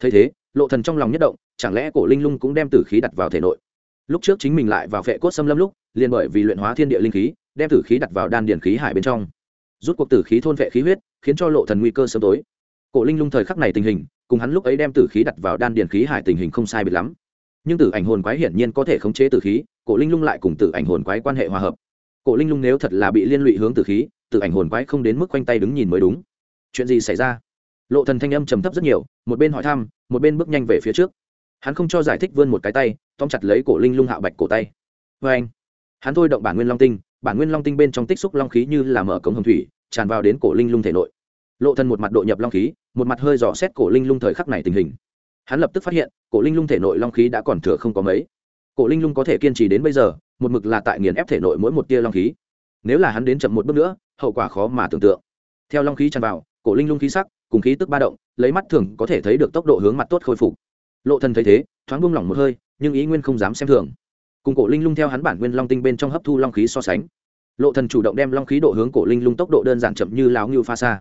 Thấy thế, lộ thần trong lòng nhất động, chẳng lẽ cổ linh lung cũng đem tử khí đặt vào thể nội? Lúc trước chính mình lại vào vệ cốt xâm lâm lúc, liền bởi vì luyện hóa thiên địa linh khí, đem tử khí đặt vào đan điển khí hải bên trong. Rút cuộc tử khí thôn vệ khí huyết, khiến cho lộ thần nguy cơ sớm tối. Cổ linh lung thời khắc này tình hình, cùng hắn lúc ấy đem tử khí đặt vào đan điền khí hải tình hình không sai biệt lắm. Nhưng tử ảnh hồn quái hiển nhiên có thể khống chế tử khí, cổ linh lung lại cùng tử ảnh hồn quái quan hệ hòa hợp. Cổ linh lung nếu thật là bị liên lụy hướng tử khí, tử ảnh hồn quái không đến mức quanh tay đứng nhìn mới đúng. Chuyện gì xảy ra? Lộ thần thanh âm trầm thấp rất nhiều, một bên hỏi thăm, một bên bước nhanh về phía trước hắn không cho giải thích vươn một cái tay, tóm chặt lấy cổ linh lung hạo bạch cổ tay. Vê anh, hắn thôi động bản nguyên long tinh, bản nguyên long tinh bên trong tích xúc long khí như là mở cống hồng thủy, tràn vào đến cổ linh lung thể nội. Lộ thần một mặt độ nhập long khí, một mặt hơi dò xét cổ linh lung thời khắc này tình hình. Hắn lập tức phát hiện, cổ linh lung thể nội long khí đã còn thừa không có mấy. Cổ linh lung có thể kiên trì đến bây giờ, một mực là tại nghiền ép thể nội mỗi một tia long khí. Nếu là hắn đến chậm một bước nữa, hậu quả khó mà tưởng tượng. Theo long khí tràn vào, cổ linh lung khí sắc, cùng khí tức ba động, lấy mắt thường có thể thấy được tốc độ hướng mặt tốt khôi phục lộ thần thấy thế, thoáng buông lỏng một hơi, nhưng ý nguyên không dám xem thường. Cùng cổ linh lung theo hắn bản nguyên long tinh bên trong hấp thu long khí so sánh. Lộ thần chủ động đem long khí độ hướng cổ linh lung tốc độ đơn giản chậm như láo như pha xa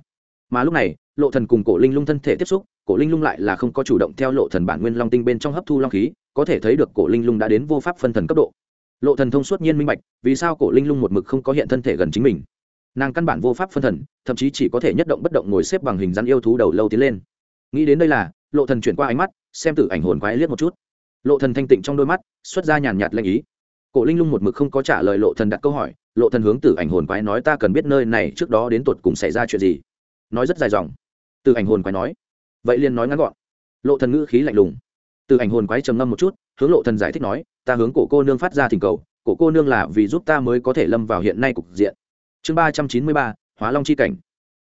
mà lúc này, lộ thần cùng cổ linh lung thân thể tiếp xúc, cổ linh lung lại là không có chủ động theo lộ thần bản nguyên long tinh bên trong hấp thu long khí, có thể thấy được cổ linh lung đã đến vô pháp phân thần cấp độ. Lộ thần thông suốt nhiên minh bạch, vì sao cổ linh lung một mực không có hiện thân thể gần chính mình. Nàng căn bản vô pháp phân thần, thậm chí chỉ có thể nhất động bất động ngồi xếp bằng hình rắn yêu thú đầu lâu tiến lên. Nghĩ đến đây là lộ thần chuyển qua ánh mắt, xem tử ảnh hồn quái liếc một chút. Lộ thần thanh tịnh trong đôi mắt, xuất ra nhàn nhạt lanh ý. Cổ linh lung một mực không có trả lời lộ thần đặt câu hỏi, lộ thần hướng tử ảnh hồn quái nói ta cần biết nơi này trước đó đến tuột cùng xảy ra chuyện gì. Nói rất dài dòng. Tử ảnh hồn quái nói, vậy liền nói ngắn gọn. Lộ thần ngữ khí lạnh lùng. Tử ảnh hồn quái trầm ngâm một chút, hướng lộ thần giải thích nói, ta hướng cổ cô nương phát ra thỉnh cầu, cổ cô nương là vì giúp ta mới có thể lâm vào hiện nay cục diện. Chương ba trăm chín mươi ba, hóa long chi cảnh.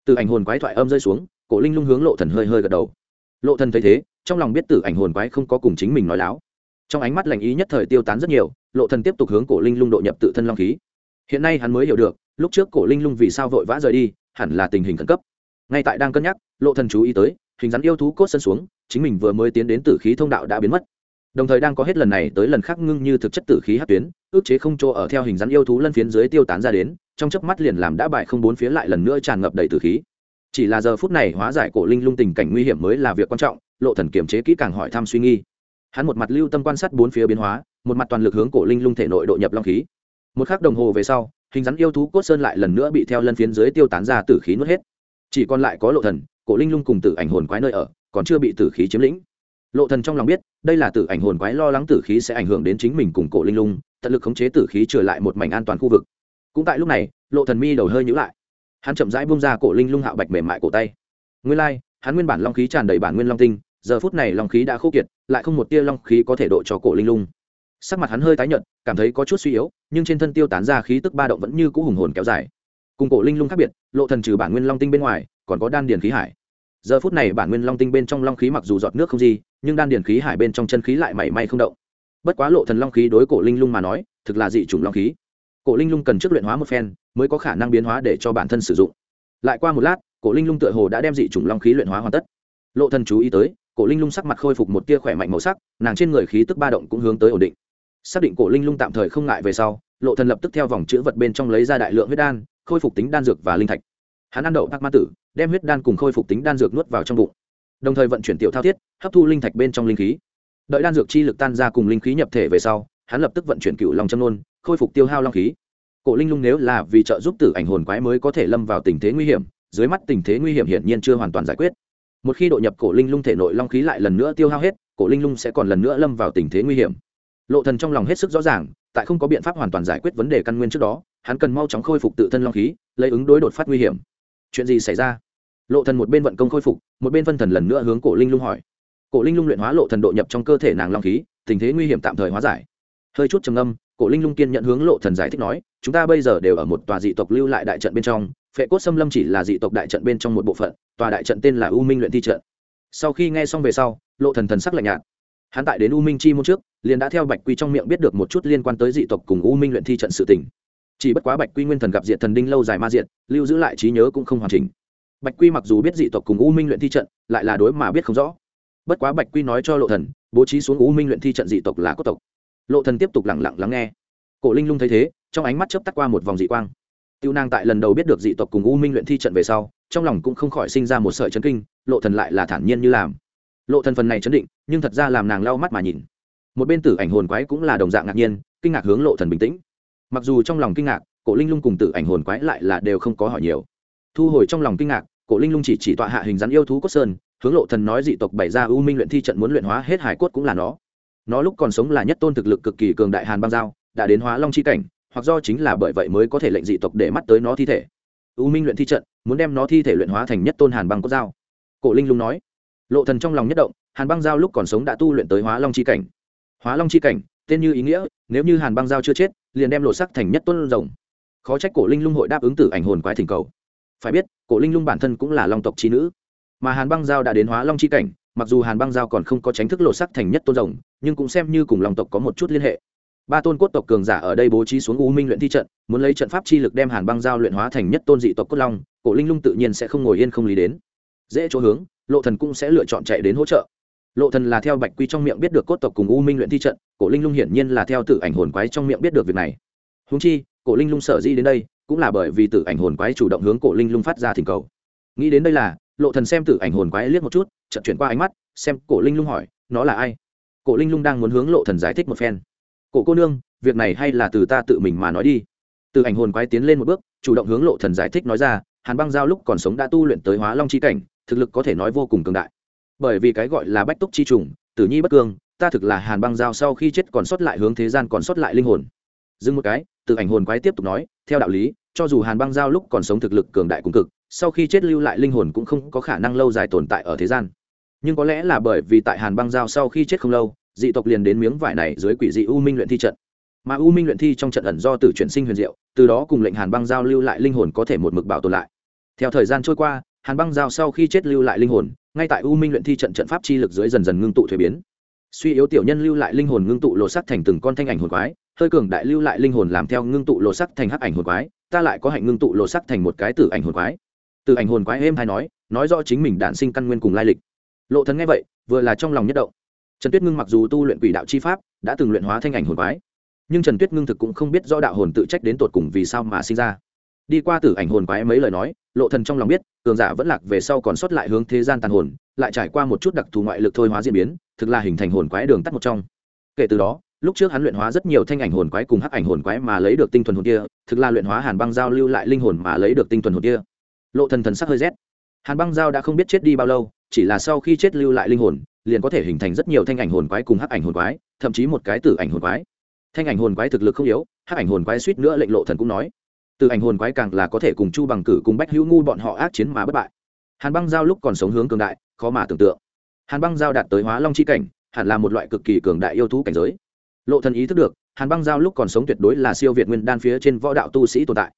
Từ ảnh hồn quái thoại âm rơi xuống, cổ linh lung hướng lộ thần hơi hơi gật đầu lộ thần thấy thế, trong lòng biết tử ảnh hồn quái không có cùng chính mình nói láo. Trong ánh mắt lành ý nhất thời tiêu tán rất nhiều, lộ thần tiếp tục hướng cổ linh lung độ nhập tự thân long khí. Hiện nay hắn mới hiểu được, lúc trước cổ linh lung vì sao vội vã rời đi, hẳn là tình hình khẩn cấp. Ngay tại đang cân nhắc, lộ thần chú ý tới, hình dáng yêu thú cốt sân xuống, chính mình vừa mới tiến đến tử khí thông đạo đã biến mất. Đồng thời đang có hết lần này tới lần khác ngưng như thực chất tử khí hát tuyến, ước chế không chỗ ở theo hình dáng yêu thú lân phiến dưới tiêu tán ra đến, trong chớp mắt liền làm đã bại không bốn phía lại lần nữa tràn ngập đầy tử khí chỉ là giờ phút này hóa giải cổ linh lung tình cảnh nguy hiểm mới là việc quan trọng, lộ thần kiểm chế kỹ càng hỏi thăm suy nghi hắn một mặt lưu tâm quan sát bốn phía biến hóa, một mặt toàn lực hướng cổ linh lung thể nội độ nhập long khí. Một khắc đồng hồ về sau, hình dáng yêu thú cốt sơn lại lần nữa bị theo lân phiến dưới tiêu tán ra tử khí nuốt hết. Chỉ còn lại có lộ thần, cổ linh lung cùng tử ảnh hồn quái nơi ở, còn chưa bị tử khí chiếm lĩnh. Lộ thần trong lòng biết, đây là tử ảnh hồn quái lo lắng tử khí sẽ ảnh hưởng đến chính mình cùng cổ linh lung, tận lực khống chế tử khí trở lại một mảnh an toàn khu vực. Cũng tại lúc này, lộ thần mi đầu hơi nhíu lại hắn chậm rãi buông ra cổ linh lung hạo bạch mềm mại cổ tay. Nguyên lai like, hắn nguyên bản long khí tràn đầy bản nguyên long tinh giờ phút này long khí đã khô kiệt lại không một tia long khí có thể độ cho cổ linh lung. Sắc mặt hắn hơi tái nhợt cảm thấy có chút suy yếu nhưng trên thân tiêu tán ra khí tức ba động vẫn như cũ hùng hồn kéo dài. Cùng cổ linh lung khác biệt lộ thần trừ bản nguyên long tinh bên ngoài còn có đan điền khí hải. Giờ phút này bản nguyên long tinh bên trong long khí mặc dù giọt nước không gì nhưng đan điền khí hải bên trong chân khí lại mảy may không động. Bất quá lộ thần long khí đối cổ linh lung mà nói thực là dị chủng long khí. Cổ linh lung cần trước luyện hóa một phen mới có khả năng biến hóa để cho bản thân sử dụng. Lại qua một lát, cổ linh lung tựa hồ đã đem dị chủng long khí luyện hóa hoàn tất. Lộ thần chú ý tới, cổ linh lung sắc mặt khôi phục một tia khỏe mạnh màu sắc, nàng trên người khí tức ba động cũng hướng tới ổn định. Xác định cổ linh lung tạm thời không ngại về sau, lộ thần lập tức theo vòng chữ vật bên trong lấy ra đại lượng huyết đan, khôi phục tính đan dược và linh thạch. Hắn ăn đậu bạc ma tử, đem huyết đan cùng khôi phục tính đan dược nuốt vào trong bụng. Đồng thời vận chuyển tiểu thao thiết, hấp thu linh thạch bên trong linh khí. Đợi đan dược chi lực tan ra cùng linh khí nhập thể về sau, hắn lập tức vận chuyển cựu long châm nôn, khôi phục tiêu hao long khí cổ linh lung nếu là vì trợ giúp tử ảnh hồn quái mới có thể lâm vào tình thế nguy hiểm, dưới mắt tình thế nguy hiểm hiển nhiên chưa hoàn toàn giải quyết. Một khi độ nhập cổ linh lung thể nội long khí lại lần nữa tiêu hao hết, cổ linh lung sẽ còn lần nữa lâm vào tình thế nguy hiểm. Lộ thần trong lòng hết sức rõ ràng, tại không có biện pháp hoàn toàn giải quyết vấn đề căn nguyên trước đó, hắn cần mau chóng khôi phục tự thân long khí, lấy ứng đối đột phát nguy hiểm. Chuyện gì xảy ra? Lộ thần một bên vận công khôi phục, một bên phân thần lần nữa hướng cổ linh lung hỏi. Cổ linh lung luyện hóa lộ thần độ nhập trong cơ thể nàng long khí, tình thế nguy hiểm tạm thời hóa giải. Hơi chút trầm âm cổ linh lung kiên nhận hướng lộ thần giải thích nói, chúng ta bây giờ đều ở một tòa dị tộc lưu lại đại trận bên trong, phệ cốt xâm lâm chỉ là dị tộc đại trận bên trong một bộ phận, tòa đại trận tên là u minh luyện thi trận. Sau khi nghe xong về sau, lộ thần thần sắc lạnh nhạt. Hắn tại đến u minh chi môn trước, liền đã theo bạch quy trong miệng biết được một chút liên quan tới dị tộc cùng u minh luyện thi trận sự tình. Chỉ bất quá bạch quy nguyên thần gặp diện thần đinh lâu dài ma diện lưu giữ lại trí nhớ cũng không hoàn chỉnh. Bạch quy mặc dù biết dị tộc cùng u minh luyện thi trận, lại là đối mà biết không rõ. Bất quá bạch quy nói cho lộ thần, bố trí xuống u minh luyện thi trận dị tộc là cốt tộc lộ thần tiếp tục lặng lặng lắng nghe. Cổ linh lung thấy thế, trong ánh mắt chớp tắt qua một vòng dị quang. Tiêu nàng tại lần đầu biết được dị tộc cùng u minh luyện thi trận về sau, trong lòng cũng không khỏi sinh ra một sợi chấn kinh, lộ thần lại là thản nhiên như làm. Lộ thần phần này chấn định, nhưng thật ra làm nàng lau mắt mà nhìn. Một bên tử ảnh hồn quái cũng là đồng dạng ngạc nhiên, kinh ngạc hướng lộ thần bình tĩnh. Mặc dù trong lòng kinh ngạc, cổ linh lung cùng tử ảnh hồn quái lại là đều không có hỏi nhiều. Thu hồi trong lòng kinh ngạc, cổ linh lung chỉ chỉ tọa hạ hình dáng yêu thú cốt sơn, hướng lộ thần nói dị tộc bày ra u minh luyện thi trận muốn luyện hóa hết hải cốt cũng là nó nó lúc còn sống là nhất tôn thực lực cực kỳ cường đại hàn băng giao, đã đến hóa long chi cảnh, hoặc do chính là bởi vậy mới có thể lệnh dị tộc để mắt tới nó thi thể. U minh luyện thi trận, muốn đem nó thi thể luyện hóa thành nhất tôn hàn băng cốt dao cổ linh lung nói. Lộ thần trong lòng nhất động, hàn băng dao lúc còn sống đã tu luyện tới hóa long chi cảnh. Hóa long chi cảnh, tên như ý nghĩa, nếu như hàn băng dao chưa chết, liền đem lộ sắc thành nhất tôn rồng. Khó trách cổ linh lung hội đáp ứng tử ảnh hồn quái thỉnh cầu. Phải biết, cổ linh lung bản thân cũng là long tộc trí nữ. Mà hàn băng giao đã đến hóa long chi cảnh mặc dù hàn băng giao còn không có tránh thức lộ sắc thành nhất tôn rồng, nhưng cũng xem như cùng long tộc có một chút liên hệ. Ba tôn cốt tộc cường giả ở đây bố trí xuống u minh luyện thi trận, muốn lấy trận pháp chi lực đem hàn băng giao luyện hóa thành nhất tôn dị tộc cốt long, cổ linh lung tự nhiên sẽ không ngồi yên không lý đến. Dễ chỗ hướng, lộ thần cũng sẽ lựa chọn chạy đến hỗ trợ. Lộ thần là theo bạch quy trong miệng biết được cốt tộc cùng u minh luyện thi trận, cổ linh lung hiển nhiên là theo tử ảnh hồn quái trong miệng biết được việc này. Húng chi, cổ linh lung sở di đến đây, cũng là bởi vì tử ảnh hồn quái chủ động hướng cổ linh lung phát ra thỉnh cầu. Nghĩ đến đây là, lộ thần xem tử ảnh hồn quái liếc một chút chợt chuyển qua ánh mắt, xem cổ linh lung hỏi, nó là ai? Cổ linh lung đang muốn hướng lộ thần giải thích một phen. Cổ cô nương, việc này hay là từ ta tự mình mà nói đi. Từ ảnh hồn quái tiến lên một bước, chủ động hướng lộ thần giải thích nói ra, hàn băng giao lúc còn sống đã tu luyện tới hóa long chi cảnh, thực lực có thể nói vô cùng cường đại. Bởi vì cái gọi là bách túc chi trùng, tử nhi bất cương ta thực là hàn băng giao sau khi chết còn sót lại hướng thế gian còn sót lại linh hồn. Dừng một cái, từ ảnh hồn quái tiếp tục nói, theo đạo lý, cho dù hàn băng giao lúc còn sống thực lực cường đại cùng cực, sau khi chết lưu lại linh hồn cũng không có khả năng lâu dài tồn tại ở thế gian nhưng có lẽ là bởi vì tại hàn băng giao sau khi chết không lâu, dị tộc liền đến miếng vải này dưới quỷ dị u minh luyện thi trận. Mà u minh luyện thi trong trận ẩn do tử chuyển sinh huyền diệu, từ đó cùng lệnh hàn băng giao lưu lại linh hồn có thể một mực bảo tồn lại. Theo thời gian trôi qua, hàn băng giao sau khi chết lưu lại linh hồn, ngay tại u minh luyện thi trận trận pháp chi lực dưới dần dần ngưng tụ thuế biến. Suy yếu tiểu nhân lưu lại linh hồn ngưng tụ lộ sắc thành từng con thanh ảnh hồn quái, hơi cường đại lưu lại linh hồn làm theo ngưng tụ lộ sắc thành hắc ảnh hồn quái, ta lại có hạnh ngưng tụ lộ sắc thành một cái tử ảnh hồn quái. Tử ảnh hồn quái êm hay nói nói rõ chính mình đản sinh căn nguyên cùng lai lịch lộ thần nghe vậy, vừa là trong lòng nhất động. Trần tuyết ngưng mặc dù tu luyện quỷ đạo chi pháp, đã từng luyện hóa thanh ảnh hồn quái. Nhưng trần tuyết ngưng thực cũng không biết do đạo hồn tự trách đến tột cùng vì sao mà sinh ra. Đi qua tử ảnh hồn quái mấy lời nói, lộ thần trong lòng biết, cường giả vẫn lạc về sau còn sót lại hướng thế gian tàn hồn, lại trải qua một chút đặc thù ngoại lực thôi hóa diễn biến, thực là hình thành hồn quái đường tắt một trong. Kể từ đó, lúc trước hắn luyện hóa rất nhiều thanh ảnh hồn quái cùng hắc ảnh hồn quái mà lấy được tinh thuần hồn kia, thực là luyện hóa hàn băng giao lưu lại linh hồn mà lấy được tinh thuần hồn kia. Lộ thần thần sắc hơi rét. Hàn băng giao đã không biết chết đi bao lâu chỉ là sau khi chết lưu lại linh hồn, liền có thể hình thành rất nhiều thanh ảnh hồn quái cùng hắc ảnh hồn quái, thậm chí một cái tử ảnh hồn quái. Thanh ảnh hồn quái thực lực không yếu, hắc ảnh hồn quái suýt nữa lệnh lộ thần cũng nói. Từ ảnh hồn quái càng là có thể cùng chu bằng cử cùng bách hữu ngu bọn họ ác chiến mà bất bại. Hàn băng giao lúc còn sống hướng cường đại, khó mà tưởng tượng. Hàn băng giao đạt tới hóa long c h i cảnh, hẳn là một loại cực kỳ cường đại yêu thú cảnh giới. Lộ thần ý thức được, hàn băng giao lúc còn sống tuyệt đối là siêu việt nguyên đan phía trên võ đạo tu sĩ tồn tại.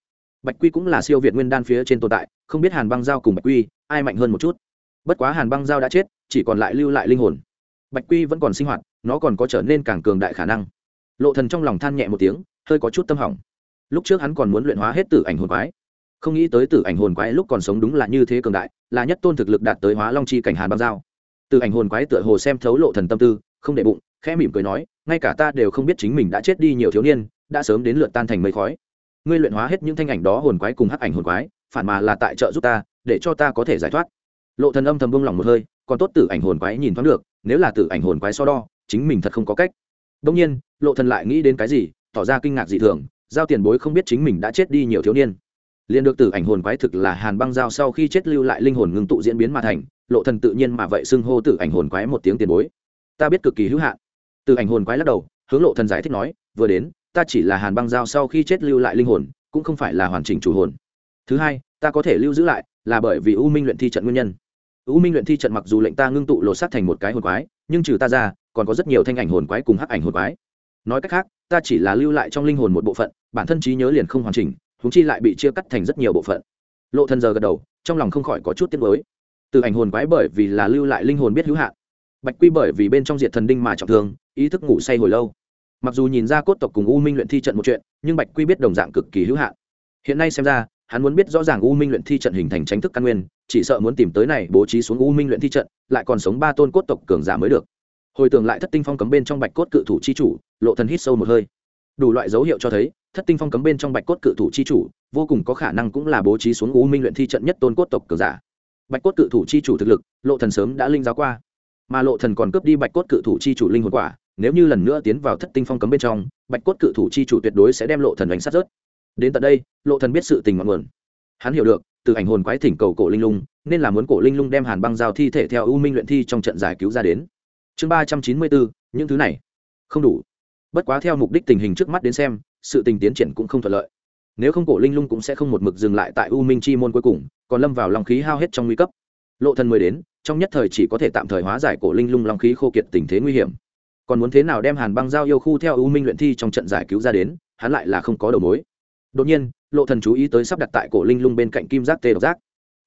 Bạch quy cũng là siêu việt nguyên đan phía trên tồn tại, không biết hàn băng giao cùng bạch quy, ai mạnh hơn một chút? Bất quá hàn băng giao đã chết, chỉ còn lại lưu lại linh hồn. Bạch quy vẫn còn sinh hoạt, nó còn có trở nên càng cường đại khả năng. Lộ thần trong lòng than nhẹ một tiếng, hơi có chút tâm hỏng. Lúc trước hắn còn muốn luyện hóa hết tử ảnh hồn quái. Không nghĩ tới tử ảnh hồn quái lúc còn sống đúng là như thế cường đại, là nhất tôn thực lực đạt tới hóa long chi cảnh hàn băng giao. Tử ảnh hồn quái tựa hồ xem thấu lộ thần tâm tư, không để bụng, khẽ mỉm cười nói, ngay cả ta đều không biết chính mình đã chết đi nhiều thiếu niên, đã sớm đến lượt tan thành mây khói. Ngươi luyện hóa hết những thanh ảnh đó hồn quái cùng hắc ảnh hồn quái, phản mà là tại trợ giúp ta, để cho ta có thể giải thoát lộ thần âm thầm buông lòng một hơi, còn tốt tử ảnh hồn quái nhìn thoáng được, nếu là tử ảnh hồn quái so đo, chính mình thật không có cách. Đông nhiên, lộ thần lại nghĩ đến cái gì, tỏ ra kinh ngạc dị thường, giao tiền bối không biết chính mình đã chết đi nhiều thiếu niên. Liền được tử ảnh hồn quái thực là hàn băng giao sau khi chết lưu lại linh hồn ngưng tụ diễn biến mà thành, lộ thần tự nhiên mà vậy xưng hô tử ảnh hồn quái một tiếng tiền bối. Ta biết cực kỳ hữu hạn. Tử ảnh hồn quái lắc đầu, hướng lộ thần giải thích nói, vừa đến, ta chỉ là hàn băng giao sau khi chết lưu lại linh hồn, cũng không phải là hoàn chỉnh chủ hồn. Thứ hai ta có thể lưu giữ lại là bởi vì u minh luyện thi trận nguyên nhân. U minh luyện thi trận mặc dù lệnh ta ngưng tụ lột sát thành một cái hồn quái, nhưng trừ ta ra, còn có rất nhiều thanh ảnh hồn quái cùng hắc ảnh hồn quái. Nói cách khác, ta chỉ là lưu lại trong linh hồn một bộ phận, bản thân trí nhớ liền không hoàn chỉnh húng chi lại bị chia cắt thành rất nhiều bộ phận. Lộ thần giờ gật đầu, trong lòng không khỏi có chút tiếc nuối. Từ ảnh hồn quái bởi vì là lưu lại linh hồn biết hữu hạn, bạch quy bởi vì bên trong diệt thần đinh mà trọng thương, ý thức ngủ say hồi lâu. Mặc dù nhìn ra cốt tộc cùng u minh luyện thi trận một chuyện, nhưng bạch quy biết đồng dạng cực kỳ hữu hạn. Hiện nay xem ra hắn muốn biết rõ ràng u minh luyện thi trận hình thành tránh thức căn nguyên, chỉ sợ muốn tìm tới này bố trí xuống u minh luyện thi trận, lại còn sống ba tôn cốt tộc cường giả mới được. Hồi tưởng lại thất tinh phong cấm bên trong bạch cốt cự thủ chi chủ, lộ thần hít sâu một hơi. Đủ loại dấu hiệu cho thấy, thất tinh phong cấm bên trong bạch cốt cự thủ chi chủ, vô cùng có khả năng cũng là bố trí xuống u minh luyện thi trận nhất tôn cốt tộc cường giả. Bạch cốt cự thủ chi chủ thực lực, lộ thần sớm đã linh giáo qua. Mà lộ thần còn cướp đi bạch cốt cự thủ chi chủ linh hồn quả, nếu như lần nữa tiến vào thất tinh phong cấm bên trong, bạch cốt cự thủ chi chủ tuyệt đối sẽ đem lộ thần đánh sát rớt đến tận đây, lộ thần biết sự tình ngọn nguồn. Hắn hiểu được, từ ảnh hồn quái thỉnh cầu cổ linh lung, nên là muốn cổ linh lung đem hàn băng giao thi thể theo u minh luyện thi trong trận giải cứu ra đến. Chương ba trăm chín mươi bốn, những thứ này. Không đủ. Bất quá theo mục đích tình hình trước mắt đến xem, sự tình tiến triển cũng không thuận lợi. Nếu không cổ linh lung cũng sẽ không một mực dừng lại tại u minh chi môn cuối cùng, còn lâm vào lòng khí hao hết trong nguy cấp. Lộ thần mới đến, trong nhất thời chỉ có thể tạm thời hóa giải cổ linh lung long khí khô kiệt tình thế nguy hiểm. Còn muốn thế nào đem hàn băng giao yêu khu theo u minh luyện thi trong trận giải cứu ra đến, hắn lại là không có đầu mối đột nhiên, lộ thần chú ý tới sắp đặt tại cổ linh lung bên cạnh kim giác tê độc giác.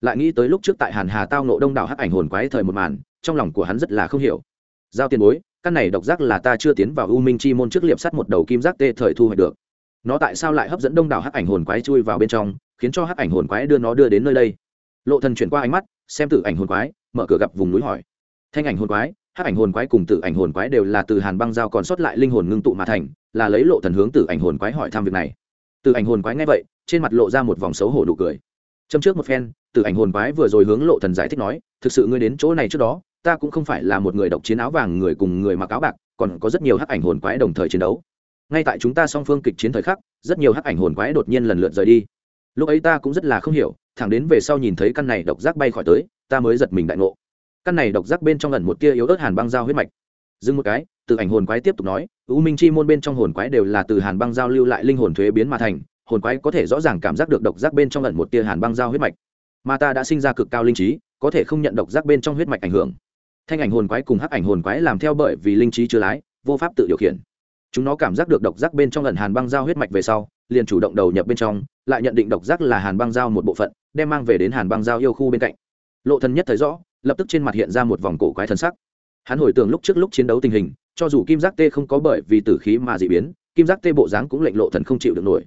Lại nghĩ tới lúc trước tại hàn hà tao nộ đông đảo hắc ảnh hồn quái thời một màn, trong lòng của hắn rất là không hiểu. Giao tiền bối, căn này độc giác là ta chưa tiến vào u minh chi môn trước liệp sắt một đầu kim giác tê thời thu hoạch được. Nó tại sao lại hấp dẫn đông đảo hắc ảnh hồn quái chui vào bên trong, khiến cho hắc ảnh hồn quái đưa nó đưa đến nơi đây? Lộ thần chuyển qua ánh mắt, xem tử ảnh hồn quái, mở cửa gặp vùng núi hỏi. Thanh ảnh hồn quái, hắc ảnh hồn quái cùng tử ảnh hồn quái đều là từ hàn băng giao còn sót lại linh hồn ngưng tụ mà thành, là lấy lộ thần hướng tử ảnh hồn quái hỏi thăm việc này. Từ ảnh hồn quái nghe vậy, trên mặt lộ ra một vòng xấu hổ đủ cười. Châm trước một phen, từ ảnh hồn quái vừa rồi hướng lộ thần giải thích nói, thực sự ngươi đến chỗ này trước đó, ta cũng không phải là một người độc chiến áo vàng người cùng người mặc áo bạc, còn có rất nhiều hắc ảnh hồn quái đồng thời chiến đấu. Ngay tại chúng ta song phương kịch chiến thời khắc, rất nhiều hắc ảnh hồn quái đột nhiên lần lượt rời đi. Lúc ấy ta cũng rất là không hiểu, thẳng đến về sau nhìn thấy căn này độc giác bay khỏi tới, ta mới giật mình đại ngộ. Căn này độc giác bên trong ẩn một tia yếu ớt hàn băng giao huyết mạch. Dừng một cái từ ảnh hồn quái tiếp tục nói, u minh chi môn bên trong hồn quái đều là từ hàn băng giao lưu lại linh hồn thuế biến mà thành, hồn quái có thể rõ ràng cảm giác được độc giác bên trong lần một tia hàn băng giao huyết mạch. Mà ta đã sinh ra cực cao linh trí, có thể không nhận độc giác bên trong huyết mạch ảnh hưởng. Thanh ảnh hồn quái cùng hắc ảnh hồn quái làm theo bởi vì linh trí chưa lái, vô pháp tự điều khiển. Chúng nó cảm giác được độc giác bên trong lần hàn băng giao huyết mạch về sau, liền chủ động đầu nhập bên trong, lại nhận định độc giác là hàn băng giao một bộ phận, đem mang về đến hàn băng giao yêu khu bên cạnh. Lộ thần nhất thấy rõ, lập tức trên mặt hiện ra một vòng cổ quái thần sắc. Hắn hồi tưởng lúc trước lúc chiến đấu tình hình cho dù kim giác tê không có bởi vì tử khí mà dị biến, kim giác tê bộ dáng cũng lệnh lộ thần không chịu được nổi.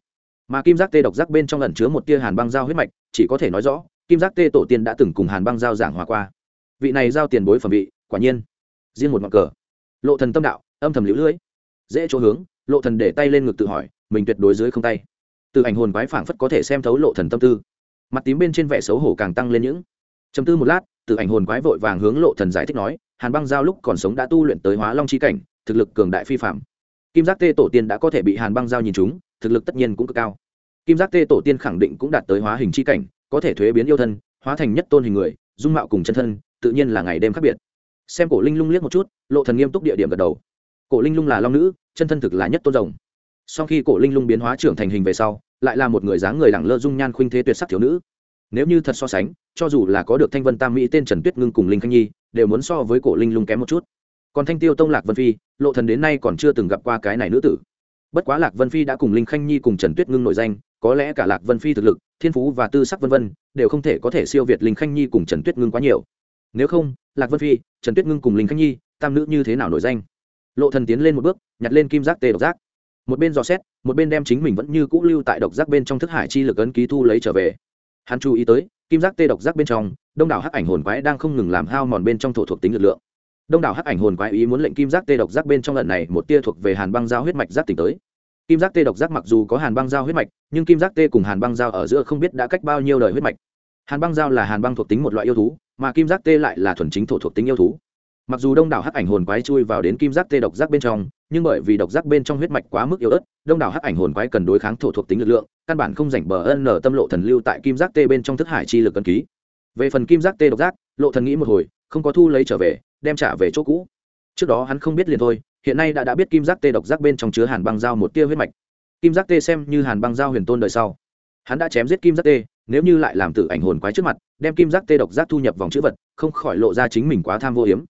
Mà kim giác tê độc giác bên trong ẩn chứa một tia hàn băng giao huyết mạch, chỉ có thể nói rõ, kim giác tê tổ tiên đã từng cùng hàn băng giao giảng hòa qua. Vị này giao tiền bối phẩm vị, quả nhiên. Riêng một ngọn cờ. Lộ thần tâm đạo, âm thầm liễu lưỡi dễ chỗ hướng, lộ thần để tay lên ngực tự hỏi, mình tuyệt đối dưới không tay. Từ ảnh hồn quái phảng phất có thể xem thấu lộ thần tâm tư. Mặt tím bên trên vẻ xấu hổ càng tăng lên những. Chấm tư một lát, từ ảnh hồn quái vội vàng hướng lộ thần giải thích nói hàn băng giao lúc còn sống đã tu luyện tới hóa long chi cảnh, thực lực cường đại phi phạm kim giác tê tổ tiên đã có thể bị hàn băng giao nhìn chúng thực lực tất nhiên cũng cực cao. Kim giác tê tổ tiên khẳng định cũng đạt tới hóa hình chi cảnh, có thể thuế biến yêu thân, hóa thành nhất tôn hình người, dung mạo cùng chân thân, tự nhiên là ngày đêm khác biệt. Xem cổ linh lung liếc một chút, lộ thần nghiêm túc địa điểm gật đầu. Cổ linh lung là long nữ, chân thân thực là nhất tôn rồng. Sau khi cổ linh lung biến hóa trưởng thành hình về sau, lại là một người dáng người lẳng lơ dung nhan khuynh thế tuyệt sắc thiếu nữ. Nếu như thật so sánh, cho dù là có được thanh vân tam mỹ tên trần tuyết ngưng cùng linh khanh nhi đều muốn so với cổ linh lung kém một chút. Còn thanh tiêu tông lạc vân phi, lộ thần đến nay còn chưa từng gặp qua cái này nữ tử. Bất quá lạc vân phi đã cùng linh khanh nhi cùng trần tuyết ngưng nổi danh, có lẽ cả lạc vân phi thực lực, thiên phú và tư sắc vân vân, đều không thể có thể siêu việt linh khanh nhi cùng trần tuyết ngưng quá nhiều. Nếu không, lạc vân phi, trần tuyết ngưng cùng linh khanh nhi, tam nữ như thế nào nổi danh? Lộ thần tiến lên một bước, nhặt lên kim giác tê độc giác. Một bên dò xét, một bên đem chính mình vẫn như cũ lưu tại độc giác bên trong thức hải chi lực ấn ký thu lấy trở về. Hắn chú ý tới kim giác tê độc giác bên trong, đông đảo hắc ảnh hồn quái đang không ngừng làm hao mòn bên trong thổ thuộc tính lực lượng. Đông đảo hắc ảnh hồn quái ý muốn lệnh kim giác tê độc giác bên trong lần này một tia thuộc về hàn băng giao huyết mạch giác tỉnh tới. Kim giác tê độc giác mặc dù có hàn băng giao huyết mạch, nhưng kim giác tê cùng hàn băng giao ở giữa không biết đã cách bao nhiêu đời huyết mạch. Hàn băng giao là hàn băng thuộc tính một loại yêu thú, mà kim giác tê lại là thuần chính thổ thuộc tính yêu thú mặc dù đông đảo hắc ảnh hồn quái chui vào đến kim giác tê độc giác bên trong, nhưng bởi vì độc giác bên trong huyết mạch quá mức yếu ớt, đông đảo hắc ảnh hồn quái cần đối kháng thổ thuộc tính lực lượng, căn bản không rảnh bờ ân nở tâm lộ thần lưu tại kim giác tê bên trong thức hải chi lực cân ký. Về phần kim giác tê độc giác, lộ thần nghĩ một hồi, không có thu lấy trở về, đem trả về chỗ cũ. Trước đó hắn không biết liền thôi, hiện nay đã đã biết kim giác tê độc giác bên trong chứa hàn băng dao một tia huyết mạch. Kim giác tê xem như hàn băng dao huyền tôn đời sau. Hắn đã chém giết kim giác tê, nếu như lại làm tử ảnh hồn quái trước mặt, đem kim giác tê độc giác thu nhập vòng chữ vật, không khỏi lộ ra chính mình quá tham vô hiếm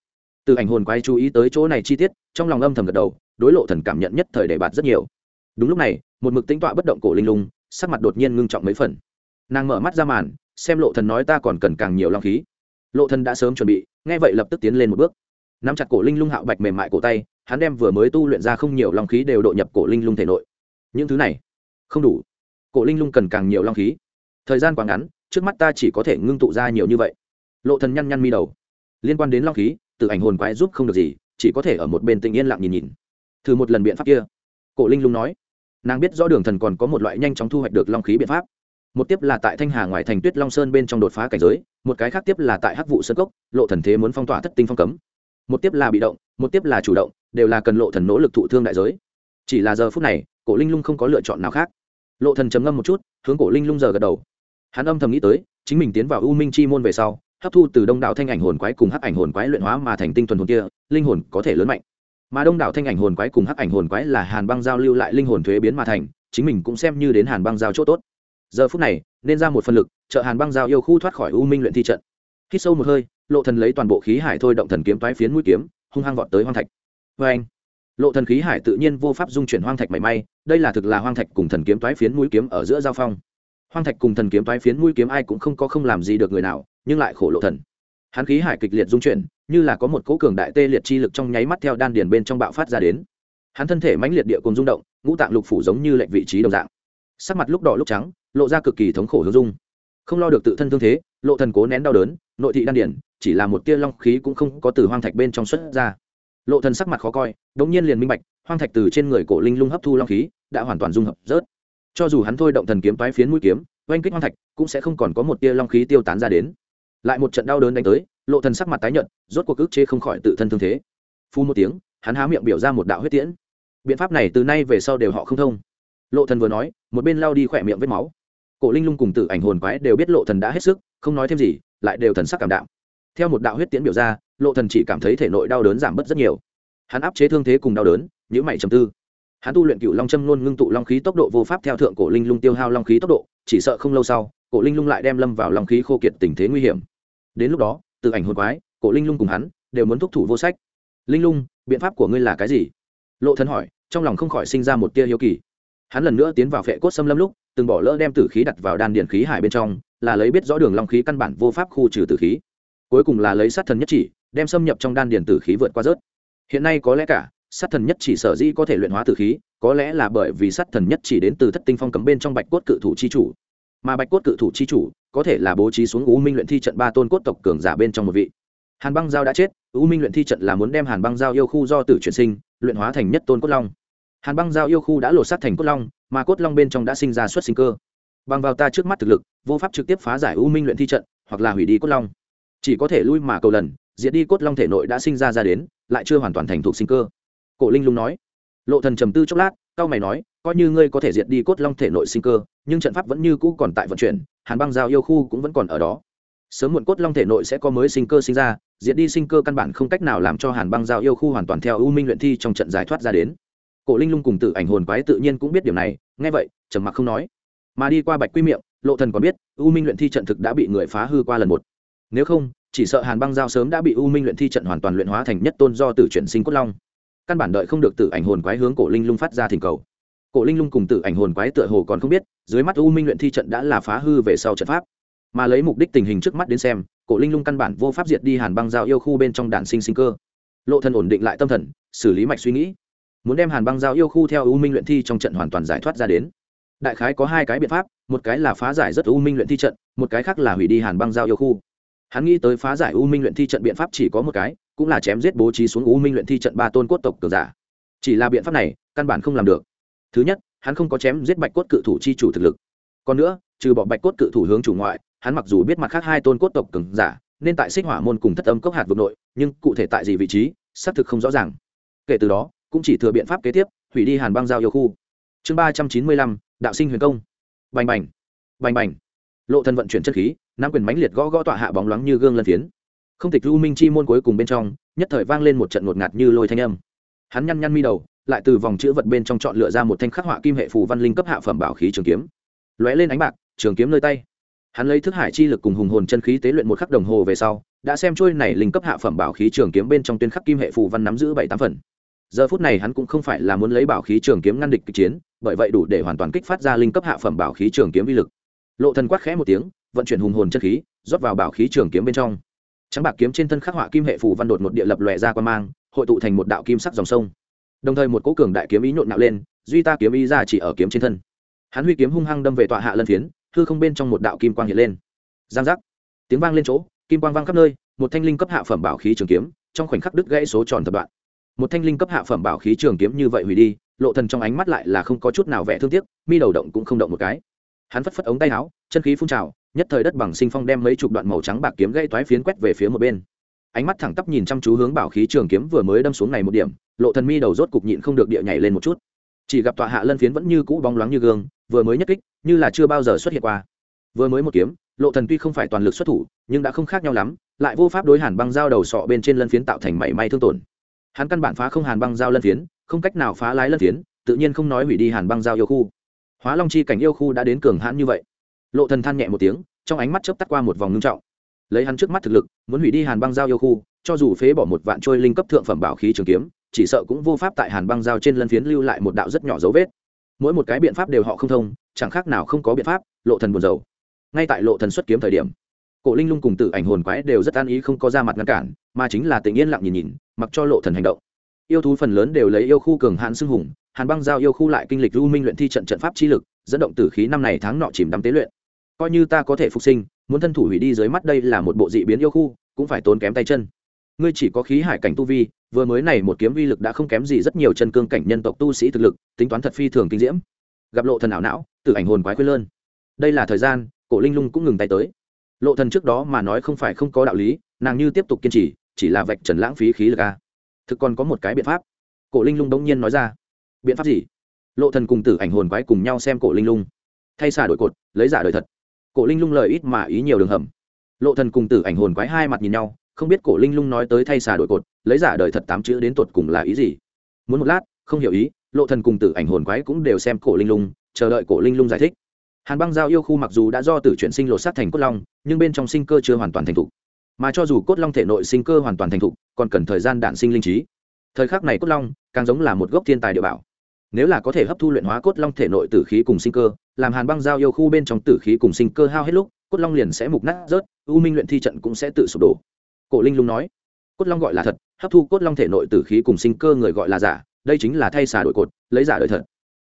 từ ảnh hồn quay chú ý tới chỗ này chi tiết, trong lòng âm thầm gật đầu, đối lộ thần cảm nhận nhất thời đề bạt rất nhiều. Đúng lúc này, một mực tính tọa bất động cổ linh lung, sắc mặt đột nhiên ngưng trọng mấy phần. Nàng mở mắt ra màn, xem lộ thần nói ta còn cần càng nhiều long khí. Lộ thần đã sớm chuẩn bị, nghe vậy lập tức tiến lên một bước. Nắm chặt cổ linh lung hạo bạch mềm mại cổ tay, hắn đem vừa mới tu luyện ra không nhiều long khí đều độ nhập cổ linh lung thể nội. Những thứ này, không đủ. Cổ linh lung cần càng nhiều long khí. Thời gian quá ngắn, trước mắt ta chỉ có thể ngưng tụ ra nhiều như vậy. Lộ thần nhăn nhăn mi đầu. Liên quan đến long khí tự ảnh hồn quái giúp không được gì, chỉ có thể ở một bên tình yên lặng nhìn nhìn. Thử một lần biện pháp kia. Cổ linh lung nói. Nàng biết rõ đường thần còn có một loại nhanh chóng thu hoạch được long khí biện pháp. Một tiếp là tại thanh hà ngoài thành tuyết long sơn bên trong đột phá cảnh giới, một cái khác tiếp là tại hắc vụ sơn cốc, lộ thần thế muốn phong tỏa thất tinh phong cấm. Một tiếp là bị động, một tiếp là chủ động, đều là cần lộ thần nỗ lực thụ thương đại giới. Chỉ là giờ phút này, cổ linh lung không có lựa chọn nào khác. Lộ thần trầm ngâm một chút, hướng cổ linh lung giờ gật đầu. Hắn âm thầm nghĩ tới, chính mình tiến vào u minh chi môn về sau hấp thu từ đông đảo thanh ảnh hồn quái cùng hắc ảnh hồn quái luyện hóa mà thành tinh thuần hồn kia, linh hồn có thể lớn mạnh. Mà đông đảo thanh ảnh hồn quái cùng hắc ảnh hồn quái là hàn băng giao lưu lại linh hồn thuế biến mà thành, chính mình cũng xem như đến hàn băng giao chỗ tốt. Giờ phút này, nên ra một phần lực, trợ hàn băng giao yêu khu thoát khỏi u minh luyện thi trận. Khi sâu một hơi, lộ thần lấy toàn bộ khí hải thôi động thần kiếm toái phiến mũi kiếm, hung hăng vọt tới hoang thạch. Vê anh lộ thần khí hải tự nhiên vô pháp dung chuyển hoang thạch mảy may, đây là thực là hoang thạch cùng thần kiếm toái phiến mũi kiếm ở giữa giao phong hoang thạch cùng thần kiếm toái phiến mũi kiếm ai cũng không có không làm gì được người nào, nhưng lại khổ lộ thần. Hắn khí hải kịch liệt dung chuyển, như là có một cỗ cường đại tê liệt chi lực trong nháy mắt theo đan điền bên trong bạo phát ra đến. Hắn thân thể mãnh liệt địa cùng rung động, ngũ tạng lục phủ giống như lệnh vị trí đồng dạng. Sắc mặt lúc đỏ lúc trắng, lộ ra cực kỳ thống khổ hướng dung. Không lo được tự thân thương thế, lộ thần cố nén đau đớn, nội thị đan điển chỉ là một tia long khí cũng không có từ hoang thạch bên trong xuất ra. Lộ thần sắc mặt khó coi đống nhiên liền minh bạch, hoang thạch từ trên người cổ linh lung hấp thu long khí, đã hoàn toàn dung hợp rớt cho dù hắn thôi động thần kiếm toái phiến mũi kiếm, oanh kích hoang thạch, cũng sẽ không còn có một tia long khí tiêu tán ra đến. Lại một trận đau đớn đánh tới, lộ thần sắc mặt tái nhợt, rốt cuộc ức chế không khỏi tự thân thương thế. Phun một tiếng, hắn há miệng biểu ra một đạo huyết tiễn. Biện pháp này từ nay về sau đều họ không thông. Lộ thần vừa nói, một bên lao đi khỏe miệng vết máu. Cổ linh lung cùng tử ảnh hồn quái đều biết lộ thần đã hết sức, không nói thêm gì, lại đều thần sắc cảm động. theo một đạo huyết tiễn biểu ra, lộ thần chỉ cảm thấy thể nội đau đớn giảm bớt rất nhiều. Hắn áp chế thương thế cùng đau đớn, nhíu mày trầm tư hắn tu luyện cựu long châm luôn ngưng tụ long khí tốc độ vô pháp theo thượng cổ linh lung tiêu hao long khí tốc độ, chỉ sợ không lâu sau, cổ linh lung lại đem lâm vào long khí khô kiệt tình thế nguy hiểm. Đến lúc đó, từ ảnh hồn quái, cổ linh lung cùng hắn đều muốn thúc thủ vô sách. Linh lung, biện pháp của ngươi là cái gì? Lộ thân hỏi, trong lòng không khỏi sinh ra một tia hiếu kỳ. Hắn lần nữa tiến vào phệ cốt xâm lâm lúc, từng bỏ lỡ đem tử khí đặt vào đan điện khí hải bên trong, là lấy biết rõ đường long khí căn bản vô pháp khu trừ tử khí. Cuối cùng là lấy sát thần nhất chỉ, đem xâm nhập trong đan điền tử khí vượt qua rớt. Hiện nay có lẽ cả sát thần nhất chỉ sở dĩ có thể luyện hóa tử khí, có lẽ là bởi vì sát thần nhất chỉ đến từ thất tinh phong cấm bên trong bạch cốt cự thủ chi chủ. Mà bạch cốt cự thủ chi chủ có thể là bố trí xuống u minh luyện thi trận ba tôn cốt tộc cường giả bên trong một vị. Hàn băng giao đã chết, u minh luyện thi trận là muốn đem hàn băng giao yêu khu do tử chuyển sinh, luyện hóa thành nhất tôn cốt long. Hàn băng giao yêu khu đã lột sát thành cốt long, mà cốt long bên trong đã sinh ra xuất sinh cơ. Bằng vào ta trước mắt thực lực, vô pháp trực tiếp phá giải u minh luyện thi trận, hoặc là hủy đi cốt long. Chỉ có thể lui mà cầu lần, diệt đi cốt long thể nội đã sinh ra ra đến, lại chưa hoàn toàn thành thục sinh cơ cổ linh lung nói. Lộ thần trầm tư chốc lát cao mày nói, coi như ngươi có thể diệt đi cốt long thể nội sinh cơ, nhưng trận pháp vẫn như cũ còn tại vận chuyển, hàn băng giao yêu khu cũng vẫn còn ở đó. Sớm muộn cốt long thể nội sẽ có mới sinh cơ sinh ra, diệt đi sinh cơ căn bản không cách nào làm cho hàn băng giao yêu khu hoàn toàn theo u minh luyện thi trong trận giải thoát ra đến. Cổ linh lung cùng tự ảnh hồn quái tự nhiên cũng biết điểm này, nghe vậy, trầm mặc không nói. Mà đi qua bạch quy miệng, lộ thần còn biết, u minh luyện thi trận thực đã bị người phá hư qua lần một. Nếu không, chỉ sợ hàn băng giao sớm đã bị u minh luyện thi trận hoàn toàn luyện hóa thành nhất tôn do tử chuyển sinh cốt long căn bản đợi không được tự ảnh hồn quái hướng cổ linh lung phát ra thỉnh cầu. Cổ linh lung cùng tự ảnh hồn quái tựa hồ còn không biết, dưới mắt u minh luyện thi trận đã là phá hư về sau trận pháp. Mà lấy mục đích tình hình trước mắt đến xem, cổ linh lung căn bản vô pháp diệt đi hàn băng giao yêu khu bên trong đàn sinh sinh cơ. Lộ thần ổn định lại tâm thần, xử lý mạch suy nghĩ. Muốn đem hàn băng giao yêu khu theo u minh luyện thi trong trận hoàn toàn giải thoát ra đến. Đại khái có hai cái biện pháp, một cái là phá giải rất u minh luyện thi trận, một cái khác là hủy đi hàn băng giao yêu khu. Hắn nghĩ tới phá giải u minh luyện thi trận biện pháp chỉ có một cái cũng là chém giết bố trí xuống u minh luyện thi trận ba tôn cốt tộc cường giả. Chỉ là biện pháp này, căn bản không làm được. Thứ nhất, hắn không có chém giết bạch cốt cự thủ chi chủ thực lực. Còn nữa, trừ bỏ bạch cốt cự thủ hướng chủ ngoại, hắn mặc dù biết mặt khác hai tôn cốt tộc cường giả, nên tại xích hỏa môn cùng thất âm cốc hạt vực nội, nhưng cụ thể tại gì vị trí, xác thực không rõ ràng. Kể từ đó, cũng chỉ thừa biện pháp kế tiếp, hủy đi hàn băng giao yêu khu. Chương ba trăm chín mươi lăm, đạo sinh huyền công. Bành bành bành bành. Lộ thần vận chuyển chất khí, nắm quyền mánh liệt gõ gõ tọa hạ bóng loáng như gương lân phiến không tịch lưu minh chi môn cuối cùng bên trong, nhất thời vang lên một trận ngột ngạt như lôi thanh âm. Hắn nhăn nhăn mi đầu, lại từ vòng chữ vật bên trong chọn lựa ra một thanh khắc họa kim hệ phù văn linh cấp hạ phẩm bảo khí trường kiếm. Lóe lên ánh bạc, trường kiếm nơi tay. Hắn lấy thức hải chi lực cùng hùng hồn chân khí tế luyện một khắc đồng hồ về sau, đã xem trôi này linh cấp hạ phẩm bảo khí trường kiếm bên trong tuyên khắc kim hệ phù văn nắm giữ bảy tám phần. Giờ phút này hắn cũng không phải là muốn lấy bảo khí trường kiếm ngăn địch kịch chiến, bởi vậy đủ để hoàn toàn kích phát ra linh cấp hạ phẩm bảo khí trường kiếm vi lực. Lộ thần quát khẽ một tiếng, vận chuyển hùng hồn chân khí, rót vào bảo khí trường kiếm bên trong trắng bạc kiếm trên thân khắc họa kim hệ phủ văn đột một địa lập lòe ra qua mang, hội tụ thành một đạo kim sắc dòng sông. Đồng thời một cỗ cường đại kiếm ý nhộn nạo lên, duy ta kiếm ý ra chỉ ở kiếm trên thân. Hắn huy kiếm hung hăng đâm về tọa hạ lân phiến, hư không bên trong một đạo kim quang hiện lên. Giang giác. Tiếng vang lên chỗ, kim quang vang khắp nơi, một thanh linh cấp hạ phẩm bảo khí trường kiếm, trong khoảnh khắc đứt gãy số tròn thập đoạn. Một thanh linh cấp hạ phẩm bảo khí trường kiếm như vậy hủy đi, lộ thần trong ánh mắt lại là không có chút nào vẻ thương tiếc, mi đầu động cũng không động một cái. Hắn phất phất ống tay áo, chân khí phun trào nhất thời đất bằng sinh phong đem mấy chục đoạn màu trắng bạc kiếm gây toái phiến quét về phía một bên. Ánh mắt thẳng tắp nhìn chăm chú hướng bảo khí trường kiếm vừa mới đâm xuống này một điểm, lộ thần mi đầu rốt cục nhịn không được địa nhảy lên một chút. Chỉ gặp tọa hạ lân phiến vẫn như cũ bóng loáng như gương, vừa mới nhất kích, như là chưa bao giờ xuất hiện qua. Vừa mới một kiếm, lộ thần tuy không phải toàn lực xuất thủ, nhưng đã không khác nhau lắm, lại vô pháp đối hàn băng dao đầu sọ bên trên lân phiến tạo thành mảy may thương tổn. Hắn căn bản phá không hàn băng dao lân phiến, không cách nào phá lái lân phiến, tự nhiên không nói hủy đi hàn băng dao yêu khu. Hóa long chi cảnh yêu khu đã đến cường hãn như vậy lộ thần than nhẹ một tiếng, trong ánh mắt chớp tắt qua một vòng ngưng trọng. Lấy hắn trước mắt thực lực, muốn hủy đi hàn băng giao yêu khu, cho dù phế bỏ một vạn trôi linh cấp thượng phẩm bảo khí trường kiếm, chỉ sợ cũng vô pháp tại hàn băng giao trên lân phiến lưu lại một đạo rất nhỏ dấu vết. Mỗi một cái biện pháp đều họ không thông, chẳng khác nào không có biện pháp, lộ thần buồn rầu. Ngay tại lộ thần xuất kiếm thời điểm, cổ linh lung cùng Tử ảnh hồn quái đều rất an ý không có ra mặt ngăn cản, mà chính là tình yên lặng nhìn nhìn, mặc cho lộ thần hành động. Yêu thú phần lớn đều lấy yêu khu cường hãn xưng hùng, hàn băng giao yêu khu lại kinh lịch lưu minh luyện thi trận trận pháp chi lực, dẫn động tử khí năm này tháng nọ chìm đắm tế luyện coi như ta có thể phục sinh, muốn thân thủ hủy đi dưới mắt đây là một bộ dị biến yêu khu, cũng phải tốn kém tay chân. Ngươi chỉ có khí hải cảnh tu vi, vừa mới này một kiếm vi lực đã không kém gì rất nhiều chân cương cảnh nhân tộc tu sĩ thực lực, tính toán thật phi thường kinh diễm. Gặp lộ thần ảo não tự ảnh hồn quái quê lơn. Đây là thời gian, cổ linh lung cũng ngừng tay tới. Lộ thần trước đó mà nói không phải không có đạo lý, nàng như tiếp tục kiên trì, chỉ là vạch trần lãng phí khí lực a. Thực còn có một cái biện pháp. Cổ linh lung đống nhiên nói ra. Biện pháp gì? Lộ thần cùng tử ảnh hồn quái cùng nhau xem cổ linh lung. Thay xả đổi cột, lấy giả đời thật cổ linh lung lời ít mà ý nhiều đường hầm. Lộ thần cùng tử ảnh hồn quái hai mặt nhìn nhau, không biết cổ linh lung nói tới thay xà đổi cột, lấy giả đời thật tám chữ đến tột cùng là ý gì. Muốn một lát, không hiểu ý, lộ thần cùng tử ảnh hồn quái cũng đều xem cổ linh lung, chờ đợi cổ linh lung giải thích. Hàn băng giao yêu khu mặc dù đã do tử chuyển sinh lột sát thành cốt long, nhưng bên trong sinh cơ chưa hoàn toàn thành thục. Mà cho dù cốt long thể nội sinh cơ hoàn toàn thành thục, còn cần thời gian đản sinh linh trí. Thời khắc này cốt long càng giống là một gốc thiên tài địa bảo. Nếu là có thể hấp thu luyện hóa cốt long thể nội tử khí cùng sinh cơ làm hàn băng giao yêu khu bên trong tử khí cùng sinh cơ hao hết lúc, cốt long liền sẽ mục nát rớt, u minh luyện thi trận cũng sẽ tự sụp đổ. Cổ linh lung nói, cốt long gọi là thật, hấp thu cốt long thể nội tử khí cùng sinh cơ người gọi là giả, đây chính là thay xà đổi cột, lấy giả đổi thật.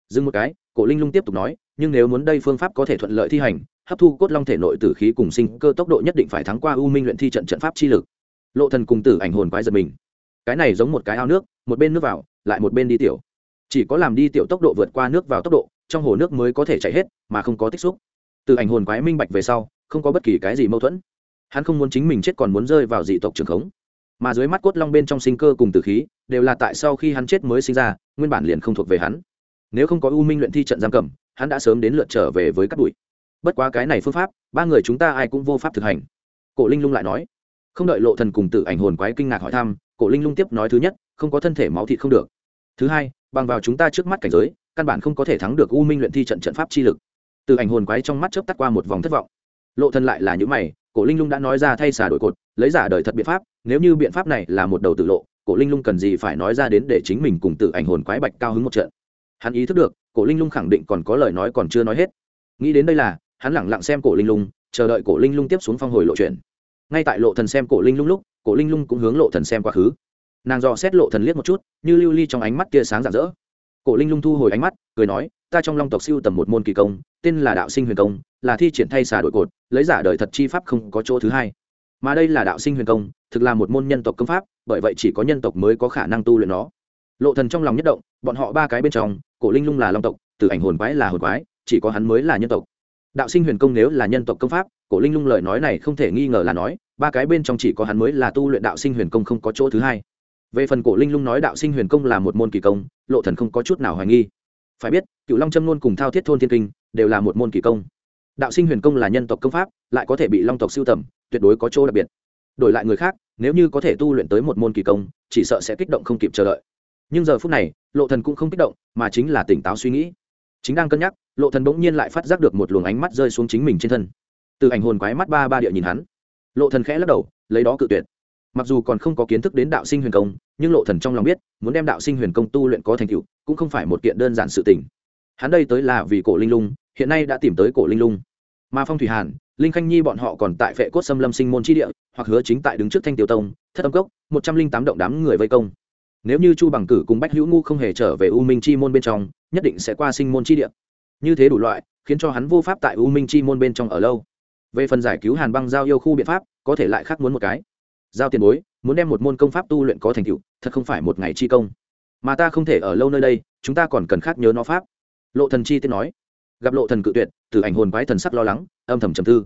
Dừng một cái, cổ linh lung tiếp tục nói, nhưng nếu muốn đây phương pháp có thể thuận lợi thi hành, hấp thu cốt long thể nội tử khí cùng sinh cơ tốc độ nhất định phải thắng qua u minh luyện thi trận trận pháp chi lực. Lộ thần cùng tử ảnh hồn quái giật mình. Cái này giống một cái ao nước, một bên nước vào, lại một bên đi tiểu. Chỉ có làm đi tiểu tốc độ vượt qua nước vào tốc độ trong hồ nước mới có thể chảy hết, mà không có tích xúc. Từ ảnh hồn quái minh bạch về sau, không có bất kỳ cái gì mâu thuẫn. Hắn không muốn chính mình chết còn muốn rơi vào dị tộc trường khống. Mà dưới mắt cốt long bên trong sinh cơ cùng tử khí, đều là tại sau khi hắn chết mới sinh ra, nguyên bản liền không thuộc về hắn. Nếu không có u minh luyện thi trận giam cầm, hắn đã sớm đến lượt trở về với các bụi. Bất quá cái này phương pháp, ba người chúng ta ai cũng vô pháp thực hành. Cổ linh lung lại nói. Không đợi lộ thần cùng tử ảnh hồn quái kinh ngạc hỏi thăm, cổ linh lung tiếp nói thứ nhất, không có thân thể máu thịt không được. Thứ hai, bằng vào chúng ta trước mắt cảnh giới căn bản không có thể thắng được u minh luyện thi trận trận pháp chi lực. Từ ảnh hồn quái trong mắt chớp tắt qua một vòng thất vọng. Lộ thân lại là những mày, cổ linh lung đã nói ra thay xả đổi cột, lấy giả đời thật biện pháp, nếu như biện pháp này là một đầu tự lộ, cổ linh lung cần gì phải nói ra đến để chính mình cùng tự ảnh hồn quái bạch cao hứng một trận. Hắn ý thức được, cổ linh lung khẳng định còn có lời nói còn chưa nói hết. Nghĩ đến đây là, hắn lẳng lặng xem cổ linh lung, chờ đợi cổ linh lung tiếp xuống phong hồi lộ chuyện. Ngay tại lộ thần xem cổ linh lung lúc, cổ linh lung cũng hướng lộ thần xem quá khứ. Nàng dò xét lộ thần liếc một chút, như lưu ly trong ánh mắt tia sáng rạng rỡ cổ linh lung thu hồi ánh mắt, cười nói, ta trong long tộc siêu tầm một môn kỳ công, tên là đạo sinh huyền công, là thi triển thay xà đội cột, lấy giả đời thật chi pháp không có chỗ thứ hai. Mà đây là đạo sinh huyền công, thực là một môn nhân tộc công pháp, bởi vậy chỉ có nhân tộc mới có khả năng tu luyện nó. Lộ thần trong lòng nhất động, bọn họ ba cái bên trong, cổ linh lung là long tộc từ ảnh hồn quái là hồn quái, chỉ có hắn mới là nhân tộc. Đạo sinh huyền công nếu là nhân tộc công pháp, cổ linh lung lời nói này không thể nghi ngờ là nói, ba cái bên trong chỉ có hắn mới là tu luyện đạo sinh huyền công không có chỗ thứ hai về phần cổ linh lung nói đạo sinh huyền công là một môn kỳ công, lộ thần không có chút nào hoài nghi. Phải biết cựu long châm nôn cùng thao thiết thôn thiên kinh đều là một môn kỳ công. Đạo sinh huyền công là nhân tộc công pháp, lại có thể bị long tộc siêu tầm, tuyệt đối có chỗ đặc biệt. Đổi lại người khác, nếu như có thể tu luyện tới một môn kỳ công, chỉ sợ sẽ kích động không kịp chờ đợi. Nhưng giờ phút này, lộ thần cũng không kích động, mà chính là tỉnh táo suy nghĩ. Chính đang cân nhắc, lộ thần bỗng nhiên lại phát giác được một luồng ánh mắt rơi xuống chính mình trên thân. Từ ảnh hồn quái mắt ba ba địa nhìn hắn. Lộ thần khẽ lắc đầu, lấy đó cự tuyệt mặc dù còn không có kiến thức đến đạo sinh huyền công, nhưng lộ thần trong lòng biết, muốn đem đạo sinh huyền công tu luyện có thành tựu, cũng không phải một kiện đơn giản sự tình. Hắn đây tới là vì cổ linh lung, hiện nay đã tìm tới cổ linh lung. Mà phong thủy hàn, linh khanh nhi bọn họ còn tại phệ cốt xâm lâm sinh môn chi địa, hoặc hứa chính tại đứng trước thanh tiêu tông, thất âm cốc, một trăm linh tám động đám người vây công. Nếu như chu bằng cử cùng bách hữu ngu không hề trở về u minh chi môn bên trong, nhất định sẽ qua sinh môn chi địa. Như thế đủ loại, khiến cho hắn vô pháp tại u minh chi môn bên trong ở lâu. Về phần giải cứu hàn băng giao yêu khu biện pháp, có thể lại khác muốn một cái giao tiền bối, muốn đem một môn công pháp tu luyện có thành tựu, thật không phải một ngày chi công. Mà ta không thể ở lâu nơi đây, chúng ta còn cần khác nhớ nó pháp. Lộ thần chi tiết nói. Gặp lộ thần cự tuyệt từ ảnh hồn quái thần sắc lo lắng, âm thầm trầm tư.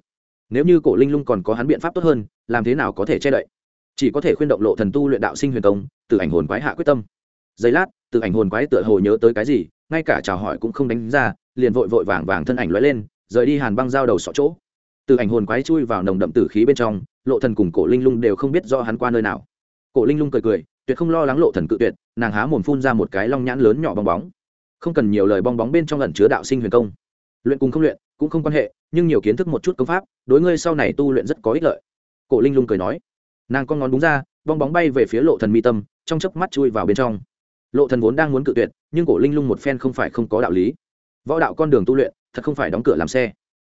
Nếu như cổ linh lung còn có hắn biện pháp tốt hơn, làm thế nào có thể che đậy? Chỉ có thể khuyên động lộ thần tu luyện đạo sinh huyền công từ ảnh hồn quái hạ quyết tâm. Giây lát từ ảnh hồn quái tựa hồ nhớ tới cái gì, ngay cả chào hỏi cũng không đánh ra, liền vội vội vàng vàng thân ảnh lóe lên, rời đi hàn băng giao đầu sọ chỗ từ ảnh hồn quái chui vào nồng đậm tử khí bên trong, lộ thần cùng cổ linh lung đều không biết do hắn qua nơi nào. Cổ linh lung cười cười, tuyệt không lo lắng lộ thần cự tuyệt, nàng há mồm phun ra một cái long nhãn lớn nhỏ bong bóng. Không cần nhiều lời, bong bóng bên trong ẩn chứa đạo sinh huyền công. Luyện cùng không luyện, cũng không quan hệ, nhưng nhiều kiến thức một chút công pháp, đối ngươi sau này tu luyện rất có ích lợi. Cổ linh lung cười nói. Nàng con ngón đúng ra, bong bóng bay về phía lộ thần mi tâm, trong chớp mắt chui vào bên trong. Lộ thần vốn đang muốn cự tuyệt, nhưng cổ linh lung một phen không phải không có đạo lý. Võ đạo con đường tu luyện, thật không phải đóng cửa làm xe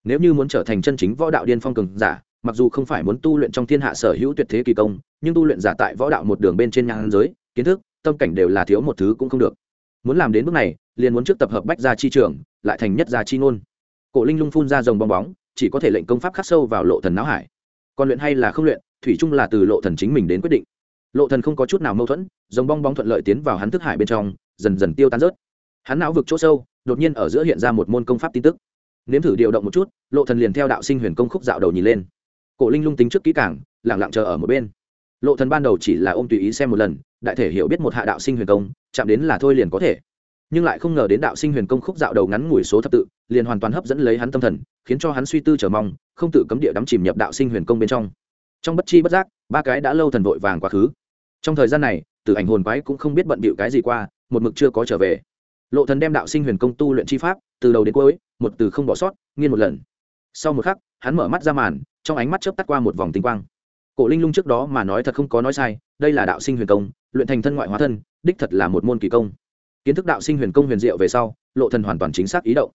nếu như muốn trở thành chân chính võ đạo điên phong cường giả, mặc dù không phải muốn tu luyện trong thiên hạ sở hữu tuyệt thế kỳ công, nhưng tu luyện giả tại võ đạo một đường bên trên nhang giới, kiến thức, tâm cảnh đều là thiếu một thứ cũng không được. Muốn làm đến bước này, liền muốn trước tập hợp bách gia chi trường, lại thành nhất gia chi ngôn. Cổ linh lung phun ra dòng bong bóng, chỉ có thể lệnh công pháp khắc sâu vào lộ thần não hải. Còn luyện hay là không luyện, thủy chung là từ lộ thần chính mình đến quyết định. Lộ thần không có chút nào mâu thuẫn dòng bong bóng thuận lợi tiến vào hắn thức hải bên trong, dần dần tiêu tan rớt. Hắn não vực chỗ sâu, đột nhiên ở giữa hiện ra một môn công pháp tin tức nếm thử điều động một chút, lộ thần liền theo đạo sinh huyền công khúc dạo đầu nhìn lên. Cổ linh lung tính trước kỹ càng, lặng lặng chờ ở một bên. Lộ thần ban đầu chỉ là ôm tùy ý xem một lần, đại thể hiểu biết một hạ đạo sinh huyền công, chạm đến là thôi liền có thể. Nhưng lại không ngờ đến đạo sinh huyền công khúc dạo đầu ngắn ngủi số thập tự, liền hoàn toàn hấp dẫn lấy hắn tâm thần, khiến cho hắn suy tư chờ mong, không tự cấm địa đắm chìm nhập đạo sinh huyền công bên trong. Trong bất chi bất giác, ba cái đã lâu thần vội vàng quá khứ. Trong thời gian này, từ ảnh hồn quái cũng không biết bận bịu cái gì qua, một mực chưa có trở về lộ thần đem đạo sinh huyền công tu luyện chi pháp, từ đầu đến cuối, một từ không bỏ sót, nghiên một lần. Sau một khắc, hắn mở mắt ra màn, trong ánh mắt chớp tắt qua một vòng tinh quang. Cổ linh lung trước đó mà nói thật không có nói sai, đây là đạo sinh huyền công, luyện thành thân ngoại hóa thân, đích thật là một môn kỳ công. Kiến thức đạo sinh huyền công huyền diệu về sau, lộ thần hoàn toàn chính xác ý động.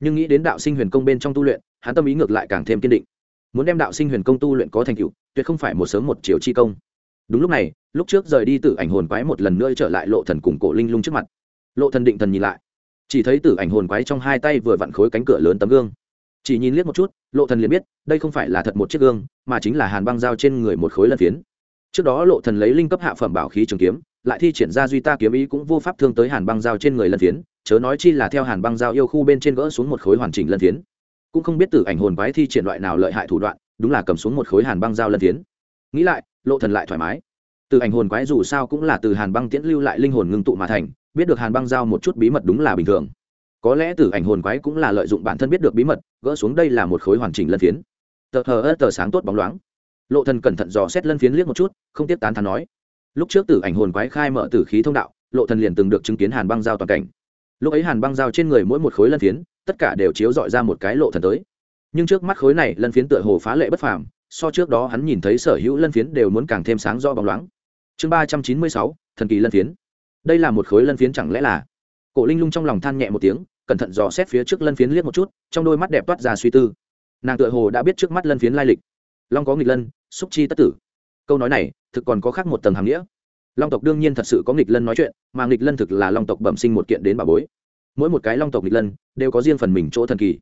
Nhưng nghĩ đến đạo sinh huyền công bên trong tu luyện, hắn tâm ý ngược lại càng thêm kiên định. Muốn đem đạo sinh huyền công tu luyện có thành tựu, tuyệt không phải một sớm một chiều chi công. Đúng lúc này, lúc trước rời đi tử ảnh hồn quái một lần nữa trở lại lộ thần cùng cổ linh lung trước mặt lộ thần định thần nhìn lại. Chỉ thấy tử ảnh hồn quái trong hai tay vừa vặn khối cánh cửa lớn tấm gương. Chỉ nhìn liếc một chút, lộ thần liền biết, đây không phải là thật một chiếc gương, mà chính là hàn băng dao trên người một khối lân phiến. Trước đó lộ thần lấy linh cấp hạ phẩm bảo khí trường kiếm, lại thi triển ra duy ta kiếm ý cũng vô pháp thương tới hàn băng dao trên người lân phiến, chớ nói chi là theo hàn băng dao yêu khu bên trên gỡ xuống một khối hoàn chỉnh lân phiến. Cũng không biết tử ảnh hồn quái thi triển loại nào lợi hại thủ đoạn, đúng là cầm xuống một khối hàn băng dao lân phiến. Nghĩ lại, lộ thần lại thoải mái. Từ ảnh hồn quái dù sao cũng là từ hàn băng tiễn lưu lại linh hồn ngưng tụ mà thành biết được hàn băng giao một chút bí mật đúng là bình thường. Có lẽ Tử ảnh hồn quái cũng là lợi dụng bản thân biết được bí mật, gỡ xuống đây là một khối hoàn chỉnh lân phiến. Tờ hờ ớt tờ sáng tốt bóng loáng. Lộ thần cẩn thận dò xét lân phiến liếc một chút, không tiếp tán thán nói. Lúc trước tử ảnh hồn quái khai mở tử khí thông đạo, lộ thần liền từng được chứng kiến hàn băng giao toàn cảnh. Lúc ấy hàn băng giao trên người mỗi một khối lân phiến, tất cả đều chiếu dọi ra một cái lộ thần tới. Nhưng trước mắt khối này lân phiến tựa hồ phá lệ bất phàm, so trước đó hắn nhìn thấy sở hữu lân phiến đều muốn càng thêm sáng do bóng loáng. Chương ba trăm chín mươi sáu, thần kỳ lân phiến đây là một khối lân phiến chẳng lẽ là? Cổ linh lung trong lòng than nhẹ một tiếng, cẩn thận dò xét phía trước lân phiến liếc một chút, trong đôi mắt đẹp toát ra suy tư. Nàng tựa hồ đã biết trước mắt lân phiến lai lịch. Long có nghịch lân, xúc chi tất tử. Câu nói này, thực còn có khác một tầng hàm nghĩa. Long tộc đương nhiên thật sự có nghịch lân nói chuyện, mà nghịch lân thực là long tộc bẩm sinh một kiện đến bà bối. Mỗi một cái long tộc nghịch lân đều có riêng phần mình chỗ thần kỳ.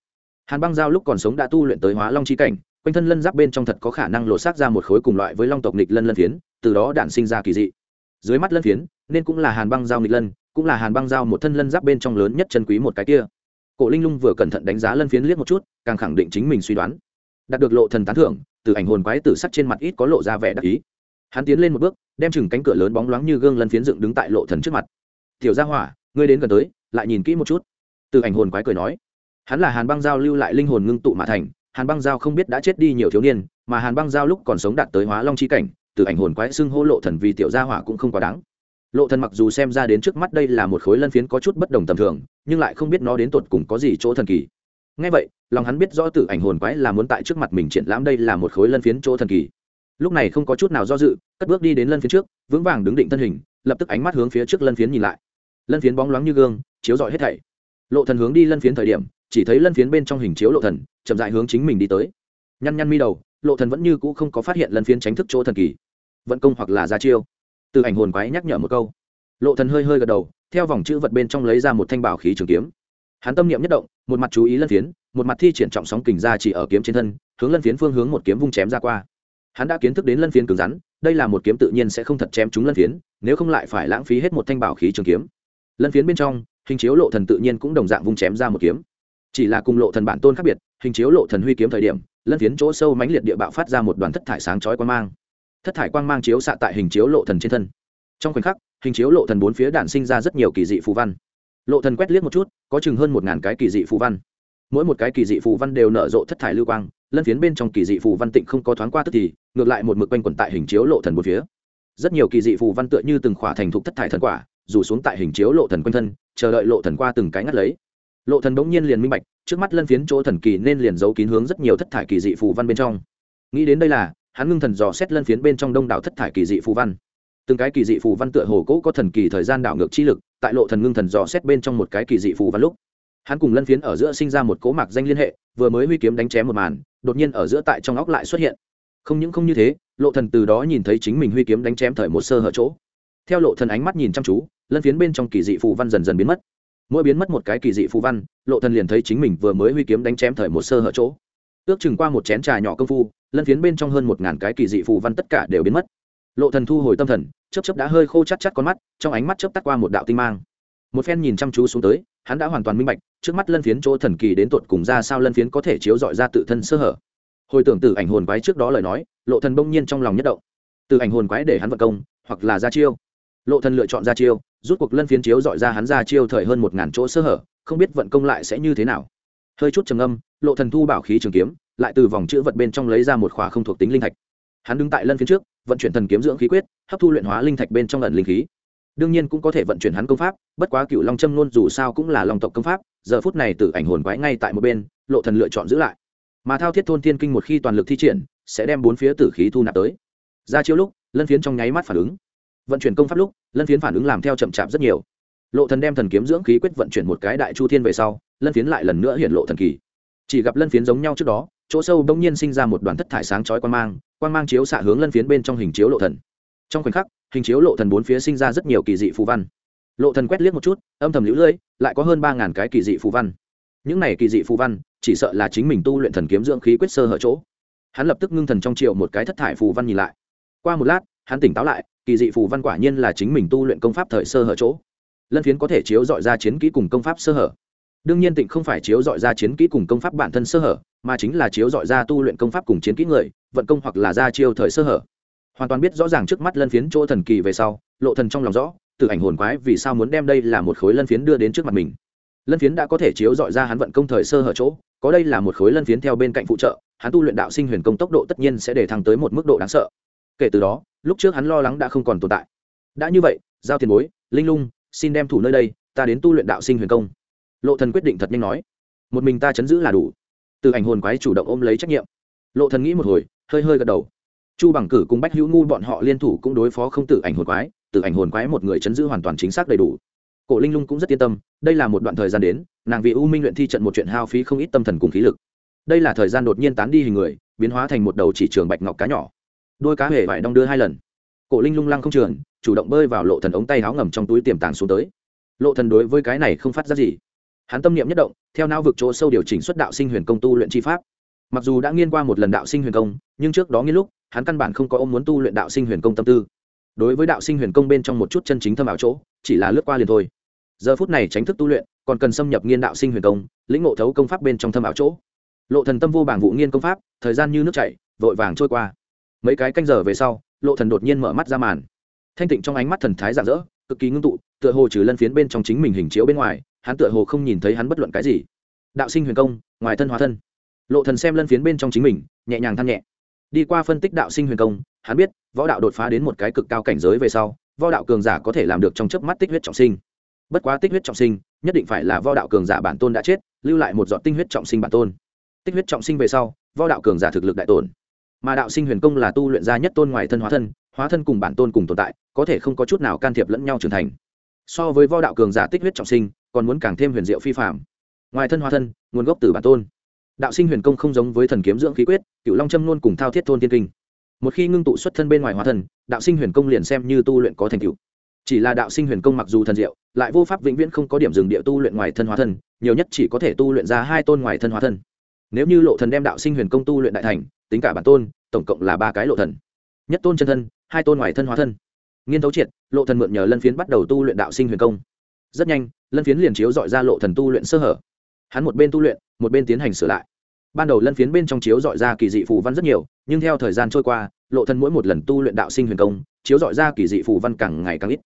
Hàn băng giao lúc còn sống đã tu luyện tới hóa long chi cảnh, quanh thân lân giáp bên trong thật có khả năng lộ xác ra một khối cùng loại với long tộc nghịch lân lân phiến, từ đó đản sinh ra kỳ dị. Dưới mắt lân phiến nên cũng là hàn băng giao nghịch lân, cũng là hàn băng giao một thân lân giáp bên trong lớn nhất chân quý một cái kia. Cổ linh lung vừa cẩn thận đánh giá lân phiến liếc một chút, càng khẳng định chính mình suy đoán. Đạt được lộ thần tán thưởng, từ ảnh hồn quái tử sắc trên mặt ít có lộ ra vẻ đắc ý. Hắn tiến lên một bước, đem chừng cánh cửa lớn bóng loáng như gương lân phiến dựng đứng tại lộ thần trước mặt. Tiểu gia hỏa, ngươi đến gần tới, lại nhìn kỹ một chút. Từ ảnh hồn quái cười nói. Hắn là hàn băng giao lưu lại linh hồn ngưng tụ mà thành, hàn băng giao không biết đã chết đi nhiều thiếu niên, mà hàn băng giao lúc còn sống đạt tới hóa long chi cảnh, từ ảnh hồn quái xưng hô lộ thần vì tiểu gia hỏa cũng không quá đáng lộ thần mặc dù xem ra đến trước mắt đây là một khối lân phiến có chút bất đồng tầm thường, nhưng lại không biết nó đến tột cùng có gì chỗ thần kỳ. Ngay vậy, lòng hắn biết rõ tự ảnh hồn quái là muốn tại trước mặt mình triển lãm đây là một khối lân phiến chỗ thần kỳ. Lúc này không có chút nào do dự, cất bước đi đến lân phiến trước, vững vàng đứng định thân hình, lập tức ánh mắt hướng phía trước lân phiến nhìn lại. Lân phiến bóng loáng như gương, chiếu rọi hết thảy. Lộ thần hướng đi lân phiến thời điểm, chỉ thấy lân phiến bên trong hình chiếu lộ thần, chậm rãi hướng chính mình đi tới. Nhăn nhăn mi đầu, lộ thần vẫn như cũ không có phát hiện lân phiến tránh thức chỗ thần kỳ. Vận công hoặc là ra chiêu từ ảnh hồn quái nhắc nhở một câu. Lộ thần hơi hơi gật đầu, theo vòng chữ vật bên trong lấy ra một thanh bảo khí trường kiếm. Hắn tâm niệm nhất động, một mặt chú ý lân phiến, một mặt thi triển trọng sóng kình ra chỉ ở kiếm trên thân, hướng lân phiến phương hướng một kiếm vung chém ra qua. Hắn đã kiến thức đến lân phiến cứng rắn, đây là một kiếm tự nhiên sẽ không thật chém trúng lân phiến, nếu không lại phải lãng phí hết một thanh bảo khí trường kiếm. Lân phiến bên trong, hình chiếu lộ thần tự nhiên cũng đồng dạng vung chém ra một kiếm. Chỉ là cùng lộ thần bản tôn khác biệt, hình chiếu lộ thần huy kiếm thời điểm, lân phiến chỗ sâu mãnh liệt địa bạo phát ra một đoàn thất thải sáng chói quan mang thất thải quang mang chiếu xạ tại hình chiếu lộ thần trên thân. Trong khoảnh khắc, hình chiếu lộ thần bốn phía đản sinh ra rất nhiều kỳ dị phù văn. Lộ thần quét liếc một chút, có chừng hơn một ngàn cái kỳ dị phù văn. Mỗi một cái kỳ dị phù văn đều nở rộ thất thải lưu quang, lân phiến bên trong kỳ dị phù văn tịnh không có thoáng qua tức thì, ngược lại một mực quanh quẩn tại hình chiếu lộ thần một phía. Rất nhiều kỳ dị phù văn tựa như từng khỏa thành thục thất thải thần quả dù xuống tại hình chiếu lộ thần quanh thân, chờ đợi lộ thần qua từng cái ngắt lấy. Lộ thần bỗng nhiên liền minh bạch, trước mắt lân phiến chỗ thần kỳ nên liền giấu kín hướng rất nhiều thất thải kỳ dị phù văn bên trong. Nghĩ đến đây là hắn ngưng thần dò xét lân phiến bên trong đông đảo thất thải kỳ dị phù văn. Từng cái kỳ dị phù văn tựa hồ cỗ có thần kỳ thời gian đảo ngược chi lực, tại lộ thần ngưng thần dò xét bên trong một cái kỳ dị phù văn lúc. Hắn cùng lân phiến ở giữa sinh ra một cỗ mạc danh liên hệ, vừa mới huy kiếm đánh chém một màn, đột nhiên ở giữa tại trong óc lại xuất hiện. Không những không như thế, lộ thần từ đó nhìn thấy chính mình huy kiếm đánh chém thời một sơ hở chỗ. Theo lộ thần ánh mắt nhìn chăm chú, lân phiến bên trong kỳ dị phù văn dần dần biến mất. Mỗi biến mất một cái kỳ dị phù văn, lộ thần liền thấy chính mình vừa mới huy kiếm đánh chém thời một sơ hở chỗ. Ước chừng qua một chén trà nhỏ công phu lân phiến bên trong hơn một ngàn cái kỳ dị phù văn tất cả đều biến mất. Lộ thần thu hồi tâm thần, chớp chớp đã hơi khô chắt chắt con mắt, trong ánh mắt chớp tắt qua một đạo tinh mang. Một phen nhìn chăm chú xuống tới, hắn đã hoàn toàn minh bạch, trước mắt lân phiến chỗ thần kỳ đến tột cùng ra sao lân phiến có thể chiếu dọi ra tự thân sơ hở. Hồi tưởng từ ảnh hồn quái trước đó lời nói, lộ thần bỗng nhiên trong lòng nhất động. Từ ảnh hồn quái để hắn vận công, hoặc là ra chiêu. Lộ thần lựa chọn ra chiêu, rút cuộc lân phiến chiếu dọi ra hắn ra chiêu thời hơn một ngàn chỗ sơ hở, không biết vận công lại sẽ như thế nào. Hơi chút trầm âm lộ thần thu bảo khí trường kiếm lại từ vòng chữ vật bên trong lấy ra một khỏa không thuộc tính linh thạch. Hắn đứng tại lân phiến trước, vận chuyển thần kiếm dưỡng khí quyết, hấp thu luyện hóa linh thạch bên trong ẩn linh khí. Đương nhiên cũng có thể vận chuyển hắn công pháp, bất quá cựu long châm luôn dù sao cũng là long tộc công pháp, giờ phút này từ ảnh hồn quái ngay tại một bên, lộ thần lựa chọn giữ lại. Mà thao thiết thôn thiên kinh một khi toàn lực thi triển, sẽ đem bốn phía tử khí thu nạp tới. Ra chiêu lúc, lân phiến trong nháy mắt phản ứng. Vận chuyển công pháp lúc, lân phiến phản ứng làm theo chậm chạp rất nhiều. Lộ thần đem thần kiếm dưỡng khí quyết vận chuyển một cái đại chu thiên về sau, lân phiến lại lần nữa hiện lộ thần kỳ. Chỉ gặp lân phiến giống nhau trước đó chỗ sâu đông nhiên sinh ra một đoàn thất thải sáng chói quan mang quan mang chiếu xạ hướng lân phiến bên trong hình chiếu lộ thần. Trong khoảnh khắc, hình chiếu lộ thần bốn phía sinh ra rất nhiều kỳ dị phù văn. Lộ thần quét liếc một chút, âm thầm lũ lưỡi lại có hơn ba ngàn cái kỳ dị phù văn. Những này kỳ dị phù văn, chỉ sợ là chính mình tu luyện thần kiếm dưỡng khí quyết sơ hở chỗ. Hắn lập tức ngưng thần trong triệu một cái thất thải phù văn nhìn lại. Qua một lát, hắn tỉnh táo lại, kỳ dị phù văn quả nhiên là chính mình tu luyện công pháp thời sơ hở chỗ. Lân phiến có thể chiếu dọi ra chiến kỹ cùng công pháp sơ hở. Đương nhiên tịnh không phải chiếu dọi ra chiến kỹ cùng công pháp bản thân sơ hở mà chính là chiếu dọi ra tu luyện công pháp cùng chiến kỹ người, vận công hoặc là ra chiêu thời sơ hở. Hoàn toàn biết rõ ràng trước mắt lân phiến chỗ thần kỳ về sau, lộ thần trong lòng rõ, từ ảnh hồn quái vì sao muốn đem đây là một khối lân phiến đưa đến trước mặt mình. Lân phiến đã có thể chiếu dọi ra hắn vận công thời sơ hở chỗ, có đây là một khối lân phiến theo bên cạnh phụ trợ, hắn tu luyện đạo sinh huyền công tốc độ tất nhiên sẽ để thăng tới một mức độ đáng sợ. Kể từ đó, lúc trước hắn lo lắng đã không còn tồn tại. Đã như vậy, giao tiền bối, linh lung, xin đem thủ nơi đây, ta đến tu luyện đạo sinh huyền công. Lộ thần quyết định thật nhanh nói, một mình ta chấn giữ là đủ từ ảnh hồn quái chủ động ôm lấy trách nhiệm. Lộ thần nghĩ một hồi, hơi hơi gật đầu. Chu bằng cử cùng bách hữu ngu bọn họ liên thủ cũng đối phó không tử ảnh hồn quái từ ảnh hồn quái một người chấn giữ hoàn toàn chính xác đầy đủ. Cổ linh lung cũng rất yên tâm, đây là một đoạn thời gian đến, nàng vì u minh luyện thi trận một chuyện hao phí không ít tâm thần cùng khí lực. Đây là thời gian đột nhiên tán đi hình người, biến hóa thành một đầu chỉ trường bạch ngọc cá nhỏ. Đôi cá hề phải đong đưa hai lần. Cổ linh lung lăng không trường, chủ động bơi vào lộ thần ống tay áo ngầm trong túi tiềm tàng xuống tới. Lộ thần đối với cái này không phát ra gì hắn tâm niệm nhất động, theo não vực chỗ sâu điều chỉnh xuất đạo sinh huyền công tu luyện chi pháp. Mặc dù đã nghiên qua một lần đạo sinh huyền công, nhưng trước đó nghiên lúc, hắn căn bản không có ông muốn tu luyện đạo sinh huyền công tâm tư. Đối với đạo sinh huyền công bên trong một chút chân chính thâm ảo chỗ, chỉ là lướt qua liền thôi. Giờ phút này tránh thức tu luyện, còn cần xâm nhập nghiên đạo sinh huyền công, lĩnh ngộ thấu công pháp bên trong thâm ảo chỗ. Lộ thần tâm vô bảng vụ nghiên công pháp, thời gian như nước chảy, vội vàng trôi qua. Mấy cái canh giờ về sau, lộ thần đột nhiên mở mắt ra màn. Thanh tịnh trong ánh mắt thần thái rạng rỡ, cực kỳ ngưng tụ, tựa hồ trừ lân phiến bên trong chính mình hình chiếu bên ngoài hắn tựa hồ không nhìn thấy hắn bất luận cái gì. Đạo sinh huyền công, ngoài thân hóa thân. Lộ thần xem lân phiến bên trong chính mình, nhẹ nhàng than nhẹ. Đi qua phân tích đạo sinh huyền công, hắn biết, võ đạo đột phá đến một cái cực cao cảnh giới về sau, võ đạo cường giả có thể làm được trong chớp mắt tích huyết trọng sinh. Bất quá tích huyết trọng sinh, nhất định phải là võ đạo cường giả bản tôn đã chết, lưu lại một giọt tinh huyết trọng sinh bản tôn. Tích huyết trọng sinh về sau, võ đạo cường giả thực lực đại tổn. Mà đạo sinh huyền công là tu luyện ra nhất tôn ngoài thân hóa thân hóa thân cùng bản tôn cùng tồn tại, có thể không có chút nào can thiệp lẫn nhau trưởng thành. So với võ đạo cường giả tích huyết trọng sinh còn muốn càng thêm huyền diệu phi phạm. Ngoài thân hóa thân, nguồn gốc từ bản tôn. Đạo sinh huyền công không giống với thần kiếm dưỡng khí quyết cựu long châm luôn cùng thao thiết thôn tiên kinh. Một khi ngưng tụ xuất thân bên ngoài hóa thân, đạo sinh huyền công liền xem như tu luyện có thành tựu. Chỉ là đạo sinh huyền công mặc dù thần diệu, lại vô pháp vĩnh viễn không có điểm dừng địa tu luyện ngoài thân hóa thân, nhiều nhất chỉ có thể tu luyện ra hai tôn ngoài thân hóa thân. Nếu như lộ thần đem đạo sinh huyền công tu luyện đại thành, tính cả bản tôn, tổng cộng là ba cái lộ thần. Nhất tôn chân thân, hai tôn ngoài thân hóa thân. Nghiên thấu triệt, lộ thần mượn nhờ lân phiến bắt đầu tu luyện đạo sinh huyền công. Rất nhanh lân phiến liền chiếu dọi ra lộ thần tu luyện sơ hở. Hắn một bên tu luyện, một bên tiến hành sửa lại. Ban đầu lân phiến bên trong chiếu dọi ra kỳ dị phù văn rất nhiều, nhưng theo thời gian trôi qua, lộ thần mỗi một lần tu luyện đạo sinh huyền công, chiếu dọi ra kỳ dị phù văn càng ngày càng ít.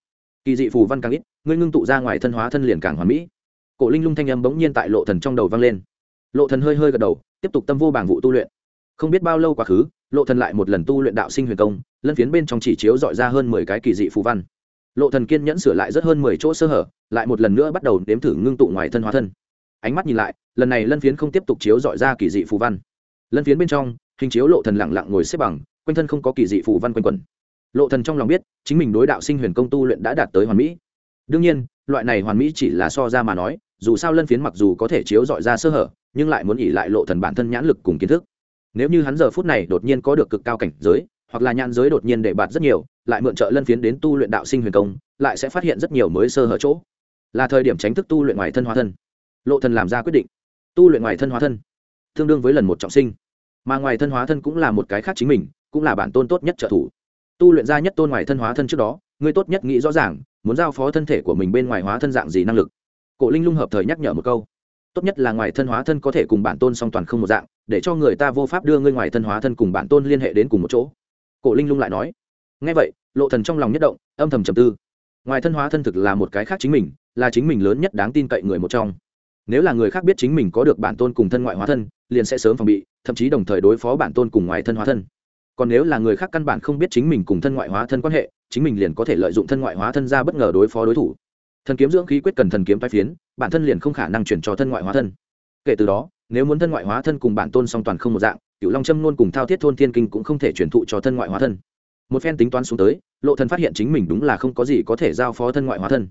Kỳ dị phù văn càng ít, ngươi ngưng tụ ra ngoài thân hóa thân liền càng hoàn mỹ. Cổ linh lung thanh âm bỗng nhiên tại lộ thần trong đầu vang lên. Lộ thần hơi hơi gật đầu, tiếp tục tâm vô bảng vụ tu luyện. Không biết bao lâu quá khứ, lộ thần lại một lần tu luyện đạo sinh huyền công, lân phiến bên trong chỉ chiếu dọi ra hơn mười cái kỳ dị phù văn lộ thần kiên nhẫn sửa lại rất hơn mười chỗ sơ hở, lại một lần nữa bắt đầu đếm thử ngưng tụ ngoài thân hóa thân. Ánh mắt nhìn lại, lần này lân phiến không tiếp tục chiếu dọi ra kỳ dị phù văn. Lân phiến bên trong, hình chiếu lộ thần lặng lặng ngồi xếp bằng, quanh thân không có kỳ dị phù văn quanh quẩn. Lộ thần trong lòng biết, chính mình đối đạo sinh huyền công tu luyện đã đạt tới hoàn mỹ. Đương nhiên, loại này hoàn mỹ chỉ là so ra mà nói, dù sao lân phiến mặc dù có thể chiếu dọi ra sơ hở, nhưng lại muốn ỉ lại lộ thần bản thân nhãn lực cùng kiến thức. Nếu như hắn giờ phút này đột nhiên có được cực cao cảnh giới, hoặc là nhãn giới đột nhiên để bạt rất nhiều lại mượn trợ lân phiến đến tu luyện đạo sinh huyền công, lại sẽ phát hiện rất nhiều mới sơ hở chỗ. Là thời điểm tránh thức tu luyện ngoài thân hóa thân. Lộ thần làm ra quyết định. Tu luyện ngoài thân hóa thân, tương đương với lần một trọng sinh. Mà ngoài thân hóa thân cũng là một cái khác chính mình, cũng là bản tôn tốt nhất trợ thủ. Tu luyện ra nhất tôn ngoài thân hóa thân trước đó ngươi tốt nhất nghĩ rõ ràng, muốn giao phó thân thể của mình bên ngoài hóa thân dạng gì năng lực. Cổ linh lung hợp thời nhắc nhở một câu. Tốt nhất là ngoài thân hóa thân có thể cùng bản tôn song toàn không một dạng, để cho người ta vô pháp đưa ngươi ngoài thân hóa thân cùng bản tôn liên hệ đến cùng một chỗ. Cổ linh lung lại nói ngay vậy, lộ thần trong lòng nhất động, âm thầm trầm tư. Ngoài thân hóa thân thực là một cái khác chính mình, là chính mình lớn nhất đáng tin cậy người một trong. Nếu là người khác biết chính mình có được bản tôn cùng thân ngoại hóa thân, liền sẽ sớm phòng bị, thậm chí đồng thời đối phó bản tôn cùng ngoài thân hóa thân. Còn nếu là người khác căn bản không biết chính mình cùng thân ngoại hóa thân quan hệ, chính mình liền có thể lợi dụng thân ngoại hóa thân ra bất ngờ đối phó đối thủ. Thần kiếm dưỡng khí quyết cần thần kiếm toái phiến, bản thân liền không khả năng chuyển cho thân ngoại hóa thân. Kể từ đó, nếu muốn thân ngoại hóa thân cùng bản tôn song toàn không một dạng cựu long châm luôn cùng thao thiết thôn thiên kinh cũng không thể truyền thụ cho thân ngoại hóa thân một phen tính toán xuống tới, lộ thần phát hiện chính mình đúng là không có gì có thể giao phó thân ngoại hóa thân.